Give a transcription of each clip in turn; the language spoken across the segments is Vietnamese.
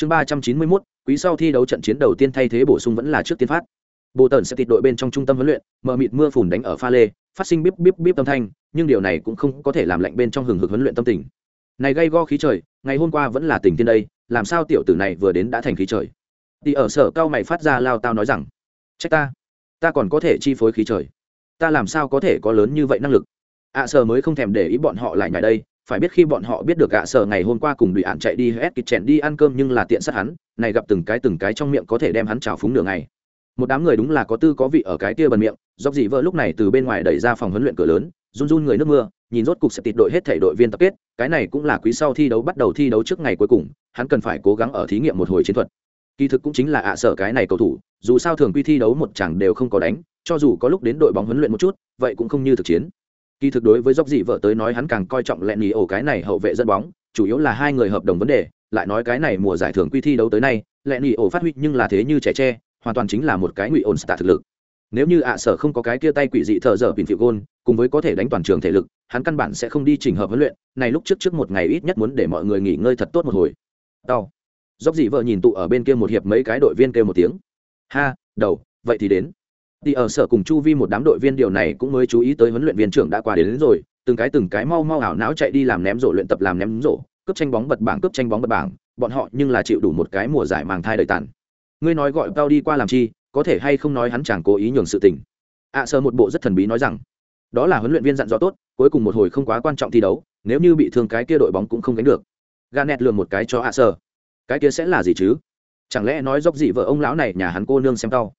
chương ba trăm chín mươi mốt quý sau thi đấu trận chiến đầu tiên thay thế bổ sung vẫn là trước tiên phát. Bộ tần sẽ tịt đội bên trong trung tâm huấn luyện mờ mịt mưa phùn đánh ở pha lê phát sinh bíp bíp bíp âm thanh nhưng điều này cũng không có thể làm lạnh bên trong hừng hực huấn luyện tâm tình. Này gây go khí trời ngày hôm qua vẫn là tình tiên đây làm sao tiểu tử này vừa đến đã thành khí trời? Thì ở sở cao mày phát ra lao tao nói rằng trách ta ta còn có thể chi phối khí trời. Ta làm sao có thể có lớn như vậy năng lực? Ạ à, sở mới không thèm để ý bọn họ lại nhảy đây phải biết khi bọn họ biết được gạ à, sở ngày hôm qua cùng đùi ạn chạy đi hết kịch chèn đi ăn cơm nhưng là tiện sát hắn này gặp từng cái từng cái trong miệng có thể đem hắn trào phúng nửa ngày. Một đám người đúng là có tư có vị ở cái kia bần miệng dọc dị vợ lúc này từ bên ngoài đẩy ra phòng huấn luyện cửa lớn run run người nước mưa nhìn rốt cục sẽ tịt đội hết thể đội viên tập kết cái này cũng là quý sau thi đấu bắt đầu thi đấu trước ngày cuối cùng hắn cần phải cố gắng ở thí nghiệm một hồi chiến thuật. Kỳ thực cũng chính là ạ à sở cái này cầu thủ dù sao thường quy thi đấu một chẳng đều không có đánh cho dù có lúc đến đội bóng huấn luyện một chút vậy cũng không như thực chiến kỳ thực đối với dốc dị vợ tới nói hắn càng coi trọng lẹn nhì ổ cái này hậu vệ dẫn bóng, chủ yếu là hai người hợp đồng vấn đề, lại nói cái này mùa giải thường quy thi đấu tới nay, lẹn nhì ổ phát huy nhưng là thế như trẻ tre, hoàn toàn chính là một cái ngụy ổn stạ thực lực. Nếu như ạ sở không có cái kia tay quỷ dị thợ dở bình phiệu gôn, cùng với có thể đánh toàn trường thể lực, hắn căn bản sẽ không đi chỉnh hợp huấn luyện, này lúc trước trước một ngày ít nhất muốn để mọi người nghỉ ngơi thật tốt một hồi. Đau dốc dị vợ nhìn tụ ở bên kia một hiệp mấy cái đội viên kêu một tiếng. Ha, đầu, vậy thì đến thì ở sở cùng chu vi một đám đội viên điều này cũng mới chú ý tới huấn luyện viên trưởng đã qua đến, đến rồi từng cái từng cái mau mau ảo não chạy đi làm ném rổ luyện tập làm ném rổ cướp tranh bóng bật bảng cướp tranh bóng bật bảng bọn họ nhưng là chịu đủ một cái mùa giải màng thai đời tàn. Ngươi nói gọi tao đi qua làm chi có thể hay không nói hắn chẳng cố ý nhường sự tình. Ạ à, sơ một bộ rất thần bí nói rằng đó là huấn luyện viên dặn dò tốt cuối cùng một hồi không quá quan trọng thi đấu nếu như bị thương cái kia đội bóng cũng không gánh được. Ganet lường một cái cho ạ à sơ cái kia sẽ là gì chứ? Chẳng lẽ nói dốc gì vợ ông lão này nhà hắn cô nương xem tao.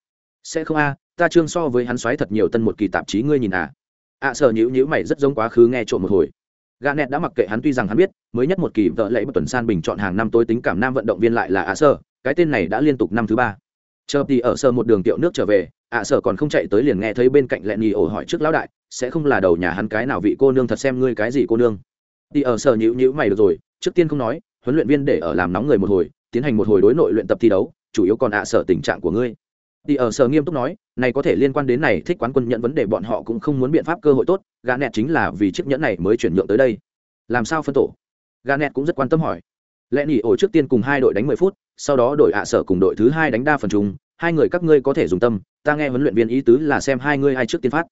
Sẽ không a ta trương so với hắn xoáy thật nhiều tân một kỳ tạp chí ngươi nhìn à. Ạ à, sơ nhữ nhữ mày rất giống quá khứ nghe trộm một hồi. Ganet đã mặc kệ hắn tuy rằng hắn biết, mới nhất một kỳ vợ lễ bất tuần san bình chọn hàng năm tối tính cảm nam vận động viên lại là ạ sợ. Cái tên này đã liên tục năm thứ ba. Chờ thì ở sơ một đường tiệu nước trở về ạ à còn không chạy tới liền nghe thấy bên cạnh lẹn nhì ổ hỏi trước lão đại sẽ không là đầu nhà hắn cái nào vị cô nương thật xem ngươi cái gì cô nương. Thì ở sở nhữ nhữ mày được rồi trước tiên không nói huấn luyện viên để ở làm nóng người một hồi tiến hành một hồi đối nội luyện tập thi đấu chủ yếu còn ạ à sở tình trạng của ngươi. Thì ở sở nghiêm túc nói này có thể liên quan đến này, thích quán quân nhận vấn đề bọn họ cũng không muốn biện pháp cơ hội tốt gà nẹt chính là vì chiếc nhẫn này mới chuyển nhượng tới đây. Làm sao phân tổ? Gà nẹt cũng rất quan tâm hỏi. Lẽ nỉ ổ trước tiên cùng hai đội đánh mười phút, sau đó đội ạ sở cùng đội thứ hai đánh đa phần trùng. hai người các ngươi có thể dùng tâm, ta nghe huấn luyện viên ý tứ là xem hai ngươi ai trước tiên phát.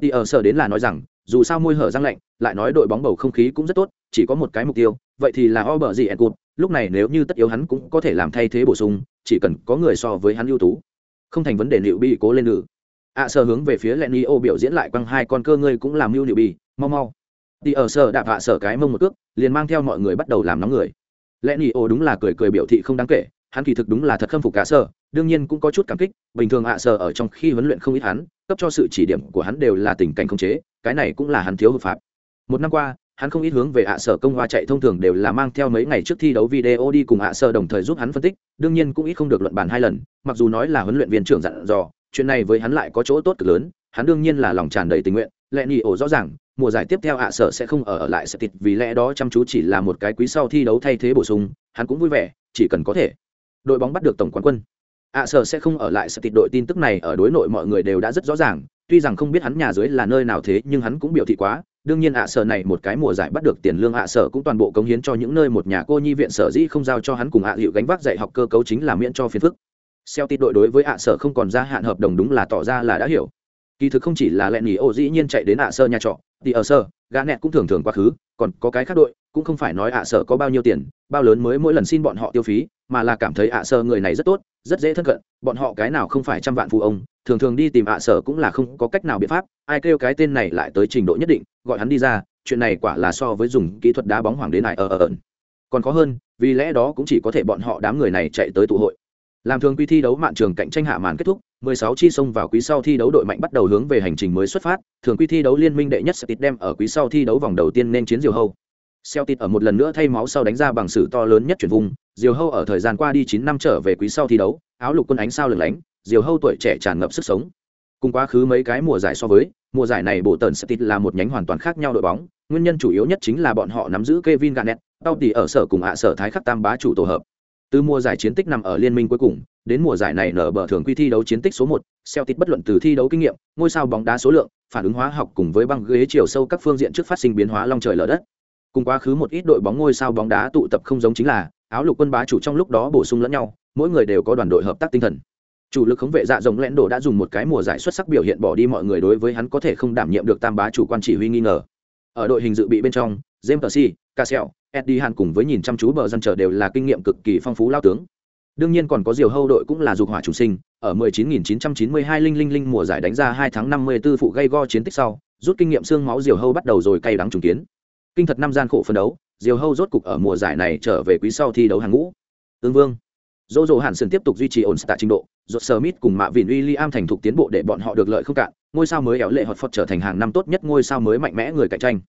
Đi ở sở đến là nói rằng, dù sao môi hở răng lạnh, lại nói đội bóng bầu không khí cũng rất tốt, chỉ có một cái mục tiêu, vậy thì là o bờ gì ẹn cụt, lúc này nếu như tất yếu hắn cũng có thể làm thay thế bổ sung, chỉ cần có người so với hắn ưu tú không thành vấn đề liệu bị cố lên nữ ạ sơ hướng về phía len ô biểu diễn lại quăng hai con cơ ngươi cũng làm mưu liệu bị mau mau. Đi ở sở đạp hạ sở cái mông một cước, liền mang theo mọi người bắt đầu làm nóng người. Len ô đúng là cười cười biểu thị không đáng kể, hắn kỳ thực đúng là thật khâm phục cả sở đương nhiên cũng có chút cảm kích, bình thường ạ à sở ở trong khi huấn luyện không ít hắn, cấp cho sự chỉ điểm của hắn đều là tình cảnh khống chế, cái này cũng là hắn thiếu hợp pháp. Một năm qua hắn không ít hướng về ạ sở công hoa chạy thông thường đều là mang theo mấy ngày trước thi đấu video đi cùng ạ sở đồng thời giúp hắn phân tích đương nhiên cũng ít không được luận bàn hai lần mặc dù nói là huấn luyện viên trưởng dặn dò chuyện này với hắn lại có chỗ tốt cực lớn hắn đương nhiên là lòng tràn đầy tình nguyện lẽ nhị ổ rõ ràng mùa giải tiếp theo ạ sở sẽ không ở, ở lại sẽ tịt vì lẽ đó chăm chú chỉ là một cái quý sau thi đấu thay thế bổ sung hắn cũng vui vẻ chỉ cần có thể. Đội bóng bắt được tổng quán quân. Ạ sở sẽ không ở lại sẽ tịt đội tin tức này ở đối nội mọi người đều đã rất rõ ràng tuy rằng không biết hắn nhà dưới là nơi nào thế nhưng hắn cũng biểu thị quá đương nhiên ạ sở này một cái mùa giải bắt được tiền lương ạ sở cũng toàn bộ cống hiến cho những nơi một nhà cô nhi viện sở dĩ không giao cho hắn cùng ạ hiệu gánh vác dạy học cơ cấu chính là miễn cho phiền phức. Xeo tít đội đối với ạ sở không còn gia hạn hợp đồng đúng là tỏ ra là đã hiểu. Kỳ thực không chỉ là lẹn nhì ô dĩ nhiên chạy đến ạ sơ nhà trọ, thì ở sơ gã nẹt cũng thường thường quá khứ, còn có cái khác đội, cũng không phải nói ạ sở có bao nhiêu tiền, bao lớn mới mỗi lần xin bọn họ tiêu phí, mà là cảm thấy ạ sở người này rất tốt, rất dễ thân cận, bọn họ cái nào không phải trăm vạn phụ ông thường thường đi tìm ạ sở cũng là không có cách nào biện pháp ai kêu cái tên này lại tới trình độ nhất định gọi hắn đi ra chuyện này quả là so với dùng kỹ thuật đá bóng hoàng đến này ở ở ẩn còn khó hơn vì lẽ đó cũng chỉ có thể bọn họ đám người này chạy tới tụ hội. Làm thường quy thi đấu mạn trường cạnh tranh hạ màn kết thúc 16 chi sông vào quý sau thi đấu đội mạnh bắt đầu hướng về hành trình mới xuất phát thường quy thi đấu liên minh đệ nhất Celtic đem ở quý sau thi đấu vòng đầu tiên nên chiến diều hâu. Celtic ở một lần nữa thay máu sau đánh ra bằng sự to lớn nhất chuyển vùng, Diều Hâu ở thời gian qua đi 9 năm trở về quý sau thi đấu, áo lục quân ánh sao lừng lánh, Diều Hâu tuổi trẻ tràn ngập sức sống. Cùng quá khứ mấy cái mùa giải so với, mùa giải này bộ tần Celtic là một nhánh hoàn toàn khác nhau đội bóng, nguyên nhân chủ yếu nhất chính là bọn họ nắm giữ Kevin Garnett, tao tỷ ở sở cùng ạ sở thái khắc tam bá chủ tổ hợp. Từ mùa giải chiến tích nằm ở liên minh cuối cùng, đến mùa giải này nở bờ thường quy thi đấu chiến tích số 1, Celtic bất luận từ thi đấu kinh nghiệm, ngôi sao bóng đá số lượng, phản ứng hóa học cùng với băng ghế chiều sâu các phương diện trước phát sinh biến hóa long trời lở đất, cùng quá khứ một ít đội bóng ngôi sao bóng đá tụ tập không giống chính là áo lục quân bá chủ trong lúc đó bổ sung lẫn nhau mỗi người đều có đoàn đội hợp tác tinh thần chủ lực khống vệ dạ rồng lẽn đồ đã dùng một cái mùa giải xuất sắc biểu hiện bỏ đi mọi người đối với hắn có thể không đảm nhiệm được tam bá chủ quan chỉ huy nghi ngờ. Ở đội hình dự bị bên trong, james percy cassel eddie han cùng với nhìn chăm chú bờ dân chờ đều là kinh nghiệm cực kỳ phong phú lao tướng. Đương nhiên còn có diều hâu đội cũng là dục hỏa chủ sinh, ở 19.992 linh linh linh mùa giải đánh ra hai tháng 54 phụ gây go chiến tích sau, rút kinh nghiệm xương máu diều hâu bắt đầu rồi cay đắng trùng kiến. Kinh thật năm gian khổ phân đấu, diều hâu rốt cục ở mùa giải này trở về quý sau thi đấu hàng ngũ. Tương vương dỗ dỗ Hàn Sơn tiếp tục duy trì ổn tại trình độ dỗ smith cùng mạ vịn William thành thục tiến bộ để bọn họ được lợi không cạn ngôi sao mới éo lệ hot phật trở thành hàng năm tốt nhất ngôi sao mới mạnh mẽ người cạnh tranh.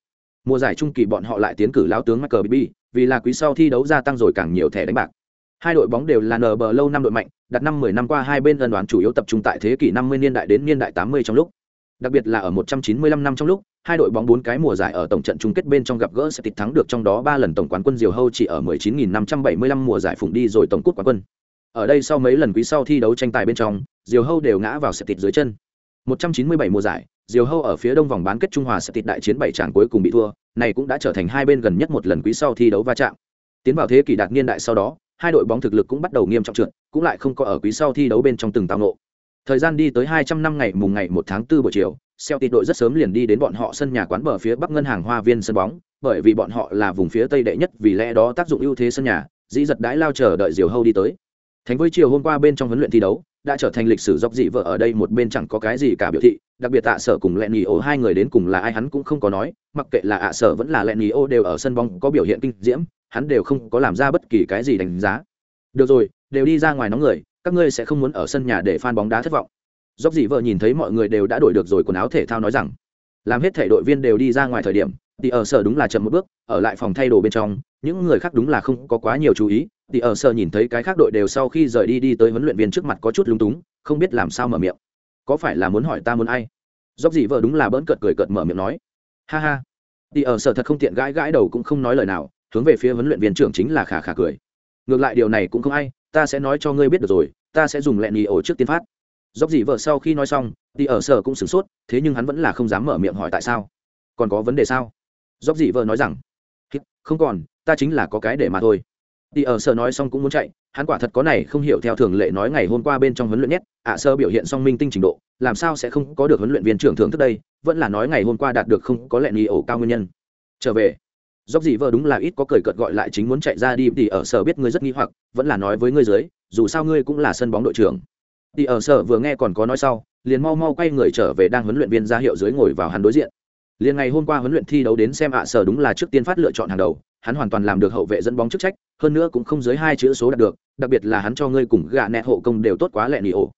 Mùa giải trung kỳ bọn họ lại tiến cử lão tướng Michael Bibi, vì là quý sau thi đấu gia tăng rồi càng nhiều thẻ đánh bạc. Hai đội bóng đều là nờ bờ lâu năm đội mạnh đặt năm mười năm qua hai bên ân đoán chủ yếu tập trung tại thế kỷ năm mươi niên đại đến niên đại tám mươi trong lúc đặc biệt là ở một trăm chín mươi lăm năm trong lúc, hai đội bóng bốn cái mùa giải ở tổng trận chung kết bên trong gặp gỡ sẽ tịch thắng được trong đó ba lần tổng quán quân diều hâu chỉ ở mười chín nghìn năm trăm bảy mươi lăm mùa giải phụng đi rồi tổng cúp quán quân. Ở đây sau mấy lần quý sau thi đấu tranh tài bên trong, diều hâu đều ngã vào sẽ tịch dưới chân. Một trăm chín mươi bảy mùa giải, diều hâu ở phía đông vòng bán kết trung hòa sẽ tịch đại chiến bảy tràng cuối cùng bị thua, này cũng đã trở thành hai bên gần nhất một lần quý sau thi đấu va chạm. Tiến vào thế kỷ đạt niên đại sau đó, hai đội bóng thực lực cũng bắt đầu nghiêm trọng trượt, cũng lại không có ở quý sau thi đấu bên trong từng tao nộ thời gian đi tới hai trăm năm ngày mùng ngày một tháng 4 buổi chiều, Celtic đội rất sớm liền đi đến bọn họ sân nhà quán bờ phía bắc ngân hàng hoa viên sân bóng, bởi vì bọn họ là vùng phía tây đệ nhất, vì lẽ đó tác dụng ưu thế sân nhà, dĩ giật đãi lao chờ đợi diều hâu đi tới. Thành với chiều hôm qua bên trong huấn luyện thi đấu, đã trở thành lịch sử dốc dị vợ ở đây một bên chẳng có cái gì cả biểu thị, đặc biệt tạ sở cùng Lenny O hai người đến cùng là ai hắn cũng không có nói, mặc kệ là ạ sở vẫn là Lenny O đều ở sân bóng có biểu hiện kinh diễm, hắn đều không có làm ra bất kỳ cái gì đánh giá. Được rồi, đều đi ra ngoài nóng người các ngươi sẽ không muốn ở sân nhà để fan bóng đá thất vọng. Dốc dị vợ nhìn thấy mọi người đều đã đổi được rồi quần áo thể thao nói rằng, làm hết thể đội viên đều đi ra ngoài thời điểm thì ở sở đúng là chậm một bước, ở lại phòng thay đồ bên trong, những người khác đúng là không có quá nhiều chú ý. Thì ở sở nhìn thấy cái khác đội đều sau khi rời đi đi tới huấn luyện viên trước mặt có chút lúng túng, không biết làm sao mở miệng. Có phải là muốn hỏi ta muốn ai? Dốc dị vợ đúng là bỡn cợt cười cợt mở miệng nói. Ha ha. Thì ở sở thật không tiện gãi gãi đầu cũng không nói lời nào, hướng về phía huấn luyện viên trưởng chính là khả khả cười ngược lại điều này cũng không hay, ta sẽ nói cho ngươi biết được rồi ta sẽ dùng lẹn nhì ổ trước tiên phát. Dốc dị vợ sau khi nói xong thì ở sở cũng sửng sốt thế nhưng hắn vẫn là không dám mở miệng hỏi tại sao. Còn có vấn đề sao? Dốc dị vợ nói rằng không còn ta chính là có cái để mà thôi. Thì ở sở nói xong cũng muốn chạy hắn quả thật có này không hiểu theo thường lệ nói ngày hôm qua bên trong huấn luyện nhất ạ sơ biểu hiện song minh tinh trình độ làm sao sẽ không có được huấn luyện viên trưởng thưởng thức đây vẫn là nói ngày hôm qua đạt được không có lẹn nhì ổ cao nguyên nhân. Trở về dốc dị vợ đúng là ít có cười cợt gọi lại chính muốn chạy ra đi, thì ở sở biết ngươi rất nghi hoặc, vẫn là nói với ngươi dưới, dù sao ngươi cũng là sân bóng đội trưởng. Thì ở sở vừa nghe còn có nói sau, liền mau mau quay người trở về đang huấn luyện viên ra hiệu dưới ngồi vào hắn đối diện. Liền ngày hôm qua huấn luyện thi đấu đến xem ạ, sở đúng là trước tiên phát lựa chọn hàng đầu, hắn hoàn toàn làm được hậu vệ dẫn bóng chức trách, hơn nữa cũng không dưới hai chữ số đạt được, đặc biệt là hắn cho ngươi cùng gạ nẹt hộ công đều tốt quá lẹ nỉ ổ.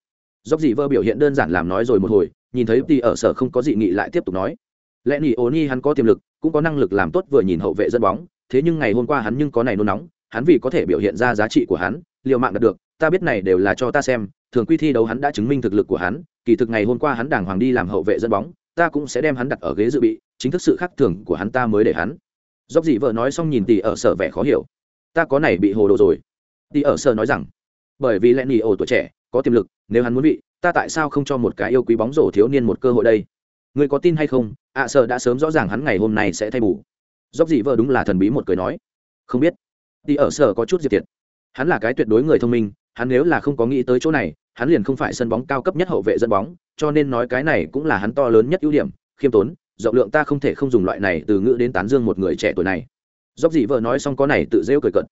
Dốc dị vơ biểu hiện đơn giản làm nói rồi một hồi, nhìn thấy thì ở sở không có dị nghị lại tiếp tục nói lẽ nỉ ổ ni hắn có tiềm lực, cũng có năng lực làm tốt vừa nhìn hậu vệ dẫn bóng, thế nhưng ngày hôm qua hắn nhưng có này nôn nóng, hắn vì có thể biểu hiện ra giá trị của hắn, liều mạng đạt được, ta biết này đều là cho ta xem, thường quy thi đấu hắn đã chứng minh thực lực của hắn, kỳ thực ngày hôm qua hắn đàng hoàng đi làm hậu vệ dẫn bóng, ta cũng sẽ đem hắn đặt ở ghế dự bị, chính thức sự khác thường của hắn ta mới để hắn. Dốc dị vợ nói xong nhìn tỷ ở sở vẻ khó hiểu. Ta có này bị hồ đồ rồi. Tỷ ở sở nói rằng, bởi vì lẽ nỉ ổ tuổi trẻ, có tiềm lực, nếu hắn muốn bị, ta tại sao không cho một cái yêu quý bóng rổ thiếu niên một cơ hội đây? Người có tin hay không? Ạ à, sở đã sớm rõ ràng hắn ngày hôm nay sẽ thay bù. Dốc dị vợ đúng là thần bí một cười nói. Không biết. Đi ở sở có chút diệt tiệt. hắn là cái tuyệt đối người thông minh hắn nếu là không có nghĩ tới chỗ này hắn liền không phải sân bóng cao cấp nhất hậu vệ dẫn bóng cho nên nói cái này cũng là hắn to lớn nhất ưu điểm. Khiêm tốn rộng lượng ta không thể không dùng loại này từ ngữ đến tán dương một người trẻ tuổi này. Dốc dị vợ nói xong có này tự rêu cười cận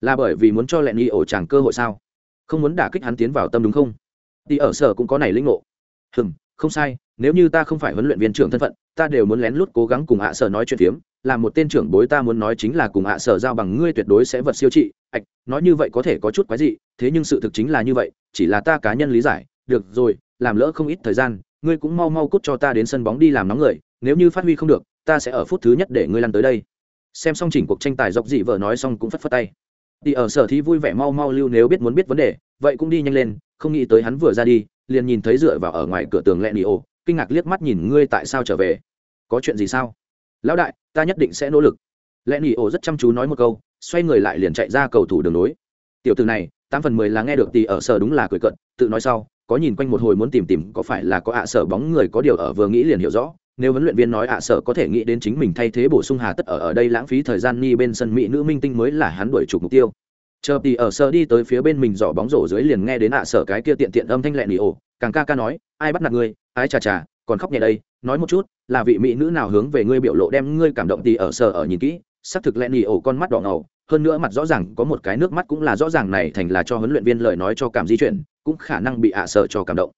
là bởi vì muốn cho lẹn y ổ chàng cơ hội sao? Không muốn đả kích hắn tiến vào tâm đúng không? Đi ở sở cũng có này linh ngộ. Hừm không sai nếu như ta không phải huấn luyện viên trưởng thân phận ta đều muốn lén lút cố gắng cùng hạ sở nói chuyện phiếm là một tên trưởng bối ta muốn nói chính là cùng hạ sở giao bằng ngươi tuyệt đối sẽ vật siêu trị ạch nói như vậy có thể có chút quái gì, thế nhưng sự thực chính là như vậy chỉ là ta cá nhân lý giải được rồi làm lỡ không ít thời gian ngươi cũng mau mau cút cho ta đến sân bóng đi làm nóng người nếu như phát huy không được ta sẽ ở phút thứ nhất để ngươi lăn tới đây. Xem xong chỉnh cuộc tranh tài dọc dị vợ nói xong cũng phất phất tay. Đi ở sở thí vui vẻ mau mau lưu nếu biết muốn biết vấn đề vậy cũng đi nhanh lên không nghĩ tới hắn vừa ra đi liền nhìn thấy dựa vào ở ngoài cửa tường lẹ nỉ ồ kinh ngạc liếc mắt nhìn ngươi tại sao trở về. Có chuyện gì sao? Lão đại, ta nhất định sẽ nỗ lực. Lẹ nỉ ổ rất chăm chú nói một câu, xoay người lại liền chạy ra cầu thủ đường nối tiểu từ này, tám phần mười là nghe được tì ở sở đúng là cười cận tự nói sau, có nhìn quanh một hồi muốn tìm tìm có phải là có ạ sở bóng người có điều ở vừa nghĩ liền hiểu rõ. Nếu huấn luyện viên nói ạ sở có thể nghĩ đến chính mình thay thế bổ sung hà tất ở ở đây lãng phí thời gian ni bên sân mỹ nữ minh tinh mới là hắn đuổi chụp mục tiêu. Chờ thì ở sở đi tới phía bên mình dò bóng rổ dưới liền nghe đến ạ sở cái kia tiện tiện âm thanh lẹ nỉ ổ càng ca ca nói, ai bắt nạt ngươi? Ai chà chà, còn khóc nhẹ đây. Nói một chút, là vị mỹ nữ nào hướng về ngươi biểu lộ đem ngươi cảm động thì ở sở ở nhìn kỹ. Xác thực lẹn nhì ổ con mắt đỏ ngầu. Hơn nữa mặt rõ ràng có một cái nước mắt cũng là rõ ràng này thành là cho huấn luyện viên lời nói cho cảm di chuyển, cũng khả năng bị ạ sợ cho cảm động.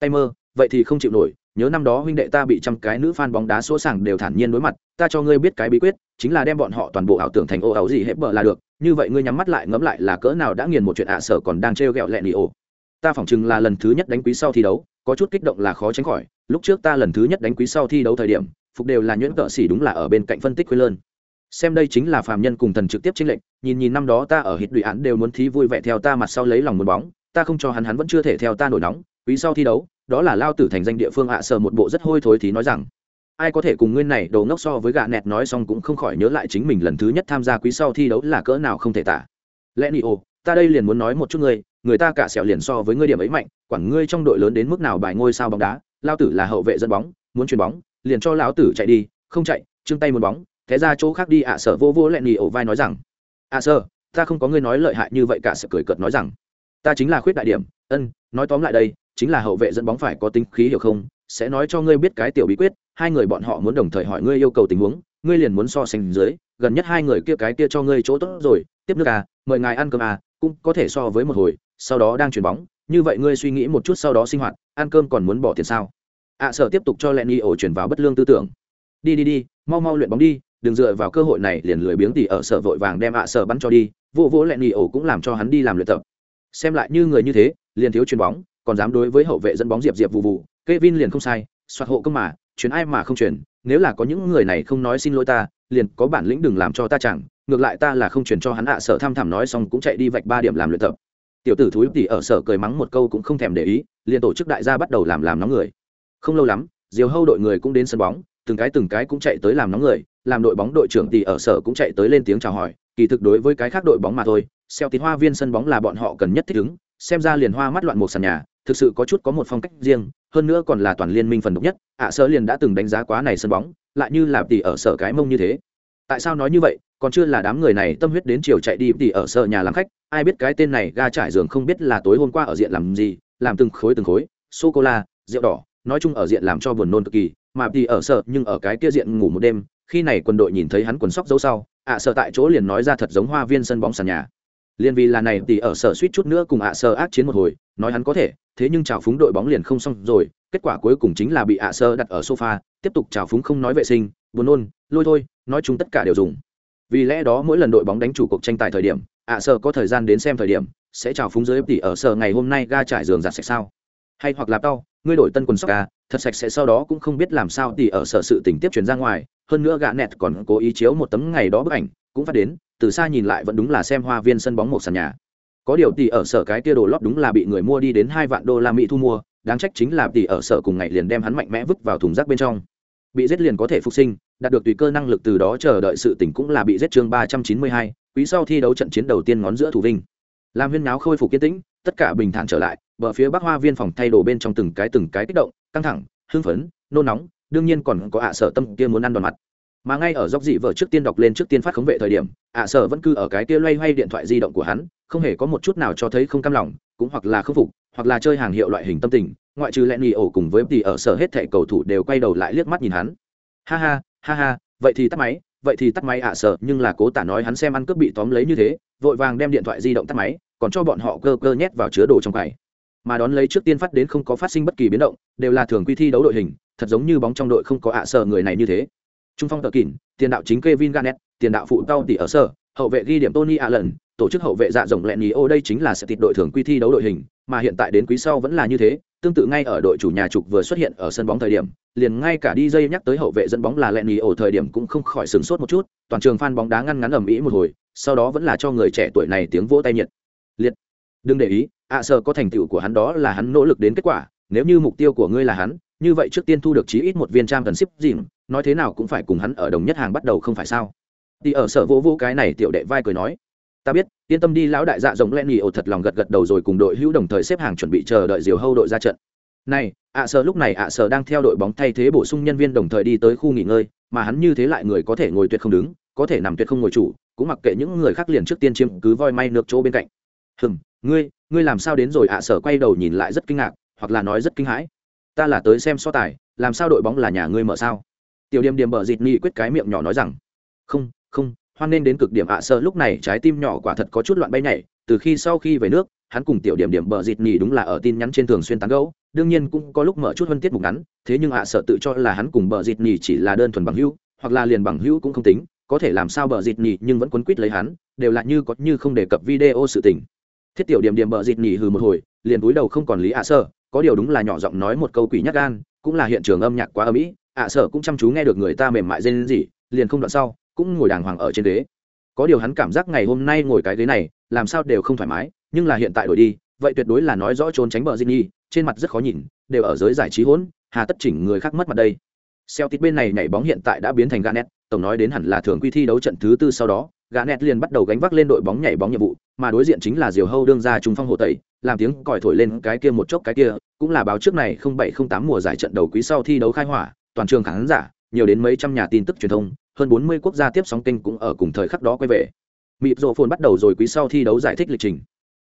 Tay mơ, vậy thì không chịu nổi. Nhớ năm đó huynh đệ ta bị trăm cái nữ fan bóng đá số sàng đều thản nhiên đối mặt, ta cho ngươi biết cái bí quyết, chính là đem bọn họ toàn bộ ảo tưởng thành ô ảo gì hết bờ là được. Như vậy ngươi nhắm mắt lại, ngẫm lại là cỡ nào đã nghiền một chuyện ạ sở còn đang trêu ghẹo lẹ nỉ ổ ta phỏng chừng là lần thứ nhất đánh quý sau thi đấu, có chút kích động là khó tránh khỏi, lúc trước ta lần thứ nhất đánh quý sau thi đấu thời điểm, phục đều là nhuyễn cỡ xỉ đúng là ở bên cạnh phân tích khuyên lơn. Xem đây chính là phàm nhân cùng thần trực tiếp chính lệnh nhìn nhìn năm đó ta ở hít đùi án đều muốn thi vui vẻ theo ta mặt sau lấy lòng muốn bóng, ta không cho hắn hắn vẫn chưa thể theo ta nổi nóng, quý sau thi đấu, đó là lao tử thành danh địa phương ạ, sờ một bộ rất hôi thối thì nói rằng, ai có thể cùng nguyên này đồ ngốc so với gạ nẹt nói xong cũng không khỏi nhớ lại chính mình lần thứ nhất tham gia quý sau thi đấu là cỡ nào không thể tả. Lẽ nị ô ta đây liền muốn nói một chút ngươi người ta cả sẹo liền so với ngươi điểm ấy mạnh, quản ngươi trong đội lớn đến mức nào bài ngôi sao bóng đá, lao tử là hậu vệ dẫn bóng, muốn chuyền bóng, liền cho lão tử chạy đi, không chạy chương tay muốn bóng, thế ra chỗ khác đi, ạ sở vô vô lẹn nhì ổ vai nói rằng. Ạ sở, ta không có ngươi nói lợi hại như vậy, cả sợ cười cợt nói rằng. Ta chính là khuyết đại điểm, ân, nói tóm lại đây, chính là hậu vệ dẫn bóng phải có tính khí hiểu không, sẽ nói cho ngươi biết cái tiểu bí quyết, hai người bọn họ muốn đồng thời hỏi ngươi yêu cầu tình huống, ngươi liền muốn so sánh dưới, gần nhất hai người kia cái kia cho ngươi chỗ tốt rồi, tiếp nước à mời ngài ăn cơm à cũng có thể so với một hồi sau đó đang chuyển bóng như vậy ngươi suy nghĩ một chút sau đó sinh hoạt ăn cơm còn muốn bỏ tiền sao? Ạ à, sở tiếp tục cho lenny ổ chuyển vào bất lương tư tưởng. Đi đi đi mau mau luyện bóng đi đừng dựa vào cơ hội này liền lười biếng tỉ ở sở vội vàng đem ạ à sở bắn cho đi vô vỗ lenny ổ cũng làm cho hắn đi làm luyện tập. Xem lại như người như thế liền thiếu chuyền bóng còn dám đối với hậu vệ dẫn bóng diệp diệp vụ vụ Kevin liền không sai soạt hộ cơ mà chuyển ai mà không chuyển nếu là có những người này không nói xin lỗi ta liền có bản lĩnh đừng làm cho ta chẳng ngược lại ta là không chuyển cho hắn ạ sở tham thảm nói xong cũng chạy đi vạch ba điểm làm luyện tập. Tiểu tử thúi tỉ ở sở cười mắng một câu cũng không thèm để ý liền tổ chức đại gia bắt đầu làm làm nóng người. Không lâu lắm diều hâu đội người cũng đến sân bóng từng cái từng cái cũng chạy tới làm nóng người làm đội bóng đội trưởng tỉ ở sở cũng chạy tới lên tiếng chào hỏi kỳ thực đối với cái khác đội bóng mà thôi xeo tín hoa viên sân bóng là bọn họ cần nhất thích ứng xem ra liền hoa mắt loạn một sàn nhà thực sự có chút có một phong cách riêng hơn nữa còn là toàn liên minh phần độc nhất ạ à, sở liền đã từng đánh giá quá này sân bóng lại như là tỷ ở sở cái mông như thế. Tại sao nói như vậy? Còn chưa là đám người này tâm huyết đến chiều chạy đi thì ở sở nhà làm khách ai biết cái tên này ga trải giường không biết là tối hôm qua ở diện làm gì làm từng khối từng khối sô cô la rượu đỏ nói chung ở diện làm cho buồn nôn cực kỳ mà thì ở sở nhưng ở cái kia diện ngủ một đêm khi này quân đội nhìn thấy hắn quần sóc dấu sau ạ à, sở tại chỗ liền nói ra thật giống hoa viên sân bóng sàn nhà. Liên vì là này thì ở sở suýt chút nữa cùng ạ à sở ác chiến một hồi nói hắn có thể thế nhưng chào phúng đội bóng liền không xong rồi kết quả cuối cùng chính là bị ạ sơ đặt ở sofa tiếp tục chào phúng không nói vệ sinh buồn nôn lôi thôi nói chung tất cả đều dùng vì lẽ đó mỗi lần đội bóng đánh chủ cuộc tranh tài thời điểm, ạ sơ có thời gian đến xem thời điểm, sẽ chào phúng dưới tỷ ở sở ngày hôm nay ga trải giường giặt sạch sao. Hay hoặc là tao, ngươi đổi tân quần sóc ga thật sạch sẽ sau đó cũng không biết làm sao tỷ ở sở sự tình tiếp chuyển ra ngoài, hơn nữa gã nẹt còn cố ý chiếu một tấm ngày đó bức ảnh, cũng phát đến, từ xa nhìn lại vẫn đúng là xem hoa viên sân bóng một sàn nhà. Có điều tỷ ở sở cái kia đồ lót đúng là bị người mua đi đến hai vạn đô la mỹ thu mua, đáng trách chính là tỷ ở sở cùng ngày liền đem hắn mạnh mẽ vứt vào thùng rác bên trong. Bị giết liền có thể phục sinh đạt được tùy cơ năng lực từ đó chờ đợi sự tỉnh cũng là bị giết chương ba trăm chín mươi hai, quý sau thi đấu trận chiến đầu tiên ngón giữa thủ vinh. Làm huyên náo khôi phục kiên tĩnh, tất cả bình thản trở lại, bờ phía bắc hoa viên phòng thay đồ bên trong từng cái từng cái kích động, căng thẳng, hưng phấn, nôn nóng, đương nhiên còn có ạ sở tâm kia muốn ăn đòn mặt. Mà ngay ở dốc dị vợ trước tiên đọc lên trước tiên phát khống vệ thời điểm, ạ sở vẫn cứ ở cái kia loay hoay điện thoại di động của hắn, không hề có một chút nào cho thấy không cam lòng, cũng hoặc là không phục, hoặc là chơi hàng hiệu loại hình tâm tình, ngoại trừ lẹn nghỉ ổ cùng với tỷ ở sở hết thẻ cầu thủ đều quay đầu lại liếc mắt nhìn hắn. Ha ha ha ha, vậy thì tắt máy, vậy thì tắt máy ạ, sợ, nhưng là cố tả nói hắn xem ăn cướp bị tóm lấy như thế, vội vàng đem điện thoại di động tắt máy, còn cho bọn họ cơ cơ nhét vào chứa đồ trong quầy. Mà đón lấy trước tiên phát đến không có phát sinh bất kỳ biến động, đều là thường quy thi đấu đội hình, thật giống như bóng trong đội không có ạ, sợ người này như thế. Trung phong tờ kỉn tiền đạo chính kevin garnett, tiền đạo phụ tao tỷ ở sở, hậu vệ ghi điểm tony allen, tổ chức hậu vệ dạ rộng lẹn ý ô đây chính là sẽ tịt đội thường quy thi đấu đội hình mà hiện tại đến quý sau vẫn là như thế, tương tự ngay ở đội chủ nhà trục vừa xuất hiện ở sân bóng thời điểm, liền ngay cả đi dây nhắc tới hậu vệ dẫn bóng là lẹn nhí ổ thời điểm cũng không khỏi sửng sốt một chút, toàn trường phan bóng đá ngăn ngắn ầm ĩ một hồi, sau đó vẫn là cho người trẻ tuổi này tiếng vỗ tay nhiệt. Liệt. Đừng để ý, ạ à sợ có thành tựu của hắn đó là hắn nỗ lực đến kết quả, nếu như mục tiêu của ngươi là hắn, như vậy trước tiên thu được chí ít một viên trang cần ship dìm nói thế nào cũng phải cùng hắn ở đồng nhất hàng bắt đầu không phải sao? Thì ở sở vỗ vỗ cái này tiểu đệ vai cười nói ta biết, yên tâm đi, lão đại dạ rồng len nghỉ ổ thật lòng gật gật đầu rồi cùng đội hữu đồng thời xếp hàng chuẩn bị chờ đợi diều hâu đội ra trận. Này, ạ sở lúc này ạ sở đang theo đội bóng thay thế bổ sung nhân viên đồng thời đi tới khu nghỉ ngơi, mà hắn như thế lại người có thể ngồi tuyệt không đứng, có thể nằm tuyệt không ngồi chủ, cũng mặc kệ những người khác liền trước tiên chiếm cứ voi may nước chỗ bên cạnh. Hừm, ngươi ngươi làm sao đến rồi ạ sở quay đầu nhìn lại rất kinh ngạc, hoặc là nói rất kinh hãi. Ta là tới xem so tài, làm sao đội bóng là nhà ngươi mở sao? Tiểu điểm điểm bờ dịt nghị quyết cái miệng nhỏ nói rằng, không không hoan nên đến cực điểm ạ sơ lúc này trái tim nhỏ quả thật có chút loạn bay nhảy từ khi sau khi về nước hắn cùng tiểu điểm điểm bờ dịt nhì đúng là ở tin nhắn trên thường xuyên tán gẫu đương nhiên cũng có lúc mở chút vân tiết mục ngắn thế nhưng ạ sợ tự cho là hắn cùng bờ dịt nhì chỉ là đơn thuần bằng hữu hoặc là liền bằng hữu cũng không tính có thể làm sao bờ dịt nhì nhưng vẫn quấn quýt lấy hắn đều là như có như không đề cập video sự tình. Thiết tiểu điểm điểm bờ dịt nhì hừ một hồi liền túi đầu không còn lý ạ sợ có điều đúng là nhỏ giọng nói một câu quỷ nhắc gan cũng là hiện trường âm nhạc quá âm ỉ, ạ sợ cũng chăm chú nghe được người ta mềm mại dên gì liền không đoạn sau cũng ngồi đàng hoàng ở trên ghế có điều hắn cảm giác ngày hôm nay ngồi cái ghế này làm sao đều không thoải mái nhưng là hiện tại đổi đi vậy tuyệt đối là nói rõ trốn tránh bờ Ginny, trên mặt rất khó nhìn, đều ở giới giải trí hỗn, hà tất chỉnh người khác mất mặt đây. Xeo tít bên này nhảy bóng hiện tại đã biến thành Garnet, tổng nói đến hẳn là thường quy thi đấu trận thứ tư sau đó, Garnet liền bắt đầu gánh vác lên đội bóng nhảy bóng nhiệm vụ, mà đối diện chính là Diều Hâu đương ra trung phong hồ tẩy, làm tiếng còi thổi lên cái kia một chốc cái kia, cũng là báo trước này 0708 mùa giải trận đầu quý sau thi đấu khai hỏa, toàn trường khán giả, nhiều đến mấy trăm nhà tin tức truyền thông, hơn 40 quốc gia tiếp sóng kênh cũng ở cùng thời khắc đó quay về. Mịp rộ phồn bắt đầu rồi quý sau thi đấu giải thích lịch trình.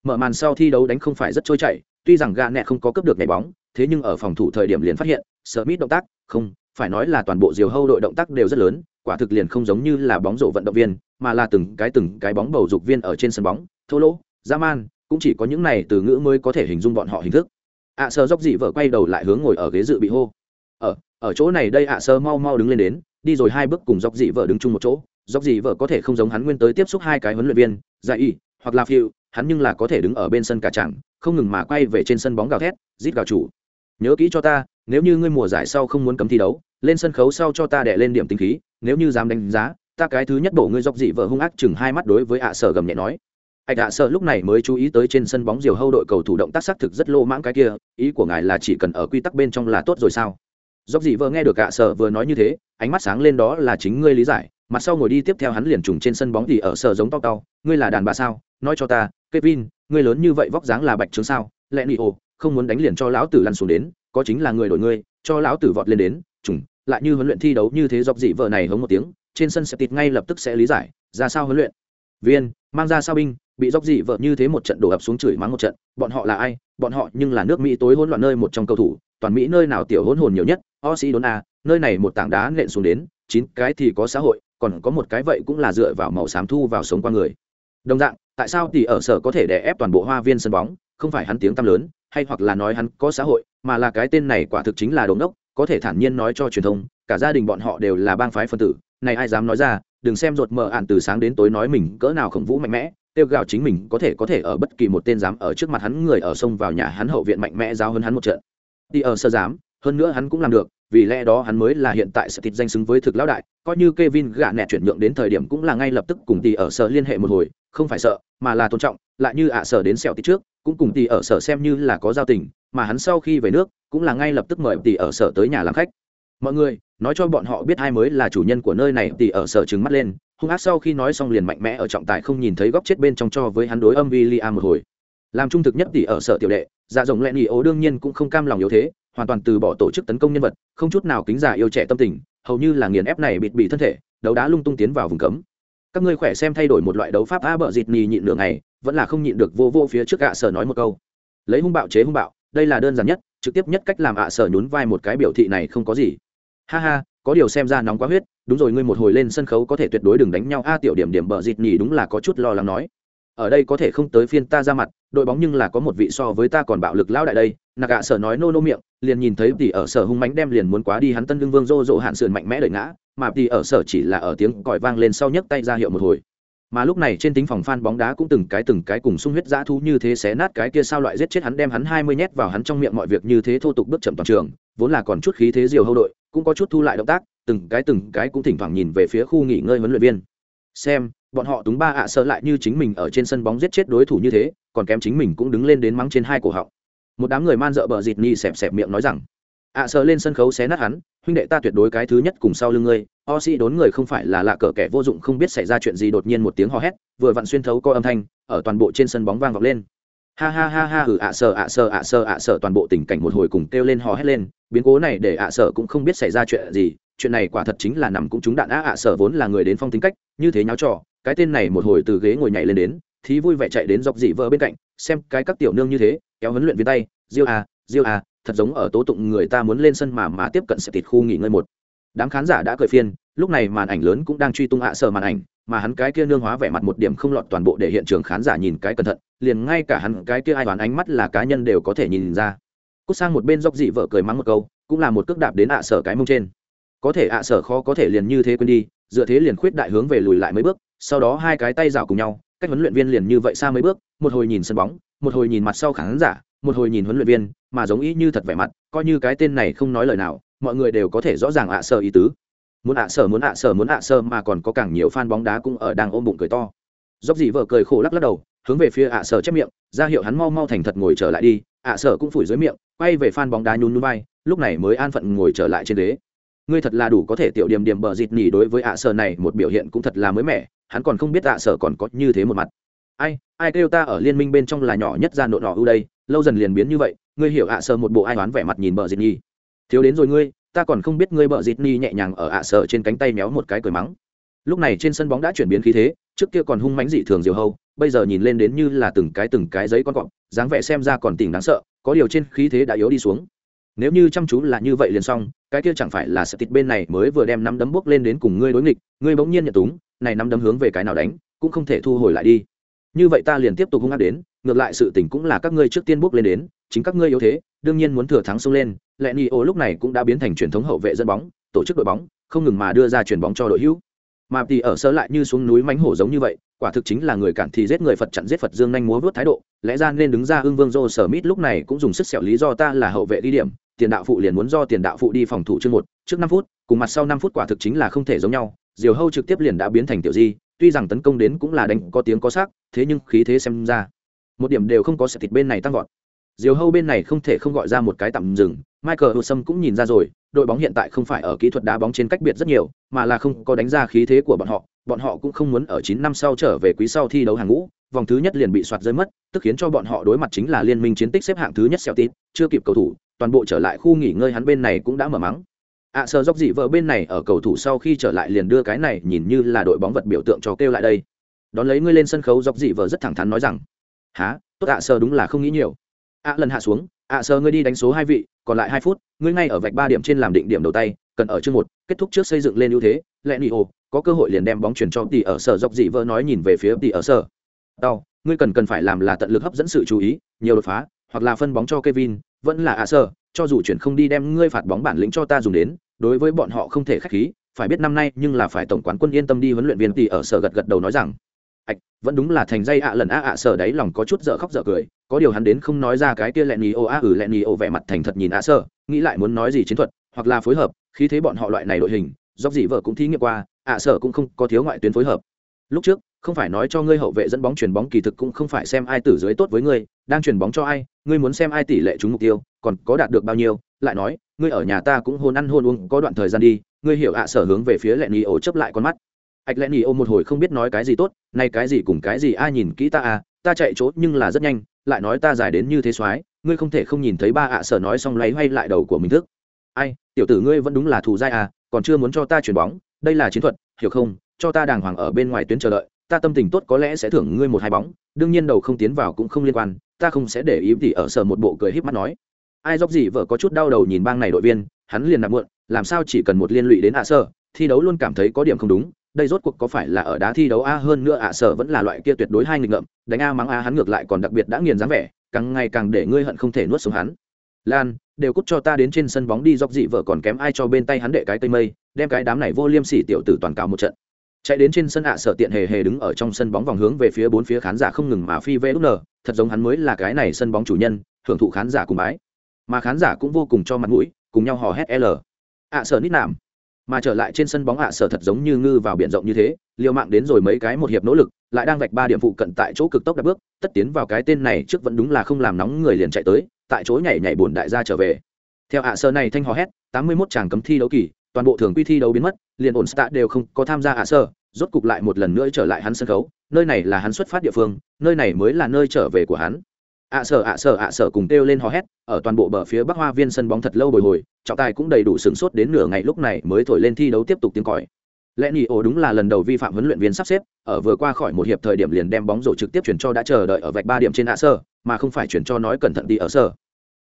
Mở màn sau thi đấu đánh không phải rất trôi chảy tuy rằng gà nẹ không có cướp được nhảy bóng thế nhưng ở phòng thủ thời điểm liền phát hiện sợ mít động tác không phải nói là toàn bộ diều hâu đội động tác đều rất lớn quả thực liền không giống như là bóng rổ vận động viên mà là từng cái từng cái bóng bầu dục viên ở trên sân bóng thô lỗ dã man cũng chỉ có những này từ ngữ mới có thể hình dung bọn họ hình thức. Ạ sợ dốc dị vợ quay đầu lại hướng ngồi ở ghế dự bị hô ở chỗ này đây ạ, sơ mau mau đứng lên đến, đi rồi hai bước cùng dốc dị vợ đứng chung một chỗ. Dốc dị vợ có thể không giống hắn nguyên tới tiếp xúc hai cái huấn luyện viên giải y, hoặc là phiêu, hắn nhưng là có thể đứng ở bên sân cả chẳng không ngừng mà quay về trên sân bóng gào thét, rít gào chủ. Nhớ kỹ cho ta, nếu như ngươi mùa giải sau không muốn cấm thi đấu, lên sân khấu sau cho ta đẻ lên điểm tinh khí, nếu như dám đánh giá, ta cái thứ nhất đổ ngươi dọc dị vợ hung ác chừng hai mắt đối với ạ sở gầm nhẹ nói. Ạch ạ sở lúc này mới chú ý tới trên sân bóng diều hâu đội cầu thủ động tác xác thực rất lô mãng cái kia, ý của ngài là chỉ cần ở quy tắc bên trong là tốt rồi sao? Dọc dị vợ nghe được cả sở vừa nói như thế ánh mắt sáng lên đó là chính ngươi lý giải. Mặt sau ngồi đi tiếp theo hắn liền trùng trên sân bóng thì ở sở giống to cao. Ngươi là đàn bà sao? Nói cho ta Kevin, ngươi lớn như vậy vóc dáng là bạch trướng sao? Lẽ nị ồ, không muốn đánh liền cho lão tử lăn xuống đến, có chính là người đổi ngươi, cho lão tử vọt lên đến, trùng, lại như huấn luyện thi đấu như thế dọc dị vợ này hống một tiếng, trên sân sẽ tịt ngay lập tức sẽ lý giải, ra sao huấn luyện. Viên, mang ra sao binh, bị dọc dị vợ như thế một trận đổ ập xuống chửi mắng một trận, bọn họ là ai? Bọn họ nhưng là nước Mỹ tối hỗn loạn nơi một trong cầu thủ, toàn Mỹ nơi nào tiểu hỗn hồn nhiều nhất, Osi đốn a, nơi này một tảng đá nện xuống đến, chín cái thì có xã hội, còn có một cái vậy cũng là dựa vào màu xám thu vào sống qua người. Đồng dạng, tại sao thì ở sở có thể đè ép toàn bộ hoa viên sân bóng không phải hắn tiếng tăm lớn hay hoặc là nói hắn có xã hội mà là cái tên này quả thực chính là đống đốc có thể thản nhiên nói cho truyền thông cả gia đình bọn họ đều là bang phái phân tử này ai dám nói ra đừng xem ruột mờ ạn từ sáng đến tối nói mình cỡ nào khổng vũ mạnh mẽ tiêu gạo chính mình có thể có thể ở bất kỳ một tên dám ở trước mặt hắn người ở sông vào nhà hắn hậu viện mạnh mẽ giao hơn hắn một trận Tỷ ở sơ dám hơn nữa hắn cũng làm được, vì lẽ đó hắn mới là hiện tại sẽ thịt danh xứng với thực lão đại, coi như Kevin gạ nẹt chuyển nhượng đến thời điểm cũng là ngay lập tức cùng tỷ ở sở liên hệ một hồi, không phải sợ, mà là tôn trọng, lại như ạ sở đến sẹo tí trước, cũng cùng tỷ ở sở xem như là có giao tình, mà hắn sau khi về nước, cũng là ngay lập tức mời tỷ ở sở tới nhà làm khách. Mọi người, nói cho bọn họ biết ai mới là chủ nhân của nơi này tỷ ở sở trừng mắt lên, hung ác sau khi nói xong liền mạnh mẽ ở trọng tài không nhìn thấy góc chết bên trong cho với hắn đối âm William một hồi làm trung thực nhất tỷ ở sở tiểu đệ dạ rồng lẹn nhị ố đương nhiên cũng không cam lòng yếu thế, hoàn toàn từ bỏ tổ chức tấn công nhân vật, không chút nào kính giả yêu trẻ tâm tình, hầu như là nghiền ép này bịt bị thân thể, đấu đá lung tung tiến vào vùng cấm. Các ngươi khỏe xem thay đổi một loại đấu pháp a bợ dịt nhì nhịn nửa ngày, vẫn là không nhịn được vô vô phía trước ạ sở nói một câu. Lấy hung bạo chế hung bạo, đây là đơn giản nhất, trực tiếp nhất cách làm ạ sở nhún vai một cái biểu thị này không có gì. Ha ha, có điều xem ra nóng quá huyết, đúng rồi, ngươi một hồi lên sân khấu có thể tuyệt đối đừng đánh nhau. A tiểu điểm điểm bợ dịt nhì đúng là có chút lo lắng nói ở đây có thể không tới phiên ta ra mặt, đội bóng nhưng là có một vị so với ta còn bạo lực lão đại đây. Nạc ạ sở nói nô nô miệng, liền nhìn thấy tỷ ở sở hung mánh đem liền muốn quá đi hắn tân lương vương rô rộ hạn sườn mạnh mẽ đợi ngã, mà tỷ ở sở chỉ là ở tiếng còi vang lên sau nhấc tay ra hiệu một hồi. Mà lúc này trên tính phòng phan bóng đá cũng từng cái từng cái cùng sung huyết dã thú như thế xé nát cái kia sao loại giết chết hắn đem hắn hai mươi nhét vào hắn trong miệng mọi việc như thế thô tục bước chậm toàn trường, vốn là còn chút khí thế diều hâu đội, cũng có chút thu lại động tác, từng cái từng cái cũng thỉnh thoảng nhìn về phía khu nghỉ ngơi huấn luyện viên. Xem bọn họ túng ba ạ sợ lại như chính mình ở trên sân bóng giết chết đối thủ như thế, còn kém chính mình cũng đứng lên đến mắng trên hai cổ họng. Một đám người man dợ bờ dịt ni xẹp xẹp miệng nói rằng, ạ sợ lên sân khấu xé nát hắn, huynh đệ ta tuyệt đối cái thứ nhất cùng sau lưng ngươi, o sĩ đốn người không phải là lạ cờ kẻ vô dụng không biết xảy ra chuyện gì đột nhiên một tiếng hò hét, vừa vặn xuyên thấu co âm thanh, ở toàn bộ trên sân bóng vang vọng lên. Ha ha ha ha ừ ạ sợ ạ sợ ạ sợ ạ sợ toàn bộ tình cảnh một hồi cùng kêu lên hò hét lên, biến cố này để ạ sợ cũng không biết xảy ra chuyện gì, chuyện này quả thật chính là nằm cũng trúng đạn á, ạ sợ vốn là người đến phong tính cách, như thế nháo trò cái tên này một hồi từ ghế ngồi nhảy lên đến, thì vui vẻ chạy đến dọc dị vợ bên cạnh, xem cái các tiểu nương như thế, kéo huấn luyện viên tay, diêu à diêu à thật giống ở tố tụng người ta muốn lên sân mà mà tiếp cận sẽ tịt khu nghỉ ngơi một. Đám khán giả đã cười phiên, lúc này màn ảnh lớn cũng đang truy tung ạ sở màn ảnh, mà hắn cái kia nương hóa vẻ mặt một điểm không lọt toàn bộ để hiện trường khán giả nhìn cái cẩn thận, liền ngay cả hắn cái kia ai đoán ánh mắt là cá nhân đều có thể nhìn ra. Cút sang một bên dốc dị vợ cười mắng một câu, cũng là một cước đạp đến ạ sở cái mông trên. Có thể ạ sở khó có thể liền như thế quên đi, dựa thế liền khuyết đại hướng về lùi lại mấy bước sau đó hai cái tay rào cùng nhau, cách huấn luyện viên liền như vậy xa mấy bước, một hồi nhìn sân bóng, một hồi nhìn mặt sau khán giả, một hồi nhìn huấn luyện viên, mà giống ý như thật vẻ mặt, coi như cái tên này không nói lời nào, mọi người đều có thể rõ ràng ạ sợ ý tứ. Muốn ạ sợ, muốn ạ sợ, muốn ạ sợ mà còn có càng nhiều fan bóng đá cũng ở đang ôm bụng cười to. Dốc dị vợ cười khổ lắc lắc đầu, hướng về phía ạ sợ chép miệng, ra hiệu hắn mau mau thành thật ngồi trở lại đi, ạ sợ cũng phủi dưới miệng, quay về fan bóng đá nhún núi bay lúc này mới an phận ngồi trở lại trên ghế ngươi thật là đủ có thể tiểu điểm điểm bờ dịt nhỉ đối với ạ sở này, một biểu hiện cũng thật là mới mẻ, hắn còn không biết ạ sở còn có như thế một mặt. Ai ai kêu ta ở liên minh bên trong là nhỏ nhất ra nộn nọ ưu đây, lâu dần liền biến như vậy, ngươi hiểu ạ sở một bộ ai đoán vẻ mặt nhìn bờ dịt nhỉ thiếu đến rồi ngươi, ta còn không biết ngươi bờ dịt nhỉ nhẹ nhàng ở ạ sở trên cánh tay méo một cái cười mắng. Lúc này trên sân bóng đã chuyển biến khí thế, trước kia còn hung mãnh dị thường diều hâu, bây giờ nhìn lên đến như là từng cái từng cái giấy con cọp, dáng vẻ xem ra còn tỉnh đáng sợ, có điều trên khí thế đã yếu đi xuống nếu như chăm chú là như vậy liền xong, cái kia chẳng phải là sợ tịt bên này mới vừa đem nắm đấm bốc lên đến cùng ngươi đối nghịch, ngươi bỗng nhiên nhận túng, này nắm đấm hướng về cái nào đánh, cũng không thể thu hồi lại đi. Như vậy ta liền tiếp tục hung ác đến, ngược lại sự tình cũng là các ngươi trước tiên bốc lên đến, chính các ngươi yếu thế, đương nhiên muốn thừa thắng xông lên lẹ ni ô lúc này cũng đã biến thành truyền thống hậu vệ dẫn bóng, tổ chức đội bóng, không ngừng mà đưa ra chuyền bóng cho đội hữu. Mà thì ở sơ lại như xuống núi mánh hổ giống như vậy, quả thực chính là người cản thì giết người phật chặn giết phật dương nhanh múa vớt thái độ, lẽ ra nên đứng ra hưng vương dô sở mít lúc này cũng dùng sức xẻo lý do ta là hậu vệ đi điểm tiền đạo phụ liền muốn do tiền đạo phụ đi phòng thủ chương một, trước năm phút, cùng mặt sau năm phút quả thực chính là không thể giống nhau, diều hâu trực tiếp liền đã biến thành tiểu di, tuy rằng tấn công đến cũng là đánh, có tiếng có xác thế nhưng khí thế xem ra, một điểm đều không có sẹt thịt bên này tăng vọt. Diều hâu bên này không thể không gọi ra một cái tạm dừng, michael hudson cũng nhìn ra rồi, đội bóng hiện tại không phải ở kỹ thuật đá bóng trên cách biệt rất nhiều, mà là không có đánh ra khí thế của bọn họ bọn họ cũng không muốn ở chín năm sau trở về quý sau thi đấu hàng ngũ vòng thứ nhất liền bị soạt rơi mất tức khiến cho bọn họ đối mặt chính là liên minh chiến tích xếp hạng thứ nhất xẻo tít chưa kịp cầu thủ toàn bộ trở lại khu nghỉ ngơi hắn bên này cũng đã mở mắng. À, sờ dốc dị vợ bên này ở cầu thủ sau khi trở lại liền đưa cái này nhìn như là đội bóng vật biểu tượng cho kêu lại đây. Đón lấy ngươi lên sân khấu dốc dị vợ rất thẳng thắn nói rằng há tốt ạ à, đúng là không nghĩ nhiều. Ạ lần hạ xuống à, ạ sờ ngươi đi đánh số hai vị còn lại hai phút ngươi ngay ở vạch ba điểm trên làm định điểm đầu tay cần ở chương một kết thúc trước xây dựng lên ưu thế lẽ nỉ ồ, có cơ hội liền đem bóng chuyển cho tỷ ở sở dọc dị vỡ nói nhìn về phía tỷ ở sở. Đau ngươi cần cần phải làm là tận lực hấp dẫn sự chú ý, nhiều đột phá, hoặc là phân bóng cho Kevin, vẫn là ạ sở, cho dù chuyển không đi đem ngươi phạt bóng bản lĩnh cho ta dùng đến, đối với bọn họ không thể khách khí, phải biết năm nay nhưng là phải tổng quán quân yên tâm đi huấn luyện viên tỷ ở sở gật gật đầu nói rằng. Ạch vẫn đúng là thành dây ạ lần ạ ạ sở đấy lòng có chút dở khóc dở cười, có điều hắn đến không nói ra cái kia lẹn nhì ô a ừ lẹn nhì ô vẻ mặt thành thật nhìn ạ sở, nghĩ lại muốn nói gì chiến thuật, hoặc là phối hợp khi thấy bọn họ loại này đội hình dốc dị vợ cũng thí nghiệm qua ạ sở cũng không có thiếu ngoại tuyến phối hợp. Lúc trước, không phải nói cho ngươi hậu vệ dẫn bóng chuyền bóng kỳ thực cũng không phải xem ai tử dưới tốt với ngươi, đang chuyền bóng cho ai, ngươi muốn xem ai tỷ lệ trúng mục tiêu, còn có đạt được bao nhiêu, lại nói, ngươi ở nhà ta cũng hôn ăn hôn uống, có đoạn thời gian đi, ngươi hiểu ạ sở hướng về phía lẹn nhì ổ chấp lại con mắt. Ạch lẹn nhì ô một hồi không biết nói cái gì tốt, nay cái gì cùng cái gì ai nhìn kỹ ta à ta chạy trốn nhưng là rất nhanh, lại nói ta dài đến như thế soái ngươi không thể không nhìn thấy ba ạ sở nói xong lấy hay lại đầu của mình thức. Ai tiểu tử ngươi vẫn đúng là thù dai à còn chưa muốn cho ta chuyển bóng, đây là chiến thuật, hiểu không? Cho ta đàng hoàng ở bên ngoài tuyến chờ đợi, ta tâm tình tốt có lẽ sẽ thưởng ngươi một hai bóng, đương nhiên đầu không tiến vào cũng không liên quan, ta không sẽ để ý thì ở sở một bộ cười híp mắt nói. Ai dốc gì vợ có chút đau đầu nhìn bang này đội viên, hắn liền nạp muộn, làm sao chỉ cần một liên lụy đến ạ sở, thi đấu luôn cảm thấy có điểm không đúng, đây rốt cuộc có phải là ở đá thi đấu a hơn nữa ạ sở vẫn là loại kia tuyệt đối hai nghịch ngợm, đánh a mắng a hắn ngược lại còn đặc biệt đã nghiền dáng vẻ, càng ngày càng để ngươi hận không thể nuốt sống hắn. Lan đều cút cho ta đến trên sân bóng đi dọc dị vợ còn kém ai cho bên tay hắn đệ cái cây mây, đem cái đám này vô liêm sỉ tiểu tử toàn cào một trận. Chạy đến trên sân ạ, sở tiện hề hề đứng ở trong sân bóng vòng hướng về phía bốn phía khán giả không ngừng mà phi vê đúc nở thật giống hắn mới là cái này sân bóng chủ nhân hưởng thụ khán giả cùng bái. Mà khán giả cũng vô cùng cho mặt mũi, cùng nhau hò hét l. Ạ, sở nít nạm. Mà trở lại trên sân bóng ạ, sở thật giống như ngư vào biển rộng như thế, liều mạng đến rồi mấy cái một hiệp nỗ lực, lại đang vạch ba điểm phụ cận tại chỗ cực tốc đạp bước, tất tiến vào cái tên này trước vẫn đúng là không làm nóng người liền chạy tới tại chỗ nhảy nhảy bổn đại gia trở về. Theo ạ sở này thanh hò hét, tám mươi 81 chàng cấm thi đấu kỳ, toàn bộ thường quy thi đấu biến mất, liền ổn stạ đều không có tham gia ạ sở rốt cục lại một lần nữa trở lại hắn sân khấu, nơi này là hắn xuất phát địa phương, nơi này mới là nơi trở về của hắn. Ạ sở ạ sở ạ sở cùng kêu lên hò hét, ở toàn bộ bờ phía bắc hoa viên sân bóng thật lâu bồi hồi, trọng tài cũng đầy đủ sửng sốt đến nửa ngày lúc này mới thổi lên thi đấu tiếp tục tiếng còi lẽ nhị ổ đúng là lần đầu vi phạm huấn luyện viên sắp xếp, ở vừa qua khỏi một hiệp thời điểm liền đem bóng rổ trực tiếp chuyển cho đã chờ đợi ở vạch ba điểm trên ạ sơ, mà không phải chuyển cho nói cẩn thận đi ở sở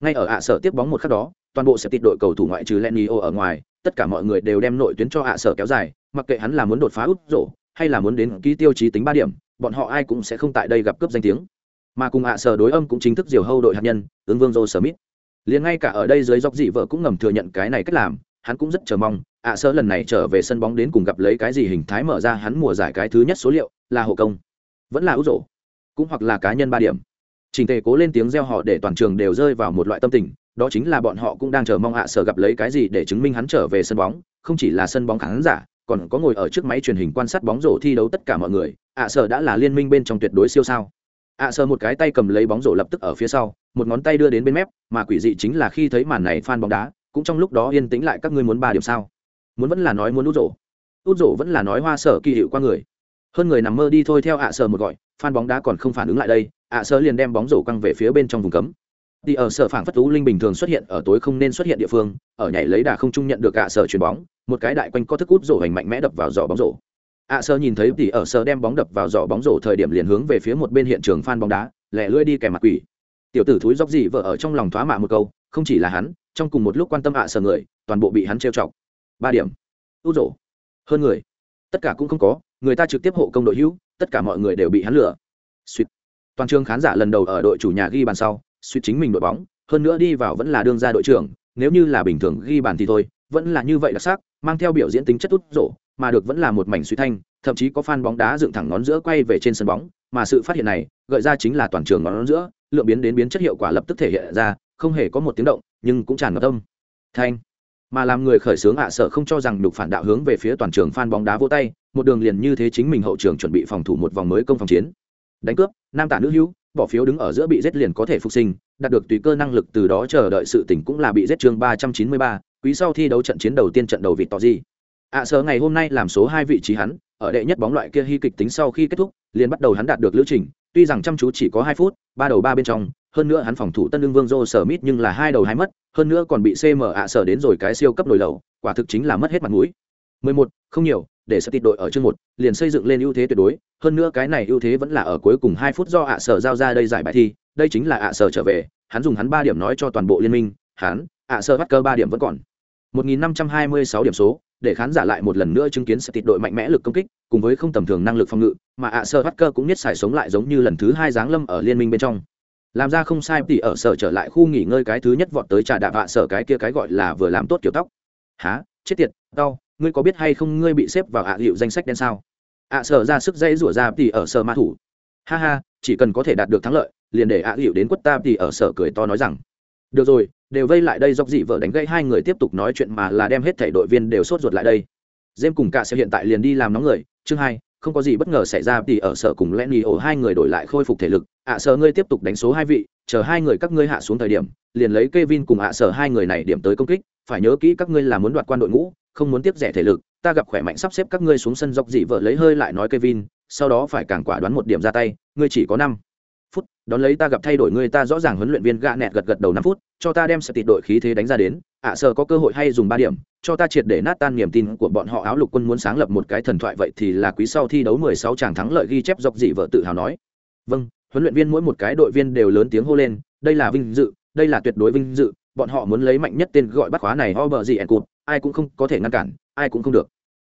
ngay ở ạ sở tiếp bóng một khắc đó, toàn bộ sẽ tịt đội cầu thủ ngoại trừ lenny o ở ngoài, tất cả mọi người đều đem nội tuyến cho ạ sở kéo dài, mặc kệ hắn là muốn đột phá út rổ, hay là muốn đến ký tiêu chí tính ba điểm, bọn họ ai cũng sẽ không tại đây gặp cướp danh tiếng. Mà cùng ạ sở đối âm cũng chính thức diều hâu đội hạt nhân, ứng vương joe smith. Liền ngay cả ở đây dưới dọc dị vợ cũng ngầm thừa nhận cái này cách làm, hắn cũng rất chờ mong ạ sở lần này trở về sân bóng đến cùng gặp lấy cái gì hình thái mở ra hắn mùa giải cái thứ nhất số liệu, là hộ công. Vẫn là út rổ, cũng hoặc là cá nhân ba điểm. Trình tề cố lên tiếng reo họ để toàn trường đều rơi vào một loại tâm tình, đó chính là bọn họ cũng đang chờ mong ạ sở gặp lấy cái gì để chứng minh hắn trở về sân bóng, không chỉ là sân bóng khán giả, còn có ngồi ở trước máy truyền hình quan sát bóng rổ thi đấu tất cả mọi người, ạ sở đã là liên minh bên trong tuyệt đối siêu sao. Ạ sở một cái tay cầm lấy bóng rổ lập tức ở phía sau, một ngón tay đưa đến bên mép, mà quỷ dị chính là khi thấy màn này phan bóng đá, cũng trong lúc đó yên tĩnh lại các ngươi muốn ba điểm sao muốn vẫn là nói muốn út rổ. Út rổ vẫn là nói hoa sở kỳ hiệu qua người. Hơn người nằm mơ đi thôi theo ạ sở một gọi phan bóng đá còn không phản ứng lại đây, ạ sở liền đem bóng rổ căng về phía bên trong vùng cấm. Thì ở sở phản phất tú linh bình thường xuất hiện ở tối không nên xuất hiện địa phương, ở nhảy lấy đà không trung nhận được ạ sở chuyền bóng, một cái đại quanh có thức út rổ hành mạnh mẽ đập vào giỏ bóng rổ. Ạ sở nhìn thấy thì ở sở đem bóng đập vào giỏ bóng rổ thời điểm liền hướng về phía một bên hiện trường phan bóng đá, lẻ lưỡi đi kèm mặt quỷ. Tiểu tử thúi dốc gì vợ ở trong lòng thoá mạ một câu, không chỉ là hắn, trong cùng một lúc quan tâm ạ sở người, toàn bộ bị hắn trêu chọc ba điểm. Út rổ. Hơn người. Tất cả cũng không có, người ta trực tiếp hộ công đội hữu, tất cả mọi người đều bị hắn lừa. Suýt. Toàn trường khán giả lần đầu ở đội chủ nhà ghi bàn sau, suýt chính mình đội bóng, hơn nữa đi vào vẫn là đương gia đội trưởng, nếu như là bình thường ghi bàn thì thôi, vẫn là như vậy đặc sắc, mang theo biểu diễn tính chất út rổ, mà được vẫn là một mảnh suy thanh, thậm chí có fan bóng đá dựng thẳng ngón giữa quay về trên sân bóng, mà sự phát hiện này, gợi ra chính là toàn trường ngón giữa, lượng biến đến biến chất hiệu quả lập tức thể hiện ra, không hề có một tiếng động, nhưng cũng tràn ngập tâm. Thanh mà làm người khởi xướng ạ sợ không cho rằng đục phản đạo hướng về phía toàn trường phan bóng đá vô tay, một đường liền như thế chính mình hậu trường chuẩn bị phòng thủ một vòng mới công phòng chiến. Đánh cướp, nam tả nữ hữu, bỏ phiếu đứng ở giữa bị giết liền có thể phục sinh, đạt được tùy cơ năng lực từ đó chờ đợi sự tỉnh cũng là bị giết chương ba trăm chín mươi ba, quý sau thi đấu trận chiến đầu tiên trận đầu vịt tỏ gì. Ạ sợ ngày hôm nay làm số hai vị trí hắn, ở đệ nhất bóng loại kia hy kịch tính sau khi kết thúc, liền bắt đầu hắn đạt được lữ trình, tuy rằng chăm chú chỉ có hai phút, ba đầu ba bên trong hơn nữa hắn phòng thủ tân lương vương Joe Smith nhưng là hai đầu hai mất hơn nữa còn bị cm ạ sở đến rồi cái siêu cấp nổi lầu quả thực chính là mất hết mặt mũi. 11, không nhiều để sẽ tịt đội ở chương một liền xây dựng lên ưu thế tuyệt đối hơn nữa cái này ưu thế vẫn là ở cuối cùng hai phút do ạ sở giao ra đây giải bài thi đây chính là ạ sở trở về hắn dùng hắn ba điểm nói cho toàn bộ liên minh hắn ạ sở bắt cơ ba điểm vẫn còn. 1526 điểm số để khán giả lại một lần nữa chứng kiến sẽ tịt đội mạnh mẽ lực công kích cùng với không tầm thường năng lực phòng ngự mà ạ sở bắt cơ cũng nhất xài sống lại giống như lần thứ hai giáng lâm ở liên minh bên trong làm ra không sai thì ở sở trở lại khu nghỉ ngơi cái thứ nhất vọt tới trà đạp hạ sở cái kia cái gọi là vừa làm tốt kiểu tóc. Há chết tiệt đau ngươi có biết hay không ngươi bị xếp vào ạ hiệu danh sách đen sao? Ạ sở ra sức dây rủa ra thì ở sở ma thủ. Ha ha, chỉ cần có thể đạt được thắng lợi, liền để ạ hiệu đến quất ta thì ở sở cười to nói rằng. Được rồi, đều vây lại đây dọc dị vợ đánh gây hai người tiếp tục nói chuyện mà là đem hết thảy đội viên đều sốt ruột lại đây. Dêm cùng cả sẽ hiện tại liền đi làm nóng người. Chương hai không có gì bất ngờ xảy ra thì ở sở cùng Lenny ổ hai người đổi lại khôi phục thể lực. Ạ sở ngươi tiếp tục đánh số hai vị, chờ hai người các ngươi hạ xuống thời điểm, liền lấy Kevin cùng ạ sở hai người này điểm tới công kích. Phải nhớ kỹ các ngươi là muốn đoạt quan đội ngũ, không muốn tiếp rẻ thể lực. Ta gặp khỏe mạnh sắp xếp các ngươi xuống sân dọc dị vợ lấy hơi lại nói Kevin, sau đó phải càng quả đoán một điểm ra tay. Ngươi chỉ có năm đón lấy ta gặp thay đổi ngươi ta rõ ràng huấn luyện viên gạ nẹt gật gật đầu năm phút, cho ta đem sẽ tịt đội khí thế đánh ra đến, ạ, sợ có cơ hội hay dùng ba điểm, cho ta triệt để nát tan niềm tin của bọn họ, áo lục quân muốn sáng lập một cái thần thoại vậy thì là quý sau thi đấu 16 chàng thắng lợi ghi chép dọc dị vợ tự hào nói. Vâng huấn luyện viên mỗi một cái đội viên đều lớn tiếng hô lên, đây là vinh dự, đây là tuyệt đối vinh dự, bọn họ muốn lấy mạnh nhất tên gọi bắt khóa này ho bờ gì ẻn cụt, ai cũng không có thể ngăn cản, ai cũng không được.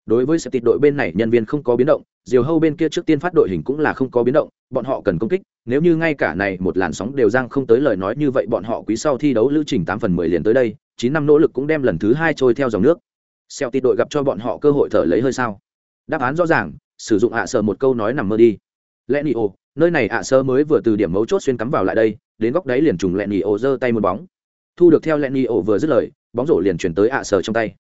Đối với sẽ tịt đội bên này, nhân viên không có biến động, diều hâu bên kia trước tiên phát đội hình cũng là không có biến động, bọn họ cần công kích nếu như ngay cả này một làn sóng đều giang không tới lời nói như vậy bọn họ quý sau thi đấu lữ trình tám phần mười liền tới đây chín năm nỗ lực cũng đem lần thứ hai trôi theo dòng nước. Celtic đội gặp cho bọn họ cơ hội thở lấy hơi sao? Đáp án rõ ràng sử dụng ạ sờ một câu nói nằm mơ đi. Lẽ nơi này ạ sơ mới vừa từ điểm mấu chốt xuyên cắm vào lại đây đến góc đáy liền trùng lẹ giơ tay một bóng. Thu được theo lẹ vừa dứt lời bóng rổ liền chuyển tới ạ sờ trong tay.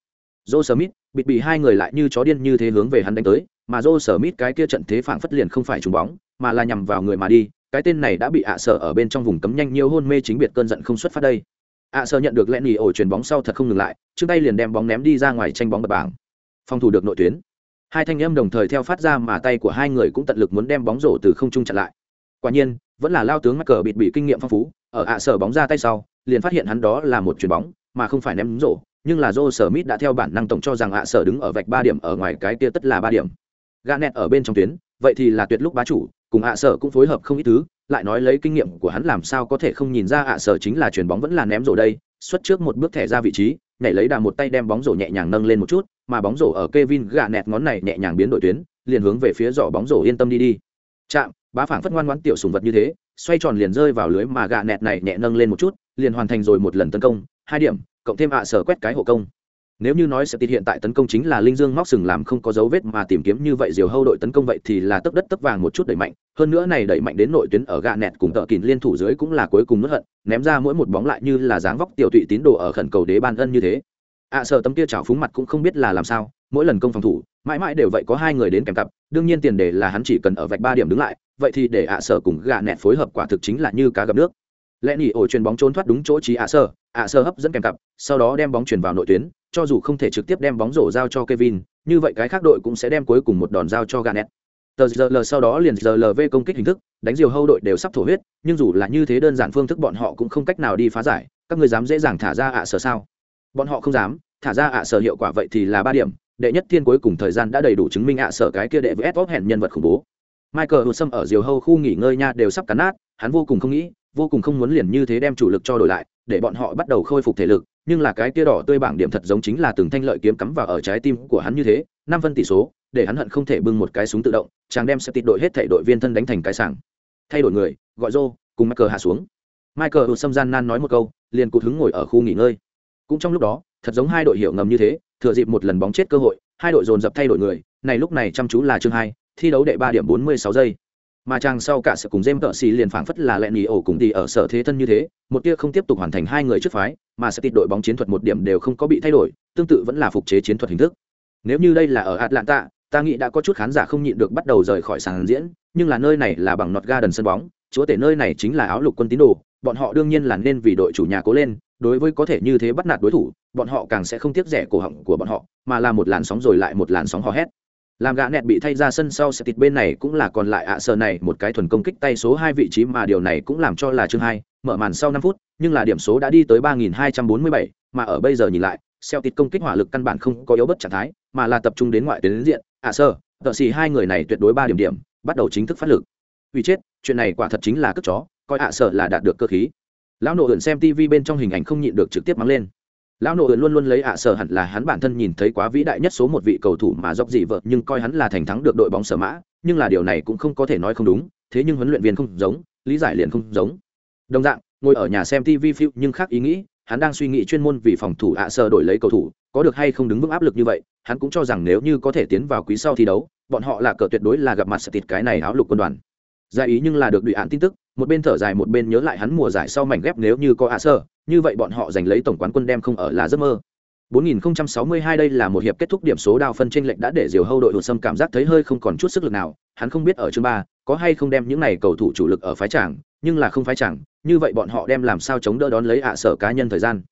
Joe Smith, bịt bị hai người lại như chó điên như thế hướng về hắn đánh tới, mà Joe Smith cái kia trận thế phảng phất liền không phải trùng bóng, mà là nhằm vào người mà đi, cái tên này đã bị ạ sở ở bên trong vùng cấm nhanh nhiều hôn mê chính biệt cơn giận không xuất phát đây. ạ sở nhận được lẹn nhì ổ chuyền bóng sau thật không ngừng lại, trước tay liền đem bóng ném đi ra ngoài tranh bóng bật bảng. Phòng thủ được nội tuyến. Hai thanh âm đồng thời theo phát ra mà tay của hai người cũng tận lực muốn đem bóng rổ từ không trung chặn lại. Quả nhiên, vẫn là lao tướng mắc cờ bịt bị kinh nghiệm phong phú, ở ạ sở bóng ra tay sau, liền phát hiện hắn đó là một chuyền bóng, mà không phải ném rổ nhưng là Joe Smith đã theo bản năng tổng cho rằng ạ sở đứng ở vạch ba điểm ở ngoài cái kia tất là ba điểm. Garnet ở bên trong tuyến, vậy thì là tuyệt lúc bá chủ, cùng ạ sở cũng phối hợp không ít thứ, lại nói lấy kinh nghiệm của hắn làm sao có thể không nhìn ra ạ sở chính là chuyền bóng vẫn là ném rổ đây, xuất trước một bước thẻ ra vị trí, nhảy lấy đà một tay đem bóng rổ nhẹ nhàng nâng lên một chút, mà bóng rổ ở Kevin gạ nẹt ngón này nhẹ nhàng biến đổi tuyến, liền hướng về phía giỏ bóng rổ yên tâm đi đi. Chạm, bá phảng phất ngoan ngoãn tiểu sùng vật như thế, xoay tròn liền rơi vào lưới mà gạ nẹt này nhẹ nâng lên một chút, liền hoàn thành rồi một lần tấn công, hai điểm, cộng thêm ạ sở quét cái hộ công nếu như nói sẽ tịt hiện tại tấn công chính là linh dương móc sừng làm không có dấu vết mà tìm kiếm như vậy diều hâu đội tấn công vậy thì là tấp đất tấp vàng một chút đẩy mạnh. Hơn nữa này đẩy mạnh đến nội tuyến ở gạ nẹt cùng tợ kín liên thủ dưới cũng là cuối cùng nuốt hận ném ra mỗi một bóng lại như là dáng vóc tiểu tụy tín đồ ở khẩn cầu đế ban ân như thế. Ạ à, sợ tấm kia chảo phúng mặt cũng không biết là làm sao mỗi lần công phòng thủ mãi mãi đều vậy có hai người đến kèm cặp đương nhiên tiền đề là hắn chỉ cần ở vạch ba điểm đứng lại vậy thì để ạ à sở cùng gạ nẹt phối hợp quả thực chính là như cá gặp nước. Lẽ nhỉ ổ chuyền bóng trốn thoát đúng chỗ trí ạ sơ ạ sơ hấp dẫn kèm cặp sau đó đem bóng chuyển vào nội tuyến cho dù không thể trực tiếp đem bóng rổ giao cho kevin, như vậy cái khác đội cũng sẽ đem cuối cùng một đòn giao cho Garnett. tờ giờ l sau đó liền giờ lv công kích hình thức, đánh diều hâu đội đều sắp thổ huyết, nhưng dù là như thế đơn giản phương thức bọn họ cũng không cách nào đi phá giải, các người dám dễ dàng thả ra ạ sở sao bọn họ không dám, thả ra ạ sở hiệu quả vậy thì là ba điểm, đệ nhất thiên cuối cùng thời gian đã đầy đủ chứng minh ạ sở cái kia đệ VS top hẹn nhân vật khủng bố michael Hudson ở diều hâu khu nghỉ ngơi nha đều sắp cắn nát, hắn vô cùng không nghĩ, vô cùng không muốn liền như thế đem chủ lực cho đổi lại để bọn họ bắt đầu khôi phục thể lực, nhưng là cái tia đỏ tươi bảng điểm thật giống chính là từng thanh lợi kiếm cắm vào ở trái tim của hắn như thế, năm phân tỷ số, để hắn hận không thể bưng một cái súng tự động, chàng đem sẽ tịt đội hết thể đội viên thân đánh thành cái sảng. Thay đổi người, gọi rô cùng michael hạ xuống. Michael hụt xâm gian nan nói một câu, liền cụt hứng ngồi ở khu nghỉ ngơi. Cũng trong lúc đó, thật giống hai đội hiểu ngầm như thế, thừa dịp một lần bóng chết cơ hội, hai đội dồn dập thay đổi người, này lúc này chăm chú là chương hai, thi đấu đệ ba điểm bốn mươi sáu giây mà chàng sau cả sự cùng dêm tợ xì liền phảng phất là lẹn nhì ổ cùng đi ở sở thế thân như thế, một tia không tiếp tục hoàn thành hai người trước phái, mà sẽ tịt đội bóng chiến thuật một điểm đều không có bị thay đổi, tương tự vẫn là phục chế chiến thuật hình thức. Nếu như đây là ở atlanta, ta nghĩ đã có chút khán giả không nhịn được bắt đầu rời khỏi sàn diễn, nhưng là nơi này là bằng nọt ga đần sân bóng, chúa tể nơi này chính là áo lục quân tín đồ, bọn họ đương nhiên là nên vì đội chủ nhà cố lên, đối với có thể như thế bắt nạt đối thủ, bọn họ càng sẽ không tiếc rẻ cổ họng của bọn họ, mà là một làn sóng rồi lại một làn sóng hò hét làm gã nẹt bị thay ra sân sau sẽ tịt bên này cũng là còn lại ạ à này, một cái thuần công kích tay số hai vị trí mà điều này cũng làm cho là chương hai, mở màn sau năm phút, nhưng là điểm số đã đi tới ba nghìn hai trăm bốn mươi bảy, mà ở bây giờ nhìn lại tịt công kích hỏa lực căn bản không có yếu bất trạng thái, mà là tập trung đến ngoại tuyến diện. Ạ sơ tợ xì hai người này tuyệt đối ba điểm điểm, bắt đầu chính thức phát lực. Vì chết, chuyện này quả thật chính là cất chó, coi ạ sợ là đạt được cơ khí. Lão nộ ẩn xem tv bên trong hình ảnh không nhịn được trực tiếp mắng lên lão nộ luôn luôn lấy ạ sở hẳn là hắn bản thân nhìn thấy quá vĩ đại nhất số một vị cầu thủ mà dốc dị vợ, nhưng coi hắn là thành thắng được đội bóng sở mã, nhưng là điều này cũng không có thể nói không đúng, thế nhưng huấn luyện viên không giống, lý giải liền không giống. Đồng dạng, ngồi ở nhà xem tv phiêu, nhưng khác ý nghĩ, hắn đang suy nghĩ chuyên môn vì phòng thủ ạ sở đổi lấy cầu thủ, có được hay không đứng vững áp lực như vậy, hắn cũng cho rằng nếu như có thể tiến vào quý sau thi đấu, bọn họ là cờ tuyệt đối là gặp mặt sẽ tịt cái này áo lục quân đoàn. Giải ý nhưng là được đụy án tin tức một bên thở dài một bên nhớ lại hắn mùa giải sau mảnh ghép nếu như có ạ sơ như vậy bọn họ giành lấy tổng quán quân đem không ở là giấc mơ 4062 đây là một hiệp kết thúc điểm số đào phân chênh lệch đã để diều hâu đội hụt sâm cảm giác thấy hơi không còn chút sức lực nào, hắn không biết ở chương 3 có hay không đem những này cầu thủ chủ lực ở phái tràng, nhưng là không phái tràng, như vậy bọn họ đem làm sao chống đỡ đón lấy ạ sở cá nhân thời gian.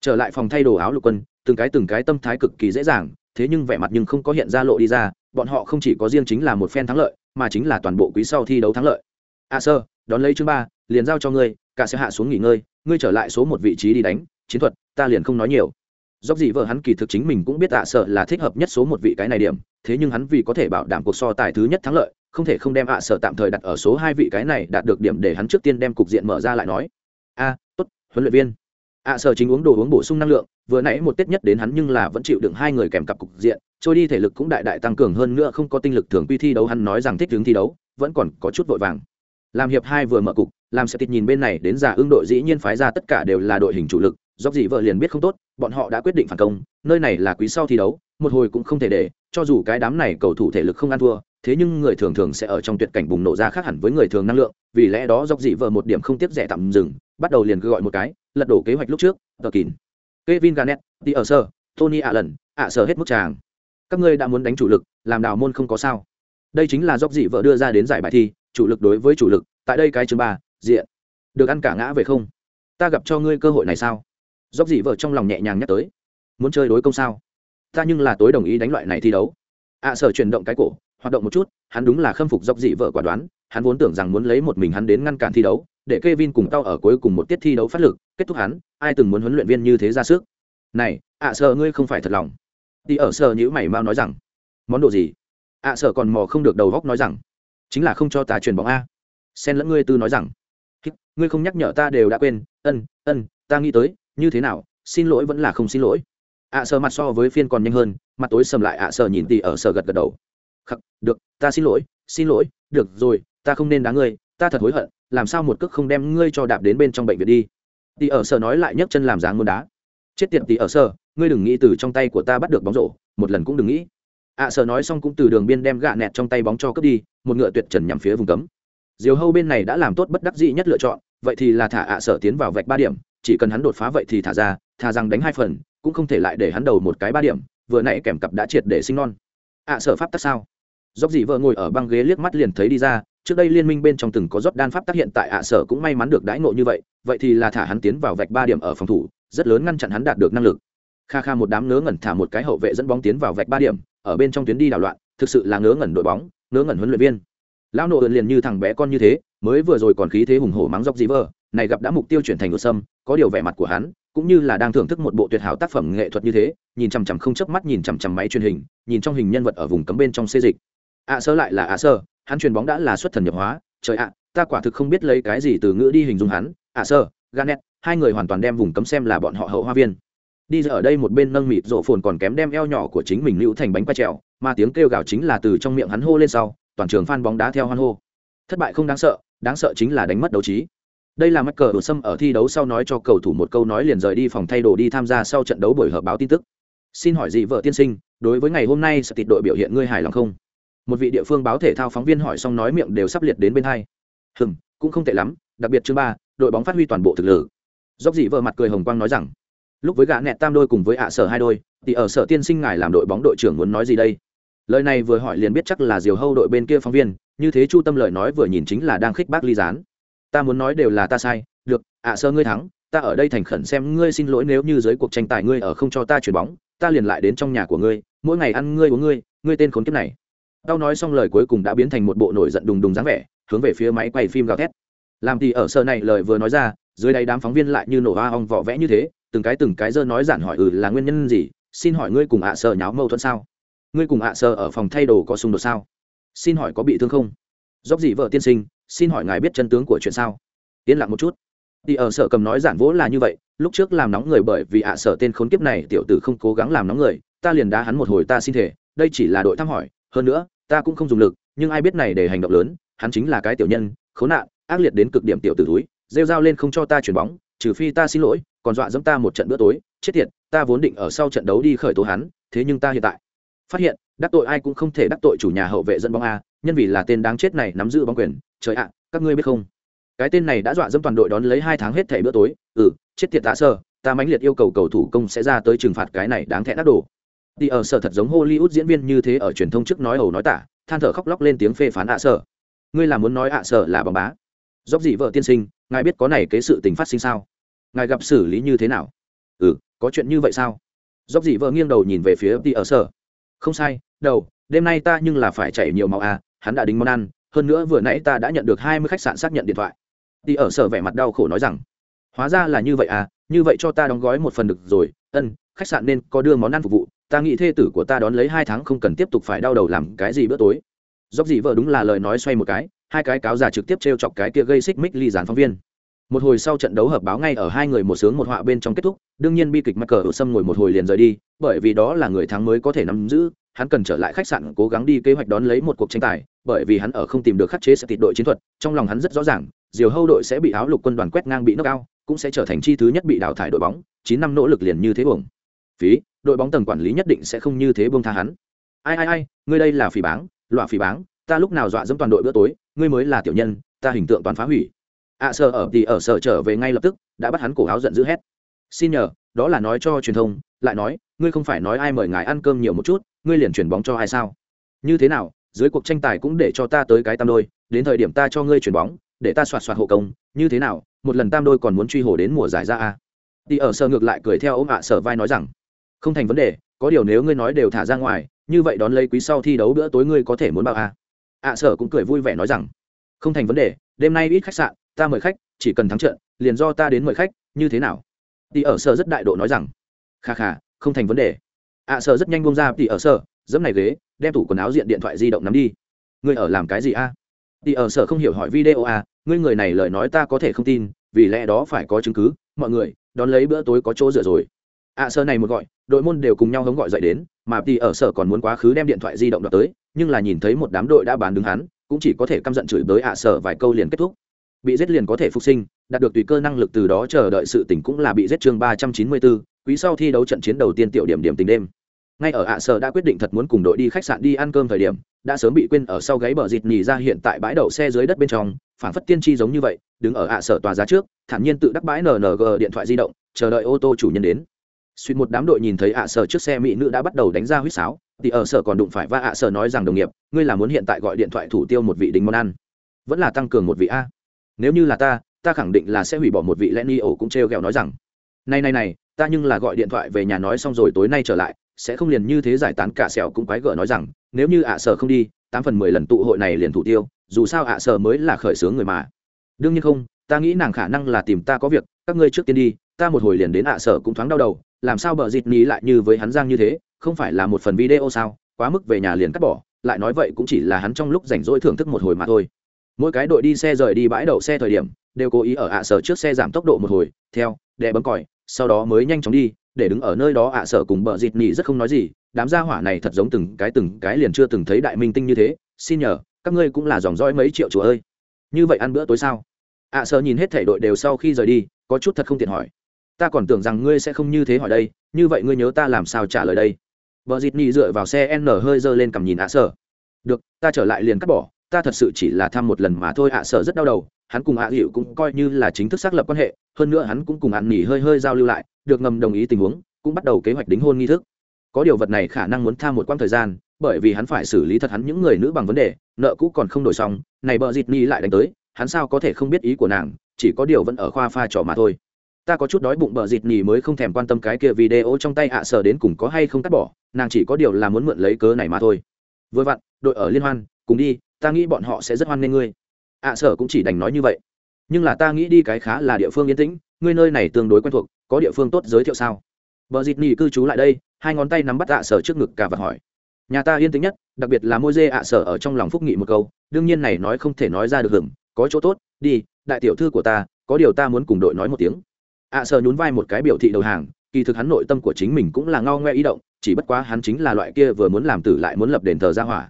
Trở lại phòng thay đồ áo lục quân, từng cái từng cái tâm thái cực kỳ dễ dàng, thế nhưng vẻ mặt nhưng không có hiện ra lộ đi ra, bọn họ không chỉ có riêng chính là một phen thắng lợi, mà chính là toàn bộ quý sau thi đấu thắng lợi. ạ sơ, đón lấy chương ba, liền giao cho ngươi, cả sẽ hạ xuống nghỉ ngơi, ngươi trở lại số một vị trí đi đánh, chiến thuật, ta liền không nói nhiều. Dốc gì vợ hắn kỳ thực chính mình cũng biết tạ sợ là thích hợp nhất số một vị cái này điểm thế nhưng hắn vì có thể bảo đảm cuộc so tài thứ nhất thắng lợi không thể không đem ạ sợ tạm thời đặt ở số hai vị cái này đạt được điểm để hắn trước tiên đem cục diện mở ra lại nói. A tốt huấn luyện viên. ạ sợ chính uống đồ uống bổ sung năng lượng vừa nãy một tết nhất đến hắn nhưng là vẫn chịu đựng hai người kèm cặp cục diện trôi đi thể lực cũng đại đại tăng cường hơn nữa không có tinh lực thường quy thi đấu hắn nói rằng thích hướng thi đấu vẫn còn có chút vội vàng làm hiệp hai vừa mở cục, làm sẽ tịt nhìn bên này đến giả ương đội dĩ nhiên phái ra tất cả đều là đội hình chủ lực, dốc gì vợ liền biết không tốt, bọn họ đã quyết định phản công, nơi này là quý sau thi đấu, một hồi cũng không thể để, cho dù cái đám này cầu thủ thể lực không ăn thua, thế nhưng người thường thường sẽ ở trong tuyệt cảnh bùng nổ ra khác hẳn với người thường năng lượng, vì lẽ đó dốc dị vợ một điểm không tiếp rẻ tạm dừng, bắt đầu liền gọi một cái, lật đổ kế hoạch lúc trước, tờ kín. Kevin garnett đi ở sơ tony allen, ạ sơ hết mức tràng. Các ngươi đã muốn đánh chủ lực, làm đào môn không có sao. Đây chính là dốc dị vợ đưa ra đến giải bài thi chủ lực đối với chủ lực tại đây cái chương ba diện. Được ăn cả ngã về không? Ta gặp cho ngươi cơ hội này sao? Dốc dị vợ trong lòng nhẹ nhàng nhắc tới. Muốn chơi đối công sao? Ta nhưng là tối đồng ý đánh loại này thi đấu. Ạ à, sở chuyển động cái cổ hoạt động một chút hắn đúng là khâm phục dốc dị vợ quả đoán. Hắn vốn tưởng rằng muốn lấy một mình hắn đến ngăn cản thi đấu để Kevin cùng tao ở cuối cùng một tiết thi đấu phát lực kết thúc hắn ai từng muốn huấn luyện viên như thế ra sức. Này ạ sở ngươi không phải thật lòng. Đi ở sở nhữ mày mau nói rằng món đồ gì? Ạ sở còn mò không được đầu góc nói rằng chính là không cho ta truyền bóng a. Sen lẫn ngươi tư nói rằng ngươi không nhắc nhở ta đều đã quên, ân ân, ta nghĩ tới, như thế nào, xin lỗi vẫn là không xin lỗi. Ạ sợ mặt so với phiên còn nhanh hơn, mặt tối sầm lại ạ sợ nhìn tỉ ở sợ gật gật đầu. Khắc, được, ta xin lỗi xin lỗi, được rồi, ta không nên đá ngươi, ta thật hối hận, làm sao một cước không đem ngươi cho đạp đến bên trong bệnh viện đi? Tỉ ở sợ nói lại nhấc chân làm dáng muốn đá. Chết tiệt tỉ ở sợ ngươi đừng nghĩ từ trong tay của ta bắt được bóng rổ, một lần cũng đừng nghĩ ạ sợ nói xong cũng từ đường biên đem gạ nẹt trong tay bóng cho cướp đi, một ngựa tuyệt trần nhằm phía vùng cấm. Diều hâu bên này đã làm tốt bất đắc dĩ nhất lựa chọn, vậy thì là thả ạ sợ tiến vào vạch ba điểm, chỉ cần hắn đột phá vậy thì thả ra thà rằng đánh hai phần, cũng không thể lại để hắn đầu một cái ba điểm, vừa nãy kèm cặp đã triệt để sinh non. Ạ sợ pháp tắc sao? Dốc dị vợ ngồi ở băng ghế liếc mắt liền thấy đi ra, trước đây liên minh bên trong từng có rót đan pháp tác hiện tại ạ sở cũng may mắn được đãi ngộ như vậy vậy thì là thả hắn tiến vào vạch ba điểm ở phòng thủ, rất lớn ngăn chặn hắn đạt được năng lực. Kha kha một đám ngớ ngẩn thả một cái hậu vệ dẫn bóng tiến vào vạch ba điểm ở bên trong tuyến đi đảo loạn, thực sự là ngớ ngẩn đội bóng, ngớ ngẩn huấn luyện viên. Lão nộ ơn liền như thằng bé con như thế, mới vừa rồi còn khí thế hùng hổ mắng dốc dí vơ, này gặp đã mục tiêu chuyển thành ngược sâm, có điều vẻ mặt của hắn, cũng như là đang thưởng thức một bộ tuyệt hảo tác phẩm nghệ thuật như thế, nhìn chằm chằm không chớp mắt nhìn chằm chằm máy truyền hình, nhìn trong hình nhân vật ở vùng cấm bên trong xê dịch. Ạ sơ lại là ạ sơ, hắn truyền bóng đã là xuất thần nhập hóa, trời ạ, ta quả thực không biết lấy cái gì từ ngữ đi hình dung hắn. Ạ sơ ganet hai người hoàn toàn đem vùng cấm xem là bọn họ hậu hoa viên đi ra ở đây một bên nâng mịt rộ phồn còn kém đem eo nhỏ của chính mình lưu thành bánh quay trèo, mà tiếng kêu gào chính là từ trong miệng hắn hô lên sau, toàn trường phan bóng đá theo hoan hô. Thất bại không đáng sợ đáng sợ chính là đánh mất đấu trí. Đây là mắc cờ đổ sâm ở thi đấu sau nói cho cầu thủ một câu nói liền rời đi phòng thay đồ đi tham gia sau trận đấu buổi họp báo tin tức. Xin hỏi gì vợ tiên sinh, đối với ngày hôm nay sẽ tịt đội biểu hiện ngươi hài lòng không? Một vị địa phương báo thể thao phóng viên hỏi xong nói miệng đều sắp liệt đến bên hai. Hừm, cũng không tệ lắm, đặc biệt chương ba, đội bóng phát huy toàn bộ thực lực. Dốc dị vợ mặt cười hồng quang nói rằng lúc với gã nẹt tam đôi cùng với ạ sở hai đôi, thì ở sở tiên sinh ngài làm đội bóng đội trưởng muốn nói gì đây? Lời này vừa hỏi liền biết chắc là diều hâu đội bên kia phóng viên, như thế chu tâm lời nói vừa nhìn chính là đang khích bác ly gián. Ta muốn nói đều là ta sai, được, ạ sơ ngươi thắng, ta ở đây thành khẩn xem ngươi xin lỗi nếu như dưới cuộc tranh tài ngươi ở không cho ta chuyển bóng, ta liền lại đến trong nhà của ngươi, mỗi ngày ăn ngươi uống ngươi ngươi tên khốn kiếp này. Tao nói xong lời cuối cùng đã biến thành một bộ nổi giận đùng đùng dáng vẻ, hướng về phía máy quay phim gào thét. Làm thì ở sơ này lời vừa nói ra, dưới đây đám phóng viên lại như nổ hoa ong vỏ vẽ như thế từng cái từng cái dơ nói giản hỏi ừ là nguyên nhân gì? Xin hỏi ngươi cùng ạ sợ nháo mâu thuẫn sao? Ngươi cùng ạ sợ ở phòng thay đồ có xung đột sao? Xin hỏi có bị thương không? Dóc gì vợ tiên sinh, xin hỏi ngài biết chân tướng của chuyện sao? Yên lặng một chút. Thì ở sở cầm nói giản vỗ là như vậy, lúc trước làm nóng người bởi vì ạ sở tên khốn kiếp này, tiểu tử không cố gắng làm nóng người, ta liền đá hắn một hồi ta xin thể đây chỉ là đội thăm hỏi, hơn nữa, ta cũng không dùng lực, nhưng ai biết này để hành động lớn, hắn chính là cái tiểu nhân, khốn nạn, ác liệt đến cực điểm tiểu tử túi rêu dao lên không cho ta chuyển bóng, trừ phi ta xin lỗi còn dọa dẫm ta một trận bữa tối, chết tiệt, ta vốn định ở sau trận đấu đi khởi tố hắn, thế nhưng ta hiện tại phát hiện, đắc tội ai cũng không thể đắc tội chủ nhà hậu vệ dẫn bóng a, nhân vì là tên đáng chết này nắm giữ bóng quyền, trời ạ, các ngươi biết không? Cái tên này đã dọa dẫm toàn đội đón lấy hai tháng hết thẻ bữa tối ừ chết tiệt đã sơ, ta mãnh liệt yêu cầu cầu thủ công sẽ ra tới trừng phạt cái này đáng thẹn đắc đổ đi ở sở thật giống hollywood diễn viên như thế ở truyền thông trước nói ẩu nói tả, than thở khóc lóc lên tiếng phê phán ạ sở ngươi là muốn nói ạ sở là bóng bá. Dốc dị vợ tiên sinh, ngài biết có này cái sự tình phát sinh sao? Ngài gặp xử lý như thế nào? Ừ có chuyện như vậy sao? Dốc dị vợ nghiêng đầu nhìn về phía đi ở sở. Không sai, đầu, đêm nay ta nhưng là phải chảy nhiều máu à hắn đã đính món ăn, hơn nữa vừa nãy ta đã nhận được hai mươi khách sạn xác nhận điện thoại. Đi ở sở vẻ mặt đau khổ nói rằng, hóa ra là như vậy à như vậy cho ta đóng gói một phần được rồi, ân, khách sạn nên có đưa món ăn phục vụ, ta nghĩ thê tử của ta đón lấy hai tháng không cần tiếp tục phải đau đầu làm cái gì bữa tối. Dốc dị vợ đúng là lời nói xoay một cái, hai cái cáo già trực tiếp t r e o chọc cái kia gây xích mích ly dán phóng viên một hồi sau trận đấu hợp báo ngay ở hai người một sướng một họa bên trong kết thúc, đương nhiên bi kịch mắc cờ ở sâm ngồi một hồi liền rời đi, bởi vì đó là người thắng mới có thể nắm giữ, hắn cần trở lại khách sạn cố gắng đi kế hoạch đón lấy một cuộc tranh tài, bởi vì hắn ở không tìm được khắc chế sẽ tịt đội chiến thuật, trong lòng hắn rất rõ ràng, diều hâu đội sẽ bị áo lục quân đoàn quét ngang bị nước cao cũng sẽ trở thành chi thứ nhất bị đào thải đội bóng, chín năm nỗ lực liền như thế buồng phí, đội bóng tầng quản lý nhất định sẽ không như thế buông tha hắn. Ai ai ai, ngươi đây là phỉ báng loạ phỉ báng, ta lúc nào dọa dẫm toàn đội bữa tối, ngươi mới là tiểu nhân, ta hình tượng toàn phá hủy ạ à, sợ ở thì ở sở trở về ngay lập tức đã bắt hắn cổ áo giận dữ hét. Xin nhờ đó là nói cho truyền thông lại nói ngươi không phải nói ai mời ngài ăn cơm nhiều một chút ngươi liền chuyển bóng cho ai sao? Như thế nào dưới cuộc tranh tài cũng để cho ta tới cái tam đôi đến thời điểm ta cho ngươi chuyển bóng để ta soạt soạt hộ công như thế nào một lần tam đôi còn muốn truy hồ đến mùa giải ra à? Thì ở sở ngược lại cười theo ôm ạ à, sở vai nói rằng không thành vấn đề có điều nếu ngươi nói đều thả ra ngoài như vậy đón lấy quý sau thi đấu bữa tối ngươi có thể muốn bao a? Ạ à, sở cũng cười vui vẻ nói rằng không thành vấn đề đêm nay ít khách sạn ta mời khách, chỉ cần thắng trận, liền do ta đến mời khách, như thế nào? Tỷ ở sở rất đại độ nói rằng, kha kha, không thành vấn đề. Ạ sở rất nhanh bông ra, tỷ ở sở dẫm này ghế, đem tủ quần áo diện điện thoại di động nắm đi. Ngươi ở làm cái gì a? Tỷ ở sở không hiểu hỏi video a ngươi người này lời nói ta có thể không tin, vì lẽ đó phải có chứng cứ, mọi người, đón lấy bữa tối có chỗ dựa rồi. Ạ sở này một gọi, đội môn đều cùng nhau hống gọi dậy đến, mà tỷ ở sở còn muốn quá khứ đem điện thoại di động đọc tới, nhưng là nhìn thấy một đám đội đã bán đứng hắn, cũng chỉ có thể căm giận chửi bới ạ sở, vài câu liền kết thúc bị giết liền có thể phục sinh, đạt được tùy cơ năng lực từ đó chờ đợi sự tỉnh cũng là bị giết chương ba trăm chín mươi bốn quý sau thi đấu trận chiến đầu tiên tiểu điểm điểm tình đêm. Ngay ở ạ sở đã quyết định thật muốn cùng đội đi khách sạn đi ăn cơm thời điểm, đã sớm bị quên ở sau gáy bờ dịt nhì ra hiện tại bãi đậu xe dưới đất bên trong phản phất tiên tri giống như vậy, đứng ở ạ sở tòa giá trước, thản nhiên tự đắc bãi nng điện thoại di động, chờ đợi ô tô chủ nhân đến. Suýt một đám đội nhìn thấy ạ sở trước xe mỹ nữ đã bắt đầu đánh ra huýt sáo, thì ở sở còn đụng phải và ạ sở nói rằng đồng nghiệp, ngươi là muốn hiện tại gọi điện thoại thủ tiêu một vị đính món ăn, vẫn là tăng cường một vị a? Nếu như là ta ta khẳng định là sẽ hủy bỏ một vị lenny ổ cũng trêu ghẹo nói rằng, này này này, ta nhưng là gọi điện thoại về nhà nói xong rồi tối nay trở lại, sẽ không liền như thế giải tán cả sẹo cũng quái gở nói rằng, nếu như ạ sở không đi, tám phần mười lần tụ hội này liền thủ tiêu, dù sao ạ sở mới là khởi xướng người mà. Đương nhiên không, ta nghĩ nàng khả năng là tìm ta có việc, các ngươi trước tiên đi, ta một hồi liền đến ạ sở cũng thoáng đau đầu, làm sao bờ dịt ní lại như với hắn giang như thế, không phải là một phần video sao, quá mức về nhà liền cắt bỏ, lại nói vậy cũng chỉ là hắn trong lúc rảnh rỗi thưởng thức một hồi mà thôi mỗi cái đội đi xe rời đi bãi đậu xe thời điểm, đều cố ý ở ạ sở trước xe giảm tốc độ một hồi, theo, đè bấm còi, sau đó mới nhanh chóng đi, để đứng ở nơi đó ạ sở cùng bờ dịt nhị rất không nói gì, đám gia hỏa này thật giống từng cái từng cái liền chưa từng thấy đại minh tinh như thế, xin nhờ, các ngươi cũng là dòng dõi mấy triệu chủ ơi. Như vậy ăn bữa tối sao? ạ sở nhìn hết thể đội đều sau khi rời đi, có chút thật không tiện hỏi. Ta còn tưởng rằng ngươi sẽ không như thế hỏi đây, như vậy ngươi nhớ ta làm sao trả lời đây? Bờ dịt nhị dựa vào xe n hơi dơ lên cầm nhìn ạ sở. Được, ta trở lại liền cắt bỏ ta thật sự chỉ là thăm một lần mà thôi ạ sở rất đau đầu, hắn cùng ạ hiệu cũng coi như là chính thức xác lập quan hệ, hơn nữa hắn cũng cùng ạn nỉ hơi hơi giao lưu lại, được ngầm đồng ý tình huống, cũng bắt đầu kế hoạch đính hôn nghi thức. Có điều vật này khả năng muốn tham một quãng thời gian, bởi vì hắn phải xử lý thật hắn những người nữ bằng vấn đề, nợ cũ còn không đổi xong, này bờ dịt ni lại đánh tới, hắn sao có thể không biết ý của nàng, chỉ có điều vẫn ở khoa pha trò mà thôi. Ta có chút đói bụng bờ dịt nhì mới không thèm quan tâm cái kia video trong tay ạ sở đến cùng có hay không cắt bỏ, nàng chỉ có điều là muốn mượn lấy cớ này mà thôi. Vừa vặn, đội ở liên hoan cùng đi, ta nghĩ bọn họ sẽ rất hoan nghênh ngươi. Ạ sở cũng chỉ đành nói như vậy. Nhưng là ta nghĩ đi cái khá là địa phương yên tĩnh, ngươi nơi này tương đối quen thuộc, có địa phương tốt giới thiệu sao? Bờ dịt nỉ cư trú lại đây, hai ngón tay nắm bắt ạ sở trước ngực cả và hỏi. Nhà ta yên tĩnh nhất, đặc biệt là môi dê ạ sở ở trong lòng phúc nghị một câu, đương nhiên này nói không thể nói ra được hưởng có chỗ tốt, đi, đại tiểu thư của ta, có điều ta muốn cùng đội nói một tiếng. ạ sở nhún vai một cái biểu thị đầu hàng, kỳ thực hắn nội tâm của chính mình cũng là ngao ngoe ý động, chỉ bất quá hắn chính là loại kia vừa muốn làm tử lại muốn lập đền thờ ra hỏa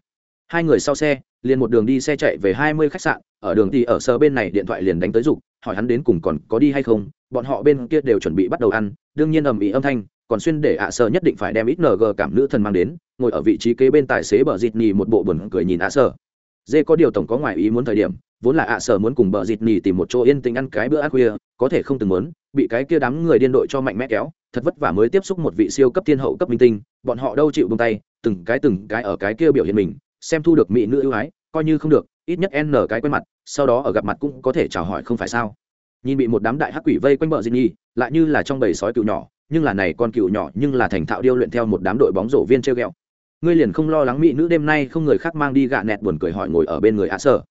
hai người sau xe, liền một đường đi xe chạy về hai mươi khách sạn, ở đường thì ở sơ bên này điện thoại liền đánh tới dục, hỏi hắn đến cùng còn có đi hay không, bọn họ bên kia đều chuẩn bị bắt đầu ăn, đương nhiên ầm ĩ âm thanh, còn xuyên để ạ à sơ nhất định phải đem ít ng cảm nữ thần mang đến, ngồi ở vị trí kế bên tài xế bờ dịt nhì một bộ buồn cười nhìn ạ à sơ dê có điều tổng có ngoài ý muốn thời điểm, vốn là ạ à sơ muốn cùng bờ dịt nhì tìm một chỗ yên tĩnh ăn cái bữa ăn khuya, có thể không từng muốn, bị cái kia đám người điên đội cho mạnh mẽ kéo, thật vất vả mới tiếp xúc một vị siêu cấp thiên hậu cấp minh tinh, bọn họ đâu chịu bông tay, từng cái từng cái ở cái kia biểu hiện mình xem thu được mỹ nữ ưu ái, coi như không được, ít nhất n cái quen mặt, sau đó ở gặp mặt cũng có thể chào hỏi không phải sao? Nhìn bị một đám đại hắc quỷ vây quanh bờ dinh nhi, lại như là trong bầy sói cựu nhỏ, nhưng là này con cựu nhỏ nhưng là thành thạo điêu luyện theo một đám đội bóng rổ viên treo ghẹo. Ngươi liền không lo lắng mỹ nữ đêm nay không người khác mang đi gạ nẹt buồn cười hỏi ngồi ở bên người ạ sở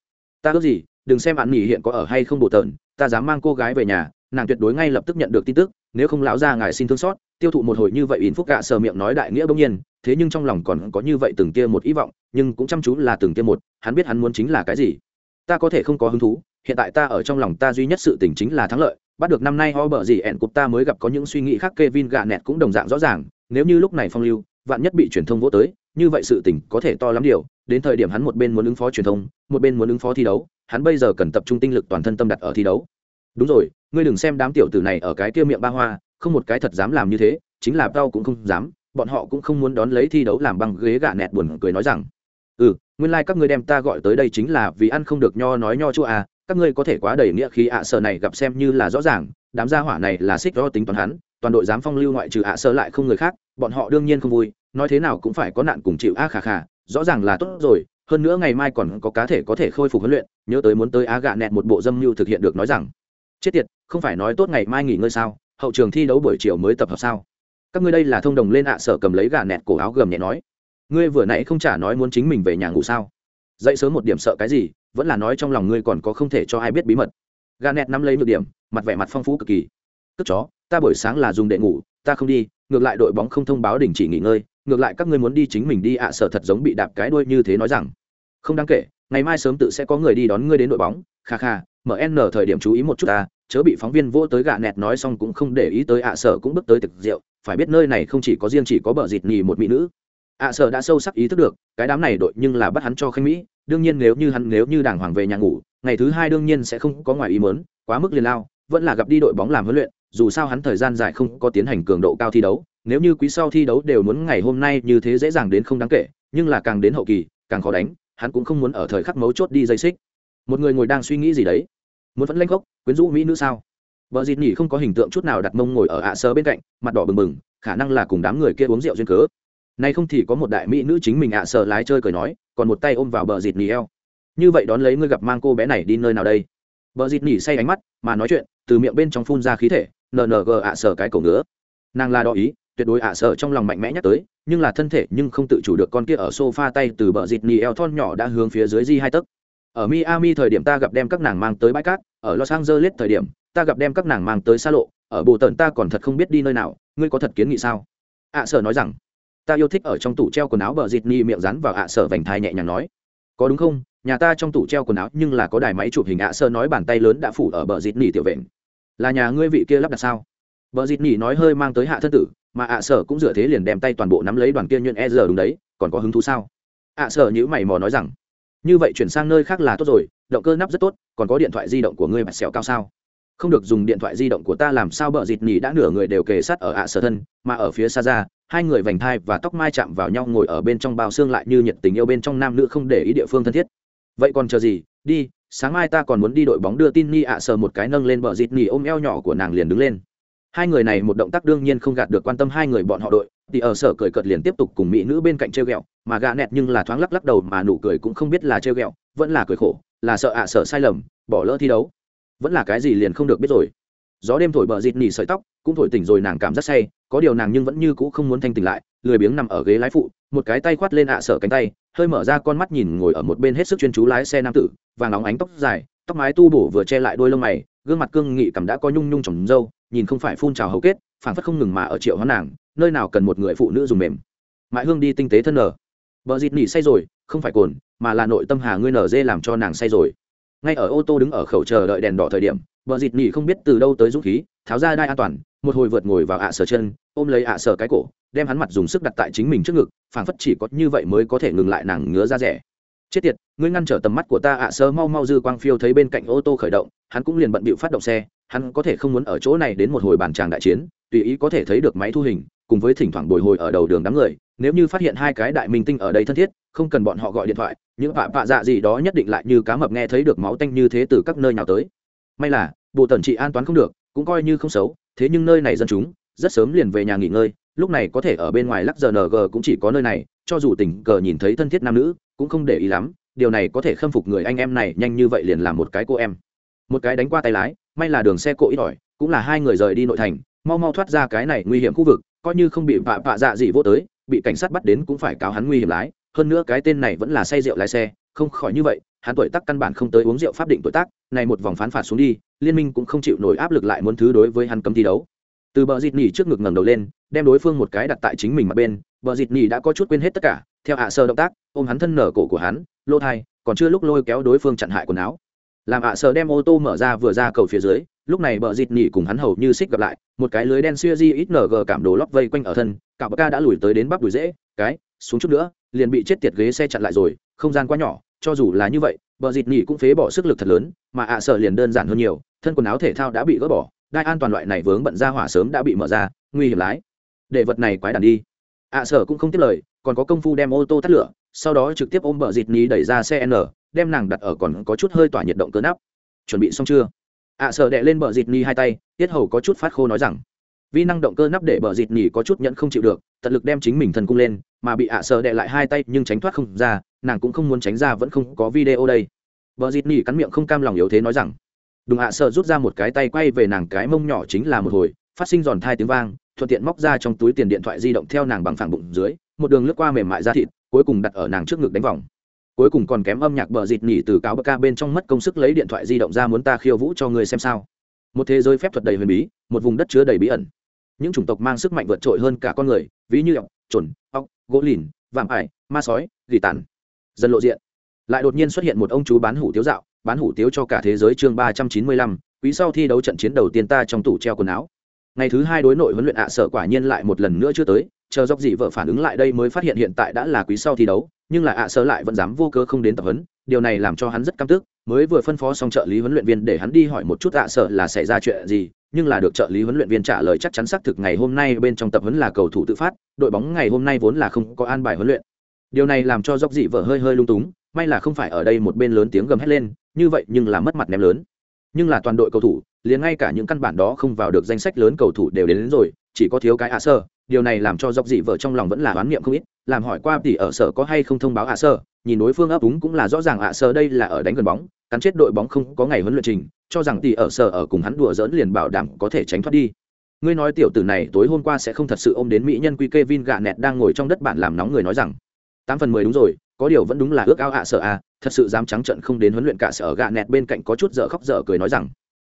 ta ước gì, đừng xem bạn nghỉ hiện có ở hay không bổ tợn ta dám mang cô gái về nhà, nàng tuyệt đối ngay lập tức nhận được tin tức, nếu không lão ra ngài xin thương xót, tiêu thụ một hồi như vậy ỉn phúc gạ sờ miệng nói đại nghĩa bỗng nhiên thế nhưng trong lòng còn có như vậy từng tia một hy vọng, nhưng cũng chăm chú là từng tia một, hắn biết hắn muốn chính là cái gì. Ta có thể không có hứng thú, hiện tại ta ở trong lòng ta duy nhất sự tình chính là thắng lợi, bắt được năm nay ho bờ gì ẹn cục ta mới gặp có những suy nghĩ khác Kevin gạ nẹt cũng đồng dạng rõ ràng, nếu như lúc này phong lưu, vạn nhất bị truyền thông vỗ tới, như vậy sự tình có thể to lắm điều, đến thời điểm hắn một bên muốn ứng phó truyền thông, một bên muốn ứng phó thi đấu, hắn bây giờ cần tập trung tinh lực toàn thân tâm đặt ở thi đấu. Đúng rồi, ngươi đừng xem đám tiểu tử này ở cái kia miệng ba hoa, không một cái thật dám làm như thế, chính là tao cũng không dám bọn họ cũng không muốn đón lấy thi đấu làm băng ghế gạ nẹt buồn cười nói rằng ừ nguyên lai、like、các ngươi đem ta gọi tới đây chính là vì ăn không được nho nói nho chua à các ngươi có thể quá đầy nghĩa khi ạ sợ này gặp xem như là rõ ràng, đám gia hỏa này là xích do tính toán hắn, toàn đội dám phong lưu ngoại trừ ạ sợ lại không người khác, bọn họ đương nhiên không vui, nói thế nào cũng phải có nạn cùng chịu a khà khà, rõ ràng là tốt rồi, hơn nữa ngày mai còn có cá thể có thể khôi phục huấn luyện, nhớ tới muốn tới á gạ nẹt một bộ dâm mưu thực hiện được nói rằng, chết tiệt, không phải nói tốt ngày mai nghỉ ngơi sao, hậu trường thi đấu buổi chiều mới tập hợp sao? Các ngươi đây là thông đồng lên ạ, sở cầm lấy gà nẹt cổ áo gầm nhẹ nói. Ngươi vừa nãy không trả nói muốn chính mình về nhà ngủ sao? Dậy sớm một điểm sợ cái gì, vẫn là nói trong lòng ngươi còn có không thể cho ai biết bí mật. Gà nẹt nắm lấy một điểm, mặt vẻ mặt phong phú cực kỳ. Cất chó, ta buổi sáng là dùng để ngủ, ta không đi, ngược lại đội bóng không thông báo đình chỉ nghỉ ngơi, ngược lại các ngươi muốn đi chính mình đi ạ, sở thật giống bị đạp cái đuôi như thế nói rằng. Không đáng kể, ngày mai sớm tự sẽ có người đi đón ngươi đến đội bóng, kha kha mn thời điểm chú ý một chút ta chớ bị phóng viên vô tới gạ nẹt nói xong cũng không để ý tới ạ sở cũng bước tới thực rượu, phải biết nơi này không chỉ có riêng chỉ có bờ dịt nhì một mỹ nữ. ạ sở đã sâu sắc ý thức được, cái đám này đội nhưng là bắt hắn cho khanh mỹ, đương nhiên nếu như hắn nếu như đàng hoàng về nhà ngủ, ngày thứ hai đương nhiên sẽ không có ngoài ý mớn quá mức liền lao, vẫn là gặp đi đội bóng làm huấn luyện, dù sao hắn thời gian dài không có tiến hành cường độ cao thi đấu, nếu như quý sau thi đấu đều muốn ngày hôm nay như thế dễ dàng đến không đáng kể, nhưng là càng đến hậu kỳ, càng khó đánh, hắn cũng không muốn ở thời khắc mấu chốt đi dây xích. Một người ngồi đang suy nghĩ gì đấy muốn vẫn lanh gốc quyến rũ mỹ nữ sao? Vợ dịt nhỉ không có hình tượng chút nào đặt mông ngồi ở ạ sơ bên cạnh, mặt đỏ bừng bừng, khả năng là cùng đám người kia uống rượu duyên cớ. Nay không thì có một đại mỹ nữ chính mình ạ sơ lái chơi cười nói, còn một tay ôm vào bờ dịt nhỉ eo. Như vậy đón lấy ngươi gặp mang cô bé này đi nơi nào đây? Bờ dịt nhỉ say ánh mắt, mà nói chuyện, từ miệng bên trong phun ra khí thể nng ạ sơ cái cổ ngứa. Nàng là đỏ ý, tuyệt đối ạ sơ trong lòng mạnh mẽ nhắc tới, nhưng là thân thể nhưng không tự chủ được con kia ở sofa tay từ bờ dịt nhỉ eo thon nhỏ đã hướng phía dưới di hai tấc ở miami thời điểm ta gặp đem các nàng mang tới bãi cát, ở los angeles thời điểm, ta gặp đem các nàng mang tới xa lộ, ở bồ tần ta còn thật không biết đi nơi nào, ngươi có thật kiến nghị sao? Ạ sở nói rằng, ta yêu thích ở trong tủ treo quần áo bờ dịt ni miệng rắn vào ạ sở vành thai nhẹ nhàng nói. Có đúng không? Nhà ta trong tủ treo quần áo nhưng là có đài máy chụp hình. Ạ sở nói bàn tay lớn đã phủ ở bờ dịt ni tiểu vện. Là nhà ngươi vị kia lắp đặt sao? Bờ dịt ni nói hơi mang tới hạ thân tử, mà ạ sở cũng dựa thế liền đem tay toàn bộ nắm lấy đoàn kia nhuyễn e giờ đúng đấy, còn có hứng thú sao? Ạ sở nhữ mày mò nói rằng như vậy chuyển sang nơi khác là tốt rồi, động cơ nắp rất tốt, còn có điện thoại di động của ngươi bạch xẻo cao sao? Không được dùng điện thoại di động của ta làm sao bợ dịt nhỉ, đã nửa người đều kề sát ở ạ sở thân, mà ở phía xa ra, hai người vành thai và tóc mai chạm vào nhau ngồi ở bên trong bao xương lại như nhiệt tình yêu bên trong nam nữ không để ý địa phương thân thiết. Vậy còn chờ gì? Đi, sáng mai ta còn muốn đi đội bóng đưa tin ni ạ sở một cái nâng lên bờ dịt nhỉ, ôm eo nhỏ của nàng liền đứng lên. Hai người này một động tác đương nhiên không gạt được quan tâm hai người bọn họ đội thì ở sở cười cợt liền tiếp tục cùng mỹ nữ bên cạnh treo ghẹo, mà gạ nẹt nhưng là thoáng lắc lắc đầu mà nụ cười cũng không biết là treo ghẹo, vẫn là cười khổ, là sợ ạ à sợ sai lầm, bỏ lỡ thi đấu. Vẫn là cái gì liền không được biết rồi. Gió đêm thổi bờ dịt nỉ sợi tóc, cũng thổi tỉnh rồi nàng cảm giác say, có điều nàng nhưng vẫn như cũ không muốn thanh tỉnh lại, lười biếng nằm ở ghế lái phụ, một cái tay khoát lên ạ à sở cánh tay, hơi mở ra con mắt nhìn ngồi ở một bên hết sức chuyên chú lái xe nam tử, vàng óng ánh tóc dài, tóc mái tu bổ vừa che lại đôi lông mày, gương mặt cương nghị cầm đã có nhung nhung trồng râu nhìn không phải phun trào hầu kết phảng phất không ngừng mà ở triệu hóa nàng, nơi nào cần một người phụ nữ dùng mềm. Mãi hương đi tinh tế thân nở. Vợ dịt nỉ say rồi, không phải cồn, mà là nội tâm hà ngươi nở dê làm cho nàng say rồi. Ngay ở ô tô đứng ở khẩu chờ đợi đèn đỏ thời điểm vợ dịt nỉ không biết từ đâu tới dũng khí, tháo ra đai an toàn, một hồi vượt ngồi vào ạ sở chân, ôm lấy ạ sở cái cổ, đem hắn mặt dùng sức đặt tại chính mình trước ngực, phảng phất chỉ có như vậy mới có thể ngừng lại nàng ngứa ra rẻ. Chết tiệt, ngươi ngăn trở tầm mắt của ta ạ sơ mau mau dư quang phiêu thấy bên cạnh ô tô khởi động, hắn cũng liền bận bịu phát động xe hắn có thể không muốn ở chỗ này đến một hồi bàn tràng đại chiến, tùy ý có thể thấy được máy thu hình, cùng với thỉnh thoảng bồi hồi ở đầu đường đám người, nếu như phát hiện hai cái đại minh tinh ở đây thân thiết, không cần bọn họ gọi điện thoại, những vạ vạ dạ gì đó nhất định lại như cá mập nghe thấy được máu tanh như thế từ các nơi nào tới. May là, bộ tần trị an toàn không được, cũng coi như không xấu, thế nhưng nơi này dân chúng, rất sớm liền về nhà nghỉ ngơi, lúc này có thể ở bên ngoài lắc giờ ng cũng chỉ có nơi này, cho dù tình cờ nhìn thấy thân thiết nam nữ, cũng không để ý lắm, điều này có thể khâm phục người anh em này nhanh như vậy liền làm một cái cô em. Một cái đánh qua tay lái may là đường xe cộ ít ỏi, cũng là hai người rời đi nội thành, mau mau thoát ra cái này nguy hiểm khu vực, coi như không bị vạ vạ dạ gì vô tới, bị cảnh sát bắt đến cũng phải cáo hắn nguy hiểm lái. Hơn nữa cái tên này vẫn là say rượu lái xe, không khỏi như vậy, hắn tuổi tác căn bản không tới uống rượu pháp định tuổi tác, này một vòng phán phạt xuống đi, liên minh cũng không chịu nổi áp lực lại muốn thứ đối với hắn cấm thi đấu. Từ bờ dịt nỉ trước ngực ngẩng đầu lên, đem đối phương một cái đặt tại chính mình mặt bên, bờ dịt nỉ đã có chút quên hết tất cả, theo hạ sơ động tác, ôm hắn thân nở cổ của hắn, lô thai, còn chưa lúc lôi kéo đối phương chặn hại quần áo làm ạ sợ đem ô tô mở ra vừa ra cầu phía dưới, lúc này bờ dịt nỉ cùng hắn hầu như xích gặp lại, một cái lưới đen xuya di ít ng cảm đồ lóc vây quanh ở thân, cả bờ ca đã lùi tới đến bắp đùi dễ, cái, xuống chút nữa, liền bị chết tiệt ghế xe chặn lại rồi, không gian quá nhỏ, cho dù là như vậy, bờ dịt nỉ cũng phế bỏ sức lực thật lớn, mà ạ sợ liền đơn giản hơn nhiều, thân quần áo thể thao đã bị gỡ bỏ, đai an toàn loại này vướng bận ra hỏa sớm đã bị mở ra, nguy hiểm lái. Để vật này quái đàn đi. Ạ sợ cũng không tiếp lời, còn có công phu đem ô tô tắt lửa, sau đó trực tiếp ôm bờ dịt nỉ đẩy ra xe n đem nàng đặt ở còn có chút hơi tỏa nhiệt động cơ nắp. Chuẩn bị xong chưa? Ạ sợ đệ lên bờ dịt nỉ hai tay, tiết hầu có chút phát khô nói rằng, vi năng động cơ nắp để bờ dịt nỉ có chút nhẫn không chịu được, tận lực đem chính mình thần cung lên, mà bị ạ sợ đệ lại hai tay nhưng tránh thoát không ra, nàng cũng không muốn tránh ra vẫn không có video đây. Bờ dịt nỉ cắn miệng không cam lòng yếu thế nói rằng đùng ạ, sợ rút ra một cái tay quay về nàng cái mông nhỏ chính là một hồi, phát sinh giòn thai tiếng vang, thuận tiện móc ra trong túi tiền điện thoại di động theo nàng bằng phẳng bụng dưới, một đường lướt qua mềm mại ra thịt, cuối cùng đặt ở nàng trước ngực đánh vòng cuối cùng còn kém âm nhạc bờ dịt nỉ từ cáo bờ ca bên trong mất công sức lấy điện thoại di động ra muốn ta khiêu vũ cho người xem sao. Một thế giới phép thuật đầy huyền bí, một vùng đất chứa đầy bí ẩn. Những chủng tộc mang sức mạnh vượt trội hơn cả con người, ví như ọc trồn ọc gỗ lìn, vạm ải, ma sói, gỉ tàn. Dần lộ diện. Lại đột nhiên xuất hiện một ông chú bán hủ tiếu dạo, bán hủ tiếu cho cả thế giới chương ba trăm chín mươi lăm, quý sau thi đấu trận chiến đầu tiên ta trong tủ treo quần áo. Ngày thứ hai đối nội huấn luyện ạ, sở quả nhiên lại một lần nữa chưa tới, chờ dốc dị vợ phản ứng lại đây mới phát hiện hiện tại đã là quý sau thi đấu nhưng là ạ sơ lại vẫn dám vô cơ không đến tập huấn điều này làm cho hắn rất căm tức mới vừa phân phó xong trợ lý huấn luyện viên để hắn đi hỏi một chút ạ sơ là xảy ra chuyện gì nhưng là được trợ lý huấn luyện viên trả lời chắc chắn xác thực ngày hôm nay bên trong tập huấn là cầu thủ tự phát đội bóng ngày hôm nay vốn là không có an bài huấn luyện. Điều này làm cho dốc dị vợ hơi hơi lung túng may là không phải ở đây một bên lớn tiếng gầm hét lên như vậy nhưng là mất mặt ném lớn. Nhưng là toàn đội cầu thủ liền ngay cả những căn bản đó không vào được danh sách lớn cầu thủ đều đến, đến rồi chỉ có thiếu cái ạ sơ điều này làm cho dọc dị vợ trong lòng vẫn là oán niệm không ít, làm hỏi qua tỷ ở sở có hay không thông báo ạ sơ, nhìn đối phương ấp úng cũng là rõ ràng ạ sơ đây là ở đánh gần bóng, cắn chết đội bóng không có ngày huấn luyện trình, cho rằng tỷ ở sở ở cùng hắn đùa dỡn liền bảo đảm có thể tránh thoát đi. Ngươi nói tiểu tử này tối hôm qua sẽ không thật sự ôm đến mỹ nhân quy kê vin gạ nẹt đang ngồi trong đất bản làm nóng người nói rằng, tám phần mười đúng rồi, có điều vẫn đúng là ước ao ạ sợ à thật sự dám trắng trận không đến huấn luyện cả sở gạ nẹt bên cạnh có chút dở khóc dở cười nói rằng,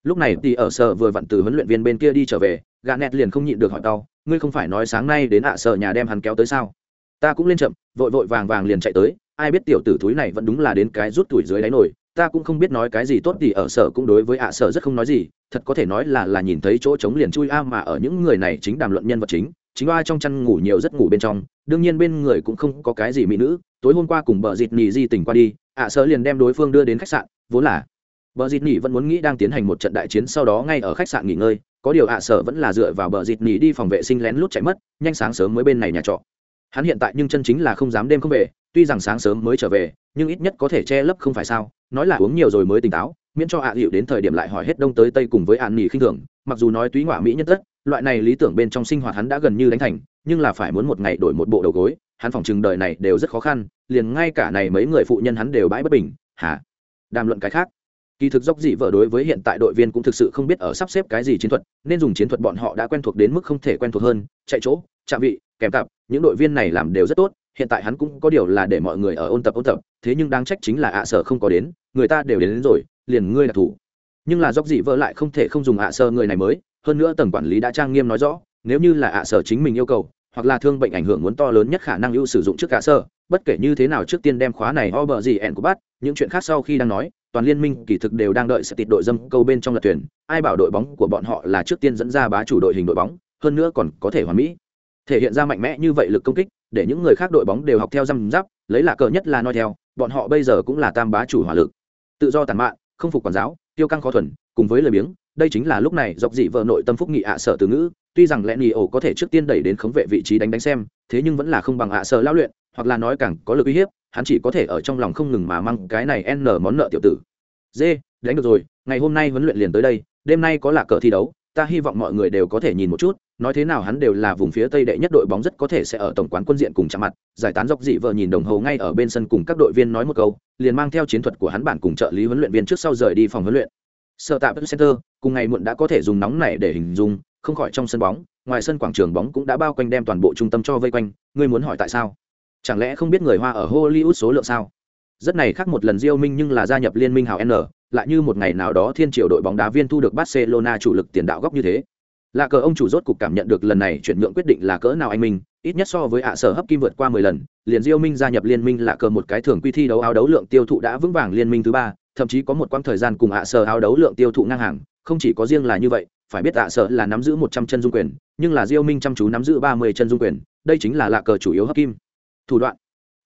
lúc này thì ở sở vừa vặn từ huấn luyện viên bên kia đi trở về gạ nẹt liền không nhịn được hỏi tao ngươi không phải nói sáng nay đến ạ sở nhà đem hắn kéo tới sao? Ta cũng lên chậm, vội vội vàng vàng liền chạy tới, ai biết tiểu tử thúi này vẫn đúng là đến cái rút tuổi dưới đáy nổi, ta cũng không biết nói cái gì tốt thì ở sở cũng đối với ạ sở rất không nói gì, thật có thể nói là là nhìn thấy chỗ trống liền chui a mà ở những người này chính đàm luận nhân vật chính chính oa trong chăn ngủ nhiều rất ngủ bên trong, đương nhiên bên người cũng không có cái gì mỹ nữ, tối hôm qua cùng bờ dịt nhì di tỉnh qua đi, ạ sở liền đem đối phương đưa đến khách sạn, vốn là bờ dịt nỉ vẫn muốn nghĩ đang tiến hành một trận đại chiến sau đó ngay ở khách sạn nghỉ ngơi, có điều ạ sở vẫn là dựa vào bờ dịt nỉ đi phòng vệ sinh lén lút chạy mất, nhanh sáng sớm mới bên này nhà trọ. Hắn hiện tại nhưng chân chính là không dám đêm không về, tuy rằng sáng sớm mới trở về, nhưng ít nhất có thể che lấp không phải sao, nói là uống nhiều rồi mới tỉnh táo, miễn cho ạ hiệu đến thời điểm lại hỏi hết đông tới tây cùng với ạn nghỉ khinh thường, mặc dù nói túy ngọa mỹ nhất tất, loại này lý tưởng bên trong sinh hoạt hắn đã gần như đánh thành, nhưng là phải muốn một ngày đổi một bộ đầu gối, hắn phòng trường đời này đều rất khó khăn, liền ngay cả này mấy người phụ nhân hắn đều bãi bất bình, hả? Đàm luận cái khác kỳ thực dốc dị vợ đối với hiện tại đội viên cũng thực sự không biết ở sắp xếp cái gì chiến thuật nên dùng chiến thuật bọn họ đã quen thuộc đến mức không thể quen thuộc hơn chạy chỗ chạm vị kèm cặp những đội viên này làm đều rất tốt hiện tại hắn cũng có điều là để mọi người ở ôn tập ôn tập thế nhưng đáng trách chính là ạ sở không có đến người ta đều đến, đến rồi liền ngươi là thủ nhưng là dốc dị vợ lại không thể không dùng ạ sở người này mới hơn nữa tầng quản lý đã trang nghiêm nói rõ nếu như là ạ sở chính mình yêu cầu hoặc là thương bệnh ảnh hưởng muốn to lớn nhất khả năng ưu sử dụng trước cả sở. bất kể như thế nào trước tiên đem khóa này o bờ gì ẹn của bắt những chuyện khác sau khi đang nói toàn liên minh kỳ thực đều đang đợi sẽ tịt đội dâm câu bên trong lật tuyển ai bảo đội bóng của bọn họ là trước tiên dẫn ra bá chủ đội hình đội bóng, hơn nữa còn có thể hoàn mỹ. Thể hiện ra mạnh mẽ như vậy lực công kích, để những người khác đội bóng đều học theo răm giáp lấy là cờ nhất là nói theo, bọn họ bây giờ cũng là tam bá chủ hỏa lực. Tự do tàn mạn, không phục quản giáo, tiêu căng khó thuần, cùng với lời biếng, đây chính là lúc này dọc dị vợ nội tâm phúc nghị ạ à sở từ ngữ tuy rằng lẽ nỉ ổ có thể trước tiên đẩy đến khống vệ vị trí đánh đánh xem, thế nhưng vẫn là không bằng ạ à sở lao luyện, hoặc là nói càng có lực uy hiếp, hắn chỉ có thể ở trong lòng không ngừng mà mang cái này n món nợ tiểu tử. Dê đánh được rồi, ngày hôm nay huấn luyện liền tới đây, đêm nay có là cờ thi đấu, ta hy vọng mọi người đều có thể nhìn một chút, nói thế nào hắn đều là vùng phía tây đệ nhất đội bóng rất có thể sẽ ở tổng quán quân diện cùng chạm mặt, giải tán dọc dị vợ nhìn đồng hồ ngay ở bên sân cùng các đội viên nói một câu, liền mang theo chiến thuật của hắn bản cùng trợ lý huấn luyện viên trước sau rời đi phòng huấn luyện. Sợ tạm center, cùng ngày muộn đã có thể dùng nóng này để hình dung không khỏi trong sân bóng, ngoài sân quảng trường bóng cũng đã bao quanh đem toàn bộ trung tâm cho vây quanh, ngươi muốn hỏi tại sao? Chẳng lẽ không biết người hoa ở hollywood số lượng sao? Rất này khác một lần diêu minh nhưng là gia nhập liên minh hào n, lại như một ngày nào đó thiên triều đội bóng đá viên thu được barcelona chủ lực tiền đạo góc như thế. Là cờ ông chủ rốt cục cảm nhận được lần này chuyển nhượng quyết định là cỡ nào anh minh, ít nhất so với ạ sở hấp kim vượt qua mười lần, liền diêu minh gia nhập liên minh là cờ một cái thường quy thi đấu áo đấu lượng tiêu thụ đã vững vàng liên minh thứ ba, thậm chí có một quãng thời gian cùng ạ sở áo đấu lượng tiêu thụ ngang hàng, không chỉ có riêng là như vậy phải biết ạ, sợ là nắm giữ một trăm chân dung quyền, nhưng là diêu minh chăm chú nắm giữ ba mươi chân dung quyền, đây chính là lạ cờ chủ yếu hấp kim. Thủ đoạn.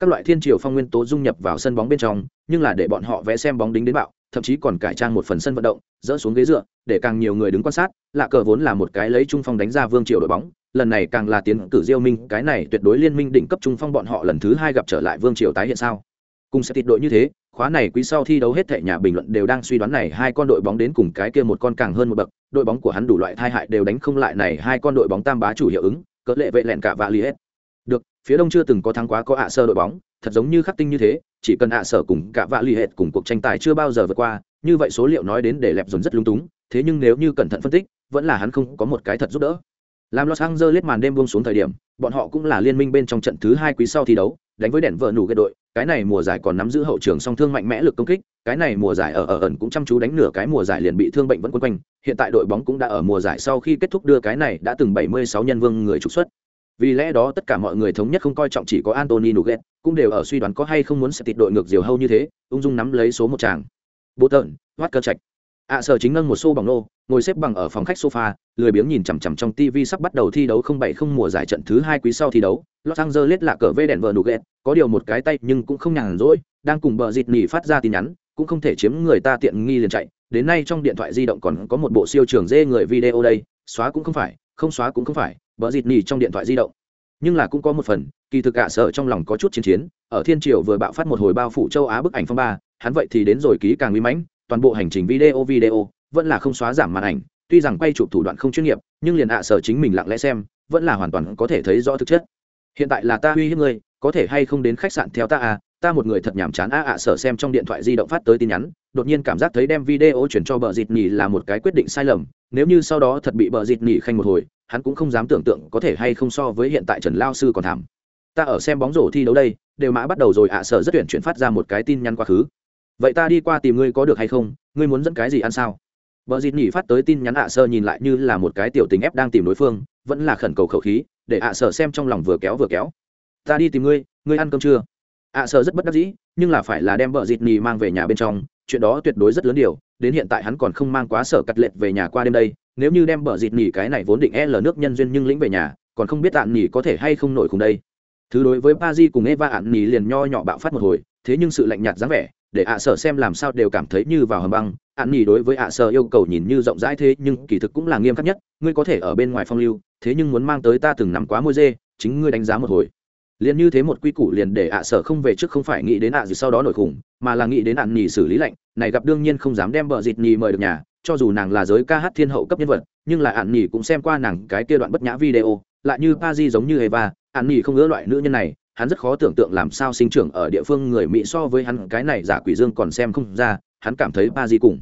Các loại thiên triều phong nguyên tố dung nhập vào sân bóng bên trong, nhưng là để bọn họ vẽ xem bóng đính đến bạo, thậm chí còn cải trang một phần sân vận động, dỡ xuống ghế dựa, để càng nhiều người đứng quan sát, lạ cờ vốn là một cái lấy trung phong đánh ra vương triều đội bóng, lần này càng là tiến cử diêu minh, cái này tuyệt đối liên minh đỉnh cấp trung phong bọn họ lần thứ hai gặp trở lại vương triều tái hiện sao? Cùng sẽ thịt đội như thế khóa này quý sau thi đấu hết thệ nhà bình luận đều đang suy đoán này hai con đội bóng đến cùng cái kia một con càng hơn một bậc. Đội bóng của hắn đủ loại thai hại đều đánh không lại này hai con đội bóng tam bá chủ hiệu ứng, cỡ lệ vệ lẹn cả và li hết. Được, phía đông chưa từng có thắng quá có ạ sơ đội bóng, thật giống như khắc tinh như thế, chỉ cần ạ sở cùng cả vạ liệt cùng cuộc tranh tài chưa bao giờ vượt qua, như vậy số liệu nói đến để lẹp dồn rất lung túng, thế nhưng nếu như cẩn thận phân tích, vẫn là hắn không có một cái thật giúp đỡ làm Los Angeles màn đêm buông xuống thời điểm, bọn họ cũng là liên minh bên trong trận thứ hai quý sau thi đấu, đánh với đèn vợ nủ gật đội, cái này mùa giải còn nắm giữ hậu trường song thương mạnh mẽ lực công kích cái này mùa giải ở ở ẩn cũng chăm chú đánh nửa cái mùa giải liền bị thương bệnh vẫn quân quanh hiện tại đội bóng cũng đã ở mùa giải sau khi kết thúc đưa cái này đã từng 76 nhân vương người trục xuất vì lẽ đó tất cả mọi người thống nhất không coi trọng chỉ có Anthony Nugget, cũng đều ở suy đoán có hay không muốn sẽ tịt đội ngược diều hâu như thế, ung dung nắm lấy số một chàng. Bố tợn, hoát cơ trạch ạ sở chính ngân một xô bằng nô, ngồi xếp bằng ở phòng khách sofa, lười biếng nhìn chằm chằm trong TV sắp bắt đầu thi đấu 070 mùa giải trận thứ hai quý sau thi đấu. Los Angeles là cờ vê đèn vờ ghét có điều một cái tay nhưng cũng không nhàn rỗi, đang cùng bờ dịt nỉ phát ra tin nhắn, cũng không thể chiếm người ta tiện nghi liền chạy. Đến nay trong điện thoại di động còn có một bộ siêu trường dê người video đây, xóa cũng không phải, không xóa cũng không phải, bờ dịt nỉ trong điện thoại di động nhưng là cũng có một phần kỳ thực cả sở trong lòng có chút chiến chiến ở thiên triều vừa bạo phát một hồi bao phủ châu á bức ảnh phong ba hắn vậy thì đến rồi ký càng uy mãnh toàn bộ hành trình video video, vẫn là không xóa giảm màn ảnh. Tuy rằng quay chụp thủ đoạn không chuyên nghiệp, nhưng liền ạ sở chính mình lặng lẽ xem, vẫn là hoàn toàn có thể thấy rõ thực chất. Hiện tại là ta uy hiếp ngươi, có thể hay không đến khách sạn theo ta à? Ta một người thật nhàm chán a, ạ sở xem trong điện thoại di động phát tới tin nhắn, đột nhiên cảm giác thấy đem video chuyển cho bờ dịt nhì là một cái quyết định sai lầm. Nếu như sau đó thật bị bờ dịt nhì khanh một hồi, hắn cũng không dám tưởng tượng có thể hay không so với hiện tại trần lao sư còn thảm. Ta ở xem bóng rổ thi đấu đây, đều mã bắt đầu rồi, ạ sở rất tuyển chuyển phát ra một cái tin nhắn quá khứ vậy ta đi qua tìm ngươi có được hay không? Ngươi muốn dẫn cái gì ăn sao? Vợ dịt nhỉ phát tới tin nhắn ạ sơ nhìn lại như là một cái tiểu tình ép đang tìm đối phương, vẫn là khẩn cầu khẩu khí, để ạ sơ xem trong lòng vừa kéo vừa kéo. Ta đi tìm ngươi ngươi ăn cơm chưa? ạ sơ rất bất đắc dĩ, nhưng là phải là đem vợ dịt nhỉ mang về nhà bên trong, chuyện đó tuyệt đối rất lớn điều, đến hiện tại hắn còn không mang quá sở cắt lệch về nhà qua đêm đây, nếu như đem vợ dịt nhỉ cái này vốn định e l nước nhân duyên nhưng lĩnh về nhà, còn không biết ạn nhỉ có thể hay không nổi cùng đây. Thứ đối với ba di cùng eva ạn nhỉ liền nho nhỏ bạo phát một hồi, thế nhưng sự lạnh nhạt dáng vẻ để ạ sở xem làm sao đều cảm thấy như vào hầm băng. Ạn nhì đối với ạ sở yêu cầu nhìn như rộng rãi thế, nhưng kỳ thực cũng là nghiêm khắc nhất. Ngươi có thể ở bên ngoài phong lưu, thế nhưng muốn mang tới ta từng nằm quá môi dê, chính ngươi đánh giá một hồi. Liền như thế một quy củ liền để ạ sở không về trước không phải nghĩ đến ạ gì sau đó nổi khủng, mà là nghĩ đến ạn nhì xử lý lạnh. Này gặp đương nhiên không dám đem bờ dịt nhì mời được nhà, cho dù nàng là giới ca hát thiên hậu cấp nhân vật, nhưng là ạn nhì cũng xem qua nàng cái kia đoạn bất nhã video, lại như pa di giống như eva. Ạn nhì không ngỡ loại nữ nhân này hắn rất khó tưởng tượng làm sao sinh trưởng ở địa phương người mỹ so với hắn, cái này giả quỷ dương còn xem không ra, hắn cảm thấy ba di cùng.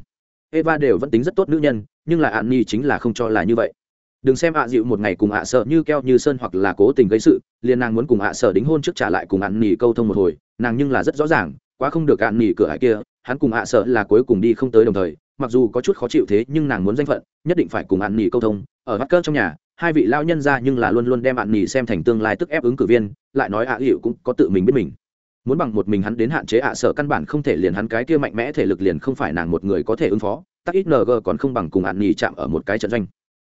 Eva đều vẫn tính rất tốt nữ nhân, nhưng là ạn ni chính là không cho là như vậy. Đừng xem ạ dịu một ngày cùng ạ sợ như keo như sơn hoặc là cố tình gây sự, liền nàng muốn cùng ạ sợ đính hôn trước trả lại cùng ạn nỉ câu thông một hồi, nàng nhưng là rất rõ ràng, quá không được ạn nỉ cửa hải kia, hắn cùng ạ sợ là cuối cùng đi không tới đồng thời, mặc dù có chút khó chịu thế nhưng nàng muốn danh phận, nhất định phải cùng ạn nỉ câu thông, ở mắt cơ trong nhà hai vị lao nhân ra nhưng là luôn luôn đem bạn nỉ xem thành tương lai tức ép ứng cử viên, lại nói ạ hiệu cũng có tự mình biết mình. Muốn bằng một mình hắn đến hạn chế ạ sở căn bản không thể liền hắn cái kia mạnh mẽ thể lực liền không phải nàng một người có thể ứng phó, tắc ít ng còn không bằng cùng ạn nỉ chạm ở một cái trận doanh.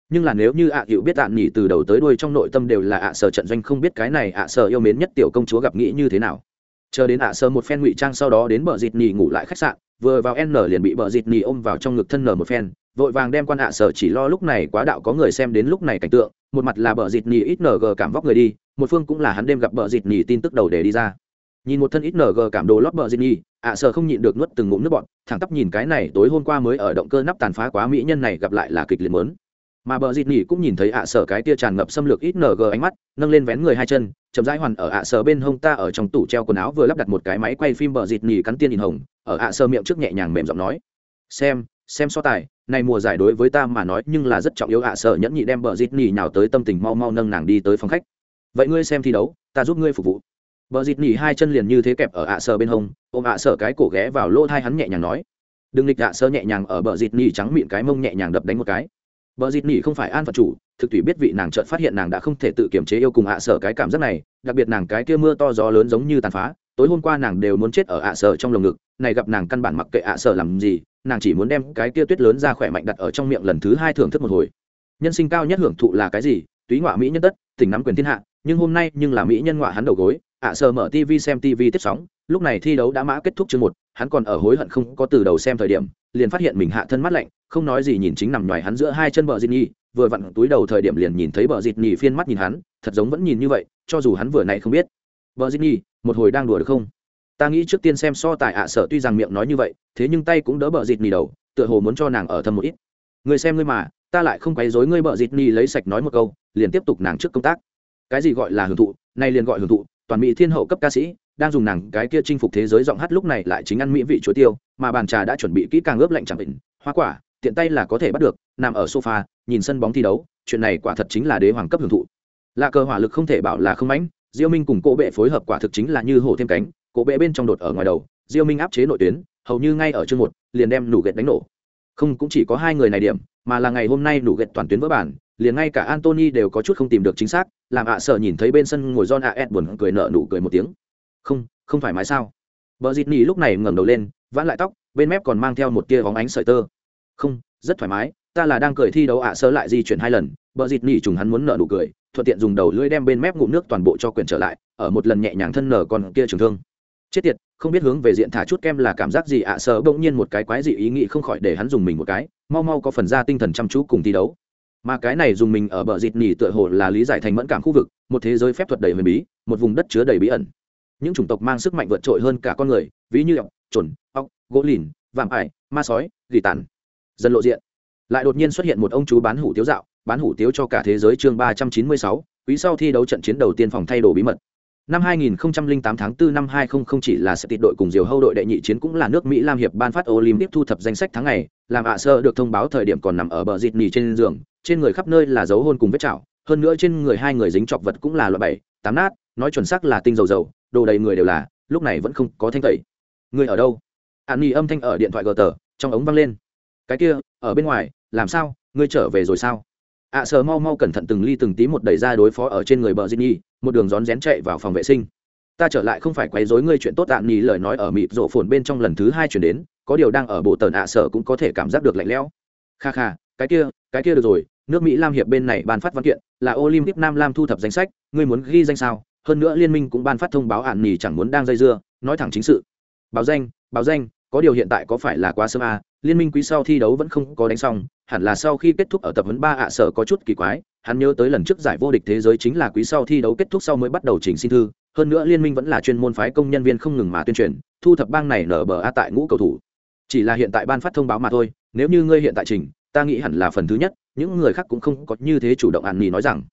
Nhưng là nếu như ạ hiệu biết ạn nỉ từ đầu tới đuôi trong nội tâm đều là ạ sở trận doanh không biết cái này ạ sở yêu mến nhất tiểu công chúa gặp nghĩ như thế nào. Chờ đến ạ sở một phen ngụy trang sau đó đến bờ dịt nỉ ngủ lại khách sạn, vừa vào n liền bị bờ dịt nỉ ôm vào trong ngực thân nở một phen vội vàng đem quan hạ sở chỉ lo lúc này quá đạo có người xem đến lúc này cảnh tượng, một mặt là bờ dịt nhì ít ng cảm vóc người đi, một phương cũng là hắn đêm gặp bờ dịt nhì tin tức đầu để đi ra. Nhìn một thân ít ng cảm đồ lót bờ dịt nhì ạ sở không nhịn được nuốt từng ngụm nước bọn thẳng tắp nhìn cái này tối hôm qua mới ở động cơ nắp tàn phá quá mỹ nhân này gặp lại là kịch liệt mớn. Mà bờ dịt nhì cũng nhìn thấy ạ sở cái tia tràn ngập xâm lược ít ng ánh mắt, nâng lên vén người hai chân, chậm rãi hoàn ở ạ sở bên hông ta ở trong tủ treo quần áo vừa lắp đặt một cái máy quay phim bờ dịt nhì cắn tiên nhìn hồng, ở ạ sở miệng trước nhẹ nhàng mềm giọng nói. Xem xem so tài này mùa giải đối với ta mà nói nhưng là rất trọng yếu ạ sợ nhẫn nhị đem bờ dịt nỉ nào tới tâm tình mau mau nâng nàng đi tới phòng khách. Vậy ngươi xem thi đấu ta giúp ngươi phục vụ. Bờ dịt nỉ hai chân liền như thế kẹp ở ạ sợ bên hông ôm ạ sợ cái cổ ghé vào lỗ thai hắn nhẹ nhàng nói. Đừng nghịch ạ sợ nhẹ nhàng ở bờ dịt nỉ trắng miệng cái mông nhẹ nhàng đập đánh một cái. Bờ dịt nỉ không phải an phận chủ, thực thủy biết vị nàng chợt phát hiện nàng đã không thể tự kiềm chế yêu cùng ạ sợ cái cảm giác này, đặc biệt nàng cái kia mưa to gió lớn giống như tàn phá, tối hôm qua nàng đều muốn chết ở ạ sở trong lồng ngực, này gặp nàng căn bản mặc kệ ạ sở làm gì, nàng chỉ muốn đem cái kia tuyết lớn ra khỏe mạnh đặt ở trong miệng lần thứ hai thưởng thức một hồi. Nhân sinh cao nhất hưởng thụ là cái gì? Túy ngọa mỹ nhân tất, tỉnh nắm quyền thiên hạ, nhưng hôm nay nhưng là mỹ nhân ngọa hắn đầu gối, ạ sở mở TV xem TV tiếp sóng, lúc này thi đấu đã mã kết thúc chương một, hắn còn ở hối hận không có từ đầu xem thời điểm, liền phát hiện mình hạ thân mắt lạnh, không nói gì nhìn chính nằm ngoài hắn giữa hai chân bờ dịt nhì vừa vặn túi đầu thời điểm liền nhìn thấy bờ dịt nhì phiên mắt nhìn hắn thật giống vẫn nhìn như vậy cho dù hắn vừa này không biết bờ dĩ nhì một hồi đang đùa được không? Ta nghĩ trước tiên xem so tài ạ sợ tuy rằng miệng nói như vậy, thế nhưng tay cũng đỡ bờ dịt nhì đầu, tựa hồ muốn cho nàng ở thầm một ít. Người xem ngươi mà, ta lại không quấy dối ngươi bờ dịt nhì lấy sạch nói một câu, liền tiếp tục nàng trước công tác. Cái gì gọi là hưởng thụ, nay liền gọi hưởng thụ, toàn mỹ thiên hậu cấp ca sĩ, đang dùng nàng cái kia chinh phục thế giới giọng hát lúc này lại chính ăn mỹ vị chuối tiêu, mà bàn trà đã chuẩn bị kỹ càng ướp lạnh chẳng định, hoa quả, tiện tay là có thể bắt được, nằm ở sofa, nhìn sân bóng thi đấu, chuyện này quả thật chính là đế hoàng cấp hưởng thụ. Lạ cờ hỏa lực không thể bảo là không mãnh diêu minh cùng cỗ bệ phối hợp quả thực chính là như hổ thêm cánh Cố bệ bên trong đột ở ngoài đầu diêu minh áp chế nội tuyến hầu như ngay ở chương một liền đem nủ gẹt đánh nổ không cũng chỉ có hai người này điểm mà là ngày hôm nay nủ gẹt toàn tuyến vỡ bản liền ngay cả Anthony đều có chút không tìm được chính xác, làm ạ sợ nhìn thấy bên sân ngồi John AS buồn cười nở nụ cười một tiếng. Không, không phải mái sao? Bờ Dịt Nỉ lúc này ngẩng đầu lên, vãn lại tóc, bên mép còn mang theo một tia bóng ánh sợi tơ. Không, rất thoải mái, ta là đang cười thi đấu ạ à lại di chuyển hai lần, Bờ Dịt Nỉ trùng hắn muốn nở nụ cười, thuận tiện dùng đầu lưỡi đem bên mép ngụm nước toàn bộ cho quyển trở lại, ở một lần nhẹ nhàng thân nở còn kia trường thương. Chết tiệt, không biết hướng về diện thả chút kem là cảm giác gì ạ à bỗng nhiên một cái quái dị ý nghĩ không khỏi để hắn dùng mình một cái, mau mau có phần ra tinh thần chăm chú cùng thi đấu. Mà cái này dùng mình ở bờ dịt nỉ tựa hồ là lý giải thành mẫn cảm khu vực một thế giới phép thuật đầy huyền bí một vùng đất chứa đầy bí ẩn. Những chủng tộc mang sức mạnh vượt trội hơn cả con người ví như ọc trồn ọc gỗ lìn vạm ải ma sói gỉ tàn. Dân lộ diện lại đột nhiên xuất hiện một ông chú bán hủ tiếu dạo bán hủ tiếu cho cả thế giới chương ba trăm chín mươi sáu quý sau thi đấu trận chiến đầu tiên phòng thay đồ bí mật Năm 2008 tháng 4 năm 2000 chỉ là sẽ tịt đội cùng diều hâu đội đệ nhị chiến cũng là nước Mỹ Lam hiệp ban phát Olympic thu thập danh sách tháng ngày, làm ạ sơ được thông báo thời điểm còn nằm ở bờ dịt nỉ trên giường, trên người khắp nơi là dấu hôn cùng vết chảo, hơn nữa trên người hai người dính chọc vật cũng là loại bảy, tám nát, nói chuẩn xác là tinh dầu dầu, đồ đầy người đều là, lúc này vẫn không có thanh tẩy. Người ở đâu? An âm thanh ở điện thoại gờ tờ, trong ống vang lên. Cái kia, ở bên ngoài, làm sao? Ngươi trở về rồi sao? Ạ sờ mau mau cẩn thận từng ly từng tí một đẩy ra đối phó ở trên người bờ Ginny, một đường rón rén chạy vào phòng vệ sinh. Ta trở lại không phải quấy rối ngươi chuyện tốt tạm nhì lời nói ở mịt rộ phồn bên trong lần thứ hai chuyển đến có điều đang ở bộ tần ạ sở cũng có thể cảm giác được lạnh lẽo. Kha kha cái kia cái kia được rồi nước mỹ lam hiệp bên này ban phát văn kiện là olympic nam lam thu thập danh sách ngươi muốn ghi danh sao? Hơn nữa liên minh cũng ban phát thông báo ạn nhì chẳng muốn đang dây dưa nói thẳng chính sự. Báo danh báo danh có điều hiện tại có phải là quá sớm à, liên minh quý sau thi đấu vẫn không có đánh xong, hẳn là sau khi kết thúc ở tập huấn ba ạ sở có chút kỳ quái, hắn nhớ tới lần trước giải vô địch thế giới chính là quý sau thi đấu kết thúc sau mới bắt đầu chỉnh xin thư, hơn nữa liên minh vẫn là chuyên môn phái công nhân viên không ngừng mà tuyên truyền, thu thập bang này nở bờ a tại ngũ cầu thủ. Chỉ là hiện tại ban phát thông báo mà thôi, nếu như ngươi hiện tại trình ta nghĩ hẳn là phần thứ nhất, những người khác cũng không có như thế chủ động ạn nỉ nói rằng.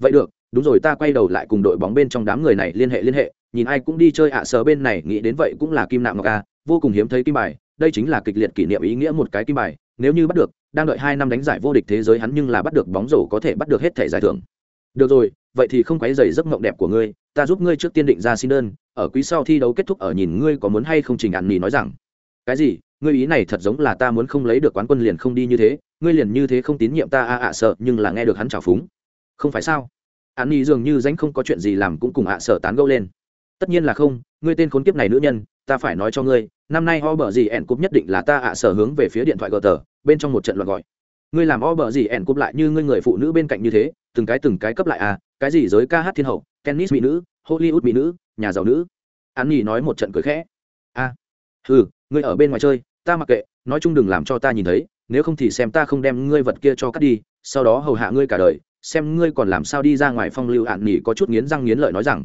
Vậy được, đúng rồi ta quay đầu lại cùng đội bóng bên trong đám người này liên hệ liên hệ, nhìn ai cũng đi chơi ạ à bên này, nghĩ đến vậy cũng là kim nạm ngọc a, vô cùng hiếm thấy kim bài đây chính là kịch liệt kỷ niệm ý nghĩa một cái kim bài, nếu như bắt được, đang đợi hai năm đánh giải vô địch thế giới hắn nhưng là bắt được bóng rổ có thể bắt được hết thẻ giải thưởng. Được rồi, vậy thì không quấy dày giấc mộng đẹp của ngươi, ta giúp ngươi trước tiên định ra xin đơn, ở quý sau thi đấu kết thúc ở nhìn ngươi có muốn hay không trình ạn nỉ nói rằng. Cái gì? Ngươi ý này thật giống là ta muốn không lấy được quán quân liền không đi như thế, ngươi liền như thế không tín nhiệm ta a ạ sợ, nhưng là nghe được hắn trào phúng. Không phải sao? Ạn nỉ dường như danh không có chuyện gì làm cũng cùng ạ sợ tán gẫu lên tất nhiên là không ngươi tên khốn kiếp này nữ nhân ta phải nói cho ngươi năm nay o bờ gì ẻn cúp nhất định là ta ạ sở hướng về phía điện thoại gờ tờ bên trong một trận loạt gọi. Ngươi làm o bờ gì ẻn cúp lại như ngươi người phụ nữ bên cạnh như thế từng cái từng cái cấp lại à cái gì giới ca hát thiên hậu tennis mỹ nữ hollywood mỹ nữ nhà giàu nữ. An nhi nói một trận cười khẽ. A à, ừ ngươi ở bên ngoài chơi ta mặc kệ nói chung đừng làm cho ta nhìn thấy nếu không thì xem ta không đem ngươi vật kia cho cắt đi sau đó hầu hạ ngươi cả đời xem ngươi còn làm sao đi ra ngoài phong lưu ạn nỉ có chút nghiến răng nghiến lợi nói rằng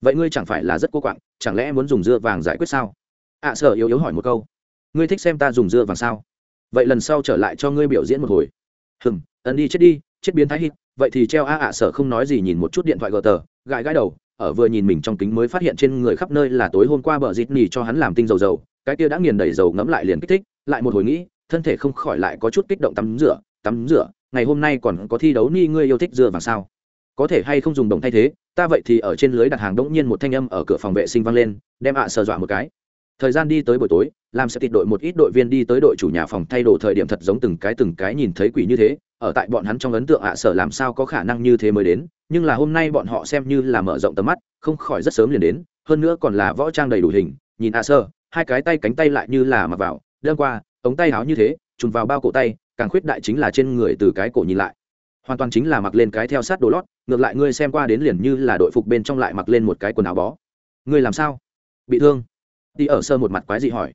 vậy ngươi chẳng phải là rất cô quạng chẳng lẽ muốn dùng dưa vàng giải quyết sao? Ạ à, sở yếu yếu hỏi một câu. Ngươi thích xem ta dùng dưa vàng sao? Vậy lần sau trở lại cho ngươi biểu diễn một hồi. Hừm ấn đi chết đi chết biến thái hít. Vậy thì treo a ạ sở không nói gì nhìn một chút điện thoại gờ tờ gãi gãi đầu ở vừa nhìn mình trong kính mới phát hiện trên người khắp nơi là tối hôm qua bờ dịt nỉ cho hắn làm tinh dầu dầu cái kia đã nghiền đầy dầu ngấm lại liền kích thích lại một hồi nghĩ thân thể không khỏi lại có chút kích động tắm rửa tắm rửa ngày hôm nay còn có thi đấu ni ngươi yêu thích dưa vàng sao? Có thể hay không dùng đồng thay thế? Ta vậy thì ở trên lưới đặt hàng đống nhiên một thanh âm ở cửa phòng vệ sinh vang lên, đem ạ sờ dọa một cái. Thời gian đi tới buổi tối, làm sẽ tịt đội một ít đội viên đi tới đội chủ nhà phòng thay đồ thời điểm thật giống từng cái từng cái nhìn thấy quỷ như thế, ở tại bọn hắn trong ấn tượng ạ sở làm sao có khả năng như thế mới đến, nhưng là hôm nay bọn họ xem như là mở rộng tầm mắt, không khỏi rất sớm liền đến, hơn nữa còn là võ trang đầy đủ hình, nhìn ạ sơ hai cái tay cánh tay lại như là mặc vào đơn qua, ống tay áo như thế, trùn vào bao cổ tay, càng khuyết đại chính là trên người từ cái cổ nhìn lại hoàn toàn chính là mặc lên cái theo sát đồ lót, ngược lại ngươi xem qua đến liền như là đội phục bên trong lại mặc lên một cái quần áo bó. Ngươi làm sao? Bị thương? Đi ở sơ một mặt quái dị hỏi.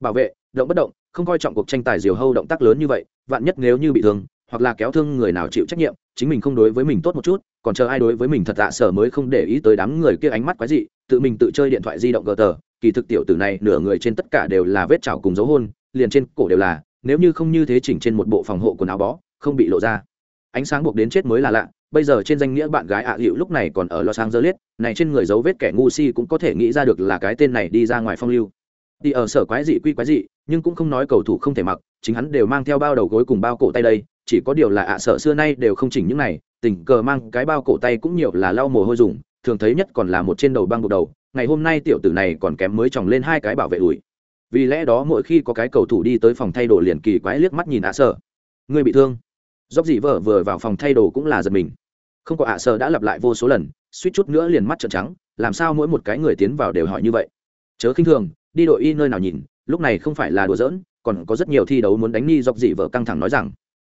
Bảo vệ, động bất động, không coi trọng cuộc tranh tài diều hâu động tác lớn như vậy, vạn nhất nếu như bị thương, hoặc là kéo thương người nào chịu trách nhiệm, chính mình không đối với mình tốt một chút, còn chờ ai đối với mình thật tạ sở mới không để ý tới đám người kia ánh mắt quái dị, tự mình tự chơi điện thoại di động gờ tờ, kỳ thực tiểu tử này nửa người trên tất cả đều là vết chảo cùng dấu hôn, liền trên cổ đều là, nếu như không như thế chỉnh trên một bộ phòng hộ quần áo bó, không bị lộ ra ánh sáng buộc đến chết mới là lạ, bây giờ trên danh nghĩa bạn gái ạ à hiệu lúc này còn ở los angeles, này trên người dấu vết kẻ ngu si cũng có thể nghĩ ra được là cái tên này đi ra ngoài phong lưu. Đi ở sở quái dị quy quái dị, nhưng cũng không nói cầu thủ không thể mặc, chính hắn đều mang theo bao đầu gối cùng bao cổ tay đây, chỉ có điều là ạ sở xưa nay đều không chỉnh những này, tình cờ mang cái bao cổ tay cũng nhiều là lau mồ hôi dùng, thường thấy nhất còn là một trên đầu băng buộc đầu, ngày hôm nay tiểu tử này còn kém mới tròng lên hai cái bảo vệ đùi. Vì lẽ đó mỗi khi có cái cầu thủ đi tới phòng thay đồ liền kỳ quái liếc mắt nhìn ạ sở. Người bị thương dốc dị vợ vừa vào phòng thay đồ cũng là giật mình. Không có ạ sợ đã lặp lại vô số lần, suýt chút nữa liền mắt trợn trắng, làm sao mỗi một cái người tiến vào đều hỏi như vậy? Chớ khinh thường, đi đội y nơi nào nhìn, lúc này không phải là đùa giỡn, còn có rất nhiều thi đấu muốn đánh ni dọc dị vợ căng thẳng nói rằng.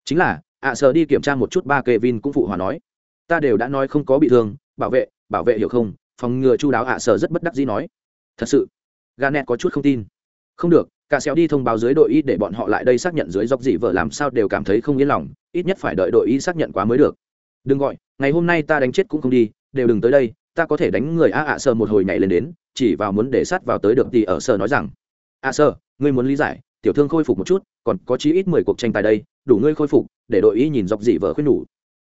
Chính là, ạ sợ đi kiểm tra một chút ba kê vin cũng phụ hòa nói. Ta đều đã nói không có bị thương, bảo vệ bảo vệ hiểu không? Phòng ngừa chu đáo ạ sợ rất bất đắc dĩ nói. Thật sự ganet có chút không tin không được, cả xéo đi thông báo dưới đội y để bọn họ lại đây xác nhận dưới dọc dị vợ làm sao đều cảm thấy không yên lòng, ít nhất phải đợi đội y xác nhận quá mới được. Đừng gọi, ngày hôm nay ta đánh chết cũng không đi, đều đừng tới đây, ta có thể đánh người a ạ sơ một hồi nhảy lên đến, chỉ vào muốn để sát vào tới được thì ở sơ nói rằng, a sơ, ngươi muốn lý giải, tiểu thương khôi phục một chút, còn có chí ít mười cuộc tranh tài đây, đủ ngươi khôi phục, để đội y nhìn dọc dị vợ khuyên đủ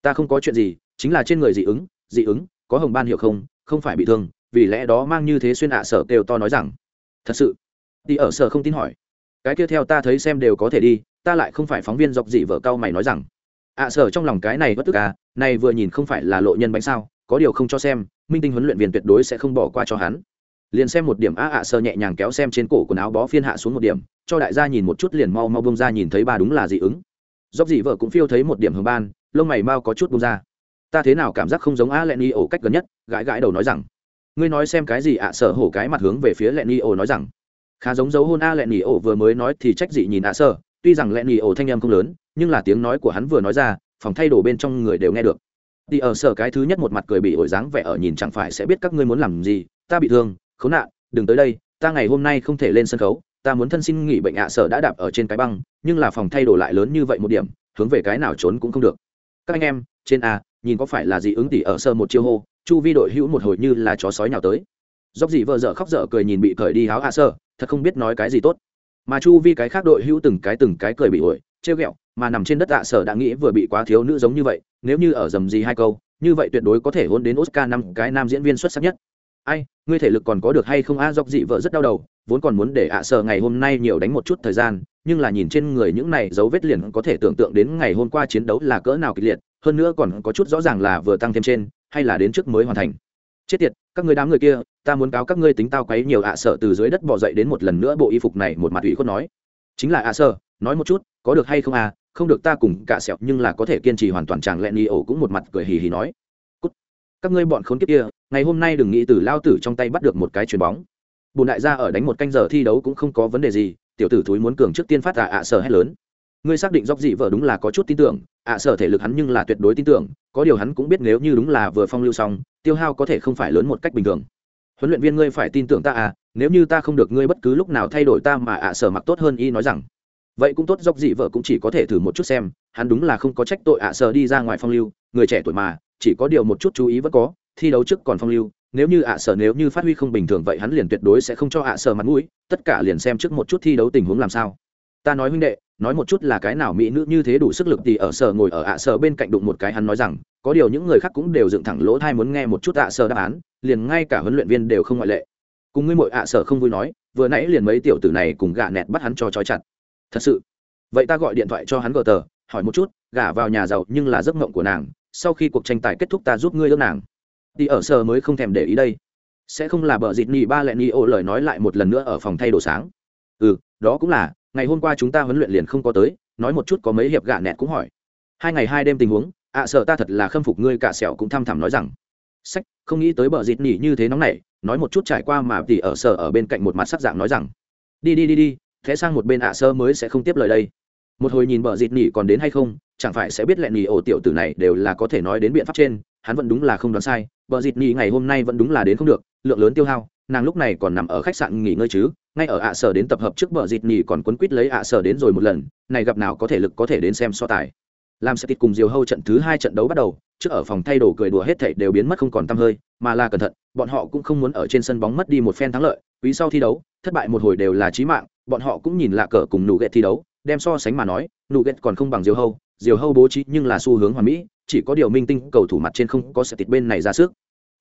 ta không có chuyện gì, chính là trên người dị ứng dị ứng, có hồng ban hiểu không không phải bị thương, vì lẽ đó mang như thế xuyên ạ sở kêu to nói rằng, thật sự thì ở sở không tin hỏi. Cái kia theo ta thấy xem đều có thể đi, ta lại không phải phóng viên dọc dị vợ cao mày nói rằng. Ạ sở trong lòng cái này bất tức à này vừa nhìn không phải là lộ nhân bánh sao, có điều không cho xem, minh tinh huấn luyện viên tuyệt đối sẽ không bỏ qua cho hắn. Liền xem một điểm, a, ạ, sơ nhẹ nhàng kéo xem trên cổ quần áo bó phiên hạ xuống một điểm, cho đại gia nhìn một chút liền mau mau bông ra nhìn thấy ba đúng là dị ứng. Dốc dị vợ cũng phiêu thấy một điểm hướng ban, lông mày mau có chút bông ra. Ta thế nào cảm giác không giống a, lẹn y ổ cách gần nhất, gãi gãi đầu nói rằng. Ngươi nói xem cái gì, ạ, sở hổ cái mặt hướng về phía lẹn y ổ nói rằng khá giống dấu hôn a lẹn y ổ vừa mới nói thì trách dị nhìn ạ sơ. Tuy rằng lẹn y ổ thanh em không lớn, nhưng là tiếng nói của hắn vừa nói ra, phòng thay đồ bên trong người đều nghe được. Thì ở sở cái thứ nhất một mặt cười bị ổi dáng vẻ ở nhìn chẳng phải sẽ biết các ngươi muốn làm gì, ta bị thương, khốn nạn, đừng tới đây, ta ngày hôm nay không thể lên sân khấu, ta muốn thân xin nghỉ bệnh ạ sở đã đạp ở trên cái băng, nhưng là phòng thay đồ lại lớn như vậy một điểm, hướng về cái nào trốn cũng không được. Các anh em, trên a, nhìn có phải là gì ứng tỷ ở sơ một chiêu hô, chu vi đội hữu một hồi như là chó sói nhào tới. Dốc gì vợ dở khóc dở cười nhìn bị cởi đi háo ạ sơ thật không biết nói cái gì tốt. Mà chu vi cái khác đội hữu từng cái từng cái cười bị ổi trêu ghẹo mà nằm trên đất ạ sở đã nghĩ vừa bị quá thiếu nữ giống như vậy nếu như ở dầm gì hai câu như vậy tuyệt đối có thể hôn đến oscar năm cái nam diễn viên xuất sắc nhất. Ai ngươi thể lực còn có được hay không a à, dọc dị vợ rất đau đầu vốn còn muốn để ạ sở ngày hôm nay nhiều đánh một chút thời gian nhưng là nhìn trên người những này dấu vết liền có thể tưởng tượng đến ngày hôm qua chiến đấu là cỡ nào kịch liệt hơn nữa còn có chút rõ ràng là vừa tăng thêm trên hay là đến trước mới hoàn thành. Chết tiệt các người đám người kia, ta muốn cáo các ngươi tính tao quấy nhiều ạ sở từ dưới đất bỏ dậy đến một lần nữa bộ y phục này, một mặt ủy khuất nói. Chính là ạ sở, nói một chút, có được hay không à không được ta cùng cả sẹo, nhưng là có thể kiên trì hoàn toàn chàng lẹn ni ổ cũng một mặt cười hì hì nói. Cút. các ngươi bọn khốn kiếp kia, ngày hôm nay đừng nghĩ từ lao tử trong tay bắt được một cái chuyền bóng. Bùn đại gia ở đánh một canh giờ thi đấu cũng không có vấn đề gì, tiểu tử thúi muốn cường trước tiên phát ạ ạ sở hết lớn. Ngươi xác định dốc dị vợ đúng là có chút tin tưởng, ạ sở thể lực hắn nhưng là tuyệt đối tin tưởng, có điều hắn cũng biết nếu như đúng là vừa phong lưu xong tiêu hao có thể không phải lớn một cách bình thường. Huấn luyện viên ngươi phải tin tưởng ta à nếu như ta không được ngươi bất cứ lúc nào thay đổi ta mà ạ sở mặc tốt hơn y nói rằng. Vậy cũng tốt, dốc dị vợ cũng chỉ có thể thử một chút xem, hắn đúng là không có trách tội ạ sở đi ra ngoài phong lưu, người trẻ tuổi mà, chỉ có điều một chút chú ý vẫn có, thi đấu trước còn phong lưu, nếu như ạ sở nếu như phát huy không bình thường vậy hắn liền tuyệt đối sẽ không cho ạ sở mặt mũi, tất cả liền xem trước một chút thi đấu tình huống làm sao. Ta nói huynh đệ, nói một chút là cái nào mỹ nữ như thế đủ sức lực thì ở sở ngồi ở ạ sở bên cạnh đụng một cái hắn nói rằng có điều những người khác cũng đều dựng thẳng lỗ thai muốn nghe một chút ạ sở đáp án, liền ngay cả huấn luyện viên đều không ngoại lệ. Cùng ngươi mội ạ sở không vui nói, vừa nãy liền mấy tiểu tử này cùng gạ nẹt bắt hắn cho trói chặt. Thật sự. Vậy ta gọi điện thoại cho hắn gờ tờ, hỏi một chút gả vào nhà giàu nhưng là giấc mộng của nàng, sau khi cuộc tranh tài kết thúc ta giúp ngươi ước nàng. Đi ở sở mới không thèm để ý đây. Sẽ không là bờ dịt nhì ba lẹ nhì ô lời nói lại một lần nữa ở phòng thay đồ sáng. Ừ đó cũng là, ngày hôm qua chúng ta huấn luyện liền không có tới, nói một chút có mấy hiệp gạ nẹt cũng hỏi. Hai ngày hai đêm tình huống ạ à, sợ ta thật là khâm phục ngươi cả sẹo cũng thăm thẳm nói rằng. Sách không nghĩ tới bờ dịt nỉ như thế nóng này nói một chút trải qua mà tỉ ở sở ở bên cạnh một mặt sắc dạng nói rằng. Đi đi đi đi thế sang một bên ạ sơ mới sẽ không tiếp lời đây. Một hồi nhìn bờ dịt nỉ còn đến hay không chẳng phải sẽ biết lẹ nỉ ổ tiểu tử này đều là có thể nói đến biện pháp trên hắn vẫn đúng là không đoán sai bờ dịt nỉ ngày hôm nay vẫn đúng là đến không được lượng lớn tiêu hao nàng lúc này còn nằm ở khách sạn nghỉ ngơi chứ ngay ở ạ sở đến tập hợp trước bờ dịt nỉ còn quấn quýt lấy ạ sở đến rồi một lần này gặp nào có thể lực có thể đến xem so tài làm sẽ tịt cùng diều hâu trận thứ hai trận đấu bắt đầu, trước ở phòng thay đồ cười đùa hết thảy đều biến mất không còn tăm hơi, mà là cẩn thận, bọn họ cũng không muốn ở trên sân bóng mất đi một phen thắng lợi, quý sau thi đấu, thất bại một hồi đều là chí mạng, bọn họ cũng nhìn lạ cờ cùng nụ ghét thi đấu, đem so sánh mà nói, nụ ghét còn không bằng diều hâu diều hâu bố trí nhưng là xu hướng hoàn mỹ, chỉ có điều minh tinh cầu thủ mặt trên không có sẽ tịt bên này ra sức.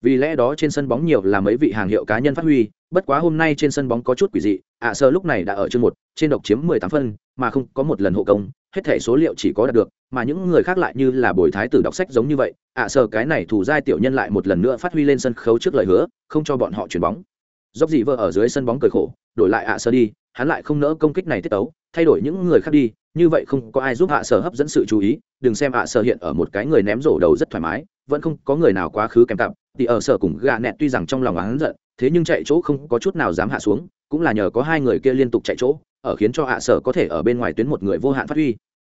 Vì lẽ đó trên sân bóng nhiều là mấy vị hàng hiệu cá nhân phát huy, bất quá hôm nay trên sân bóng có chút quỷ dị, ạ sơ lúc này đã ở chương một, trên độc chiếm mười tám phân mà không có một lần hộ công, hết thể số liệu chỉ có đạt được, mà những người khác lại như là bồi thái tử đọc sách giống như vậy. À, ạ sơ cái này thủ giai tiểu nhân lại một lần nữa phát huy lên sân khấu trước lời hứa, không cho bọn họ chuyển bóng. Dốc dị vợ ở dưới sân bóng cười khổ, đổi lại à, ạ sở đi, hắn lại không nỡ công kích này tiết tấu, thay đổi những người khác đi, như vậy không có ai giúp à, ạ sở hấp dẫn sự chú ý. Đừng xem ạ sở hiện ở một cái người ném rổ đầu rất thoải mái, vẫn không có người nào quá khứ kèm cặp, thì ở sở cùng gạ nẹt tuy rằng trong lòng hắn giận, thế nhưng chạy chỗ không có chút nào dám hạ xuống cũng là nhờ có hai người kia liên tục chạy chỗ, ở khiến cho ạ sở có thể ở bên ngoài tuyến một người vô hạn phát huy.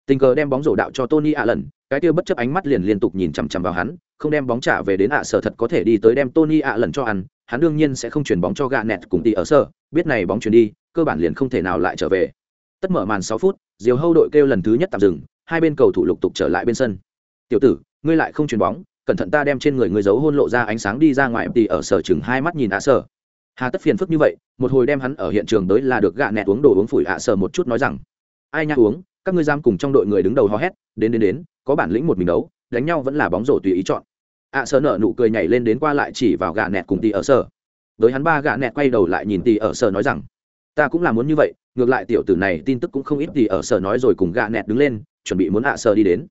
Tình cờ đem bóng rổ đạo cho tony ạ lần cái kia bất chấp ánh mắt liền liên tục nhìn chằm chằm vào hắn, không đem bóng trả về đến ạ sở thật có thể đi tới đem tony ạ lần cho ăn, hắn đương nhiên sẽ không chuyển bóng cho gạ nẹt cùng tỷ ở sở, biết này bóng chuyển đi, cơ bản liền không thể nào lại trở về. Tất mở màn sáu phút, diều hâu đội kêu lần thứ nhất tạm dừng, hai bên cầu thủ lục tục trở lại bên sân. Tiểu tử, ngươi lại không chuyển bóng, cẩn thận ta đem trên người ngươi giấu hôn lộ ra ánh sáng đi ra ngoài. Tỷ ở sở chừng hai mắt nhìn ạ sở hà tất phiền phức như vậy, một hồi đem hắn ở hiện trường tới là được gạ nẹt uống đồ uống phủi ạ sở một chút nói rằng, ai nha uống, các ngươi giam cùng trong đội người đứng đầu hò hét, đến đến đến, có bản lĩnh một mình đấu, đánh nhau vẫn là bóng rổ tùy ý chọn ạ sở nở nụ cười nhảy lên đến qua lại chỉ vào gạ nẹt cùng tì ở sở với hắn ba gạ nẹt quay đầu lại nhìn tì ở sở nói rằng, ta cũng là muốn như vậy, ngược lại tiểu tử này tin tức cũng không ít tì ở sở nói rồi cùng gạ nẹt đứng lên, chuẩn bị muốn ạ sở đi đến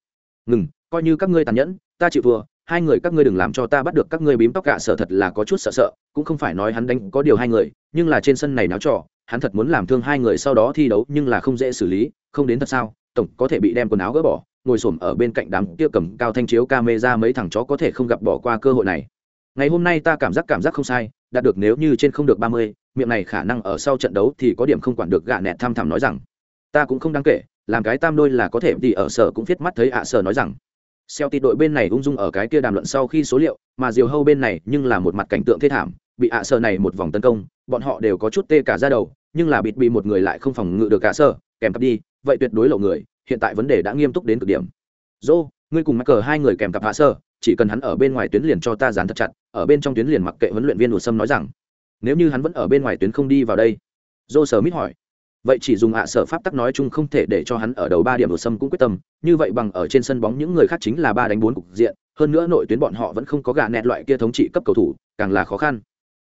ngừng, coi như các ngươi tàn nhẫn, ta chịu vừa hai người các ngươi đừng làm cho ta bắt được các ngươi bím tóc gạ sở thật là có chút sợ sợ, cũng không phải nói hắn đánh có điều hai người, nhưng là trên sân này náo trò, hắn thật muốn làm thương hai người sau đó thi đấu nhưng là không dễ xử lý, không đến thật sao, tổng có thể bị đem quần áo gỡ bỏ, ngồi xổm ở bên cạnh đám kia cầm cao thanh chiếu camera mấy thằng chó có thể không gặp bỏ qua cơ hội này. Ngày hôm nay ta cảm giác cảm giác không sai, đạt được nếu như trên không được ba mươi, miệng này khả năng ở sau trận đấu thì có điểm không quản được gạ nẹt tham thẳm nói rằng. Ta cũng không đáng kể, làm cái tam đôi là có thể thì ở sở cũng viết mắt thấy ạ sở nói rằng xeo tịt đội bên này ung dung ở cái kia đàm luận sau khi số liệu, mà diều hâu bên này nhưng là một mặt cảnh tượng thê thảm, bị ạ sở này một vòng tấn công, bọn họ đều có chút tê cả ra đầu, nhưng là bịt bị một người lại không phòng ngự được cả sở kèm cặp đi, vậy tuyệt đối lộ người, hiện tại vấn đề đã nghiêm túc đến cực điểm. Dô, ngươi cùng mắc cờ hai người kèm cặp hạ sơ, chỉ cần hắn ở bên ngoài tuyến liền cho ta dán thật chặt, ở bên trong tuyến liền mặc kệ huấn luyện viên đùa sâm nói rằng, nếu như hắn vẫn ở bên ngoài tuyến không đi vào đây. Dô sở mít hỏi vậy chỉ dùng ạ sở pháp tắc nói chung không thể để cho hắn ở đầu ba điểm đột sâm cũng quyết tâm. Như vậy bằng ở trên sân bóng những người khác chính là ba đánh bốn cục diện. Hơn nữa nội tuyến bọn họ vẫn không có gà nẹt loại kia thống trị cấp cầu thủ, càng là khó khăn.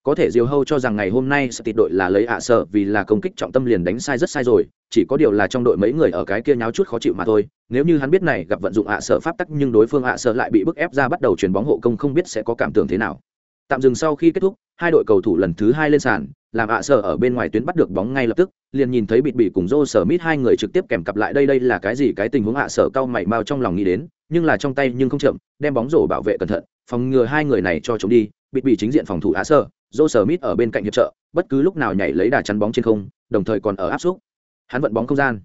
Có thể diều hâu cho rằng ngày hôm nay sẽ tịt đội là lấy ạ sở vì là công kích trọng tâm liền đánh sai rất sai rồi, chỉ có điều là trong đội mấy người ở cái kia nháo chút khó chịu mà thôi. Nếu như hắn biết này gặp vận dụng ạ sở pháp tắc nhưng đối phương ạ sở lại bị bức ép ra bắt đầu chuyền bóng hộ công không biết sẽ có cảm tưởng thế nào tạm dừng sau khi kết thúc, hai đội cầu thủ lần thứ hai lên sàn, làm ạ sở ở bên ngoài tuyến bắt được bóng ngay lập tức, liền nhìn thấy bịt bị cùng rô sở mít hai người trực tiếp kèm cặp lại đây đây là cái gì, cái tình huống ạ sở cao mày mau trong lòng nghĩ đến, nhưng là trong tay nhưng không chậm, đem bóng rổ bảo vệ cẩn thận, phòng ngừa hai người này cho chống đi, bịt bị chính diện phòng thủ ạ sở rô sở mít ở bên cạnh hiệp trợ, bất cứ lúc nào nhảy lấy đà chắn bóng trên không, đồng thời còn ở áp xúc. Hắn vận bóng không gian.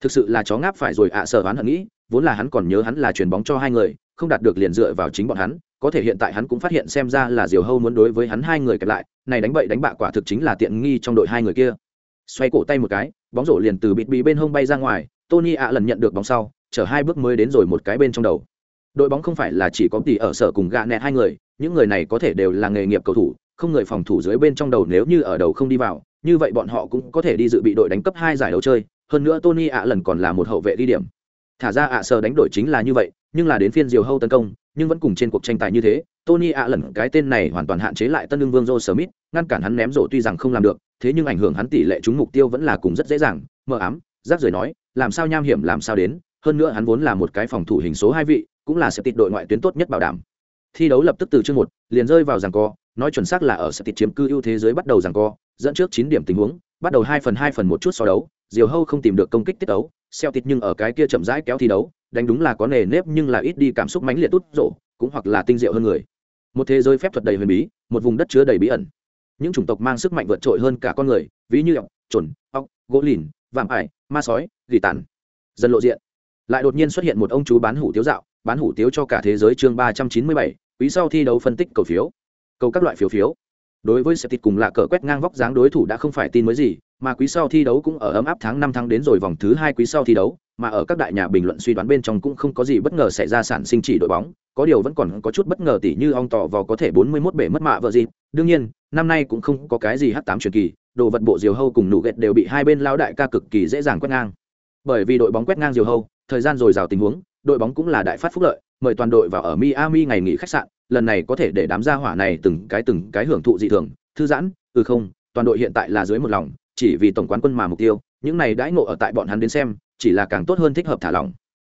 Thực sự là chó ngáp phải rồi ạ sở hắn hận nghĩ, vốn là hắn còn nhớ hắn là chuyền bóng cho hai người, không đạt được liền dựa vào chính bọn hắn có thể hiện tại hắn cũng phát hiện xem ra là diều hâu muốn đối với hắn hai người kẹp lại, này đánh bậy đánh bạ quả thực chính là tiện nghi trong đội hai người kia. Xoay cổ tay một cái, bóng rổ liền từ bịt bị bên hông bay ra ngoài, tony ạ lần nhận được bóng sau, chở hai bước mới đến rồi một cái bên trong đầu. Đội bóng không phải là chỉ có tỷ ở sở cùng gạ nẹt hai người, những người này có thể đều là nghề nghiệp cầu thủ, không người phòng thủ dưới bên trong đầu nếu như ở đầu không đi vào, như vậy bọn họ cũng có thể đi dự bị đội đánh cấp hai giải đấu chơi, hơn nữa tony ạ lần còn là một hậu vệ đi điểm. Thả ra ạ sở đánh đổi chính là như vậy nhưng là đến phiên diều hâu tấn công, nhưng vẫn cùng trên cuộc tranh tài như thế. Tony ạ lần cái tên này hoàn toàn hạn chế lại tân lương vương joe smith, ngăn cản hắn ném rổ tuy rằng không làm được, thế nhưng ảnh hưởng hắn tỷ lệ trúng mục tiêu vẫn là cùng rất dễ dàng. Mờ ám, rác rưởi nói, làm sao nham hiểm, làm sao đến, hơn nữa hắn vốn là một cái phòng thủ hình số hai vị, cũng là sẽ tịt đội ngoại tuyến tốt nhất bảo đảm. Thi đấu lập tức từ chương một, liền rơi vào rằng co, nói chuẩn xác là ở sẽ tịt chiếm cư ưu thế giới bắt đầu rằng co, dẫn trước chín điểm tình huống bắt đầu hai phần hai phần một chút so đấu, diều hâu không tìm được công kích tiết đấu xeo tịt nhưng ở cái kia chậm rãi kéo thi đấu, đánh đúng là có nề nếp nhưng là ít đi cảm xúc mãnh liệt tút rổ, cũng hoặc là tinh diệu hơn người. Một thế giới phép thuật đầy huyền bí, một vùng đất chứa đầy bí ẩn. Những chủng tộc mang sức mạnh vượt trội hơn cả con người, ví như ọc trồn ọc gỗ lìn, vạm ải, ma sói, gỉ tàn. Dần lộ diện. Lại đột nhiên xuất hiện một ông chú bán hủ tiếu dạo, bán hủ tiếu cho cả thế giới chương ba trăm chín mươi bảy, quý sau thi đấu phân tích cầu phiếu. Cầu các loại phiếu phiếu đối với septit cùng lạ cờ quét ngang vóc dáng đối thủ đã không phải tin mới gì, mà quý sau thi đấu cũng ở ấm áp tháng năm tháng đến rồi vòng thứ hai quý sau thi đấu, mà ở các đại nhà bình luận suy đoán bên trong cũng không có gì bất ngờ xảy ra sản sinh chỉ đội bóng, có điều vẫn còn có chút bất ngờ tỉ như ong tỏ vào có thể 41 bể mất mạ vợ gì. Đương nhiên, năm nay cũng không có cái gì h 8 truyền kỳ, đồ vật bộ diều hâu cùng nụ ghẹt đều bị hai bên lao đại ca cực kỳ dễ dàng quét ngang. Bởi vì đội bóng quét ngang diều hâu, thời gian dồi dào tình huống, đội bóng cũng là đại phát phúc lợi, mời toàn đội vào ở miami ngày nghỉ khách sạn lần này có thể để đám gia hỏa này từng cái từng cái hưởng thụ dị thường thư giãn ừ không toàn đội hiện tại là dưới một lòng chỉ vì tổng quán quân mà mục tiêu những này đãi ngộ ở tại bọn hắn đến xem chỉ là càng tốt hơn thích hợp thả lỏng.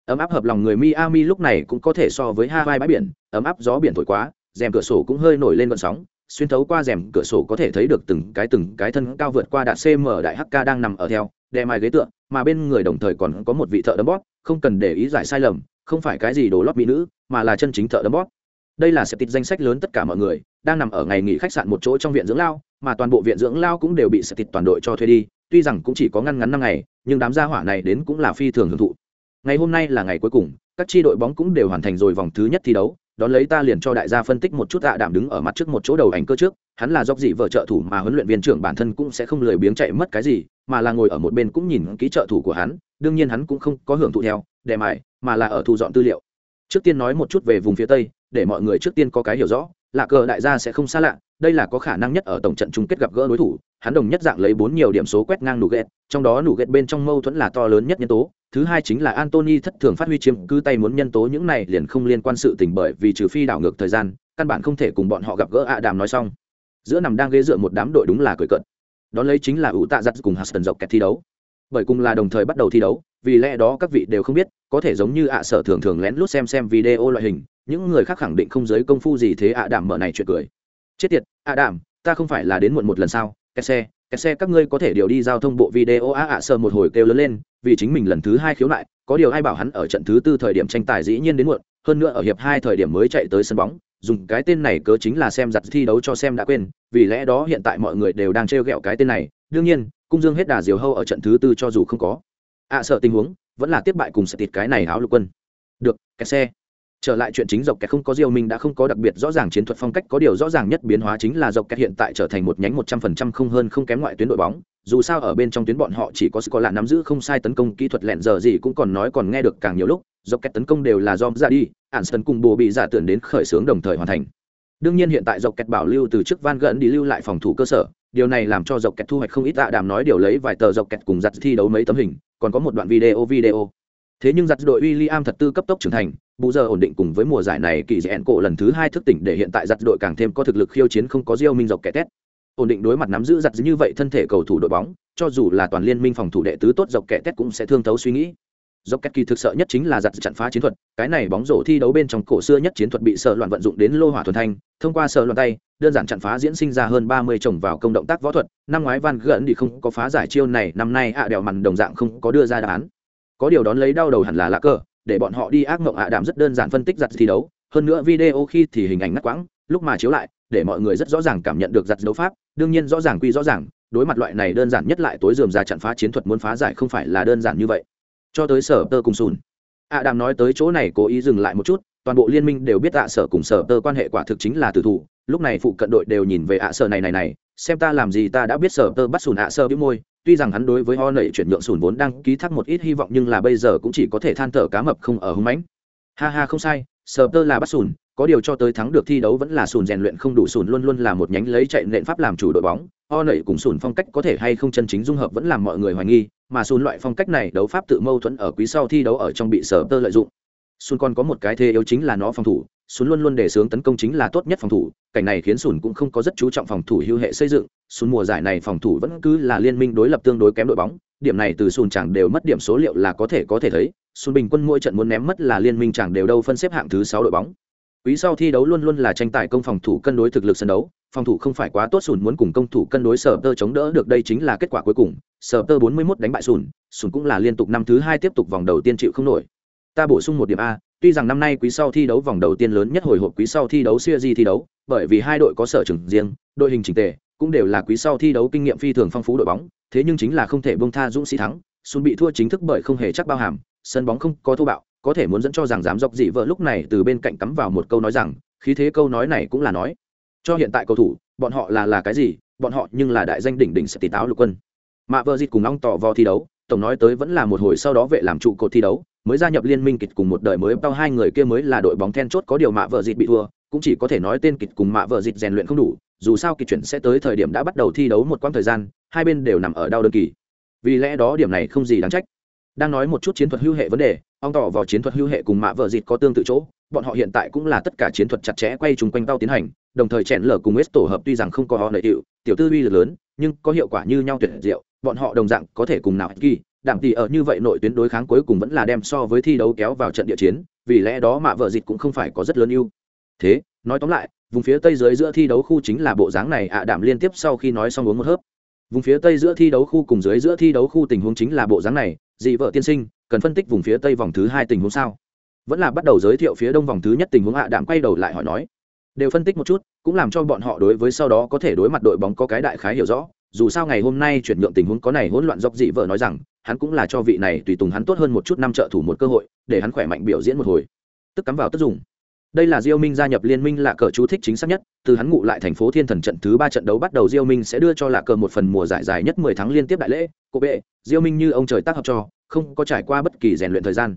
Ấm áp hợp lòng người miami lúc này cũng có thể so với hai vai bãi biển ấm áp gió biển thổi quá rèm cửa sổ cũng hơi nổi lên vận sóng xuyên thấu qua rèm cửa sổ có thể thấy được từng cái từng cái thân cao vượt qua đạt cm đại hk đang nằm ở theo đè mai ghế tựa, mà bên người đồng thời còn có một vị thợ đấm bóp không cần để ý giải sai lầm không phải cái gì đồ lót mỹ nữ mà là chân chính thợ đấm bóp đây là sẽ tịt danh sách lớn tất cả mọi người, đang nằm ở ngày nghỉ khách sạn một chỗ trong viện dưỡng lao, mà toàn bộ viện dưỡng lao cũng đều bị sẽ tịt toàn đội cho thuê đi, tuy rằng cũng chỉ có ngăn ngắn năm ngày, nhưng đám gia hỏa này đến cũng là phi thường hưởng thụ. Ngày hôm nay là ngày cuối cùng, các tri đội bóng cũng đều hoàn thành rồi vòng thứ nhất thi đấu, đón lấy ta liền cho đại gia phân tích một chút tạ đảm đứng ở mặt trước một chỗ đầu ảnh cơ trước, hắn là dốc dị vợ trợ thủ mà huấn luyện viên trưởng bản thân cũng sẽ không lười biếng chạy mất cái gì, mà là ngồi ở một bên cũng nhìn kỹ trợ thủ của hắn, đương nhiên hắn cũng không có hưởng thụ theo đè mải mà là ở thu dọn tư liệu. Trước tiên nói một chút về vùng phía tây để mọi người trước tiên có cái hiểu rõ là cờ đại gia sẽ không xa lạ, đây là có khả năng nhất ở tổng trận chung kết gặp gỡ đối thủ, hắn đồng nhất dạng lấy bốn nhiều điểm số quét ngang nụ ghét, trong đó nụ ghét bên trong mâu thuẫn là to lớn nhất nhân tố, thứ hai chính là antony thất thường phát huy chiếm cứ tay muốn nhân tố những này liền không liên quan sự tình bởi vì trừ phi đảo ngược thời gian, căn bản không thể cùng bọn họ gặp gỡ ạ đàm nói xong. Giữa nằm đang ghế dựa một đám đội đúng là cười cận đón lấy chính là ủ tạ giặt cùng huston dọc kẹt thi đấu. Bởi cùng là đồng thời bắt đầu thi đấu, vì lẽ đó các vị đều không biết, có thể giống như ạ sở thường thường lén lút xem xem video loại hình những người khác khẳng định không giới công phu gì thế ạ đảm mở này chuyện cười. Chết tiệt, ạ đảm, ta không phải là đến muộn một lần sao? Kẹt xe kẹt xe các ngươi có thể điều đi giao thông bộ video ạ ạ sở một hồi kêu lớn lên, vì chính mình lần thứ hai khiếu nại, có điều ai bảo hắn ở trận thứ tư thời điểm tranh tài dĩ nhiên đến muộn, hơn nữa ở hiệp hai thời điểm mới chạy tới sân bóng, dùng cái tên này cớ chính là xem giặt thi đấu cho xem đã quên, vì lẽ đó hiện tại mọi người đều đang trêu ghẹo cái tên này. Đương nhiên, cung dương hết đà diều hâu ở trận thứ tư cho dù không có. Ạ sợ tình huống, vẫn là tiếp bại cùng sẽ tịt cái này áo lục quân. Được, cái xe trở lại chuyện chính dọc kẹt không có diêu minh đã không có đặc biệt rõ ràng chiến thuật phong cách, có điều rõ ràng nhất biến hóa chính là dọc kẹt hiện tại trở thành một nhánh một trăm phần trăm không hơn không kém ngoại tuyến đội bóng. Dù sao ở bên trong tuyến bọn họ chỉ có có là nắm giữ không sai tấn công, kỹ thuật lẹn giờ gì cũng còn nói còn nghe được càng nhiều lúc, dọc kẹt tấn công đều là do ra đi ản sân cùng bồ bị giả tưởng đến khởi xướng đồng thời hoàn thành. Đương nhiên hiện tại dọc kẹt bảo lưu từ trước van gần đi lưu lại phòng thủ cơ sở, điều này làm cho dọc kẹt thu hoạch không ít tạ đàm nói điều lấy vài tờ dọc kẹt cùng giặt thi đấu mấy tấm hình, còn có một đoạn video video. Thế nhưng giặt đội William thật tư cấp tốc trưởng thành bù giờ ổn định cùng với mùa giải này, kỳ dẹn cổ lần thứ hai thức tỉnh để hiện tại giặt đội càng thêm có thực lực khiêu chiến không có diêu minh dọc kẻ tét. Ổn định đối mặt nắm giữ giặt như vậy thân thể cầu thủ đội bóng, cho dù là toàn liên minh phòng thủ đệ tứ tốt dọc kẻ tét cũng sẽ thương thấu suy nghĩ. Dọc kẹt kỳ thực sợ nhất chính là giặt chặn phá chiến thuật, cái này bóng rổ thi đấu bên trong cổ xưa nhất chiến thuật bị sợ loạn vận dụng đến lô hỏa thuần thanh, thông qua sợ loạn tay, đơn giản chặn phá diễn sinh ra hơn ba mươi chồng vào công động tác võ thuật, năm ngoái van gần đi không có phá giải chiêu này, năm nay ạ à đèo mằn đồng dạng không có đưa ra đáp án. Có điều đón lấy đau đầu hẳn là lá cờ để bọn họ đi ác mộng ạ à đàm rất đơn giản phân tích giặt thi đấu. Hơn nữa video khi thì hình ảnh ngắt quãng, lúc mà chiếu lại, để mọi người rất rõ ràng cảm nhận được giặt đấu pháp, đương nhiên rõ ràng quy rõ ràng, đối mặt loại này đơn giản nhất lại tối dườm ra chặn phá chiến thuật muốn phá giải không phải là đơn giản như vậy. Cho tới sở tơ cùng sùn. Ạ đàm nói tới chỗ này cố ý dừng lại một chút, toàn bộ liên minh đều biết ạ sở cùng sở tơ quan hệ quả thực chính là tử thủ, lúc này phụ cận đội đều nhìn về ạ sở này này này, xem ta làm gì ta đã biết sở tơ bắt sùn ạ sơ bĩu môi tuy rằng hắn đối với ho nẩy chuyển nhượng sùn vốn đang ký thác một ít hy vọng nhưng là bây giờ cũng chỉ có thể than thở cá mập không ở hưng mãnh. Ha ha, không sai sở tơ là bắt sùn, có điều cho tới thắng được thi đấu vẫn là sùn rèn luyện không đủ, sùn luôn luôn là một nhánh lấy chạy nện pháp làm chủ đội bóng. Ho nẩy cùng sùn phong cách có thể hay không chân chính dung hợp vẫn làm mọi người hoài nghi, mà sùn loại phong cách này đấu pháp tự mâu thuẫn ở quý sau thi đấu ở trong bị sở tơ lợi dụng. Sùn còn có một cái thế yếu chính là nó phòng thủ sún luôn luôn đề xướng tấn công chính là tốt nhất phòng thủ, cảnh này khiến sùn cũng không có rất chú trọng phòng thủ hữu hệ xây dựng sùn mùa giải này phòng thủ vẫn cứ là liên minh đối lập tương đối kém đội bóng, điểm này từ sùn chẳng đều mất điểm số liệu là có thể có thể thấy sùn bình quân mỗi trận muốn ném mất là liên minh chẳng đều đâu phân xếp hạng thứ sáu đội bóng. Quý sau thi đấu luôn luôn là tranh tài công phòng thủ cân đối thực lực sân đấu, phòng thủ không phải quá tốt sùn muốn cùng công thủ cân đối sở tơ chống đỡ được đây chính là kết quả cuối cùng, sở tơ 41 đánh bại sùn sùn cũng là liên tục năm thứ hai tiếp tục vòng đầu tiên chịu không nổi ta bổ sung một điểm a, tuy rằng năm nay quý sau thi đấu vòng đầu tiên lớn nhất hồi hộp quý sau thi đấu siêu di thi đấu, bởi vì hai đội có sở trường riêng, đội hình chỉnh tề, cũng đều là quý sau thi đấu kinh nghiệm phi thường phong phú đội bóng, thế nhưng chính là không thể bông tha dũng sĩ thắng, xuân bị thua chính thức bởi không hề chắc bao hàm, sân bóng không có thô bạo, có thể muốn dẫn cho rằng dám dọc dị vợ lúc này từ bên cạnh cắm vào một câu nói rằng, khí thế câu nói này cũng là nói. Cho hiện tại cầu thủ, bọn họ là là cái gì, bọn họ nhưng là đại danh đỉnh đỉnh sẽ tỷ táo lục quân. Mạ vợ dịt cùng ong tỏ vò thi đấu, tổng nói tới vẫn là một hồi sau đó vệ làm trụ cột thi đấu mới gia nhập liên minh kịch cùng một đời mới. Bao hai người kia mới là đội bóng then chốt có điều mạ vợ dịt bị thua, cũng chỉ có thể nói tên kịch cùng mạ vợ dịt rèn luyện không đủ, dù sao kịch chuyển sẽ tới thời điểm đã bắt đầu thi đấu một quãng thời gian, hai bên đều nằm ở đau đơn kỳ. Vì lẽ đó điểm này không gì đáng trách. Đang nói một chút chiến thuật hữu hệ vấn đề, ông tỏ vào chiến thuật hữu hệ cùng mạ vợ dịt có tương tự chỗ, bọn họ hiện tại cũng là tất cả chiến thuật chặt chẽ quay chung quanh tao tiến hành, đồng thời chèn lở cùng s tổ hợp tuy rằng không có họ lợi hiệu tiểu tư uy lực lớn, nhưng có hiệu quả như nhau tuyệt diệu, bọn họ đồng dạng có thể cùng nào kỳ đảm tỷ ở như vậy nội tuyến đối kháng cuối cùng vẫn là đem so với thi đấu kéo vào trận địa chiến, vì lẽ đó mạ vợ dịch cũng không phải có rất lớn ưu. Thế, nói tóm lại, vùng phía tây dưới giữa thi đấu khu chính là bộ dáng này ạ đảm liên tiếp sau khi nói xong uống một hớp. Vùng phía tây giữa thi đấu khu cùng dưới giữa thi đấu khu tình huống chính là bộ dáng này, dị vợ tiên sinh, cần phân tích vùng phía tây vòng thứ hai tình huống sao? Vẫn là bắt đầu giới thiệu phía đông vòng thứ nhất tình huống ạ đảm quay đầu lại hỏi nói. Đều phân tích một chút, cũng làm cho bọn họ đối với sau đó có thể đối mặt đội bóng có cái đại khái hiểu rõ, dù sao ngày hôm nay chuyển nhượng tình huống có này hỗn loạn dọc dị vợ nói rằng hắn cũng là cho vị này tùy tùng hắn tốt hơn một chút năm trợ thủ một cơ hội, để hắn khỏe mạnh biểu diễn một hồi. Tức cắm vào tức dùng. Đây là diêu minh gia nhập liên minh là cờ chú thích chính xác nhất, từ hắn ngụ lại thành phố thiên thần trận thứ ba trận đấu bắt đầu diêu minh sẽ đưa cho lạ cờ một phần mùa giải dài nhất mười tháng liên tiếp đại lễ, cô bệ, diêu minh như ông trời tác hợp cho, không có trải qua bất kỳ rèn luyện thời gian.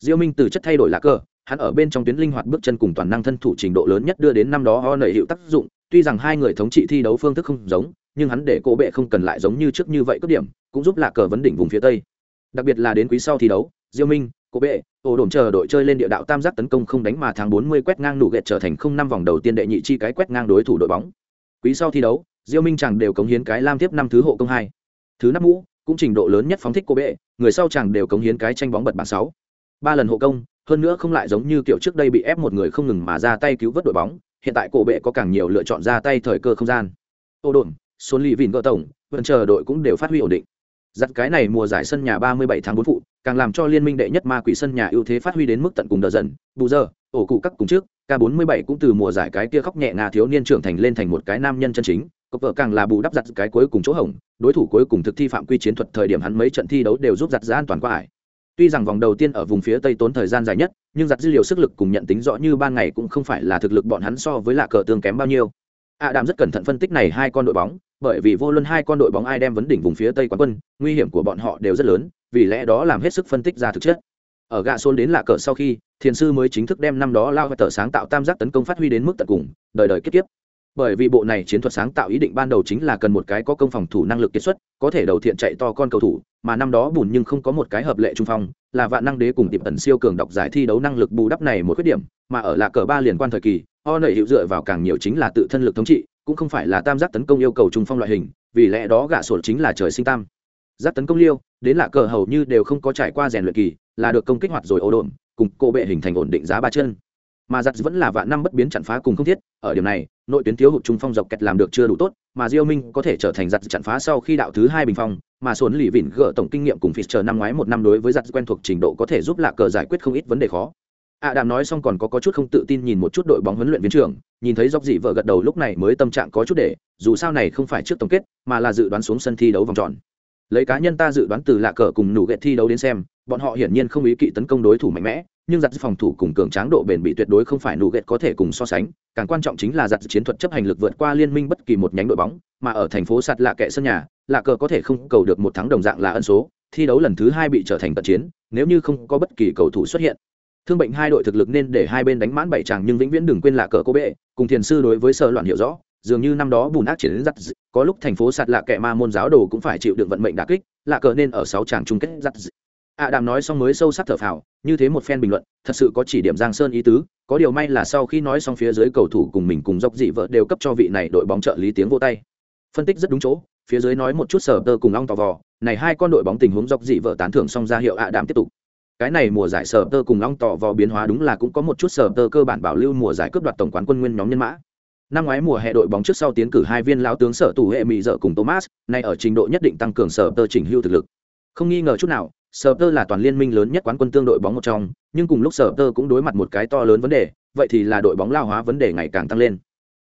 Diêu minh từ chất thay đổi lạ cờ, hắn ở bên trong tuyến linh hoạt bước chân cùng toàn năng thân thủ trình độ lớn nhất đưa đến năm đó ho nảy hiệu tác dụng tuy rằng hai người thống trị thi đấu phương thức không giống, nhưng hắn để cổ bệ không cần lại giống như trước như vậy cấp điểm, cũng giúp lạc cờ vấn đỉnh vùng phía tây. Đặc biệt là đến quý sau thi đấu, diêu minh, cổ bệ ổ đổm chờ đội chơi lên địa đạo tam giác tấn công không đánh mà tháng 40 quét ngang nụ gẹt trở thành không năm vòng đầu tiên đệ nhị chi cái quét ngang đối thủ đội bóng. Quý sau thi đấu, diêu minh chẳng đều cống hiến cái lam tiếp năm thứ hộ công hai. Thứ năm mũ, cũng trình độ lớn nhất phóng thích cô bệ, người sau chẳng đều cống hiến cái tranh bóng bật bảng sáu. Ba lần hộ công, hơn nữa không lại giống như kiểu trước đây bị ép một người không ngừng mà ra tay cứu vớt đội bóng hiện tại cổ bệ có càng nhiều lựa chọn ra tay thời cơ không gian. Ô đồn xuân lì vìn gỡ tổng, vẫn chờ đội cũng đều phát huy ổn định. Giặt cái này mùa giải sân nhà 37 tháng 4 phụ, càng làm cho liên minh đệ nhất ma quỷ sân nhà ưu thế phát huy đến mức tận cùng đờ dần. Bù giờ, ổ cụ các cùng trước, k 47 cũng từ mùa giải cái kia khóc nhẹ ngà thiếu niên trưởng thành lên thành một cái nam nhân chân chính. Cộc vợ càng là bù đắp giặt cái cuối cùng chỗ hỏng đối thủ cuối cùng thực thi phạm quy chiến thuật thời điểm hắn mấy trận thi đấu đều giúp giặt ra an toàn qua ải tuy rằng vòng đầu tiên ở vùng phía tây tốn thời gian dài nhất, nhưng giặt dữ liệu sức lực cùng nhận tính rõ như ban ngày cũng không phải là thực lực bọn hắn so với lạ cờ tương kém bao nhiêu. A đàm rất cẩn thận phân tích này hai con đội bóng, bởi vì vô luân hai con đội bóng ai đem vấn đỉnh vùng phía tây quán quân, nguy hiểm của bọn họ đều rất lớn, vì lẽ đó làm hết sức phân tích ra thực chất. Ở gạ xôn đến lạ cờ sau khi, thiền sư mới chính thức đem năm đó lao và tờ sáng tạo tam giác tấn công phát huy đến mức tận cùng, đời đời kết tiếp bởi vì bộ này chiến thuật sáng tạo ý định ban đầu chính là cần một cái có công phòng thủ năng lực kiệt xuất, có thể đầu thiện chạy to con cầu thủ, mà năm đó bùn nhưng không có một cái hợp lệ trung phong, là vạn năng đế cùng tiệm ẩn siêu cường đọc giải thi đấu năng lực bù đắp này một khuyết điểm, mà ở là cờ ba liên quan thời kỳ, o nợ hiệu dựa vào càng nhiều chính là tự thân lực thống trị, cũng không phải là tam giác tấn công yêu cầu trung phong loại hình, vì lẽ đó gạ sổ chính là trời sinh tam giác tấn công liêu, đến là cờ hầu như đều không có trải qua rèn luyện kỳ, là được công kích hoạt rồi ổ độn, cùng cô bệ hình thành ổn định giá ba chân. Mà giặt vẫn là vạn năm bất biến chặn phá cùng không thiết, ở điểm này nội tuyến thiếu hụt trung phong dọc kẹt làm được chưa đủ tốt mà diêu minh có thể trở thành giặt chặn phá sau khi đạo thứ hai bình phong mà Xuân lì vịn gỡ tổng kinh nghiệm cùng phì chờ năm ngoái một năm đối với giặt quen thuộc trình độ có thể giúp lạ cờ giải quyết không ít vấn đề khó. A à đàm nói xong còn có, có chút không tự tin nhìn một chút đội bóng huấn luyện viên trưởng nhìn thấy dốc dị vợ gật đầu lúc này mới tâm trạng có chút để dù sao này không phải trước tổng kết mà là dự đoán xuống sân thi đấu vòng tròn. Lấy cá nhân ta dự đoán từ lạ cờ cùng nụ ghệ thi đấu đến xem bọn họ hiển nhiên không ý kỵ tấn công đối thủ mạnh mẽ nhưng giặt phòng thủ cùng cường tráng độ bền bị tuyệt đối không phải nụ ghệ có thể cùng so sánh, càng quan trọng chính là giặt chiến thuật chấp hành lực vượt qua liên minh bất kỳ một nhánh đội bóng, mà ở thành phố sạt lạ kệ sân nhà, lạ cờ có thể không cầu được một thắng đồng dạng là ân số, thi đấu lần thứ hai bị trở thành tận chiến, nếu như không có bất kỳ cầu thủ xuất hiện. Thương bệnh hai đội thực lực nên để hai bên đánh mãn bảy chàng nhưng vĩnh viễn đừng quên lạ cờ cô bệ cùng thiền sư đối với sở loạn hiểu rõ, dường như năm đó bùn ác chiến giặt có lúc thành phố sạt lạ kệ ma môn giáo đồ cũng phải chịu đựng vận mệnh đà kích, lạ cờ nên ở sáu chàng chung kết giặt ạ à đàm nói xong mới sâu sắc thở phào, như thế một phen bình luận, thật sự có chỉ điểm giang sơn ý tứ, có điều may là sau khi nói xong phía dưới cầu thủ cùng mình cùng dốc dị vợ đều cấp cho vị này đội bóng trợ lý tiếng vô tay. Phân tích rất đúng chỗ, phía dưới nói một chút sở tơ cùng long tò vò, này hai con đội bóng tình huống dốc dị vợ tán thưởng xong ra hiệu ạ à đàm tiếp tục. Cái này mùa giải sở tơ cùng long tò vò biến hóa đúng là cũng có một chút sở tơ cơ bản bảo lưu mùa giải cướp đoạt tổng quán quân nguyên nhóm nhân mã. Năm ngoái mùa hè đội bóng trước sau tiến cử hai viên lão tướng sở tù hệ mỹ dợ cùng thomas, nay ở trình độ nhất định tăng cường sở tơ chỉnh hưu thực lực. Không nghi ngờ chút nào sở tơ là toàn liên minh lớn nhất quán quân tương đội bóng một trong, nhưng cùng lúc sở tơ cũng đối mặt một cái to lớn vấn đề, vậy thì là đội bóng lao hóa vấn đề ngày càng tăng lên.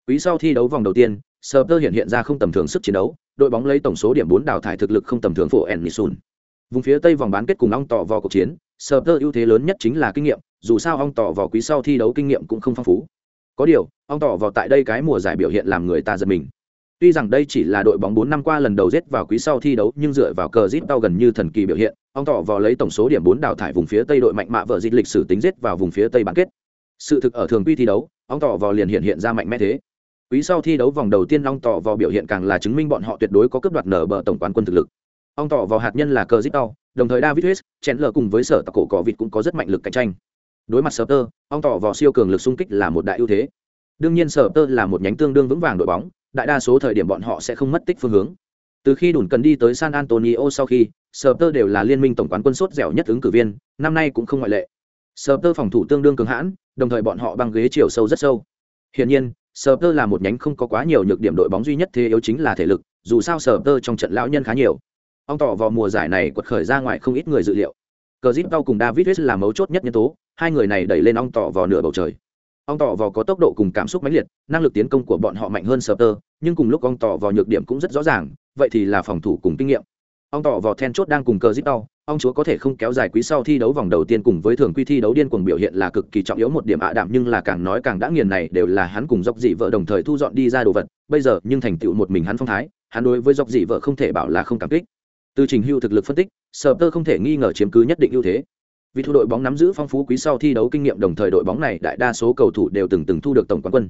Quý sau thi đấu vòng đầu tiên, sở tơ hiện hiện ra không tầm thường sức chiến đấu, đội bóng lấy tổng số điểm bốn đào thải thực lực không tầm thường phổ ẩn nisun vùng phía tây vòng bán kết cùng ong tỏ vào cuộc chiến, sở tơ ưu thế lớn nhất chính là kinh nghiệm, dù sao ong tỏ vào quý sau thi đấu kinh nghiệm cũng không phong phú. Có điều, ong tỏ vào tại đây cái mùa giải biểu hiện làm người ta giật mình. Tuy rằng đây chỉ là đội bóng 4 năm qua lần đầu giết vào quý sau thi đấu, nhưng dựa vào cờ giết tao gần như thần kỳ biểu hiện, ông tỏ vào lấy tổng số điểm 4 đào thải vùng phía Tây đội mạnh mạ vợ dịch lịch sử tính giết vào vùng phía Tây bán kết. Sự thực ở thường quy thi đấu, ông tỏ vào liền hiện hiện ra mạnh mẽ thế. Quý sau thi đấu vòng đầu tiên ông tỏ vào biểu hiện càng là chứng minh bọn họ tuyệt đối có cướp đoạt nở bờ tổng quán quân thực lực. Ông tỏ vào hạt nhân là cờ giết tao, đồng thời David West, Chandler cùng với sở tạc cổ cỏ vịt cũng có rất mạnh lực cạnh tranh. Đối mặt Sutter, ông tỏ vào siêu cường lực xung kích là một đại ưu thế. Đương nhiên Sutter là một nhánh tương đương vững vàng đội bóng, đại đa số thời điểm bọn họ sẽ không mất tích phương hướng từ khi đùn cần đi tới san antonio sau khi sờ tơ đều là liên minh tổng quán quân sốt dẻo nhất ứng cử viên năm nay cũng không ngoại lệ sờ tơ phòng thủ tương đương cường hãn đồng thời bọn họ băng ghế chiều sâu rất sâu hiển nhiên Sở Tơ là một nhánh không có quá nhiều nhược điểm đội bóng duy nhất thế yếu chính là thể lực, dù sao Sở Tơ trong trận lão nhân khá nhiều. Ông tỏ vào mùa giải này quật khởi ra ngoài không ít người dự liệu. Cờ Zip cùng David West là mấu chốt nhất nhân tố, hai người này đẩy lên ông tỏ vào nửa bầu trời Ong tỏ vò có tốc độ cùng cảm xúc mãnh liệt, năng lực tiến công của bọn họ mạnh hơn sờ tơ nhưng cùng lúc Ong tỏ vò nhược điểm cũng rất rõ ràng, vậy thì là phòng thủ cùng kinh nghiệm. Ong tỏ vò then chốt đang cùng cờ zip đau ông chúa có thể không kéo dài quý sau thi đấu vòng đầu tiên cùng với thường quy thi đấu điên cuồng biểu hiện là cực kỳ trọng yếu một điểm ạ đạm, nhưng là càng nói càng đã nghiền này đều là hắn cùng dọc dị vợ đồng thời thu dọn đi ra đồ vật, bây giờ nhưng thành tựu một mình hắn phong thái, hắn đối với dọc dị vợ không thể bảo là không cảm kích. Từ trình hưu thực lực phân tích sờ tơ không thể nghi ngờ chiếm cứ nhất định ưu thế vì thu đội bóng nắm giữ phong phú quý sau thi đấu kinh nghiệm đồng thời đội bóng này đại đa số cầu thủ đều từng từng thu được tổng quán quân.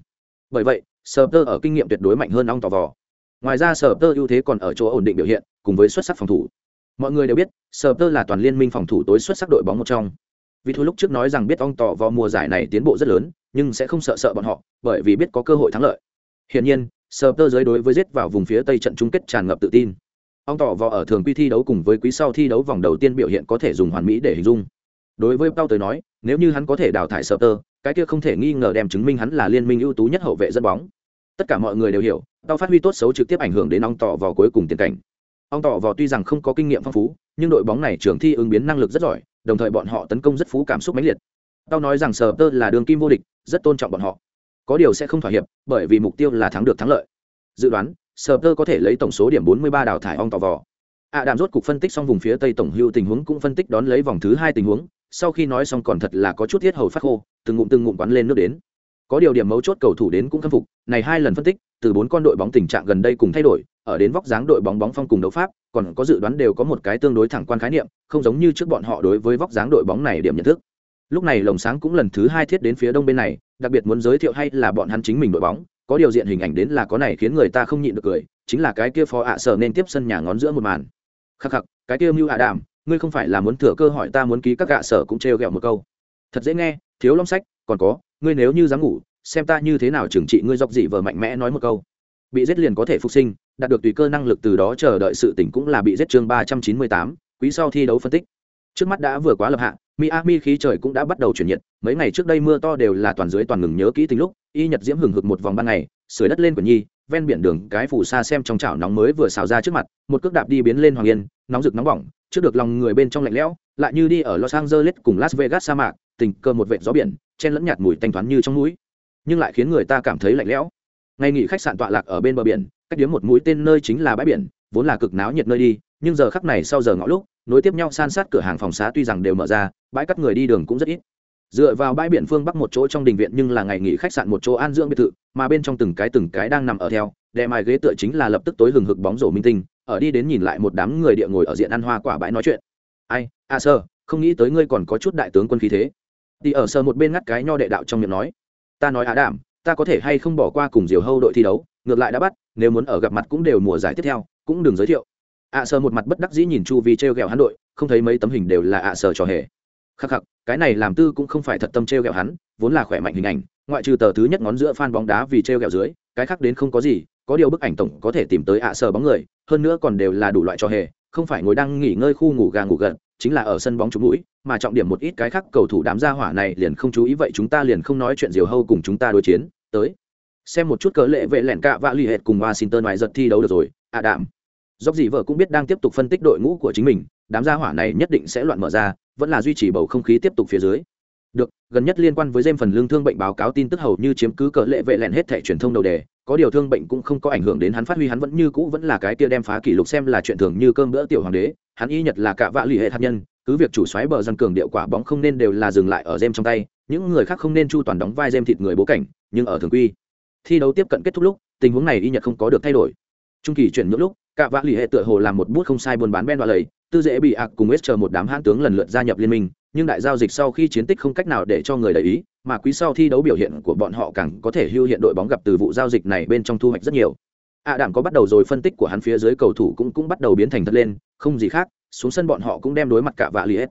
Bởi vậy sờ tơ ở kinh nghiệm tuyệt đối mạnh hơn ong tò vò. Ngoài ra sờ tơ ưu thế còn ở chỗ ổn định biểu hiện, cùng với xuất sắc phòng thủ. Mọi người đều biết sờ tơ là toàn liên minh phòng thủ tối xuất sắc đội bóng một trong. Vì thu lúc trước nói rằng biết ong tỏ Vò mùa giải này tiến bộ rất lớn, nhưng sẽ không sợ sợ bọn họ, bởi vì biết có cơ hội thắng lợi. Hiển nhiên sờ tơ giới đối với giết vào vùng phía tây trận chung kết tràn ngập tự tin. Ong tỏ Vò ở thường quy thi đấu cùng với quý sau thi đấu vòng đầu tiên biểu hiện có thể dùng hoàn mỹ để hình dung đối với Pau tới nói, nếu như hắn có thể đào thải Sở cái kia không thể nghi ngờ đem chứng minh hắn là liên minh ưu tú nhất hậu vệ dẫn bóng. Tất cả mọi người đều hiểu, Pau phát huy tốt xấu trực tiếp ảnh hưởng đến ông tỏ vào cuối cùng tiền cảnh. Ông tỏ vào tuy rằng không có kinh nghiệm phong phú, nhưng đội bóng này trưởng thi ứng biến năng lực rất giỏi, đồng thời bọn họ tấn công rất phú cảm xúc mãnh liệt. Pau nói rằng Sở là đường kim vô địch, rất tôn trọng bọn họ. Có điều sẽ không thỏa hiệp, bởi vì mục tiêu là thắng được thắng lợi. Dự đoán, Sở có thể lấy tổng số điểm 43 đào thải ông tỏ vò. À đạm rốt cục phân tích xong vùng phía tây tổng hưu tình huống cũng phân tích đón lấy vòng thứ hai tình huống, sau khi nói xong còn thật là có chút thiết hầu phát khô, từng ngụm từng ngụm quắn lên nước đến. Có điều điểm mấu chốt cầu thủ đến cũng khâm phục, này hai lần phân tích, từ bốn con đội bóng tình trạng gần đây cùng thay đổi, ở đến vóc dáng đội bóng bóng phong cùng đấu pháp, còn có dự đoán đều có một cái tương đối thẳng quan khái niệm, không giống như trước bọn họ đối với vóc dáng đội bóng này điểm nhận thức. Lúc này lồng sáng cũng lần thứ hai thiết đến phía đông bên này, đặc biệt muốn giới thiệu hay là bọn hắn chính mình đội bóng, có điều diện hình ảnh đến là có này khiến người ta không nhịn được cười, chính là cái kia phó ạ sở nên tiếp sân nhà ngón giữa một màn. Khắc khắc, cái kia mưu ạ đàm ngươi không phải là muốn thừa cơ hỏi ta muốn ký các gạ sở cũng trêu ghẹo một câu. Thật dễ nghe, thiếu long sách, còn có, ngươi nếu như dám ngủ, xem ta như thế nào trừng trị ngươi dọc dị vờ mạnh mẽ nói một câu. Bị giết liền có thể phục sinh, đạt được tùy cơ năng lực từ đó chờ đợi sự tỉnh cũng là bị giết chương ba trăm chín mươi tám, quý sau thi đấu phân tích. Trước mắt đã vừa quá lập hạ, miami khí trời cũng đã bắt đầu chuyển nhiệt, mấy ngày trước đây mưa to đều là toàn dưới toàn ngừng nhớ kỹ tính lúc, y nhật diễm hừng hực một vòng ban ngày, sưởi đất lên của nhi, ven biển đường cái phủ xa xem trong chảo nóng mới vừa xào ra trước mặt, một cước đạp đi biến lên hoàng yên, nóng rực nóng bỏng trước được lòng người bên trong lạnh lẽo, lại như đi ở los angeles cùng las vegas sa mạc, tình cờ một vệt gió biển, chen lẫn nhạt mùi thanh thoáng như trong núi. Nhưng lại khiến người ta cảm thấy lạnh lẽo. Ngày nghỉ khách sạn tọa lạc ở bên bờ biển, cách điếm một mũi tên nơi chính là bãi biển, vốn là cực náo nhiệt nơi đi, nhưng giờ khắc này sau giờ ngõ lúc, nối tiếp nhau san sát cửa hàng phòng xá tuy rằng đều mở ra, bãi cắt người đi đường cũng rất ít. Dựa vào bãi biển phương bắc một chỗ trong đình viện nhưng là ngày nghỉ khách sạn một chỗ an dưỡng biệt thự, mà bên trong từng cái từng cái đang nằm ở theo, đè mài ghế tựa chính là lập tức tối hừng hực bóng rổ minh tinh ở đi đến nhìn lại một đám người địa ngồi ở diện ăn hoa quả bãi nói chuyện. Ai à, a sơ không nghĩ tới ngươi còn có chút đại tướng quân khí thế. Thì ở sơ một bên ngắt cái nho đệ đạo trong miệng nói. Ta nói á đảm, ta có thể hay không bỏ qua cùng diều hâu đội thi đấu, ngược lại đã bắt, nếu muốn ở gặp mặt cũng đều mùa giải tiếp theo, cũng đừng giới thiệu. À, ạ sơ một mặt bất đắc dĩ nhìn chu vi t r e o g ẹ o hắn đội, không thấy mấy tấm hình đều là ạ sơ trò hề. Khắc khắc, cái này làm tư cũng không phải thật tâm t r e o g ẹ o hắn, vốn là khỏe mạnh hình ảnh, ngoại trừ tờ thứ nhất ngón giữa phan bóng đá vì t r e o g ẹ o dưới cái khác đến không có gì, có điều bức ảnh tổng có thể tìm tới ạ sờ bóng người, hơn nữa còn đều là đủ loại trò hề, không phải ngồi đang nghỉ ngơi khu ngủ gà ngủ gật, chính là ở sân bóng trúng mũi, mà trọng điểm một ít cái khác cầu thủ đám gia hỏa này liền không chú ý, vậy chúng ta liền không nói chuyện diều hâu cùng chúng ta đối chiến, tới. Xem một chút cớ lệ vệ lẹn cạ vạ l ì hệt cùng washington ngoài giật thi đấu được rồi, ạ đạm. Dốc gì vợ cũng biết đang tiếp tục phân tích đội ngũ của chính mình, đám gia hỏa này nhất định sẽ loạn mở ra, vẫn là duy trì bầu không khí tiếp tục phía dưới được, gần nhất liên quan với dêm phần lương thương bệnh báo cáo tin tức hầu như chiếm cứ cỡ lệ vệ lẹn hết thẻ truyền thông đầu đề, có điều thương bệnh cũng không có ảnh hưởng đến hắn phát huy, hắn vẫn như cũ vẫn là cái kia đem phá kỷ lục xem là chuyện thường như cơm bữa tiểu hoàng đế, hắn y nhật là cả vạ lì hệ hạt nhân, cứ việc chủ xoáy bờ dân cường điệu quả bóng không nên đều là dừng lại ở dêm trong tay, những người khác không nên chu toàn đóng vai dêm thịt người bố cảnh, nhưng ở thường quy, thi đấu tiếp cận kết thúc lúc, tình huống này y nhật không có được thay đổi. Trung kỳ chuyển những lúc, cả vạ lì hệ tựa hồ làm một bút không sai buôn bán ben và lầy tư dễ bị ạc cùng ết chờ một đám hãn tướng lần lượt gia nhập liên minh nhưng đại giao dịch sau khi chiến tích không cách nào để cho người để ý, mà quý sau thi đấu biểu hiện của bọn họ càng có thể hưu hiện đội bóng gặp từ vụ giao dịch này bên trong thu hoạch rất nhiều à đảm có bắt đầu rồi, phân tích của hắn phía dưới cầu thủ cũng cũng bắt đầu biến thành thật lên, không gì khác, xuống sân bọn họ cũng đem đối mặt cả vạ liệt.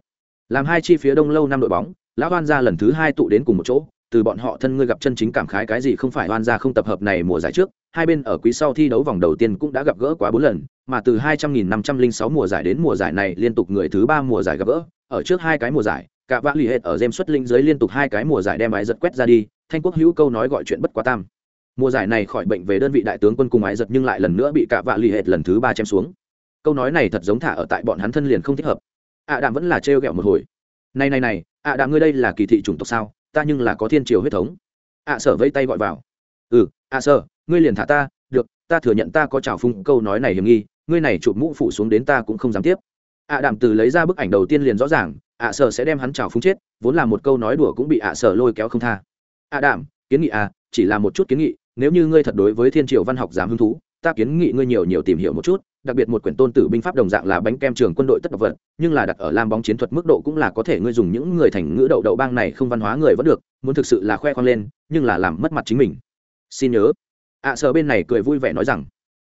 làm hai chi phía đông lâu năm đội bóng, lão hoan gia lần thứ hai tụ đến cùng một chỗ, từ bọn họ thân ngươi gặp chân chính cảm khái cái gì không phải Hoan gia không tập hợp này mùa giải trước hai bên ở quý sau thi đấu vòng đầu tiên cũng đã gặp gỡ quá bốn lần, mà từ hai trăm nghìn năm trăm linh sáu mùa giải đến mùa giải này liên tục người thứ ba mùa giải gặp gỡ, ở trước hai cái mùa giải, cả vã lì hết ở jem xuất linh dưới liên tục hai cái mùa giải đem ái giật quét ra đi, thanh quốc hữu câu nói gọi chuyện bất quá tam. Mùa giải này khỏi bệnh về đơn vị đại tướng quân cùng ái giật nhưng lại lần nữa bị cả vạ lì hệt lần thứ ba chém xuống. Câu nói này thật giống thả ở tại bọn hắn thân liền không thích hợp. Ạ đạm vẫn là trêu ghẹo một hồi. Này này này, ạ đạm ngươi đây là kỳ thị chủng tộc sao? Ta nhưng là có thiên triều huyết thống. Ạ sở vây tay gọi vào. Ừ ạ sở ngươi liền thả ta, được, ta thừa nhận ta có trào phung câu nói này hiểm nghi, ngươi này chụp mũ phủ xuống đến ta cũng không dám tiếp. Ạ đạm từ lấy ra bức ảnh đầu tiên liền rõ ràng, ạ sở sẽ đem hắn trào phung chết, vốn là một câu nói đùa cũng bị ạ sở lôi kéo không tha. Ạ đạm, kiến nghị à chỉ là một chút kiến nghị, nếu như ngươi thật đối với thiên triều văn học dám hứng thú, ta kiến nghị ngươi nhiều nhiều tìm hiểu một chút, đặc biệt một quyển tôn tử binh pháp đồng dạng là bánh kem trường quân đội tất độc vật, nhưng là đặt ở lam bóng chiến thuật mức độ cũng là có thể ngươi dùng những người thành ngữ đậu đậu bang này không văn hóa người vẫn được, muốn thực sự là khoe khoang lên, nhưng là làm mất mặt chính mình. Xin nhớ ạ à, bên này cười vui vẻ nói rằng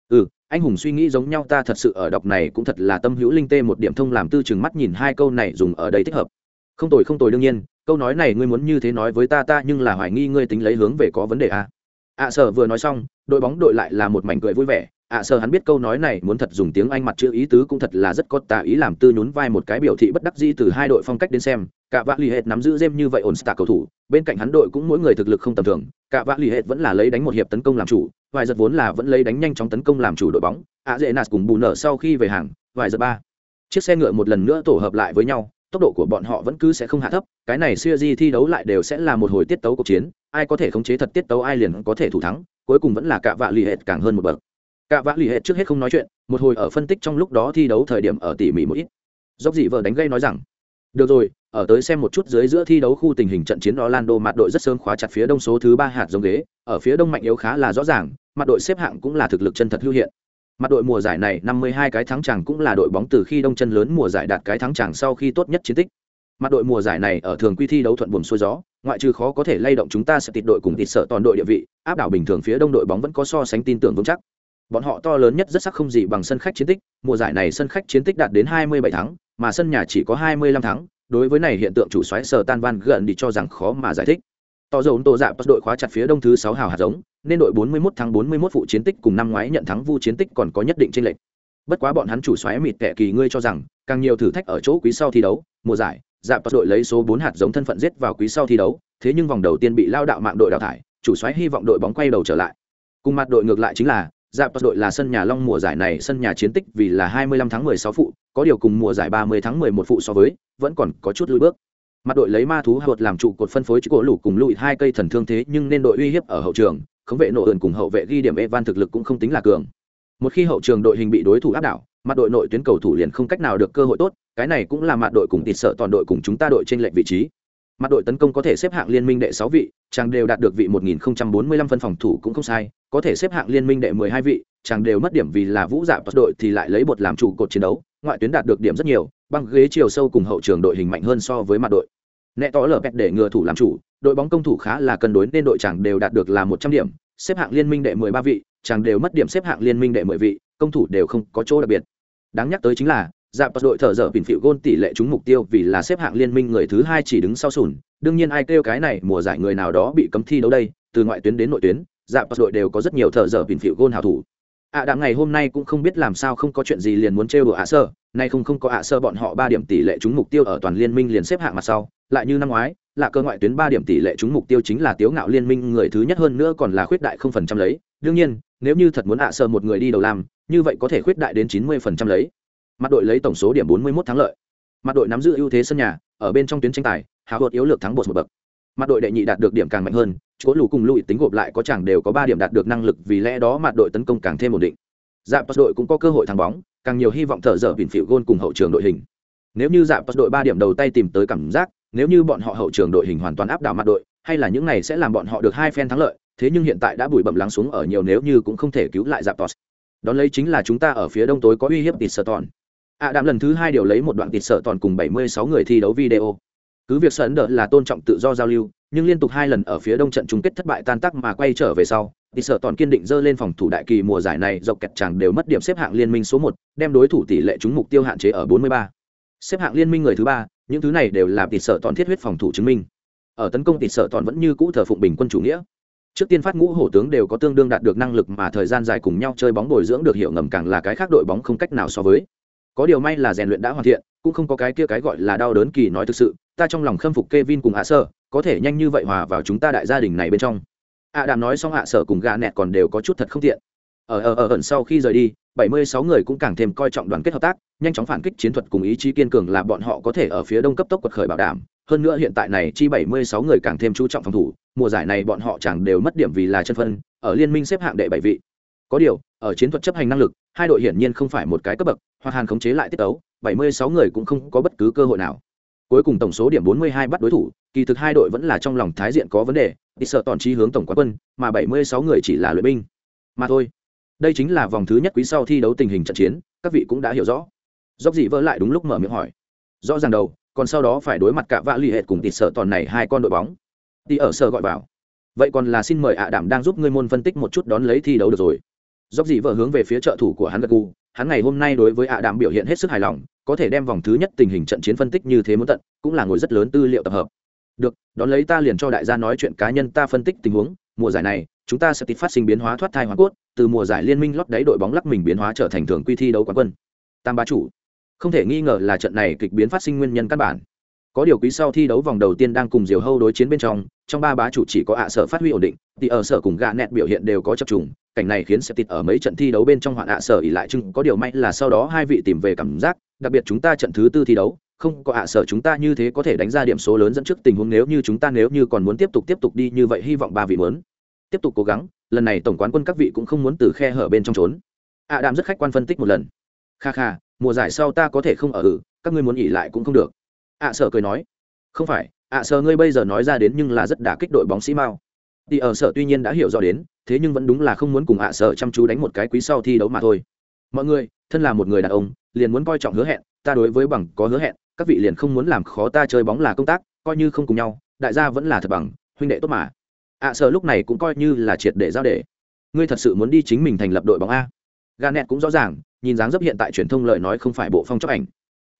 ừ anh hùng suy nghĩ giống nhau ta thật sự ở đọc này cũng thật là tâm hữu linh tê một điểm thông làm tư chừng mắt nhìn hai câu này dùng ở đây thích hợp không tồi không tồi đương nhiên câu nói này ngươi muốn như thế nói với ta ta nhưng là hoài nghi ngươi tính lấy hướng về có vấn đề à. ạ à, vừa nói xong đội bóng đội lại là một mảnh cười vui vẻ ạ à, sợ hắn biết câu nói này muốn thật dùng tiếng anh mặt chữ ý tứ cũng thật là rất có tà ý làm tư nhún vai một cái biểu thị bất đắc dĩ từ hai đội phong cách đến xem. Cả vạ l ì hệt nắm giữ dêm như vậy ổn stạ cầu thủ bên cạnh hắn đội cũng mỗi người thực lực không tầm thường. Cả vạ l ì hệt vẫn là lấy đánh một hiệp tấn công làm chủ vài giật vốn là vẫn lấy đánh nhanh chóng tấn công làm chủ đội bóng. Ạ dễ nạt cùng bù nở sau khi về hàng vài giật ba. Chiếc xe ngựa một lần nữa tổ hợp lại với nhau tốc độ của bọn họ vẫn cứ sẽ không hạ thấp cái này siêu di thi đấu lại đều sẽ là một hồi tiết tấu cuộc chiến ai có thể khống chế thật tiết tấu ai liền có thể thủ thắng cuối cùng vẫn là cả vạ lì hệt càng hơn một bậc cả vã lì hết trước hết không nói chuyện một hồi ở phân tích trong lúc đó thi đấu thời điểm ở tỉ mỉ một ít dốc dị vợ đánh gây nói rằng được rồi ở tới xem một chút dưới giữa thi đấu khu tình hình trận chiến Orlando mặt đội rất sớm khóa chặt phía đông số thứ ba hạt giống ghế, ở phía đông mạnh yếu khá là rõ ràng, mặt đội xếp hạng cũng là thực lực chân thật hữu hiện. Mặt đội mùa giải này 52 cái thắng chẳng cũng là đội bóng từ khi đông chân lớn mùa giải đạt cái thắng chẳng sau khi tốt nhất chiến tích. Mặt đội mùa giải này ở thường quy thi đấu thuận buồm xuôi gió, ngoại trừ khó có thể lay động chúng ta sẽ tịt đội cùng tịt sợ toàn đội địa vị, áp đảo bình thường phía đông đội bóng vẫn có so sánh tin tưởng vững chắc. Bọn họ to lớn nhất rất sắc không gì bằng sân khách chiến tích, mùa giải này sân khách chiến tích đạt đến 27 thắng, mà sân nhà chỉ có 25 thắng, đối với này hiện tượng chủ xoáy sở tan van gần đi cho rằng khó mà giải thích. To dầu tổ dạ đội khóa chặt phía đông thứ sáu hào hạt giống nên đội 41 tháng 41 phụ chiến tích cùng năm ngoái nhận thắng vu chiến tích còn có nhất định trên lệch. Bất quá bọn hắn chủ xoáy mịt kẻ kỳ ngươi cho rằng càng nhiều thử thách ở chỗ quý sau thi đấu mùa giải dạ đội lấy số 4 hạt giống thân phận giết vào quý sau thi đấu thế nhưng vòng đầu tiên bị lao đạo mạng đội đào thải chủ xoáy hy vọng đội bóng quay đầu trở lại. Cùng mặt đội ngược lại chính là dạp đội là sân nhà long mùa giải này, sân nhà chiến tích vì là 25 tháng 16 phụ, có điều cùng mùa giải 30 tháng 11 phụ so với, vẫn còn có chút lùi bước. Mặt đội lấy ma thú hợp làm trụ cột phân phối chữ cổ lũ cùng lùi hai cây thần thương thế, nhưng nên đội uy hiếp ở hậu trường, khống vệ nội ẩn cùng hậu vệ ghi điểm evan thực lực cũng không tính là cường. Một khi hậu trường đội hình bị đối thủ áp đảo, mặt đội nội tuyến cầu thủ liền không cách nào được cơ hội tốt, cái này cũng là mặt đội cùng tịt sợ toàn đội cùng chúng ta đội trên lệnh vị trí mặt đội tấn công có thể xếp hạng liên minh đệ sáu vị, chàng đều đạt được vị 1045 phân phòng thủ cũng không sai, có thể xếp hạng liên minh đệ 12 vị, chàng đều mất điểm vì là vũ dạ đội thì lại lấy bột làm trụ cột chiến đấu, ngoại tuyến đạt được điểm rất nhiều, băng ghế chiều sâu cùng hậu trường đội hình mạnh hơn so với mặt đội. Nẹ tỏ lở bẹt để ngừa thủ làm chủ, đội bóng công thủ khá là cân đối nên đội chàng đều đạt được là một trăm điểm, xếp hạng liên minh đệ mười ba vị, chàng đều mất điểm xếp hạng liên minh đệ mười vị, công thủ đều không có chỗ đặc biệt. Đáng nhắc tới chính là dạp đội thợ dở bình phịu gôn tỷ lệ trúng mục tiêu vì là xếp hạng liên minh người thứ hai chỉ đứng sau sùn. Đương nhiên ai kêu cái này, mùa giải người nào đó bị cấm thi đấu đây. Từ ngoại tuyến đến nội tuyến dạp đội đều có rất nhiều thợ dở bình phịu gôn hào thủ. Ạ à đạm ngày hôm nay cũng không biết làm sao không có chuyện gì liền muốn trêu đùa ạ sơ. Nay không không có ạ sơ, bọn họ ba điểm tỷ lệ trúng mục tiêu ở toàn liên minh liền xếp hạng mặt sau. Lại như năm ngoái là cơ ngoại tuyến ba điểm tỷ lệ trúng mục tiêu chính là tiếu ngạo liên minh người thứ nhất hơn nữa còn là khuyết đại không phần trăm lấy. Đương nhiên, nếu như thật muốn ạ sơ một người đi đầu làm, như vậy có thể khuyết đại đến chín mươi phần trăm lấy mặt đội lấy tổng số điểm bốn mươi 41 thắng lợi. Mặt đội nắm giữ ưu thế sân nhà, ở bên trong tuyến tranh tài, hào hột yếu lược thắng bột một bậc. Mặt đội đệ nhị đạt được điểm càng mạnh hơn, chỗ lù cùng lùi tính gộp lại có chẳng đều có ba điểm đạt được năng lực, vì lẽ đó mặt đội tấn công càng thêm ổn định. Dạ pas đội cũng có cơ hội thắng bóng, càng nhiều hy vọng thở dở biển phịu gôn cùng hậu trường đội hình. Nếu như dạ pas đội ba điểm đầu tay tìm tới cảm giác, nếu như bọn họ hậu trường đội hình hoàn toàn áp đảo mặt đội, hay là những này sẽ làm bọn họ được hai phen thắng lợi, thế nhưng hiện tại đã bụi bẩm lắng xuống ở nhiều nếu như cũng không thể cứu lại dạ pas đón lấy chính là chúng ta ở phía đông tối có uy hiếp tịt sợ tòn ạ đạm lần thứ hai điều lấy một đoạn tịt sợ toàn cùng bảy mươi sáu người thi đấu video. Cứ việc sấn đỡ là tôn trọng tự do giao lưu, nhưng liên tục hai lần ở phía đông trận chung kết thất bại tan tác mà quay trở về sau thì sợ toàn kiên định dơ lên phòng thủ đại kỳ mùa giải này, dọc kẹt chẳng đều mất điểm xếp hạng liên minh số một, đem đối thủ tỷ lệ trúng mục tiêu hạn chế ở 43. xếp hạng liên minh người thứ ba, những thứ này đều là tỷ sợ toàn thiết huyết phòng thủ chứng minh. Ở tấn công tỷ sợ toàn vẫn như cũ thờ phụng bình quân chủ nghĩa. Trước tiên phát ngũ hổ tướng đều có tương đương đạt được năng lực mà thời gian dài cùng nhau chơi bóng bồi dưỡng được hiệu ngầm càng là cái khác đội bóng không cách nào so với có điều may là rèn luyện đã hoàn thiện cũng không có cái kia cái gọi là đau đớn kỳ nói thực sự ta trong lòng khâm phục Kevin cùng Hạ Sơ, có thể nhanh như vậy hòa vào chúng ta đại gia đình này bên trong. ạ đàm nói xong hạ sở cùng gà nẹt còn đều có chút thật không tiện. Ở ở ở ẩn sau khi rời đi 76 người cũng càng thêm coi trọng đoàn kết hợp tác nhanh chóng phản kích chiến thuật cùng ý chí kiên cường là bọn họ có thể ở phía đông cấp tốc quật khởi bảo đảm. Hơn nữa hiện tại này chi 76 người càng thêm chú trọng phòng thủ mùa giải này bọn họ chẳng đều mất điểm vì là chân phân ở liên minh xếp hạng đệ bảy vị. Có điều ở chiến thuật chấp hành năng lực, hai đội hiển nhiên không phải một cái cấp bậc, hoặc hàn khống chế lại tiết tấu 76 người cũng không có bất cứ cơ hội nào. Cuối cùng tổng số điểm 42 bắt đối thủ, kỳ thực hai đội vẫn là trong lòng thái diện có vấn đề đi sợ toàn trí hướng tổng quán quân, mà 76 người chỉ là luyện binh. Mà thôi, đây chính là vòng thứ nhất quý sau thi đấu tình hình trận chiến, các vị cũng đã hiểu rõ. Dốc dị vỡ lại đúng lúc mở miệng hỏi. Rõ ràng đầu, còn sau đó phải đối mặt cả vạ l ì hệt cùng tịt sợ toàn này hai con đội bóng. Đi ở sở gọi vào. Vậy còn là xin mời ạ đảm đang giúp ngươi môn phân tích một chút đón lấy thi đấu được rồi dốc dị vợ hướng về phía trợ thủ của hắn gật gù, hắn ngày hôm nay đối với ạ đàm biểu hiện hết sức hài lòng, có thể đem vòng thứ nhất tình hình trận chiến phân tích như thế muốn tận, cũng là ngồi rất lớn tư liệu tập hợp. Được, đón lấy ta liền cho đại gia nói chuyện cá nhân ta phân tích tình huống, mùa giải này, chúng ta sẽ tịch phát sinh biến hóa thoát thai hoàn cốt, từ mùa giải liên minh lót đáy đội bóng lắc mình biến hóa trở thành thường quy thi đấu quán quân. Tam bá chủ, không thể nghi ngờ là trận này kịch biến phát sinh nguyên nhân căn bản có điều quý sau thi đấu vòng đầu tiên đang cùng diều hâu đối chiến bên trong trong ba bá chủ chỉ có ạ sở phát huy ổn định, thì ở sở cùng gạ nẹt biểu hiện đều có chập trùng, cảnh này khiến sẽ tịt ở mấy trận thi đấu bên trong hoạn ạ sở ỉ lại chừng có điều may là sau đó hai vị tìm về cảm giác, đặc biệt chúng ta trận thứ tư thi đấu, không có ạ sở chúng ta như thế có thể đánh ra điểm số lớn dẫn trước tình huống nếu như chúng ta nếu như còn muốn tiếp tục tiếp tục đi như vậy, hy vọng ba vị muốn tiếp tục cố gắng. Lần này tổng quán quân các vị cũng không muốn từ khe hở bên trong trốn. Ạ đạm rất khách quan phân tích một lần. Kha kha, mùa giải sau ta có thể không ở ừ các ngươi muốn nghỉ lại cũng không được ạ sở cười nói, không phải, ạ sở ngươi bây giờ nói ra đến nhưng là rất đả kích đội bóng sĩ mao. Thì ở sở tuy nhiên đã hiểu rõ đến, thế nhưng vẫn đúng là không muốn cùng ạ sở chăm chú đánh một cái quý sau thi đấu mà thôi. Mọi người, thân là một người đàn ông, liền muốn coi trọng hứa hẹn, ta đối với bằng có hứa hẹn, các vị liền không muốn làm khó ta chơi bóng là công tác, coi như không cùng nhau, đại gia vẫn là thật bằng, huynh đệ tốt mà. ạ sở lúc này cũng coi như là triệt để giao để. Ngươi thật sự muốn đi chính mình thành lập đội bóng a? Ganet cũng rõ ràng, nhìn dáng dấp hiện tại truyền thông lời nói không phải bộ phong chóc ảnh.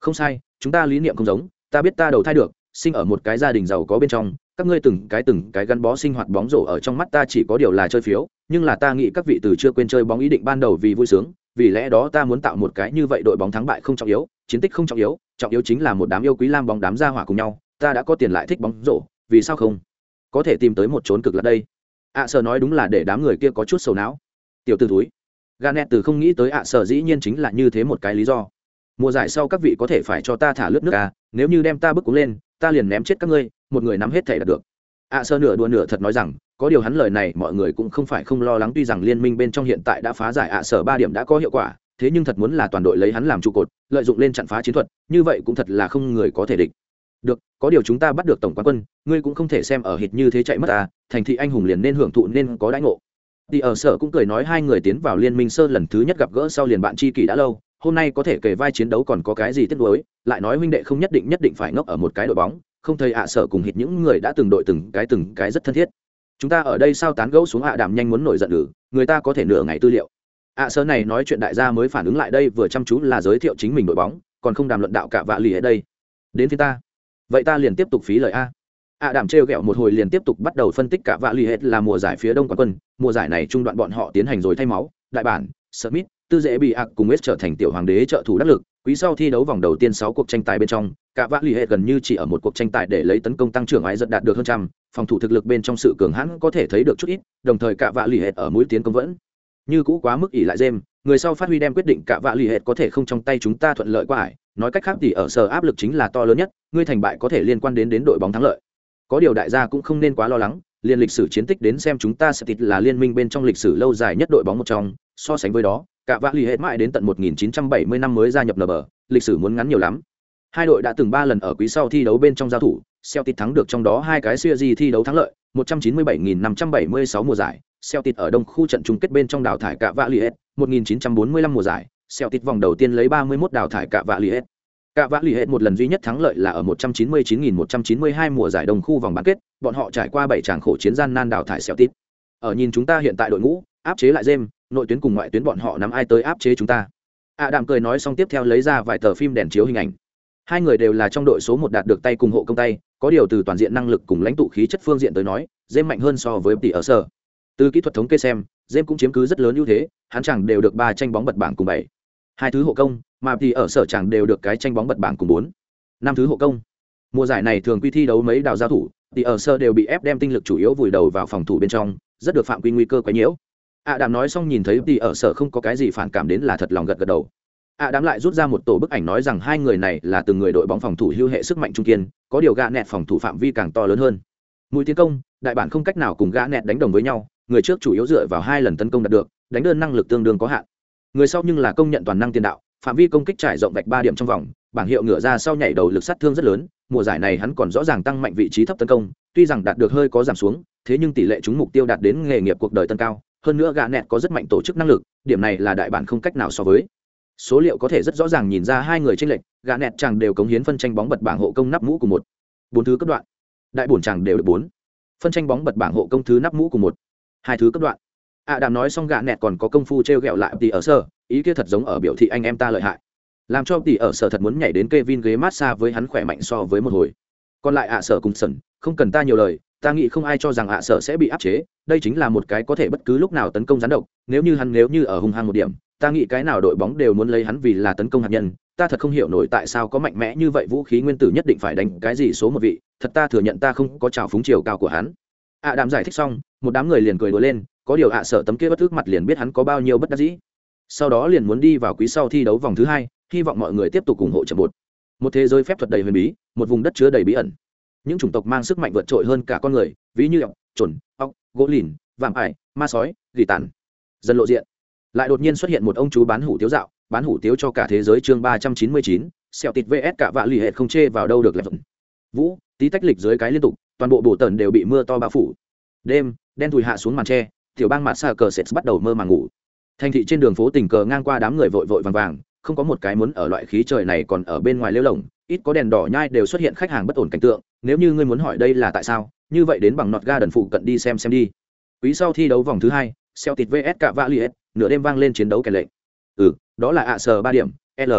Không sai, chúng ta lý niệm không giống ta biết ta đầu thai được sinh ở một cái gia đình giàu có bên trong các ngươi từng cái từng cái gắn bó sinh hoạt bóng rổ ở trong mắt ta chỉ có điều là chơi phiếu nhưng là ta nghĩ các vị từ chưa quên chơi bóng ý định ban đầu vì vui sướng vì lẽ đó ta muốn tạo một cái như vậy đội bóng thắng bại không trọng yếu chiến tích không trọng yếu trọng yếu chính là một đám yêu quý lam bóng đám gia hỏa cùng nhau ta đã có tiền lại thích bóng rổ vì sao không? Có thể tìm tới một trốn cực là đây. Ạ à, sợ nói đúng là để đám người kia có chút sầu não. Tiểu t ử túi ganet từ không nghĩ tới ạ à, sợ dĩ nhiên chính là như thế một cái lý do mùa giải sau các vị có thể phải cho ta thả lướt nước à nếu như đem ta bước cúng lên ta liền ném chết các ngươi một người nắm hết thể đạt được. Ạ à, sơ nửa đùa nửa thật nói rằng có điều hắn lời này mọi người cũng không phải không lo lắng tuy rằng liên minh bên trong hiện tại đã phá giải ạ sở ba điểm đã có hiệu quả thế nhưng thật muốn là toàn đội lấy hắn làm trụ cột lợi dụng lên chặn phá chiến thuật như vậy cũng thật là không người có thể địch. Được có điều chúng ta bắt được tổng quán quân ngươi cũng không thể xem ở hít như thế chạy mất ta thành thị anh hùng liền nên hưởng thụ nên có đãi ngộ. Thì ở sở cũng cười nói hai người tiến vào liên minh sơ lần thứ nhất gặp gỡ sau liền bạn tri kỷ đã lâu hôm nay có thể kể vai chiến đấu còn có cái gì tiếc nuối, lại nói huynh đệ không nhất định nhất định phải ngốc ở một cái đội bóng, không thấy ạ à sở cùng hít những người đã từng đội từng cái từng cái rất thân thiết. Chúng ta ở đây sao tán gẫu xuống ạ à đàm nhanh muốn nổi giận ử, người ta có thể nửa ngày tư liệu. Ạ à sở này nói chuyện đại gia mới phản ứng lại đây vừa chăm chú là giới thiệu chính mình đội bóng, còn không đàm luận đạo cả vạ lì ở đây. Đến phía ta. Vậy ta liền tiếp tục phí lời a. À đảm trêu ghẹo một hồi liền tiếp tục bắt đầu phân tích cả vạ l ì hết là mùa giải phía đông quán quân, mùa giải này trung đoạn bọn họ tiến hành rồi thay máu, đại bản, smith tư dễ bị ạc cùng s trở thành tiểu hoàng đế trợ thủ đắc lực, quý sau thi đấu vòng đầu tiên sáu cuộc tranh tài bên trong, cả vã l ì hệ gần như chỉ ở một cuộc tranh tài để lấy tấn công tăng trưởng ai giật đạt được hơn trăm, phòng thủ thực lực bên trong sự cường hãn có thể thấy được chút ít, đồng thời cả vã l ì hệ ở mũi tiến công vẫn như cũ quá mức ỉ lại dêm, người sau phát huy đem quyết định cả vạ l ì hệ có thể không trong tay chúng ta thuận lợi qua ải, nói cách khác thì ở sở áp lực chính là to lớn nhất, ngươi thành bại có thể liên quan đến đến đội bóng thắng lợi. Có điều đại gia cũng không nên quá lo lắng, liên lịch sử chiến tích đến xem chúng ta sẽ tịt là liên minh bên trong lịch sử lâu dài nhất đội bóng một trong, so sánh với đó cả vạ lì hết mãi đến tận 1970 năm mới gia nhập nở bờ lịch sử muốn ngắn nhiều lắm hai đội đã từng ba lần ở quý sau thi đấu bên trong giao thủ Celtic thắng được trong đó hai cái series thi đấu thắng lợi 197.576 mùa giải Celtic ở đông khu trận chung kết bên trong đào thải cả vạ lì hết 1945 mùa giải Celtic vòng đầu tiên lấy 31 đào thải cả vạ lì hết. Cả vạ lì hết một lần duy nhất thắng lợi là ở 199.192 mùa giải đồng khu vòng bán kết, bọn họ trải qua 7 tràng khổ chiến gian nan đào thải Celtic. Ở nhìn chúng ta hiện tại đội ngũ, áp chế lại Gem, nội tuyến cùng ngoại tuyến bọn họ nắm ai tới áp chế chúng ta. À đạm cười nói xong tiếp theo lấy ra vài tờ phim đèn chiếu hình ảnh. Hai người đều là trong đội số một đạt được tay cùng hộ công tay, có điều từ toàn diện năng lực cùng lãnh tụ khí chất phương diện tới nói, Gem mạnh hơn so với tỷ ở sở. Từ kỹ thuật thống kê xem, Gem cũng chiếm cứ rất lớn ưu thế, hắn chẳng đều được ba tranh bóng bật bảng cùng bảy. hai thứ hộ công mà tỷ ở sở chẳng đều được cái tranh bóng bật bảng cùng bốn năm thứ hộ công mùa giải này thường quy thi đấu mấy đào giao thủ thì ở sở đều bị ép đem tinh lực chủ yếu vùi đầu vào phòng thủ bên trong rất được phạm quy nguy cơ quấy nhiễu ạ đàm nói xong nhìn thấy tỷ ở sở không có cái gì phản cảm đến là thật lòng gật gật đầu. ạ Đám lại rút ra một tổ bức ảnh nói rằng hai người này là từng người đội bóng phòng thủ hưu hệ sức mạnh trung kiên, có điều gã nẹt phòng thủ phạm vi càng to lớn hơn. Mũi tiến công, đại bản không cách nào cùng gã nẹt đánh đồng với nhau, người trước chủ yếu dựa vào hai lần tấn công đạt được, đánh đơn năng lực tương đương có hạn. Người sau nhưng là công nhận toàn năng tiền đạo, phạm vi công kích trải rộng vạch ba điểm trong vòng, bảng hiệu ngửa ra sau nhảy đầu lực sát thương rất lớn, mùa giải này hắn còn rõ ràng tăng mạnh vị trí thấp tấn công, tuy rằng đạt được hơi có giảm xuống, thế nhưng tỷ lệ trúng mục tiêu đạt đến nghề nghiệp cuộc đời tân cao hơn nữa gã nẹt có rất mạnh tổ chức năng lực, điểm này là đại bản không cách nào so với. Số liệu có thể rất rõ ràng nhìn ra hai người trên lệnh gã nẹt chàng đều cống hiến phân tranh bóng bật bảng hộ công nắp mũ của một. Bốn thứ cấp đoạn. Đại bổn chàng đều được bốn. Phân tranh bóng bật bảng hộ công thứ nắp mũ của một. Hai thứ cấp đoạn. Ạ à đàm nói xong gã nẹt còn có công phu t r e o g ẹ o lại tỷ ở sở, ý kia thật giống ở biểu thị anh em ta lợi hại. Làm cho tỷ ở sở thật muốn nhảy đến k e vin ghế mát xa với hắn khỏe mạnh so với một hồi. Còn lại ạ, sở cùng sần, không cần ta nhiều lời ta nghĩ không ai cho rằng ạ sở sẽ bị áp chế, đây chính là một cái có thể bất cứ lúc nào tấn công gián độc, nếu như hắn nếu như ở hung hăng một điểm, ta nghĩ cái nào đội bóng đều muốn lấy hắn vì là tấn công hạt nhân, ta thật không hiểu nổi tại sao có mạnh mẽ như vậy vũ khí nguyên tử nhất định phải đánh cái gì số một vị, thật ta thừa nhận ta không có trào phúng chiều cao của hắn. Ạ à đàm giải thích xong, một đám người liền cười đùa lên, có điều ạ sợ tấm kia bất thức mặt liền biết hắn có bao nhiêu bất đắc dĩ. Sau đó liền muốn đi vào quý sau thi đấu vòng thứ hai, hy vọng mọi người tiếp tục ủng hộ trận một. một thế giới phép thuật đầy huyền bí, một vùng đất chứa đầy bí ẩn những chủng tộc mang sức mạnh vượt trội hơn cả con người, ví như ọc trồn ọc gỗ lìn, vạm ải, ma sói, gỉ tàn. Dần lộ diện. Lại đột nhiên xuất hiện một ông chú bán hủ tiếu dạo, bán hủ tiếu cho cả thế giới chương ba trăm chín mươi chín, xẹo tịt vs cả vạ lì hệt không chê vào đâu được lẹp vũ, tí tách lịch dưới cái liên tục, toàn bộ bộ tần đều bị mưa to bao phủ. Đêm, đen thùi hạ xuống màn tre, tiểu bang mặt xa cờ sệt bắt đầu mơ màng ngủ. Thành thị trên đường phố tình cờ ngang qua đám người vội vội vàng vàng, không có một cái muốn ở loại khí trời này còn ở bên ngoài lêu lồng, ít có đèn đỏ nhai đều xuất hiện khách hàng bất ổn cảnh tượng nếu như ngươi muốn hỏi đây là tại sao, như vậy đến bằng nọt ga đần phụ cận đi xem xem đi. Quý sau thi đấu vòng thứ hai xeo tịt vs cả vạ liệt, nửa đêm vang lên chiến đấu kẻ lệnh. Ừ đó là ạ sờ ba điểm, l.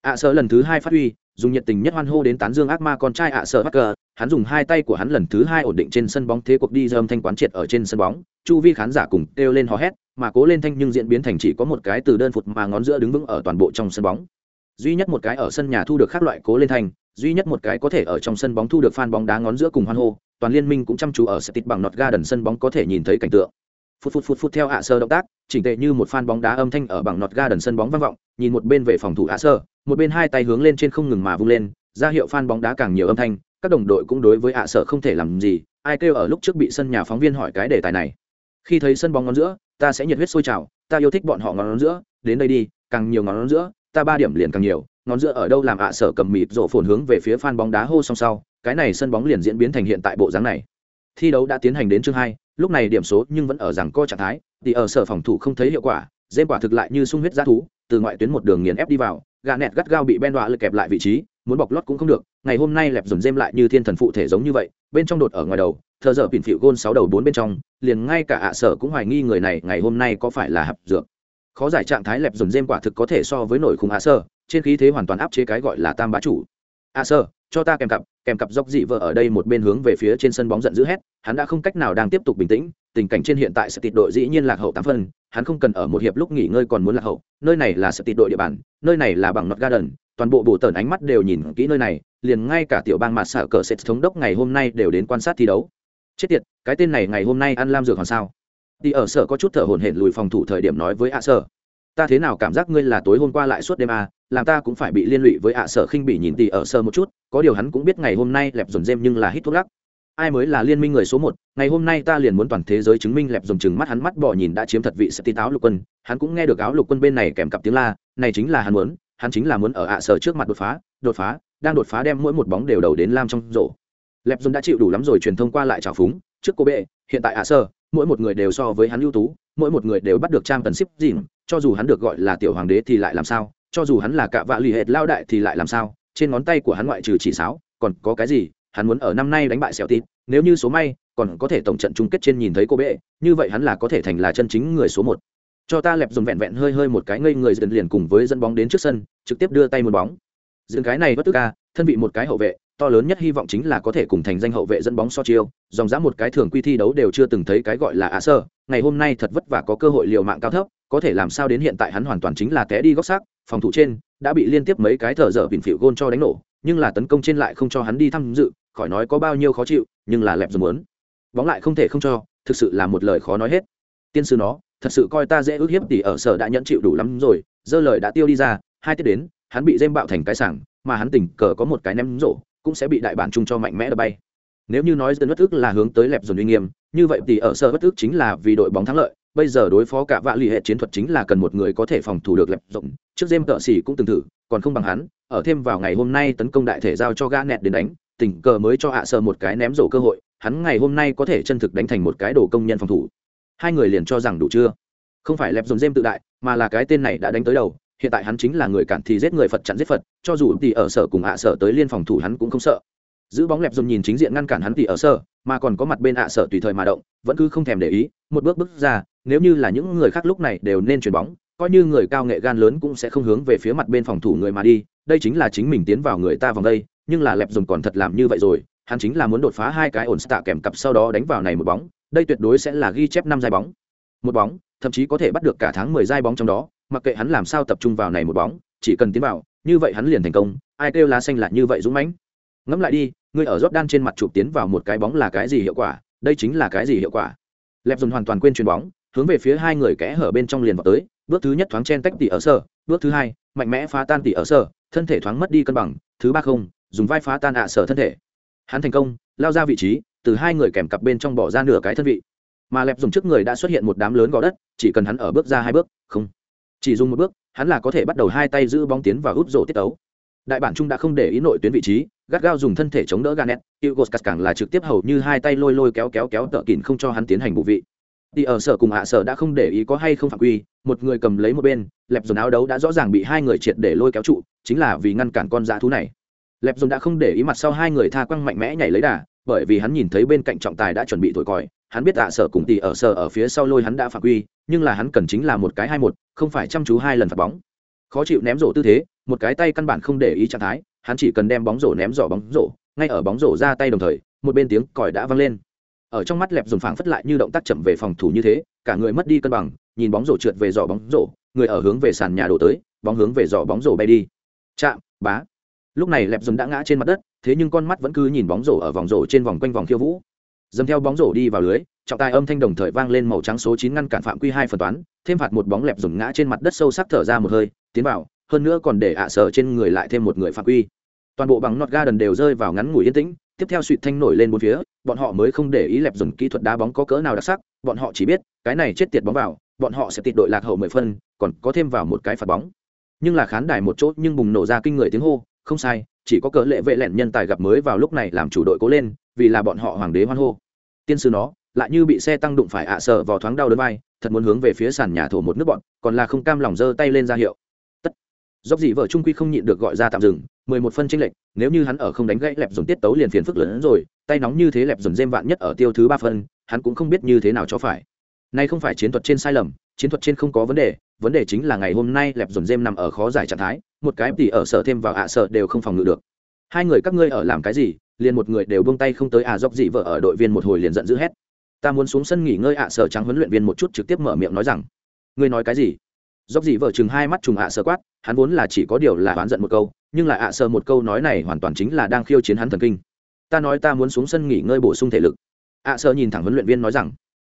Ạ sờ lần thứ hai phát huy, dùng nhiệt tình nhất hoan hô đến tán dương ác ma con trai ạ sờ hacker hắn dùng hai tay của hắn lần thứ hai ổn định trên sân bóng thế cuộc đi dơm thanh quán triệt ở trên sân bóng. Chu vi khán giả cùng kêu lên hò hét, mà cố lên thanh nhưng diễn biến thành chỉ có một cái từ đơn phụt mà ngón giữa đứng vững ở toàn bộ trong sân bóng. Duy nhất một cái ở sân nhà thu được các loại cố lên thanh duy nhất một cái có thể ở trong sân bóng thu được fan bóng đá ngón giữa cùng hoan hô, toàn liên minh cũng chăm chú ở set bằng nọt ga đần sân bóng có thể nhìn thấy cảnh tượng. Phút phút phút phút theo ạ sơ động tác, chỉnh tệ như một fan bóng đá âm thanh ở bằng nọt ga đần sân bóng vang vọng, nhìn một bên về phòng thủ ạ sơ, một bên hai tay hướng lên trên không ngừng mà vung lên, ra hiệu fan bóng đá càng nhiều âm thanh, các đồng đội cũng đối với ạ sơ không thể làm gì, ai kêu ở lúc trước bị sân nhà phóng viên hỏi cái đề tài này. Khi thấy sân bóng ngón giữa, ta sẽ nhiệt huyết sôi trào, ta yêu thích bọn họ ngón giữa, đến đây đi, càng nhiều ngón giữa, ta ba điểm liền càng nhiều ngón giữa ở đâu làm ạ sở cầm mịt rổ phồn hướng về phía fan bóng đá hô song sau, cái này sân bóng liền diễn biến thành hiện tại bộ dáng này. Thi đấu đã tiến hành đến chương hai, lúc này điểm số nhưng vẫn ở rằng co trạng thái, thì ở sở phòng thủ không thấy hiệu quả dêm quả thực lại như sung huyết g thú, từ ngoại tuyến một đường nghiền ép đi vào gà nẹt gắt gao bị ben đọa lực kẹp lại vị trí, muốn bọc lót cũng không được, ngày hôm nay lẹp dồn dêm lại như thiên thần phụ thể giống như vậy, bên trong đột ở ngoài đầu, thờ dở bỉn phịu gôn sáu đầu bốn bên trong, liền ngay cả ạ sở cũng hoài nghi người này ngày hôm nay có phải là hạp dược. Khó giải trạng thái lẹp dồn dêm quả thực có thể so với nổi khung ạ sở trên khí thế hoàn toàn áp chế cái gọi là tam bá chủ. À, a sơ, cho ta kèm cặp kèm cặp dốc dị vợ ở đây một bên hướng về phía trên sân bóng giận dữ hét hắn đã không cách nào đang tiếp tục bình tĩnh tình cảnh trên hiện tại sẽ tịt đội dĩ nhiên lạc hậu tám phân hắn không cần ở một hiệp lúc nghỉ ngơi còn muốn lạc hậu nơi này là sự tịt đội địa bàn nơi này là bằng not garden toàn bộ bộ tần ánh mắt đều nhìn kỹ nơi này liền ngay cả tiểu bang mặt sợ cờ sẽ thống đốc ngày hôm nay đều đến quan sát thi đấu. Chết tiệt cái tên này ngày hôm nay ăn lam dược hoàn sao? Đi ở sở có chút thở hổn hển lùi phòng thủ thời điểm nói với a sở ta thế nào cảm giác ngươi là tối hôm qua lại suốt đêm à, làm ta cũng phải bị liên lụy với ạ sở khinh bị nhìn tỉ ở sơ một chút, có điều hắn cũng biết ngày hôm nay lẹp dồn dêm nhưng là hít thuốc lắc. Ai mới là liên minh người số một, ngày hôm nay ta liền muốn toàn thế giới chứng minh lẹp dồn chừng mắt hắn mắt bỏ nhìn đã chiếm thật vị sẽ tít áo lục quân. Hắn cũng nghe được áo lục quân bên này kèm cặp tiếng la, này chính là hắn muốn, hắn chính là muốn ở ạ sở trước mặt đột phá đột phá, đang đột phá đem mỗi một bóng đều đầu đến lam trong rổ. Lẹp dồn đã chịu đủ lắm rồi truyền thông qua lại trào phúng, trước cô bệ, hiện tại ạ sở, mỗi một người đều so với hắn ưu tú, mỗi một người đều bắt được trang tần ship dìm, cho dù hắn được gọi là tiểu hoàng đế thì lại làm sao? Cho dù hắn là cạ vạ lì hệt lao đại thì lại làm sao? Trên ngón tay của hắn ngoại trừ chỉ sáo, còn có cái gì? Hắn muốn ở năm nay đánh bại xẻo tít. Nếu như số may, còn có thể tổng trận chung kết trên nhìn thấy cô bệ. Như vậy hắn là có thể thành là chân chính người số một. Cho ta lẹp dùng vẹn vẹn hơi hơi một cái ngây người dần liền cùng với dẫn bóng đến trước sân, trực tiếp đưa tay một bóng. Dừng cái này bất tức ca, thân vị một cái hậu vệ, to lớn nhất hy vọng chính là có thể cùng thành danh hậu vệ dẫn bóng so chiêu. Dòng dã một cái thường quy thi đấu đều chưa từng thấy cái gọi là á sơ. Ngày hôm nay thật vất vả có cơ hội liều mạng cao thấp, có thể làm sao đến hiện tại hắn hoàn toàn chính là té đi góc xác phòng thủ trên, đã bị liên tiếp mấy cái thở dở bỉn phịu gôn cho đánh nổ, nhưng là tấn công trên lại không cho hắn đi tham dự, khỏi nói có bao nhiêu khó chịu, nhưng là lẹp dùm muốn. Bóng lại không thể không cho, thực sự là một lời khó nói hết. Tiên sư nó, thật sự coi ta dễ ước hiếp tỷ ở sở đã nhẫn chịu đủ lắm rồi dơ lời đã tiêu đi ra, hai tiết đến, hắn bị dêm bạo thành cái sảng, mà hắn tình cờ có một cái ném rổ, cũng sẽ bị đại bản chung cho mạnh mẽ đập bay. Nếu như nói dân bất ức là hướng tới lẹp dồn uy nghiêm, như vậy thì ở sở bất ức chính là vì đội bóng thắng lợi bây giờ đối phó cả vạ l ì hệ chiến thuật chính là cần một người có thể phòng thủ được lẹp rộng. Trước dêm tợ xỉ cũng từng thử, còn không bằng hắn. Ở thêm vào ngày hôm nay tấn công đại thể giao cho gã nẹt đến đánh, tình cờ mới cho hạ sợ một cái ném rổ cơ hội. Hắn ngày hôm nay có thể chân thực đánh thành một cái đồ công nhân phòng thủ. Hai người liền cho rằng đủ chưa? Không phải lẹp dồn dêm tự đại, mà là cái tên này đã đánh tới đầu. Hiện tại hắn chính là người cản thì giết người phật chặn giết phật, cho dù tỷ ở sở cùng hạ sở tới liên phòng thủ hắn cũng không sợ. Giữ bóng lẹp dồn nhìn chính diện ngăn cản hắn thì ở sở, mà còn có mặt bên hạ sở tùy thời mà động, vẫn cứ không thèm để ý. Một bước bước ra nếu như là những người khác lúc này đều nên chuyền bóng, coi như người cao nghệ gan lớn cũng sẽ không hướng về phía mặt bên phòng thủ người mà đi, đây chính là chính mình tiến vào người ta vòng đây, nhưng là lẹp dùng còn thật làm như vậy rồi, hắn chính là muốn đột phá hai cái ổn tạ kèm cặp sau đó đánh vào này một bóng, đây tuyệt đối sẽ là ghi chép năm giai bóng. Một bóng, thậm chí có thể bắt được cả tháng mười giai bóng trong đó, mặc kệ hắn làm sao tập trung vào này một bóng, chỉ cần tiến vào, như vậy hắn liền thành công, ai kêu lá xanh là như vậy dũng mãnh. Ngẫm lại đi người ở đan trên mặt chụp tiến vào một cái bóng là cái gì hiệu quả, đây chính là cái gì hiệu quả? Lẹp dùng hoàn toàn quên chuyền bóng hướng về phía hai người kẽ hở bên trong liền vào tới, bước thứ nhất thoáng chen tách tỉ ở sở, bước thứ hai, mạnh mẽ phá tan tỉ ở sở, thân thể thoáng mất đi cân bằng, thứ ba không, dùng vai phá tan ạ sở thân thể. Hắn thành công, lao ra vị trí, từ hai người kèm cặp bên trong bỏ ra nửa cái thân vị. Mà lẹp dùng trước người đã xuất hiện một đám lớn gò đất, chỉ cần hắn ở bước ra hai bước, không. Chỉ dùng một bước, hắn là có thể bắt đầu hai tay giữ bóng tiến và út rổ tiết tấu. Đại bản trung đã không để ý nội tuyến vị trí, gắt gao dùng thân thể chống đỡ ganet yêu gos càng là trực tiếp hầu như hai tay lôi lôi kéo kéo kéo tợ kìn không cho hắn tiến hành bộ vị thì ở sở cùng hạ sở đã không để ý có hay không phạm quy, một người cầm lấy một bên, lẹp dồn áo đấu đã rõ ràng bị hai người triệt để lôi kéo trụ, chính là vì ngăn cản con dã thú này. Lẹp dồn đã không để ý mặt sau hai người tha quăng mạnh mẽ nhảy lấy đà, bởi vì hắn nhìn thấy bên cạnh trọng tài đã chuẩn bị thổi còi, hắn biết hạ sở cùng tỷ ở sở ở phía sau lôi hắn đã phạm quy, nhưng là hắn cần chính là một cái hai một, không phải chăm chú hai lần phạt bóng. Khó chịu ném rổ tư thế, một cái tay căn bản không để ý trạng thái, hắn chỉ cần đem bóng rổ ném giỏ bóng rổ, ngay ở bóng rổ ra tay đồng thời, một bên tiếng còi đã vang lên ở trong mắt lẹp dùng phảng phất lại như động tác chậm về phòng thủ như thế, cả người mất đi cân bằng, nhìn bóng rổ trượt về giỏ bóng rổ, người ở hướng về sàn nhà đổ tới, bóng hướng về giỏ bóng rổ bay đi. Chạm, bá. Lúc này lẹp dùng đã ngã trên mặt đất, thế nhưng con mắt vẫn cứ nhìn bóng rổ ở vòng rổ trên vòng quanh vòng khiêu vũ. Dầm theo bóng rổ đi vào lưới, trọng tài âm thanh đồng thời vang lên màu trắng số chín ngăn cản phạm quy hai phần toán, thêm phạt một bóng lẹp dùng ngã trên mặt đất sâu sắc thở ra một hơi, tiến vào, hơn nữa còn để ạ à sở trên người lại thêm một người phạm quy. Toàn bộ bằng nọt ga đần đều rơi vào ngắn ngủi yên tĩnh tiếp theo suy thanh nổi lên bốn phía, bọn họ mới không để ý lẹp dùng kỹ thuật đá bóng có cỡ nào đặc sắc, bọn họ chỉ biết, cái này chết tiệt bóng vào, bọn họ sẽ tịt đội lạc hậu mười phân, còn có thêm vào một cái phạt bóng. Nhưng là khán đài một chỗ nhưng bùng nổ ra kinh người tiếng hô, không sai, chỉ có cỡ lệ vệ lẹn nhân tài gặp mới vào lúc này làm chủ đội cố lên, vì là bọn họ hoàng đế hoan hô. Tiên sư nó, lại như bị xe tăng đụng phải ạ à sợ vào thoáng đau đớn vai, thật muốn hướng về phía sàn nhà thổ một nước bọn, còn là không cam lòng giơ tay lên ra hiệu dốc dị vợ trung quy không nhịn được gọi ra tạm dừng, mười một phân tranh lệch, nếu như hắn ở không đánh gãy lẹp dồn tiết tấu liền phiền phức lớn hơn rồi, tay nóng như thế lẹp dồn dêm vạn nhất ở tiêu thứ ba phân, hắn cũng không biết như thế nào cho phải. Nay không phải chiến thuật trên sai lầm, chiến thuật trên không có vấn đề vấn đề chính là ngày hôm nay lẹp dồn dêm nằm ở khó giải trạng thái, một cái tỉ ở sở thêm vào ạ à sở đều không phòng ngự được. Hai người các ngươi ở làm cái gì, liền một người đều buông tay không tới à dốc dị vợ ở đội viên một hồi liền giận dữ hét. Ta muốn xuống sân nghỉ ngơi ạ à sở trắng huấn luyện viên một chút trực tiếp mở miệng nói rằng, ngươi nói cái gì? Dốc dị vợ chừng hai mắt trùng ạ à quát, hắn vốn là chỉ có điều là oán giận một câu, nhưng lại ạ sơ một câu nói này hoàn toàn chính là đang khiêu chiến hắn thần kinh. Ta nói ta muốn xuống sân nghỉ ngơi bổ sung thể lực. Ạ sơ nhìn thẳng huấn luyện viên nói rằng,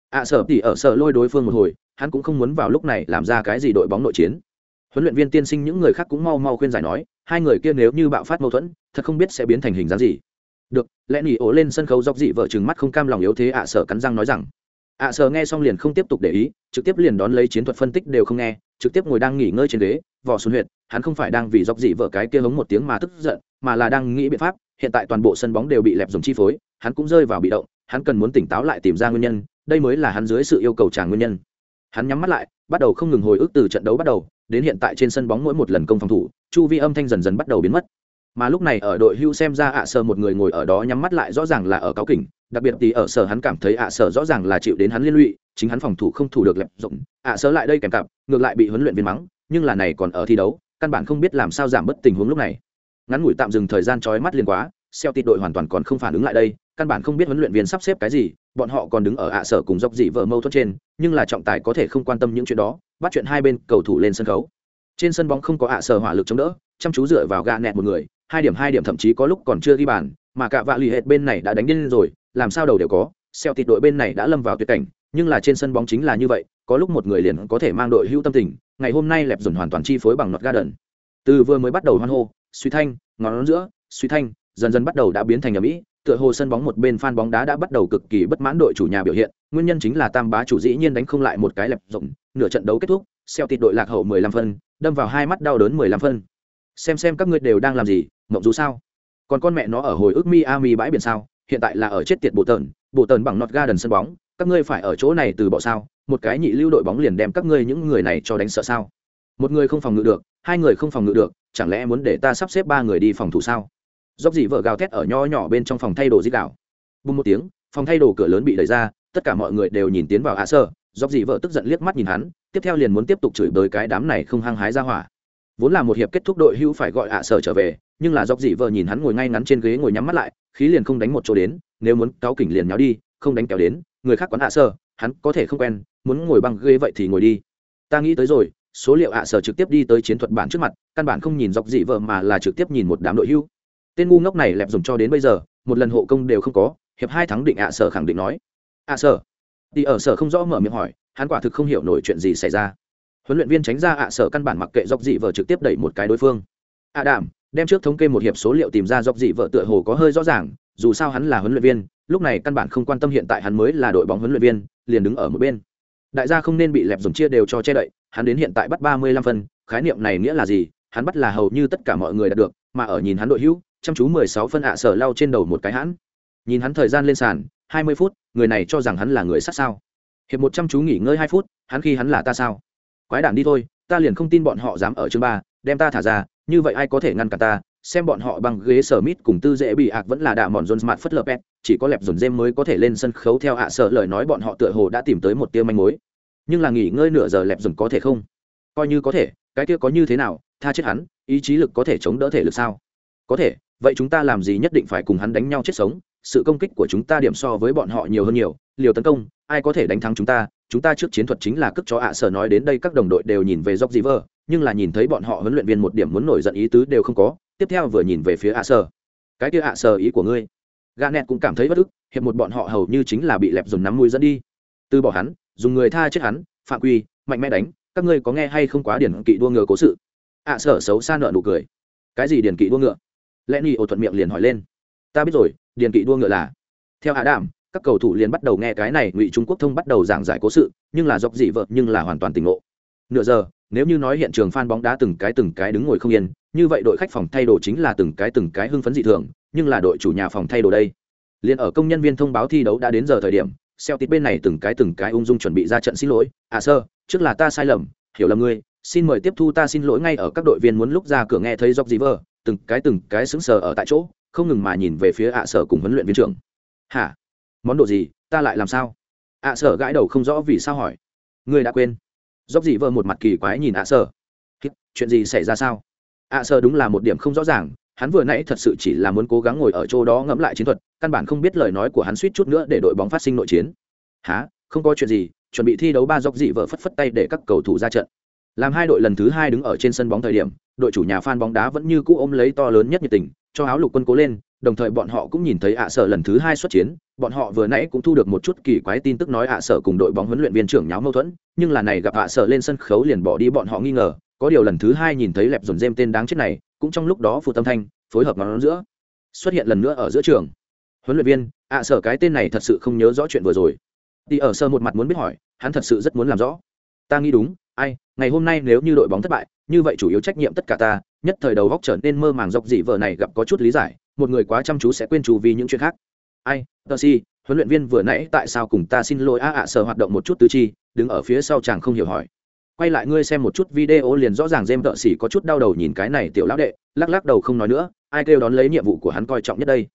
ạ sơ tỉ ở sở lôi đối phương một hồi, hắn cũng không muốn vào lúc này làm ra cái gì đội bóng nội chiến. Huấn luyện viên tiên sinh những người khác cũng mau mau khuyên giải nói, hai người kia nếu như bạo phát mâu thuẫn, thật không biết sẽ biến thành hình dáng gì. Được, lẽ nỉ ố lên sân khấu dọc dị vợ chừng mắt không cam lòng yếu thế ạ sở cắn răng nói rằng ạ sờ nghe xong liền không tiếp tục để ý, trực tiếp liền đón lấy chiến thuật phân tích đều không nghe, trực tiếp ngồi đang nghỉ ngơi trên ghế, vò xuân huyệt, hắn không phải đang vì dọc dị vợ cái kia hống một tiếng mà tức giận, mà là đang nghĩ biện pháp, hiện tại toàn bộ sân bóng đều bị lẹp dùng chi phối, hắn cũng rơi vào bị động, hắn cần muốn tỉnh táo lại tìm ra nguyên nhân, đây mới là hắn dưới sự yêu cầu trả nguyên nhân. Hắn nhắm mắt lại, bắt đầu không ngừng hồi ức từ trận đấu bắt đầu, đến hiện tại trên sân bóng mỗi một lần công phòng thủ, chu vi âm thanh dần dần bắt đầu biến mất. Mà lúc này ở đội hưu xem ra ạ à một người ngồi ở đó nhắm mắt lại rõ ràng là ở cáo kỉnh đặc biệt thì ở sở hắn cảm thấy ạ à rõ ràng là chịu đến hắn liên lụy, chính hắn phòng thủ không thủ được lẹp rộng. ạ à lại đây kèm cặp, ngược lại bị huấn luyện viên mắng, nhưng là này còn ở thi đấu, căn bản không biết làm sao giảm bớt tình huống lúc này. ngắn ngủi tạm dừng thời gian trói mắt liền quá, xeo tịt đội hoàn toàn còn không phản ứng lại đây, căn bản không biết huấn luyện viên sắp xếp cái gì, bọn họ còn đứng ở ạ sở cùng dốc dị vợ mâu thuẫn trên, nhưng là trọng tài có thể không quan tâm những chuyện đó, bắt chuyện hai bên cầu thủ lên sân khấu. trên sân bóng không có ạ sở hỏa lực chống đỡ, chăm chú dựa vào gạ nẹt một người, hai điểm hai điểm thậm chí có lúc còn chưa ghi bàn, mà cả vạ lì hệt bên này đã đánh điên rồi làm sao đầu đều có xeo thịt đội bên này đã lâm vào tuyệt cảnh, nhưng là trên sân bóng chính là như vậy, có lúc một người liền có thể mang đội hữu tâm tình, ngày hôm nay lẹp dồn hoàn toàn chi phối bằng nọt garden. Từ vừa mới bắt đầu hoan hô, suy thanh, ngón giữa, suy thanh, dần dần bắt đầu đã biến thành ở mỹ tựa hồ sân bóng một bên fan bóng đá đã bắt đầu cực kỳ bất mãn đội chủ nhà biểu hiện, nguyên nhân chính là tam bá chủ dĩ nhiên đánh không lại một cái lẹp rộng, nửa trận đấu kết thúc xeo tịt đội lạc hậu 15 phân, đâm vào hai mắt đau đớn 15 phân. Xem xem các ngươi đều đang làm gì, mộng dù sao? Còn con mẹ nó ở hồi ức miami bãi biển sao? Hiện tại là ở chết tiệt bộ tần bộ tần bằng nọt garden sân bóng, các ngươi phải ở chỗ này từ bỏ sao? Một cái nhị lưu đội bóng liền đem các ngươi những người này cho đánh sợ sao? Một người không phòng ngự được, hai người không phòng ngự được, chẳng lẽ muốn để ta sắp xếp ba người đi phòng thủ sao? Dốc dị vợ gào thét ở nho nhỏ bên trong phòng thay đồ dít gạo bùng một tiếng, phòng thay đồ cửa lớn bị đẩy ra, tất cả mọi người đều nhìn tiến vào hạ sơ. Dốc dị vợ tức giận liếc mắt nhìn hắn, tiếp theo liền muốn tiếp tục chửi bới cái đám này không hăng hái ra hỏa. Vốn là một hiệp kết thúc đội hữu phải gọi hạ sở trở về, nhưng là dốc dị vợ nhìn hắn ngồi ngay ngắn trên ghế ngồi nhắm mắt lại khí liền không đánh một chỗ đến, nếu muốn cáo kỉnh liền nháo đi, không đánh kéo đến, người khác quán hạ sơ hắn có thể không quen, muốn ngồi băng ghế vậy thì ngồi đi. Ta nghĩ tới rồi, số liệu hạ sở trực tiếp đi tới chiến thuật bản trước mặt, căn bản không nhìn dọc dị vợ mà là trực tiếp nhìn một đám đội hưu. Tên ngu ngốc này lẹp dùng cho đến bây giờ, một lần hộ công đều không có, hiệp hai thắng định hạ sở khẳng định nói. Hạ sở thì ở sở không rõ mở miệng hỏi, hắn quả thực không hiểu nổi chuyện gì xảy ra. Huấn luyện viên tránh ra ạ sở căn bản mặc kệ dọc dị vợ trực tiếp đẩy một cái đối phương. Ạ đảm đem trước thống kê một hiệp số liệu tìm ra dọc dị vợ tựa hồ có hơi rõ ràng, dù sao hắn là huấn luyện viên, lúc này căn bản không quan tâm hiện tại hắn mới là đội bóng huấn luyện viên, liền đứng ở một bên. Đại gia không nên bị lẹp dùng chia đều cho che đậy, hắn đến hiện tại bắt ba mươi lăm phân, khái niệm này nghĩa là gì? Hắn bắt là hầu như tất cả mọi người đạt được, mà ở nhìn hắn đội hữu, chăm chú mười sáu phân ạ sở lao trên đầu một cái hãn. Nhìn hắn thời gian lên sàn, hai mươi phút, người này cho rằng hắn là người sát sao. Hiệp một trăm chú nghỉ ngơi hai phút, hắn khi hắn là ta sao? Quái đản đi thôi, ta liền không tin bọn họ dám ở chương ba đem ta thả ra như vậy ai có thể ngăn cản ta? Xem bọn họ bằng ghế sở mít cùng tư dễ bị ạc vẫn là đạ mòn jones mặt phất lợp, pet chỉ có lẹp dồn dêm mới có thể lên sân khấu theo hạ sợ lời nói bọn họ tựa hồ đã tìm tới một tia manh mối. Nhưng là nghỉ ngơi nửa giờ lẹp dồn có thể không? Coi như có thể cái kia có như thế nào? Tha chết hắn ý chí lực có thể chống đỡ thể lực sao? Có thể vậy chúng ta làm gì nhất định phải cùng hắn đánh nhau chết sống? Sự công kích của chúng ta điểm so với bọn họ nhiều hơn nhiều. Liều tấn công ai có thể đánh thắng chúng ta? Chúng ta trước chiến thuật chính là cước chó ạ sở nói đến đây các đồng đội đều nhìn về dốc dì vơ nhưng là nhìn thấy bọn họ huấn luyện viên một điểm muốn nổi giận ý tứ đều không có, tiếp theo vừa nhìn về phía ạ sở. Cái kia ạ sở ý của ngươi. Gà nẹt cũng cảm thấy bất ức, hiệp một bọn họ hầu như chính là bị lẹp dùng nắm mũi dẫn đi. Từ bỏ hắn, dùng người tha chết hắn, phạm quy, mạnh mẽ đánh, các ngươi có nghe hay không quá điển kỵ đua ngựa cố sự? Ạ sở xấu xa nợ nụ cười. Cái gì điển kỵ đua ngựa? Lẽ nhi ổ thuận miệng liền hỏi lên. Ta biết rồi, điển kỵ đua ngựa là? Theo hạ đảm các cầu thủ liền bắt đầu nghe cái này ngụy trung quốc thông bắt đầu giảng giải cố sự nhưng là dọc dị vợ nhưng là hoàn toàn tỉnh ngộ nửa giờ nếu như nói hiện trường f bóng đá từng cái từng cái đứng ngồi không yên như vậy đội khách phòng thay đồ chính là từng cái từng cái hưng phấn dị thường nhưng là đội chủ nhà phòng thay đồ đây liền ở công nhân viên thông báo thi đấu đã đến giờ thời điểm xeo tít bên này từng cái từng cái ung dung chuẩn bị ra trận xin lỗi à sơ trước là ta sai lầm hiểu lầm ngươi xin mời tiếp thu ta xin lỗi ngay ở các đội viên muốn lúc ra cửa nghe thấy dọc dị vợ từng cái từng cái sững sờ ở tại chỗ không ngừng mà nhìn về phía ạ sở cùng huấn luyện viên trưởng hả món đồ gì, ta lại làm sao? Ạ sở gãi đầu không rõ vì sao hỏi. Ngươi đã quên. Dốc dị vợ một mặt kỳ quái nhìn ạ sở. Chuyện gì xảy ra sao? Ạ sở đúng là một điểm không rõ ràng, hắn vừa nãy thật sự chỉ là muốn cố gắng ngồi ở chỗ đó ngẫm lại chiến thuật, căn bản không biết lời nói của hắn suýt chút nữa để đội bóng phát sinh nội chiến. Há không có chuyện gì, chuẩn bị thi đấu ba dốc dị vợ phất phất tay để các cầu thủ ra trận. Làm hai đội lần thứ hai đứng ở trên sân bóng thời điểm, đội chủ nhà fan bóng đá vẫn như cũ ôm lấy to lớn nhất nhiệt tình, cho áo lục quân cố lên đồng thời bọn họ cũng nhìn thấy ạ sở lần thứ hai xuất chiến, bọn họ vừa nãy cũng thu được một chút kỳ quái tin tức nói ạ sở cùng đội bóng huấn luyện viên trưởng nháo mâu thuẫn, nhưng là này gặp ạ sở lên sân khấu liền bỏ đi bọn họ nghi ngờ, có điều lần thứ hai nhìn thấy lẹp dồn dêm tên đáng chết này, cũng trong lúc đó phụ tâm thanh, phối hợp ngón giữa, xuất hiện lần nữa ở giữa trường. Huấn luyện viên, ạ sở cái tên này thật sự không nhớ rõ chuyện vừa rồi. Thì ở sơ một mặt muốn biết hỏi, hắn thật sự rất muốn làm rõ. Ta nghĩ đúng, ai, ngày hôm nay nếu như đội bóng thất bại như vậy chủ yếu trách nhiệm tất cả ta, nhất thời đầu góc trở nên mơ màng dọc dị vợ này gặp có chút lý giải, một người quá chăm chú sẽ quên chủ vì những chuyện khác. Ai, tờ si, huấn luyện viên vừa nãy tại sao cùng ta xin lỗi? A, ạ à sờ hoạt động một chút tứ chi, đứng ở phía sau chàng không hiểu hỏi. Quay lại ngươi xem một chút video liền rõ ràng dêm tợ xỉ có chút đau đầu nhìn cái này tiểu lão đệ, lắc lắc đầu không nói nữa, ai kêu đón lấy nhiệm vụ của hắn coi trọng nhất đây?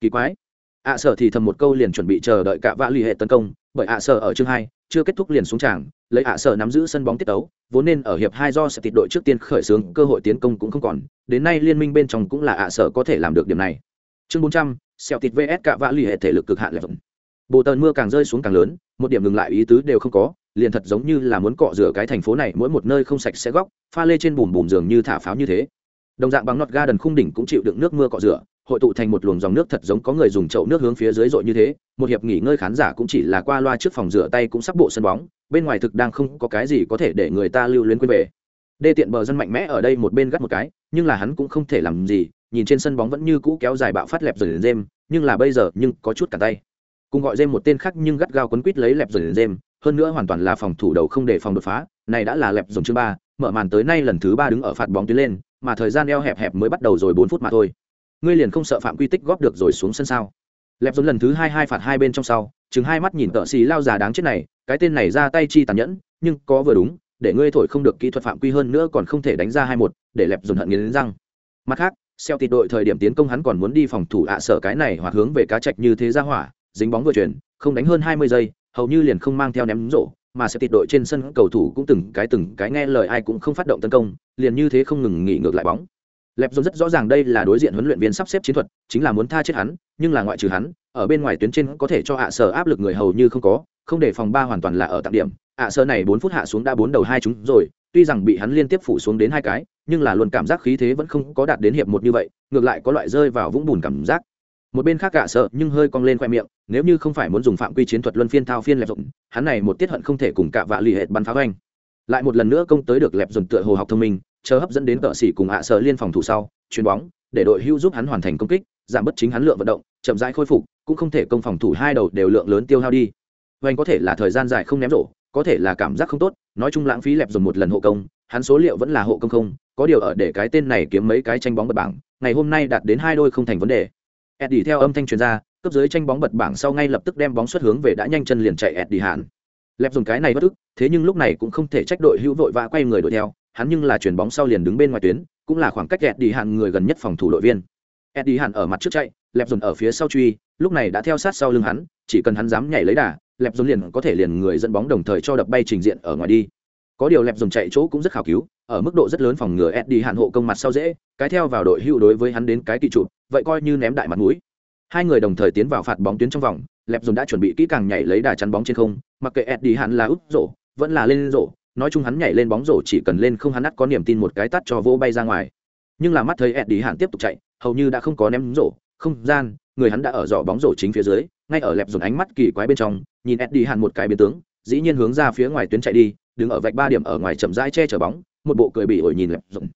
Kỳ quái. Ạ à sở thì thầm một câu liền chuẩn bị chờ đợi cả vã l ì hệ tấn công, bởi ạ à sở ở chương hai chưa kết thúc liền xuống tràng, lấy ạ sở nắm giữ sân bóng tiết tấu, vốn nên ở hiệp hai do sẽ tịt đội trước tiên khởi xướng, cơ hội tiến công cũng không còn, đến nay liên minh bên trong cũng là ạ sở có thể làm được điểm này. Chương bốn trăm sẹo tịt vs cả vã lì hệ thể lực cực hạn lại vững bộ tần mưa càng rơi xuống càng lớn, một điểm ngừng lại ý tứ đều không có, liền thật giống như là muốn cọ rửa cái thành phố này, mỗi một nơi không sạch sẽ góc, pha lê trên bùm bùm dường như thả pháo như thế. Đồng dạng bằng nọt ga đần khung đỉnh cũng chịu đựng nước mưa cọ rửa hội tụ thành một luồng dòng nước thật giống có người dùng chậu nước hướng phía dưới dội như thế. Một hiệp nghỉ ngơi khán giả cũng chỉ là qua loa trước phòng rửa tay cũng sắp bộ sân bóng, bên ngoài thực đang không có cái gì có thể để người ta lưu luyến quên về. Đê tiện bờ dân mạnh mẽ ở đây một bên gắt một cái, nhưng là hắn cũng không thể làm gì, nhìn trên sân bóng vẫn như cũ kéo dài bạo phát lẹp rồi đến dêm, nhưng là bây giờ nhưng có chút cả tay. Cùng gọi dêm một tên khác nhưng gắt gao quấn quít lấy lẹp rồi đến dêm, hơn nữa hoàn toàn là phòng thủ đầu không để phòng đột phá, này đã là lẹp dòng chương ba, mở màn tới nay lần thứ ba đứng ở phạt bóng tuyến lên, mà thời gian eo hẹp hẹp mới bắt đầu rồi bốn phút mà thôi ngươi liền không sợ phạm quy tích góp được rồi xuống sân sao? Lẹp dồn lần thứ hai hai phạt hai bên trong sau, chừng hai mắt nhìn tợ xì lao già đáng chết này, cái tên này ra tay chi tàn nhẫn, nhưng có vừa đúng, để ngươi thổi không được kỹ thuật phạm quy hơn nữa còn không thể đánh ra hai một, để lẹp dồn hận nghiến răng. Mặt khác, xeo tịt đội thời điểm tiến công hắn còn muốn đi phòng thủ ạ à sở cái này hoặc hướng về cá trạch như thế ra hỏa, dính bóng vừa chuyển, không đánh hơn hai mươi giây, hầu như liền không mang theo ném rổ, mà sẽ tịt đội trên sân cầu thủ cũng từng cái từng cái nghe lời ai cũng không phát động tấn công, liền như thế không ngừng nghỉ ngược lại bóng lẹp dồn rất rõ ràng đây là đối diện huấn luyện viên sắp xếp chiến thuật, chính là muốn tha chết hắn, nhưng là ngoại trừ hắn, ở bên ngoài tuyến trên có thể cho hạ sở áp lực người hầu như không có, không để phòng ba hoàn toàn là ở tạm điểm. Hạ sở này bốn phút hạ xuống đã bốn đầu hai chúng rồi, tuy rằng bị hắn liên tiếp phủ xuống đến hai cái, nhưng là luôn cảm giác khí thế vẫn không có đạt đến hiệp một như vậy, ngược lại có loại rơi vào vũng bùn cảm giác. Một bên khác gạ sợ nhưng hơi cong lên khoe miệng, nếu như không phải muốn dùng phạm quy chiến thuật luân phiên thao phiên lẹp rộng hắn này một tiết hận không thể cùng cạ vạ lì hệt bắn phá oanh lại một lần nữa công tới được lẹp dồn tựa hồ học thông minh chờ hấp dẫn đến tợ xỉ cùng hạ sở liên phòng thủ sau chuyền bóng để đội hưu giúp hắn hoàn thành công kích giảm bớt chính hắn lượng vận động chậm rãi khôi phục cũng không thể công phòng thủ hai đầu đều lượng lớn tiêu hao đi. Vành có thể là thời gian dài không ném rổ có thể là cảm giác không tốt nói chung lãng phí lẹp dùng một lần hộ công hắn số liệu vẫn là hộ công không có điều ở để cái tên này kiếm mấy cái tranh bóng bật bảng ngày hôm nay đạt đến hai đôi không thành vấn đề. Eddie theo âm thanh truyền ra, cấp dưới tranh bóng bật bảng sau ngay lập tức đem bóng xuất hướng về đã nhanh chân liền chạy Eddie hạn Lẹp dùng cái này bất ức, thế nhưng lúc này cũng không thể trách đội hữu vội vã quay người đuổi theo, hắn nhưng là chuyển bóng sau liền đứng bên ngoài tuyến, cũng là khoảng cách Eddie Hàn người gần nhất phòng thủ đội viên. Eddie Hàn ở mặt trước chạy, Lẹp Dồn ở phía sau truy, lúc này đã theo sát sau lưng hắn, chỉ cần hắn dám nhảy lấy đà, Lẹp Dồn liền có thể liền người dẫn bóng đồng thời cho đập bay trình diện ở ngoài đi. Có điều Lẹp Dồn chạy chỗ cũng rất khảo cứu, ở mức độ rất lớn phòng ngừa Eddie Hàn hộ công mặt sau dễ, cái theo vào đội hưu đối với hắn đến cái kỳ trụ, vậy coi như ném đại mặt mũi hai người đồng thời tiến vào phạt bóng tuyến trong vòng lẹp dồn đã chuẩn bị kỹ càng nhảy lấy đà chắn bóng trên không mặc kệ eddie đi là úp rổ vẫn là lên rổ nói chung hắn nhảy lên bóng rổ chỉ cần lên không hắn nát có niềm tin một cái tắt cho vỗ bay ra ngoài. Nhưng là mắt thấy ed đi hạn tiếp tục chạy, hầu như đã không có ném rổ, không gian, người hắn đã ở giỏ bóng rổ chính phía dưới, ngay ở lẹp dồn ánh mắt kỳ quái bên trong, nhìn ed đi hạn một cái biến tướng, dĩ nhiên hướng ra phía ngoài tuyến chạy đi, đứng ở vạch ba điểm ở ngoài chậm rãi che chở bóng, một bộ cười bị ổi nhìn lẹp dồn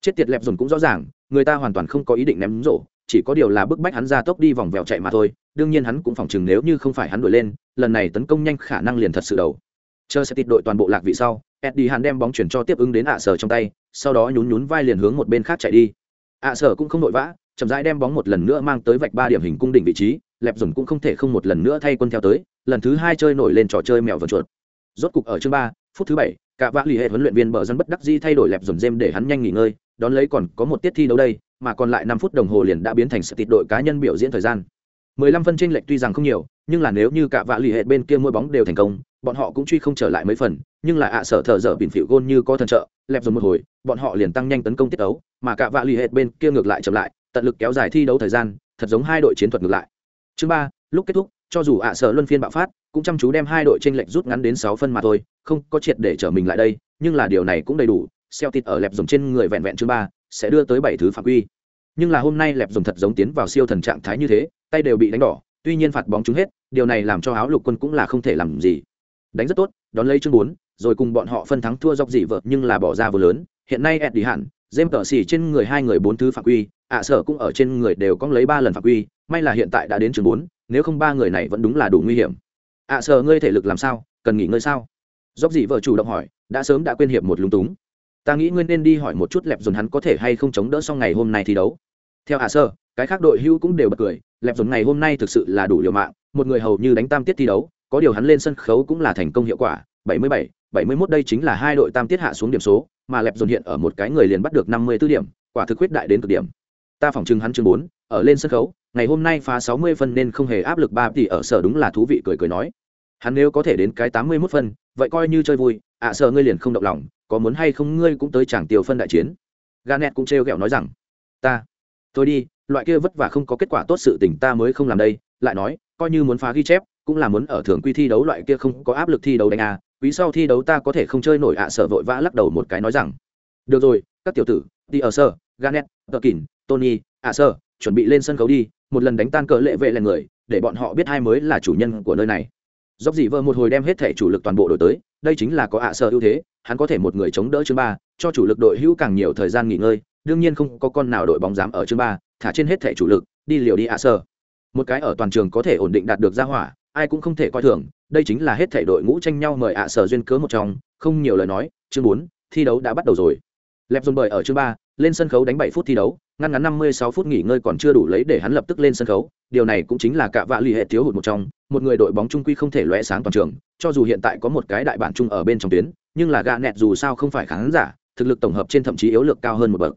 chết tiệt lẹp dồn cũng rõ ràng, người ta hoàn toàn không có ý định ném rổ, chỉ có điều là bức bách hắn ra tốc đi vòng vèo chạy mà thôi, đương nhiên hắn cũng phòng chừng nếu như không phải hắn đuổi lên, lần này tấn công nhanh khả năng liền thật sự đầu chờ sẽ tịt đội toàn bộ lạc vị sau, eddie Hàn đem bóng chuyển cho tiếp ứng đến ạ sở trong tay, sau đó nhún nhún vai liền hướng một bên khác chạy đi. Ạ sở cũng không nội vã, chậm rãi đem bóng một lần nữa mang tới vạch ba điểm hình cung đỉnh vị trí, lẹp dùng cũng không thể không một lần nữa thay quân theo tới, lần thứ hai chơi nổi lên trò chơi mèo vượt chuột. Rốt cục ở chương ba, phút thứ bảy, cả vã lì hệ huấn luyện viên bờ dân bất đắc di thay đổi lẹp dùng dêm để hắn nhanh nghỉ ngơi, đón lấy còn có một tiết thi đấu đây, mà còn lại năm phút đồng hồ liền đã biến thành sự tịt đội cá nhân biểu diễn thời gian. 15 phân chênh lệch tuy rằng không nhiều, nhưng là nếu như cả vạ lì hệ bên kia mỗi bóng đều thành công, bọn họ cũng truy không trở lại mấy phần, nhưng là ạ sở thở dở bỉn phỉu gôn như có thần trợ, lẹp dồn một hồi, bọn họ liền tăng nhanh tấn công tiết đấu mà cả vạ lì hệ bên kia ngược lại chậm lại, tận lực kéo dài thi đấu thời gian, thật giống hai đội chiến thuật ngược lại. Chương ba, lúc kết thúc, cho dù ạ sở luân phiên bạo phát, cũng chăm chú đem hai đội chênh lệch rút ngắn đến 6 phân mà thôi, không có triệt để trở mình lại đây, nhưng là điều này cũng đầy đủ, Celtic ở lẹp dồn trên người vẹn vẹn chương ba, sẽ đưa tới bảy thứ phạm quy. Nhưng là hôm nay lẹp dồn thật giống tiến vào siêu thần trạng thái như thế tay đều bị đánh đỏ, tuy nhiên phạt bóng trúng hết, điều này làm cho áo lục quân cũng là không thể làm gì. Đánh rất tốt, đón lấy chương bốn, rồi cùng bọn họ phân thắng thua dọc dị vợt nhưng là bỏ ra vừa lớn. Hiện nay ed đi hạn dêm tờ xỉ trên người hai người bốn thứ phạm quy, ạ sở cũng ở trên người đều có lấy ba lần phạm quy, may là hiện tại đã đến chương bốn, nếu không ba người này vẫn đúng là đủ nguy hiểm. ạ sở ngươi thể lực làm sao, cần nghỉ ngơi sao? Dốc dị vợ chủ động hỏi, đã sớm đã quên hiệp một lúng túng. Ta nghĩ ngươi nên đi hỏi một chút lẹp dồn hắn có thể hay không chống đỡ sau ngày hôm nay thi đấu. Theo hạ sơ cái khác đội hưu cũng đều bật cười lẹp dồn ngày hôm nay thực sự là đủ liều mạng một người hầu như đánh tam tiết thi đấu có điều hắn lên sân khấu cũng là thành công hiệu quả 77, 71 đây chính là hai đội tam tiết hạ xuống điểm số mà lẹp dồn hiện ở một cái người liền bắt được 54 điểm quả thực huyết đại đến cực điểm. Ta phỏng chừng hắn chương 4, ở lên sân khấu ngày hôm nay phá 60 phân nên không hề áp lực ba tỷ ở sở đúng là thú vị cười cười nói. Hắn nếu có thể đến cái 81 phân vậy coi như chơi vui ạ à, sợ ngươi liền không động lòng có muốn hay không ngươi cũng tới chẳng tiêu phân đại chiến. Ganet cũng trêu ghẹo nói rằng ta tôi đi, loại kia vất vả không có kết quả tốt sự tình ta mới không làm đây, lại nói, coi như muốn phá ghi chép, cũng là muốn ở thường quy thi đấu loại kia không có áp lực thi đấu đánh à quý sau thi đấu ta có thể không chơi nổi ạ à sợ vội vã lắc đầu một cái nói rằng, được rồi, các tiểu tử, đi ở sơ ganet tờ kín tony, ạ, sơ, chuẩn bị lên sân khấu đi, một lần đánh tan cờ lệ vệ là người, để bọn họ biết hai mới là chủ nhân của nơi này. Dốc dị vợ một hồi đem hết thể chủ lực toàn bộ đổi tới, đây chính là có ạ sơ ưu thế, hắn có thể một người chống đỡ chương ba, cho chủ lực đội hữu càng nhiều thời gian nghỉ ngơi đương nhiên không có con nào đội bóng dám ở chương ba, thả trên hết thể chủ lực, đi liều đi ạ sở một cái ở toàn trường có thể ổn định đạt được ra hỏa, ai cũng không thể coi thường, đây chính là hết thể đội ngũ tranh nhau mời ạ sở duyên cớ một trong, không nhiều lời nói, chương bốn, thi đấu đã bắt đầu rồi. Lẹp dồn bởi ở chương ba, lên sân khấu đánh bảy phút thi đấu, ngăn ngắn năm mươi sáu phút nghỉ ngơi còn chưa đủ lấy để hắn lập tức lên sân khấu, điều này cũng chính là cả vạ l ì hệ thiếu hụt một trong, một người đội bóng trung quy không thể lóe sáng toàn trường, cho dù hiện tại có một cái đại bản chung ở bên trong tuyến, nhưng là gạ nẹt dù sao không phải khán giả, thực lực tổng hợp trên thậm chí yếu lược cao hơn một bậc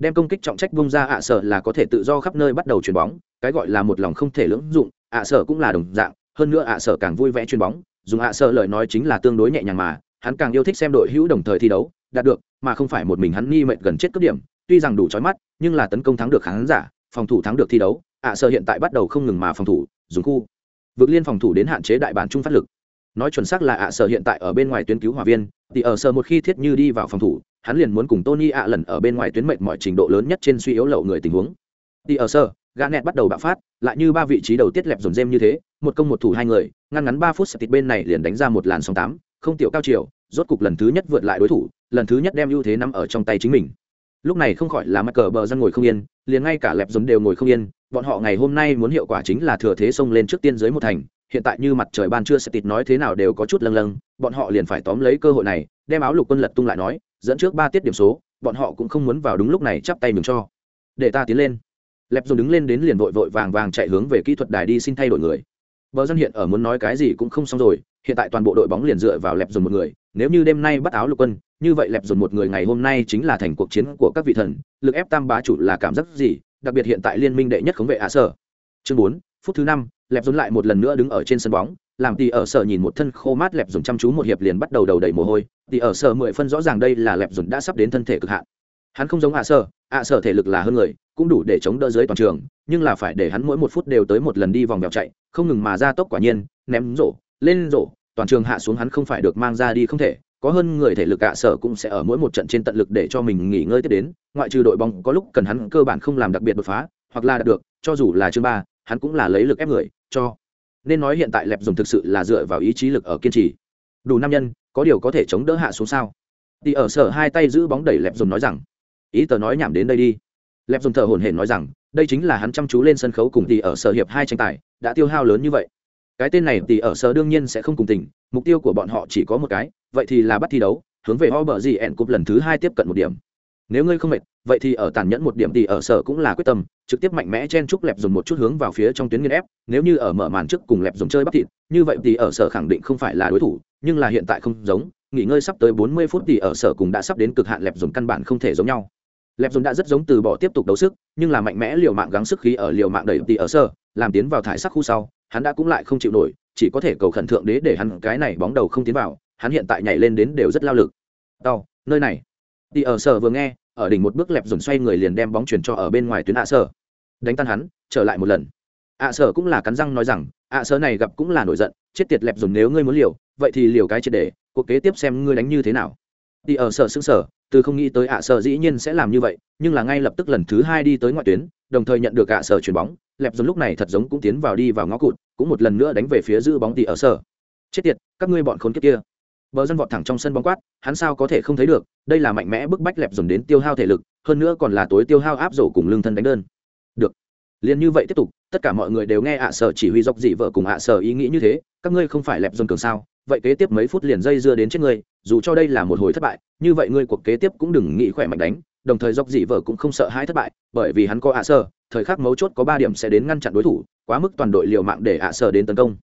đem công kích trọng trách bung ra ạ sở là có thể tự do khắp nơi bắt đầu chuyền bóng, cái gọi là một lòng không thể lưỡng dụng, ạ sở cũng là đồng dạng, hơn nữa ạ sở càng vui vẻ chuyền bóng, dùng ạ sở lời nói chính là tương đối nhẹ nhàng mà, hắn càng yêu thích xem đội hữu đồng thời thi đấu, đạt được, mà không phải một mình hắn nghi mệnh gần chết cấp điểm, tuy rằng đủ chói mắt, nhưng là tấn công thắng được khán giả, phòng thủ thắng được thi đấu, ạ sở hiện tại bắt đầu không ngừng mà phòng thủ, dùng khu vực liên phòng thủ đến hạn chế đại bản trung phát lực. Nói chuẩn xác là ạ sở hiện tại ở bên ngoài tuyến cứu hỏa viên, thì ở sở một khi thiết như đi vào phòng thủ hắn liền muốn cùng tony ạ lần ở bên ngoài tuyến mệnh mọi trình độ lớn nhất trên suy yếu lậu người tình huống Đi ở sở Garnet bắt đầu bạo phát, lại như ba vị trí đầu tiết lẹp dồn dêm như thế, một công một thủ hai người, ngăn ngắn ba phút sẽ tịt bên này liền đánh ra một làn sóng tám, không tiểu cao chiều, rốt cục lần thứ nhất vượt lại đối thủ, lần thứ nhất đem ưu thế nắm ở trong tay chính mình. Lúc này không khỏi là mặt cờ bờ dân ngồi không yên, liền ngay cả lẹp dồn đều ngồi không yên, bọn họ ngày hôm nay muốn hiệu quả chính là thừa thế xông lên trước tiên dưới một thành, hiện tại như mặt trời ban trưa sẽ tịt nói thế nào đều có chút lâng lâng, bọn họ liền phải tóm lấy cơ hội này, đem áo lục quân lật tung lại nói, dẫn trước ba tiết điểm số, bọn họ cũng không muốn vào đúng lúc này chắp tay mừng cho. Để ta tiến lên. Lẹp dồn đứng lên đến liền vội vội vàng vàng chạy hướng về kỹ thuật đài đi xin thay đổi người. Bờ dân hiện ở muốn nói cái gì cũng không xong rồi hiện tại toàn bộ đội bóng liền dựa vào lẹp dồn một người. Nếu như đêm nay bắt áo lục quân như vậy lẹp dồn một người ngày hôm nay chính là thành cuộc chiến của các vị thần. Lực ép tam bá chủ là cảm giác gì? Đặc biệt hiện tại liên minh đệ nhất khống vệ hạ sở chương bốn phút thứ năm lẹp dồn lại một lần nữa đứng ở trên sân bóng làm tỷ ở sở nhìn một thân khô mát lẹp dùng chăm chú một hiệp liền bắt đầu đầu đầy mồ hôi tỷ ở sở mười phân rõ ràng đây là lẹp dùng đã sắp đến thân thể cực hạn. Hắn không giống hạ sở hạ sở thể lực là hơn người, cũng đủ để chống đỡ dưới toàn trường, nhưng là phải để hắn mỗi một phút đều tới một lần đi vòng vèo chạy, không ngừng mà ra tốc quả nhiên, ném rổ, lên rổ, toàn trường hạ xuống hắn không phải được mang ra đi không thể, có hơn người thể lực ạ sở cũng sẽ ở mỗi một trận trên tận lực để cho mình nghỉ ngơi tiếp đến, ngoại trừ đội bóng có lúc cần hắn cơ bản không làm đặc biệt đột phá, hoặc là đạt được, cho dù là chương ba, hắn cũng là lấy lực ép người, cho nên nói hiện tại lẹp dùng thực sự là dựa vào ý chí lực ở kiên trì. Đủ nam nhân, có điều có thể chống đỡ hạ xuống sao? Thì ở sở hai tay giữ bóng đẩy lẹp dùng nói rằng, ý tờ nói nhảm đến đây đi. Lẹp dùng thở hổn hển nói rằng, đây chính là hắn chăm chú lên sân khấu cùng tỷ ở sở hiệp hai tranh tài, đã tiêu hao lớn như vậy. Cái tên này tỷ ở sở đương nhiên sẽ không cùng tình, mục tiêu của bọn họ chỉ có một cái, vậy thì là bắt thi đấu, hướng về ho bờ gì ẹn cúp lần thứ hai tiếp cận một điểm nếu ngươi không mệt, vậy thì ở tàn nhẫn một điểm thì ở sở cũng là quyết tâm, trực tiếp mạnh mẽ chen chúc lẹp dùng một chút hướng vào phía trong tuyến nghiên ép, nếu như ở mở màn trước cùng lẹp dùng chơi bắt thịt, như vậy thì ở sở khẳng định không phải là đối thủ, nhưng là hiện tại không giống, nghỉ ngơi sắp tới 40 phút thì ở sở cùng đã sắp đến cực hạn lẹp dùng căn bản không thể giống nhau. Lẹp dùng đã rất giống từ bỏ tiếp tục đấu sức, nhưng là mạnh mẽ liều mạng gắng sức khí ở liều mạng đẩy thì ở sở, làm tiến vào thải sắc khu sau, hắn đã cũng lại không chịu nổi, chỉ có thể cầu khẩn thượng đế để hắn cái này bóng đầu không tiến vào, hắn hiện tại nhảy lên đến đều rất lao lực. Đau nơi này. Thì ở sở vừa nghe ở đỉnh một bước lẹp dồn xoay người liền đem bóng chuyển cho ở bên ngoài tuyến ạ sở. Đánh tan hắn, trở lại một lần. Ạ sở cũng là cắn răng nói rằng, ạ sở này gặp cũng là nổi giận, chết tiệt lẹp dồn nếu ngươi muốn liều, vậy thì liều cái triệt để, cuộc kế tiếp xem ngươi đánh như thế nào. Đi ở sở xứng sở từ không nghĩ tới ạ sở dĩ nhiên sẽ làm như vậy, nhưng là ngay lập tức lần thứ hai đi tới ngoại tuyến, đồng thời nhận được ạ sở chuyển bóng, lẹp dồn lúc này thật giống cũng tiến vào đi vào ngõ cụt, cũng một lần nữa đánh về phía giữ bóng tỷ ở sở. Chết tiệt, các ngươi bọn khốn kiếp kia bờ dân vọt thẳng trong sân bóng quát hắn sao có thể không thấy được đây là mạnh mẽ bức bách lẹp dồn đến tiêu hao thể lực hơn nữa còn là tối tiêu hao áp rổ cùng lương thân đánh đơn. Được. Liền như vậy tiếp tục tất cả mọi người đều nghe ạ sở chỉ huy dọc dị vợ cùng ạ sở ý nghĩ như thế các ngươi không phải lẹp dồn cường sao vậy kế tiếp mấy phút liền dây dưa đến chết ngươi dù cho đây là một hồi thất bại như vậy ngươi cuộc kế tiếp cũng đừng nghĩ khỏe mạnh đánh đồng thời dọc dị vợ cũng không sợ hai thất bại bởi vì hắn có ạ sở, thời khắc mấu chốt có ba điểm sẽ đến ngăn chặn đối thủ quá mức toàn đội liều mạng để ạ sở đến tấn công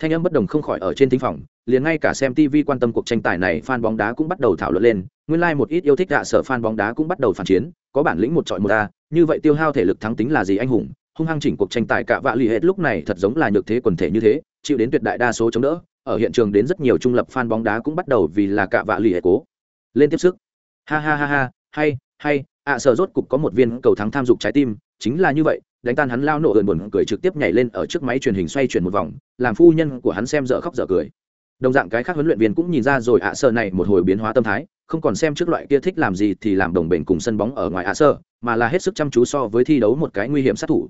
thanh âm bất đồng không khỏi ở trên thính phòng liền ngay cả xem tv quan tâm cuộc tranh tài này fan bóng đá cũng bắt đầu thảo luận lên. Nguyên lai like một ít yêu thích ạ sở fan bóng đá cũng bắt đầu phản chiến có bản lĩnh một trọi một a như vậy tiêu hao thể lực thắng tính là gì anh hùng? Hung hăng chỉnh cuộc tranh tài cả vạ lì hết lúc này thật giống là nhược thế quần thể như thế chịu đến tuyệt đại đa số chống đỡ ở hiện trường đến rất nhiều trung lập fan bóng đá cũng bắt đầu vì là cạ vạ lì hệ cố. Lên tiếp sức. Ha ha ha ha hay hay ạ à, rốt cục có một viên cầu thắng tham dục trái tim chính là như vậy đánh tan hắn lao nổ ườn buồn cười trực tiếp nhảy lên ở trước máy truyền hình xoay chuyển một vòng làm phu nhân của hắn xem dở khóc dở cười. Đồng dạng cái khác huấn luyện viên cũng nhìn ra rồi ạ à, sợ này một hồi biến hóa tâm thái không còn xem trước loại kia thích làm gì thì làm đồng bền cùng sân bóng ở ngoài ạ sơ mà là hết sức chăm chú so với thi đấu một cái nguy hiểm sát thủ.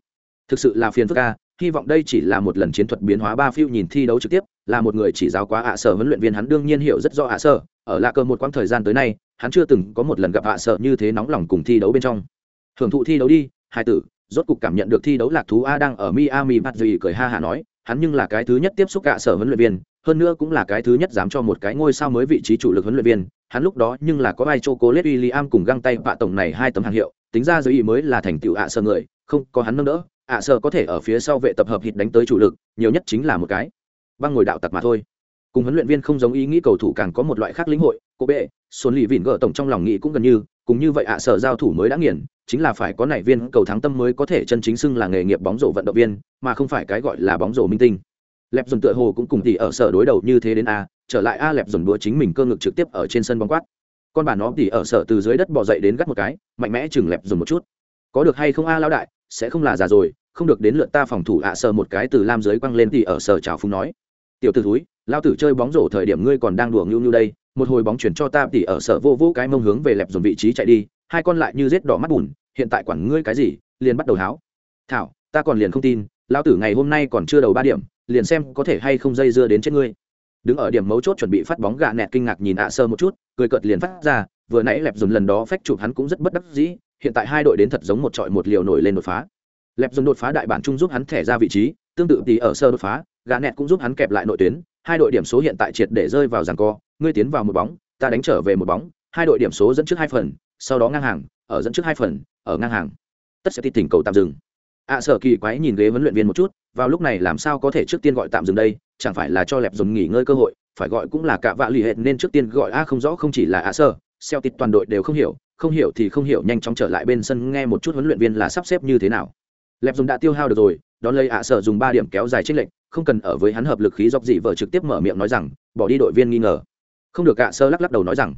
Thực sự là phiền phức ca hy vọng đây chỉ là một lần chiến thuật biến hóa ba phiêu nhìn thi đấu trực tiếp là một người chỉ giáo quá ạ sở huấn luyện viên hắn đương nhiên hiểu rất rõ ạ sở ở lạ cờ một quãng thời gian tới nay hắn chưa từng có một lần gặp ạ sở như thế nóng lòng cùng thi đấu bên trong. Hưởng thụ thi đấu đi hai tử rốt cục cảm nhận được thi đấu lạc thú a đang ở miami bắt gì cười ha hả nói, hắn nhưng là cái thứ nhất tiếp xúc cả sở huấn luyện viên, hơn nữa cũng là cái thứ nhất dám cho một cái ngôi sao mới vị trí chủ lực huấn luyện viên. Hắn lúc đó nhưng là có vai choco lết William cùng găng tay vạ tổng này hai tấm hàng hiệu, tính ra giới ý mới là thành tựu ạ sở người, không, có hắn nâng đỡ, ạ sơ có thể ở phía sau vệ tập hợp hít đánh tới chủ lực, nhiều nhất chính là một cái. Băng ngồi đạo tặc mà thôi. Cùng huấn luyện viên không giống ý nghĩ cầu thủ càng có một loại khác lĩnh hội cô bệ xuân lì vịn gỡ tổng trong lòng nghĩ cũng gần như cùng như vậy ạ, sở giao thủ mới đã nghiền, chính là phải có nảy viên cầu thắng tâm mới có thể chân chính xưng là nghề nghiệp bóng rổ vận động viên, mà không phải cái gọi là bóng rổ minh tinh. Lẹp dồn tựa hồ cũng cùng tỉ ở sở đối đầu như thế đến a, trở lại a, lẹp dồn đũa chính mình cơ ngực trực tiếp ở trên sân bóng quát. Con bà nó tỉ ở sở từ dưới đất bỏ dậy đến gắt một cái, mạnh mẽ chừng lẹp dồn một chút. Có được hay không a lão đại, sẽ không là già rồi, không được đến lượt ta phòng thủ ạ, sở một cái từ lam dưới quăng lên tỉ ở sở chào phúng nói. Tiểu tử thúi lao tử chơi bóng rổ thời điểm ngươi còn đang đùa ngưu như đây một hồi bóng chuyển cho ta tỉ ở sở vô vô cái mông hướng về lẹp dồn vị trí chạy đi, hai con lại như rết đỏ mắt bùn, hiện tại quản ngươi cái gì, liền bắt đầu háo. Thảo, ta còn liền không tin, lão tử ngày hôm nay còn chưa đầu ba điểm, liền xem có thể hay không dây dưa đến chết ngươi. Đứng ở điểm mấu chốt chuẩn bị phát bóng gạ nẹt kinh ngạc nhìn ạ sơ một chút, cười cợt liền phát ra, vừa nãy lẹp dồn lần đó phách chụp hắn cũng rất bất đắc dĩ, hiện tại hai đội đến thật giống một trọi một liều nổi lên đột phá. Lẹp dồn đột phá đại bản chung giúp hắn thẻ ra vị trí, tương tự tí ở sơ đột phá, gạ nẹt cũng giúp hắn kẹp lại nội tuyến, hai đội điểm số hiện tại triệt để rơi vào giằng co ngươi tiến vào một bóng ta đánh trở về một bóng hai đội điểm số dẫn trước hai phần sau đó ngang hàng ở dẫn trước hai phần ở ngang hàng. Tất sẽ tỉnh cầu tạm dừng. Ạ à, sở kỳ quái nhìn ghế huấn luyện viên một chút vào lúc này làm sao có thể trước tiên gọi tạm dừng đây chẳng phải là cho lẹp dồn nghỉ ngơi cơ hội phải gọi cũng là cả vạ lì hệt nên trước tiên gọi a không rõ không chỉ là à, ạ sở xeo tít toàn đội đều không hiểu không hiểu thì không hiểu nhanh chóng trở lại bên sân nghe một chút huấn luyện viên là sắp xếp như thế nào. Lẹp dồn đã tiêu hao được rồi đón lấy à, ạ sở dùng ba điểm kéo dài trích lệnh không cần ở với hắn hợp lực khí dọc dị vợ trực tiếp mở miệng nói rằng bỏ đi đội viên nghi ngờ không được gạ sơ lắc lắc đầu nói rằng,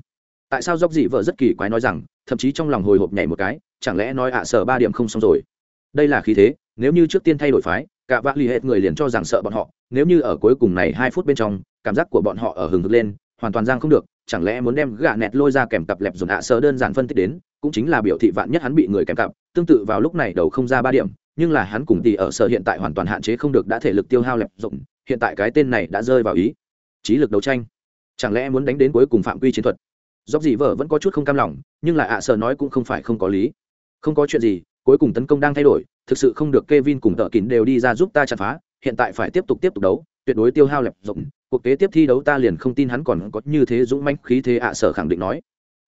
tại sao dốc dị vợ rất kỳ quái nói rằng, thậm chí trong lòng hồi hộp nhảy một cái, chẳng lẽ nói ạ sở ba điểm không xong rồi? Đây là khí thế, nếu như trước tiên thay đổi phái, cả vạn lì hết người liền cho rằng sợ bọn họ, nếu như ở cuối cùng này hai phút bên trong, cảm giác của bọn họ ở hừng hực lên, hoàn toàn giang không được, chẳng lẽ muốn đem gạ nẹt lôi ra kèm cặp lẹp dồn ạ sở đơn giản phân tích đến, cũng chính là biểu thị vạn nhất hắn bị người kèm cặp, tương tự vào lúc này đầu không ra ba điểm, nhưng là hắn cùng tỷ ở sở hiện tại hoàn toàn hạn chế không được đã thể lực tiêu hao lẹp rộng hiện tại cái tên này đã rơi vào ý. Trí lực đấu tranh chẳng lẽ muốn đánh đến cuối cùng phạm quy chiến thuật? Dốc dị vợ vẫn có chút không cam lòng nhưng là ạ sở nói cũng không phải không có lý. Không có chuyện gì cuối cùng tấn công đang thay đổi thực sự không được Kevin cùng tợ kín đều đi ra giúp ta chặt phá hiện tại phải tiếp tục tiếp tục đấu tuyệt đối tiêu hao lẹp rộng. Cuộc kế tiếp thi đấu ta liền không tin hắn còn có như thế dũng manh khí thế ạ sở khẳng định nói.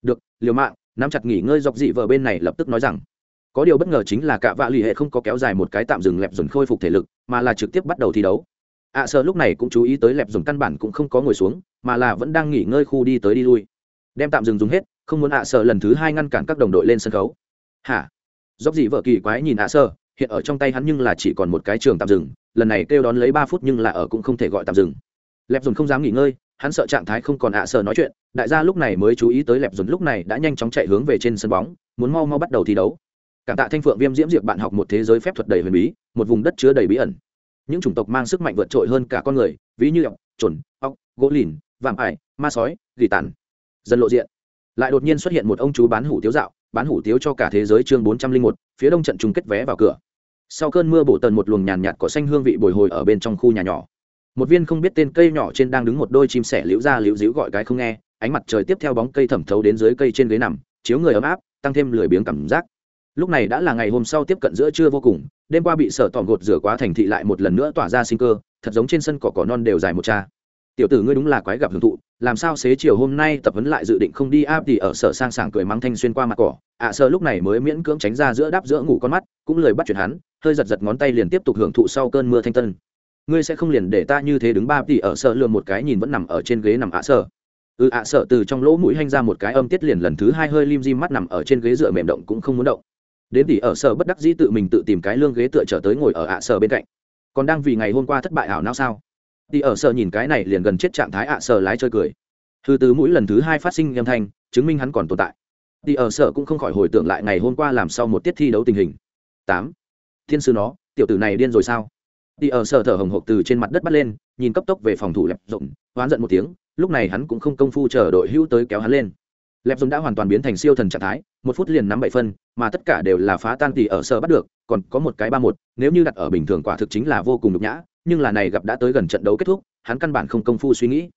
Được liều mạng nắm chặt nghỉ ngơi dọc dị vợ bên này lập tức nói rằng. Có điều bất ngờ chính là cả vạ lì hệ không có kéo dài một cái tạm dừng lẹp dồn khôi phục thể lực mà là trực tiếp bắt đầu thi đấu. ạ à, lúc này cũng chú ý tới lẹp dồn căn bản cũng không có ngồi xuống mà là vẫn đang nghỉ ngơi khu đi tới đi lui. Đem tạm dừng dùng hết, không muốn ạ à sợ lần thứ hai ngăn cản các đồng đội lên sân khấu. Hả? Dốc gì vợ kỳ quái nhìn ạ à sợ hiện ở trong tay hắn nhưng là chỉ còn một cái trường tạm dừng, lần này kêu đón lấy ba phút nhưng là ở cũng không thể gọi tạm dừng. Lẹp dồn không dám nghỉ ngơi, hắn sợ trạng thái không còn ạ sợ nói chuyện, đại gia lúc này mới chú ý tới lẹp dồn lúc này đã nhanh chóng chạy hướng về trên sân bóng, muốn mau mau bắt đầu thi đấu. Cảm tạ thanh phượng viêm diễm diệp bạn học một thế giới phép thuật đầy huyền bí, một vùng đất chứa đầy bí ẩn. Những chủng tộc mang sức mạnh vượt trội hơn cả con người, ví như ọc trồn ọc gỗ lìn vạm ải, ma sói, gỉ tàn. Dần lộ diện. Lại đột nhiên xuất hiện một ông chú bán hủ tiếu dạo, bán hủ tiếu cho cả thế giới chương bốn trăm linh một, phía đông trận chung kết vé vào cửa. Sau cơn mưa bổ tần một luồng nhàn nhạt cỏ xanh hương vị bồi hồi ở bên trong khu nhà nhỏ. Một viên không biết tên cây nhỏ trên đang đứng một đôi chim sẻ liễu ra liễu díu gọi cái không nghe, ánh mặt trời tiếp theo bóng cây thẩm thấu đến dưới cây trên ghế nằm, chiếu người ấm áp, tăng thêm lười biếng cảm giác. Lúc này đã là ngày hôm sau tiếp cận giữa trưa vô cùng, đêm qua bị sở tỏm gột rửa quá thành thị lại một lần nữa tỏa ra sinh cơ, thật giống trên sân cỏ cỏ non đều dài một cha tiểu tử ngươi đúng là quái gặp hưởng thụ làm sao xế chiều hôm nay tập huấn lại dự định không đi áp thì ở sở sang sảng cười mắng thanh xuyên qua mặt cỏ. Ạ à, sợ lúc này mới miễn cưỡng tránh ra giữa đáp giữa ngủ con mắt cũng lời bắt chuyện hắn hơi giật giật ngón tay liền tiếp tục hưởng thụ sau cơn mưa thanh tân. Ngươi sẽ không liền để ta như thế đứng ba thì ở sở lừa một cái nhìn vẫn nằm ở trên ghế nằm ạ à sở ừ ạ à sợ từ trong lỗ mũi hanh ra một cái âm tiết liền lần thứ hai hơi lim di mắt nằm ở trên ghế dựa mềm động cũng không muốn động. Đến tỷ ở sở bất đắc dĩ tự mình tự tìm cái lương ghế tựa trở tới ngồi ở ạ sợ bên cạnh. Còn đang vì ngày hôm qua thất bại ảo não sao? Tỷ ở sợ nhìn cái này liền gần chết trạng thái ạ, sợ lái chơi cười. Thư tứ mũi lần thứ hai phát sinh âm thanh, chứng minh hắn còn tồn tại. Tỷ ở sợ cũng không khỏi hồi tưởng lại ngày hôm qua làm sau một tiết thi đấu tình hình. Tám. Thiên sư nó, tiểu tử này điên rồi sao? Tỷ ở sợ thở hồng hộc từ trên mặt đất bắt lên, nhìn cấp tốc về phòng thủ lẹp rộng oán giận một tiếng, lúc này hắn cũng không công phu chờ đội hữu tới kéo hắn lên. Lẹp dùng đã hoàn toàn biến thành siêu thần trạng thái, một phút liền nắm bảy phân, mà tất cả đều là phá tan tỷ ở sở bắt được, còn có một cái ba một, nếu như đặt ở bình thường quả thực chính là vô cùng nhục nhã nhưng là này gặp đã tới gần trận đấu kết thúc, hắn căn bản không công phu suy nghĩ.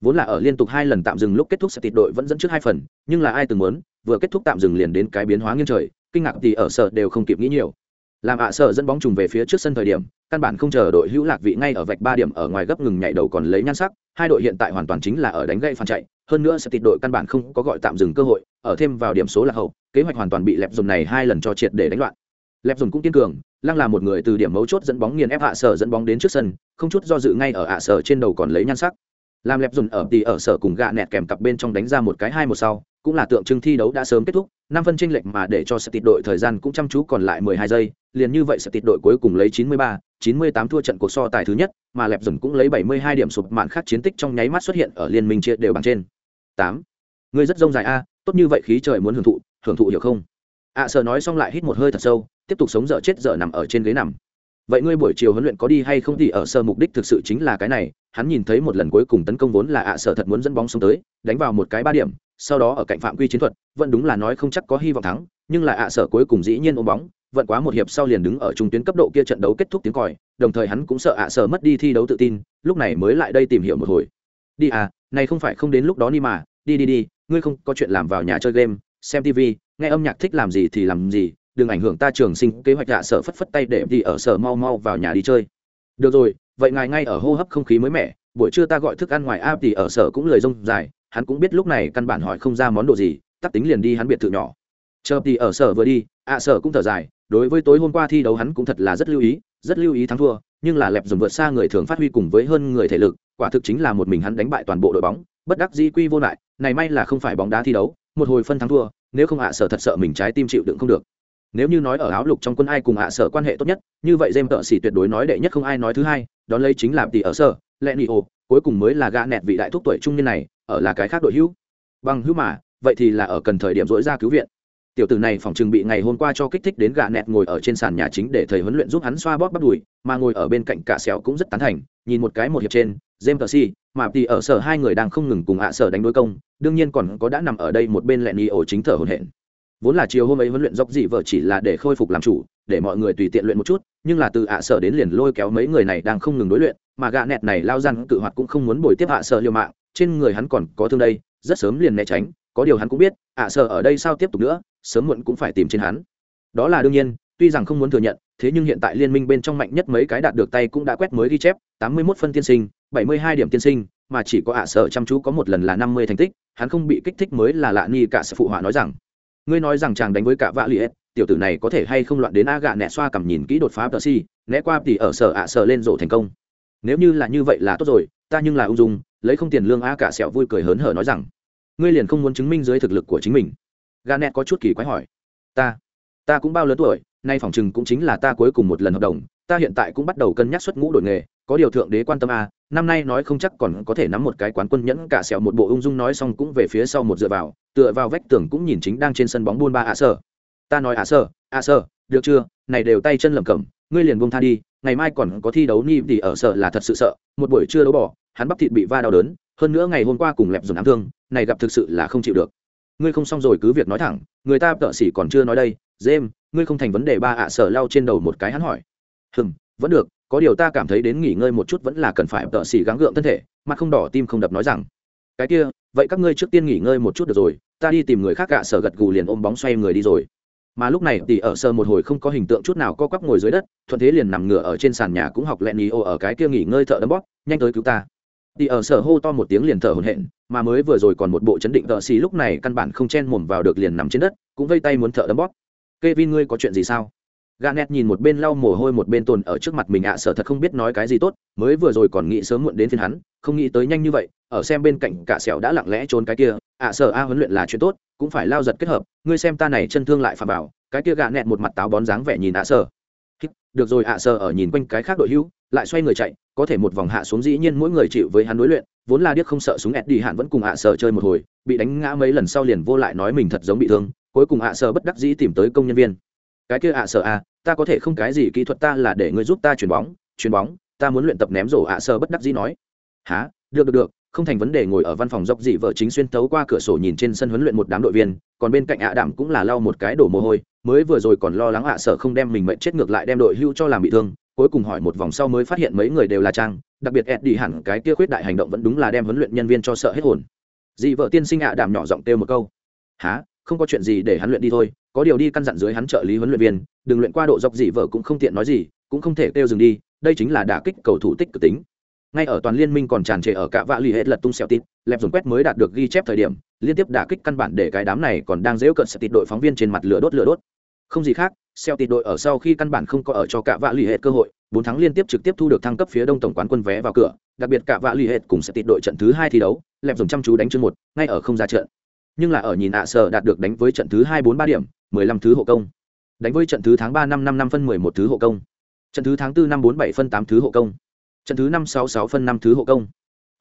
Vốn là ở liên tục hai lần tạm dừng lúc kết thúc sẽ tịt đội vẫn dẫn trước hai phần, nhưng là ai từng muốn, vừa kết thúc tạm dừng liền đến cái biến hóa nghiêng trời, kinh ngạc thì ở sở đều không kịp nghĩ nhiều. Làm ạ sở dẫn bóng trùng về phía trước sân thời điểm, căn bản không chờ đội hữu lạc vị ngay ở vạch ba điểm ở ngoài gấp ngừng nhảy đầu còn lấy nhan sắc, hai đội hiện tại hoàn toàn chính là ở đánh gậy phản chạy, hơn nữa sẽ tịt đội căn bản không có gọi tạm dừng cơ hội, ở thêm vào điểm số là hậu, kế hoạch hoàn toàn bị lẹp dùng này hai lần cho triệt để đánh loạn lẹp dùng cũng kiên cường lăng là một người từ điểm mấu chốt dẫn bóng nghiền ép hạ sở dẫn bóng đến trước sân không chút do dự ngay ở hạ sở trên đầu còn lấy nhan sắc. Làm lẹp dùng ở tỉ ở sở cùng gạ nẹt kèm cặp bên trong đánh ra một cái hai một sau cũng là tượng trưng thi đấu đã sớm kết thúc năm phân tranh lệch mà để cho sẽ tịt đội thời gian cũng chăm chú còn lại mười hai giây liền như vậy sẽ tịt đội cuối cùng lấy chín mươi ba chín mươi tám thua trận cuộc so tài thứ nhất mà lẹp dần cũng lấy bảy mươi hai điểm sụp mạn khác chiến tích trong nháy mắt xuất hiện ở liên minh chia đều bằng trên. Tám. Người rất rông dài a tốt như vậy khí trời muốn hưởng thụ hưởng thụ hiểu không? Ạ à, sợ nói xong lại hít một hơi thật sâu tiếp tục sống dở chết dở nằm ở trên ghế nằm. Vậy ngươi buổi chiều huấn luyện có đi hay không thì ở sơ mục đích thực sự chính là cái này, hắn nhìn thấy một lần cuối cùng tấn công vốn là ạ à sở thật muốn dẫn bóng xuống tới, đánh vào một cái ba điểm, sau đó ở cạnh phạm quy chiến thuật, vẫn đúng là nói không chắc có hy vọng thắng, nhưng lại ạ à sở cuối cùng dĩ nhiên ôm bóng, vận quá một hiệp sau liền đứng ở trung tuyến cấp độ kia trận đấu kết thúc tiếng còi, đồng thời hắn cũng sợ ạ à sở mất đi thi đấu tự tin, lúc này mới lại đây tìm hiểu một hồi. Đi à này không phải không đến lúc đó đi mà, đi đi đi, ngươi không có chuyện làm vào nhà chơi game, xem tv nghe âm nhạc thích làm gì thì làm gì đừng ảnh hưởng ta trường sinh kế hoạch hạ sở phất phất tay để đi ở sở mau mau vào nhà đi chơi. Được rồi, vậy ngài ngay ở hô hấp không khí mới mẻ, buổi trưa ta gọi thức ăn ngoài áp thì ở sở cũng lời rông dài, hắn cũng biết lúc này căn bản hỏi không ra món đồ gì, tắc tính liền đi hắn biệt thự nhỏ. Chờ thì ở sở vừa đi, ạ, sở cũng thở dài, đối với tối hôm qua thi đấu hắn cũng thật là rất lưu ý, rất lưu ý thắng thua, nhưng là lẹp dùm vượt xa người thường phát huy cùng với hơn người thể lực, quả thực chính là một mình hắn đánh bại toàn bộ đội bóng, bất đắc dĩ quy vô lại, này may là không phải bóng đá thi đấu, một hồi phân thắng thua, nếu không ạ, sở thật sợ mình trái tim chịu đựng không được nếu như nói ở áo lục trong quân ai cùng ạ sở quan hệ tốt nhất, như vậy jem tợ xỉ tuyệt đối nói đệ nhất không ai nói thứ hai, đón lấy chính là tỷ ở sở lẹ nị ồ, cuối cùng mới là gã nẹt vị đại thúc tuổi trung niên này, ở là cái khác đội hữu. Bằng hữu mà, vậy thì là ở cần thời điểm dỗi ra cứu viện. Tiểu tử này phòng trường bị ngày hôm qua cho kích thích đến gã nẹt ngồi ở trên sàn nhà chính để thầy huấn luyện giúp hắn xoa bóp bắt đùi, mà ngồi ở bên cạnh cả sẹo cũng rất tán thành, nhìn một cái một hiệp trên jem tờ si mà tỷ ở sở hai người đang không ngừng cùng ạ sở đánh đối công, đương nhiên còn có đã nằm ở đây một bên lẹn y ổ chính thở hồn hển vốn là chiều hôm ấy huấn luyện dốc dị vợ chỉ là để khôi phục làm chủ, để mọi người tùy tiện luyện một chút, nhưng là từ ạ sở đến liền lôi kéo mấy người này đang không ngừng đối luyện, mà gạ nẹt này lao răn cự hoạt cũng không muốn bồi tiếp ạ sở liều mạng, trên người hắn còn có thương đây, rất sớm liền né tránh, có điều hắn cũng biết, ạ sở ở đây sao tiếp tục nữa, sớm muộn cũng phải tìm trên hắn. Đó là đương nhiên, tuy rằng không muốn thừa nhận, thế nhưng hiện tại liên minh bên trong mạnh nhất mấy cái đạt được tay cũng đã quét mới ghi chép, tám mươi 81 phân tiên sinh, bảy mươi hai điểm tiên sinh, mà chỉ có ạ sở chăm chú có một lần là năm mươi thành tích, hắn không bị kích thích mới là lạ ni cả sự phụ họa nói rằng ngươi nói rằng chàng đánh với cả vạ liệt tiểu tử này có thể hay không loạn đến a gạ nẹ xoa cầm nhìn kỹ đột phá tờ si né qua thì ở sở ạ à sở lên rổ thành công. Nếu như là như vậy là tốt rồi, ta nhưng là ung dung, lấy không tiền lương a cả sẹo vui cười hớn hở nói rằng, ngươi liền không muốn chứng minh dưới thực lực của chính mình. Gà nẹ có chút kỳ quái hỏi, ta ta cũng bao lớn tuổi, nay phòng chừng cũng chính là ta cuối cùng một lần hợp đồng, ta hiện tại cũng bắt đầu cân nhắc xuất ngũ đổi nghề, có điều thượng đế quan tâm a năm nay nói không chắc còn có thể nắm một cái quán quân nhẫn cả sẹo một bộ ung dung nói xong cũng về phía sau một dựa vào tựa vào vách tường cũng nhìn chính đang trên sân bóng buôn ba ạ à sở. Ta nói ạ à sở ạ sở được chưa? Này đều tay chân lẩm cẩm ngươi liền buông tha đi ngày mai còn có thi đấu ni thì ở sở là thật sự sợ một buổi trưa đấu bỏ hắn bắp thịt bị va đau đớn hơn nữa ngày hôm qua cùng lẹp dùng ám thương này gặp thực sự là không chịu được. Ngươi không xong rồi cứ việc nói thẳng người ta tợ xỉ còn chưa nói đây dêm, ngươi không thành vấn đề ba ạ sở lao trên đầu một cái hắn hỏi. Hừm vẫn được có điều ta cảm thấy đến nghỉ ngơi một chút vẫn là cần phải tợ xỉ gắng gượng thân thể mặt không đỏ tim không đập nói rằng, cái kia, vậy các ngươi trước tiên nghỉ ngơi một chút được rồi, ta đi tìm người khác gạ sở gật gù liền ôm bóng xoay người đi rồi. Mà lúc này thì ở sơ một hồi không có hình tượng chút nào co quắp ngồi dưới đất, thuận thế liền nằm ngửa ở trên sàn nhà cũng học lẹn ý ô ở cái kia nghỉ ngơi thợ đấm bóp, nhanh tới cứu ta. Thì ở sở hô to một tiếng liền thở hổn hển, mà mới vừa rồi còn một bộ chấn định tợ xì lúc này căn bản không chen mồm vào được liền nằm trên đất, cũng vây tay muốn thợ đấm bóp. Kevin ngươi có chuyện gì sao? Garnet nhìn một bên lau mồ hôi một bên tồn ở trước mặt mình ạ sở thật không biết nói cái gì tốt, mới vừa rồi còn nghĩ sớm muộn đến phiên hắn, không nghĩ tới nhanh như vậy, ở xem bên cạnh cả sẹo đã lặng lẽ trốn cái kia, ạ sở a huấn luyện là chuyện tốt, cũng phải lao giật kết hợp, ngươi xem ta này chân thương lại phạm bảo, cái kia gạ nẹt một mặt táo bón dáng vẻ nhìn ạ sở. Được rồi ạ sở ở nhìn quanh cái khác đội hữu, lại xoay người chạy, có thể một vòng hạ xuống dĩ nhiên mỗi người chịu với hắn đối luyện, vốn là điếc không sợ súng ẹt đi hạn vẫn cùng ạ sở chơi một hồi, bị đánh ngã mấy lần sau liền vô lại nói mình thật giống bị thương, cuối cùng ạ sở bất đắc dĩ tìm tới công nhân viên cái kia ạ sợ à ta có thể không cái gì kỹ thuật ta là để ngươi giúp ta chuyền bóng chuyền bóng, ta muốn luyện tập ném rổ ạ sợ bất đắc dĩ nói. Há được được được, không thành vấn đề ngồi ở văn phòng dọc dị vợ chính xuyên tấu qua cửa sổ nhìn trên sân huấn luyện một đám đội viên, còn bên cạnh ạ đảm cũng là lau một cái đổ mồ hôi, mới vừa rồi còn lo lắng ạ sợ không đem mình mệnh chết ngược lại đem đội hưu cho làm bị thương, cuối cùng hỏi một vòng sau mới phát hiện mấy người đều là trang, đặc biệt ẹt đi hẳn cái kia khuyết đại hành động vẫn đúng là đem huấn luyện nhân viên cho sợ hết hồn. Dị vợ tiên sinh ạ đảm nhỏ giọng kêu một câu. Há không có chuyện gì để hắn luyện đi thôi, có điều đi căn dặn dưới hắn trợ lý huấn luyện viên, đừng luyện qua độ dọc gì vợ cũng không tiện nói gì, cũng không thể kêu dừng đi, đây chính là đả kích cầu thủ tích cực tính. Ngay ở toàn liên minh còn tràn trề ở cả vạ lì hết lật tung xẹo tít, lẹp dùng quét mới đạt được ghi chép thời điểm, liên tiếp đả kích căn bản để cái đám này còn đang dễu cận xẹo tịt đội phóng viên trên mặt lửa đốt lửa đốt. Không gì khác, xẹo tịt đội ở sau khi căn bản không có ở cho cả vạ lì hết cơ hội, bốn tháng liên tiếp trực tiếp thu được thăng cấp phía đông tổng quán quân vé vào cửa, đặc biệt cả vạ lì hết cùng xẹo tịt đội trận thứ hai thi đấu, lẹp dùng chăm chú đánh chương một, ngay ở không ra trận nhưng là ở nhìn ạ sở đạt được đánh với trận thứ hai bốn ba điểm, mười lăm thứ hộ công. Đánh với trận thứ tháng ba năm năm năm phân mười một thứ hộ công. Trận thứ tháng 4 năm bốn bảy phân tám thứ hộ công. Trận thứ năm sáu sáu phân năm thứ hộ công.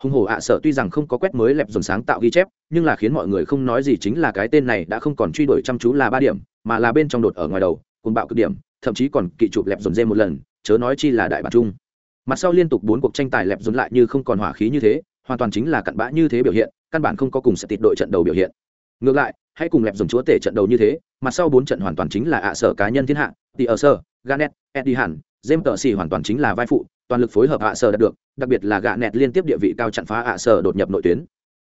Hùng hổ ạ sợ tuy rằng không có quét mới lẹp dồn sáng tạo ghi chép, nhưng là khiến mọi người không nói gì chính là cái tên này đã không còn truy đuổi chăm chú là ba điểm, mà là bên trong đột ở ngoài đầu, cuồng bạo cực điểm, thậm chí còn kỵ chụp lẹp dồn dê một lần, chớ nói chi là đại bản trung. Mặt sau liên tục bốn cuộc tranh tài lẹp dồn lại như không còn hỏa khí như thế, hoàn toàn chính là cặn bã như thế biểu hiện, căn bản không có cùng sẽ tịt đội trận đầu biểu hiện ngược lại, hãy cùng lẹp dùng chúa tể trận đầu như thế mặt sau bốn trận hoàn toàn chính là ạ sở cá nhân thiên hạ Tỷ ở sơ ganet eddie hẳn jem tờ xì hoàn toàn chính là vai phụ, toàn lực phối hợp ạ sở đạt được, đặc biệt là gạ nẹt liên tiếp địa vị cao chặn phá ạ sở đột nhập nội tuyến.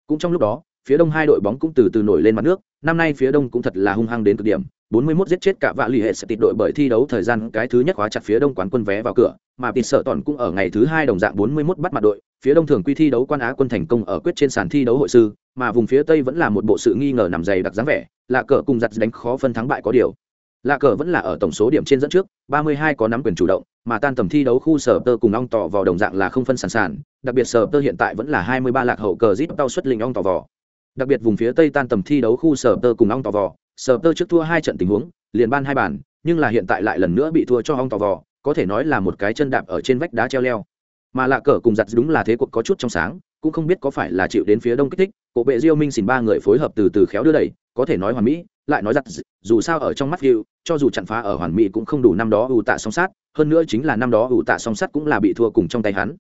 Cũng trong lúc đó, phía đông hai đội bóng cũng từ từ nổi lên mặt nước, năm nay phía đông cũng thật là hung hăng đến cực điểm. 41 giết chết cả vạ lì hệ sẽ tịt đội bởi thi đấu thời gian cái thứ nhất khóa chặt phía đông quán quân vé vào cửa, mà tịt sợ tòn cũng ở ngày thứ hai đồng dạng 41 bắt mặt đội, phía đông thường quy thi đấu quan á quân thành công ở quyết trên sàn thi đấu hội sư, mà vùng phía tây vẫn là một bộ sự nghi ngờ nằm dày đặc dáng vẻ, là cờ cùng giặt đánh khó phân thắng bại có điều. Lạ cờ vẫn là ở tổng số điểm trên dẫn trước 32 có nắm quyền chủ động, mà tan tầm thi đấu khu sở tơ cùng ong tỏ vào đồng dạng là không phân sàn sàn, đặc biệt sở tơ hiện tại vẫn là 23 lạc hậu cờ zip tao xuất linh ong tỏ vò. Đặc biệt vùng phía tây tan tầm thi đấu khu sở tơ cùng ong tỏ vò sở tơ trước thua hai trận tình huống, liền ban hai bàn, nhưng là hiện tại lại lần nữa bị thua cho ong Tò vò, có thể nói là một cái chân đạp ở trên vách đá treo leo. Mà lạ cờ cùng giặt đúng là thế cuộc có chút trong sáng, cũng không biết có phải là chịu đến phía đông kích thích, cổ bệ diêu minh xỉn ba người phối hợp từ từ khéo đưa đẩy, có thể nói hoàn mỹ, lại nói giặt dù sao ở trong mắt hiệu cho dù chặn phá ở hoàn mỹ cũng không đủ năm đó ủ tạ song sát, hơn nữa chính là năm đó ủ tạ song sát cũng là bị thua cùng trong tay hắn.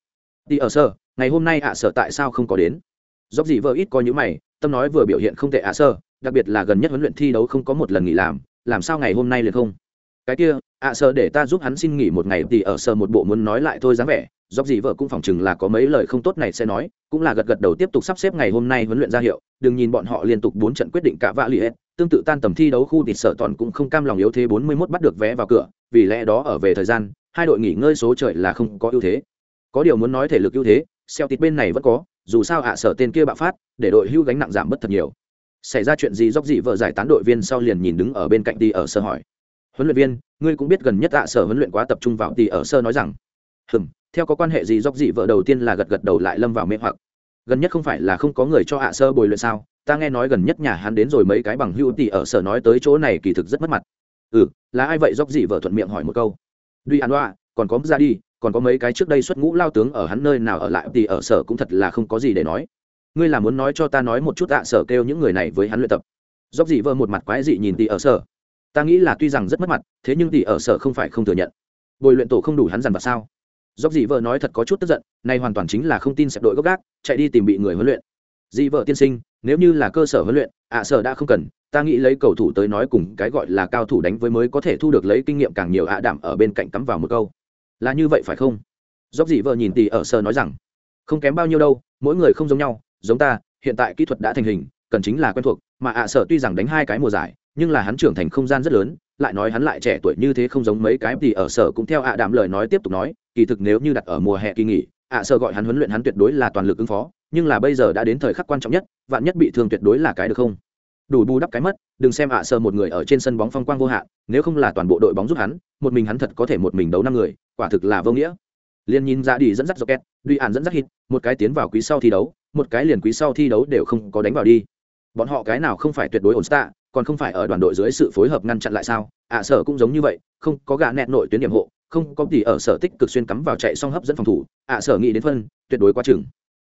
Đi ở sơ, ngày hôm nay ạ à sở tại sao không có đến? Dốc gì vợ ít coi như mày, tâm nói vừa biểu hiện không tệ ạ sơ đặc biệt là gần nhất huấn luyện thi đấu không có một lần nghỉ làm làm sao ngày hôm nay liền không? Cái kia ạ sợ để ta giúp hắn xin nghỉ một ngày thì ở sơ một bộ muốn nói lại thôi dáng vẻ dọc gì vợ cũng phỏng chừng là có mấy lời không tốt này sẽ nói cũng là gật gật đầu tiếp tục sắp xếp ngày hôm nay huấn luyện ra hiệu đừng nhìn bọn họ liên tục bốn trận quyết định cả vạ liệt, hết tương tự tan tầm thi đấu khu thịt sở toàn cũng không cam lòng yếu thế 41 bắt được vé vào cửa vì lẽ đó ở về thời gian hai đội nghỉ ngơi số trời là không có ưu thế. Có điều muốn nói thể lực ưu thế xeo tịt bên này vẫn có dù sao ạ sở tên kia bạo phát để đội hưu gánh nặng giảm bất thật nhiều xảy ra chuyện gì dốc dị vợ giải tán đội viên sau liền nhìn đứng ở bên cạnh đi ở sơ hỏi. Huấn luyện viên, ngươi cũng biết gần nhất ạ, sở huấn luyện quá tập trung vào tỷ ở sơ nói rằng, hừm, theo có quan hệ gì dốc dị vợ đầu tiên là gật gật đầu lại lâm vào mê hoặc. Gần nhất không phải là không có người cho ạ, sơ bồi luyện sao? Ta nghe nói gần nhất nhà hắn đến rồi mấy cái bằng hữu tỷ ở sở nói tới chỗ này kỳ thực rất mất mặt. Ừ là ai vậy? Dốc dị vợ thuận miệng hỏi một câu. Duy an đoa còn có ra đi còn có mấy cái trước đây xuất ngũ lao tướng ở hắn nơi nào ở lại thì ở sở cũng thật là không có gì để nói ngươi là muốn nói cho ta nói một chút ạ, sở kêu những người này với hắn luyện tập. Dốc dị vợ một mặt quái dị nhìn tỷ ở sở. Ta nghĩ là tuy rằng rất mất mặt, thế nhưng tỷ ở sở không phải không thừa nhận. Bồi luyện tổ không đủ hắn dằn vặt sao? Dốc dị vợ nói thật có chút tức giận, nay hoàn toàn chính là không tin sẹp đội gốc gác, chạy đi tìm bị người huấn luyện. Dị vợ tiên sinh, nếu như là cơ sở huấn luyện, ạ, sở đã không cần, ta nghĩ lấy cầu thủ tới nói cùng cái gọi là cao thủ đánh với mới có thể thu được lấy kinh nghiệm càng nhiều ạ, đảm ở bên cạnh cắm vào một câu. Là như vậy phải không? Dốc dị vợ nhìn tỷ ở sở nói rằng, không kém bao nhiêu đâu, mỗi người không giống nhau giống ta, hiện tại kỹ thuật đã thành hình, cần chính là quen thuộc, mà ạ sở tuy rằng đánh hai cái mùa giải, nhưng là hắn trưởng thành không gian rất lớn, lại nói hắn lại trẻ tuổi như thế không giống mấy cái thì ở sở cũng theo ạ đảm lời nói tiếp tục nói, kỳ thực nếu như đặt ở mùa hè kỳ nghỉ, ạ sở gọi hắn huấn luyện hắn tuyệt đối là toàn lực ứng phó, nhưng là bây giờ đã đến thời khắc quan trọng nhất, vạn nhất bị thương tuyệt đối là cái được không? Đủ bù đắp cái mất, đừng xem ạ sở một người ở trên sân bóng phong quang vô hạn, nếu không là toàn bộ đội bóng giúp hắn, một mình hắn thật có thể một mình đấu năm người, quả thực là vô nghĩa liên nhìn ra đi dẫn dắt rocket, duy ạn dẫn dắt hit, một cái tiến vào quý sau thi đấu, một cái liền quý sau thi đấu đều không có đánh vào đi. Bọn họ cái nào không phải tuyệt đối ổn sta còn không phải ở đoàn đội dưới sự phối hợp ngăn chặn lại sao? Ạ sở cũng giống như vậy, không có gạ nẹt nội tuyến điểm hộ, không có gì ở sở tích cực xuyên cắm vào chạy xong hấp dẫn phòng thủ. Ạ sở nghĩ đến phân, tuyệt đối quá chừng.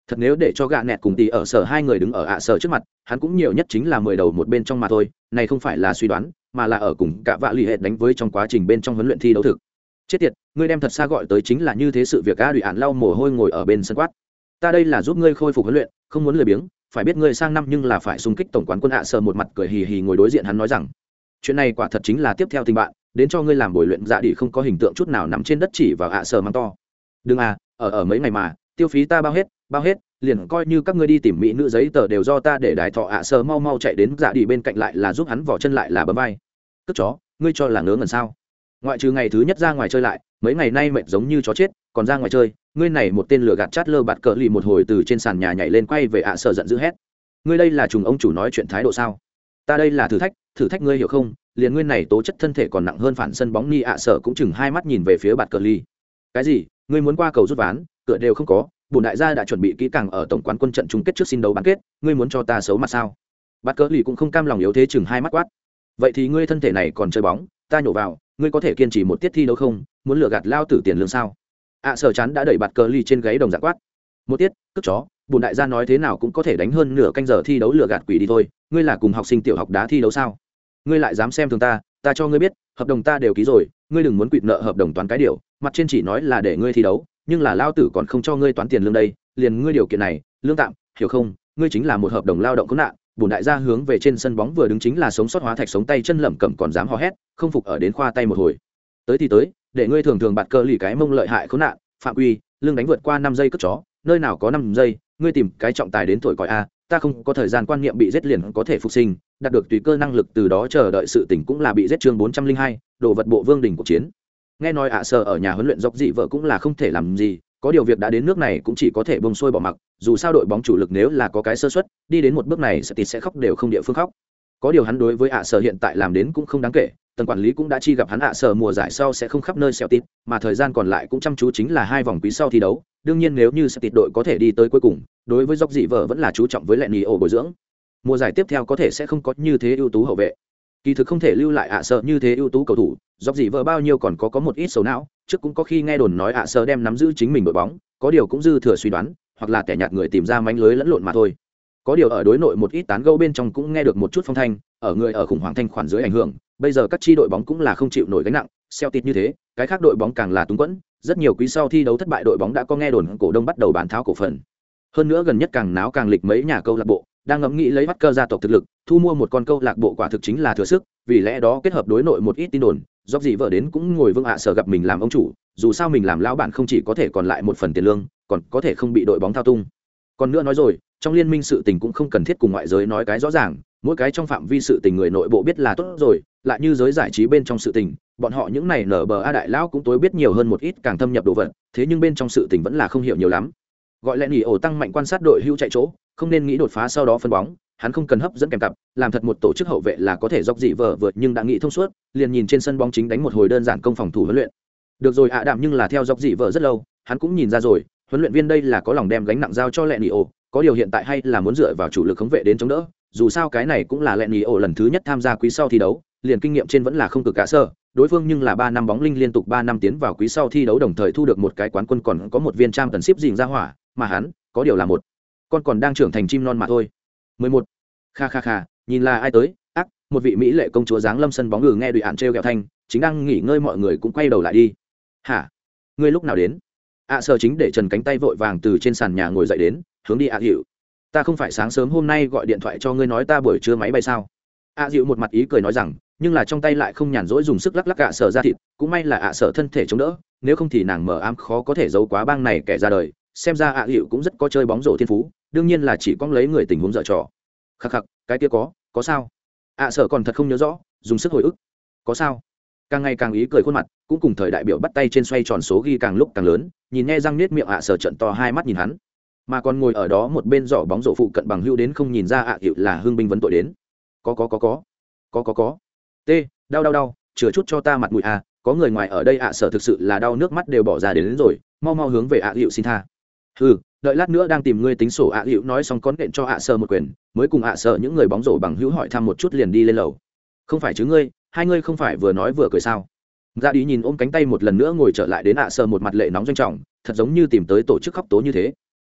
Thật nếu để cho gạ nẹt cùng tỷ ở sở hai người đứng ở ạ sở trước mặt, hắn cũng nhiều nhất chính là mười đầu một bên trong mà thôi, này không phải là suy đoán, mà là ở cùng cả vạ lì hệ đánh với trong quá trình bên trong huấn luyện thi đấu thực chết tiệt, ngươi đem thật xa gọi tới chính là như thế sự việc a đùi ạn lau mồ hôi ngồi ở bên sân quát. Ta đây là giúp ngươi khôi phục huấn luyện, không muốn lười biếng, phải biết ngươi sang năm nhưng là phải xung kích tổng quán quân hạ sờ một mặt cười hì hì ngồi đối diện hắn nói rằng, chuyện này quả thật chính là tiếp theo tình bạn, đến cho ngươi làm buổi luyện dạ đi không có hình tượng chút nào nằm trên đất chỉ vào hạ sờ mắng to. Đừng à ở ở mấy ngày mà, tiêu phí ta bao hết bao hết, liền coi như các ngươi đi tìm mỹ nữ giấy tờ đều do ta để đài thọ ạ sờ mau mau chạy đến dạ đi bên cạnh lại là giúp hắn vỏ chân lại là bấm vai. Cất chó, ngươi cho là ngớ ngẩn sao? Ngoại trừ ngày thứ nhất ra ngoài chơi lại mấy ngày nay mệt giống như chó chết còn ra ngoài chơi ngươi này một tên lửa gạt chát lơ bạt cờ lì một hồi từ trên sàn nhà nhảy lên quay về ạ sở giận dữ hét. Ngươi đây là trùng ông chủ nói chuyện thái độ sao? Ta đây là thử thách thử thách ngươi hiểu không? Liền nguyên này tố chất thân thể còn nặng hơn phản sân bóng ni ạ sở cũng chừng hai mắt nhìn về phía bạt cờ lì, cái gì? Ngươi muốn qua cầu rút ván cửa đều không có bùn đại gia đã chuẩn bị kỹ càng ở tổng quán quân trận chung kết trước xin đấu bán kết ngươi muốn cho ta xấu mặt sao? Bạt cờ lì cũng không cam lòng yếu thế chừng hai mắt quát. Vậy thì ngươi thân thể này còn chơi bóng ta nhổ vào ngươi có thể kiên trì một tiết thi đấu không? Muốn lừa gạt lao tử tiền lương sao? Ạ sở chán đã đẩy bạt cờ ly trên gáy đồng dạng quát. Một tiết cướp chó, bùn đại gia nói thế nào cũng có thể đánh hơn nửa canh giờ thi đấu lừa gạt quỷ đi thôi. Ngươi là cùng học sinh tiểu học đá thi đấu sao? Ngươi lại dám xem thường ta ta cho ngươi biết, hợp đồng ta đều ký rồi, ngươi đừng muốn quỵt nợ hợp đồng toán cái điều. Mặt trên chỉ nói là để ngươi thi đấu, nhưng là lao tử còn không cho ngươi toán tiền lương đây. Liền ngươi điều kiện này, lương tạm, hiểu không? Ngươi chính là một hợp đồng lao động có nạn bùn đại gia hướng về trên sân bóng vừa đứng chính là sống sót hóa thạch sống tay chân lẩm cẩm còn dám hò hét, không phục ở đến khoa tay một hồi. Tới thì tới, để ngươi thường thường bạt cơ lì cái mông lợi hại khốn nạn, phạm quy lương đánh vượt qua năm giây cất chó, nơi nào có năm giây, ngươi tìm cái trọng tài đến thổi còi a, ta không có thời gian quan niệm bị giết liền có thể phục sinh, đạt được tùy cơ năng lực từ đó chờ đợi sự tỉnh cũng là bị giết chương bốn trăm linh hai, đồ vật bộ vương đỉnh cuộc chiến. Nghe nói ạ à sợ ở nhà huấn luyện dọc dị vợ cũng là không thể làm gì có điều việc đã đến nước này cũng chỉ có thể bông xuôi bỏ mặc, dù sao đội bóng chủ lực nếu là có cái sơ xuất đi đến một bước này sẽ tịt sẽ khóc đều không địa phương khóc. Có điều hắn đối với ạ à sở hiện tại làm đến cũng không đáng kể, tầng quản lý cũng đã chi gặp hắn ạ à sở mùa giải sau sẽ không khắp nơi xẹo tít mà thời gian còn lại cũng chăm chú chính là hai vòng quý sau thi đấu, đương nhiên nếu như sẽ tịt đội có thể đi tới cuối cùng, đối với dốc dị vợ vẫn là chú trọng với lẹn nhì ổ bồi dưỡng. Mùa giải tiếp theo có thể sẽ không có như thế ưu tú hậu vệ. Kỳ thực không thể lưu lại ạ à sợ như thế ưu tú cầu thủ dốc dị vợ bao nhiêu còn có có một ít xấu não trước cũng có khi nghe đồn nói ạ sơ đem nắm giữ chính mình đội bóng, có điều cũng dư thừa suy đoán, hoặc là kẻ nhạt người tìm ra mánh lưới lẫn lộn mà thôi. Có điều ở đối nội một ít tán gẫu bên trong cũng nghe được một chút phong thanh, ở người ở khủng hoảng thanh khoản dưới ảnh hưởng, bây giờ các chi đội bóng cũng là không chịu nổi gánh nặng, xeo tít như thế, cái khác đội bóng càng là túng quẫn, rất nhiều quý sau thi đấu thất bại đội bóng đã có nghe đồn cổ đông bắt đầu bán tháo cổ phần. Hơn nữa gần nhất càng náo càng lịch mấy nhà câu lạc bộ, đang ngẫm nghĩ lấy bắt cơ gia tộc thực lực, thu mua một con câu lạc bộ quả thực chính là thừa sức, vì lẽ đó kết hợp đối nội một ít tin đồn dốc gì vợ đến cũng ngồi vương ạ sở gặp mình làm ông chủ, dù sao mình làm lão bản không chỉ có thể còn lại một phần tiền lương, còn có thể không bị đội bóng thao tung còn nữa nói rồi, trong liên minh sự tình cũng không cần thiết cùng ngoại giới nói cái rõ ràng, mỗi cái trong phạm vi sự tình người nội bộ biết là tốt rồi, lại như giới giải trí bên trong sự tình, bọn họ những này nở bờ a đại lão cũng tối biết nhiều hơn một ít càng thâm nhập đồ vật, thế nhưng bên trong sự tình vẫn là không hiểu nhiều lắm. Gọi lẽ nghỉ ổ tăng mạnh quan sát đội hưu chạy chỗ, không nên nghĩ đột phá sau đó phân bóng hắn không cần hấp dẫn kèm cặp, làm thật một tổ chức hậu vệ là có thể dốc dị vờ vượt nhưng đã nghĩ thông suốt, liền nhìn trên sân bóng chính đánh một hồi đơn giản công phòng thủ huấn luyện được rồi ạ à đạm nhưng là theo dốc dị vờ rất lâu, hắn cũng nhìn ra rồi, huấn luyện viên đây là có lòng đem gánh nặng giao cho lẹ nị ổ có điều hiện tại hay là muốn dựa vào chủ lực khống vệ đến chống đỡ, dù sao cái này cũng là lẹ nị ổ lần thứ nhất tham gia quý sau thi đấu, liền kinh nghiệm trên vẫn là không cực cả sơ, đối phương nhưng là ba năm bóng linh liên tục ba năm tiến vào quý sau thi đấu đồng thời thu được một cái quán quân còn có một viên trang tần ship dình ra hỏa, mà hắn, có điều là một con còn đang trưởng thành chim non mà thôi 11 kha kha kha nhìn là ai tới? Ác một vị mỹ lệ công chúa dáng lâm sân bóng ngừ nghe đùi ạn trêu kẹo thanh chính đang nghỉ ngơi mọi người cũng quay đầu lại đi. Hả? Ngươi lúc nào đến? Ạ à, sợ chính để trần cánh tay vội vàng từ trên sàn nhà ngồi dậy đến hướng đi ạ hiệu ta không phải sáng sớm hôm nay gọi điện thoại cho ngươi nói ta buổi trưa máy bay sao? Ạ dịu một mặt ý cười nói rằng nhưng là trong tay lại không nhàn rỗi dùng sức lắc lắc ạ sở ra thịt cũng may là ạ sở thân thể chống đỡ nếu không thì nàng mở ám khó có thể giấu quá bang này kẻ ra đời. Xem ra ạ dịu cũng rất có chơi bóng rổ thiên phú đương nhiên là chỉ có lấy người tình huống dở trò khắc khắc cái kia có có sao? À, ạ sở còn thật không nhớ rõ dùng sức hồi ức. Có sao? Càng ngày càng ý cười khuôn mặt cũng cùng thời đại biểu bắt tay trên xoay tròn số ghi càng lúc càng lớn nhìn nghe răng nết miệng ạ sở trận to hai mắt nhìn hắn. Mà còn ngồi ở đó một bên giỏ bóng rổ phụ cận bằng hưu đến không nhìn ra ạ hiệu là hương binh vấn tội đến. Có có có có. Có có có. T đau đau đau chừa chút cho ta mặt mũi à có người ngoài ở đây ạ sở thực sự là đau nước mắt đều bỏ ra đến, đến rồi mau mau hướng về ạ hiệu xin tha ừ đợi lát nữa đang tìm ngươi tính sổ ạ, hữu nói xong con nện cho ạ sợ một quyền, mới cùng ạ sợ những người bóng rổ bằng hữu hỏi thăm một chút liền đi lên lầu. Không phải chứ ngươi, hai ngươi không phải vừa nói vừa cười sao? Dạ ra đi nhìn ôm cánh tay một lần nữa ngồi trở lại đến ạ sợ một mặt lệ nóng doanh trọng, thật giống như tìm tới tổ chức khóc tố như thế.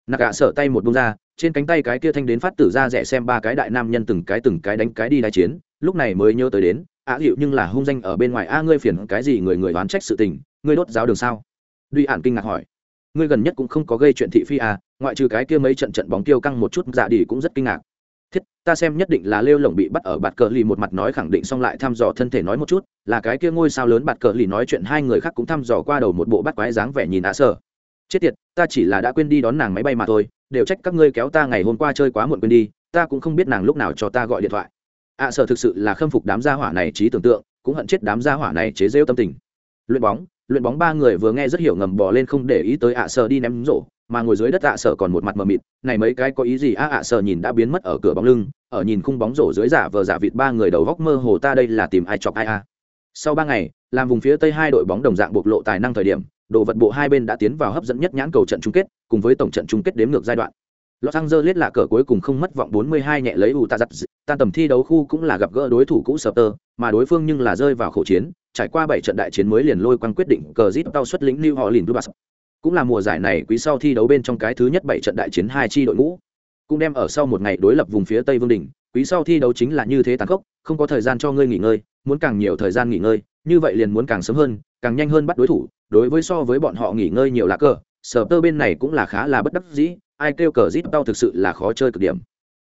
Nạc ạ sợ tay một bông ra, trên cánh tay cái kia thanh đến phát tử ra rẻ xem ba cái đại nam nhân từng cái từng cái đánh cái đi đại chiến, lúc này mới nhớ tới đến, ạ hữu nhưng là hung danh ở bên ngoài, a, ngươi phiền cái gì người người đoán trách sự tình, ngươi đốt giáo đường sao? Duy ản kinh ngạc hỏi ngươi gần nhất cũng không có gây chuyện thị phi à ngoại trừ cái kia mấy trận trận bóng tiêu căng một chút dạ đi cũng rất kinh ngạc. Thiết, ta xem nhất định là lêu lồng bị bắt ở bạt cờ lì một mặt nói khẳng định xong lại thăm dò thân thể nói một chút, là cái kia ngôi sao lớn bạt cờ lì nói chuyện hai người khác cũng thăm dò qua đầu một bộ bắt quái dáng vẻ nhìn ạ sở chết tiệt, ta chỉ là đã quên đi đón nàng máy bay mà thôi, đều trách các ngươi kéo ta ngày hôm qua chơi quá muộn quên đi, ta cũng không biết nàng lúc nào cho ta gọi điện thoại. Ạ sở thực sự là khâm phục đám gia hỏa này trí tưởng tượng, cũng hận chết đám gia hỏa này chế rêu tâm tình. Luyện bóng luyện bóng ba người vừa nghe rất hiểu ngầm bỏ lên không để ý tới ạ sở đi ném rổ, mà ngồi dưới đất ạ sở còn một mặt mờ mịt, này mấy cái có ý gì? A ạ sở nhìn đã biến mất ở cửa bóng lưng, ở nhìn khung bóng rổ dưới giả vờ giả vịt ba người đầu góc mơ hồ ta đây là tìm ai chọc ai a sau ba ngày, làm vùng phía tây hai đội bóng đồng dạng bộc lộ tài năng thời điểm, đồ vật bộ hai bên đã tiến vào hấp dẫn nhất nhãn cầu trận chung kết, cùng với tổng trận chung kết đếm ngược giai đoạn. Los Angeles là cờ cuối cùng không mất vọng 42 nhẹ lấy Utah Jazz, tan tầm thi đấu khu cũng là gặp gỡ đối thủ cũ Spurs, mà đối phương nhưng là rơi vào khổ chiến, trải qua 7 trận đại chiến mới liền lôi quang quyết định cờ zip tao xuất lĩnh New Orleans Blue Cũng là mùa giải này quý sau thi đấu bên trong cái thứ nhất 7 trận đại chiến hai chi đội ngũ. Cũng đem ở sau một ngày đối lập vùng phía Tây Vương đỉnh, quý sau thi đấu chính là như thế tàn khốc, không có thời gian cho ngươi nghỉ ngơi, muốn càng nhiều thời gian nghỉ ngơi, như vậy liền muốn càng sớm hơn, càng nhanh hơn bắt đối thủ, đối với so với bọn họ nghỉ ngơi nhiều là cờ, sở tơ bên này cũng là khá là bất đắc dĩ, ai kêu cờ zip tao thực sự là khó chơi cực điểm.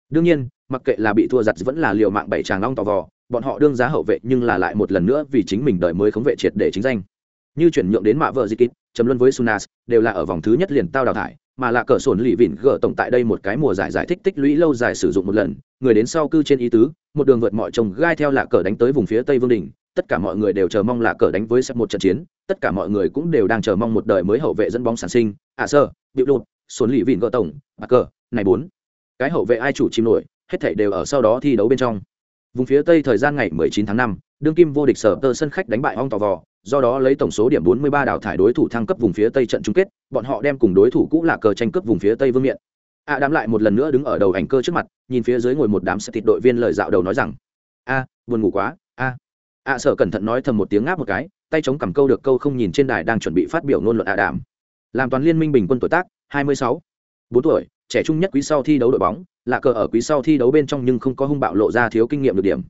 Đương nhiên, mặc kệ là bị thua giặt vẫn là liều mạng bảy tràng long tò vò, bọn họ đương giá hậu vệ nhưng là lại một lần nữa vì chính mình đợi mới khống vệ triệt để chính danh. Như chuyển nhượng đến mạ vợ di kít trầm luân với sunas, đều là ở vòng thứ nhất liền tao đào thải, mà là cờ sổn lì vịn gỡ tổng tại đây một cái mùa giải giải thích tích lũy lâu dài sử dụng một lần, người đến sau cư trên ý tứ, một đường vượt mọi trồng gai theo là cờ đánh tới vùng phía tây vương đình tất cả mọi người đều chờ mong là cờ đánh với sắp một trận chiến tất cả mọi người cũng đều đang chờ mong một đời mới hậu vệ dẫn bóng sản sinh. Ạ sơ bịu lụt xuống lì vịn gỡ tổng bà cờ này bốn. Cái hậu vệ ai chủ chim nổi hết thảy đều ở sau đó thi đấu bên trong. Vùng phía tây thời gian ngày 19 tháng 5, đương kim vô địch sở tơ sân khách đánh bại ong tò vò do đó lấy tổng số điểm 43 đào thải đối thủ thăng cấp vùng phía tây trận chung kết bọn họ đem cùng đối thủ cũ là cờ tranh cướp vùng phía tây vương miện. A à, đám lại một lần nữa đứng ở đầu ảnh cơ trước mặt nhìn phía dưới ngồi một đám xe thịt đội viên lời dạo đầu nói rằng a buồn ngủ quá a a sở cẩn thận nói thầm một tiếng ngáp một cái tay chống cầm câu được câu không nhìn trên đài đang chuẩn bị phát biểu ngôn luận a đàm. Làm toàn liên minh bình quân tuổi tác 26, 4 tuổi trẻ trung nhất quý sau thi đấu đội bóng là cờ ở quý sau thi đấu bên trong nhưng không có hung bạo lộ ra thiếu kinh nghiệm được điểm.